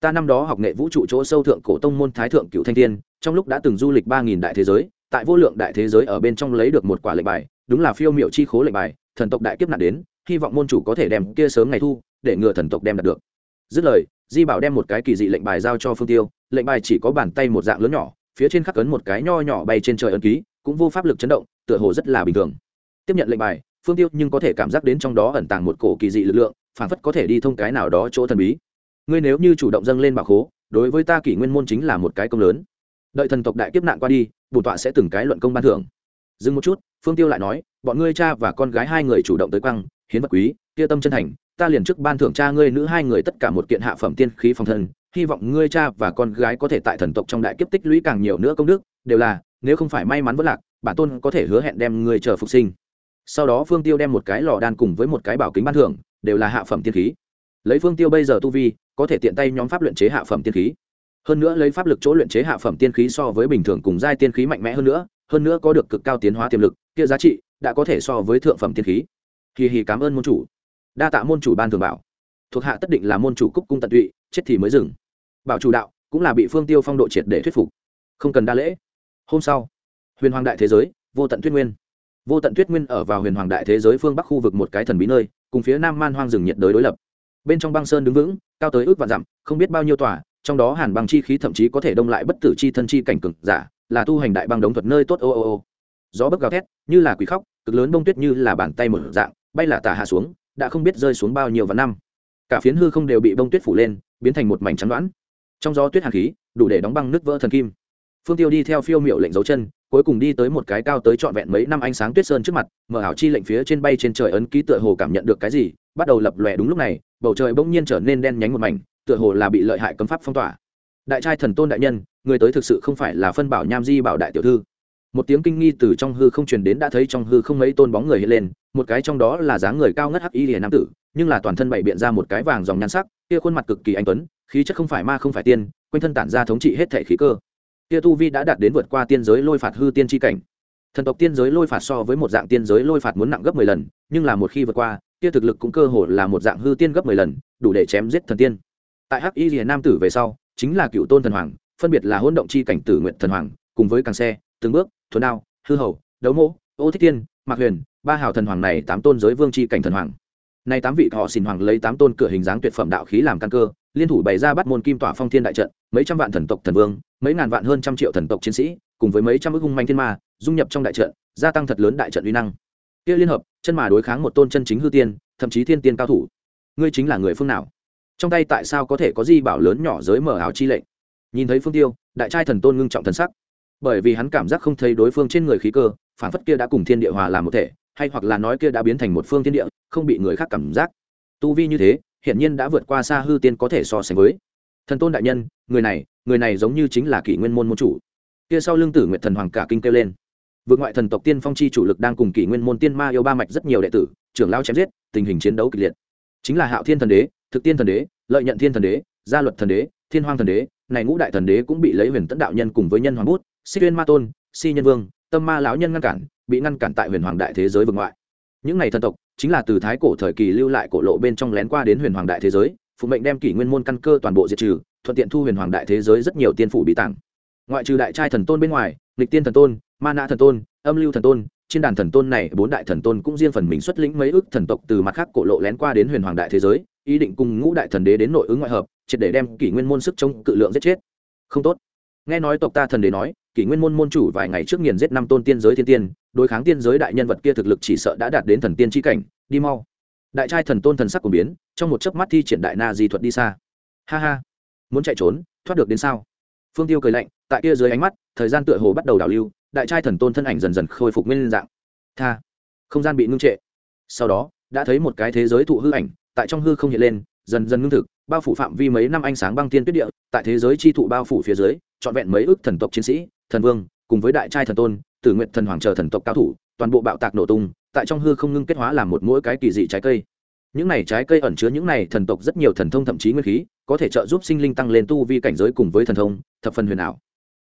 ta năm đó học nghệ vũ trụ chỗ sâu thượng cổ tông môn thái thượng cựu thanh thiên, trong lúc đã từng du lịch ba nghìn đại thế giới, tại vô lượng đại thế giới ở bên trong lấy được một quả lệnh bài, đúng là phiêu miệu chi khố lệnh bài, thần tộc đại kiếp nạn đến, hy vọng môn chủ có thể đem kia sớm ngày thu, để ngừa thần tộc đem đạt được. Dứt lời, di bảo đem một cái kỳ dị lệnh bài giao cho phương tiêu, lệnh bài chỉ có bàn tay một dạng lớn nhỏ, phía trên khắc ấn một cái nho nhỏ bay trên trời ấn ký, cũng vô pháp lực chấn động, tựa hồ rất là bình thường. Tiếp nhận lệnh bài, phương tiêu nhưng có thể cảm giác đến trong đó ẩn tàng một cổ kỳ dị lực lượng phản phất có thể đi thông cái nào đó chỗ thần bí ngươi nếu như chủ động dâng lên bảo khố, đối với ta kỷ nguyên môn chính là một cái công lớn. Đợi thần tộc đại kiếp nạn qua đi, bổn tọa sẽ từng cái luận công ban thưởng. Dừng một chút, phương tiêu lại nói, bọn ngươi cha và con gái hai người chủ động tới quăng, hiến vật quý, kia tâm chân thành, ta liền trước ban thưởng cha ngươi nữ hai người tất cả một kiện hạ phẩm tiên khí phòng thân, hy vọng ngươi cha và con gái có thể tại thần tộc trong đại kiếp tích lũy càng nhiều nữa công đức, đều là, nếu không phải may mắn vất lạc, bản tôn có thể hứa hẹn đem ngươi chờ phục sinh. Sau đó phương tiêu đem một cái lò đan cùng với một cái bảo kính ban thưởng, đều là hạ phẩm tiên khí. Lấy phương tiêu bây giờ tu vi có thể tiện tay nhóm pháp luyện chế hạ phẩm tiên khí. Hơn nữa lấy pháp lực chỗ luyện chế hạ phẩm tiên khí so với bình thường cùng giai tiên khí mạnh mẽ hơn nữa hơn nữa có được cực cao tiến hóa tiềm lực, kia giá trị đã có thể so với thượng phẩm tiên khí. Kỳ hì cảm ơn môn chủ. Đa tạ môn chủ ban thường bảo. Thuộc hạ tất định là môn chủ cúc cung tận tụy, chết thì mới dừng. Bảo chủ đạo, cũng là bị phương tiêu phong độ triệt để thuyết phục. Không cần đa lễ. Hôm sau, huyền hoàng đại thế giới, vô tận tuyết nguyên. Vô tận tuyết nguyên ở vào huyền hoàng đại thế giới phương bắc khu vực một cái thần bí nơi, cùng phía nam man hoang rừng nhiệt đới đối lập. Bên trong băng sơn đứng vững cao tới ước vạn dặm, không biết bao nhiêu tòa, trong đó hàn băng chi khí thậm chí có thể đông lại bất tử chi thân chi cảnh cực giả, là tu hành đại băng đống thuật nơi tốt ô ô ô. Gió bấc gào thét, như là quỷ khóc, cực lớn bông tuyết như là bàn tay mở dạng, bay là tả hạ xuống, đã không biết rơi xuống bao nhiêu và năm. Cả phiến hư không đều bị bông tuyết phủ lên, biến thành một mảnh trắng đoán. Trong gió tuyết hàn khí, đủ để đóng băng nứt vỡ thần kim. Phương tiêu đi theo phiêu miệu lệnh dấu chân, cuối cùng đi tới một cái cao tới trọn vẹn mấy năm ánh sáng tuyết sơn trước mặt, mở ảo chi lệnh phía trên bay trên trời ấn ký tựa hồ cảm nhận được cái gì, bắt đầu lập lòe đúng lúc này bầu trời bỗng nhiên trở nên đen nhánh một mảnh, tựa hồ là bị lợi hại cấm pháp phong tỏa. Đại trai thần tôn đại nhân, người tới thực sự không phải là phân bảo nham di bảo đại tiểu thư. Một tiếng kinh nghi từ trong hư không truyền đến, đã thấy trong hư không mấy tôn bóng người hiện lên, một cái trong đó là dáng người cao ngất hắc y liền nam tử, nhưng là toàn thân bày biện ra một cái vàng dòng nhan sắc, kia khuôn mặt cực kỳ anh tuấn, khí chất không phải ma không phải tiên, quanh thân tản ra thống trị hết thể khí cơ. Kia tu vi đã đạt đến vượt qua tiên giới lôi phạt hư tiên tri cảnh. Thần tộc tiên giới lôi phạt so với một dạng tiên giới lôi phạt muốn nặng gấp mười lần, nhưng là một khi vượt qua kia thực lực cũng cơ hồ là một dạng hư tiên gấp mười lần đủ để chém giết thần tiên. Tại hắc y rìa nam tử về sau chính là cựu tôn thần hoàng phân biệt là hỗn động chi cảnh tử nguyện thần hoàng cùng với càng xe từng bước thuần đao hư hầu đấu mộ, ô thích tiên mạc huyền ba hào thần hoàng này tám tôn giới vương chi cảnh thần hoàng. Nay tám vị họ xin hoàng lấy tám tôn cửa hình dáng tuyệt phẩm đạo khí làm căn cơ liên thủ bày ra bắt môn kim tỏa phong thiên đại trận mấy trăm vạn thần tộc thần vương mấy ngàn vạn hơn trăm triệu thần tộc chiến sĩ cùng với mấy trăm ức hung manh thiên ma dung nhập trong đại trận gia tăng thật lớn đại trận uy năng kia liên hợp, chân mà đối kháng một tôn chân chính hư tiên, thậm chí thiên tiên cao thủ. Ngươi chính là người phương nào? Trong tay tại sao có thể có di bảo lớn nhỏ giới mở ảo chi lệnh? Nhìn thấy phương tiêu, đại trai thần tôn ngưng trọng thần sắc. Bởi vì hắn cảm giác không thấy đối phương trên người khí cơ, phản phất kia đã cùng thiên địa hòa làm một thể, hay hoặc là nói kia đã biến thành một phương thiên địa, không bị người khác cảm giác. Tu vi như thế hiện nhiên đã vượt qua xa hư tiên có thể so sánh với. Thần tôn đại nhân, người này người này giống như chính là kỷ nguyên môn môn chủ. Kia sau lưng tử nguyện thần hoàng cả kinh kêu lên vượt ngoại thần tộc tiên phong chi chủ lực đang cùng kỷ nguyên môn tiên ma yêu ba mạch rất nhiều đệ tử, trưởng lao chém giết, tình hình chiến đấu kịch liệt. Chính là hạo thiên thần đế, thực tiên thần đế, lợi nhận thiên thần đế, gia luật thần đế, thiên hoàng thần đế, này ngũ đại thần đế cũng bị lấy huyền tẫn đạo nhân cùng với nhân hoàng bút, xích tuyên ma tôn, si nhân vương, tâm ma lão nhân ngăn cản, bị ngăn cản tại huyền hoàng đại thế giới vượt ngoại. Những này thần tộc chính là từ thái cổ thời kỳ lưu lại cổ lộ bên trong lén qua đến huyền hoàng đại thế giới, phụ mệnh đem kỷ nguyên môn căn cơ toàn bộ diệt trừ, thuận tiện thu huyền hoàng đại thế giới rất nhiều tiên phủ bí tàng ngoại trừ đại trai thần tôn bên ngoài lịch tiên thần tôn ma nã thần tôn, âm lưu thần tôn trên đàn thần tôn này, bốn đại thần tôn cũng riêng phần mình xuất lĩnh mấy ước thần tộc từ mặt khác cổ lộ lén qua đến huyền hoàng đại thế giới, ý định cùng ngũ đại thần đế đến nội ứng ngoại hợp, triệt để đem kỷ nguyên môn sức chống cự lượng giết chết. Không tốt. Nghe nói tộc ta thần đế nói, kỷ nguyên môn môn chủ vài ngày trước nghiền giết năm tôn tiên giới thiên tiên, đối kháng tiên giới đại nhân vật kia thực lực chỉ sợ đã đạt đến thần tiên tri cảnh, đi mau. Đại trai thần tôn thần sắc của biến, trong một chớp mắt thi triển đại na di thuật đi xa. Ha ha. Muốn chạy trốn, thoát được đến sao? Phương tiêu cười lạnh tại kia dưới ánh mắt, thời gian tựa hồ bắt đầu đảo lưu, đại trai thần tôn thân ảnh dần dần khôi phục nguyên dạng. Tha, không gian bị ngưng trệ. Sau đó, đã thấy một cái thế giới thụ hư ảnh, tại trong hư không hiện lên, dần dần ngưng thực, bao phủ phạm vi mấy năm ánh sáng băng tiên tuyết địa, tại thế giới chi thụ bao phủ phía dưới, trọn vẹn mấy ước thần tộc chiến sĩ, thần vương, cùng với đại trai thần tôn, tử nguyện thần hoàng chờ thần tộc cao thủ, toàn bộ bạo tạc nổ tung, tại trong hư không ngưng kết hóa làm một mỗi cái kỳ dị trái cây. Những này trái cây ẩn chứa những này thần tộc rất nhiều thần thông thậm chí nguyên khí, có thể trợ giúp sinh linh tăng lên tu vi cảnh giới cùng với thần thông, thập phần huyền ảo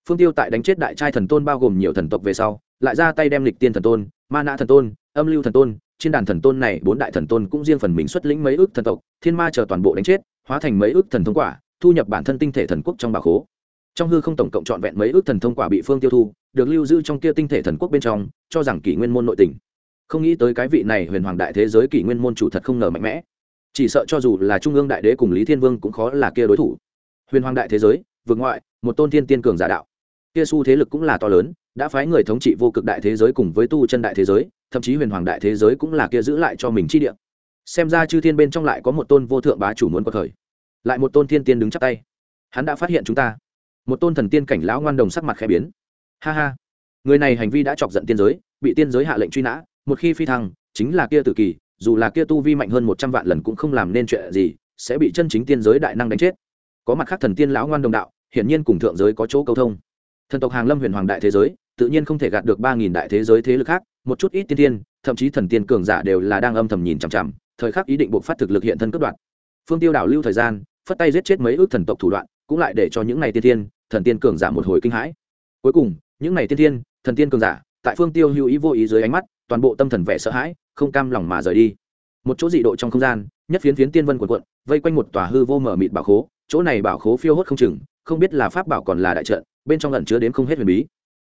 phương tiêu tại đánh chết đại trai thần tôn bao gồm nhiều thần tộc về sau, lại ra tay đem lịch tiên thần tôn, ma nã thần tôn, âm lưu thần tôn trên đàn thần tôn này bốn đại thần tôn cũng riêng phần mình xuất lĩnh mấy ước thần tộc, thiên ma chờ toàn bộ đánh chết, hóa thành mấy ước thần thông quả, thu nhập bản thân tinh thể thần quốc trong bà khố. Trong hư không tổng cộng trọn vẹn mấy ước thần thông quả bị phương tiêu thu, được lưu giữ trong kia tinh thể thần quốc bên trong, cho rằng kỷ nguyên môn nội tình. Không nghĩ tới cái vị này huyền hoàng đại thế giới kỷ nguyên môn chủ thật không ngờ mạnh mẽ. Chỉ sợ cho dù là trung ương đại đế cùng lý thiên vương cũng khó là kia đối thủ. Huyền hoàng đại thế giới vượt ngoại, một tôn thiên tiên cường giả đạo kia xu thế lực cũng là to lớn, đã phái người thống trị vô cực đại thế giới cùng với tu chân đại thế giới, thậm chí huyền hoàng đại thế giới cũng là kia giữ lại cho mình chi địa. Xem ra chư thiên bên trong lại có một tôn vô thượng bá chủ muốn có thời lại một tôn thiên tiên đứng chắp tay. Hắn đã phát hiện chúng ta. Một tôn thần tiên cảnh lão ngoan đồng sắc mặt khẽ biến. Ha ha. Người này hành vi đã chọc giận tiên giới, bị tiên giới hạ lệnh truy nã, một khi phi thăng, chính là kia tử kỳ, dù là kia tu vi mạnh hơn một trăm vạn lần cũng không làm nên chuyện gì, sẽ bị chân chính tiên giới đại năng đánh chết. Có mặt khác thần tiên lão ngoan đồng đạo, hiển nhiên cùng thượng giới có chỗ câu thông thần tộc hàng lâm huyền hoàng đại thế giới, tự nhiên không thể gạt được ba nghìn đại thế giới thế lực khác, một chút ít tiên tiên thậm chí thần tiên cường giả đều là đang âm thầm nhìn chằm chằm, thời khắc ý định buộc phát thực lực hiện thân cướp đoạt. Phương tiêu đảo lưu thời gian, phất tay giết chết mấy ước thần tộc thủ đoạn, cũng lại để cho những này tiên tiên thần tiên cường giả một hồi kinh hãi. Cuối cùng, những này tiên tiên thần tiên cường giả, tại phương tiêu hữu ý vô ý dưới ánh mắt, toàn bộ tâm thần vẻ sợ hãi, không cam lòng mà rời đi. Một chỗ dị độ trong không gian, nhất phiến phiến tiên vân quần quận vây quanh một tòa hư vô mở mịt bảo khố, chỗ này bảo khố phiêu hốt không chừng không biết là pháp bảo còn là đại trận, bên trong lần chứa đến không hết huyền bí.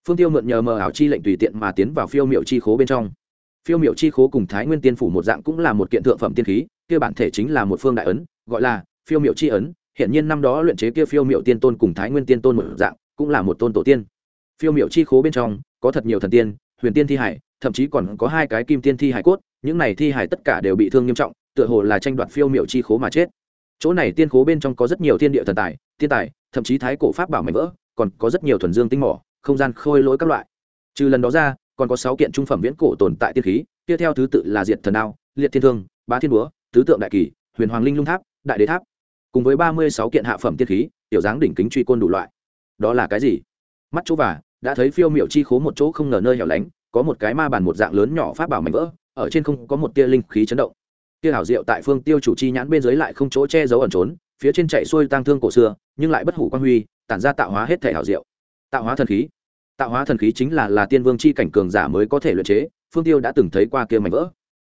Phương tiêu mượn nhờ mờ ảo chi lệnh tùy tiện mà tiến vào phiêu miệu chi khố bên trong. Phiêu miệu chi khố cùng thái nguyên tiên phủ một dạng cũng là một kiện thượng phẩm tiên khí, kia bản thể chính là một phương đại ấn, gọi là phiêu miệu chi ấn hiện nhiên năm đó luyện chế kia phiêu miệu tiên tôn cùng thái nguyên tiên tôn một dạng, cũng là một tôn tổ tiên. Phiêu miệu chi khố bên trong, có thật nhiều thần tiên, huyền tiên thi hải, thậm chí còn có hai cái kim tiên thi hải cốt, những này thi hải tất cả đều bị thương nghiêm trọng, tựa hồ là tranh đoạt phiêu miệu chi khố mà chết. Chỗ này tiên khố bên trong có rất nhiều thiên địa thần tài tiên tài thậm chí thái cổ pháp bảo mảnh vỡ, còn có rất nhiều thuần dương tinh mỏ, không gian khôi lỗi các loại. Trừ lần đó ra, còn có sáu kiện trung phẩm viễn cổ tồn tại tiên khí tiếp theo thứ tự là diệt thần đao, liệt thiên thương, bá thiên búa, tứ tượng đại kỳ, huyền hoàng linh lung tháp, đại đế tháp. Cùng với ba mươi sáu kiện hạ phẩm tiên khí, tiểu dáng đỉnh kính truy côn đủ loại. Đó là cái gì? Mắt chỗ và đã thấy phiêu miệu chi khố một chỗ không ngờ nơi hẻo lánh, có một cái ma bàn một dạng lớn nhỏ pháp bảo mảnh vỡ, ở trên không có một tia linh khí chấn động. Tia hảo diệu tại phương tiêu chủ chi nhãn bên dưới lại không chỗ che giấu ẩn trốn, phía trên chạy xuôi tang thương cổ xưa nhưng lại bất hủ quan huy, tản ra tạo hóa hết thể hảo diệu. Tạo hóa thần khí. Tạo hóa thần khí chính là là tiên vương c h i cảnh cường giả mới có thể luyện chế, phương tiêu đã từng thấy qua kia mảnh vỡ.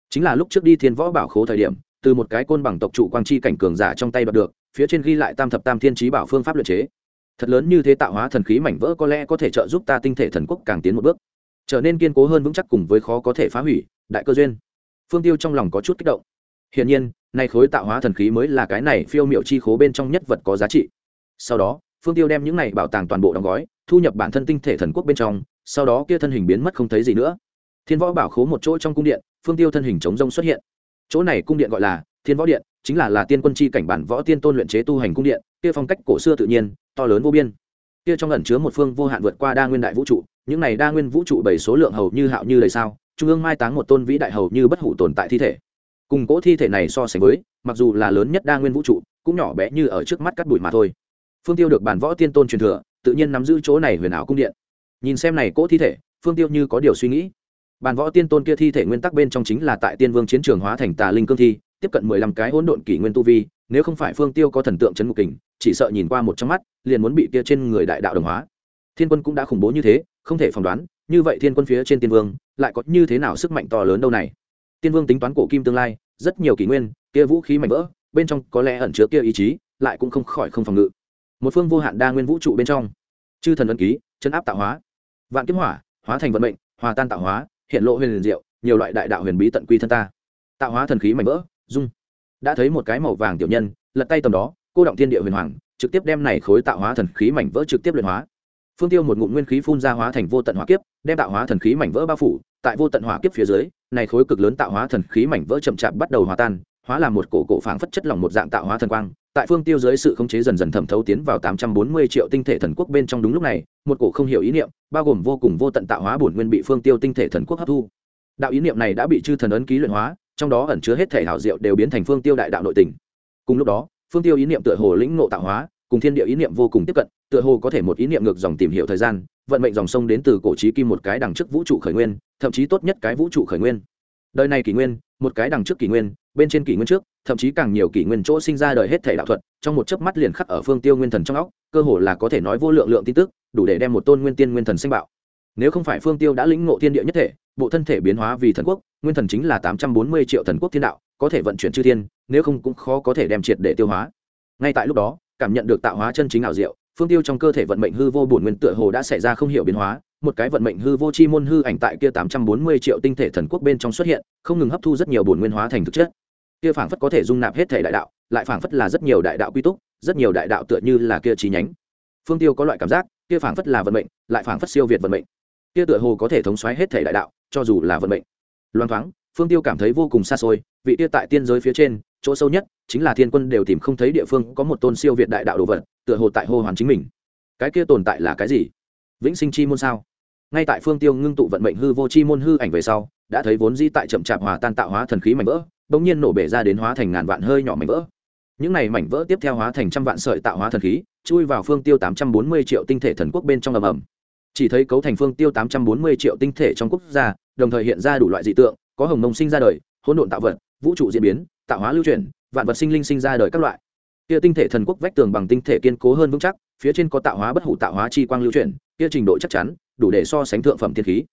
Chính là lúc trước đi thiên võ bảo khố thời điểm, từ một cái côn bằng tộc trụ quang chi cảnh cường giả trong tay bật được, phía trên ghi lại tam thập tam thiên trí bảo phương pháp luyện chế. Thật lớn như thế tạo hóa thần khí mảnh vỡ có lẽ có thể trợ giúp ta tinh thể thần quốc càng tiến một bước. Trở nên kiên cố hơn vững chắc cùng với khó có thể phá hủy, đại cơ duyên. Phương tiêu trong lòng có chút kích động. Hiển nhiên, nay khối tạo hóa thần khí mới là cái này phiêu miệu chi khố bên trong nhất vật có giá trị sau đó, phương tiêu đem những này bảo tàng toàn bộ đóng gói, thu nhập bản thân tinh thể thần quốc bên trong, sau đó kia thân hình biến mất không thấy gì nữa. Thiên võ bảo khố một chỗ trong cung điện, phương tiêu thân hình chống rông xuất hiện. Chỗ này cung điện gọi là thiên võ điện, chính là là tiên quân chi cảnh bản võ tiên tôn luyện chế tu hành cung điện, kia phong cách cổ xưa tự nhiên, to lớn vô biên. Kia trong ẩn chứa một phương vô hạn vượt qua đa nguyên đại vũ trụ, những này đa nguyên vũ trụ bảy số lượng hầu như hạo như lời sao, trung ương mai táng một tôn vĩ đại hầu như bất hủ tồn tại thi thể. Cùng cỗ thi thể này so sánh với, mặc dù là lớn nhất đa nguyên vũ trụ, cũng nhỏ bé như ở trước mắt cắt bụi mà thôi phương tiêu được bản võ tiên tôn truyền thừa, tự nhiên nắm giữ chỗ này huyền ảo cung điện. Nhìn xem này cỗ thi thể, phương tiêu như có điều suy nghĩ. Bản võ tiên tôn kia thi thể nguyên tắc bên trong chính là tại tiên vương chiến trường hóa thành tà linh cương thi, tiếp cận mười lăm cái hỗn độn kỷ nguyên tu vi, nếu không phải phương tiêu có thần tượng c h ấ n ngục kình, chỉ sợ nhìn qua một trong mắt, liền muốn bị kia trên người đại đạo đồng hóa. Thiên quân cũng đã khủng bố như thế, không thể phỏng đoán, như vậy thiên quân phía trên tiên vương, lại có như thế nào sức mạnh to lớn đâu này? Tiên vương tính toán cổ kim tương lai, rất nhiều kỷ nguyên, kia vũ khí mạnh vỡ, bên trong có lẽ ẩn chứa kia ý chí, lại cũng không khỏi không phòng ngự một phương vô hạn đa nguyên vũ trụ bên trong. Chư thần ân ký chân áp tạo hóa. Vạn kiếm hỏa, hóa thành vận mệnh, hòa tan tạo hóa, hiện lộ huyền diệu, nhiều loại đại đạo huyền bí tận quy thân ta. Tạo hóa thần khí mạnh vỡ dung đã thấy một cái màu vàng tiểu nhân, lật tay tầm đó, cô động thiên địa huyền hoàng, trực tiếp đem này khối tạo hóa thần khí mảnh vỡ trực tiếp luyện hóa. Phương tiêu một ngụm nguyên khí phun ra hóa thành vô tận hỏa kiếp, đem tạo hóa thần khí mảnh vỡ bao phủ, tại vô tận hỏa kiếp phía dưới, này khối cực lớn tạo hóa thần khí mảnh vỡ chậm chạp bắt đầu hòa tan, hóa làm một cổ cổ phảng phất chất lỏng một dạng tạo hóa thần quang tại phương tiêu dưới sự khống chế dần dần thẩm thấu tiến vào tám trăm bốn mươi triệu tinh thể thần quốc bên trong đúng lúc này, một cổ không hiểu ý niệm, bao gồm vô cùng vô tận tạo hóa bổn nguyên bị phương tiêu tinh thể thần quốc hấp thu. Đạo ý niệm này đã bị chư thần ấn ký luyện hóa, trong đó ẩn chứa hết thể hảo diệu đều biến thành phương tiêu đại đạo nội tình. Cùng lúc đó, phương tiêu ý niệm tựa hồ lĩnh ngộ tạo hóa, cùng thiên địa ý niệm vô cùng tiếp cận, tựa hồ có thể một ý niệm ngược dòng tìm hiểu thời gian, vận mệnh dòng sông đến từ cổ trí kim một cái đằng trước vũ trụ khởi nguyên, thậm chí tốt nhất cái vũ trụ khởi nguyên đời này kỷ nguyên, một cái đằng trước kỷ nguyên, bên trên kỷ nguyên trước, thậm chí càng nhiều kỷ nguyên chỗ sinh ra đời hết thể đạo thuật, trong một chớp mắt liền khắc ở phương tiêu nguyên thần trong óc, cơ hồ là có thể nói vô lượng lượng tin tức, đủ để đem một tôn nguyên tiên nguyên thần sinh bạo. Nếu không phải phương tiêu đã lĩnh ngộ thiên địa nhất thể, bộ thân thể biến hóa vì thần quốc, nguyên thần chính là tám trăm bốn mươi triệu thần quốc thiên đạo, có thể vận chuyển chư thiên, nếu không cũng khó có thể đem triệt để tiêu hóa. Ngay tại lúc đó, cảm nhận được tạo hóa chân chính ảo diệu, phương tiêu trong cơ thể vận mệnh hư vô bổn nguyên tựa hồ đã xảy ra không hiểu biến hóa một cái vận mệnh hư vô chi môn hư ảnh tại kia tám trăm bốn mươi triệu tinh thể thần quốc bên trong xuất hiện không ngừng hấp thu rất nhiều bổn nguyên hóa thành thực chất. Kia phảng phất có thể dung nạp hết thể đại đạo lại phảng phất là rất nhiều đại đạo quy tụ, rất nhiều đại đạo tựa như là kia chi nhánh. Phương tiêu có loại cảm giác kia phảng phất là vận mệnh lại phảng phất siêu việt vận mệnh. Kia tựa hồ có thể thống soái hết thể đại đạo cho dù là vận mệnh. Loan thoáng phương tiêu cảm thấy vô cùng xa xôi vị kia tại tiên giới phía trên chỗ sâu nhất chính là thiên quân đều tìm không thấy địa phương có một tôn siêu việt đại đạo đồ vật tựa hồ tại hô hoàn chính mình. Cái kia tồn tại là cái gì? Vĩnh sinh chi môn sao? Ngay tại phương tiêu ngưng tụ vận mệnh hư vô chi môn hư ảnh về sau, đã thấy vốn di tại chậm chạp hòa tan tạo hóa thần khí mảnh vỡ, bỗng nhiên nổ bể ra đến hóa thành ngàn vạn hơi nhỏ mảnh vỡ. Những này mảnh vỡ tiếp theo hóa thành trăm vạn sợi tạo hóa thần khí, chui vào phương tiêu tám trăm bốn mươi triệu tinh thể thần quốc bên trong ầm ầm. Chỉ thấy cấu thành phương tiêu tám trăm bốn mươi triệu tinh thể trong quốc gia, đồng thời hiện ra đủ loại dị tượng, có hồng mông sinh ra đời, hỗn độn tạo vật, vũ trụ diễn biến, tạo hóa lưu chuyển, vạn vật sinh linh sinh ra đời các loại kia tinh thể thần quốc vách tường bằng tinh thể kiên cố hơn vững chắc, phía trên có tạo hóa bất hủ tạo hóa chi quang lưu chuyển, kia trình độ chắc chắn, đủ để so sánh thượng phẩm thiên khí.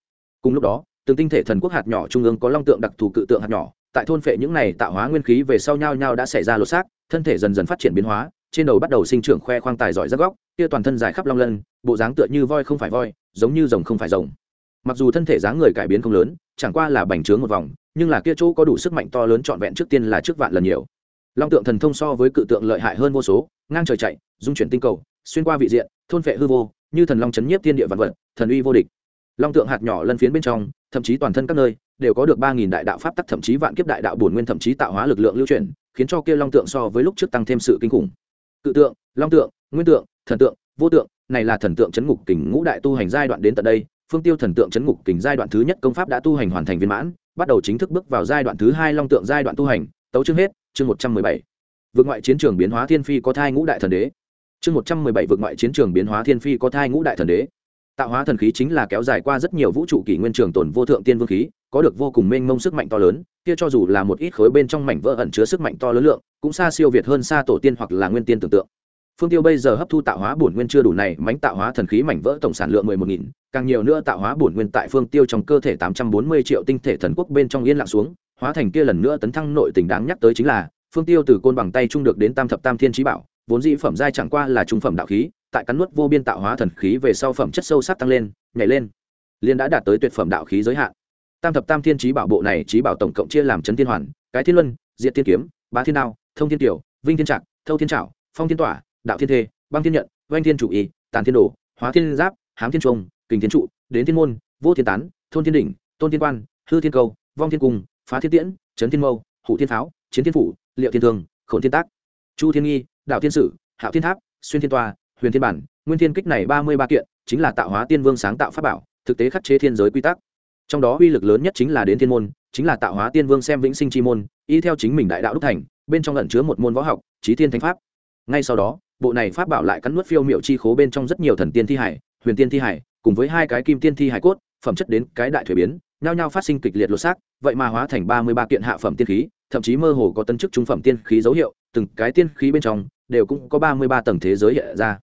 Cùng lúc đó, từng tinh thể thần quốc hạt nhỏ trung ương có long tượng đặc thù cự tượng hạt nhỏ, tại thôn phệ những này tạo hóa nguyên khí về sau nhau nhau đã xảy ra lột xác, thân thể dần dần phát triển biến hóa, trên đầu bắt đầu sinh trưởng khoe khoang tài giỏi rất góc, kia toàn thân dài khắp long lân, bộ dáng tựa như voi không phải voi, giống như rồng không phải rồng. Mặc dù thân thể dáng người cải biến không lớn, chẳng qua là bành trướng một vòng, nhưng là kia chỗ có đủ sức mạnh to lớn trọn vẹn trước tiên là trước vạn lần nhiều long tượng thần thông so với cự tượng lợi hại hơn vô số, ngang trời chạy, dung chuyển tinh cầu, xuyên qua vị diện, thôn phệ hư vô, như thần long chấn nhiếp thiên địa vạn vật, thần uy vô địch. Long tượng hạt nhỏ lân phiến bên trong, thậm chí toàn thân các nơi, đều có được ba nghìn đại đạo pháp tắc, thậm chí vạn kiếp đại đạo bổn nguyên thậm chí tạo hóa lực lượng lưu chuyển, khiến cho kia long tượng so với lúc trước tăng thêm sự kinh khủng. Cự tượng, long tượng, nguyên tượng, thần tượng, vô tượng, này là thần tượng chấn ngục kình ngũ đại tu hành giai đoạn đến tận đây, phương tiêu thần tượng chấn ngục kình giai đoạn thứ nhất công pháp đã tu hành hoàn thành viên mãn, bắt đầu chính thức bước vào giai đoạn thứ hai long tượng giai đoạn tu hành, tấu chương hết chương một trăm mười bảy. Vượt ngoại chiến trường biến hóa thiên phi có thai ngũ đại thần đế. Chương một trăm mười bảy vượt ngoại chiến trường biến hóa thiên phi có thai ngũ đại thần đế. Tạo hóa thần khí chính là kéo dài qua rất nhiều vũ trụ kỷ nguyên trường tồn vô thượng tiên vương khí, có được vô cùng mênh mông sức mạnh to lớn, kia cho dù là một ít khối bên trong mảnh vỡ ẩn chứa sức mạnh to lớn lượng, cũng xa siêu việt hơn xa tổ tiên hoặc là nguyên tiên tưởng tượng phương tiêu bây giờ hấp thu tạo hóa bổn nguyên chưa đủ này mánh tạo hóa thần khí mảnh vỡ tổng sản lượng mười một nghìn, càng nhiều nữa tạo hóa bổn nguyên tại phương tiêu trong cơ thể tám trăm bốn mươi triệu tinh thể thần quốc bên trong yên lặng xuống, hóa thành kia lần nữa tấn thăng nội tình đáng nhắc tới chính là, phương tiêu từ côn bằng tay trung được đến tam thập tam thiên trí bảo, vốn dĩ phẩm giai chẳng qua là trung phẩm đạo khí, tại cắn nuốt vô biên tạo hóa thần khí về sau phẩm chất sâu sắc tăng lên, nhảy lên liên đã đạt tới tuyệt phẩm đạo khí giới hạn. Tam thập tam thiên trí bảo bộ này trí bảo tổng cộng chia làm chấn thiên hoàn, cái thiên luân diện thiên kiếm, bá thiên đao, thông thiên tiểu, vinh thiên trạc, thâu thiên trảo, phong thiên tỏa đạo thiên thê, băng thiên nhận, oanh thiên chủ y, tàn thiên đồ, hóa thiên giáp, hám thiên trung, kình thiên trụ, đến thiên môn, vô thiên tán, thôn thiên đỉnh, tôn thiên quan, hư thiên cầu, vong thiên cung, phá thiên tiễn trấn thiên mâu, hủ thiên pháo, chiến thiên phủ, liệu thiên thương khổn thiên tác. Chu thiên nghi, đạo thiên sử, hạo thiên tháp, xuyên thiên toa huyền thiên bản, nguyên thiên kích này ba mươi ba kiện, chính là tạo hóa tiên vương sáng tạo pháp bảo, thực tế khắc chế thiên giới quy tắc. Trong đó uy lực lớn nhất chính là đến thiên môn, chính là tạo hóa tiên vương xem vĩnh sinh chi môn, y theo chính mình đại đạo đúc thành, bên trong lẩn chứa một môn võ học trí thiên thánh pháp. Ngay sau đó bộ này pháp bảo lại cắn nuốt phiêu miệu chi khố bên trong rất nhiều thần tiên thi hải, huyền tiên thi hải, cùng với hai cái kim tiên thi hải cốt, phẩm chất đến cái đại thuế biến, nhao nhao phát sinh kịch liệt lột xác, vậy mà hóa thành ba mươi ba kiện hạ phẩm tiên khí, thậm chí mơ hồ có tân chức trung phẩm tiên khí dấu hiệu, từng cái tiên khí bên trong đều cũng có ba mươi ba tầng thế giới hiện ra.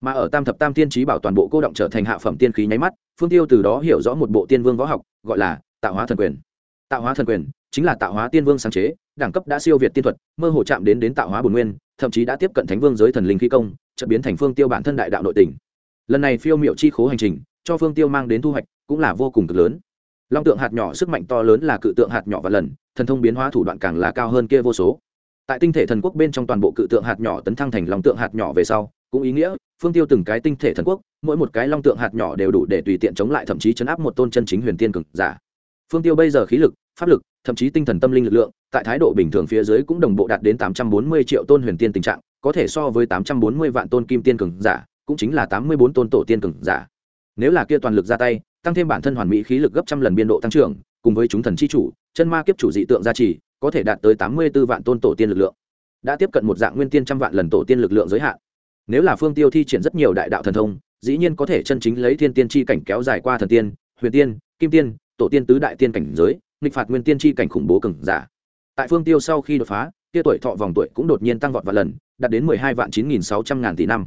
Mà ở tam thập tam tiên trí bảo toàn bộ cô động trở thành hạ phẩm tiên khí nháy mắt, phương tiêu từ đó hiểu rõ một bộ tiên vương võ học, gọi là tạo hóa thần quyền tạo hóa thần quyền, chính là tạo hóa tiên vương sáng chế, đẳng cấp đã siêu việt tiên thuật, mơ hồ chạm đến đến tạo hóa bồn nguyên, thậm chí đã tiếp cận thánh vương giới thần linh khí công, chợt biến thành phương tiêu bản thân đại đạo nội tình. Lần này phiêu miệu chi khố hành trình, cho phương tiêu mang đến thu hoạch, cũng là vô cùng cực lớn. Long tượng hạt nhỏ sức mạnh to lớn là cự tượng hạt nhỏ và lần, thần thông biến hóa thủ đoạn càng là cao hơn kia vô số. Tại tinh thể thần quốc bên trong toàn bộ cự tượng hạt nhỏ tấn thăng thành long tượng hạt nhỏ về sau, cũng ý nghĩa, phương tiêu từng cái tinh thể thần quốc, mỗi một cái long tượng hạt nhỏ đều đủ để tùy tiện chống lại, thậm chí chấn áp một tôn chân chính huyền tiên cực giả phương tiêu bây giờ khí lực, pháp lực, thậm chí tinh thần tâm linh lực lượng, tại thái độ bình thường phía dưới cũng đồng bộ đạt đến tám trăm bốn mươi triệu tôn huyền tiên tình trạng, có thể so với tám trăm bốn mươi vạn tôn kim tiên cường giả, cũng chính là tám mươi bốn tôn tổ tiên cường giả. Nếu là kia toàn lực ra tay, tăng thêm bản thân hoàn mỹ khí lực gấp trăm lần biên độ tăng trưởng, cùng với chúng thần chi chủ, chân ma kiếp chủ dị tượng gia trì, có thể đạt tới tám mươi 84 vạn tôn tổ tiên lực lượng. Đã tiếp cận một dạng nguyên tiên trăm vạn lần tổ tiên lực lượng giới hạn. Nếu là phương tiêu thi triển rất nhiều đại đạo thần thông, dĩ nhiên có thể chân chính lấy thiên tiên chi cảnh kéo dài qua thần tiên, huyền tiên, kim tiên tổ tiên tứ đại tiên cảnh giới, nghịch phạt nguyên tiên chi cảnh khủng bố cường giả. Tại phương tiêu sau khi đột phá, tia tuổi thọ vòng tuổi cũng đột nhiên tăng vọt vài lần, đạt đến mười hai vạn chín nghìn sáu trăm ngàn tỷ năm.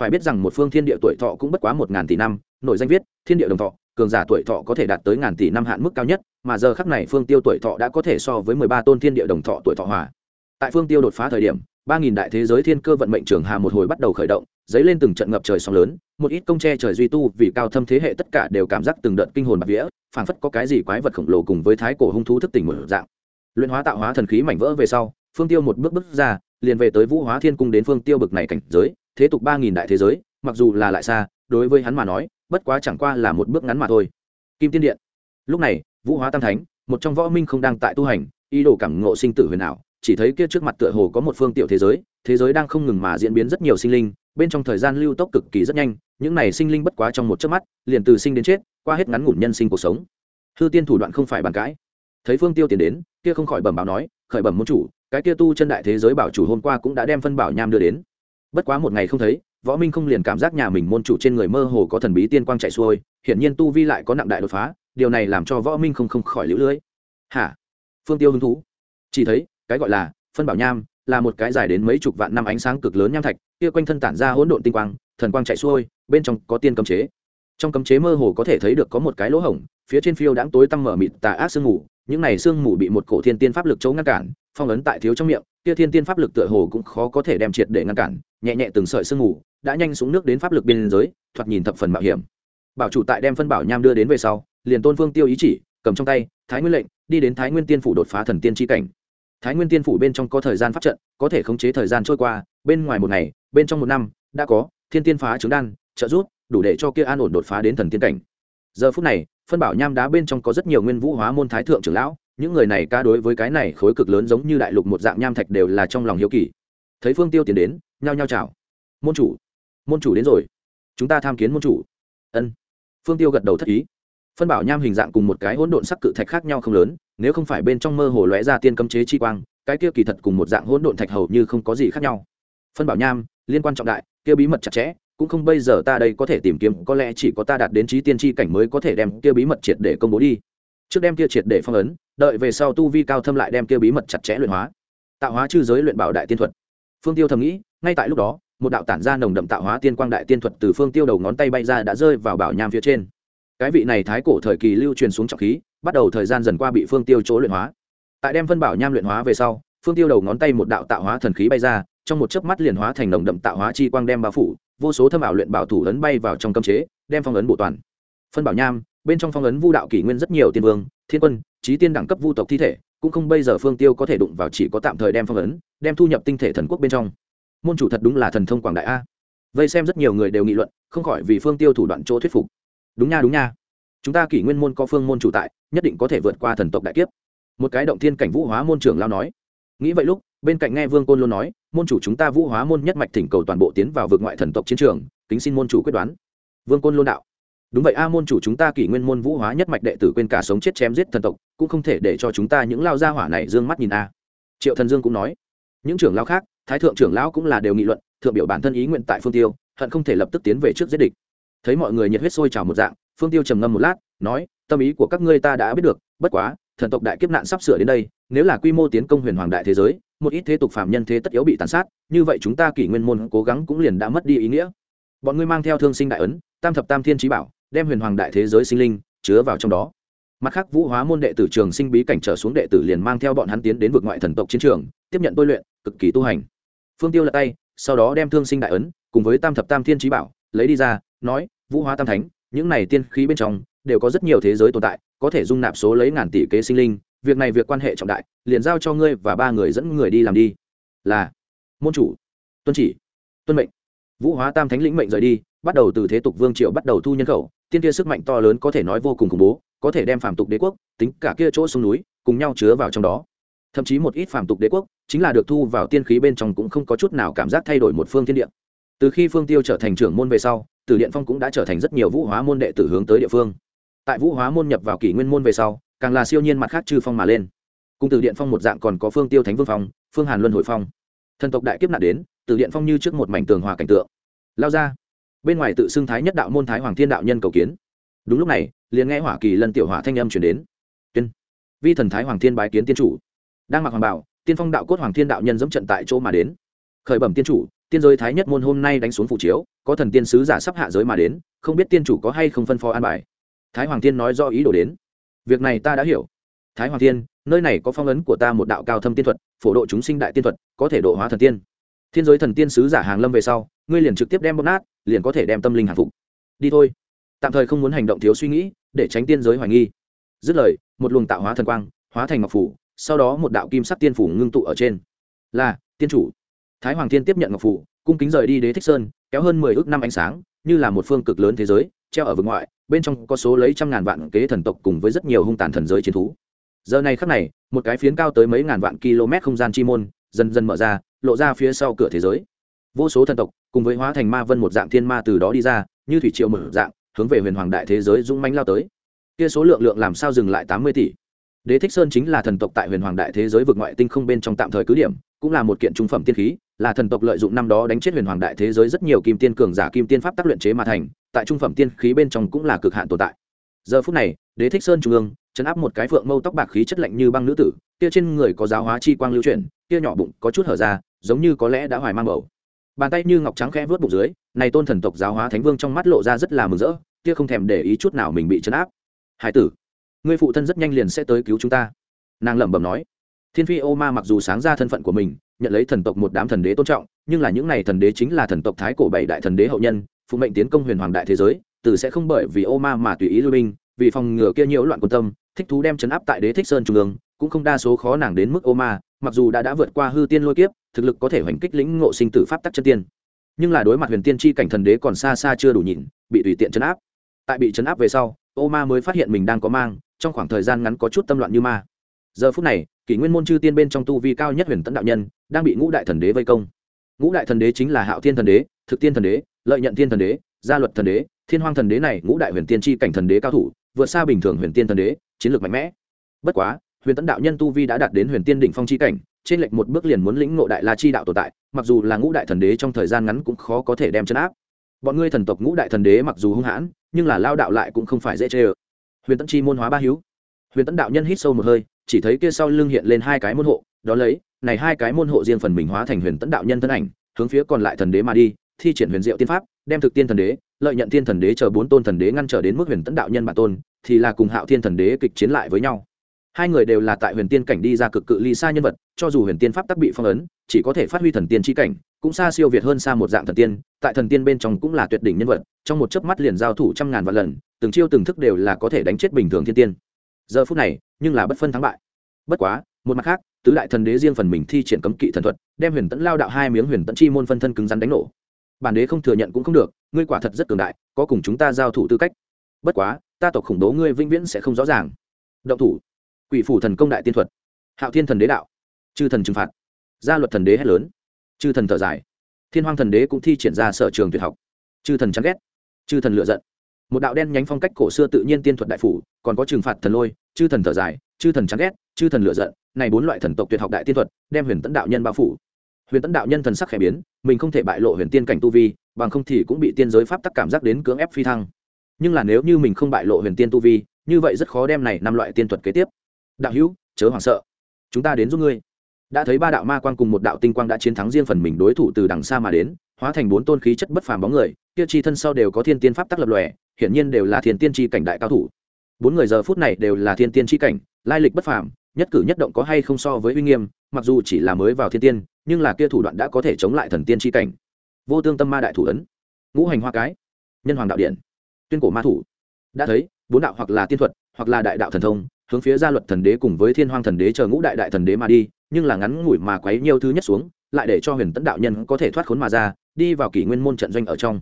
Phải biết rằng một phương thiên địa tuổi thọ cũng bất quá một ngàn tỷ năm, nội danh viết, thiên địa đồng thọ, cường giả tuổi thọ có thể đạt tới ngàn tỷ năm hạn mức cao nhất, mà giờ khắc này phương tiêu tuổi thọ đã có thể so với mười ba tôn thiên địa đồng thọ tuổi thọ hòa. Tại phương tiêu đột phá thời điểm ba nghìn đại thế giới thiên cơ vận mệnh trường hà một hồi bắt đầu khởi động, dấy lên từng trận ngập trời sóng lớn, một ít công tre trời duy tu vì cao thâm thế hệ tất cả đều cảm giác từng đợt kinh hồn bạc vía, phảng phất có cái gì quái vật khổng lồ cùng với thái cổ hung thú thức tỉnh một dạng. Luyện hóa tạo hóa thần khí mảnh vỡ về sau, phương tiêu một bước bước ra, liền về tới vũ hóa thiên cung đến phương tiêu bực này cảnh giới, thế tục ba nghìn đại thế giới, mặc dù là lại xa, đối với hắn mà nói, bất quá chẳng qua là một bước ngắn mà thôi. Kim tiên điện. Lúc này, vũ hóa tam thánh, một trong võ minh không đang tại tu hành, ý đồ cảm ngộ sinh tử huyền ảo chỉ thấy kia trước mặt tựa hồ có một phương tiểu thế giới thế giới đang không ngừng mà diễn biến rất nhiều sinh linh, bên trong thời gian lưu tốc cực kỳ rất nhanh, những này sinh linh bất quá trong một chớp mắt, liền từ sinh đến chết, qua hết ngắn ngủn nhân sinh cuộc sống. Hư tiên thủ đoạn không phải bàn cãi. Thấy phương tiêu tiền đến, kia không khỏi bẩm báo nói, khởi bẩm môn chủ, cái kia tu chân đại thế giới bảo chủ hôm qua cũng đã đem phân bảo nham đưa đến. Bất quá một ngày không thấy, võ minh không liền cảm giác nhà mình môn chủ trên người mơ hồ có thần bí tiên quang chạy xuôi, hiển nhiên tu vi lại có nặng đại đột phá, điều này làm cho võ minh không không khỏi lũ lưỡi hả? Phương tiêu hứng thú. Chỉ thấy cái gọi là phân bảo nham, là một cái dài đến mấy chục vạn năm ánh sáng cực lớn nham thạch, kia quanh thân tản ra hỗn độn tinh quang, thần quang chạy xuôi, bên trong có tiên cấm chế. Trong cấm chế mơ hồ có thể thấy được có một cái lỗ hổng, phía trên phiêu đãng tối tăm mở mịt tà ác sương mù, những này sương mù bị một cổ thiên tiên pháp lực chống ngăn cản, phong ấn tại thiếu trong miệng, kia thiên tiên pháp lực tựa hồ cũng khó có thể đem triệt để ngăn cản, nhẹ nhẹ từng sợi sương mù đã nhanh xuống nước đến pháp lực biên giới, thoạt nhìn thập phần mạo hiểm. Bảo chủ tại đem phân bảo nham đưa đến về sau, liền tôn vương tiêu ý chỉ, cầm trong tay, thái nguyên lệnh, đi đến thái nguyên tiên phủ đột phá thần tiên tri cảnh thái nguyên tiên phủ bên trong có thời gian phát trận, có thể khống chế thời gian trôi qua, bên ngoài một ngày, bên trong một năm, đã có, thiên tiên phá trứng đan, trợ rút đủ để cho kia an ổn đột phá đến thần tiên cảnh. Giờ phút này, phân bảo nham đá bên trong có rất nhiều nguyên vũ hóa môn thái thượng trưởng lão, những người này ca đối với cái này khối cực lớn giống như đại lục một dạng nham thạch đều là trong lòng hiếu kỳ. Thấy phương tiêu tiến đến, nhao nhao chào. Môn chủ môn chủ đến rồi. Chúng ta tham kiến môn chủ. Ân. Phương tiêu gật đầu thất ý. Phân bảo nham hình dạng cùng một cái hỗn độn sắc cự thạch khác nhau không lớn nếu không phải bên trong mơ hồ lóe ra tiên cấm chế chi quang, cái kia kỳ thật cùng một dạng hỗn độn thạch hầu như không có gì khác nhau. Phân bảo nham, liên quan trọng đại, kia bí mật chặt chẽ, cũng không bây giờ ta đây có thể tìm kiếm, có lẽ chỉ có ta đạt đến trí tiên tri cảnh mới có thể đem kia bí mật triệt để công bố đi. Trước đem kia triệt để phong ấn, đợi về sau tu vi cao thâm lại đem kia bí mật chặt chẽ luyện hóa. Tạo hóa chư giới luyện bảo đại tiên thuật. Phương tiêu thầm nghĩ, ngay tại lúc đó, một đạo tản ra nồng đậm tạo hóa tiên quang đại tiên thuật từ phương tiêu đầu ngón tay bay ra đã rơi vào bảo nham phía trên. Cái vị này thái cổ thời kỳ lưu truyền xuống trọng khí bắt đầu thời gian dần qua bị phương tiêu chỗ luyện hóa. Tại đem phân bảo nham luyện hóa về sau, phương tiêu đầu ngón tay một đạo tạo hóa thần khí bay ra, trong một chớp mắt liền hóa thành nồng đậm tạo hóa chi quang đem bao phủ, vô số thâm ảo luyện bảo thủ ấn bay vào trong cấm chế, đem phong ấn bộ toàn. Phân bảo nham, bên trong phong ấn vu đạo kỷ nguyên rất nhiều tiên vương, thiên quân trí tiên đẳng cấp vu tộc thi thể, cũng không bây giờ phương tiêu có thể đụng vào chỉ có tạm thời đem phong ấn, đem thu nhập tinh thể thần quốc bên trong. Môn chủ thật đúng là thần thông quảng đại a. Vây xem rất nhiều người đều nghị luận, không khỏi vì phương tiêu thủ đoạn chỗ thuyết phục. Đúng nha đúng nha chúng ta kỷ nguyên môn có phương môn chủ tại, nhất định có thể vượt qua thần tộc đại kiếp. Một cái động thiên cảnh vũ hóa môn trưởng lao nói. Nghĩ vậy lúc, bên cạnh nghe vương côn luôn nói, môn chủ chúng ta vũ hóa môn nhất mạch thỉnh cầu toàn bộ tiến vào vực ngoại thần tộc chiến trường, kính xin môn chủ quyết đoán. Vương côn luôn đạo. Đúng vậy a à, môn chủ chúng ta kỷ nguyên môn vũ hóa nhất mạch đệ tử quên cả sống chết chém giết thần tộc, cũng không thể để cho chúng ta những lao gia hỏa này d ư ơ n g mắt nhìn a. Triệu thần dương cũng nói. Những trưởng lao khác, thái thượng trưởng lão cũng là đều nghị luận, thượng biểu bản thân ý nguyện tại phương tiêu, hận không thể lập tức tiến về trước giết địch. Thấy mọi người nhiệt huyết sôi trào một dạng phương tiêu trầm ngâm một lát, nói, tâm ý của các ngươi ta đã biết được, bất quá, thần tộc đại kiếp nạn sắp sửa đến đây, nếu là quy mô tiến công huyền hoàng đại thế giới, một ít thế tục phạm nhân thế tất yếu bị tàn sát, như vậy chúng ta kỷ nguyên môn cố gắng cũng liền đã mất đi ý nghĩa. Bọn ngươi mang theo thương sinh đại ấn, tam thập tam thiên trí bảo, đem huyền hoàng đại thế giới sinh linh chứa vào trong đó. Mặt khác, vũ hóa môn đệ tử trường sinh bí cảnh trở xuống đệ tử liền mang theo bọn hắn tiến đến vực ngoại thần tộc chiến trường, tiếp nhận tôi luyện, cực kỳ tu hành. Phương tiêu lật tay, sau đó đem thương sinh đại ấn, cùng với tam thập tam thiên trí bảo, lấy đi ra, nói, vũ hóa tam thánh những này tiên khí bên trong đều có rất nhiều thế giới tồn tại, có thể dung nạp số lấy ngàn tỷ kế sinh linh, việc này việc quan hệ trọng đại, liền giao cho ngươi và ba người dẫn người đi làm đi. Là, môn chủ, tuân chỉ, tuân mệnh. Vũ hóa tam thánh lĩnh mệnh rời đi, bắt đầu từ thế tục vương triều bắt đầu thu nhân khẩu, tiên kia sức mạnh to lớn có thể nói vô cùng khủng bố, có thể đem phàm tục đế quốc, tính cả kia chỗ sông núi, cùng nhau chứa vào trong đó. Thậm chí một ít phàm tục đế quốc, chính là được thu vào tiên khí bên trong cũng không có chút nào cảm giác thay đổi một phương thiên địa. Từ khi phương tiêu trở thành trưởng môn về sau tử điện phong cũng đã trở thành rất nhiều vũ hóa môn đệ tử hướng tới địa phương. Tại vũ hóa môn nhập vào kỷ nguyên môn về sau, càng là siêu nhiên mặt khác chư phong mà lên. Cùng từ điện phong một dạng còn có phương tiêu thánh vương phong, phương hàn luân hội phong. Thần tộc đại kiếp nạn đến Tử điện phong như trước một mảnh tường hòa cảnh tượng. Lao ra. Bên ngoài tự xưng thái nhất đạo môn thái hoàng thiên đạo nhân cầu kiến. Đúng lúc này, liền nghe hỏa kỳ lân tiểu hỏa thanh âm chuyển đến. Tuyên. Vi thần thái hoàng thiên bái kiến tiên chủ. Đang mặc hoàng bảo, tiên phong đạo cốt hoàng thiên đạo nhân dẫm trận tại chỗ mà đến. Khởi bẩm tiên chủ tiên giới thái nhất môn hôm nay đánh xuống phủ chiếu, có thần tiên sứ giả sắp hạ giới mà đến, không biết tiên chủ có hay không phân phó an bài. Thái hoàng thiên nói do ý đồ đến. Việc này ta đã hiểu. Thái hoàng thiên, nơi này có phong ấn của ta một đạo cao thâm tiên thuật, phổ độ chúng sinh đại tiên thuật, có thể độ hóa thần tiên. Thiên giới thần tiên sứ giả hàng lâm về sau, ngươi liền trực tiếp đem bóp nát, liền có thể đem tâm linh hạ phục. Đi thôi. Tạm thời không muốn hành động thiếu suy nghĩ, để tránh tiên giới hoài nghi. Dứt lời, một luồng tạo hóa thần quang, hóa thành ngọc phủ, sau đó một đạo kim sắc tiên phủ ngưng tụ ở trên. Là, tiên chủ thái hoàng thiên tiếp nhận ngọc phủ, cung kính rời đi đế thích sơn, kéo hơn mười ước năm ánh sáng, như là một phương cực lớn thế giới, treo ở vực ngoại, bên trong có số lấy trăm ngàn vạn kế thần tộc cùng với rất nhiều hung tàn thần giới chiến thú. Giờ này khắc này, một cái phiến cao tới mấy ngàn vạn km không gian chi môn, dần dần mở ra, lộ ra phía sau cửa thế giới. Vô số thần tộc cùng với hóa thành ma vân một dạng thiên ma từ đó đi ra, như thủy triệu mở dạng, hướng về huyền hoàng đại thế giới dũng manh lao tới. Kia số lượng lượng làm sao dừng lại tám mươi tỷ? Đế thích sơn chính là thần tộc tại huyền hoàng đại thế giới vực ngoại tinh không bên trong tạm thời cứ điểm cũng là một kiện trung phẩm tiên khí, là thần tộc lợi dụng năm đó đánh chết huyền hoàng đại thế giới rất nhiều kim tiên cường giả kim tiên pháp tác luyện chế mà thành, tại trung phẩm tiên khí bên trong cũng là cực hạn tồn tại. Giờ phút này, đế thích sơn trung ương chấn áp một cái phượng mâu tóc bạc khí chất lạnh như băng nữ tử, kia trên người có giáo hóa chi quang lưu chuyển, kia nhỏ bụng có chút hở ra, giống như có lẽ đã hoài mang bầu. Bàn tay như ngọc trắng khẽ vớt bụng dưới, này tôn thần tộc giáo hóa thánh vương trong mắt lộ ra rất là mừng rỡ, kia không thèm để ý chút nào mình bị chấn áp. Hải tử, ngươi phụ thân rất nhanh liền sẽ tới cứu chúng ta. Nàng lẩm bẩm nói thiên phi ô ma mặc dù sáng ra thân phận của mình, nhận lấy thần tộc một đám thần đế tôn trọng, nhưng là những này thần đế chính là thần tộc thái cổ bảy đại thần đế hậu nhân phụ mệnh tiến công huyền hoàng đại thế giới, từ sẽ không bởi vì ô ma mà tùy ý lưu binh, vì phòng ngừa kia nhiễu loạn quân tâm, thích thú đem chấn áp tại đế thích sơn trung ương, cũng không đa số khó nàng đến mức ô ma, mặc dù đã đã vượt qua hư tiên lôi kiếp, thực lực có thể hoành kích lĩnh ngộ sinh tử pháp tắc chân tiên. Nhưng là đối mặt huyền tiên tri cảnh thần đế còn xa xa chưa đủ nhìn, bị tùy tiện chấn áp. Tại bị chấn áp về sau, ô ma mới phát hiện mình đang có mang, trong khoảng thời gian ngắn có chút tâm loạn như ma giờ phút này, kỷ nguyên môn chư tiên bên trong tu vi cao nhất huyền tấn đạo nhân, đang bị ngũ đại thần đế vây công. Ngũ đại thần đế chính là hạo thiên thần đế, thực tiên thần đế, lợi nhận thiên thần đế, gia luật thần đế, thiên hoang thần đế này, ngũ đại huyền tiên tri cảnh thần đế cao thủ, vượt xa bình thường huyền tiên thần đế, chiến lược mạnh mẽ. Bất quá, huyền tấn đạo nhân tu vi đã đạt đến huyền tiên đỉnh phong chi cảnh, trên lệch một bước liền muốn lĩnh ngộ đại la chi đạo tồn tại, mặc dù là ngũ đại thần đế trong thời gian ngắn cũng khó có thể đem chấn áp. Bọn ngươi thần tộc ngũ đại thần đế mặc dù hung hãn, nhưng là lao đạo lại cũng không phải dễ chê ờ huyền tấn chi môn hóa ba hữu. Huyền tấn đạo nhân hít sâu một hơi chỉ thấy kia sau lưng hiện lên hai cái môn hộ, đó lấy, này hai cái môn hộ riêng phần mình hóa thành huyền tẫn đạo nhân thân ảnh, hướng phía còn lại thần đế mà đi, thi triển huyền diệu tiên pháp, đem thực tiên thần đế, lợi nhận tiên thần đế chờ bốn tôn thần đế ngăn trở đến mức huyền tẫn đạo nhân bản tôn, thì là cùng hạo thiên thần đế kịch chiến lại với nhau. Hai người đều là tại huyền tiên cảnh đi ra cực cự ly xa nhân vật, cho dù huyền tiên pháp tắc bị phong ấn, chỉ có thể phát huy thần tiên tri cảnh, cũng xa siêu việt hơn xa một dạng thần tiên, tại thần tiên bên trong cũng là tuyệt đỉnh nhân vật, trong một chớp mắt liền giao thủ trăm ngàn vạn lần, từng chiêu từng thức đều là có thể đánh chết bình thường thiên tiên giờ phút này, nhưng là bất phân thắng bại. Bất quá, một mặt khác, tứ đại thần đế riêng phần mình thi triển cấm kỵ thần thuật, đem huyền tẫn lao đạo hai miếng huyền tẫn chi môn phân thân cứng rắn đánh nổ. Bản đế không thừa nhận cũng không được, ngươi quả thật rất cường đại, có cùng chúng ta giao thủ tư cách. Bất quá, ta tộc khủng bố ngươi vĩnh viễn sẽ không rõ ràng. Động thủ. Quỷ phủ thần công đại tiên thuật. Hạo thiên thần đế đạo. Chư thần trừng phạt. Gia luật thần đế hét lớn. Chư thần thở dài. Thiên hoàng thần đế cũng thi triển ra sở trường tuyệt học. Chư thần chán ghét. Chư thần lựa giận một đạo đen nhánh phong cách cổ xưa tự nhiên tiên thuật đại phủ, còn có trừng phạt thần lôi, chư thần thở dài, chư thần chán ghét, chư thần lựa giận, này bốn loại thần tộc tuyệt học đại tiên thuật, đem huyền tấn đạo nhân bao phủ. Huyền tấn đạo nhân thần sắc khẽ biến, mình không thể bại lộ huyền tiên cảnh tu vi, bằng không thì cũng bị tiên giới pháp tắc cảm giác đến cưỡng ép phi thăng. Nhưng là nếu như mình không bại lộ huyền tiên tu vi, như vậy rất khó đem này năm loại tiên thuật kế tiếp. Đạo hữu, chớ hoảng sợ. Chúng ta đến giúp ngươi. Đã thấy ba đạo ma quang cùng một đạo tinh quang đã chiến thắng riêng phần mình đối thủ từ đằng xa mà đến hóa thành bốn tôn khí chất bất phàm bóng người, kia chi thân sau đều có thiên tiên pháp tắc lập lòe, hiển nhiên đều là thiên tiên tri cảnh đại cao thủ. Bốn người giờ phút này đều là thiên tiên tri cảnh, lai lịch bất phàm, nhất cử nhất động có hay không so với uy nghiêm, mặc dù chỉ là mới vào thiên tiên, nhưng là kia thủ đoạn đã có thể chống lại thần tiên tri cảnh. Vô tương tâm ma đại thủ ấn, ngũ hành hoa cái, nhân hoàng đạo điện, tuyên cổ ma thủ. Đã thấy, bốn đạo hoặc là tiên thuật, hoặc là đại đạo thần thông, hướng phía gia luật thần đế cùng với thiên hoàng thần đế chờ ngũ đại đại thần đế mà đi, nhưng là ngắn ngủi mà quấy nhiều thứ nhất xuống, lại để cho huyền tấn đạo nhân có thể thoát khốn mà ra đi vào kỷ nguyên môn trận doanh ở trong.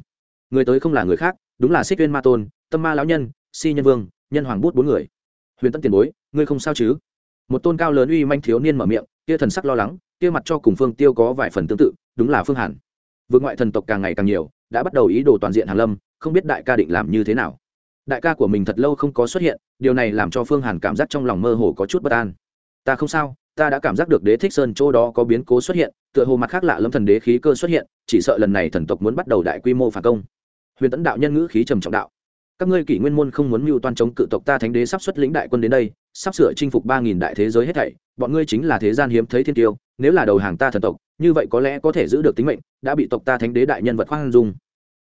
Người tới không là người khác, đúng là xích viên ma tôn, tâm ma lão nhân, si nhân vương, nhân hoàng bút bốn người. Huyền tấn tiền bối, ngươi không sao chứ? Một tôn cao lớn uy manh thiếu niên mở miệng, kia thần sắc lo lắng, kia mặt cho cùng phương tiêu có vài phần tương tự, đúng là phương hàn. Vượt ngoại thần tộc càng ngày càng nhiều, đã bắt đầu ý đồ toàn diện hàn lâm, không biết đại ca định làm như thế nào. Đại ca của mình thật lâu không có xuất hiện, điều này làm cho phương hàn cảm giác trong lòng mơ hồ có chút bất an. Ta không sao ta đã cảm giác được đế thích sơn chỗ đó có biến cố xuất hiện, tựa hồ mặt khác lạ lâm thần đế khí cơ xuất hiện, chỉ sợ lần này thần tộc muốn bắt đầu đại quy mô phản công. Huyền tấn đạo nhân ngữ khí trầm trọng đạo. Các ngươi kỷ nguyên môn không muốn mưu toan chống cự tộc ta thánh đế sắp xuất lĩnh đại quân đến đây, sắp sửa chinh phục ba nghìn đại thế giới hết thảy, bọn ngươi chính là thế gian hiếm thấy thiên tiêu, nếu là đầu hàng ta thần tộc, như vậy có lẽ có thể giữ được tính mệnh, đã bị tộc ta thánh đế đại nhân vật khoan dung.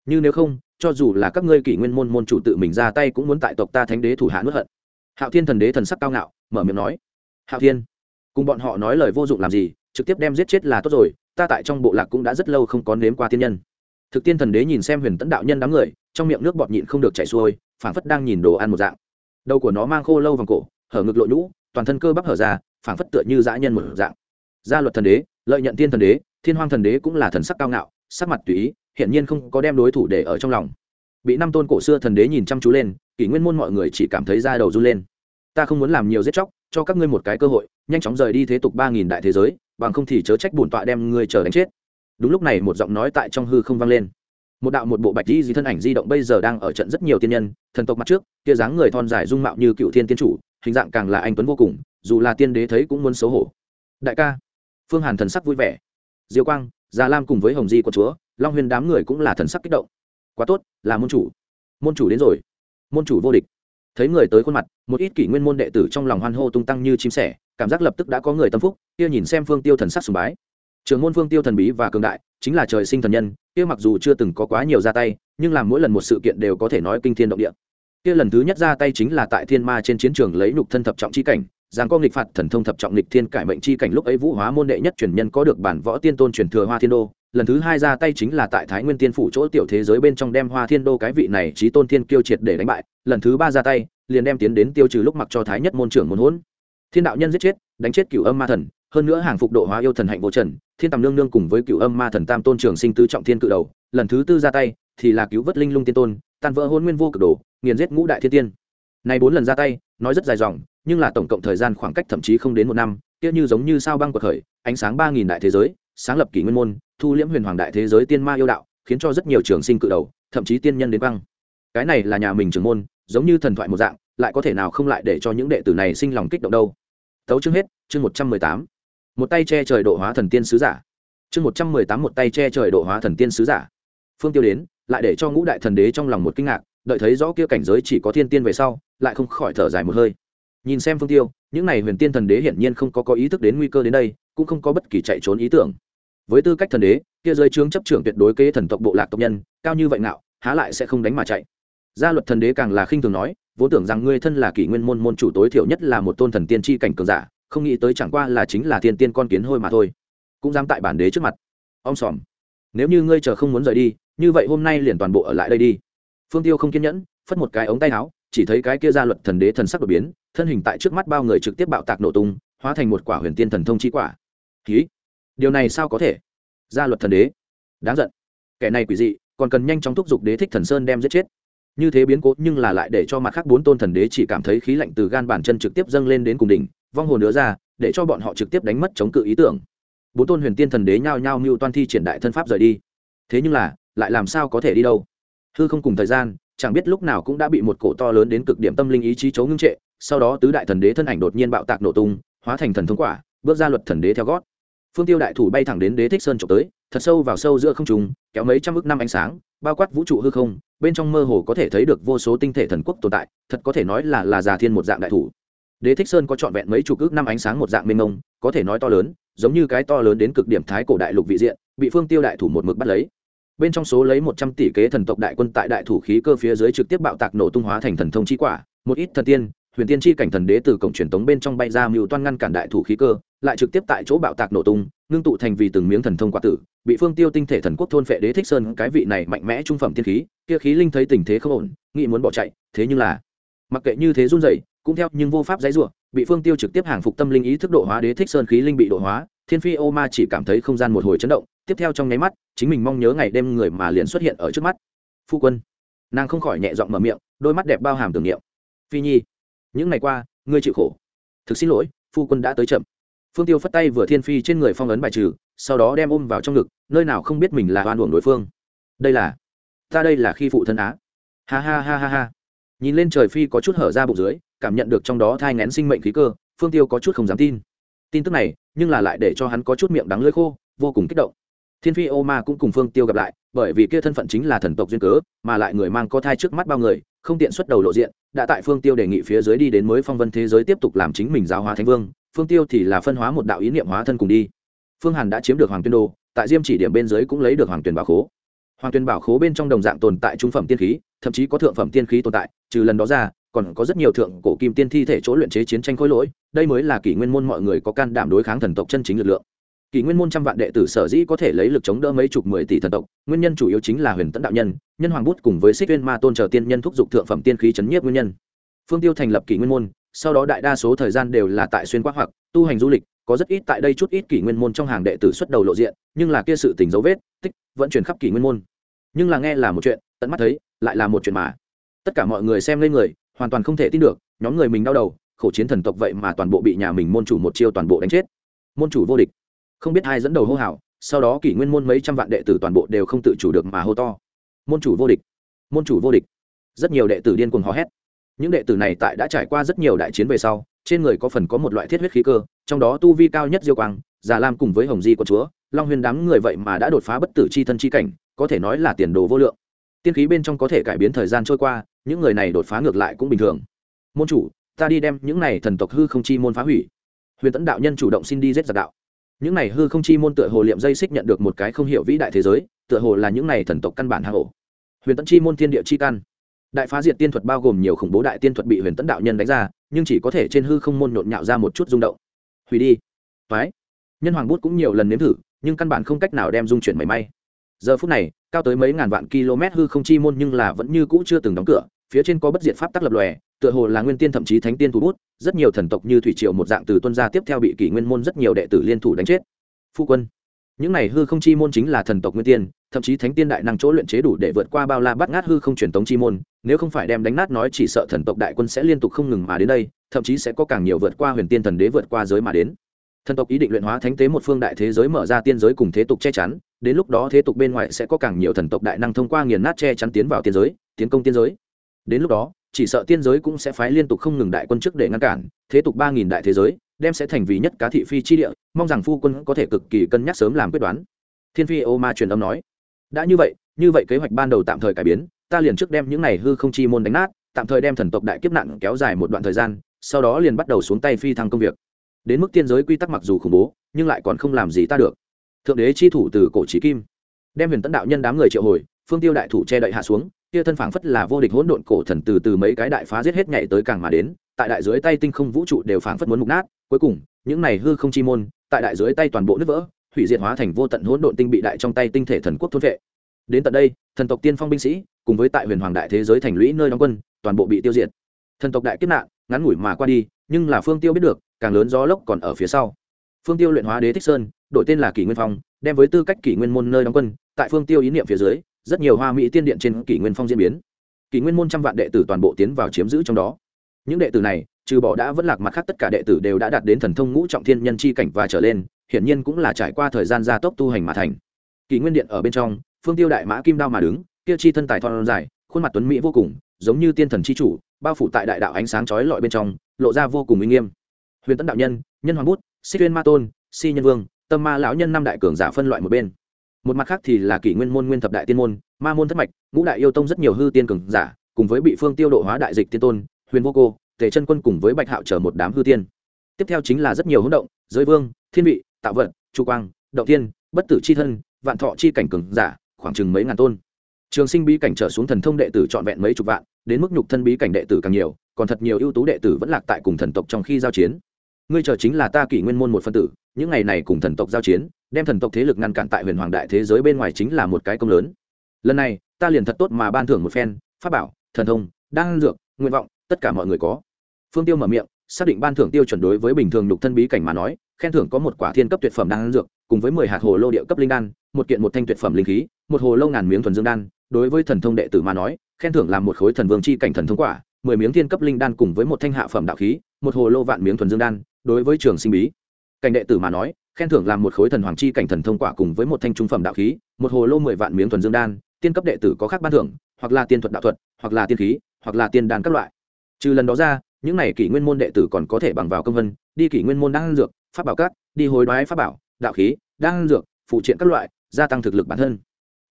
Như nếu không, cho dù là các ngươi kỷ nguyên môn môn chủ tự mình ra tay cũng muốn tại tộc ta thánh đế thủ hạ nuốt hận. Hạo thiên thần đế thần sắc cao ngạo, mở miệng nói. Hạo thiên cùng bọn họ nói lời vô dụng làm gì, trực tiếp đem giết chết là tốt rồi, ta tại trong bộ lạc cũng đã rất lâu không có nếm qua tiên nhân. Thực tiên thần đế nhìn xem huyền tấn đạo nhân đám người, trong miệng nước bọt nhịn không được chảy xuôi, phảng phất đang nhìn đồ ăn một dạng. Đầu của nó mang khô lâu vòng cổ, hở ngực lộ nhũ, toàn thân cơ bắp hở ra, phảng phất tựa như dã nhân một dạng. Gia luật thần đế, lợi nhận tiên thần đế, thiên hoang thần đế cũng là thần sắc cao ngạo, sắc mặt tùy ý hiện nhiên không có đem đối thủ để ở trong lòng. Bị năm tôn cổ xưa thần đế nhìn chăm chú lên, kỷ nguyên môn mọi người chỉ cảm thấy da đầu run lên. Ta không muốn làm nhiều giết chóc cho các ngươi một cái cơ hội, nhanh chóng rời đi thế tục ba nghìn đại thế giới, bằng không thì chớ trách bổn tọa đem ngươi chờ đánh chết. Đúng lúc này một giọng nói tại trong hư không vang lên. Một đạo một bộ bạch di di thân ảnh di động bây giờ đang ở trận rất nhiều tiên nhân, thần tộc mặt trước, kia dáng người thon dài dung mạo như cựu thiên tiên chủ, hình dạng càng là anh tuấn vô cùng, dù là tiên đế thấy cũng muốn xấu hổ. Đại ca. Phương hàn thần sắc vui vẻ. Diêu quang, già lam cùng với hồng di của chúa, long huyền đám người cũng là thần sắc kích động. Quá tốt, là môn chủ. Môn chủ đến rồi. Môn chủ vô địch thấy người tới khuôn mặt, một ít kỷ nguyên môn đệ tử trong lòng hoan hô tung tăng như chim sẻ, cảm giác lập tức đã có người tâm phúc, kia nhìn xem phương tiêu thần sắc sùng bái. Trường môn phương tiêu thần bí và cường đại, chính là trời sinh thần nhân, kia mặc dù chưa từng có quá nhiều ra tay, nhưng làm mỗi lần một sự kiện đều có thể nói kinh thiên động địa. Kia lần thứ nhất ra tay chính là tại thiên ma trên chiến trường lấy nhục thân thập trọng chi cảnh, giang có nghịch phạt thần thông thập trọng nghịch thiên cải mệnh chi cảnh lúc ấy vũ hóa môn đệ nhất truyền nhân có được bản võ tiên tôn truyền thừa hoa thiên đô lần thứ hai ra tay chính là tại thái nguyên tiên phủ chỗ tiểu thế giới bên trong đem hoa thiên đô cái vị này trí tôn thiên kiêu triệt để đánh bại. Lần thứ ba ra tay, liền đem tiến đến tiêu trừ lúc mặc cho thái nhất môn trưởng môn hỗn. Thiên đạo nhân giết chết, đánh chết Cựu âm ma thần, hơn nữa hàng phục độ hóa yêu thần hạnh vô trần, thiên tầm nương nương cùng với Cựu âm ma thần tam tôn trường sinh tứ trọng thiên cự đầu, lần thứ tư ra tay, thì là cứu vớt linh lung tiên tôn tàn vỡ hôn nguyên vô cực đồ, nghiền giết ngũ đại thiên tiên. Này bốn lần ra tay, nói rất dài dòng, nhưng là tổng cộng thời gian khoảng cách thậm chí không đến một năm, kia như giống như sao băng quật khởi, ánh sáng ba nghìn đại thế giới, sáng lập kỷ nguyên môn thu liễm huyền hoàng đại thế giới tiên ma yêu đạo, khiến cho rất nhiều trường sinh cự đầu, thậm chí tiên nhân đến băng cái này là nhà mình trưởng môn, giống như thần thoại một dạng, lại có thể nào không lại để cho những đệ tử này sinh lòng kích động đâu. Tấu chương hết, chương một trăm mười tám. Một tay che trời độ hóa thần tiên sứ giả. Chương một trăm mười tám, một tay che trời độ hóa thần tiên sứ giả. Phương tiêu đến, lại để cho ngũ đại thần đế trong lòng một kinh ngạc, đợi thấy rõ kia cảnh giới chỉ có thiên tiên về sau, lại không khỏi thở dài một hơi. Nhìn xem phương tiêu, những này huyền tiên thần đế hiển nhiên không có có ý thức đến nguy cơ đến đây, cũng không có bất kỳ chạy trốn ý tưởng với tư cách thần đế, kia giới trướng chấp trưởng tuyệt đối kế thần tộc bộ lạc tộc nhân, cao như vậy nào há lại sẽ không đánh mà chạy. Gia luật thần đế càng là khinh thường nói, vốn tưởng rằng ngươi thân là kỷ nguyên môn môn chủ tối thiểu nhất là một tôn thần tiên tri cảnh cường giả, không nghĩ tới chẳng qua là chính là thiên tiên con kiến hôi mà thôi. Cũng dám tại bản đế trước mặt. Ông xòm nếu như ngươi chờ không muốn rời đi, như vậy hôm nay liền toàn bộ ở lại đây đi. Phương tiêu không kiên nhẫn, phất một cái ống tay áo, chỉ thấy cái kia gia luật thần đế thần sắc đột biến, thân hình tại trước mắt bao người trực tiếp bạo tạc nổ tung, hóa thành một quả huyền tiên thần thông chi quả. Ký điều này sao có thể? Gia luật thần đế. Đáng giận. Kẻ này quỷ dị, còn cần nhanh chóng thúc giục đế thích thần sơn đem giết chết. Như thế biến cố nhưng là lại để cho mặt khác bốn tôn thần đế chỉ cảm thấy khí lạnh từ gan bản chân trực tiếp dâng lên đến cùng đỉnh, vong hồn nữa ra, để cho bọn họ trực tiếp đánh mất chống cự ý tưởng. Bốn tôn huyền tiên thần đế nhao nhao mưu toan thi triển đại thân pháp rời đi. Thế nhưng là, lại làm sao có thể đi đâu? Hư không cùng thời gian, chẳng biết lúc nào cũng đã bị một cổ to lớn đến cực điểm tâm linh ý chí chấu ngưng trệ, sau đó tứ đại thần đế thân ảnh đột nhiên bạo tạc nổ tung, hóa thành thần thông quả, bước ra luật thần đế theo gót phương tiêu đại thủ bay thẳng đến đế thích sơn trộm tới, thật sâu vào sâu giữa không trùng kéo mấy trăm ước năm ánh sáng, bao quát vũ trụ hư không, bên trong mơ hồ có thể thấy được vô số tinh thể thần quốc tồn tại, thật có thể nói là là già thiên một dạng đại thủ. Đế thích sơn có trọn vẹn mấy chục ước năm ánh sáng một dạng mênh mông, có thể nói to lớn, giống như cái to lớn đến cực điểm thái cổ đại lục vị diện, bị phương tiêu đại thủ một mực bắt lấy. Bên trong số lấy một trăm tỷ kế thần tộc đại quân tại đại thủ khí cơ phía dưới trực tiếp bạo tạc nổ tung hóa thành thần thông chi quả, một ít thần tiên huyền tiên chi cảnh thần đế từ cổng truyền tống bên trong bay ra mưu toan ngăn cản đại thủ khí cơ, lại trực tiếp tại chỗ bạo tạc nổ tung, ngưng tụ thành vì từng miếng thần thông quả tử, bị phương tiêu tinh thể thần quốc thôn phệ đế thích sơn cái vị này mạnh mẽ trung phẩm tiên khí, kia khí linh thấy tình thế không ổn, nghĩ muốn bỏ chạy, thế nhưng là, mặc kệ như thế run rẩy, cũng theo nhưng vô pháp dãy rủa, bị phương tiêu trực tiếp hàng phục tâm linh ý thức độ hóa đế thích sơn khí linh bị độ hóa, thiên phi ô ma chỉ cảm thấy không gian một hồi chấn động, tiếp theo trong nháy mắt, chính mình mong nhớ ngày đêm người mà liền xuất hiện ở trước mắt. Phu quân, nàng không khỏi nhẹ giọng mở miệng, đôi mắt đẹp bao hàm tưởng niệm. Phi nhi những ngày qua, ngươi chịu khổ. Thực xin lỗi, phu quân đã tới chậm. Phương tiêu phất tay vừa thiên phi trên người phong ấn bài trừ, sau đó đem ôm vào trong ngực, nơi nào không biết mình là oan uổng đối phương. Đây là, ta đây là khi phụ thân á. Ha ha ha ha ha. Nhìn lên trời phi có chút hở ra bụng dưới, cảm nhận được trong đó thai ngén sinh mệnh khí cơ, phương tiêu có chút không dám tin. Tin tức này, nhưng là lại để cho hắn có chút miệng đắng lưỡi khô, vô cùng kích động thiên phi ô ma cũng cùng phương tiêu gặp lại, bởi vì kia thân phận chính là thần tộc duyên cớ, mà lại người mang có thai trước mắt bao người, không tiện xuất đầu lộ diện, đã tại phương tiêu đề nghị phía dưới đi đến mới phong vân thế giới tiếp tục làm chính mình giáo hóa thánh vương, phương tiêu thì là phân hóa một đạo ý niệm hóa thân cùng đi. Phương hàn đã chiếm được hoàng tuyên đô, tại diêm chỉ điểm bên dưới cũng lấy được hoàng tuyên bảo khố. Hoàng tuyên bảo khố bên trong đồng dạng tồn tại trung phẩm tiên khí, thậm chí có thượng phẩm tiên khí tồn tại, trừ lần đó ra, còn có rất nhiều thượng cổ kim tiên thi thể chỗ luyện chế chiến tranh khối lỗi, đây mới là kỷ nguyên môn mọi người có can đảm đối kháng thần tộc chân chính lực lượng kỷ nguyên môn trăm vạn đệ tử sở dĩ có thể lấy lực chống đỡ mấy chục mười tỷ thần tộc, nguyên nhân chủ yếu chính là huyền tẫn đạo nhân nhân hoàng bút cùng với xích viên ma tôn chờ tiên nhân thúc giục thượng phẩm tiên khí chấn nhiếp nguyên nhân. Phương tiêu thành lập kỷ nguyên môn, sau đó đại đa số thời gian đều là tại xuyên quá hoặc tu hành du lịch, có rất ít tại đây chút ít kỷ nguyên môn trong hàng đệ tử xuất đầu lộ diện, nhưng là kia sự tình dấu vết, tích, vẫn truyền khắp kỷ nguyên môn. Nhưng là nghe là một chuyện, tận mắt thấy, lại là một chuyện mà. Tất cả mọi người xem lên người, hoàn toàn không thể tin được, nhóm người mình đau đầu, khổ chiến thần tộc vậy mà toàn bộ bị nhà mình môn chủ một chiêu toàn bộ đánh chết. Môn chủ vô địch không biết ai dẫn đầu hô hào, sau đó kỷ nguyên môn mấy trăm vạn đệ tử toàn bộ đều không tự chủ được mà hô to. Môn chủ vô địch, môn chủ vô địch. Rất nhiều đệ tử điên cuồng hò hét. Những đệ tử này tại đã trải qua rất nhiều đại chiến về sau, trên người có phần có một loại thiết huyết khí cơ, trong đó tu vi cao nhất diêu quang, già lam cùng với hồng di của chúa, long huyền đám người vậy mà đã đột phá bất tử c h i thân c h i cảnh, có thể nói là tiền đồ vô lượng. Tiên khí bên trong có thể cải biến thời gian trôi qua, những người này đột phá ngược lại cũng bình thường. Môn chủ, ta đi đem những này thần tộc hư không chi môn phá hủy. Huyền tẫn đạo nhân chủ động xin đi giết giặc đạo những này hư không chi môn tựa hồ liệm dây xích nhận được một cái không hiểu vĩ đại thế giới, tựa hồ là những này thần tộc căn bản hạ hổ huyền tẫn chi môn thiên địa chi căn. Đại phá diệt tiên thuật bao gồm nhiều khủng bố đại tiên thuật bị huyền tẫn đạo nhân đánh ra, nhưng chỉ có thể trên hư không môn nhộn nhạo ra một chút rung động. Hủy đi. Phái nhân hoàng bút cũng nhiều lần nếm thử, nhưng căn bản không cách nào đem dung chuyển mảy may. Giờ phút này, cao tới mấy ngàn vạn km hư không chi môn nhưng là vẫn như cũ chưa từng đóng cửa, phía trên có bất diệt pháp tắc lập lòe, tựa hồ là nguyên tiên thậm chí thánh tiên thủ bút rất nhiều thần tộc như thủy triều một dạng từ tuân gia tiếp theo bị kỷ nguyên môn rất nhiều đệ tử liên thủ đánh chết. Phu quân, những này hư không chi môn chính là thần tộc nguyên tiên, thậm chí thánh tiên đại năng chỗ luyện chế đủ để vượt qua bao la bắt ngát hư không truyền tống chi môn, nếu không phải đem đánh nát nói chỉ sợ thần tộc đại quân sẽ liên tục không ngừng mà đến đây, thậm chí sẽ có càng nhiều vượt qua huyền tiên thần đế vượt qua giới mà đến. Thần tộc ý định luyện hóa thánh tế một phương đại thế giới mở ra tiên giới cùng thế tục che chắn, đến lúc đó thế tục bên ngoài sẽ có càng nhiều thần tộc đại năng thông qua nghiền nát che chắn tiến vào tiên giới, tiến công tiên giới. Đến lúc đó chỉ sợ tiên giới cũng sẽ phái liên tục không ngừng đại quân trước để ngăn cản, thế tục ba nghìn đại thế giới, đem sẽ thành vì nhất cá thị phi chi địa, mong rằng phu quân có thể cực kỳ cân nhắc sớm làm quyết đoán. Thiên phi ô ma truyền âm nói. Đã như vậy như vậy kế hoạch ban đầu tạm thời cải biến, ta liền trước đem những này hư không chi môn đánh nát, tạm thời đem thần tộc đại kiếp nạn kéo dài một đoạn thời gian, sau đó liền bắt đầu xuống tay phi thăng công việc. Đến mức tiên giới quy tắc mặc dù khủng bố, nhưng lại còn không làm gì ta được. Thượng đế chi thủ từ cổ trí kim, đem huyền tấn đạo nhân đám người triệu hồi, phương tiêu đại thủ che đậy hạ xuống kia thân phảng phất là vô địch hỗn độn cổ thần từ từ mấy cái đại phá giết hết nhảy tới càng mà đến, tại đại dưới tay tinh không vũ trụ đều phảng phất muốn mục nát. Cuối cùng, những này hư không chi môn, tại đại dưới tay toàn bộ nứt vỡ, hủy diệt hóa thành vô tận hỗn độn tinh bị đại trong tay tinh thể thần quốc thôn vệ. Đến tận đây, thần tộc tiên phong binh sĩ, cùng với tại huyền hoàng đại thế giới thành lũy nơi đóng quân, toàn bộ bị tiêu diệt. Thần tộc đại kiếp nạn, ngắn ngủi mà qua đi, nhưng là phương tiêu biết được, càng lớn gió lốc còn ở phía sau. Phương tiêu luyện hóa đế thích sơn, đổi tên là kỷ nguyên phong, đem với tư cách kỷ nguyên môn nơi đóng quân, tại phương tiêu ý niệm phía dưới rất nhiều hoa mỹ tiên điện trên kỷ nguyên phong diễn biến. Kỷ nguyên môn trăm vạn đệ tử toàn bộ tiến vào chiếm giữ trong đó. Những đệ tử này, trừ bỏ đã vẫn lạc mặt khác tất cả đệ tử đều đã đạt đến thần thông ngũ trọng thiên nhân chi cảnh và trở lên, hiển nhiên cũng là trải qua thời gian gia tốc tu hành mà thành. Kỷ nguyên điện ở bên trong, phương tiêu đại mã kim đao mà đứng, kia chi thân tài thon dài, khuôn mặt tuấn mỹ vô cùng, giống như tiên thần chi chủ, bao phủ tại đại đạo ánh sáng chói lọi bên trong, lộ ra vô cùng uy nghiêm. Huyền tấn đạo nhân nhân hoàng bút, xích tuyên ma tôn, si nhân vương, tâm ma lão nhân năm đại cường giả phân loại một bên một mặt khác thì là kỷ nguyên môn nguyên thập đại tiên môn, ma môn thất mạch, ngũ đại yêu tông rất nhiều hư tiên cường giả, cùng với bị phương tiêu độ hóa đại dịch tiên tôn, huyền vô cô, tề chân quân cùng với bạch hạo chờ một đám hư tiên. Tiếp theo chính là rất nhiều hỗn động, giới vương, thiên vị, tạo vật chu quang, động tiên bất tử c h i thân, vạn thọ chi cảnh cường giả, khoảng chừng mấy ngàn tôn. Trường sinh bí cảnh trở xuống thần thông đệ tử trọn vẹn mấy chục vạn, đến mức nhục thân bí cảnh đệ tử càng nhiều, còn thật nhiều ưu tú đệ tử vẫn lạc tại cùng thần tộc trong khi giao chiến ngươi chờ chính là ta kỷ nguyên môn một phân tử, những ngày này cùng thần tộc giao chiến, đem thần tộc thế lực ngăn cản tại huyền hoàng đại thế giới bên ngoài chính là một cái công lớn. Lần này, ta liền thật tốt mà ban thưởng một phen, pháp bảo, thần thông, đan dược, nguyện vọng, tất cả mọi người có. Phương tiêu mở miệng, xác định ban thưởng tiêu chuẩn đối với bình thường nhục thân bí cảnh mà nói, khen thưởng có một quả thiên cấp tuyệt phẩm đan dược, cùng với mười hạt hồ lô địa cấp linh đan, một kiện một thanh tuyệt phẩm linh khí, một hồ lô ngàn miếng thuần dương đan. Đối với thần thông đệ tử mà nói, khen thưởng làm một khối thần vương chi cảnh thần thông quả, mười miếng thiên cấp linh đan cùng với một thanh hạ phẩm đạo khí, một hồ lô vạn miếng thuần dương đan đối với trường sinh bí. Cảnh đệ tử mà nói, khen thưởng làm một khối thần hoàng chi cảnh thần thông quả cùng với một thanh trung phẩm đạo khí, một hồ lô mười vạn miếng thuần dương đan, tiên cấp đệ tử có khác ban thưởng, hoặc là tiên thuật đạo thuật, hoặc là tiên khí, hoặc là tiên đan các loại. Trừ lần đó ra, những này kỷ nguyên môn đệ tử còn có thể bằng vào công vân, đi kỷ nguyên môn đan dược, pháp bảo cát đi hối đoái pháp bảo, đạo khí, đan dược, phụ triện các loại, gia tăng thực lực bản thân.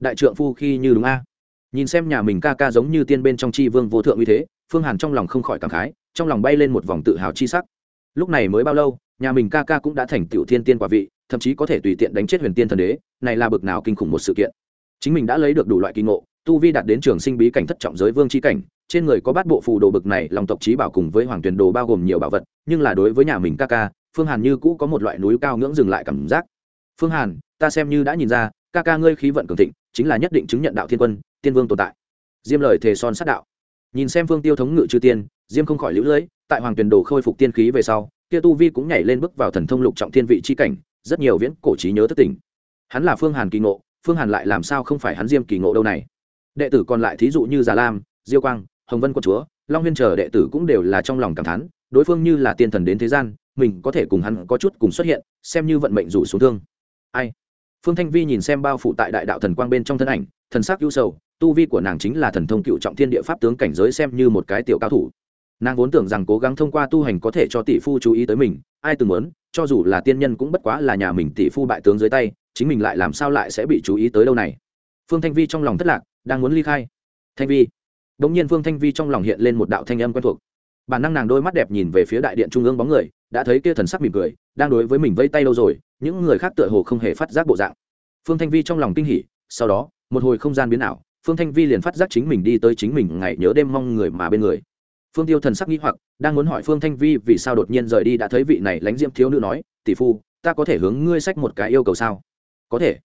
Đại trượng phu khi như đúng a. Nhìn xem nhà mình ca ca giống như tiên bên trong chi vương vô thượng uy thế, phương hàn trong lòng không khỏi cảm khái, trong lòng bay lên một vòng tự hào chi sắc lúc này mới bao lâu, nhà mình ca ca cũng đã thành tiểu thiên tiên quả vị, thậm chí có thể tùy tiện đánh chết huyền tiên thần đế, này là bực nào kinh khủng một sự kiện. Chính mình đã lấy được đủ loại kỳ ngộ, tu vi đạt đến trường sinh bí cảnh thất trọng giới vương c h i cảnh, trên người có bát bộ phù đồ bực này, lòng tộc trí bảo cùng với hoàng tuyền đồ bao gồm nhiều bảo vật, nhưng là đối với nhà mình ca ca, phương hàn như cũ có một loại núi cao ngưỡng dừng lại cảm giác. Phương hàn, ta xem như đã nhìn ra, ca ca ngươi khí vận cường thịnh, chính là nhất định chứng nhận đạo thiên quân, tiên vương tồn tại. Diêm lời thề son sát đạo. Nhìn xem phương tiêu thống ngự chư tiên diêm không khỏi lũ lưỡi tại hoàng tuyền đồ khôi phục tiên khí về sau, kia tu vi cũng nhảy lên bước vào thần thông lục trọng thiên vị chi cảnh, rất nhiều viễn cổ trí nhớ thất tỉnh hắn là phương hàn kỳ ngộ, phương hàn lại làm sao không phải hắn diêm kỳ ngộ đâu này? Đệ tử còn lại thí dụ như già lam, diêu quang, hồng vân quân chúa, long huyên chờ đệ tử cũng đều là trong lòng cảm thán, đối phương như là tiên thần đến thế gian, mình có thể cùng hắn có chút cùng xuất hiện, xem như vận mệnh rủ xuống thương. Ai? Phương thanh vi nhìn xem bao phủ tại đại đạo thần quang bên trong thân ảnh, thần sắc ưu sầu, tu vi của nàng chính là thần thông cựu trọng thiên địa pháp tướng cảnh giới xem như một cái tiểu cao thủ nàng vốn tưởng rằng cố gắng thông qua tu hành có thể cho tỷ phu chú ý tới mình, ai từng muốn, cho dù là tiên nhân cũng bất quá là nhà mình tỷ phu bại tướng dưới tay, chính mình lại làm sao lại sẽ bị chú ý tới đâu này? Phương thanh vi trong lòng thất lạc, đang muốn ly khai. Thanh vi. Đ ỗ n g nhiên phương thanh vi trong lòng hiện lên một đạo thanh âm quen thuộc. Bản năng nàng đôi mắt đẹp nhìn về phía đại điện trung ương bóng người, đã thấy kia thần sắc mỉm cười, đang đối với mình vây tay lâu rồi, những người khác tựa hồ không hề phát giác bộ dạng. Phương thanh vi trong lòng kinh hỉ, sau đó, một hồi không gian biến ảo, phương thanh vi liền phát giác chính mình đi tới chính mình ngày nhớ đêm mong người mà bên người phương tiêu thần sắc nghĩ hoặc, đang muốn hỏi phương thanh vi vì sao đột nhiên rời đi đã thấy vị này lánh diễm thiếu nữ nói, tỷ phu, ta có thể hướng ngươi sách một cái yêu cầu sao? Có thể.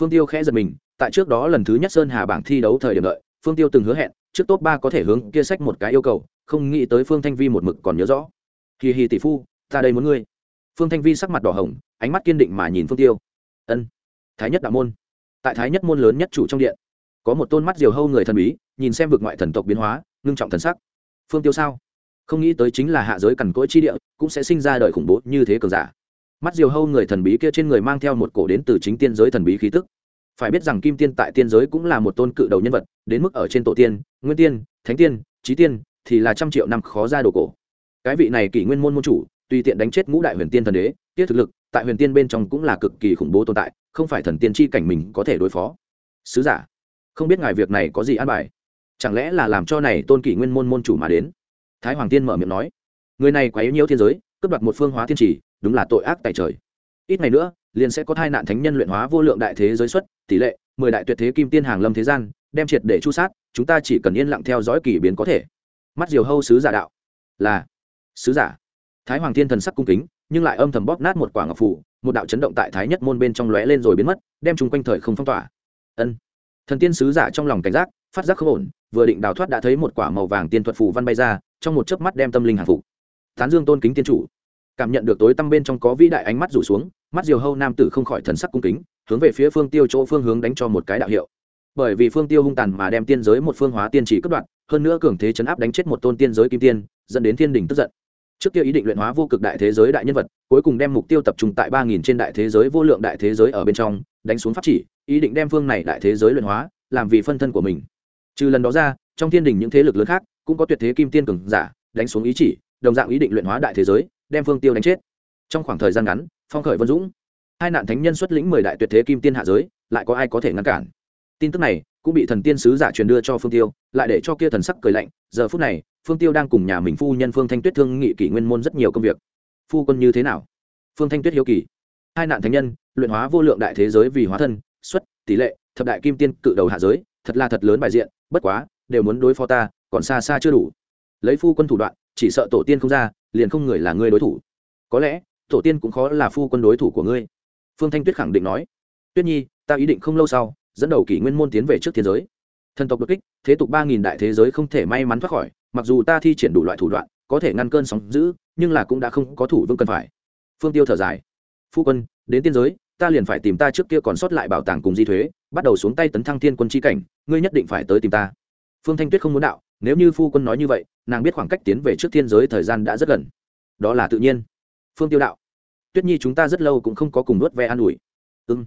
Phương tiêu khẽ giật mình, tại trước đó lần thứ nhất sơn hà bảng thi đấu thời điểm đợi, phương tiêu từng hứa hẹn, trước top ba có thể hướng kia sách một cái yêu cầu, không nghĩ tới phương thanh vi một mực còn nhớ rõ. Hì hì tỷ phu, ta đây muốn ngươi. Phương thanh vi sắc mặt đỏ hồng, ánh mắt kiên định mà nhìn phương tiêu. Ân, thái nhất đạo môn. Tại thái nhất môn lớn nhất chủ trong điện, có một tôn mắt diều hâu người thần bí, nhìn xem vực ngoại thần tộc biến hóa, ngưng trọng thần sắc phương tiêu sao? Không nghĩ tới chính là hạ giới cằn cỗi chi địa, cũng sẽ sinh ra đời khủng bố như thế cường giả. Mắt diều hâu người thần bí kia trên người mang theo một cổ đến từ chính tiên giới thần bí khí tức. Phải biết rằng kim tiên tại tiên giới cũng là một tôn cự đầu nhân vật, đến mức ở trên tổ tiên, nguyên tiên, thánh tiên trí tiên thì là trăm triệu năm khó ra đồ cổ. Cái vị này kỷ nguyên môn môn chủ, tùy tiện đánh chết ngũ đại huyền tiên thần đế tiết thực lực, tại huyền tiên bên trong cũng là cực kỳ khủng bố tồn tại, không phải thần tiên chi cảnh mình có thể đối phó. Sứ giả, không biết ngài việc này có gì an bài? Chẳng lẽ là làm cho này tôn kỷ nguyên môn môn chủ mà đến? Thái hoàng tiên mở miệng nói. Người này quá yếu nhiễu thiên giới, cướp đoạt một phương hóa thiên trì, đúng là tội ác tại trời. Ít ngày nữa, liền sẽ có thai nạn thánh nhân luyện hóa vô lượng đại thế giới xuất, tỷ lệ, mười đại tuyệt thế kim tiên hàng lâm thế gian, đem triệt để chu sát, chúng ta chỉ cần yên lặng theo dõi kỳ biến có thể. Mắt diều hâu sứ giả đạo. Là, sứ giả. Thái hoàng thiên thần sắc cung kính, nhưng lại âm thầm bóp nát một quả ngọc phủ, một đạo chấn động tại thái nhất môn bên trong lóe lên rồi biến mất, đem chung quanh thời không phong tỏa. Ân. Thần tiên sứ giả trong lòng cảnh giác, phát giác không ổn vừa định đào thoát đã thấy một quả màu vàng tiên thuật phù văn bay ra, trong một chớp mắt đem tâm linh hàng phục. Tán dương tôn kính tiên chủ, cảm nhận được tối tăm bên trong có vĩ đại ánh mắt rủ xuống, mắt diều hâu nam tử không khỏi thần sắc cung kính, hướng về phía phương tiêu chỗ phương hướng đánh cho một cái đạo hiệu. Bởi vì phương tiêu hung tàn mà đem tiên giới một phương hóa tiên chỉ cất đoạn hơn nữa cường thế chấn áp đánh chết một tôn tiên giới kim tiên, dẫn đến thiên đình tức giận. Trước kia ý định luyện hóa vô cực đại thế giới đại nhân vật, cuối cùng đem mục tiêu tập trung tại ba nghìn trên đại thế giới vô lượng đại thế giới ở bên trong, đánh xuống pháp chỉ, ý định đem phương này đại thế giới luyện hóa, làm vì phân thân của mình trừ lần đó ra, trong thiên đình những thế lực lớn khác cũng có tuyệt thế kim tiên cường giả đánh xuống ý chỉ, đồng dạng ý định luyện hóa đại thế giới, đem phương tiêu đánh chết. Trong khoảng thời gian ngắn, phong khởi vân dũng, hai nạn thánh nhân xuất lĩnh mười đại tuyệt thế kim tiên hạ giới, lại có ai có thể ngăn cản? Tin tức này cũng bị thần tiên sứ giả truyền đưa cho phương tiêu, lại để cho kia thần sắc cười lạnh, giờ phút này, phương tiêu đang cùng nhà mình phu nhân phương thanh tuyết thương nghị kỷ nguyên môn rất nhiều công việc. Phu quân như thế nào? Phương thanh tuyết hiếu kỳ. Hai nạn thánh nhân, luyện hóa vô lượng đại thế giới vì hóa thân, xuất, tỷ lệ, thập đại kim tiên cự đầu hạ giới thật là thật lớn bài diện, bất quá, đều muốn đối phó ta, còn xa xa chưa đủ. Lấy phu quân thủ đoạn, chỉ sợ tổ tiên không ra, liền không người là ngươi đối thủ. Có lẽ, tổ tiên cũng khó là phu quân đối thủ của ngươi. Phương thanh tuyết khẳng định nói. Tuyết nhi, ta ý định không lâu sau, dẫn đầu kỷ nguyên môn tiến về trước thiên giới. Thần tộc đột kích, thế tục ba nghìn đại thế giới không thể may mắn thoát khỏi, mặc dù ta thi triển đủ loại thủ đoạn, có thể ngăn cơn sóng giữ nhưng là cũng đã không có thủ vương cần phải. Phương tiêu thở dài. Phu quân, đến tiên giới, ta liền phải tìm ta trước kia còn sót lại bảo tàng cùng di thuế bắt đầu xuống tay tấn thăng thiên quân chi cảnh, ngươi nhất định phải tới tìm ta. Phương thanh tuyết không muốn đạo, nếu như phu quân nói như vậy, nàng biết khoảng cách tiến về trước thiên giới thời gian đã rất gần. Đó là tự nhiên. Phương tiêu đạo, tuyết nhi chúng ta rất lâu cũng không có cùng nuốt ve an ủi. Ưng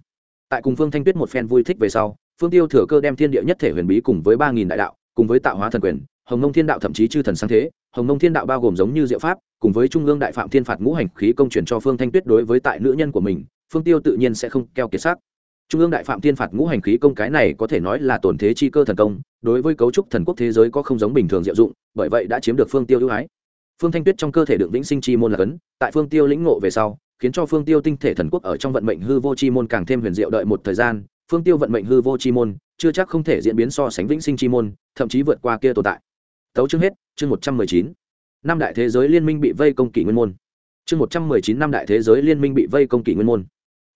tại cùng phương thanh tuyết một phen vui thích về sau, phương tiêu thừa cơ đem thiên địa nhất thể huyền bí cùng với ba nghìn đại đạo, cùng với tạo hóa thần quyền, hồng nông thiên đạo thậm chí chư thần sáng thế, hồng nông thiên đạo bao gồm giống như diệu pháp, cùng với trung ương đại phạm thiên phạt ngũ hành khí công chuyển cho phương thanh tuyết đối với tại nữ nhân của mình, phương tiêu tự nhiên sẽ không keo kiệt sắc trung ương đại phạm Tiên phạt ngũ hành khí công cái này có thể nói là tổn thế chi cơ thần công, đối với cấu trúc thần quốc thế giới có không giống bình thường diệu dụng, bởi vậy đã chiếm được phương tiêu ưu ái. Phương thanh tuyết trong cơ thể được vĩnh sinh chi môn là cấn, tại phương tiêu lĩnh ngộ về sau, khiến cho phương tiêu tinh thể thần quốc ở trong vận mệnh hư vô chi môn càng thêm huyền diệu đợi một thời gian, phương tiêu vận mệnh hư vô chi môn chưa chắc không thể diễn biến so sánh vĩnh sinh chi môn, thậm chí vượt qua kia tồn tại. Tấu chương hết, chương một trăm mười chín. Năm đại thế giới liên minh bị vây công kỷ nguyên môn. Chương một trăm mười chín năm đại thế giới liên minh bị vây công kỷ nguyên môn.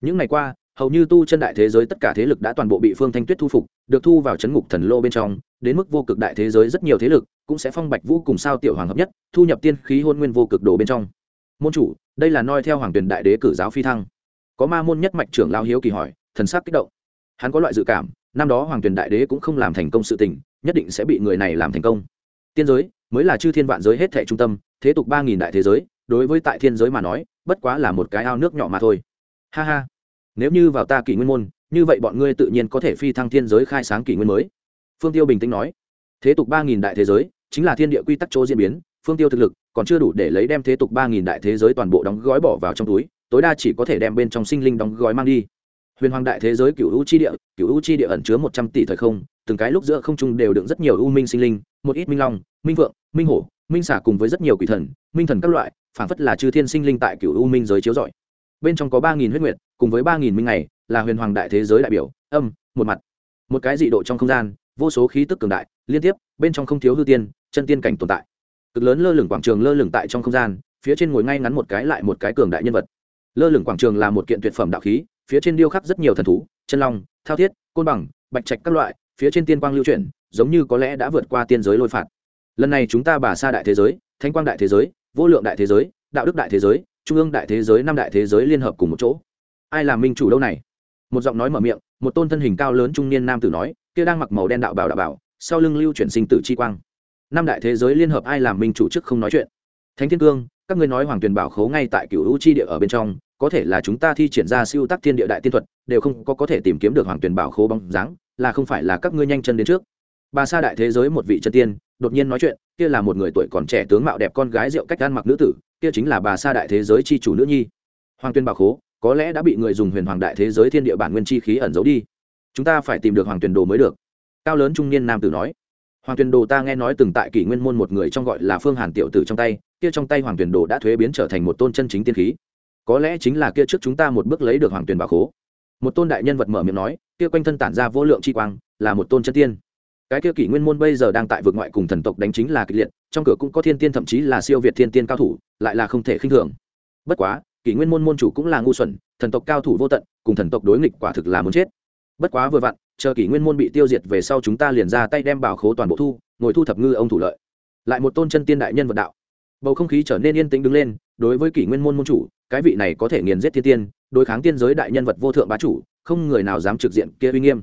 Những ngày qua hầu như tu chân đại thế giới tất cả thế lực đã toàn bộ bị phương thanh tuyết thu phục, được thu vào chấn ngục thần lô bên trong, đến mức vô cực đại thế giới rất nhiều thế lực cũng sẽ phong bạch vũ cùng sao tiểu hoàng hợp nhất, thu nhập tiên khí hôn nguyên vô cực đồ bên trong. Môn chủ, đây là noi theo hoàng Tuyền đại đế cử giáo phi thăng. Có ma môn nhất mạch trưởng lao hiếu kỳ hỏi, thần sắc kích động. Hắn có loại dự cảm, năm đó hoàng Tuyền đại đế cũng không làm thành công sự tình, nhất định sẽ bị người này làm thành công. Tiên giới mới là chư thiên vạn giới hết thẻ trung tâm, thế tục ba nghìn đại thế giới, đối với tại thiên giới mà nói, bất quá là một cái ao nước nhỏ mà thôi. Ha ha nếu như vào ta kỷ nguyên môn, như vậy bọn ngươi tự nhiên có thể phi thăng thiên giới khai sáng kỷ nguyên mới. Phương tiêu bình tĩnh nói. Thế tục ba nghìn đại thế giới, chính là thiên địa quy tắc chỗ diễn biến, phương tiêu thực lực còn chưa đủ để lấy đem thế tục ba nghìn đại thế giới toàn bộ đóng gói bỏ vào trong túi, tối đa chỉ có thể đem bên trong sinh linh đóng gói mang đi. Huyền hoàng đại thế giới cựu u chi địa cựu u chi địa ẩn chứa một trăm tỷ thời không, từng cái lúc giữa không trung đều đựng rất nhiều u minh sinh linh, một ít minh long, minh vượng, minh hổ, minh xả cùng với rất nhiều quỷ thần, minh thần các loại phản phất là chư thiên sinh linh tại cựu u minh giới chiếu rọi bên trong có ba nghìn huyết nguyệt, cùng với ba nghìn minh ngày, là huyền hoàng đại thế giới đại biểu, âm, một mặt. Một cái dị độ trong không gian, vô số khí tức cường đại, liên tiếp, bên trong không thiếu hư tiên, chân tiên cảnh tồn tại. Cực lớn lơ lửng quảng trường lơ lửng tại trong không gian, phía trên ngồi ngay ngắn một cái lại một cái cường đại nhân vật. Lơ lửng quảng trường là một kiện tuyệt phẩm đạo khí, phía trên điêu khắc rất nhiều thần thú, chân long, thao thiết, côn bằng, bạch trạch các loại, phía trên tiên quang lưu chuyển, giống như có lẽ đã vượt qua tiên giới lôi phạt. Lần này chúng ta bà xa đại thế giới, thánh quang đại thế giới, vô lượng đại thế giới, đạo đức đại thế giới trung ương đại thế giới, năm đại thế giới liên hợp cùng một chỗ. Ai là minh chủ đâu này? Một giọng nói mở miệng, một tôn thân hình cao lớn trung niên nam tử nói, kia đang mặc màu đen đạo bảo đạo bảo, sau lưng lưu chuyển sinh tử chi quang. Năm đại thế giới liên hợp ai làm minh chủ trước không nói chuyện? Thánh thiên cương, các ngươi nói hoàng tuyền bảo khấu ngay tại cựu hữu chi địa ở bên trong, có thể là chúng ta thi triển ra siêu tác thiên địa đại tiên thuật, đều không có có thể tìm kiếm được hoàng tuyền bảo khố bóng dáng, là không phải là các ngươi nhanh chân đến trước. Bà sa đại thế giới một vị chân tiên, đột nhiên nói chuyện, kia là một người tuổi còn trẻ tướng mạo đẹp con gái rượu cách ăn mặc nữ tử kia chính là bà sa đại thế giới chi chủ nữ nhi. Hoàng tuyên bảo khố, có lẽ đã bị người dùng huyền hoàng đại thế giới thiên địa bản nguyên chi khí ẩn giấu đi. Chúng ta phải tìm được hoàng tuyên đồ mới được. Cao lớn trung niên nam tử nói. Hoàng tuyên đồ ta nghe nói từng tại kỷ nguyên môn một người trong gọi là phương hàn tiểu tử trong tay, kia trong tay hoàng tuyên đồ đã thuế biến trở thành một tôn chân chính tiên khí. Có lẽ chính là kia trước chúng ta một bước lấy được hoàng tuyên bảo khố. Một tôn đại nhân vật mở miệng nói, kia quanh thân tản ra vô lượng chi quang, là một tôn chân tiên cái kia kỷ nguyên môn bây giờ đang tại vực ngoại cùng thần tộc đánh chính là kịch liệt, trong cửa cũng có thiên tiên thậm chí là siêu việt thiên tiên cao thủ, lại là không thể khinh thường. Bất quá, kỷ nguyên môn môn chủ cũng là ngu xuẩn, thần tộc cao thủ vô tận, cùng thần tộc đối nghịch quả thực là muốn chết. Bất quá vừa vặn, chờ kỷ nguyên môn bị tiêu diệt về sau chúng ta liền ra tay đem bảo khố toàn bộ thu, ngồi thu thập ngư ông thủ lợi. Lại một tôn chân tiên đại nhân vật đạo. Bầu không khí trở nên yên tĩnh đứng lên, đối với kỷ nguyên môn môn chủ, cái vị này có thể nghiền giết thiên tiên, đối kháng tiên giới đại nhân vật vô thượng bá chủ, không người nào dám trực diện kia uy nghiêm.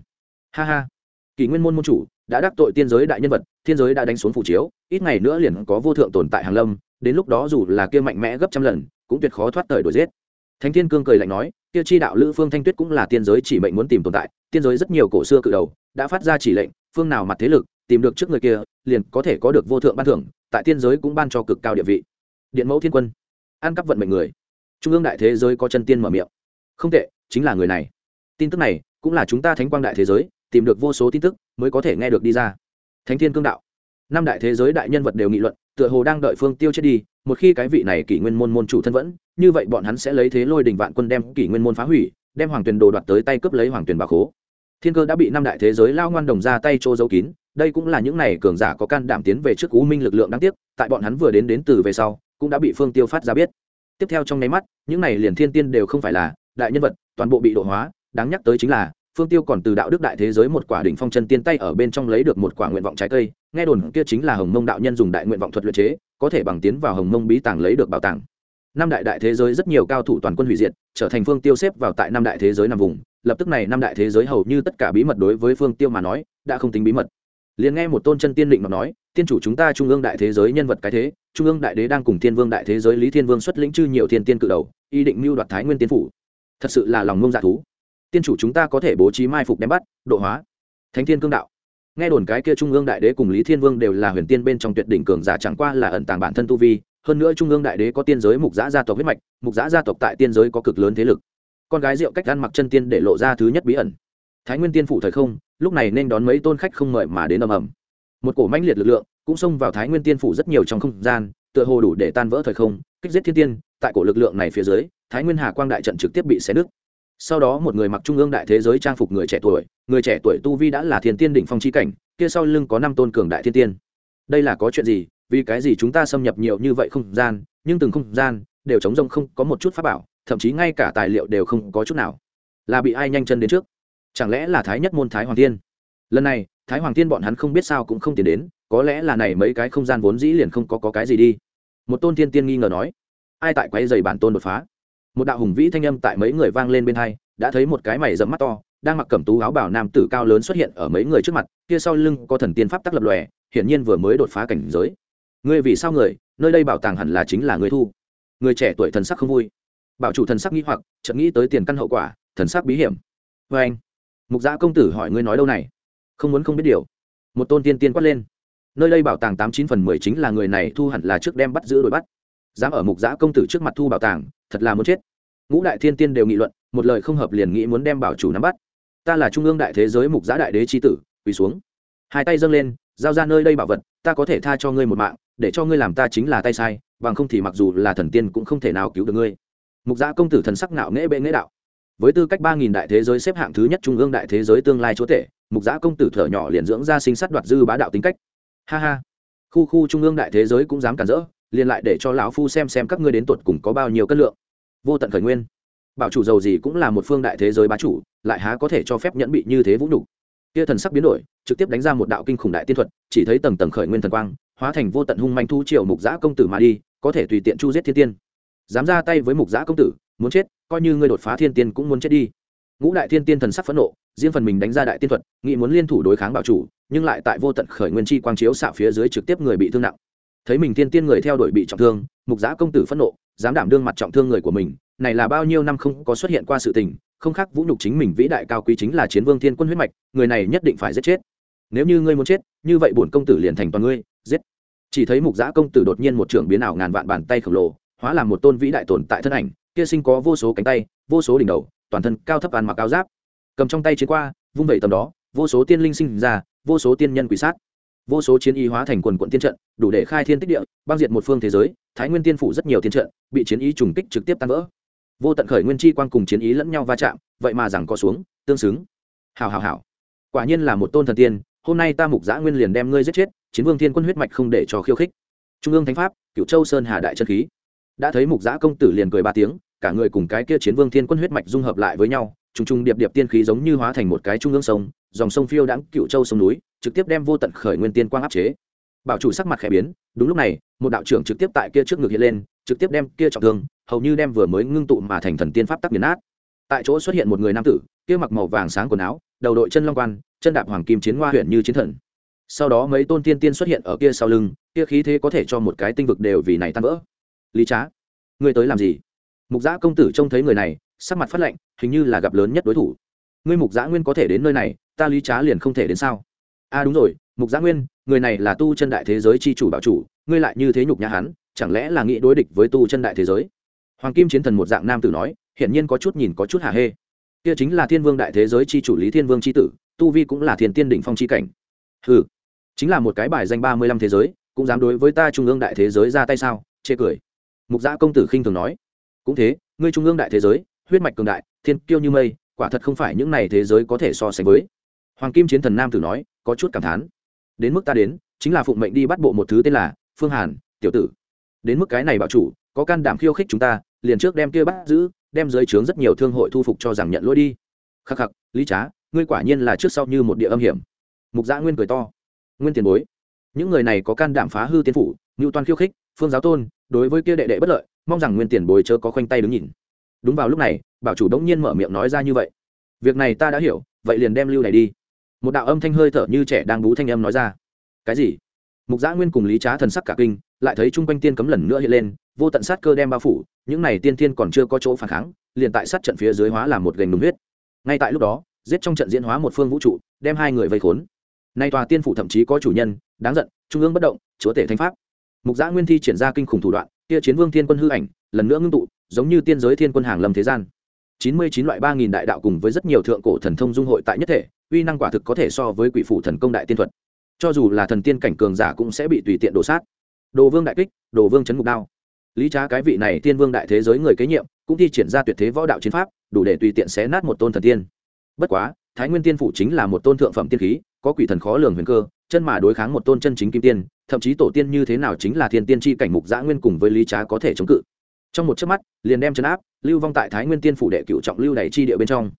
Ha ha. Kỷ nguyên môn môn chủ đã đắc tội tiên giới đại nhân vật, thiên giới đã đánh xuống phủ chiếu, ít ngày nữa liền có vô thượng tồn tại hàng lâm, đến lúc đó dù là kia mạnh mẽ gấp trăm lần, cũng tuyệt khó thoát thời đổi giết. Thánh thiên cương cười lạnh nói, kia chi đạo lữ phương thanh tuyết cũng là tiên giới chỉ mệnh muốn tìm tồn tại, tiên giới rất nhiều cổ xưa cự đầu, đã phát ra chỉ lệnh, phương nào mặt thế lực, tìm được trước người kia, liền có thể có được vô thượng ban thưởng, tại tiên giới cũng ban cho cực cao địa vị. Điện mẫu thiên quân an cắp vận mệnh người. Trung ương đại thế giới có chân tiên mở miệng. Không tệ, chính là người này. Tin tức này, cũng là chúng ta thánh quang đại thế giới tìm được vô số tin tức mới có thể nghe được đi ra. Thánh thiên cương đạo. Năm đại thế giới đại nhân vật đều nghị luận, tựa hồ đang đợi phương tiêu chết đi, một khi cái vị này kỷ nguyên môn môn chủ thân vẫn, như vậy bọn hắn sẽ lấy thế lôi đình vạn quân đem kỷ nguyên môn phá hủy, đem hoàng tuyền đồ đoạt tới tay cướp lấy hoàng tuyền bà khố. Thiên cơ đã bị năm đại thế giới lao ngoan đồng ra tay trô giấu kín, đây cũng là những này cường giả có can đảm tiến về trước u minh lực lượng đáng tiếc, tại bọn hắn vừa đến đến từ về sau, cũng đã bị phương tiêu phát ra biết. Tiếp theo trong nháy mắt, những này liền thiên tiên đều không phải là đại nhân vật, toàn bộ bị độ hóa, đáng nhắc tới chính là phương tiêu còn từ đạo đức đại thế giới một quả đỉnh phong chân tiên tay ở bên trong lấy được một quả nguyện vọng trái cây, nghe đồn kia chính là hồng mông đạo nhân dùng đại nguyện vọng thuật luyện chế, có thể bằng tiến vào hồng mông bí tàng lấy được bảo tàng. Năm đại đại thế giới rất nhiều cao thủ toàn quân hủy diệt, trở thành phương tiêu xếp vào tại năm đại thế giới nằm vùng, lập tức này năm đại thế giới hầu như tất cả bí mật đối với phương tiêu mà nói, đã không tính bí mật. Liền nghe một tôn chân tiên định mà nói, tiên chủ chúng ta trung ương đại thế giới nhân vật cái thế, trung ương đại đế đang cùng thiên vương đại thế giới lý thiên vương xuất lĩnh chư nhiều thiên tiên cự đầu, ý định mưu đoạt thái nguyên tiên phủ. Thật sự là lòng ngông dạ thú tiên chủ chúng ta có thể bố trí mai phục đem bắt, độ hóa. Thánh thiên cương đạo. Nghe đồn cái kia trung ương đại đế cùng lý thiên vương đều là huyền tiên bên trong tuyệt đỉnh cường giả chẳng qua là ẩn tàng bản thân tu vi, hơn nữa trung ương đại đế có tiên giới mục giã gia tộc huyết mạch, mục giã gia tộc tại tiên giới có cực lớn thế lực. Con gái rượu cách ăn mặc chân tiên để lộ ra thứ nhất bí ẩn. Thái nguyên tiên phủ thời không, lúc này nên đón mấy tôn khách không mời mà đến ầm ầm. Một cổ mãnh liệt lực lượng cũng xông vào thái nguyên tiên phủ rất nhiều trong không gian, tựa hồ đủ để tan vỡ thời không, kích giết thiên tiên, tại cổ lực lượng này phía dưới, thái nguyên hà quang đại trận trực tiếp bị xé nứt sau đó một người mặc trung ương đại thế giới trang phục người trẻ tuổi người trẻ tuổi tu vi đã là thiên tiên đỉnh phong chi cảnh kia sau lưng có năm tôn cường đại thiên tiên. Đây là có chuyện gì? Vì cái gì chúng ta xâm nhập nhiều như vậy không gian nhưng từng không gian đều chống rông không có một chút pháp bảo thậm chí ngay cả tài liệu đều không có chút nào. Là bị ai nhanh chân đến trước? Chẳng lẽ là thái nhất môn thái hoàng tiên lần này thái hoàng tiên bọn hắn không biết sao cũng không tiến đến có lẽ là này mấy cái không gian vốn dĩ liền không có, có cái gì đi. Một tôn thiên tiên nghi ngờ nói ai tại quay dày bản tôn đột phá? Một đạo hùng vĩ thanh âm tại mấy người vang lên bên hai, đã thấy một cái mày dẫm mắt to, đang mặc cẩm tú áo bảo nam tử cao lớn xuất hiện ở mấy người trước mặt, kia sau lưng có thần tiên pháp tắc lập lòe, hiển nhiên vừa mới đột phá cảnh giới. Ngươi vì sao người? Nơi đây bảo tàng hẳn là chính là người thu. Người trẻ tuổi thần sắc không vui. Bảo chủ thần sắc nghĩ hoặc, chợt nghĩ tới tiền căn hậu quả, thần sắc bí hiểm. Vê anh, mục gia công tử hỏi ngươi nói đâu này? Không muốn không biết điều. Một tôn tiên tiên quát lên. Nơi đây bảo tàng tám chín phần mười chính là người này thu hẳn là trước đem bắt giữ đuổi bắt dám ở mục giã công tử trước mặt thu bảo tàng, thật là muốn chết. Ngũ đại thiên tiên đều nghị luận, một lời không hợp liền nghĩ muốn đem bảo chủ nắm bắt. Ta là trung ương đại thế giới mục giã đại đế tri tử, quỳ xuống. Hai tay dâng lên, giao ra nơi đây bảo vật, ta có thể tha cho ngươi một mạng, để cho ngươi làm ta chính là tay sai, bằng không thì mặc dù là thần tiên cũng không thể nào cứu được ngươi. Mục giã công tử thần sắc nạo nghễ bệ nghễ đạo. Với tư cách ba nghìn đại thế giới xếp hạng thứ nhất trung ương đại thế giới tương lai chúa tể, mục giã công tử thở nhỏ liền dưỡng ra sinh sát đoạt dư bá đạo tính cách. Ha ha. Khu khu trung ương đại thế giới cũng dám cản rỡ liền lại để cho lão phu xem xem các ngươi đến tuột cùng có bao nhiêu cân lượng. Vô tận khởi nguyên. Bảo chủ giàu gì cũng là một phương đại thế giới bá chủ, lại há có thể cho phép nhẫn bị như thế vũ nhục. Kia thần sắc biến đổi, trực tiếp đánh ra một đạo kinh khủng đại tiên thuật, chỉ thấy tầng tầng khởi nguyên thần quang, hóa thành vô tận hung manh thu triều mục giã công tử mà đi, có thể tùy tiện chu giết thiên tiên. Dám ra tay với mục giã công tử, muốn chết, coi như ngươi đột phá thiên tiên cũng muốn chết đi. Ngũ đại thiên tiên thần sắc phẫn nộ, riêng phần mình đánh ra đại tiên thuật nghị muốn liên thủ đối kháng bảo chủ, nhưng lại tại vô tận khởi nguyên chi quang chiếu xạ phía dưới trực tiếp người bị thương nặng thấy mình thiên tiên người theo đuổi bị trọng thương, mục giã công tử phẫn nộ, dám đảm đương mặt trọng thương người của mình, này là bao nhiêu năm không có xuất hiện qua sự tình, không khác vũ nhục chính mình vĩ đại cao quý chính là chiến vương thiên quân huyết mạch, người này nhất định phải giết chết. Nếu như ngươi muốn chết, như vậy bổn công tử liền thành toàn ngươi, giết. Chỉ thấy mục giã công tử đột nhiên một trưởng biến ảo ngàn vạn bàn tay khổng lồ, hóa làm một tôn vĩ đại tồn tại thân ảnh, kia sinh có vô số cánh tay, vô số đỉnh đầu, toàn thân cao thấp ăn mặc áo giáp. Cầm trong tay chiến qua, vung vẩy tầm đó, vô số tiên linh sinh ra, vô số tiên nhân quỷ sát vô số chiến y hóa thành quần quận tiên trận, đủ để khai thiên tích địa, băng diệt một phương thế giới, thái nguyên tiên phủ rất nhiều tiên trận, bị chiến ý trùng kích trực tiếp tan vỡ. Vô tận khởi nguyên chi quang cùng chiến ý lẫn nhau va chạm, vậy mà rằng có xuống, tương xứng. Hào hào hào. Quả nhiên là một tôn thần tiên, hôm nay ta mục giã nguyên liền đem ngươi giết chết, chiến vương thiên quân huyết mạch không để cho khiêu khích. Trung ương thánh pháp cựu châu sơn hà đại chân khí. Đã thấy mục giã công tử liền cười ba tiếng, cả người cùng cái kia chiến vương thiên quân huyết mạch dung hợp lại với nhau trùng trùng điệp điệp tiên khí giống như hóa thành một cái trung ương sông, dòng sông phiêu đãng cựu châu sông núi, trực tiếp đem vô tận khởi nguyên tiên quang áp chế. Bảo chủ sắc mặt khẽ biến, đúng lúc này, một đạo trưởng trực tiếp tại kia trước ngực hiện lên, trực tiếp đem kia trọng thương, hầu như đem vừa mới ngưng tụ mà thành thần tiên pháp tắc biến nát. Tại chỗ xuất hiện một người nam tử, kia mặc màu vàng sáng quần áo, đầu đội chân long quan, chân đạp hoàng kim chiến hoa huyện như chiến thần. Sau đó mấy tôn tiên tiên xuất hiện ở kia sau lưng, kia khí thế có thể cho một cái tinh vực đều vì này tan vỡ. Lý trá, ngươi tới làm gì? Mục giã công tử trông thấy người này sắc mặt phát lệnh hình như là gặp lớn nhất đối thủ. Ngươi mục giã nguyên có thể đến nơi này, ta lý trá liền không thể đến sao? A à đúng rồi, mục giã nguyên, người này là tu chân đại thế giới c h i chủ bảo chủ, ngươi lại như thế nhục nhã hắn, chẳng lẽ là nghĩ đối địch với tu chân đại thế giới? Hoàng kim chiến thần một dạng nam tử nói, hiển nhiên có chút nhìn có chút hà hê. Kia chính là thiên vương đại thế giới c h i chủ lý thiên vương c h i tử, tu vi cũng là thiên tiên đỉnh phong c h i cảnh. Ừ chính là một cái bài danh ba mươi lăm thế giới, cũng dám đối với ta trung ương đại thế giới ra tay sao? Chê cười. Mục giã công tử khinh thường nói. Cũng thế, ngươi trung ương đại thế giới huyết mạch cường đại, thiên kiêu như mây, quả thật không phải những này thế giới có thể so sánh với. Hoàng kim chiến thần nam tử nói, có chút cảm thán. Đến mức ta đến, chính là phụng mệnh đi bắt bộ một thứ tên là phương hàn, tiểu tử. Đến mức cái này bảo chủ, có can đảm khiêu khích chúng ta, liền trước đem kia bắt giữ, đem dưới trướng rất nhiều thương hội thu phục cho rằng nhận lỗi đi. Khắc khắc, lý trá, ngươi quả nhiên là trước sau như một địa âm hiểm. Mục giã nguyên cười to. Nguyên tiền bối. Những người này có can đảm phá hư tiên phủ ngưu toàn khiêu khích, phương giáo tôn, đối với kia đệ đệ bất lợi, mong rằng nguyên tiền bối chớ có khoanh tay đứng nhìn đúng vào lúc này, bảo chủ đống nhiên mở miệng nói ra như vậy. Việc này ta đã hiểu, vậy liền đem lưu này đi. Một đạo âm thanh hơi thở như trẻ đang bú thanh âm nói ra. Cái gì? Mục giã nguyên cùng lý trá thần sắc cả kinh, lại thấy chung quanh tiên cấm lần nữa hiện lên, vô tận sát cơ đem bao phủ, những này tiên tiên còn chưa có chỗ phản kháng, liền tại sát trận phía dưới hóa làm một gành đúng huyết. Ngay tại lúc đó, giết trong trận diễn hóa một phương vũ trụ, đem hai người vây khốn. Nay tòa tiên phủ thậm chí có chủ nhân, đáng giận, trung ương bất động, chúa tể thanh pháp. Mục giã nguyên thi triển ra kinh khủng thủ đoạn, kia chiến vương thiên quân hư ảnh, lần nữa ngưng tụ giống như tiên giới thiên quân hàng lâm thế gian. Chín mươi chín loại ba nghìn đại đạo cùng với rất nhiều thượng cổ thần thông dung hội tại nhất thể, uy năng quả thực có thể so với quỷ phủ thần công đại tiên thuật. Cho dù là thần tiên cảnh cường giả cũng sẽ bị tùy tiện đổ sát. Đồ vương đại kích, đồ vương chấn ngục đao. Lý trá cái vị này tiên vương đại thế giới người kế nhiệm, cũng thi triển ra tuyệt thế võ đạo chiến pháp, đủ để tùy tiện xé nát một tôn thần tiên. Bất quá, thái nguyên tiên phủ chính là một tôn thượng phẩm tiên khí, có quỷ thần khó lường huyền cơ, chân mà đối kháng một tôn chân chính kim tiên, thậm chí tổ tiên như thế nào chính là thiên tiên tri cảnh mục giã nguyên cùng với lý trá có thể chống cự trong một chớp mắt, liền đem chấn áp, lưu vong tại thái nguyên tiên phủ đệ cựu trọng lưu đẩy chi địa bên trong.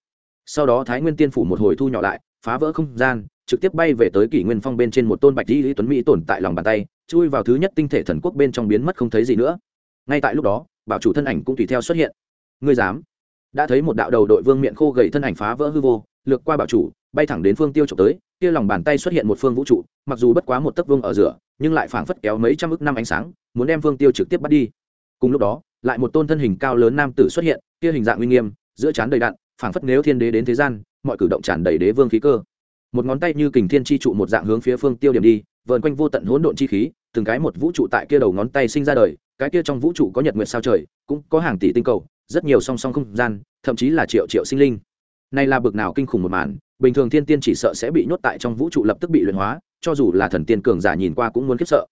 Sau đó thái nguyên tiên phủ một hồi thu nhỏ lại, phá vỡ không gian, trực tiếp bay về tới kỷ nguyên phong bên trên một tôn bạch di lý tuấn mỹ tồn tại lòng bàn tay, chui vào thứ nhất tinh thể thần quốc bên trong biến mất không thấy gì nữa. Ngay tại lúc đó, bảo chủ thân ảnh cũng tùy theo xuất hiện. Ngươi dám? Đã thấy một đạo đầu đội vương miệng khô gầy thân ảnh phá vỡ hư vô, lược qua bảo chủ, bay thẳng đến phương tiêu trộm tới, kia lòng bàn tay xuất hiện một phương vũ trụ, mặc dù bất quá một tấc vương ở giữa, nhưng lại phảng phất kéo mấy trăm ức năm ánh sáng, muốn đem phương tiêu trực tiếp bắt đi. Cùng lúc đó lại một tôn thân hình cao lớn nam tử xuất hiện, kia hình dạng uy nghiêm, giữa trán đầy đạn, phảng phất nếu thiên đế đến thế gian, mọi cử động tràn đầy đế vương khí cơ. Một ngón tay như kình thiên chi trụ một dạng hướng phía phương tiêu điểm đi, vờn quanh vô tận hỗn độn chi khí, từng cái một vũ trụ tại kia đầu ngón tay sinh ra đời, cái kia trong vũ trụ có nhật nguyệt sao trời, cũng có hàng tỷ tinh cầu, rất nhiều song song không gian, thậm chí là triệu triệu sinh linh. Này là bực nào kinh khủng một màn, bình thường thiên tiên chỉ sợ sẽ bị nhốt tại trong vũ trụ lập tức bị luyện hóa, cho dù là thần tiên cường giả nhìn qua cũng muốn khiếp sợ.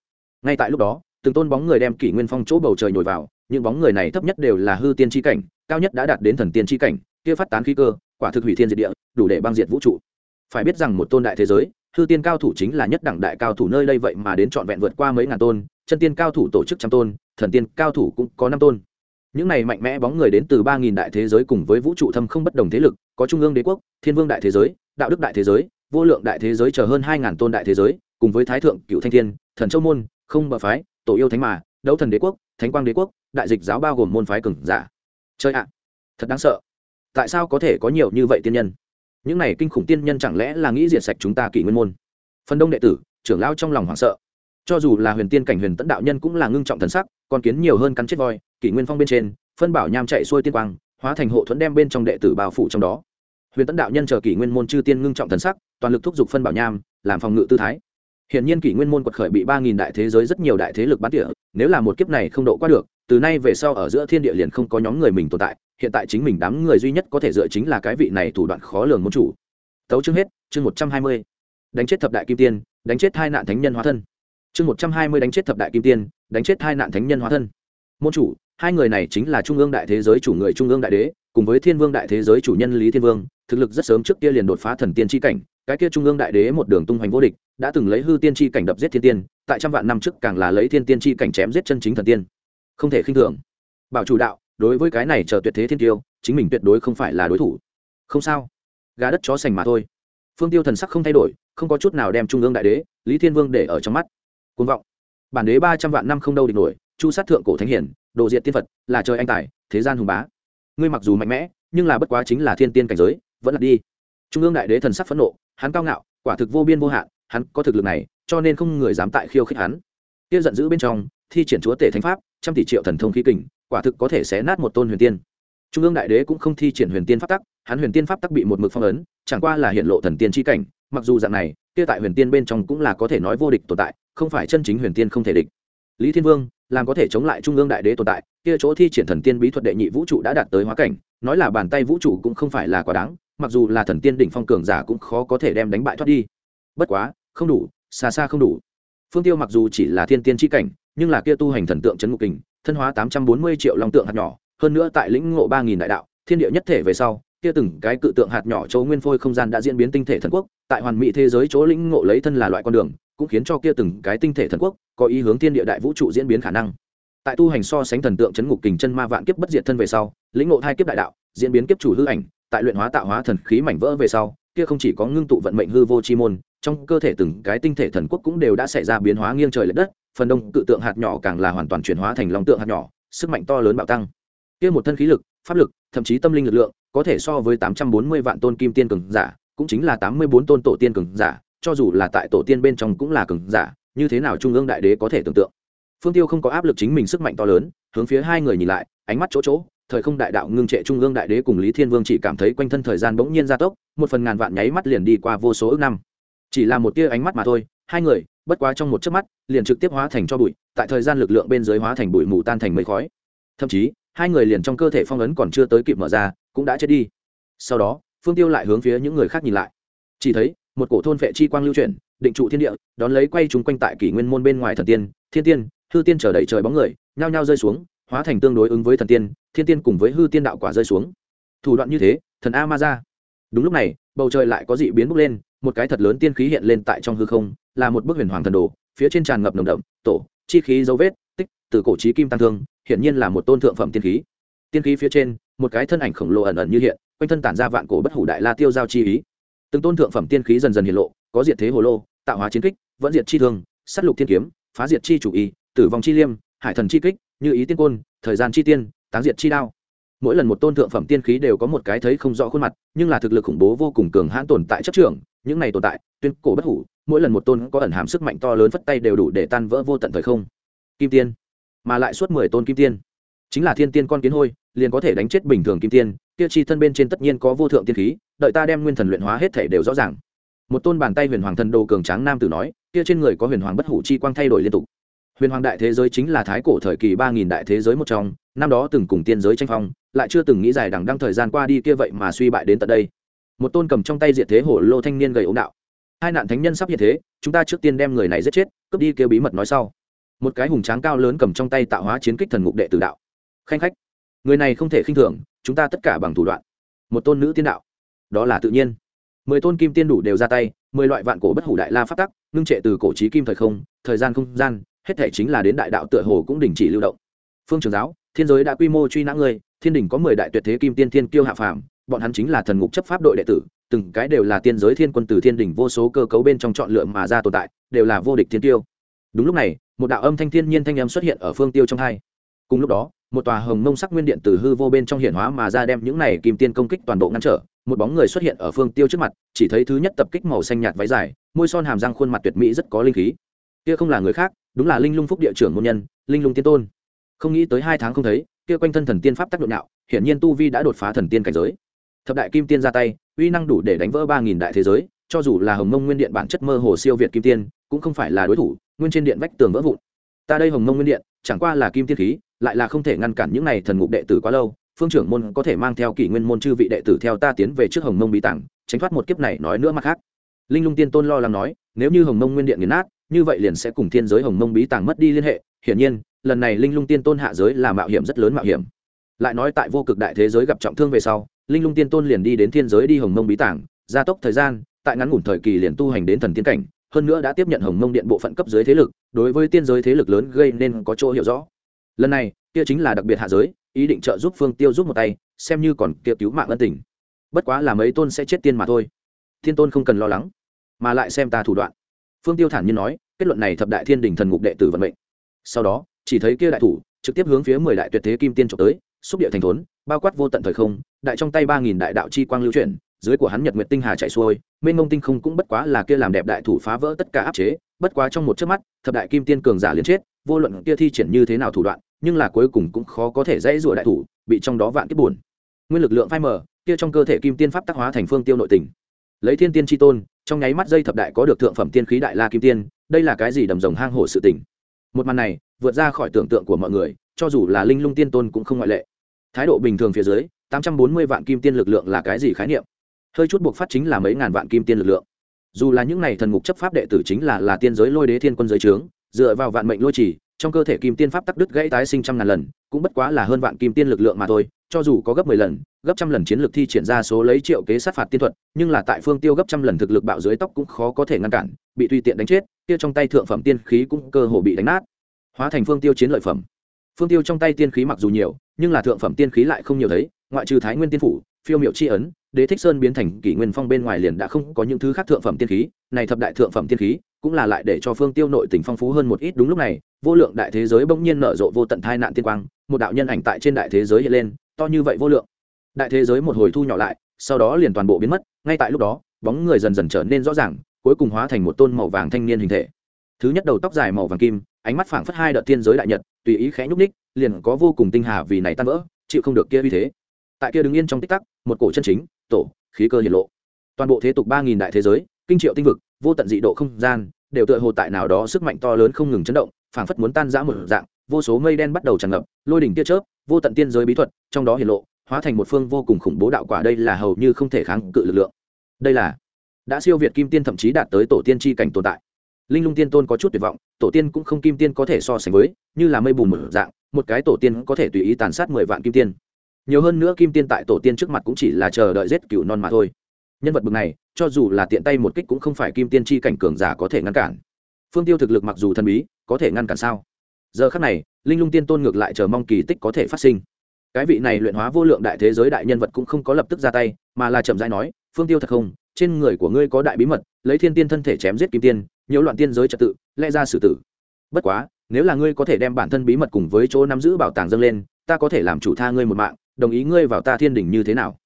Ngay tại lúc đó, từng tôn bóng người đem kỷ nguyên phong chỗ bầu trời nhồi vào những bóng người này thấp nhất đều là hư tiên tri cảnh, cao nhất đã đạt đến thần tiên tri cảnh, kia phát tán khí cơ, quả thực hủy thiên diệt địa, đủ để băng diệt vũ trụ. Phải biết rằng một tôn đại thế giới, hư tiên cao thủ chính là nhất đẳng đại cao thủ nơi đây vậy mà đến trọn vẹn vượt qua mấy ngàn tôn, chân tiên cao thủ tổ chức trăm tôn, thần tiên cao thủ cũng có năm tôn. Những này mạnh mẽ bóng người đến từ ba nghìn đại thế giới cùng với vũ trụ thâm không bất đồng thế lực, có trung ương đế quốc, thiên vương đại thế giới, đạo đức đại thế giới, vô lượng đại thế giới chờ hơn hai ngàn tôn đại thế giới, cùng với thái thượng cựu thanh thiên, thần châu môn, không bờ phái, tổ yêu thánh mà, đấu thần đế quốc, thánh quang đế quốc đại dịch giáo bao gồm môn phái cường giả. Chơi ạ, thật đáng sợ. Tại sao có thể có nhiều như vậy tiên nhân? Những này kinh khủng tiên nhân chẳng lẽ là nghĩ diệt sạch chúng ta kỷ nguyên môn? Phần đông đệ tử, trưởng lao trong lòng hoảng sợ. Cho dù là huyền tiên cảnh huyền tẫn đạo nhân cũng là ngưng trọng thần sắc, còn kiến nhiều hơn cắn chết voi, kỷ nguyên phong bên trên, phân bảo nham chạy xuôi tiên quang, hóa thành hộ thuẫn đem bên trong đệ tử bao phủ trong đó. Huyền tẫn đạo nhân chờ kỷ nguyên môn chư tiên ngưng trọng thần sắc, toàn lực thúc giục phân bảo nham, làm phòng ngự tư thái. Hiện nhiên kỷ nguyên môn quật khởi bị ba nghìn đại thế giới rất nhiều đại thế lực bắn tỉa, nếu là một kiếp này không độ qua được từ nay về sau ở giữa thiên địa liền không có nhóm người mình tồn tại, hiện tại chính mình đám người duy nhất có thể dựa chính là cái vị này thủ đoạn khó lường môn chủ. Tấu chương hết, chương một trăm hai mươi. Đánh chết thập đại kim tiên, đánh chết hai nạn thánh nhân hóa thân. Chương một trăm hai mươi đánh chết thập đại kim tiên, đánh chết hai nạn thánh nhân hóa thân. Môn chủ, hai người này chính là trung ương đại thế giới chủ người trung ương đại đế, cùng với thiên vương đại thế giới chủ nhân lý thiên vương, thực lực rất sớm trước kia liền đột phá thần tiên tri cảnh, cái kia trung ương đại đế một đường tung hoành vô địch, đã từng lấy hư tiên tri cảnh đập giết thiên tiên, tại trăm vạn năm trước càng là lấy thiên tiên tri cảnh chém giết chân chính thần tiên không thể khinh thường. Bảo chủ đạo, đối với cái này chờ tuyệt thế thiên tiêu, chính mình tuyệt đối không phải là đối thủ. Không sao. Gà đất chó sành mà thôi. Phương tiêu thần sắc không thay đổi, không có chút nào đem trung ương đại đế, lý thiên vương để ở trong mắt. Côn vọng. Bản đế ba trăm vạn năm không đâu địch nổi, chu sát thượng cổ thánh hiển, đồ diện tiên phật, là trời anh tài, thế gian hùng bá. Ngươi mặc dù mạnh mẽ, nhưng là bất quá chính là thiên tiên cảnh giới, vẫn là đi. Trung ương đại đế thần sắc phẫn nộ, hắn cao ngạo, quả thực vô biên vô hạn, hắn có thực lực này, cho nên không người dám tại khiêu khích hắn. Kia giận dữ bên trong thi triển chúa tể thánh pháp, trăm tỷ triệu thần thông khí kình, quả thực có thể xé nát một tôn huyền tiên. Trung ương đại đế cũng không thi triển huyền tiên pháp tắc, hắn huyền tiên pháp tắc bị một mực phong ấn, chẳng qua là hiện lộ thần tiên chi cảnh, mặc dù dạng này, kia tại huyền tiên bên trong cũng là có thể nói vô địch tồn tại, không phải chân chính huyền tiên không thể địch. Lý thiên vương, làm có thể chống lại trung ương đại đế tồn tại, kia chỗ thi triển thần tiên bí thuật đệ nhị vũ trụ đã đạt tới hóa cảnh, nói là bàn tay vũ trụ cũng không phải là quá đáng, mặc dù là thần tiên đỉnh phong cường giả cũng khó có thể đem đánh bại thoát đi. Bất quá, không đủ, xa xa không đủ phương tiêu mặc dù chỉ là thiên tiên tri cảnh, nhưng là kia tu hành thần tượng c ngục kình, thân hóa tám trăm bốn mươi triệu long tượng hạt nhỏ, hơn nữa tại lĩnh ngộ ba nghìn đại đạo, thiên địa nhất thể về sau, kia từng cái cự tượng hạt nhỏ chỗ nguyên phôi không gian đã diễn biến tinh thể thần quốc, tại hoàn mỹ thế giới chỗ lĩnh ngộ lấy thân là loại con đường, cũng khiến cho kia từng cái tinh thể thần quốc có ý hướng thiên địa đại vũ trụ diễn biến khả năng. Tại tu hành so sánh thần tượng chấn ngục kình chân ma vạn kiếp bất diệt thân về sau, lĩnh ngộ hai kiếp đại đạo, diễn biến kiếp chủ hư ảnh, tại luyện hóa tạo hóa thần khí mảnh vỡ về sau kia không chỉ có ngưng tụ vận mệnh hư vô chi môn, trong cơ thể từng cái tinh thể thần quốc cũng đều đã xảy ra biến hóa nghiêng trời lệch đất, phần đông cự tượng hạt nhỏ càng là hoàn toàn chuyển hóa thành long tượng hạt nhỏ, sức mạnh to lớn bạo tăng. Kia một thân khí lực, pháp lực, thậm chí tâm linh lực lượng, có thể so với tám trăm bốn mươi vạn tôn kim tiên cường giả, cũng chính là tám mươi bốn tôn tổ tiên cường giả, cho dù là tại tổ tiên bên trong cũng là cường giả, như thế nào trung ương đại đế có thể tưởng tượng. Phương tiêu không có áp lực chính mình sức mạnh to lớn, hướng phía hai người nhìn lại, ánh mắt chỗ chỗ thời không đại đạo ngưng trệ trung ương đại đế cùng lý thiên vương chỉ cảm thấy quanh thân thời gian bỗng nhiên gia tốc, một phần ngàn vạn nháy mắt liền đi qua vô số ước năm. Chỉ là một tia ánh mắt mà thôi, hai người, bất quá trong một chớp mắt, liền trực tiếp hóa thành cho bụi, tại thời gian lực lượng bên dưới hóa thành bụi mù tan thành mây khói. Thậm chí, hai người liền trong cơ thể phong ấn còn chưa tới kịp mở ra, cũng đã chết đi. Sau đó, phương tiêu lại hướng phía những người khác nhìn lại. Chỉ thấy, một cổ thôn vệ chi quang lưu chuyển, định trụ thiên địa, đón lấy quay chúng quanh tại kỷ nguyên môn bên ngoài thần tiên, thiên tiên, hư tiên chờ đầy trời bóng người, nhao nhao rơi xuống hóa thành tương đối ứng với thần tiên, thiên tiên cùng với hư tiên đạo quả rơi xuống. Thủ đoạn như thế, thần a ma ra đúng lúc này, bầu trời lại có dị biến bốc lên, một cái thật lớn tiên khí hiện lên tại trong hư không, là một bức huyền hoàng thần đồ, phía trên tràn ngập nồng đậm, tổ, chi khí dấu vết, tích, từ cổ trí kim tăng thương, hiển nhiên là một tôn thượng phẩm tiên khí. Tiên khí phía trên, một cái thân ảnh khổng lồ ẩn ẩn như hiện, quanh thân tản ra vạn cổ bất hủ đại la tiêu giao chi ý. Từng tôn thượng phẩm tiên khí dần dần hiện lộ, có diệt thế hồ lô, tạo hóa chiến kích, vẫn diệt chi thương s á t lục thiên kiếm, phá diệt chi chủ ý, tử vong chi liêm, hải thần chi kích như ý tiên côn, thời gian chi tiên, táng diệt chi đao. Mỗi lần một tôn thượng phẩm tiên khí đều có một cái thấy không rõ khuôn mặt, nhưng là thực lực khủng bố vô cùng cường hãn tồn tại chấp trưởng, những này tồn tại, tuyên cổ bất hủ, mỗi lần một tôn có ẩn hàm sức mạnh to lớn phất tay đều đủ để tan vỡ vô tận thời không. Kim tiên, mà lại suốt mười tôn kim tiên. Chính là thiên tiên con kiến hôi, liền có thể đánh chết bình thường kim tiên, kia chi thân bên trên tất nhiên có vô thượng tiên khí, đợi ta đem nguyên thần luyện hóa hết thể đều rõ ràng. Một tôn bàn tay huyền hoàng thần đồ cường tráng nam tử nói, kia trên người có huyền hoàng bất hủ chi quang thay đổi liên tục huyền hoàng đại thế giới chính là thái cổ thời kỳ ba nghìn đại thế giới một trong, năm đó từng cùng tiên giới tranh phong, lại chưa từng nghĩ dài đằng đăng thời gian qua đi kia vậy mà suy bại đến tận đây. Một tôn cầm trong tay diệt thế hổ lô thanh niên gầy ống đạo. Hai nạn thánh nhân sắp hiện thế, chúng ta trước tiên đem người này giết chết, cướp đi kêu bí mật nói sau. Một cái hùng tráng cao lớn cầm trong tay tạo hóa chiến kích thần ngục đệ tử đạo. Khanh khách, người này không thể khinh thường, chúng ta tất cả bằng thủ đoạn. Một tôn nữ tiên đạo. Đó là tự nhiên. Mười tôn kim tiên đủ đều ra tay, mười loại vạn cổ bất hủ đại la phát tắc, ngưng trệ từ cổ trí kim thời không, thời gian không gian hết thể chính là đến đại đạo tựa hồ cũng đình chỉ lưu động. Phương trường giáo, thiên giới đã quy mô truy nã ngươi thiên đình có mười đại tuyệt thế kim tiên thiên kiêu hạ phàm, bọn hắn chính là thần ngục chấp pháp đội đệ tử, từng cái đều là tiên giới thiên quân từ thiên đình vô số cơ cấu bên trong chọn lựa mà ra tồn tại, đều là vô địch thiên tiêu. Đúng lúc này, một đạo âm thanh thiên nhiên thanh âm xuất hiện ở phương tiêu trong hai. Cùng lúc đó, một tòa hồng mông sắc nguyên điện từ hư vô bên trong hiển hóa mà ra đem những này kim tiên công kích toàn bộ ngăn trở, một bóng người xuất hiện ở phương tiêu trước mặt, chỉ thấy thứ nhất tập kích màu xanh nhạt váy dài, môi son hàm răng khuôn mặt tuyệt mỹ rất có linh khí. Kia không là người khác đúng là linh lung phúc địa trưởng môn nhân, linh lung tiên tôn. Không nghĩ tới hai tháng không thấy, kia quanh thân thần tiên pháp tác động nạo, hiển nhiên tu vi đã đột phá thần tiên cảnh giới. Thập đại kim tiên ra tay, uy năng đủ để đánh vỡ ba nghìn đại thế giới, cho dù là hồng mông nguyên điện bản chất mơ hồ siêu việt kim tiên, cũng không phải là đối thủ, nguyên trên điện vách tường vỡ vụn. Ta đây hồng mông nguyên điện, chẳng qua là kim tiên khí, lại là không thể ngăn cản những này thần ngục đệ tử quá lâu, phương trưởng môn có thể mang theo kỷ nguyên môn chư vị đệ tử theo ta tiến về trước hồng mông bí tảng tránh thoát một kiếp này nói nữa mặt khác. Linh lung tiên tôn lo lắng nói, nếu như hồng mông nguyên điện nghiền nát như vậy liền sẽ cùng thiên giới hồng mông bí tàng mất đi liên hệ. Hiển nhiên, lần này linh lung tiên tôn hạ giới là mạo hiểm rất lớn mạo hiểm. Lại nói tại vô cực đại thế giới gặp trọng thương về sau, linh lung tiên tôn liền đi đến thiên giới đi hồng mông bí tàng, gia tốc thời gian, tại ngắn ngủn thời kỳ liền tu hành đến thần tiên cảnh, hơn nữa đã tiếp nhận hồng mông điện bộ phận cấp dưới thế lực, đối với tiên giới thế lực lớn gây nên có chỗ hiểu rõ. Lần này, kia chính là đặc biệt hạ giới, ý định trợ giúp phương tiêu giúp một tay, xem như còn kia cứu mạng ân tình. Bất quá là mấy tôn sẽ chết tiên mà thôi. Thiên tôn không cần lo lắng, mà lại xem ta thủ đoạn phương tiêu thản nhiên nói, kết luận này thập đại thiên đình thần ngục đệ tử vận mệnh. Sau đó, chỉ thấy kia đại thủ, trực tiếp hướng phía mười đại tuyệt thế kim tiên trộm tới, xúc địa thành thốn, bao quát vô tận thời không, đại trong tay ba nghìn đại đạo chi quang lưu chuyển, dưới của hắn nhật nguyệt tinh hà chạy xuôi mênh mông tinh không cũng bất quá là kia làm đẹp đại thủ phá vỡ tất cả áp chế, bất quá trong một chớp mắt, thập đại kim tiên cường giả liền chết, vô luận kia thi triển như thế nào thủ đoạn, nhưng là cuối cùng cũng khó có thể dễ rủa đại thủ, bị trong đó vạn kiếp buồn. Nguyên lực lượng phai mờ, kia trong cơ thể kim tiên pháp tác hóa thành phương tiêu nội tình. Lấy thiên tiên tri tôn trong nháy mắt dây thập đại có được thượng phẩm tiên khí đại la kim tiên, đây là cái gì đầm rồng hang hổ sự tình? Một màn này, vượt ra khỏi tưởng tượng của mọi người, cho dù là linh lung tiên tôn cũng không ngoại lệ. Thái độ bình thường phía dưới, tám trăm bốn mươi vạn kim tiên lực lượng là cái gì khái niệm? Hơi chút buộc phát chính là mấy ngàn vạn kim tiên lực lượng. Dù là những n à y thần ngục chấp pháp đệ tử chính là là tiên giới lôi đế thiên quân giới trướng, dựa vào vạn mệnh lôi trì trong cơ thể kim tiên pháp tắc đứt gãy tái sinh trăm ngàn lần, cũng bất quá là hơn vạn kim tiên lực lượng mà thôi, cho dù có gấp mười lần, gấp trăm lần chiến lược thi triển ra số lấy triệu kế sát phạt tiên thuật, nhưng là tại phương tiêu gấp trăm lần thực lực bạo dưới tóc cũng khó có thể ngăn cản, bị tùy tiện đánh chết, kia trong tay thượng phẩm tiên khí cũng cơ hồ bị đánh nát. Hóa thành phương tiêu chiến lợi phẩm. Phương tiêu trong tay tiên khí mặc dù nhiều, nhưng là thượng phẩm tiên khí lại không nhiều thấy, ngoại trừ thái nguyên tiên phủ phiêu miệu c h i ấn, đế thích sơn biến thành kỷ nguyên phong bên ngoài liền đã không có những thứ khác thượng phẩm tiên khí, này thập đại thượng phẩm tiên khí cũng là lại để cho phương tiêu nội tỉnh phong phú hơn một ít. Đúng lúc này, vô lượng đại thế giới bỗng nhiên nở rộ vô tận thai nạn tiên quang, một đạo nhân ảnh tại trên đại thế giới hiện lên, to như vậy vô lượng. Đại thế giới một hồi thu nhỏ lại, sau đó liền toàn bộ biến mất, ngay tại lúc đó, bóng người dần dần trở nên rõ ràng, cuối cùng hóa thành một tôn màu vàng thanh niên hình thể. Thứ nhất đầu tóc dài màu vàng kim, ánh mắt phảng phất hai đợt tiên giới đại nhật, tùy ý khẽ nhúc ních liền có vô cùng tinh hà vì này tan vỡ, chịu không được kia uy thế tại kia đứng yên trong tích tắc, một cổ chân chính, tổ, khí cơ hiển lộ. Toàn bộ thế tục ba nghìn đại thế giới, kinh triệu tinh vực, vô tận dị độ không gian, đều tựa hồ tại nào đó sức mạnh to lớn không ngừng chấn động, phảng phất muốn tan rã một dạng, vô số mây đen bắt đầu tràn ngập, lôi đỉnh tia chớp, vô tận tiên giới bí thuật, trong đó hiển lộ, hóa thành một phương vô cùng khủng bố đạo quả đây là hầu như không thể kháng cự lực lượng. Đây là đã siêu việt kim tiên thậm chí đạt tới tổ tiên tri cảnh tồn tại. Linh lung tiên tôn có chút tuyệt vọng, tổ tiên cũng không kim tiên có thể so sánh với, như là mây bùn một dạng, một cái tổ tiên có thể tùy ý tàn sát mười vạn kim tiên nhiều hơn nữa kim tiên tại tổ tiên trước mặt cũng chỉ là chờ đợi giết cựu non mà thôi. Nhân vật bực này, cho dù là tiện tay một kích cũng không phải kim tiên chi cảnh cường giả có thể ngăn cản. Phương tiêu thực lực mặc dù thần bí, có thể ngăn cản sao? Giờ khắc này, linh lung tiên tôn ngược lại chờ mong kỳ tích có thể phát sinh. Cái vị này luyện hóa vô lượng đại thế giới đại nhân vật cũng không có lập tức ra tay, mà là chậm rãi nói, phương tiêu thật không, trên người của ngươi có đại bí mật, lấy thiên tiên thân thể chém giết kim tiên, nhiều loạn tiên giới trật tự, lẽ ra xử tử. Bất quá, nếu là ngươi có thể đem bản thân bí mật cùng với chỗ nắm giữ bảo tàng dâng lên, ta có thể làm chủ tha ngươi một mạng đồng ý ngươi vào ta thiên đình như thế nào?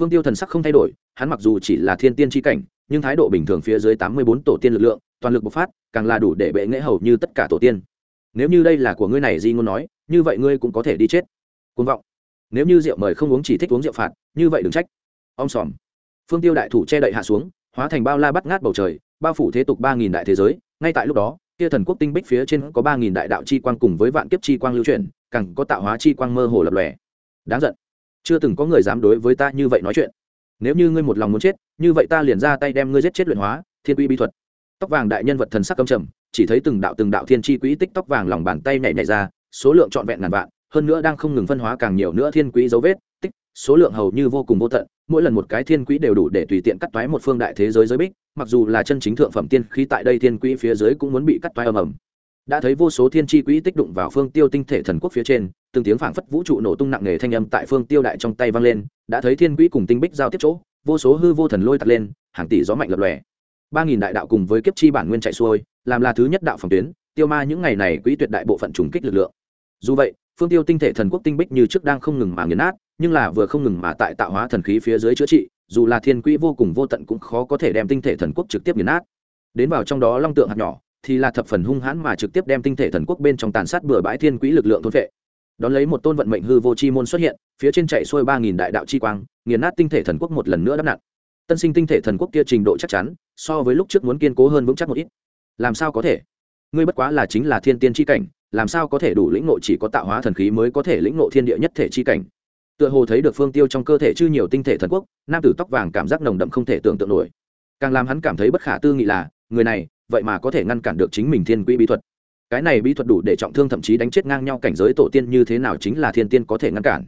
Phương tiêu thần sắc không thay đổi, hắn mặc dù chỉ là thiên tiên tri cảnh, nhưng thái độ bình thường phía dưới tám mươi bốn tổ tiên lực lượng, toàn lực bộc phát, càng là đủ để bệ nghễ hầu như tất cả tổ tiên. Nếu như đây là của ngươi này, di ngôn nói, như vậy ngươi cũng có thể đi chết. Côn vọng. Nếu như rượu mời không uống chỉ thích uống rượu phạt, như vậy đừng trách. Ông sòm. Phương tiêu đại thủ che đậy hạ xuống, hóa thành bao la bắt ngát bầu trời, bao phủ thế tục ba nghìn đại thế giới. Ngay tại lúc đó, kia thần quốc tinh bích phía trên có ba nghìn đại đạo chi quang cùng với vạn kiếp chi quang lưu truyền càng có tạo hóa chi quang mơ hồ lập lòe đáng giận. Chưa từng có người dám đối với ta như vậy nói chuyện. Nếu như ngươi một lòng muốn chết, như vậy ta liền ra tay đem ngươi giết chết luyện hóa, thiên quy bí thuật. Tóc vàng đại nhân vật thần sắc cầm trầm, chỉ thấy từng đạo từng đạo thiên chi quỹ tích tóc vàng lòng bàn tay nhảy nhảy ra, số lượng trọn vẹn ngàn vạn, hơn nữa đang không ngừng phân hóa càng nhiều nữa thiên quỹ dấu vết, tích, số lượng hầu như vô cùng vô tận, mỗi lần một cái thiên quỹ đều đủ để tùy tiện cắt toái một phương đại thế giới giới bích, mặc dù là chân chính thượng phẩm tiên khí tại đây thiên quỹ phía dưới cũng muốn bị cắt toái ầm ầm đã thấy vô số thiên chi quỹ tích đụng vào phương tiêu tinh thể thần quốc phía trên, từng tiếng phảng phất vũ trụ nổ tung nặng nề thanh âm tại phương tiêu đại trong tay vang lên, đã thấy thiên quỹ cùng tinh bích giao tiếp chỗ, vô số hư vô thần lôi tạt lên, hàng tỷ gió mạnh lập lòe. Ba nghìn đại đạo cùng với kiếp chi bản nguyên chạy xuôi, làm là thứ nhất đạo phòng tuyến, tiêu ma những ngày này quỹ tuyệt đại bộ phận trùng kích lực lượng. Dù vậy, phương tiêu tinh thể thần quốc tinh bích như trước đang không ngừng mà nghiền nát, nhưng là vừa không ngừng mà tại tạo hóa thần khí phía dưới chữa trị, dù là thiên quỹ vô cùng vô tận cũng khó có thể đem tinh thể thần quốc trực tiếp nghiền nát. Đến vào trong đó long tượng hạt nhỏ thì là thập phần hung hãn mà trực tiếp đem tinh thể thần quốc bên trong tàn sát bừa bãi thiên quỹ lực lượng thôn vệ. Đón lấy một tôn vận mệnh hư vô chi môn xuất hiện, phía trên chạy xuôi ba nghìn đại đạo chi quang, nghiền nát tinh thể thần quốc một lần nữa đắp nặn. Tân sinh tinh thể thần quốc kia trình độ chắc chắn, so với lúc trước muốn kiên cố hơn vững chắc một ít. Làm sao có thể? Ngươi bất quá là chính là thiên tiên chi cảnh, làm sao có thể đủ lĩnh ngộ chỉ có tạo hóa thần khí mới có thể lĩnh ngộ thiên địa nhất thể chi cảnh? Tựa hồ thấy được phương tiêu trong cơ thể chư nhiều tinh thể thần quốc, nam tử tóc vàng cảm giác nồng đậm không thể tưởng tượng nổi. Càng làm hắn cảm thấy bất khả tư nghị là, người này vậy mà có thể ngăn cản được chính mình thiên quỹ bí thuật. Cái này bí thuật đủ để trọng thương thậm chí đánh chết ngang nhau cảnh giới tổ tiên như thế nào chính là thiên tiên có thể ngăn cản.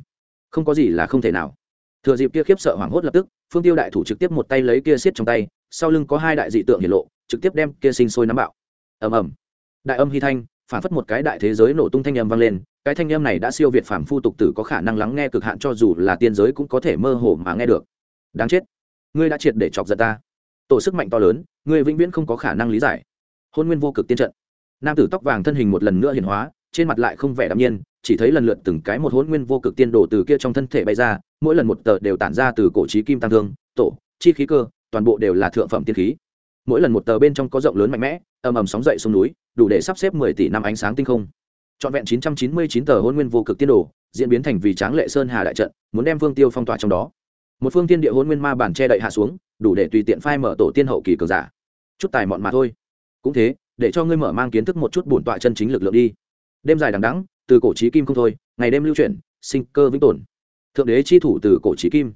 Không có gì là không thể nào. Thừa dịp kia khiếp sợ hoảng hốt lập tức, phương tiêu đại thủ trực tiếp một tay lấy kia xiết trong tay, sau lưng có hai đại dị tượng hiển lộ, trực tiếp đem kia sinh sôi nắm bạo. Ầm ầm. Đại âm hy thanh, phản phất một cái đại thế giới nổ tung thanh âm vang lên, cái thanh âm này đã siêu việt phàm phu tục tử có khả năng lắng nghe cực hạn cho dù là tiên giới cũng có thể mơ hồ mà nghe được. Đáng chết. Ngươi đã triệt để chọc giận ta tổ sức mạnh to lớn, người vĩnh viễn không có khả năng lý giải. Hôn nguyên vô cực tiên trận. Nam tử tóc vàng thân hình một lần nữa hiển hóa, trên mặt lại không vẻ đạm nhiên, chỉ thấy lần lượt từng cái một hôn nguyên vô cực tiên đổ từ kia trong thân thể bay ra, mỗi lần một tờ đều tản ra từ cổ trí kim tăng thương, tổ, chi khí cơ, toàn bộ đều là thượng phẩm tiên khí. Mỗi lần một tờ bên trong có rộng lớn mạnh mẽ, ầm ầm sóng dậy xuống núi, đủ để sắp xếp mười tỷ năm ánh sáng tinh không. Trọn vẹn chín trăm chín mươi chín tờ hôn nguyên vô cực tiên đồ, diễn biến thành vì tráng lệ sơn hà đại trận, muốn đem vương tiêu phong tỏa trong đó một phương tiên địa hôn nguyên ma bản che đậy hạ xuống, đủ để tùy tiện phai mở tổ tiên hậu kỳ cường giả. Chút tài mọn mà thôi. Cũng thế, để cho ngươi mở mang kiến thức một chút bổn tọa chân chính lực lượng đi. Đêm dài đằng đẵng, từ cổ trí kim không thôi, ngày đêm lưu chuyển, sinh cơ vĩnh tồn. Thượng đế chi thủ từ cổ trí kim.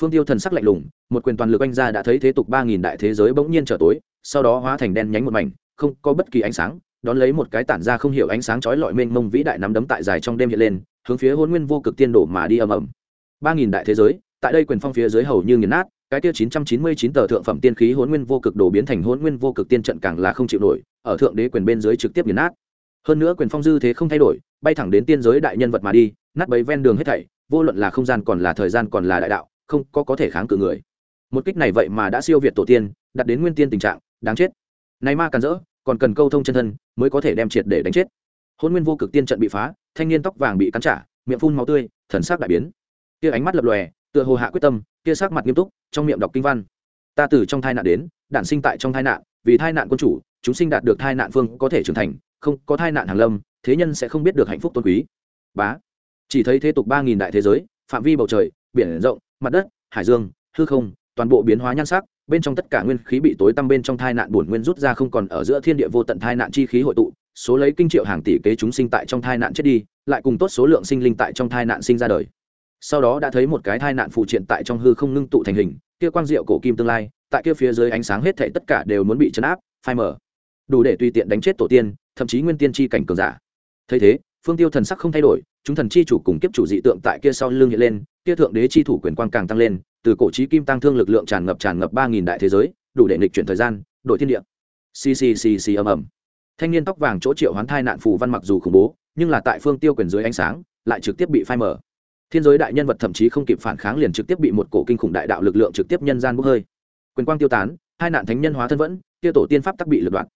Phương tiêu thần sắc lạnh lùng, một quyền toàn lực anh ra đã thấy thế tục ba nghìn đại thế giới bỗng nhiên trở tối, sau đó hóa thành đen nhánh một mảnh, không có bất kỳ ánh sáng, đón lấy một cái tản ra không hiểu ánh sáng chói lọi mênh mông vĩ đại nắm đấm tại dài trong đêm hiện lên, hướng phía hôn nguyên vô cực tiên đổ mà đi ầm ầm. ba nghìn đại thế giới tại đây quyền phong phía dưới hầu như nghiền nát, cái kia chín trăm chín mươi chín tờ thượng phẩm tiên khí hôn nguyên vô cực đổ biến thành hôn nguyên vô cực tiên trận càng là không chịu nổi, ở thượng đế quyền bên dưới trực tiếp nghiền nát. Hơn nữa quyền phong dư thế không thay đổi, bay thẳng đến tiên giới đại nhân vật mà đi, nát bấy ven đường hết thảy, vô luận là không gian còn là thời gian còn là đại đạo, không có có thể kháng cự người. Một kích này vậy mà đã siêu việt tổ tiên, đặt đến nguyên tiên tình trạng, đáng chết. Này ma càn rỡ, còn cần câu thông chân thân mới có thể đem triệt để đánh chết. Hôn nguyên vô cực tiên trận bị phá, thanh niên tóc vàng bị cắn trả, miệng phun máu tươi, thần sắc đại biến. Kia ánh mắt lập lòe tựa hồ hạ quyết tâm, kia sắc mặt nghiêm túc, trong miệng đọc kinh văn. Ta từ trong thai nạn đến, đản sinh tại trong thai nạn, vì thai nạn quân chủ, chúng sinh đạt được thai nạn phương có thể trưởng thành, không có thai nạn hàng lâm, thế nhân sẽ không biết được hạnh phúc tôn quý. Bá. Chỉ thấy thế tục ba nghìn đại thế giới, phạm vi bầu trời, biển rộng, mặt đất, hải dương, hư không, toàn bộ biến hóa nhan sắc, bên trong tất cả nguyên khí bị tối tăm bên trong thai nạn buồn nguyên rút ra không còn ở giữa thiên địa vô tận thai nạn chi khí hội tụ, số lấy kinh triệu hàng tỷ kế chúng sinh tại trong thai nạn chết đi, lại cùng tốt số lượng sinh linh tại trong thai nạn sinh ra đời sau đó đã thấy một cái thai nạn phụ triện tại trong hư không ngưng tụ thành hình, kia quang diệu cổ kim tương lai, tại kia phía dưới ánh sáng hết thảy tất cả đều muốn bị chấn áp, phai mở đủ để tùy tiện đánh chết tổ tiên, thậm chí nguyên tiên chi cảnh cường giả. Thấy thế, phương tiêu thần sắc không thay đổi, chúng thần chi chủ cùng kiếp chủ dị tượng tại kia sau lưng hiện lên, kia thượng đế chi thủ quyền quang càng tăng lên, từ cổ chí kim tăng thương lực lượng tràn ngập tràn ngập ba nghìn đại thế giới, đủ để nghịch chuyển thời gian, đổi thiên địa. Xì xì xì xì ầm ầm. Thanh niên tóc vàng chỗ triệu hoán thai nạn phù văn mặc dù khủng bố, nhưng là tại phương tiêu quyền dưới ánh sáng, lại trực tiếp bị phai mở thiên giới đại nhân vật thậm chí không kịp phản kháng liền trực tiếp bị một cổ kinh khủng đại đạo lực lượng trực tiếp nhân gian bốc hơi. Quyền quang tiêu tán, hai nạn thánh nhân hóa thân vẫn, kia tổ tiên pháp tắc bị lật đoạn.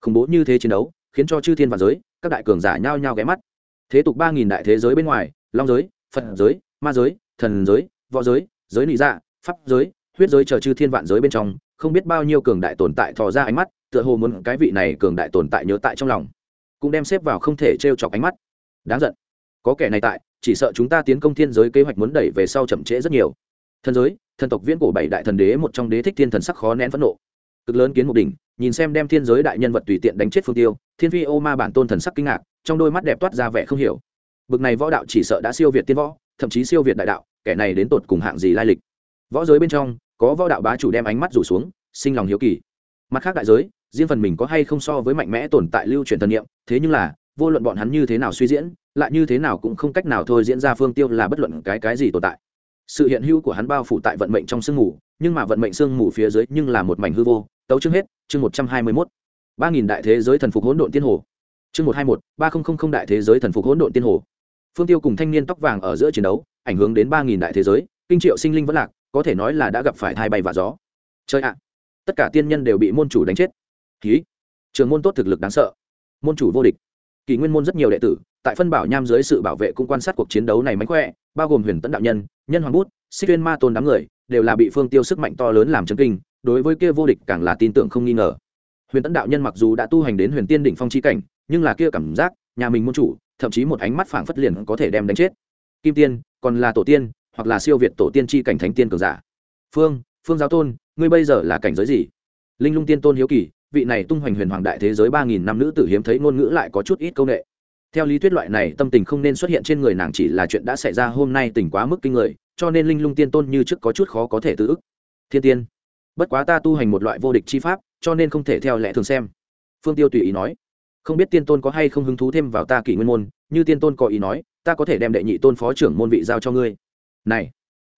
Khủng bố như thế chiến đấu, khiến cho chư thiên và giới, các đại cường giả nhao nhao ghé mắt. Thế tục ba nghìn đại thế giới bên ngoài, long giới, phật giới, ma giới, thần giới, võ giới giới nị dạ pháp giới, huyết giới chờ chư thiên vạn giới bên trong, không biết bao nhiêu cường đại tồn tại thò ra ánh mắt, tựa hồ muốn cái vị này cường đại tồn tại nhớ tại trong lòng, cũng đem xếp vào không thể t r e o chọc ánh mắt. Đáng giận có kẻ này tại, chỉ sợ chúng ta tiến công thiên giới kế hoạch muốn đẩy về sau chậm trễ rất nhiều. Thần giới, thần tộc viễn cổ bảy đại thần đế, một trong đế thích thiên thần sắc khó nén phẫn nộ. Cực lớn kiến một đỉnh, nhìn xem đem thiên giới đại nhân vật tùy tiện đánh chết phương tiêu, thiên phi ô ma bản tôn thần sắc kinh ngạc, trong đôi mắt đẹp toát ra vẻ không hiểu. Bực này võ đạo chỉ sợ đã siêu việt tiên võ, thậm chí siêu việt đại đạo, kẻ này đến tột cùng hạng gì lai lịch. Võ giới bên trong, có võ đạo bá chủ đem ánh mắt rủ xuống, sinh lòng hiếu kỳ. Mặt khác đại giới, riêng phần mình có hay không so với mạnh mẽ tồn tại lưu truyền thần niệm, thế nhưng là, vô luận bọn hắn như thế nào suy diễn lại như thế nào cũng không cách nào thôi diễn ra phương tiêu là bất luận cái cái gì tồn tại. Sự hiện hữu của hắn bao phủ tại vận mệnh trong sương mù, nhưng mà vận mệnh sương mù phía dưới nhưng là một mảnh hư vô. Tấu chương hết, chương một trăm hai mươi mốt. Ba nghìn đại thế giới thần phục hỗn độn tiên hồ. Chương một hai một ba nghìn đại thế giới thần phục hỗn độn tiên hồ. Phương tiêu cùng thanh niên tóc vàng ở giữa chiến đấu, ảnh hưởng đến ba nghìn đại thế giới, kinh triệu sinh linh vẫn lạc, có thể nói là đã gặp phải thai bay và gió. Chơi ạ! Tất cả tiên nhân đều bị môn chủ đánh chết. Ký trường môn tốt thực lực đáng sợ. Môn chủ vô địch. Kỳ nguyên môn rất nhiều đệ tử, tại phân bảo nham dưới sự bảo vệ cũng quan sát cuộc chiến đấu này mánh khỏe, bao gồm huyền tấn đạo nhân nhân hoàng bút, xích tuyên ma tôn đám người, đều là bị phương tiêu sức mạnh to lớn làm chấn kinh, đối với kia vô địch càng là tin tưởng không nghi ngờ. Huyền tấn đạo nhân mặc dù đã tu hành đến huyền tiên đỉnh phong chi cảnh, nhưng là kia cảm giác, nhà mình môn chủ, thậm chí một ánh mắt phảng phất liền có thể đem đánh chết. Kim tiên, còn là tổ tiên, hoặc là siêu việt tổ tiên chi cảnh thánh tiên cường giả. Phương phương giáo tôn, ngươi bây giờ là cảnh giới gì? Linh lung tiên tôn hiếu kỳ vị này tung hoành huyền hoàng đại thế giới ba nghìn năm nữ tử hiếm thấy ngôn ngữ lại có chút ít công nghệ theo lý thuyết loại này tâm tình không nên xuất hiện trên người nàng chỉ là chuyện đã xảy ra hôm nay tỉnh quá mức kinh người, cho nên linh lung tiên tôn như trước có chút khó có thể tự ức. Thiên tiên, bất quá ta tu hành một loại vô địch chi pháp, cho nên không thể theo lẽ thường xem. Phương tiêu tùy ý nói. Không biết tiên tôn có hay không hứng thú thêm vào ta kỷ nguyên môn, như tiên tôn có ý nói, ta có thể đem đệ nhị tôn phó trưởng môn vị giao cho ngươi. Này,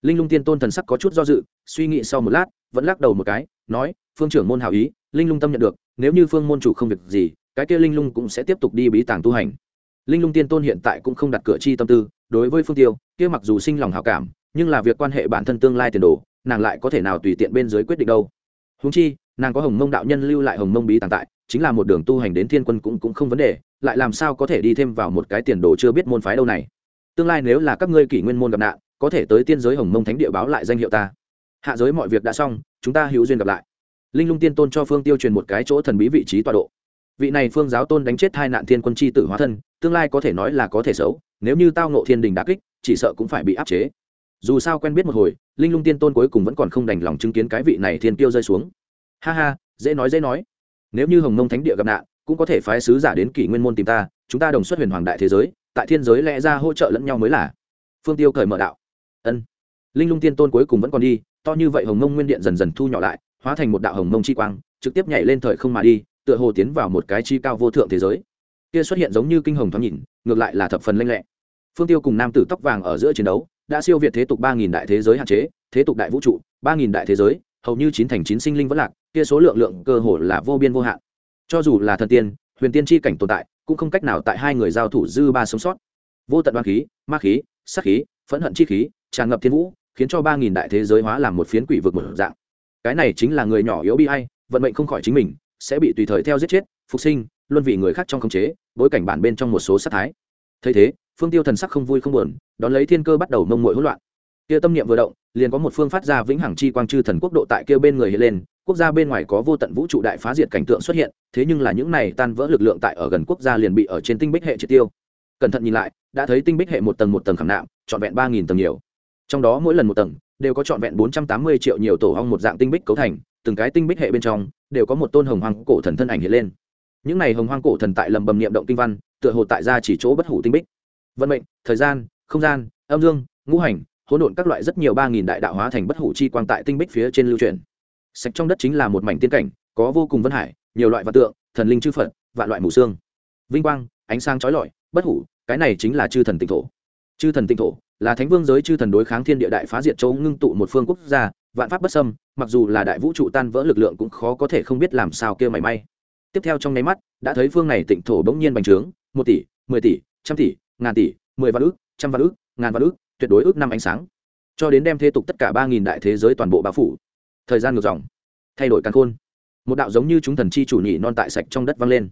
linh lung tiên tôn thần sắc có chút do dự, suy nghĩ sau một lát, vẫn lắc đầu một cái, nói, phương trưởng môn hào ý linh lung tâm nhận được, nếu như phương môn chủ không việc gì, cái kia linh lung cũng sẽ tiếp tục đi bí tàng tu hành. Linh lung tiên tôn hiện tại cũng không đặt cửa chi tâm tư, đối với phương tiêu, kia mặc dù sinh lòng hảo cảm, nhưng là việc quan hệ bản thân tương lai tiền đồ, nàng lại có thể nào tùy tiện bên dưới quyết định đâu. Húng chi, nàng có hồng mông đạo nhân lưu lại hồng mông bí tàng tại, chính là một đường tu hành đến thiên quân cũng cũng không vấn đề, lại làm sao có thể đi thêm vào một cái tiền đồ chưa biết môn phái đâu này. Tương lai nếu là các ngươi kỷ nguyên môn gặp nạn, có thể tới tiên giới hồng mông thánh địa báo lại danh hiệu ta. Hạ giới mọi việc đã xong, chúng ta hữu duyên gặp lại linh lung tiên tôn cho phương tiêu truyền một cái chỗ thần bí vị trí tọa độ. Vị này phương giáo tôn đánh chết hai nạn thiên quân chi tử hóa thân, tương lai có thể nói là có thể xấu, nếu như tao ngộ thiên đình đã kích, chỉ sợ cũng phải bị áp chế. Dù sao quen biết một hồi, linh lung tiên tôn cuối cùng vẫn còn không đành lòng chứng kiến cái vị này thiên tiêu rơi xuống. Ha ha, dễ nói dễ nói. Nếu như hồng Nông thánh địa gặp nạn, cũng có thể phái sứ giả đến kỷ nguyên môn tìm ta, chúng ta đồng xuất huyền hoàng đại thế giới, tại thiên giới lẽ ra hỗ trợ lẫn nhau mới là. Phương tiêu cởi mở đạo. Ân. Linh lung tiên tôn cuối cùng vẫn còn đi, to như vậy hồng Nông nguyên điện dần dần thu nhỏ lại hóa thành một đạo hồng mông chi quang, trực tiếp nhảy lên thời không mà đi, tựa hồ tiến vào một cái chi cao vô thượng thế giới. Kia xuất hiện giống như kinh hồng thoáng nhìn, ngược lại là thập phần lanh lẹ. Phương tiêu cùng nam tử tóc vàng ở giữa chiến đấu, đã siêu việt thế tục ba nghìn đại thế giới hạn chế, thế tục đại vũ trụ, ba nghìn đại thế giới, hầu như chín thành chín sinh linh vẫn lạc, kia số lượng lượng cơ hồ là vô biên vô hạn. Cho dù là thần tiên, huyền tiên tri cảnh tồn tại, cũng không cách nào tại hai người giao thủ dư ba sống sót. Vô tận đoan khí, ma khí sắc khí, phẫn hận chi khí, tràn ngập thiên vũ, khiến cho ba nghìn đại thế giới hóa làm một phiến quỷ vực một dạng cái này chính là người nhỏ yếu bi ai, vận mệnh không khỏi chính mình, sẽ bị tùy thời theo giết chết, phục sinh, luôn vì người khác trong khống chế, bối cảnh bản bên trong một số sát thái. Thấy thế, phương tiêu thần sắc không vui không buồn, đón lấy thiên cơ bắt đầu mông mội hỗn loạn. Kia tâm niệm vừa động, liền có một phương phát ra vĩnh hằng chi quang chư thần quốc độ tại kia bên người hiện lên, quốc gia bên ngoài có vô tận vũ trụ đại phá diệt cảnh tượng xuất hiện, thế nhưng là những này tan vỡ lực lượng tại ở gần quốc gia liền bị ở trên tinh bích hệ triệt tiêu. Cẩn thận nhìn lại, đã thấy tinh bích hệ một tầng một tầng khảm nạm, trọn vẹn ba nghìn tầng nhiều. Trong đó mỗi lần một tầng đều có trọn vẹn bốn trăm tám mươi triệu nhiều tổ hong một dạng tinh bích cấu thành, từng cái tinh bích hệ bên trong, đều có một tôn hồng hoàng cổ thần thân ảnh hiện lên. Những này hồng hoàng cổ thần tại lầm bầm niệm động kinh văn, tựa hồ tại ra chỉ chỗ bất hủ tinh bích. Vận mệnh, thời gian, không gian, âm dương, ngũ hành, hỗn độn các loại rất nhiều ba nghìn đại đạo hóa thành bất hủ chi quang tại tinh bích phía trên lưu truyền. Sạch trong đất chính là một mảnh tiên cảnh, có vô cùng vân hải, nhiều loại vật tượng, thần linh chư phật và loại mù xương vinh quang, ánh sáng chói lọi, bất hủ, cái này chính là chư thần tịnh thổ. Chư thần tịnh thổ là thánh vương giới chư thần đối kháng thiên địa đại phá diệt châu ngưng tụ một phương quốc gia, vạn pháp bất xâm, mặc dù là đại vũ trụ tan vỡ lực lượng cũng khó có thể không biết làm sao kêu mảy may. Tiếp theo trong nháy mắt, đã thấy phương này tịnh thổ bỗng nhiên bành trướng, một tỷ, mười tỷ, trăm tỷ, ngàn tỷ, mười vạn ước, trăm vạn ước, ngàn vạn ước, tuyệt đối ước năm ánh sáng. Cho đến đem thế tục tất cả ba nghìn đại thế giới toàn bộ bao phủ. Thời gian ngược dòng, thay đổi căn khôn. Một đạo giống như chúng thần chi chủ nhị non tại sạch trong đất vang lên.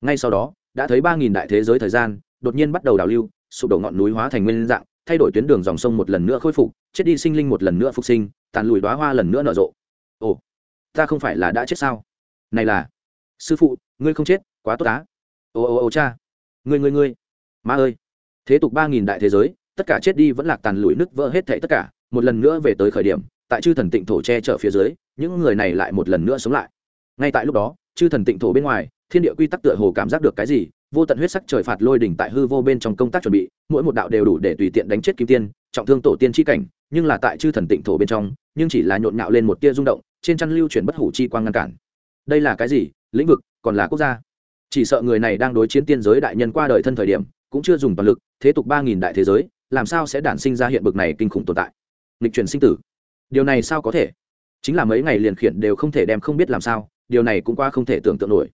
Ngay sau đó, đã thấy ba nghìn đại thế giới thời gian đột nhiên bắt đầu đào lưu, sụp đổ ngọn núi hóa thành nguyên dạng thay đổi tuyến đường dòng sông một lần nữa khôi phục, chết đi sinh linh một lần nữa phục sinh, tàn lùi đoá hoa lần nữa nở rộ. Ồ, ta không phải là đã chết sao? Này là, sư phụ, ngươi không chết, quá tốt á. Ô ô ồ cha. Ngươi ngươi ngươi. Ma ơi. Thế tục ba nghìn đại thế giới, tất cả chết đi vẫn lạc tàn lùi nứt vỡ hết thảy tất cả, một lần nữa về tới khởi điểm, tại chư thần tịnh thổ che chở phía dưới, những người này lại một lần nữa sống lại. Ngay tại lúc đó, chư thần tịnh thổ bên ngoài, thiên địa quy tắc tựa hồ cảm giác được cái gì vô tận huyết sắc trời phạt lôi đỉnh tại hư vô bên trong công tác chuẩn bị, mỗi một đạo đều đủ để tùy tiện đánh chết kim tiên, trọng thương tổ tiên chi cảnh, nhưng là tại chư thần tịnh thổ bên trong, nhưng chỉ là nhộn nhạo lên một tia rung động, trên chăn lưu chuyển bất hủ chi quang ngăn cản. Đây là cái gì? Lĩnh vực, còn là quốc gia? Chỉ sợ người này đang đối chiến tiên giới đại nhân qua đời thân thời điểm, cũng chưa dùng toàn lực, thế tục ba nghìn đại thế giới, làm sao sẽ đản sinh ra hiện bực này kinh khủng tồn tại? Lịch chuyển sinh tử. Điều này sao có thể? Chính là mấy ngày liền khiển đều không thể đem không biết làm sao, điều này cũng qua không thể tưởng tượng nổi.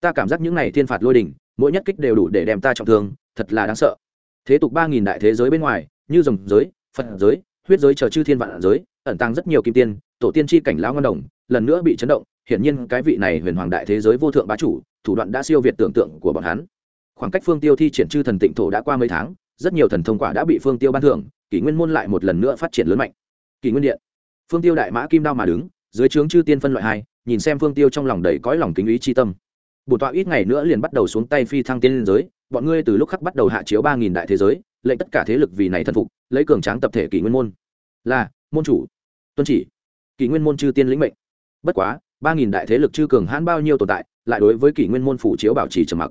Ta cảm giác những này thiên phạt lôi đình mỗi nhất kích đều đủ để đem ta trọng thương, thật là đáng sợ. Thế tục ba nghìn đại thế giới bên ngoài, như dòng giới, phật giới, huyết giới chờ chư thiên vạn giới, ẩn tăng rất nhiều kim tiên, tổ tiên tri cảnh lão ngân đồng, lần nữa bị chấn động, hiển nhiên cái vị này huyền hoàng đại thế giới vô thượng bá chủ, thủ đoạn đã siêu việt tưởng tượng của bọn hắn. Khoảng cách phương tiêu thi triển chư thần tịnh thổ đã qua mấy tháng, rất nhiều thần thông quả đã bị phương tiêu ban thưởng, kỷ nguyên môn lại một lần nữa phát triển lớn mạnh. Kỷ nguyên điện. Phương tiêu đại mã kim đao mà đứng, dưới trướng chư tiên phân loại hai, nhìn xem phương tiêu trong lòng đầy cõi lòng kính ý chi tâm bổ tọa ít ngày nữa liền bắt đầu xuống tay phi thăng tiên liên giới, bọn ngươi từ lúc khắc bắt đầu hạ chiếu ba nghìn đại thế giới lệnh tất cả thế lực vì này thần phục, lấy cường tráng tập thể kỷ nguyên môn. Là, môn chủ. Tuân chỉ. Kỷ nguyên môn chư tiên lĩnh mệnh. Bất quá, ba nghìn đại thế lực chư cường hãn bao nhiêu tồn tại, lại đối với kỷ nguyên môn phủ chiếu bảo trì trầm mặc.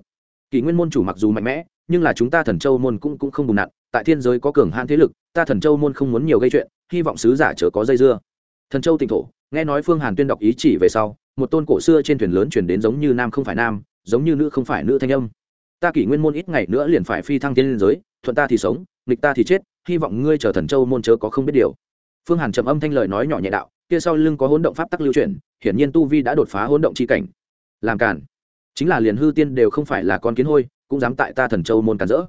Kỷ nguyên môn chủ mặc dù mạnh mẽ, nhưng là chúng ta thần châu môn cũng cũng không bùng nặn, tại thiên giới có cường hãn thế lực, ta thần châu môn không muốn nhiều gây chuyện, hy vọng sứ giả chớ có dây dưa. Thần châu tỉnh thổ, nghe nói phương hàn tuyên đọc ý chỉ về sau một tôn cổ xưa trên thuyền lớn chuyển đến giống như nam không phải nam, giống như nữ không phải nữ thanh âm. Ta kỷ nguyên môn ít ngày nữa liền phải phi thăng tiên liên giới, thuận ta thì sống, nghịch ta thì chết, hy vọng ngươi chờ thần châu môn chớ có không biết điều. Phương hàn trầm âm thanh lời nói nhỏ nhẹ đạo, kia sau lưng có hỗn động pháp tắc lưu chuyển, hiển nhiên tu vi đã đột phá hỗn động chi cảnh. Làm cản chính là liền hư tiên đều không phải là con kiến hôi, cũng dám tại ta thần châu môn cản rỡ.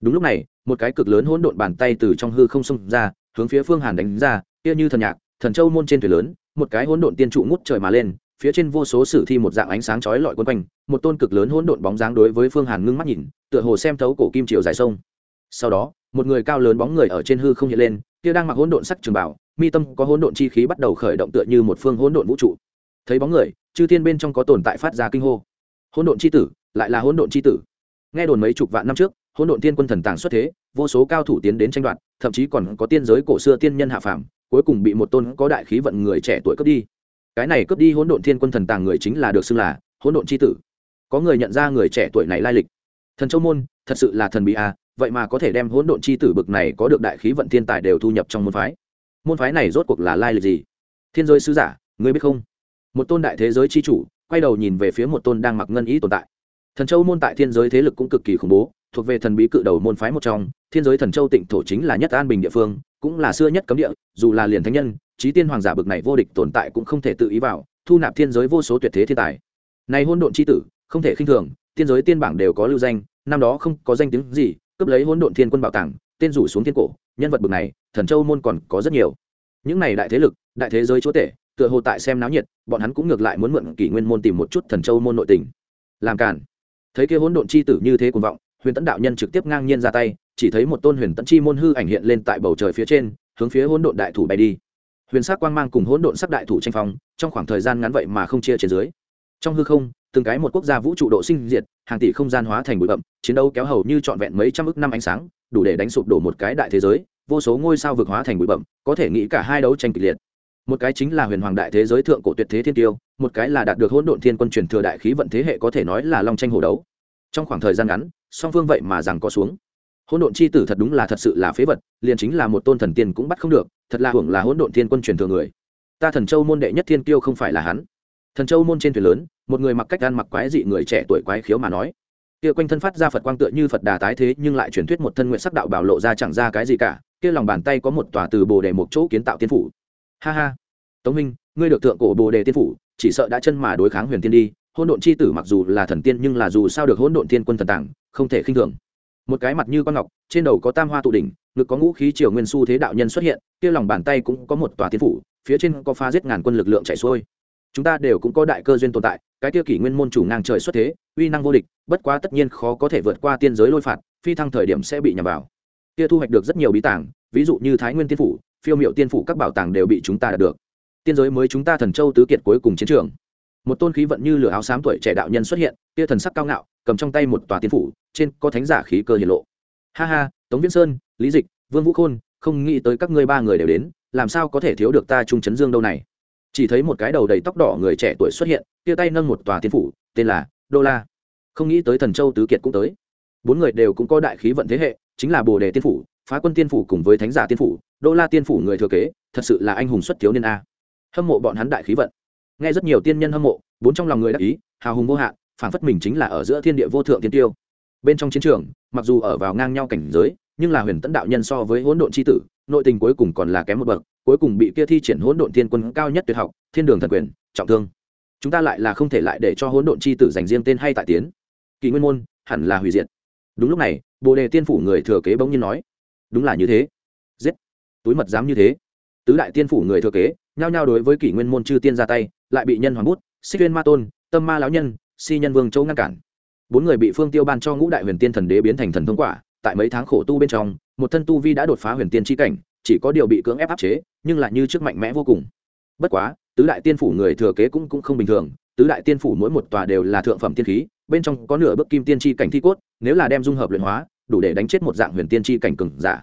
Đúng lúc này, một cái cực lớn hỗn độn bàn tay từ trong hư không xông ra, hướng phía phương hàn đánh ra, kia như thần nhạc, thần châu môn trên thuyền lớn, một cái hỗn độn tiên trụ ngút trời mà lên phía trên vô số sử thi một dạng ánh sáng chói lọi quấn quanh, một tôn cực lớn hỗn độn bóng dáng đối với phương hàn ngưng mắt nhìn, tựa hồ xem thấu cổ kim triều dài sông. Sau đó, một người cao lớn bóng người ở trên hư không hiện lên, kia đang mặc hỗn độn sắc trường bảo, mi tâm có hỗn độn chi khí bắt đầu khởi động tựa như một phương hỗn độn vũ trụ. Thấy bóng người, chư thiên bên trong có tồn tại phát ra kinh hô. Hỗn độn chi tử, lại là hỗn độn chi tử. Nghe đồn mấy chục vạn năm trước, hỗn độn tiên quân thần tàng xuất thế, vô số cao thủ tiến đến tranh đoạt, thậm chí còn có tiên giới cổ xưa tiên nhân hạ phàm, cuối cùng bị một tôn có đại khí vận người trẻ tuổi cướp đi cái này cướp đi hỗn độn thiên quân thần tàng người chính là được xưng là hỗn độn chi tử. Có người nhận ra người trẻ tuổi này lai lịch. Thần châu môn, thật sự là thần bí à vậy mà có thể đem hỗn độn chi tử bực này có được đại khí vận thiên tài đều thu nhập trong môn phái. Môn phái này rốt cuộc là lai lịch gì? Thiên giới sứ giả, ngươi biết không? Một tôn đại thế giới chi chủ, quay đầu nhìn về phía một tôn đang mặc ngân ý tồn tại. Thần châu môn tại thiên giới thế lực cũng cực kỳ khủng bố, thuộc về thần bí cự đầu môn phái một trong. Thiên giới thần châu tịnh thổ chính là nhất an bình địa phương, cũng là xưa nhất cấm địa, dù là liền thánh nhân trí tiên hoàng giả bực này vô địch tồn tại cũng không thể tự ý vào, thu nạp thiên giới vô số tuyệt thế thiên tài. Này hôn độn c h i tử, không thể khinh thường thiên giới tiên bảng đều có lưu danh, năm đó không có danh tiếng gì, cướp lấy hôn độn thiên quân bảo tàng tên rủ xuống thiên cổ, nhân vật bực này, thần châu môn còn có rất nhiều. Những này đại thế lực, đại thế giới chúa tể, tựa hồ tại xem náo nhiệt, bọn hắn cũng ngược lại muốn mượn kỷ nguyên môn tìm một chút thần châu môn nội tình. Làm cản thấy kia hỗn độn chi tử như thế cuồng vọng, huyền tấn đạo nhân trực tiếp ngang nhiên ra tay, chỉ thấy một tôn huyền tấn chi môn hư ảnh hiện lên tại bầu trời phía trên, hướng phía hỗn độn đại thủ bay đi huyền sắc quang mang cùng hỗn độn sắc đại thủ tranh phong, trong khoảng thời gian ngắn vậy mà không chia trên dưới. Trong hư không, từng cái một quốc gia vũ trụ độ sinh diệt, hàng tỷ không gian hóa thành bụi bậm chiến đấu kéo hầu như trọn vẹn mấy trăm ước năm ánh sáng, đủ để đánh sụp đổ một cái đại thế giới, vô số ngôi sao vực hóa thành bụi bậm có thể nghĩ cả hai đấu tranh kịch liệt. Một cái chính là huyền hoàng đại thế giới thượng cổ tuyệt thế thiên tiêu, một cái là đạt được hỗn độn thiên quân truyền thừa đại khí vận thế hệ có thể nói là long tranh hổ đấu. Trong khoảng thời gian ngắn, song phương vậy mà rằng có xuống. Hỗn độn chi tử thật đúng là thật sự là phế vật, liền chính là một tôn thần tiên cũng bắt không được thật là hưởng là hỗn độn thiên quân truyền thừa người. Ta thần châu môn đệ nhất thiên kiêu không phải là hắn. Thần châu môn trên thuyền lớn, một người mặc cách ăn mặc quái dị người trẻ tuổi quái khiếu mà nói. Kia quanh thân phát ra phật quang tựa như phật đà tái thế, nhưng lại truyền thuyết một thân nguyện sắc đạo bảo lộ ra chẳng ra cái gì cả. Kia lòng bàn tay có một tòa từ bồ đề một chỗ kiến tạo tiên phủ. Ha ha. Tống minh, ngươi được thượng cổ bồ đề tiên phủ, chỉ sợ đã chân mà đối kháng huyền tiên đi. Hôn độn chi tử mặc dù là thần tiên nhưng là dù sao được hôn độn tiên quân thần tàng không thể khinh thường. Một cái mặt như con ngọc, trên đầu có tam hoa tụ đỉnh ngực có ngũ khí triều nguyên su thế đạo nhân xuất hiện, kia lòng bàn tay cũng có một tòa tiên phủ, phía trên có pha giết ngàn quân lực lượng chạy xuôi. Chúng ta đều cũng có đại cơ duyên tồn tại, cái kia kỷ nguyên môn chủ ngang trời xuất thế, uy năng vô địch, bất quá tất nhiên khó có thể vượt qua tiên giới lôi phạt, phi thăng thời điểm sẽ bị nhầm vào. Kia thu hoạch được rất nhiều bí tàng, ví dụ như thái nguyên tiên phủ, phiêu miệu tiên phủ các bảo tàng đều bị chúng ta đạt được. Tiên giới mới chúng ta thần châu tứ kiệt cuối cùng chiến trường. Một tôn khí vận như lửa áo xám tuổi trẻ đạo nhân xuất hiện, kia thần sắc cao ngạo, cầm trong tay một tòa tiên phủ, trên có thánh giả khí cơ hiển lộ. Ha ha, tống viễn sơn lý dịch, vương vũ khôn, không nghĩ tới các ngươi ba người đều đến, làm sao có thể thiếu được ta trung chấn dương đâu này? Chỉ thấy một cái đầu đầy tóc đỏ người trẻ tuổi xuất hiện tia tay nâng một tòa tiên phủ, tên là đô la. Không nghĩ tới thần châu tứ kiệt cũng tới. Bốn người đều cũng có đại khí vận thế hệ, chính là bồ đề tiên phủ, phá quân tiên phủ cùng với thánh giả tiên phủ, đô la tiên phủ người thừa kế, thật sự là anh hùng xuất thiếu niên a. Hâm mộ bọn hắn đại khí vận. Nghe rất nhiều tiên nhân hâm mộ, bốn trong lòng người đắc ý, hào hùng vô hạn phản phất mình chính là ở giữa thiên địa vô thượng tiên tiêu. Bên trong chiến trường, mặc dù ở vào ngang nhau cảnh giới nhưng là huyền tấn đạo nhân so với hỗn độn c h i tử, nội tình cuối cùng còn là kém một bậc, cuối cùng bị kia thi triển hỗn độn thiên quân cao nhất tuyệt học, thiên đường thần quyền, trọng thương. Chúng ta lại là không thể lại để cho hỗn độn c h i tử dành riêng tên hay tại tiến. Kỳ nguyên môn, hẳn là hủy diệt. Đúng lúc này, bồ đề tiên phủ người thừa kế bỗng nhiên nói, đúng là như thế. Giết. Túi mật dám như thế. Tứ đại tiên phủ người thừa kế, nhao nhao đối với kỷ nguyên môn chư tiên ra tay, lại bị nhân hoàng bút, xích viên ma tôn, tâm ma lão nhân, si nhân vương châu ngăn cản. Bốn người bị phương tiêu ban cho ngũ đại huyền tiên thần đế biến thành thần thông quả tại mấy tháng khổ tu bên trong, một thân tu vi đã đột phá huyền tiên tri cảnh, chỉ có điều bị cưỡng ép áp chế, nhưng lại như trước mạnh mẽ vô cùng. Bất quá, tứ đại tiên phủ người thừa kế cũng cũng không bình thường, tứ đại tiên phủ mỗi một tòa đều là thượng phẩm tiên khí, bên trong có nửa bức kim tiên tri cảnh thi cốt, nếu là đem dung hợp luyện hóa, đủ để đánh chết một dạng huyền tiên tri cảnh cừng giả.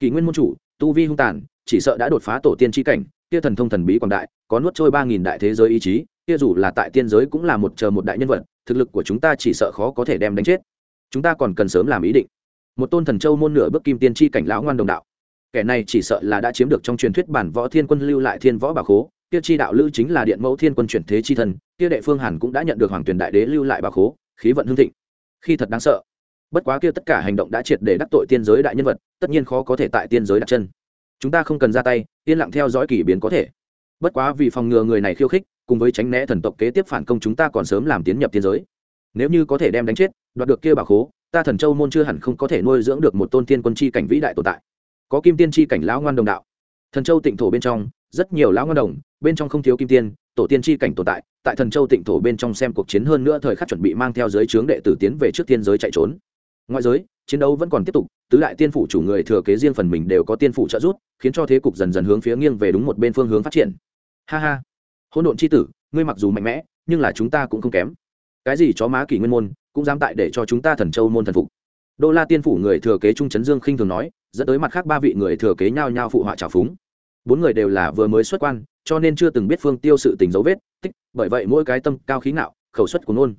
Kỷ nguyên môn chủ, tu vi hung tàn, chỉ sợ đã đột phá tổ tiên tri cảnh, kia thần thông thần bí quảng đại, có nuốt trôi ba nghìn đại thế giới ý chí, kia dù là tại tiên giới cũng là một chờ một đại nhân vật, thực lực của chúng ta chỉ sợ khó có thể đem đánh chết. Chúng ta còn cần sớm làm ý định một tôn thần châu môn nửa bước kim tiên tri cảnh lão ngoan đồng đạo. Kẻ này chỉ sợ là đã chiếm được trong truyền thuyết bản võ thiên quân lưu lại thiên võ bà khố, kia chi đạo lữ chính là điện mẫu thiên quân chuyển thế chi thần kia đệ phương hàn cũng đã nhận được hoàng tuyền đại đế lưu lại bà khố, khí vận hương thịnh. Khi thật đáng sợ, bất quá kia tất cả hành động đã triệt để đắc tội tiên giới đại nhân vật, tất nhiên khó có thể tại tiên giới đặt chân. Chúng ta không cần ra tay, yên lặng theo dõi kỷ biến có thể. Bất quá vì phòng ngừa người này khiêu khích, cùng với tránh né thần tộc kế tiếp phản công chúng ta còn sớm làm tiến nhập tiên giới. Nếu như có thể đem đánh chết, đoạt được kia bảo khố ta thần châu môn chưa hẳn không có thể nuôi dưỡng được một tôn tiên quân chi cảnh vĩ đại tồn tại. Có kim tiên chi cảnh lão ngoan đồng đạo. Thần châu tịnh thổ bên trong, rất nhiều lão ngoan đồng, bên trong không thiếu kim tiên, tổ tiên chi cảnh tồn tại tại thần châu tịnh thổ bên trong xem cuộc chiến hơn nữa thời khắc chuẩn bị mang theo giới trướng đệ tử tiến về trước tiên giới chạy trốn. Ngoại giới, chiến đấu vẫn còn tiếp tục, tứ đại tiên phủ chủ người thừa kế riêng phần mình đều có tiên phủ trợ giúp, khiến cho thế cục dần dần hướng phía nghiêng về đúng một bên phương hướng phát triển. Ha ha. Hỗn độn chi tử, ngươi mặc dù mạnh mẽ, nhưng là chúng ta cũng không kém. Cái gì chó má kỷ nguyên môn cũng dám tại để cho chúng ta thần châu môn thần phục. Đô la tiên phủ người thừa kế trung trấn dương khinh thường nói, dẫn tới mặt khác ba vị người thừa kế nhao nhao phụ họa trào phúng. Bốn người đều là vừa mới xuất quan, cho nên chưa từng biết phương tiêu sự tình dấu vết, tích, bởi vậy mỗi cái tâm cao khí ngạo, khẩu suất của nôn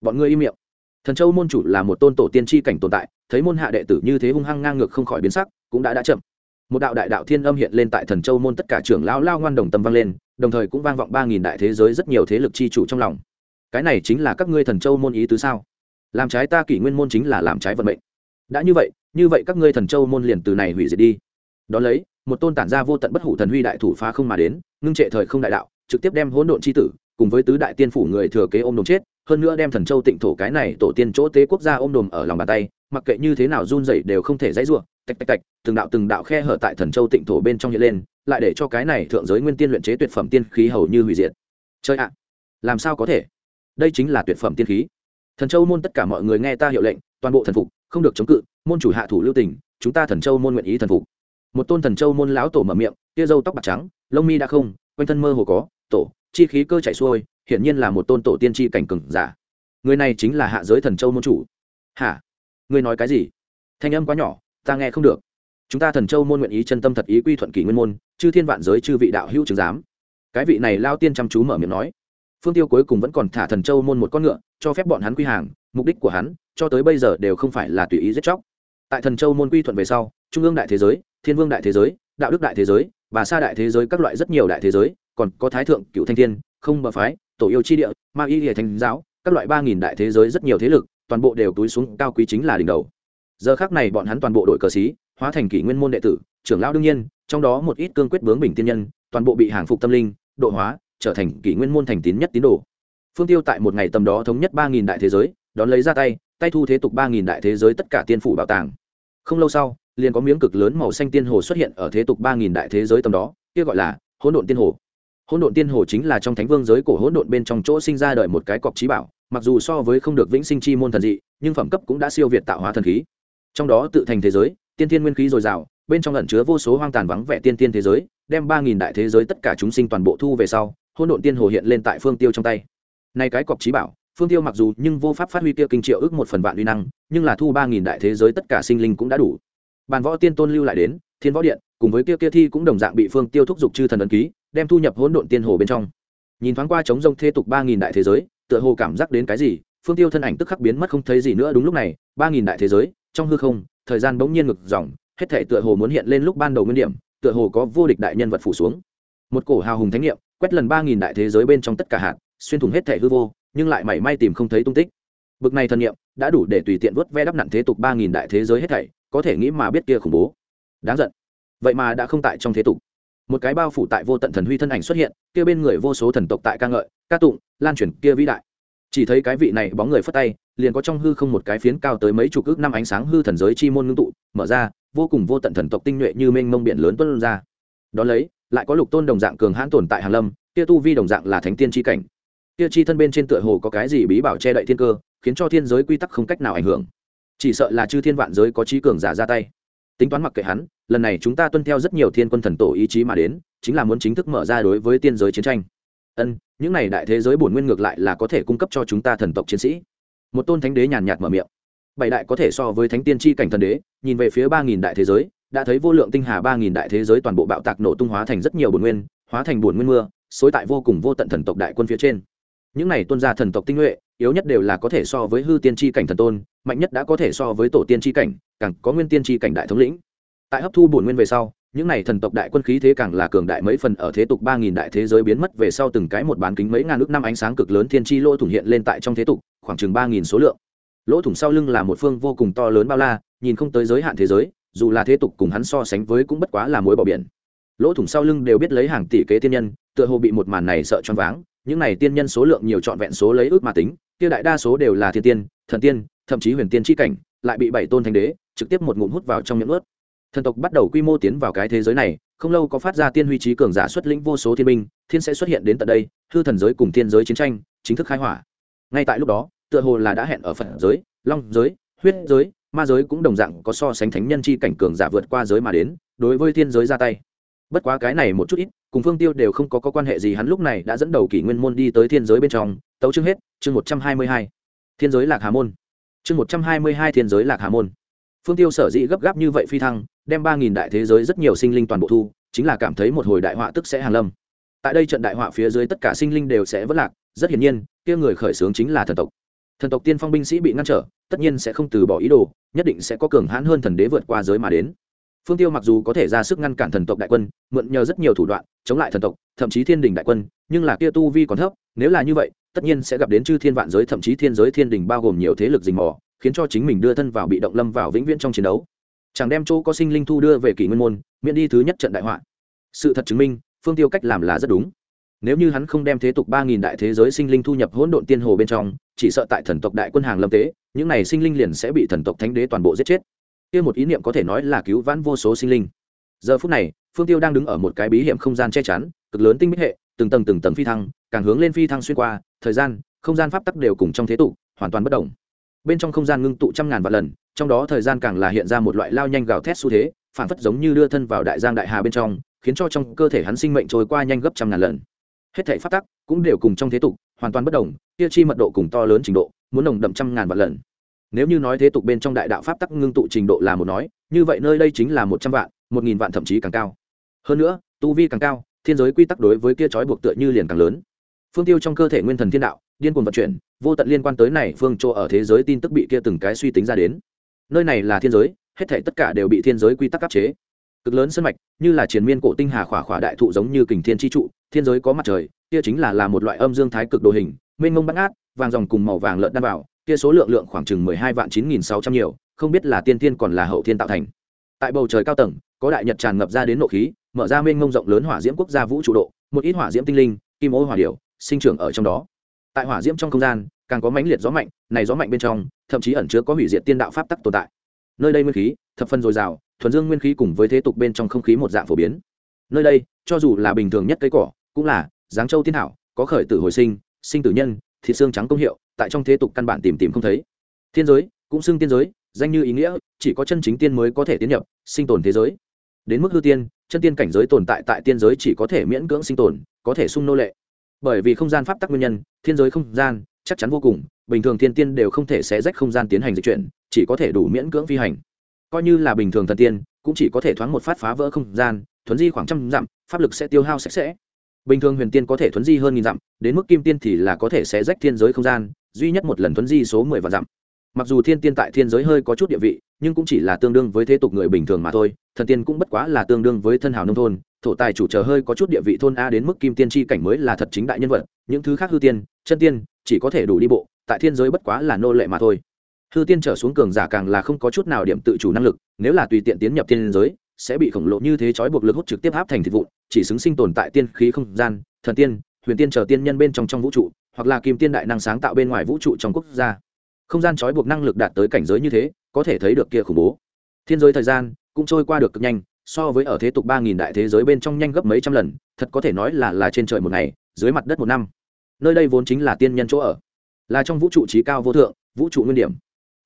bọn ngươi im miệng. Thần châu môn chủ là một tôn tổ tiên tri cảnh tồn tại, thấy môn hạ đệ tử như thế hung hăng ngang ngược không khỏi biến sắc, cũng đã đã chậm. Một đạo đại đạo thiên âm hiện lên tại thần châu môn tất cả trưởng lão lao ngoan đồng tâm vang lên, đồng thời cũng vang vọng ba nghìn đại thế giới rất nhiều thế lực chi chủ trong lòng. Cái này chính là các ngươi thần châu môn ý tứ sao? Làm trái ta kỷ nguyên môn chính là làm trái vận mệnh. Đã như vậy như vậy các ngươi thần châu môn liền từ này hủy diệt đi. Đ ó lấy, một tôn tản gia vô tận bất hủ thần huy đại thủ phá không mà đến, ngưng trệ thời không đại đạo, trực tiếp đem hỗn độn c h i tử, cùng với tứ đại tiên phủ người thừa kế ôm đồm chết, hơn nữa đem thần châu tịnh thổ cái này tổ tiên chỗ tế quốc gia ôm đồm ở lòng bàn tay, mặc kệ như thế nào run dậy đều không thể dãy ruộng tạch tạch tạch, từng đạo từng đạo khe hở tại thần châu tịnh thổ bên trong hiện lên, lại để cho cái này thượng giới nguyên tiên luyện chế tuyệt phẩm tiên khí hầu như hủy diệt. Chơi ạ, làm sao có thể? Đây chính là tuyệt phẩm tiên khí thần châu môn tất cả mọi người nghe ta hiệu lệnh, toàn bộ thần phục, không được chống cự, môn chủ hạ thủ lưu tình, chúng ta thần châu môn nguyện ý thần phục. Một tôn thần châu môn lão tổ mở miệng tia râu tóc bạc trắng, lông mi đã không, quanh thân mơ hồ có, tổ, chi khí cơ chảy xuôi, hiển nhiên là một tôn tổ tiên tri cảnh cừng giả. Người này chính là hạ giới thần châu môn chủ. Hả? Người nói cái gì? Thanh âm quá nhỏ, ta nghe không được. Chúng ta thần châu môn nguyện ý chân tâm thật ý quy thuận kỷ nguyên môn, chư thiên vạn giới chư vị đạo hữu chứng giám. Cái vị này lao tiên chăm chú mở miệng nói phương tiêu cuối cùng vẫn còn thả thần châu môn một con ngựa, cho phép bọn hắn quy hàng, mục đích của hắn, cho tới bây giờ đều không phải là tùy ý giết chóc. Tại thần châu môn quy thuận về sau, trung ương đại thế giới, thiên vương đại thế giới, đạo đức đại thế giới và xa đại thế giới các loại rất nhiều đại thế giới, còn có thái thượng, cựu thanh thiên, không bờ phái, tổ yêu chi địa, ma y hệ thánh giáo, các loại ba nghìn đại thế giới rất nhiều thế lực, toàn bộ đều túi xuống cao quý chính là đỉnh đầu. Giờ khác này bọn hắn toàn bộ đội cờ xí hóa thành kỷ nguyên môn đệ tử, trưởng lão đương nhiên, trong đó một ít cương quyết bướng bình tiên nhân, toàn bộ bị hàng phục tâm linh, độ hóa trở thành kỷ nguyên môn thành tín nhất tín đồ. Phương tiêu tại một ngày tầm đó thống nhất ba nghìn đại thế giới, đón lấy ra tay tay thu thế tục ba nghìn đại thế giới tất cả tiên phủ bảo tàng. Không lâu sau, liền có miếng cực lớn màu xanh tiên hồ xuất hiện ở thế tục ba nghìn đại thế giới tầm đó, kia gọi là hỗn độn tiên hồ. Hỗn độn tiên hồ chính là trong thánh vương giới cổ hỗn độn bên trong chỗ sinh ra đời một cái cọc trí bảo, mặc dù so với không được vĩnh sinh chi môn thần dị, nhưng phẩm cấp cũng đã siêu việt tạo hóa thần khí. Trong đó tự thành thế giới, tiên thiên nguyên khí dồi dào, bên trong ẩn chứa vô số hoang tàn vắng vẻ tiên tiên thế giới, đem ba nghìn đại thế giới tất cả chúng sinh toàn bộ thu về sau hôn độn tiên hồ hiện lên tại phương tiêu trong tay. Nay cái cọc trí bảo, phương tiêu mặc dù nhưng vô pháp phát huy kia kinh triệu ước một phần vạn uy năng, nhưng là thu ba nghìn đại thế giới tất cả sinh linh cũng đã đủ. Bàn võ tiên tôn lưu lại đến, thiên võ điện, cùng với kia kia thi cũng đồng dạng bị phương tiêu thúc giục chư thần ấn ký, đem thu nhập hỗn độn tiên hồ bên trong. Nhìn thoáng qua trống rông thê tục ba nghìn đại thế giới, tựa hồ cảm giác đến cái gì, phương tiêu thân ảnh tức khắc biến mất không thấy gì nữa đúng lúc này, ba nghìn đại thế giới, trong hư không, thời gian bỗng nhiên ngực dòng, hết thể tựa hồ muốn hiện lên lúc ban đầu nguyên điểm, tựa hồ có vô địch đại nhân vật phủ xuống. Một cổ hào hùng thánh nghiệm quét lần ba nghìn đại thế giới bên trong tất cả hạt, xuyên thủng hết thể hư vô, nhưng lại mảy may tìm không thấy tung tích. Bực này thần nghiệm đã đủ để tùy tiện vớt ve đắp nặng thế tục ba nghìn đại thế giới hết thảy, có thể nghĩ mà biết kia khủng bố. Đáng giận. Vậy mà đã không tại trong thế tục. Một cái bao phủ tại vô tận thần huy thân ảnh xuất hiện, kia bên người vô số thần tộc tại ca ngợi, ca tụng, lan truyền kia vĩ đại. Chỉ thấy cái vị này bóng người phất tay, liền có trong hư không một cái phiến cao tới mấy chục ước năm ánh sáng hư thần giới chi môn ngưng tụ, mở ra, vô cùng vô tận thần tộc tinh nhuệ như mênh mông biển lớn tuân ra. Đón lấy lại có lục tôn đồng dạng cường hãn tồn tại hàn lâm, kia tu vi đồng dạng là thánh tiên chi cảnh. Kia chi thân bên trên tựa hồ có cái gì bí bảo che đậy thiên cơ, khiến cho thiên giới quy tắc không cách nào ảnh hưởng. Chỉ sợ là chư thiên vạn giới có trí cường giả ra tay. Tính toán mặc kệ hắn, lần này chúng ta tuân theo rất nhiều thiên quân thần tổ ý chí mà đến, chính là muốn chính thức mở ra đối với tiên giới chiến tranh. Ân, những này đại thế giới bổn nguyên ngược lại là có thể cung cấp cho chúng ta thần tộc chiến sĩ. Một tôn thánh đế nhàn nhạt mở miệng. Bảy đại có thể so với thánh tiên tri cảnh thần đế, nhìn về phía ba nghìn đại thế giới đã thấy vô lượng tinh hà ba nghìn đại thế giới toàn bộ bạo tạc nổ tung hóa thành rất nhiều bồn nguyên, hóa thành bồn nguyên mưa, xối tại vô cùng vô tận thần tộc đại quân phía trên. Những này tuân ra thần tộc tinh nhuệ, yếu nhất đều là có thể so với hư tiên tri cảnh thần tôn, mạnh nhất đã có thể so với tổ tiên tri cảnh, càng có nguyên tiên tri cảnh đại thống lĩnh. Tại hấp thu bổn nguyên về sau, những này thần tộc đại quân khí thế càng là cường đại mấy phần ở thế tục ba nghìn đại thế giới biến mất về sau từng cái một bán kính mấy ngàn ước năm ánh sáng cực lớn thiên tri lỗ thủng hiện lên tại trong thế tục, khoảng chừng ba nghìn số lượng. Lỗ thủng sau lưng là một phương vô cùng to lớn bao la, nhìn không tới giới hạn thế giới dù là thế tục cùng hắn so sánh với cũng bất quá là mối bỏ biển. Lỗ thủng sau lưng đều biết lấy hàng tỷ kế tiên nhân, tựa hồ bị một màn này sợ choáng váng. Những này tiên nhân số lượng nhiều trọn vẹn số lấy ước mà tính, kia đại đa số đều là thiên tiên, thần tiên, thậm chí huyền tiên tri cảnh, lại bị bảy tôn thánh đế trực tiếp một ngụm hút vào trong miệng ướt. Thần tộc bắt đầu quy mô tiến vào cái thế giới này, không lâu có phát ra tiên huy trí cường giả xuất lĩnh vô số thiên binh, thiên sẽ xuất hiện đến tận đây, hư thần giới cùng thiên giới chiến tranh chính thức khai hỏa. Ngay tại lúc đó, tựa hồ là đã hẹn ở phật giới, long giới, huyết giới ma giới cũng đồng dạng có so sánh thánh nhân chi cảnh cường giả vượt qua giới mà đến đối với thiên giới ra tay. Bất quá cái này một chút ít cùng phương tiêu đều không có, có quan hệ gì hắn lúc này đã dẫn đầu kỷ nguyên môn đi tới thiên giới bên trong tấu chương hết chương một trăm hai mươi hai. Thiên giới lạc hà môn. Chương một trăm hai mươi hai thiên giới lạc hà môn. Phương tiêu sở dĩ gấp gáp như vậy phi thăng đem ba nghìn đại thế giới rất nhiều sinh linh toàn bộ thu chính là cảm thấy một hồi đại họa tức sẽ hàn lâm. Tại đây trận đại họa phía dưới tất cả sinh linh đều sẽ vất lạc rất hiển nhiên kia người khởi xướng chính là thần tộc thần tộc tiên phong binh sĩ bị ngăn trở, tất nhiên sẽ không từ bỏ ý đồ, nhất định sẽ có cường hãn hơn thần đế vượt qua giới mà đến. Phương tiêu mặc dù có thể ra sức ngăn cản thần tộc đại quân, mượn nhờ rất nhiều thủ đoạn, chống lại thần tộc, thậm chí thiên đình đại quân, nhưng là kia tu vi còn thấp, nếu là như vậy, tất nhiên sẽ gặp đến chư thiên vạn giới, thậm chí thiên giới thiên đình bao gồm nhiều thế lực rình mò, khiến cho chính mình đưa thân vào bị động lâm vào vĩnh viễn trong chiến đấu. Chẳng đem chỗ có sinh linh thu đưa về kỷ nguyên môn, miễn đi thứ nhất trận đại họa. Sự thật chứng minh, phương tiêu cách làm là rất đúng nếu như hắn không đem thế tục ba nghìn đại thế giới sinh linh thu nhập hỗn độn tiên hồ bên trong, chỉ sợ tại thần tộc đại quân hàng lâm tế, những này sinh linh liền sẽ bị thần tộc thánh đế toàn bộ giết chết. Kia một ý niệm có thể nói là cứu vãn vô số sinh linh. Giờ phút này, phương tiêu đang đứng ở một cái bí hiểm không gian che chắn, cực lớn tinh bích hệ, từng tầng từng tầng phi thăng, càng hướng lên phi thăng xuyên qua, thời gian, không gian pháp tắc đều cùng trong thế tục, hoàn toàn bất động. Bên trong không gian ngưng tụ trăm ngàn vạn lần, trong đó thời gian càng là hiện ra một loại lao nhanh gào thét xu thế, phản phất giống như đưa thân vào đại giang đại hà bên trong, khiến cho trong cơ thể hắn sinh mệnh trôi qua nhanh gấp trăm ngàn lần hết thảy phát tắc cũng đều cùng trong thế tục, hoàn toàn bất đồng, Kia chi mật độ cùng to lớn trình độ, muốn nồng đậm trăm ngàn vạn lần. Nếu như nói thế tục bên trong đại đạo pháp tắc ngưng tụ trình độ là một nói, như vậy nơi đây chính là một trăm vạn, một nghìn vạn thậm chí càng cao. Hơn nữa, tu vi càng cao, thiên giới quy tắc đối với kia trói buộc tựa như liền càng lớn. Phương tiêu trong cơ thể nguyên thần thiên đạo, điên cuồng vận chuyển, vô tận liên quan tới này phương chỗ ở thế giới tin tức bị kia từng cái suy tính ra đến. Nơi này là thiên giới, hết thể tất cả đều bị thiên giới quy tắc áp chế cực lớn sân mạch, như là triền miên cổ tinh hà khỏa khỏa đại thụ giống như kình thiên tri trụ, thiên giới có mặt trời, kia chính là là một loại âm dương thái cực đồ hình, mênh mông bắt ngát, vàng dòng cùng màu vàng lợn đan vào, kia số lượng lượng khoảng chừng mười hai vạn chín nghìn sáu trăm nhiều, không biết là tiên tiên còn là hậu thiên tạo thành. Tại bầu trời cao tầng, có đại nhật tràn ngập ra đến nộ khí, mở ra mênh mông rộng lớn hỏa diễm quốc gia vũ trụ độ, một ít hỏa diễm tinh linh, kim ô hỏa điều sinh trưởng ở trong đó. Tại hỏa diễm trong không gian, càng có mãnh liệt gió mạnh, này gió mạnh bên trong, thậm chí ẩn chứa có hủy diệt tiên đạo pháp tắc tồn tại. Nơi đây nguyên khí, thập phân dồi dào thuần dương nguyên khí cùng với thế tục bên trong không khí một dạng phổ biến. Nơi đây, cho dù là bình thường nhất cây cỏ, cũng là giáng châu tiên thảo, có khởi tử hồi sinh sinh tử nhân, thịt xương trắng công hiệu, tại trong thế tục căn bản tìm tìm không thấy. Thiên giới, cũng xưng tiên giới, danh như ý nghĩa, chỉ có chân chính tiên mới có thể tiến nhập, sinh tồn thế giới. Đến mức hư tiên, chân tiên cảnh giới tồn tại tại tiên giới chỉ có thể miễn cưỡng sinh tồn, có thể sung nô lệ. Bởi vì không gian pháp tắc nguyên nhân, thiên giới không gian, chắc chắn vô cùng, bình thường thiên tiên đều không thể xé rách không gian tiến hành dịch chuyển, chỉ có thể đủ miễn cưỡng phi hành coi như là bình thường thần tiên, cũng chỉ có thể thoáng một phát phá vỡ không gian, thuấn di khoảng trăm dặm, pháp lực sẽ tiêu hao sạch sẽ. Bình thường huyền tiên có thể thuấn di hơn nghìn dặm, đến mức kim tiên thì là có thể sẽ rách thiên giới không gian, duy nhất một lần thuấn di số mười vạn dặm. Mặc dù thiên tiên tại thiên giới hơi có chút địa vị, nhưng cũng chỉ là tương đương với thế tục người bình thường mà thôi, thần tiên cũng bất quá là tương đương với thân hào nông thôn, thổ tài chủ chờ hơi có chút địa vị thôn a đến mức kim tiên tri cảnh mới là thật chính đại nhân vật, những thứ khác hư tiên, chân tiên, chỉ có thể đủ đi bộ, tại thiên giới bất quá là nô lệ mà thôi hư tiên trở xuống cường giả càng là không có chút nào điểm tự chủ năng lực, nếu là tùy tiện tiến nhập thiên giới, sẽ bị khổng lồ như thế trói buộc lực hút trực tiếp áp thành thịt vụn, chỉ xứng sinh tồn tại tiên khí không gian, thần tiên, huyền tiên chờ tiên nhân bên trong trong vũ trụ, hoặc là kim tiên đại năng sáng tạo bên ngoài vũ trụ trong quốc gia. Không gian trói buộc năng lực đạt tới cảnh giới như thế, có thể thấy được kia khủng bố. Thiên giới thời gian cũng trôi qua được cực nhanh, so với ở thế tục ba nghìn đại thế giới bên trong nhanh gấp mấy trăm lần, thật có thể nói là là trên trời một ngày, dưới mặt đất một năm. Nơi đây vốn chính là tiên nhân chỗ ở, là trong vũ trụ trí cao vô thượng, vũ trụ nguyên điểm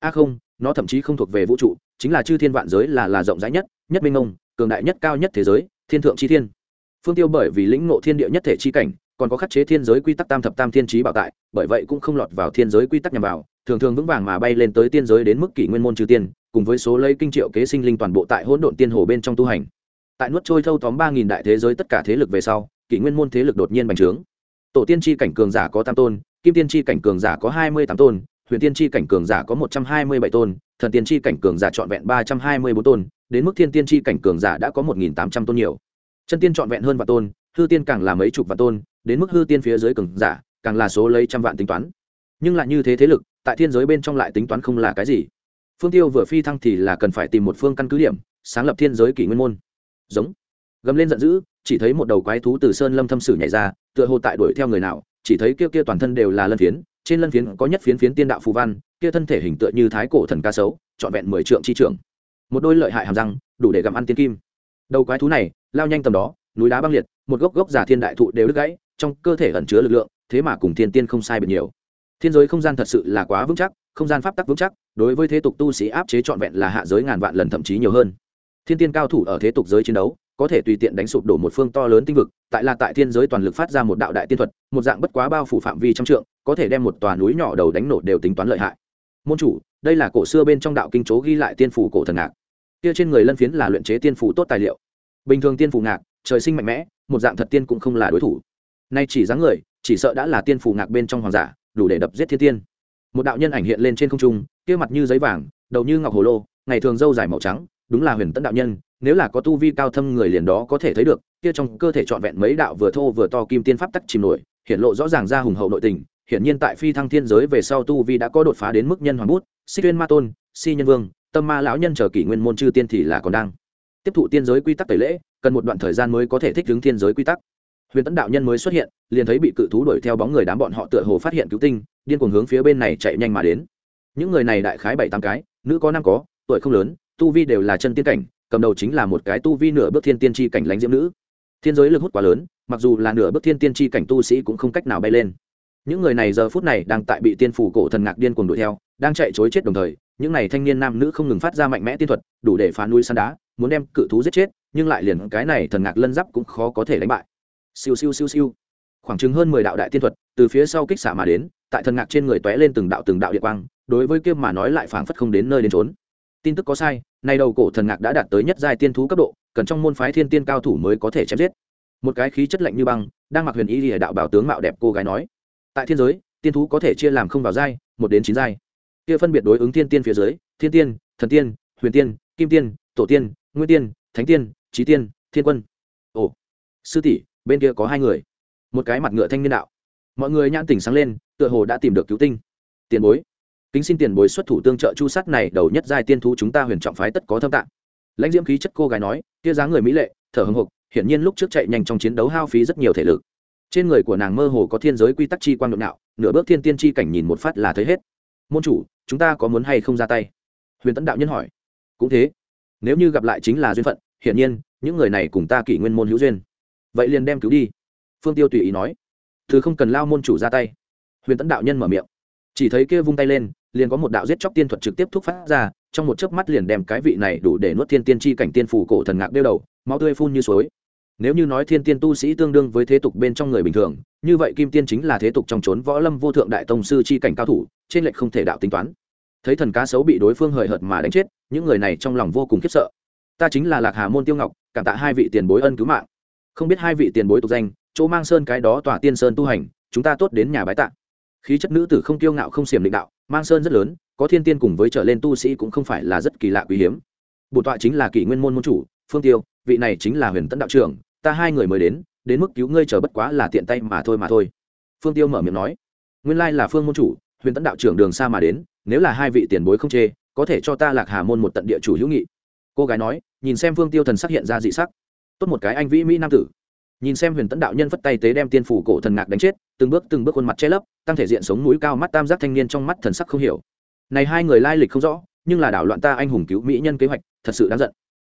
a không, nó thậm chí không thuộc về vũ trụ, chính là chư thiên vạn giới là là rộng rãi nhất nhất minh ông cường đại nhất, cao nhất thế giới, thiên thượng chi thiên. Phương tiêu bởi vì lĩnh ngộ thiên địa nhất thể chi cảnh, còn có khắc chế thiên giới quy tắc tam thập tam thiên trí bảo tại, bởi vậy cũng không lọt vào thiên giới quy tắc nhằm vào, thường thường vững vàng mà bay lên tới tiên giới đến mức kỷ nguyên môn trừ tiên, cùng với số lấy kinh triệu kế sinh linh toàn bộ tại hỗn độn tiên hồ bên trong tu hành. Tại nuốt trôi thâu tóm ba nghìn đại thế giới tất cả thế lực về sau, kỷ nguyên môn thế lực đột nhiên bành trướng. Tổ tiên tri cảnh cường giả có tam tôn, kim tiên tri cảnh cường giả có hai mươi tám tôn huyền tiên tri cảnh cường giả có một trăm hai mươi bảy tôn, thần tiên tri cảnh cường giả trọn vẹn ba trăm hai mươi bốn tôn, đến mức thiên tiên tri cảnh cường giả đã có một nghìn tám trăm tôn nhiều. Chân tiên trọn vẹn hơn vạn tôn, hư tiên càng là mấy chục vạn tôn, đến mức hư tiên phía dưới cường giả, càng là số lấy trăm vạn tính toán. Nhưng lại như thế thế lực, tại thiên giới bên trong lại tính toán không là cái gì. Phương tiêu vừa phi thăng thì là cần phải tìm một phương căn cứ điểm, sáng lập thiên giới kỷ nguyên môn. Giống. Gầm lên giận dữ, chỉ thấy một đầu quái thú từ sơn lâm thâm sử nhảy ra, tựa hồ tại đuổi theo người nào, chỉ thấy kia kia toàn thân đều là lân phiến trên lân phiến có nhất phiến phiến tiên đạo phù văn, kia thân thể hình tựa như thái cổ thần ca sấu, trọn vẹn mười trượng chi trưởng một đôi lợi hại hàm răng, đủ để gặm ăn tiên kim. Đầu quái thú này, lao nhanh tầm đó, núi đá băng liệt, một gốc gốc giả thiên đại thụ đều đứt gãy, trong cơ thể ẩn chứa lực lượng, thế mà cùng thiên tiên không sai biệt nhiều. Thiên giới không gian thật sự là quá vững chắc, không gian pháp tắc vững chắc, đối với thế tục tu sĩ áp chế trọn vẹn là hạ giới ngàn vạn lần thậm chí nhiều hơn. Thiên tiên cao thủ ở thế tục giới chiến đấu, có thể tùy tiện đánh sụp đổ một phương to lớn tinh vực, tại là tại thiên giới toàn lực phát ra một đạo đại tiên thuật, một dạng bất quá bao phủ phạm vi trăm trượng có thể đem một tòa núi nhỏ đầu đánh nổ đều tính toán lợi hại. Môn chủ, đây là cổ xưa bên trong đạo kinh chố ghi lại tiên phủ cổ thần ngạc. Kia trên người lân phiến là luyện chế tiên phủ tốt tài liệu. Bình thường tiên phủ ngạc, trời sinh mạnh mẽ, một dạng thật tiên cũng không là đối thủ. Nay chỉ dáng người, chỉ sợ đã là tiên phủ ngạc bên trong hoàng giả, đủ để đập giết thiên tiên. Một đạo nhân ảnh hiện lên trên không trung, kia mặt như giấy vàng, đầu như ngọc hồ lô, ngày thường dâu dài màu trắng, đúng là huyền tấn đạo nhân, nếu là có tu vi cao thâm người liền đó có thể thấy được, kia trong cơ thể trọn vẹn mấy đạo vừa thô vừa to kim tiên pháp tắc chìm nổi, hiện lộ rõ ràng ra hùng hậu nội tình hiển nhiên tại phi thăng thiên giới về sau tu vi đã có đột phá đến mức nhân hoàng bút, xích tuyên ma tôn, si nhân vương, tâm ma lão nhân chờ kỷ nguyên môn chư tiên thì là còn đang. Tiếp thụ tiên giới quy tắc tẩy lễ, cần một đoạn thời gian mới có thể thích ứng thiên giới quy tắc. Huyền tấn đạo nhân mới xuất hiện, liền thấy bị cự thú đuổi theo bóng người đám bọn họ tựa hồ phát hiện cứu tinh, điên cuồng hướng phía bên này chạy nhanh mà đến. Những người này đại khái bảy tám cái, nữ có năm có, tuổi không lớn, tu vi đều là chân tiên cảnh, cầm đầu chính là một cái tu vi nửa bước thiên tiên tri cảnh lãnh diễm nữ. Thiên giới lực hút quá lớn, mặc dù là nửa bước thiên tiên tri cảnh tu sĩ cũng không cách nào bay lên những người này giờ phút này đang tại bị tiên phủ cổ thần ngạc điên cuồng đuổi theo, đang chạy chối chết đồng thời, những này thanh niên nam nữ không ngừng phát ra mạnh mẽ tiên thuật, đủ để phá núi săn đá, muốn đem cự thú giết chết, nhưng lại liền cái này thần ngạc lân giáp cũng khó có thể đánh bại. Siêu siêu siêu siêu. Khoảng chừng hơn mười đạo đại tiên thuật, từ phía sau kích xả mà đến, tại thần ngạc trên người tóe lên từng đạo từng đạo địa quang, đối với kiêm mà nói lại phảng phất không đến nơi đến trốn tin tức có sai, nay đầu cổ thần ngạc đã đạt tới nhất giai tiên thú cấp độ, cần trong môn phái thiên tiên cao thủ mới có thể chém giết. Một cái khí chất lạnh như băng, đang mặc huyền y lìa đạo bảo tướng mạo đẹp cô gái nói tại thiên giới, tiên thú có thể chia làm không vào giai, một đến chín giai. Kia phân biệt đối ứng thiên tiên phía dưới, thiên tiên, thần tiên, huyền tiên, kim tiên, tổ tiên, nguyên tiên, thánh tiên trí tiên, thiên quân. Ồ, sư tỷ, bên kia có hai người. Một cái mặt ngựa thanh niên đạo. Mọi người nhãn tỉnh sáng lên, tựa hồ đã tìm được cứu tinh. Tiền bối. Kính xin tiền bối xuất thủ tương trợ chu sát này đầu nhất giai tiên thú chúng ta huyền trọng phái tất có thâm tạng. Lãnh diễm khí chất cô gái nói, kia dáng người mỹ lệ, thở hưng hục hiển nhiên lúc trước chạy nhanh trong chiến đấu hao phí rất nhiều thể lực trên người của nàng mơ hồ có thiên giới quy tắc chi quang động nạo, nửa bước thiên tiên chi cảnh nhìn một phát là thấy hết. Môn chủ, chúng ta có muốn hay không ra tay? Huyền tấn đạo nhân hỏi. Cũng thế. Nếu như gặp lại chính là duyên phận, hiển nhiên, những người này cùng ta kỷ nguyên môn hữu duyên. Vậy liền đem cứu đi. Phương tiêu tùy ý nói. Thứ không cần lao môn chủ ra tay. Huyền tấn đạo nhân mở miệng. Chỉ thấy kia vung tay lên, liền có một đạo giết chóc tiên thuật trực tiếp thúc phát ra, trong một chớp mắt liền đem cái vị này đủ để nuốt thiên tiên chi cảnh tiên phủ cổ thần ngạc đeo đầu, máu tươi phun như suối nếu như nói thiên tiên tu sĩ tương đương với thế tục bên trong người bình thường, như vậy kim tiên chính là thế tục trong trốn võ lâm vô thượng đại tông sư chi cảnh cao thủ, trên lệch không thể đạo tính toán. Thấy thần cá sấu bị đối phương hời hợt mà đánh chết, những người này trong lòng vô cùng khiếp sợ. Ta chính là lạc hà môn tiêu ngọc, cảm tạ hai vị tiền bối ân cứu mạng. Không biết hai vị tiền bối tục danh, chỗ mang sơn cái đó tòa tiên sơn tu hành, chúng ta tốt đến nhà bái tạ. Khí chất nữ tử không kiêu ngạo không xiềm định đạo, mang sơn rất lớn, có thiên tiên cùng với trở lên tu sĩ cũng không phải là rất kỳ lạ quý hiếm. Bổn tọa chính là kỷ nguyên môn môn chủ, phương tiêu vị này chính là huyền tấn đạo trưởng, ta hai người mới đến đến mức cứu ngươi chờ bất quá là tiện tay mà thôi mà thôi. Phương tiêu mở miệng nói. Nguyên lai là phương môn chủ, huyền tấn đạo trưởng đường xa mà đến, nếu là hai vị tiền bối không chê, có thể cho ta lạc hà môn một tận địa chủ hữu nghị. Cô gái nói, nhìn xem phương tiêu thần sắc hiện ra dị sắc. Tốt một cái anh vĩ mỹ nam tử. Nhìn xem huyền tấn đạo nhân phất tay tế đem tiên phủ cổ thần ngạc đánh chết, từng bước từng bước khuôn mặt che lấp, tăng thể diện sống núi cao mắt tam giác thanh niên trong mắt thần sắc không hiểu. Này hai người lai lịch không rõ, nhưng là đảo loạn ta anh hùng cứu mỹ nhân kế hoạch, thật sự đáng giận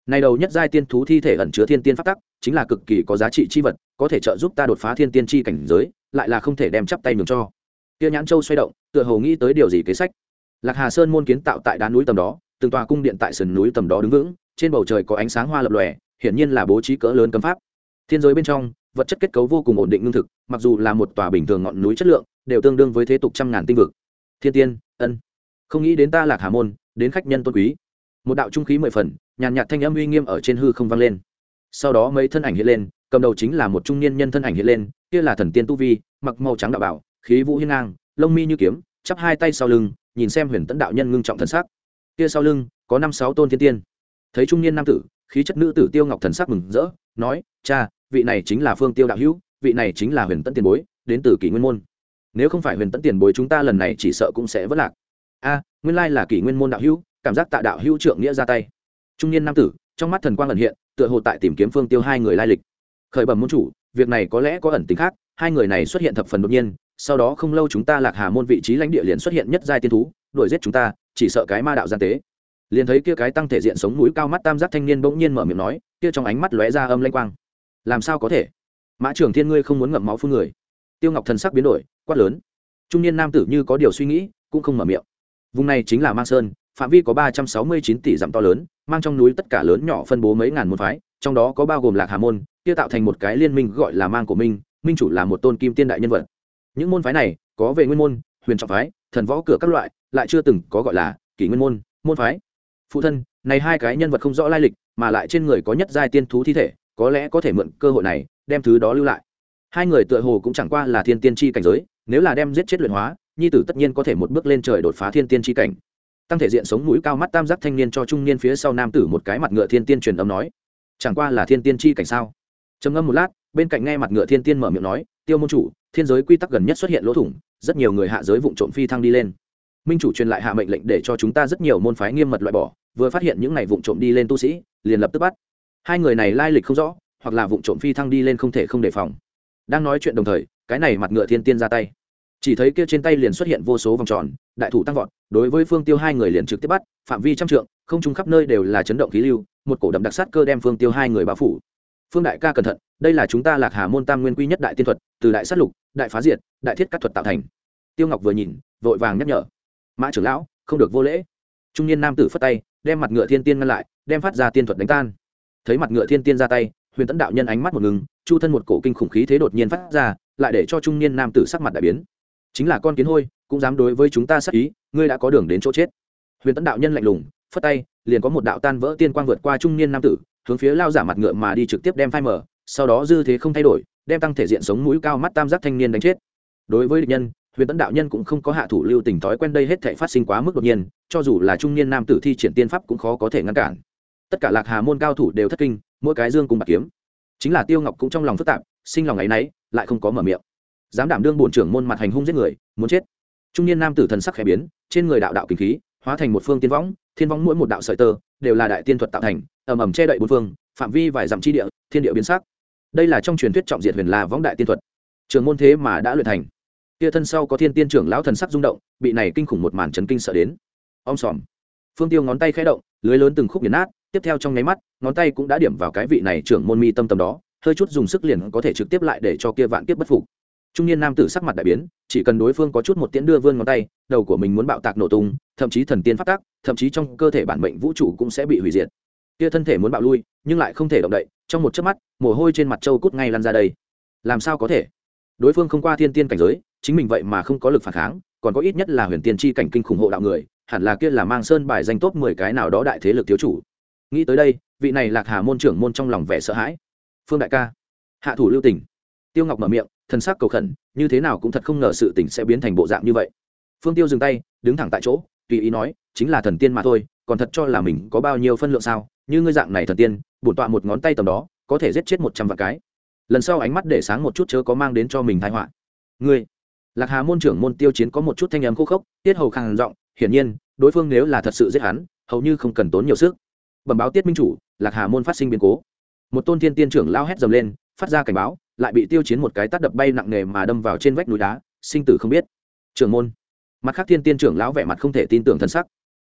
này đầu nhất giai tiên thú thi thể ẩn chứa thiên tiên pháp tắc, chính là cực kỳ có giá trị chi vật, có thể trợ giúp ta đột phá thiên tiên chi cảnh giới, lại là không thể đem chắp tay nhường cho. Kia nhãn châu xoay động, tựa hồ nghĩ tới điều gì kế sách. Lạc hà sơn môn kiến tạo tại đá núi tầm đó, từng tòa cung điện tại sườn núi tầm đó đứng vững, trên bầu trời có ánh sáng hoa lập lòe, hiển nhiên là bố trí cỡ lớn cấm pháp. Thiên giới bên trong, vật chất kết cấu vô cùng ổn định lương thực, mặc dù là một tòa bình thường ngọn núi chất lượng, đều tương đương với thế tục trăm ngàn tinh vực. Thiên tiên, ân. Không nghĩ đến ta lạc hà môn, đến khách nhân tôn quý. Một đạo trung khí mười phần nhàn nhạt thanh âm uy nghiêm ở trên hư không vang lên. Sau đó mấy thân ảnh hiện lên, cầm đầu chính là một trung niên nhân thân ảnh hiện lên, kia là thần tiên tu vi, mặc màu trắng đạo bảo, khí vũ hiên ngang, lông mi như kiếm, chắp hai tay sau lưng, nhìn xem huyền tấn đạo nhân ngưng trọng thần sắc. Kia sau lưng, có năm sáu tôn thiên tiên. Thấy trung niên nam tử, khí chất nữ tử tiêu ngọc thần sắc mừng rỡ, nói, cha, vị này chính là phương tiêu đạo hữu, vị này chính là huyền tấn tiền bối, đến từ kỷ nguyên môn. Nếu không phải huyền tấn tiền bối chúng ta lần này chỉ sợ cũng sẽ vất lạc. A, nguyên lai là kỷ nguyên môn đạo hữu, cảm giác tạ đạo hữu trượng nghĩa ra tay trung niên nam tử, trong mắt thần quang ẩn hiện, tựa hồ tại tìm kiếm phương tiêu hai người lai lịch. Khởi bẩm môn chủ, việc này có lẽ có ẩn tính khác, hai người này xuất hiện thập phần đột nhiên, sau đó không lâu chúng ta lạc hà môn vị trí lãnh địa liền xuất hiện nhất giai tiên thú, đuổi giết chúng ta, chỉ sợ cái ma đạo gian tế. Liền thấy kia cái tăng thể diện sống núi cao mắt tam giác thanh niên bỗng nhiên mở miệng nói, kia trong ánh mắt lóe ra âm lanh quang. Làm sao có thể? Mã trưởng thiên ngươi không muốn ngậm máu phun người. Tiêu ngọc thần sắc biến đổi, quát lớn. Trung niên nam tử như có điều suy nghĩ, cũng không mở miệng. Vùng này chính là mang sơn phạm vi có ba trăm sáu mươi chín tỷ dặm to lớn, mang trong núi tất cả lớn nhỏ phân bố mấy ngàn môn phái, trong đó có bao gồm lạc hà môn, kia tạo thành một cái liên minh gọi là mang của minh minh chủ là một tôn kim tiên đại nhân vật. Những môn phái này có về nguyên môn, huyền trọng phái, thần võ cửa các loại, lại chưa từng có gọi là kỷ nguyên môn môn phái. Phụ thân, này hai cái nhân vật không rõ lai lịch, mà lại trên người có nhất giai tiên thú thi thể, có lẽ có thể mượn cơ hội này đem thứ đó lưu lại. Hai người tựa hồ cũng chẳng qua là thiên tiên tri cảnh giới, nếu là đem giết chết luyện hóa, nhi tử tất nhiên có thể một bước lên trời đột phá thiên tiên tri cảnh tăng thể diện sống mũi cao mắt tam giác thanh niên cho trung niên phía sau nam tử một cái mặt ngựa thiên tiên truyền âm nói. Chẳng qua là thiên tiên chi cảnh sao? Trầm ngâm một lát, bên cạnh nghe mặt ngựa thiên tiên mở miệng nói, tiêu môn chủ, thiên giới quy tắc gần nhất xuất hiện lỗ thủng, rất nhiều người hạ giới vụ trộm phi thăng đi lên. Minh chủ truyền lại hạ mệnh lệnh để cho chúng ta rất nhiều môn phái nghiêm mật loại bỏ, vừa phát hiện những ngày vụ trộm đi lên tu sĩ, liền lập tức bắt. Hai người này lai lịch không rõ, hoặc là vụ trộm phi thăng đi lên không thể không đề phòng. Đang nói chuyện đồng thời, cái này mặt ngựa thiên tiên ra tay chỉ thấy kia trên tay liền xuất hiện vô số vòng tròn, đại thủ tăng vọt, đối với phương tiêu hai người liền trực tiếp bắt, phạm vi trăm trượng, không trung khắp nơi đều là chấn động khí lưu, một cổ đậm đặc sát cơ đem phương tiêu hai người bao phủ. Phương đại ca cẩn thận, đây là chúng ta lạc hà môn tam nguyên quy nhất đại tiên thuật, từ đại sát lục, đại phá diệt, đại thiết các thuật tạo thành. Tiêu ngọc vừa nhìn, vội vàng nhắc nhở. Mã trưởng lão, không được vô lễ. Trung niên nam tử phất tay, đem mặt ngựa thiên tiên ngăn lại, đem phát ra tiên thuật đánh tan. Thấy mặt ngựa thiên tiên ra tay, huyền tấn đạo nhân ánh mắt một ngừng, chu thân một cổ kinh khủng khí thế đột nhiên phát ra, lại để cho trung niên nam tử sắc mặt đại biến chính là con kiến hôi, cũng dám đối với chúng ta sắc ý, ngươi đã có đường đến chỗ chết. Huyền tấn đạo nhân lạnh lùng, phất tay, liền có một đạo tan vỡ tiên quang vượt qua trung niên nam tử, hướng phía lao giả mặt ngựa mà đi trực tiếp đem phai mở, sau đó dư thế không thay đổi, đem tăng thể diện sống mũi cao mắt tam giác thanh niên đánh chết. Đối với địch nhân, huyền tấn đạo nhân cũng không có hạ thủ lưu tình thói quen đây hết thể phát sinh quá mức đột nhiên, cho dù là trung niên nam tử thi triển tiên pháp cũng khó có thể ngăn cản. Tất cả lạc hà môn cao thủ đều thất kinh, mỗi cái dương cùng bạc kiếm. Chính là tiêu ngọc cũng trong lòng phức tạp, sinh lòng ấ y n ấ y lại không có mở miệng dám đảm đương bổn trưởng môn mặt hành hung giết người, muốn chết. Trung niên nam tử thần sắc khẽ biến, trên người đạo đạo kinh khí, hóa thành một phương tiên võng, thiên võng mỗi một đạo sợi tơ, đều là đại tiên thuật tạo thành, ầm ầm che đậy bốn phương, phạm vi vài dặm chi địa, thiên địa biến sắc. Đây là trong truyền thuyết trọng diệt huyền là võng đại tiên thuật. Trường môn thế mà đã luyện thành. Kia thân sau có thiên tiên trưởng lão thần sắc rung động, bị này kinh khủng một màn chấn kinh sợ đến. Om sòm. Phương tiêu ngón tay khẽ động, lưới lớn từng khúc nghiền nát, tiếp theo trong nháy mắt, ngón tay cũng đã điểm vào cái vị này trưởng môn mi tâm tâm đó, hơi chút dùng sức liền có thể trực tiếp lại để cho kia vạn kiếp bất phục trung niên nam tử sắc mặt đại biến, chỉ cần đối phương có chút một tiễn đưa vươn ngón tay, đầu của mình muốn bạo tạc nổ tung, thậm chí thần tiên phát tác, thậm chí trong cơ thể bản mệnh vũ trụ cũng sẽ bị hủy diệt. Kia thân thể muốn bạo lui, nhưng lại không thể động đậy, trong một chớp mắt, mồ hôi trên mặt châu cút ngay lăn ra đây. Làm sao có thể? Đối phương không qua thiên tiên cảnh giới, chính mình vậy mà không có lực phản kháng, còn có ít nhất là huyền tiên tri cảnh kinh khủng hộ đạo người, hẳn là kia là mang sơn bài danh tốt mười cái nào đó đại thế lực thiếu chủ. Nghĩ tới đây, vị này lạc hà môn trưởng môn trong lòng vẻ sợ hãi. Phương đại ca, hạ thủ lưu tỉnh tiêu ngọc mở miệng thân xác cầu khẩn, như thế nào cũng thật không ngờ sự tình sẽ biến thành bộ dạng như vậy. Phương tiêu dừng tay, đứng thẳng tại chỗ, tùy ý nói, chính là thần tiên mà thôi, còn thật cho là mình có bao nhiêu phân lượng sao? Như ngươi dạng này thần tiên, bổn tọa một ngón tay tầm đó, có thể giết chết một trăm vạn cái. Lần sau ánh mắt để sáng một chút chớ có mang đến cho mình thái họa. Ngươi, lạc hà môn trưởng môn tiêu chiến có một chút thanh âm khô khốc, tiết hầu khàn giọng, hiển nhiên, đối phương nếu là thật sự giết hắn, hầu như không cần tốn nhiều sức. Bẩm báo tiết minh chủ, lạc hà môn phát sinh biến cố. Một tôn thiên tiên trưởng lao hét dầm lên, phát ra cảnh báo lại bị tiêu chiến một cái tắt đập bay nặng nề mà đâm vào trên vách núi đá, sinh tử không biết. Trưởng môn. Mặt khác thiên tiên trưởng lão vẻ mặt không thể tin tưởng thân sắc.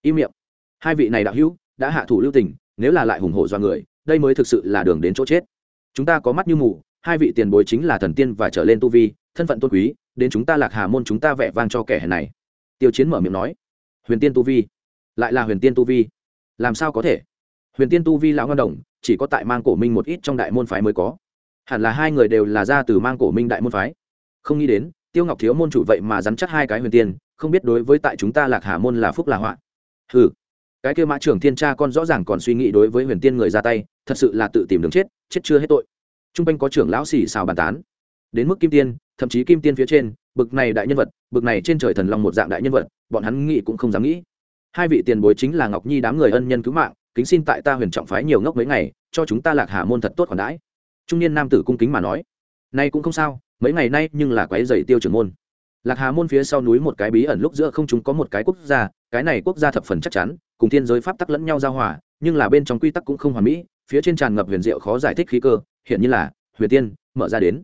Im miệng. Hai vị này đạo hữu, đã hạ thủ lưu tình, nếu là lại hùng hổ do người, đây mới thực sự là đường đến chỗ chết. Chúng ta có mắt như mù, hai vị tiền bối chính là thần tiên và trở lên tu vi, thân phận tôn quý, đến chúng ta lạc hà môn chúng ta vẻ vang cho kẻ hèn này. Tiêu chiến mở miệng nói. Huyền tiên tu vi. Lại là huyền tiên tu vi. Làm sao có thể? Huyền tiên tu vi lão ngân đồng, chỉ có tại mang cổ minh một ít trong đại môn phái mới có hẳn là hai người đều là ra từ mang cổ minh đại môn phái. Không nghĩ đến, tiêu ngọc thiếu môn chủ vậy mà dám chắc hai cái huyền tiên, không biết đối với tại chúng ta lạc hà môn là phúc là họa. Ừ cái kêu mã trưởng thiên cha con rõ ràng còn suy nghĩ đối với huyền tiên người ra tay, thật sự là tự tìm đường chết chết chưa hết tội. T r u n g quanh có trưởng lão xì xào bàn tán. Đến mức kim tiên, thậm chí kim tiên phía trên, bực này đại nhân vật, bực này trên trời thần long một dạng đại nhân vật, bọn hắn nghĩ cũng không dám nghĩ. Hai vị tiền bối chính là ngọc nhi đám người ân nhân cứu mạng, kính xin tại ta huyền trọng phái nhiều ngốc mấy ngày, cho chúng ta lạc hà môn thật tốt khoản đãi trung niên nam tử cung kính mà nói, nay cũng không sao, mấy ngày nay nhưng là quái dày tiêu trưởng môn. Lạc hà môn phía sau núi một cái bí ẩn lúc giữa không chúng có một cái quốc gia, cái này quốc gia thập phần chắc chắn, cùng thiên giới pháp tắc lẫn nhau giao hòa, nhưng là bên trong quy tắc cũng không hoàn mỹ, phía trên tràn ngập huyền diệu khó giải thích khí cơ hiện như là huyền tiên mở ra đến.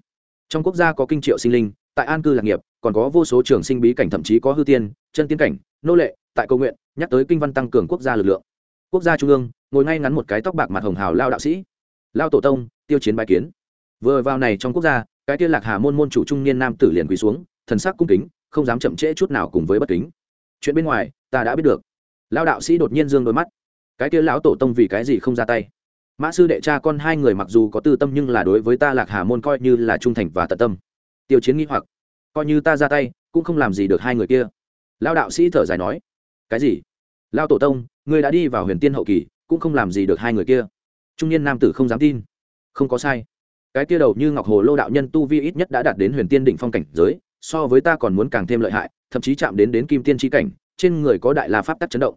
Trong quốc gia có kinh triệu sinh linh, tại an cư lạc nghiệp, còn có vô số trường sinh bí cảnh thậm chí có hư tiên, chân tiên cảnh, nô lệ, tại cầu nguyện, nhắc tới kinh văn tăng cường quốc gia lực lượng. Quốc gia trung ương, ngồi ngay ngắn một cái tóc bạc mặt hồng hào lao đạo sĩ. Lao tổ tông tiêu chiến bài kiến. Vừa vào này trong quốc gia, cái tiên lạc hà môn môn chủ trung niên nam tử liền quỳ xuống, thần sắc cung kính, không dám chậm trễ chút nào cùng với bất kính. Chuyện bên ngoài, ta đã biết được. Lao đạo sĩ đột nhiên dương đôi mắt. Cái kia lão tổ tông vì cái gì không ra tay? Mã sư đệ cha con hai người mặc dù có tư tâm nhưng là đối với ta lạc hà môn coi như là trung thành và tận tâm. Tiêu chiến nghi hoặc. Coi như ta ra tay, cũng không làm gì được hai người kia. Lao đạo sĩ thở dài nói. Cái gì? Lao tổ tông người đã đi vào huyền tiên hậu kỳ, cũng không làm gì được hai người kia. Trung niên nam tử không dám tin không có sai. Cái kia đầu như ngọc hồ lô đạo nhân tu vi ít nhất đã đạt đến huyền tiên đỉnh phong cảnh giới, so với ta còn muốn càng thêm lợi hại, thậm chí chạm đến đến kim tiên tri cảnh, trên người có đại la pháp tắc chấn động.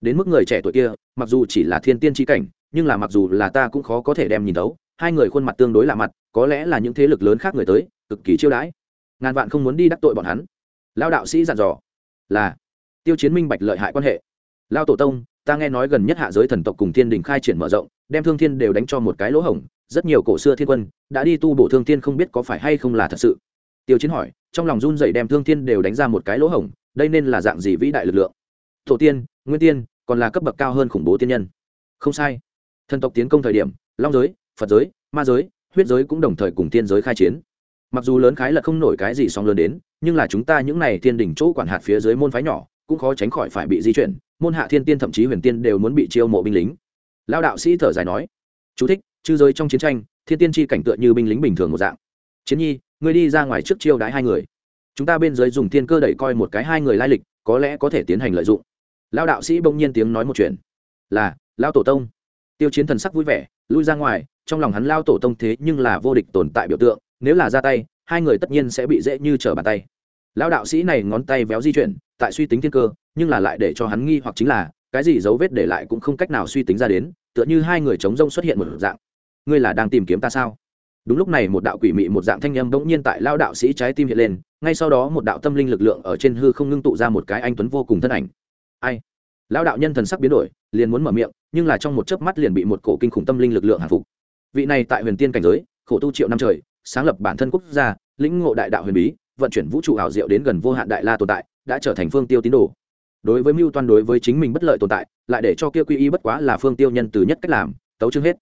Đến mức người trẻ tuổi kia, mặc dù chỉ là thiên tiên tri cảnh, nhưng là mặc dù là ta cũng khó có thể đem nhìn đấu. hai người khuôn mặt tương đối lạ mặt, có lẽ là những thế lực lớn khác người tới, cực kỳ chiêu đãi. Ngàn vạn không muốn đi đắc tội bọn hắn. Lao đạo sĩ dặn dò, là, tiêu chiến minh bạch lợi hại quan hệ. Lao tổ tông, ta nghe nói gần nhất hạ giới thần tộc cùng thiên đình khai triển mở rộng, đem thương thiên đều đánh cho một cái lỗ hổng rất nhiều cổ xưa thiên quân đã đi tu bổ thương thiên không biết có phải hay không là thật sự. Tiêu chiến hỏi, trong lòng run dậy đem thương thiên đều đánh ra một cái lỗ hổng, đây nên là dạng gì vĩ đại lực lượng? Tổ tiên, nguyên tiên, còn là cấp bậc cao hơn khủng bố tiên nhân. Không sai. Thần tộc tiến công thời điểm, long giới, phật giới, ma giới, huyết giới cũng đồng thời cùng tiên giới khai chiến. Mặc dù lớn khái là không nổi cái gì song lớn đến, nhưng là chúng ta những này thiên đỉnh chỗ quản hạt phía dưới môn phái nhỏ, cũng khó tránh khỏi phải bị di chuyển, môn hạ thiên tiên thậm chí huyền tiên đều muốn bị chiêu mộ binh lính. Lao đạo sĩ thở dài nói, chú thích chư giới trong chiến tranh, thiên tiên chi cảnh tượng như binh lính bình thường một dạng. Chiến nhi, ngươi đi ra ngoài trước chiêu đái hai người. Chúng ta bên dưới dùng thiên cơ đẩy coi một cái hai người lai lịch, có lẽ có thể tiến hành lợi dụng. Lao đạo sĩ bỗng nhiên tiếng nói một chuyện. Là lao tổ tông. Tiêu chiến thần sắc vui vẻ, lui ra ngoài, trong lòng hắn lao tổ tông thế nhưng là vô địch tồn tại biểu tượng, nếu là ra tay, hai người tất nhiên sẽ bị dễ như trở bàn tay. Lao đạo sĩ này ngón tay véo di chuyển, tại suy tính thiên cơ, nhưng là lại để cho hắn nghi hoặc chính là, cái gì dấu vết để lại cũng không cách nào suy tính ra đến, tựa như hai người chống rông xuất hiện một dạng ngươi là đang tìm kiếm ta sao? Đúng lúc này một đạo quỷ mị một dạng thanh â m bỗng nhiên tại lao đạo sĩ trái tim hiện lên, ngay sau đó một đạo tâm linh lực lượng ở trên hư không ngưng tụ ra một cái anh tuấn vô cùng thân ảnh. Ai? Lao đạo nhân thần sắc biến đổi, liền muốn mở miệng, nhưng là trong một chớp mắt liền bị một cổ kinh khủng tâm linh lực lượng hạ phục. Vị này tại huyền tiên cảnh giới, khổ tu triệu năm trời, sáng lập bản thân quốc gia, lĩnh ngộ đại đạo huyền bí, vận chuyển vũ trụ ảo diệu đến gần vô hạn đại la tồn tại, đã trở thành phương tiêu tín đồ. Đối với mưu toan đối với chính mình bất lợi tồn tại, lại để cho kia quy y bất quá là phương tiêu nhân từ nhất cách làm, tấu chương hết.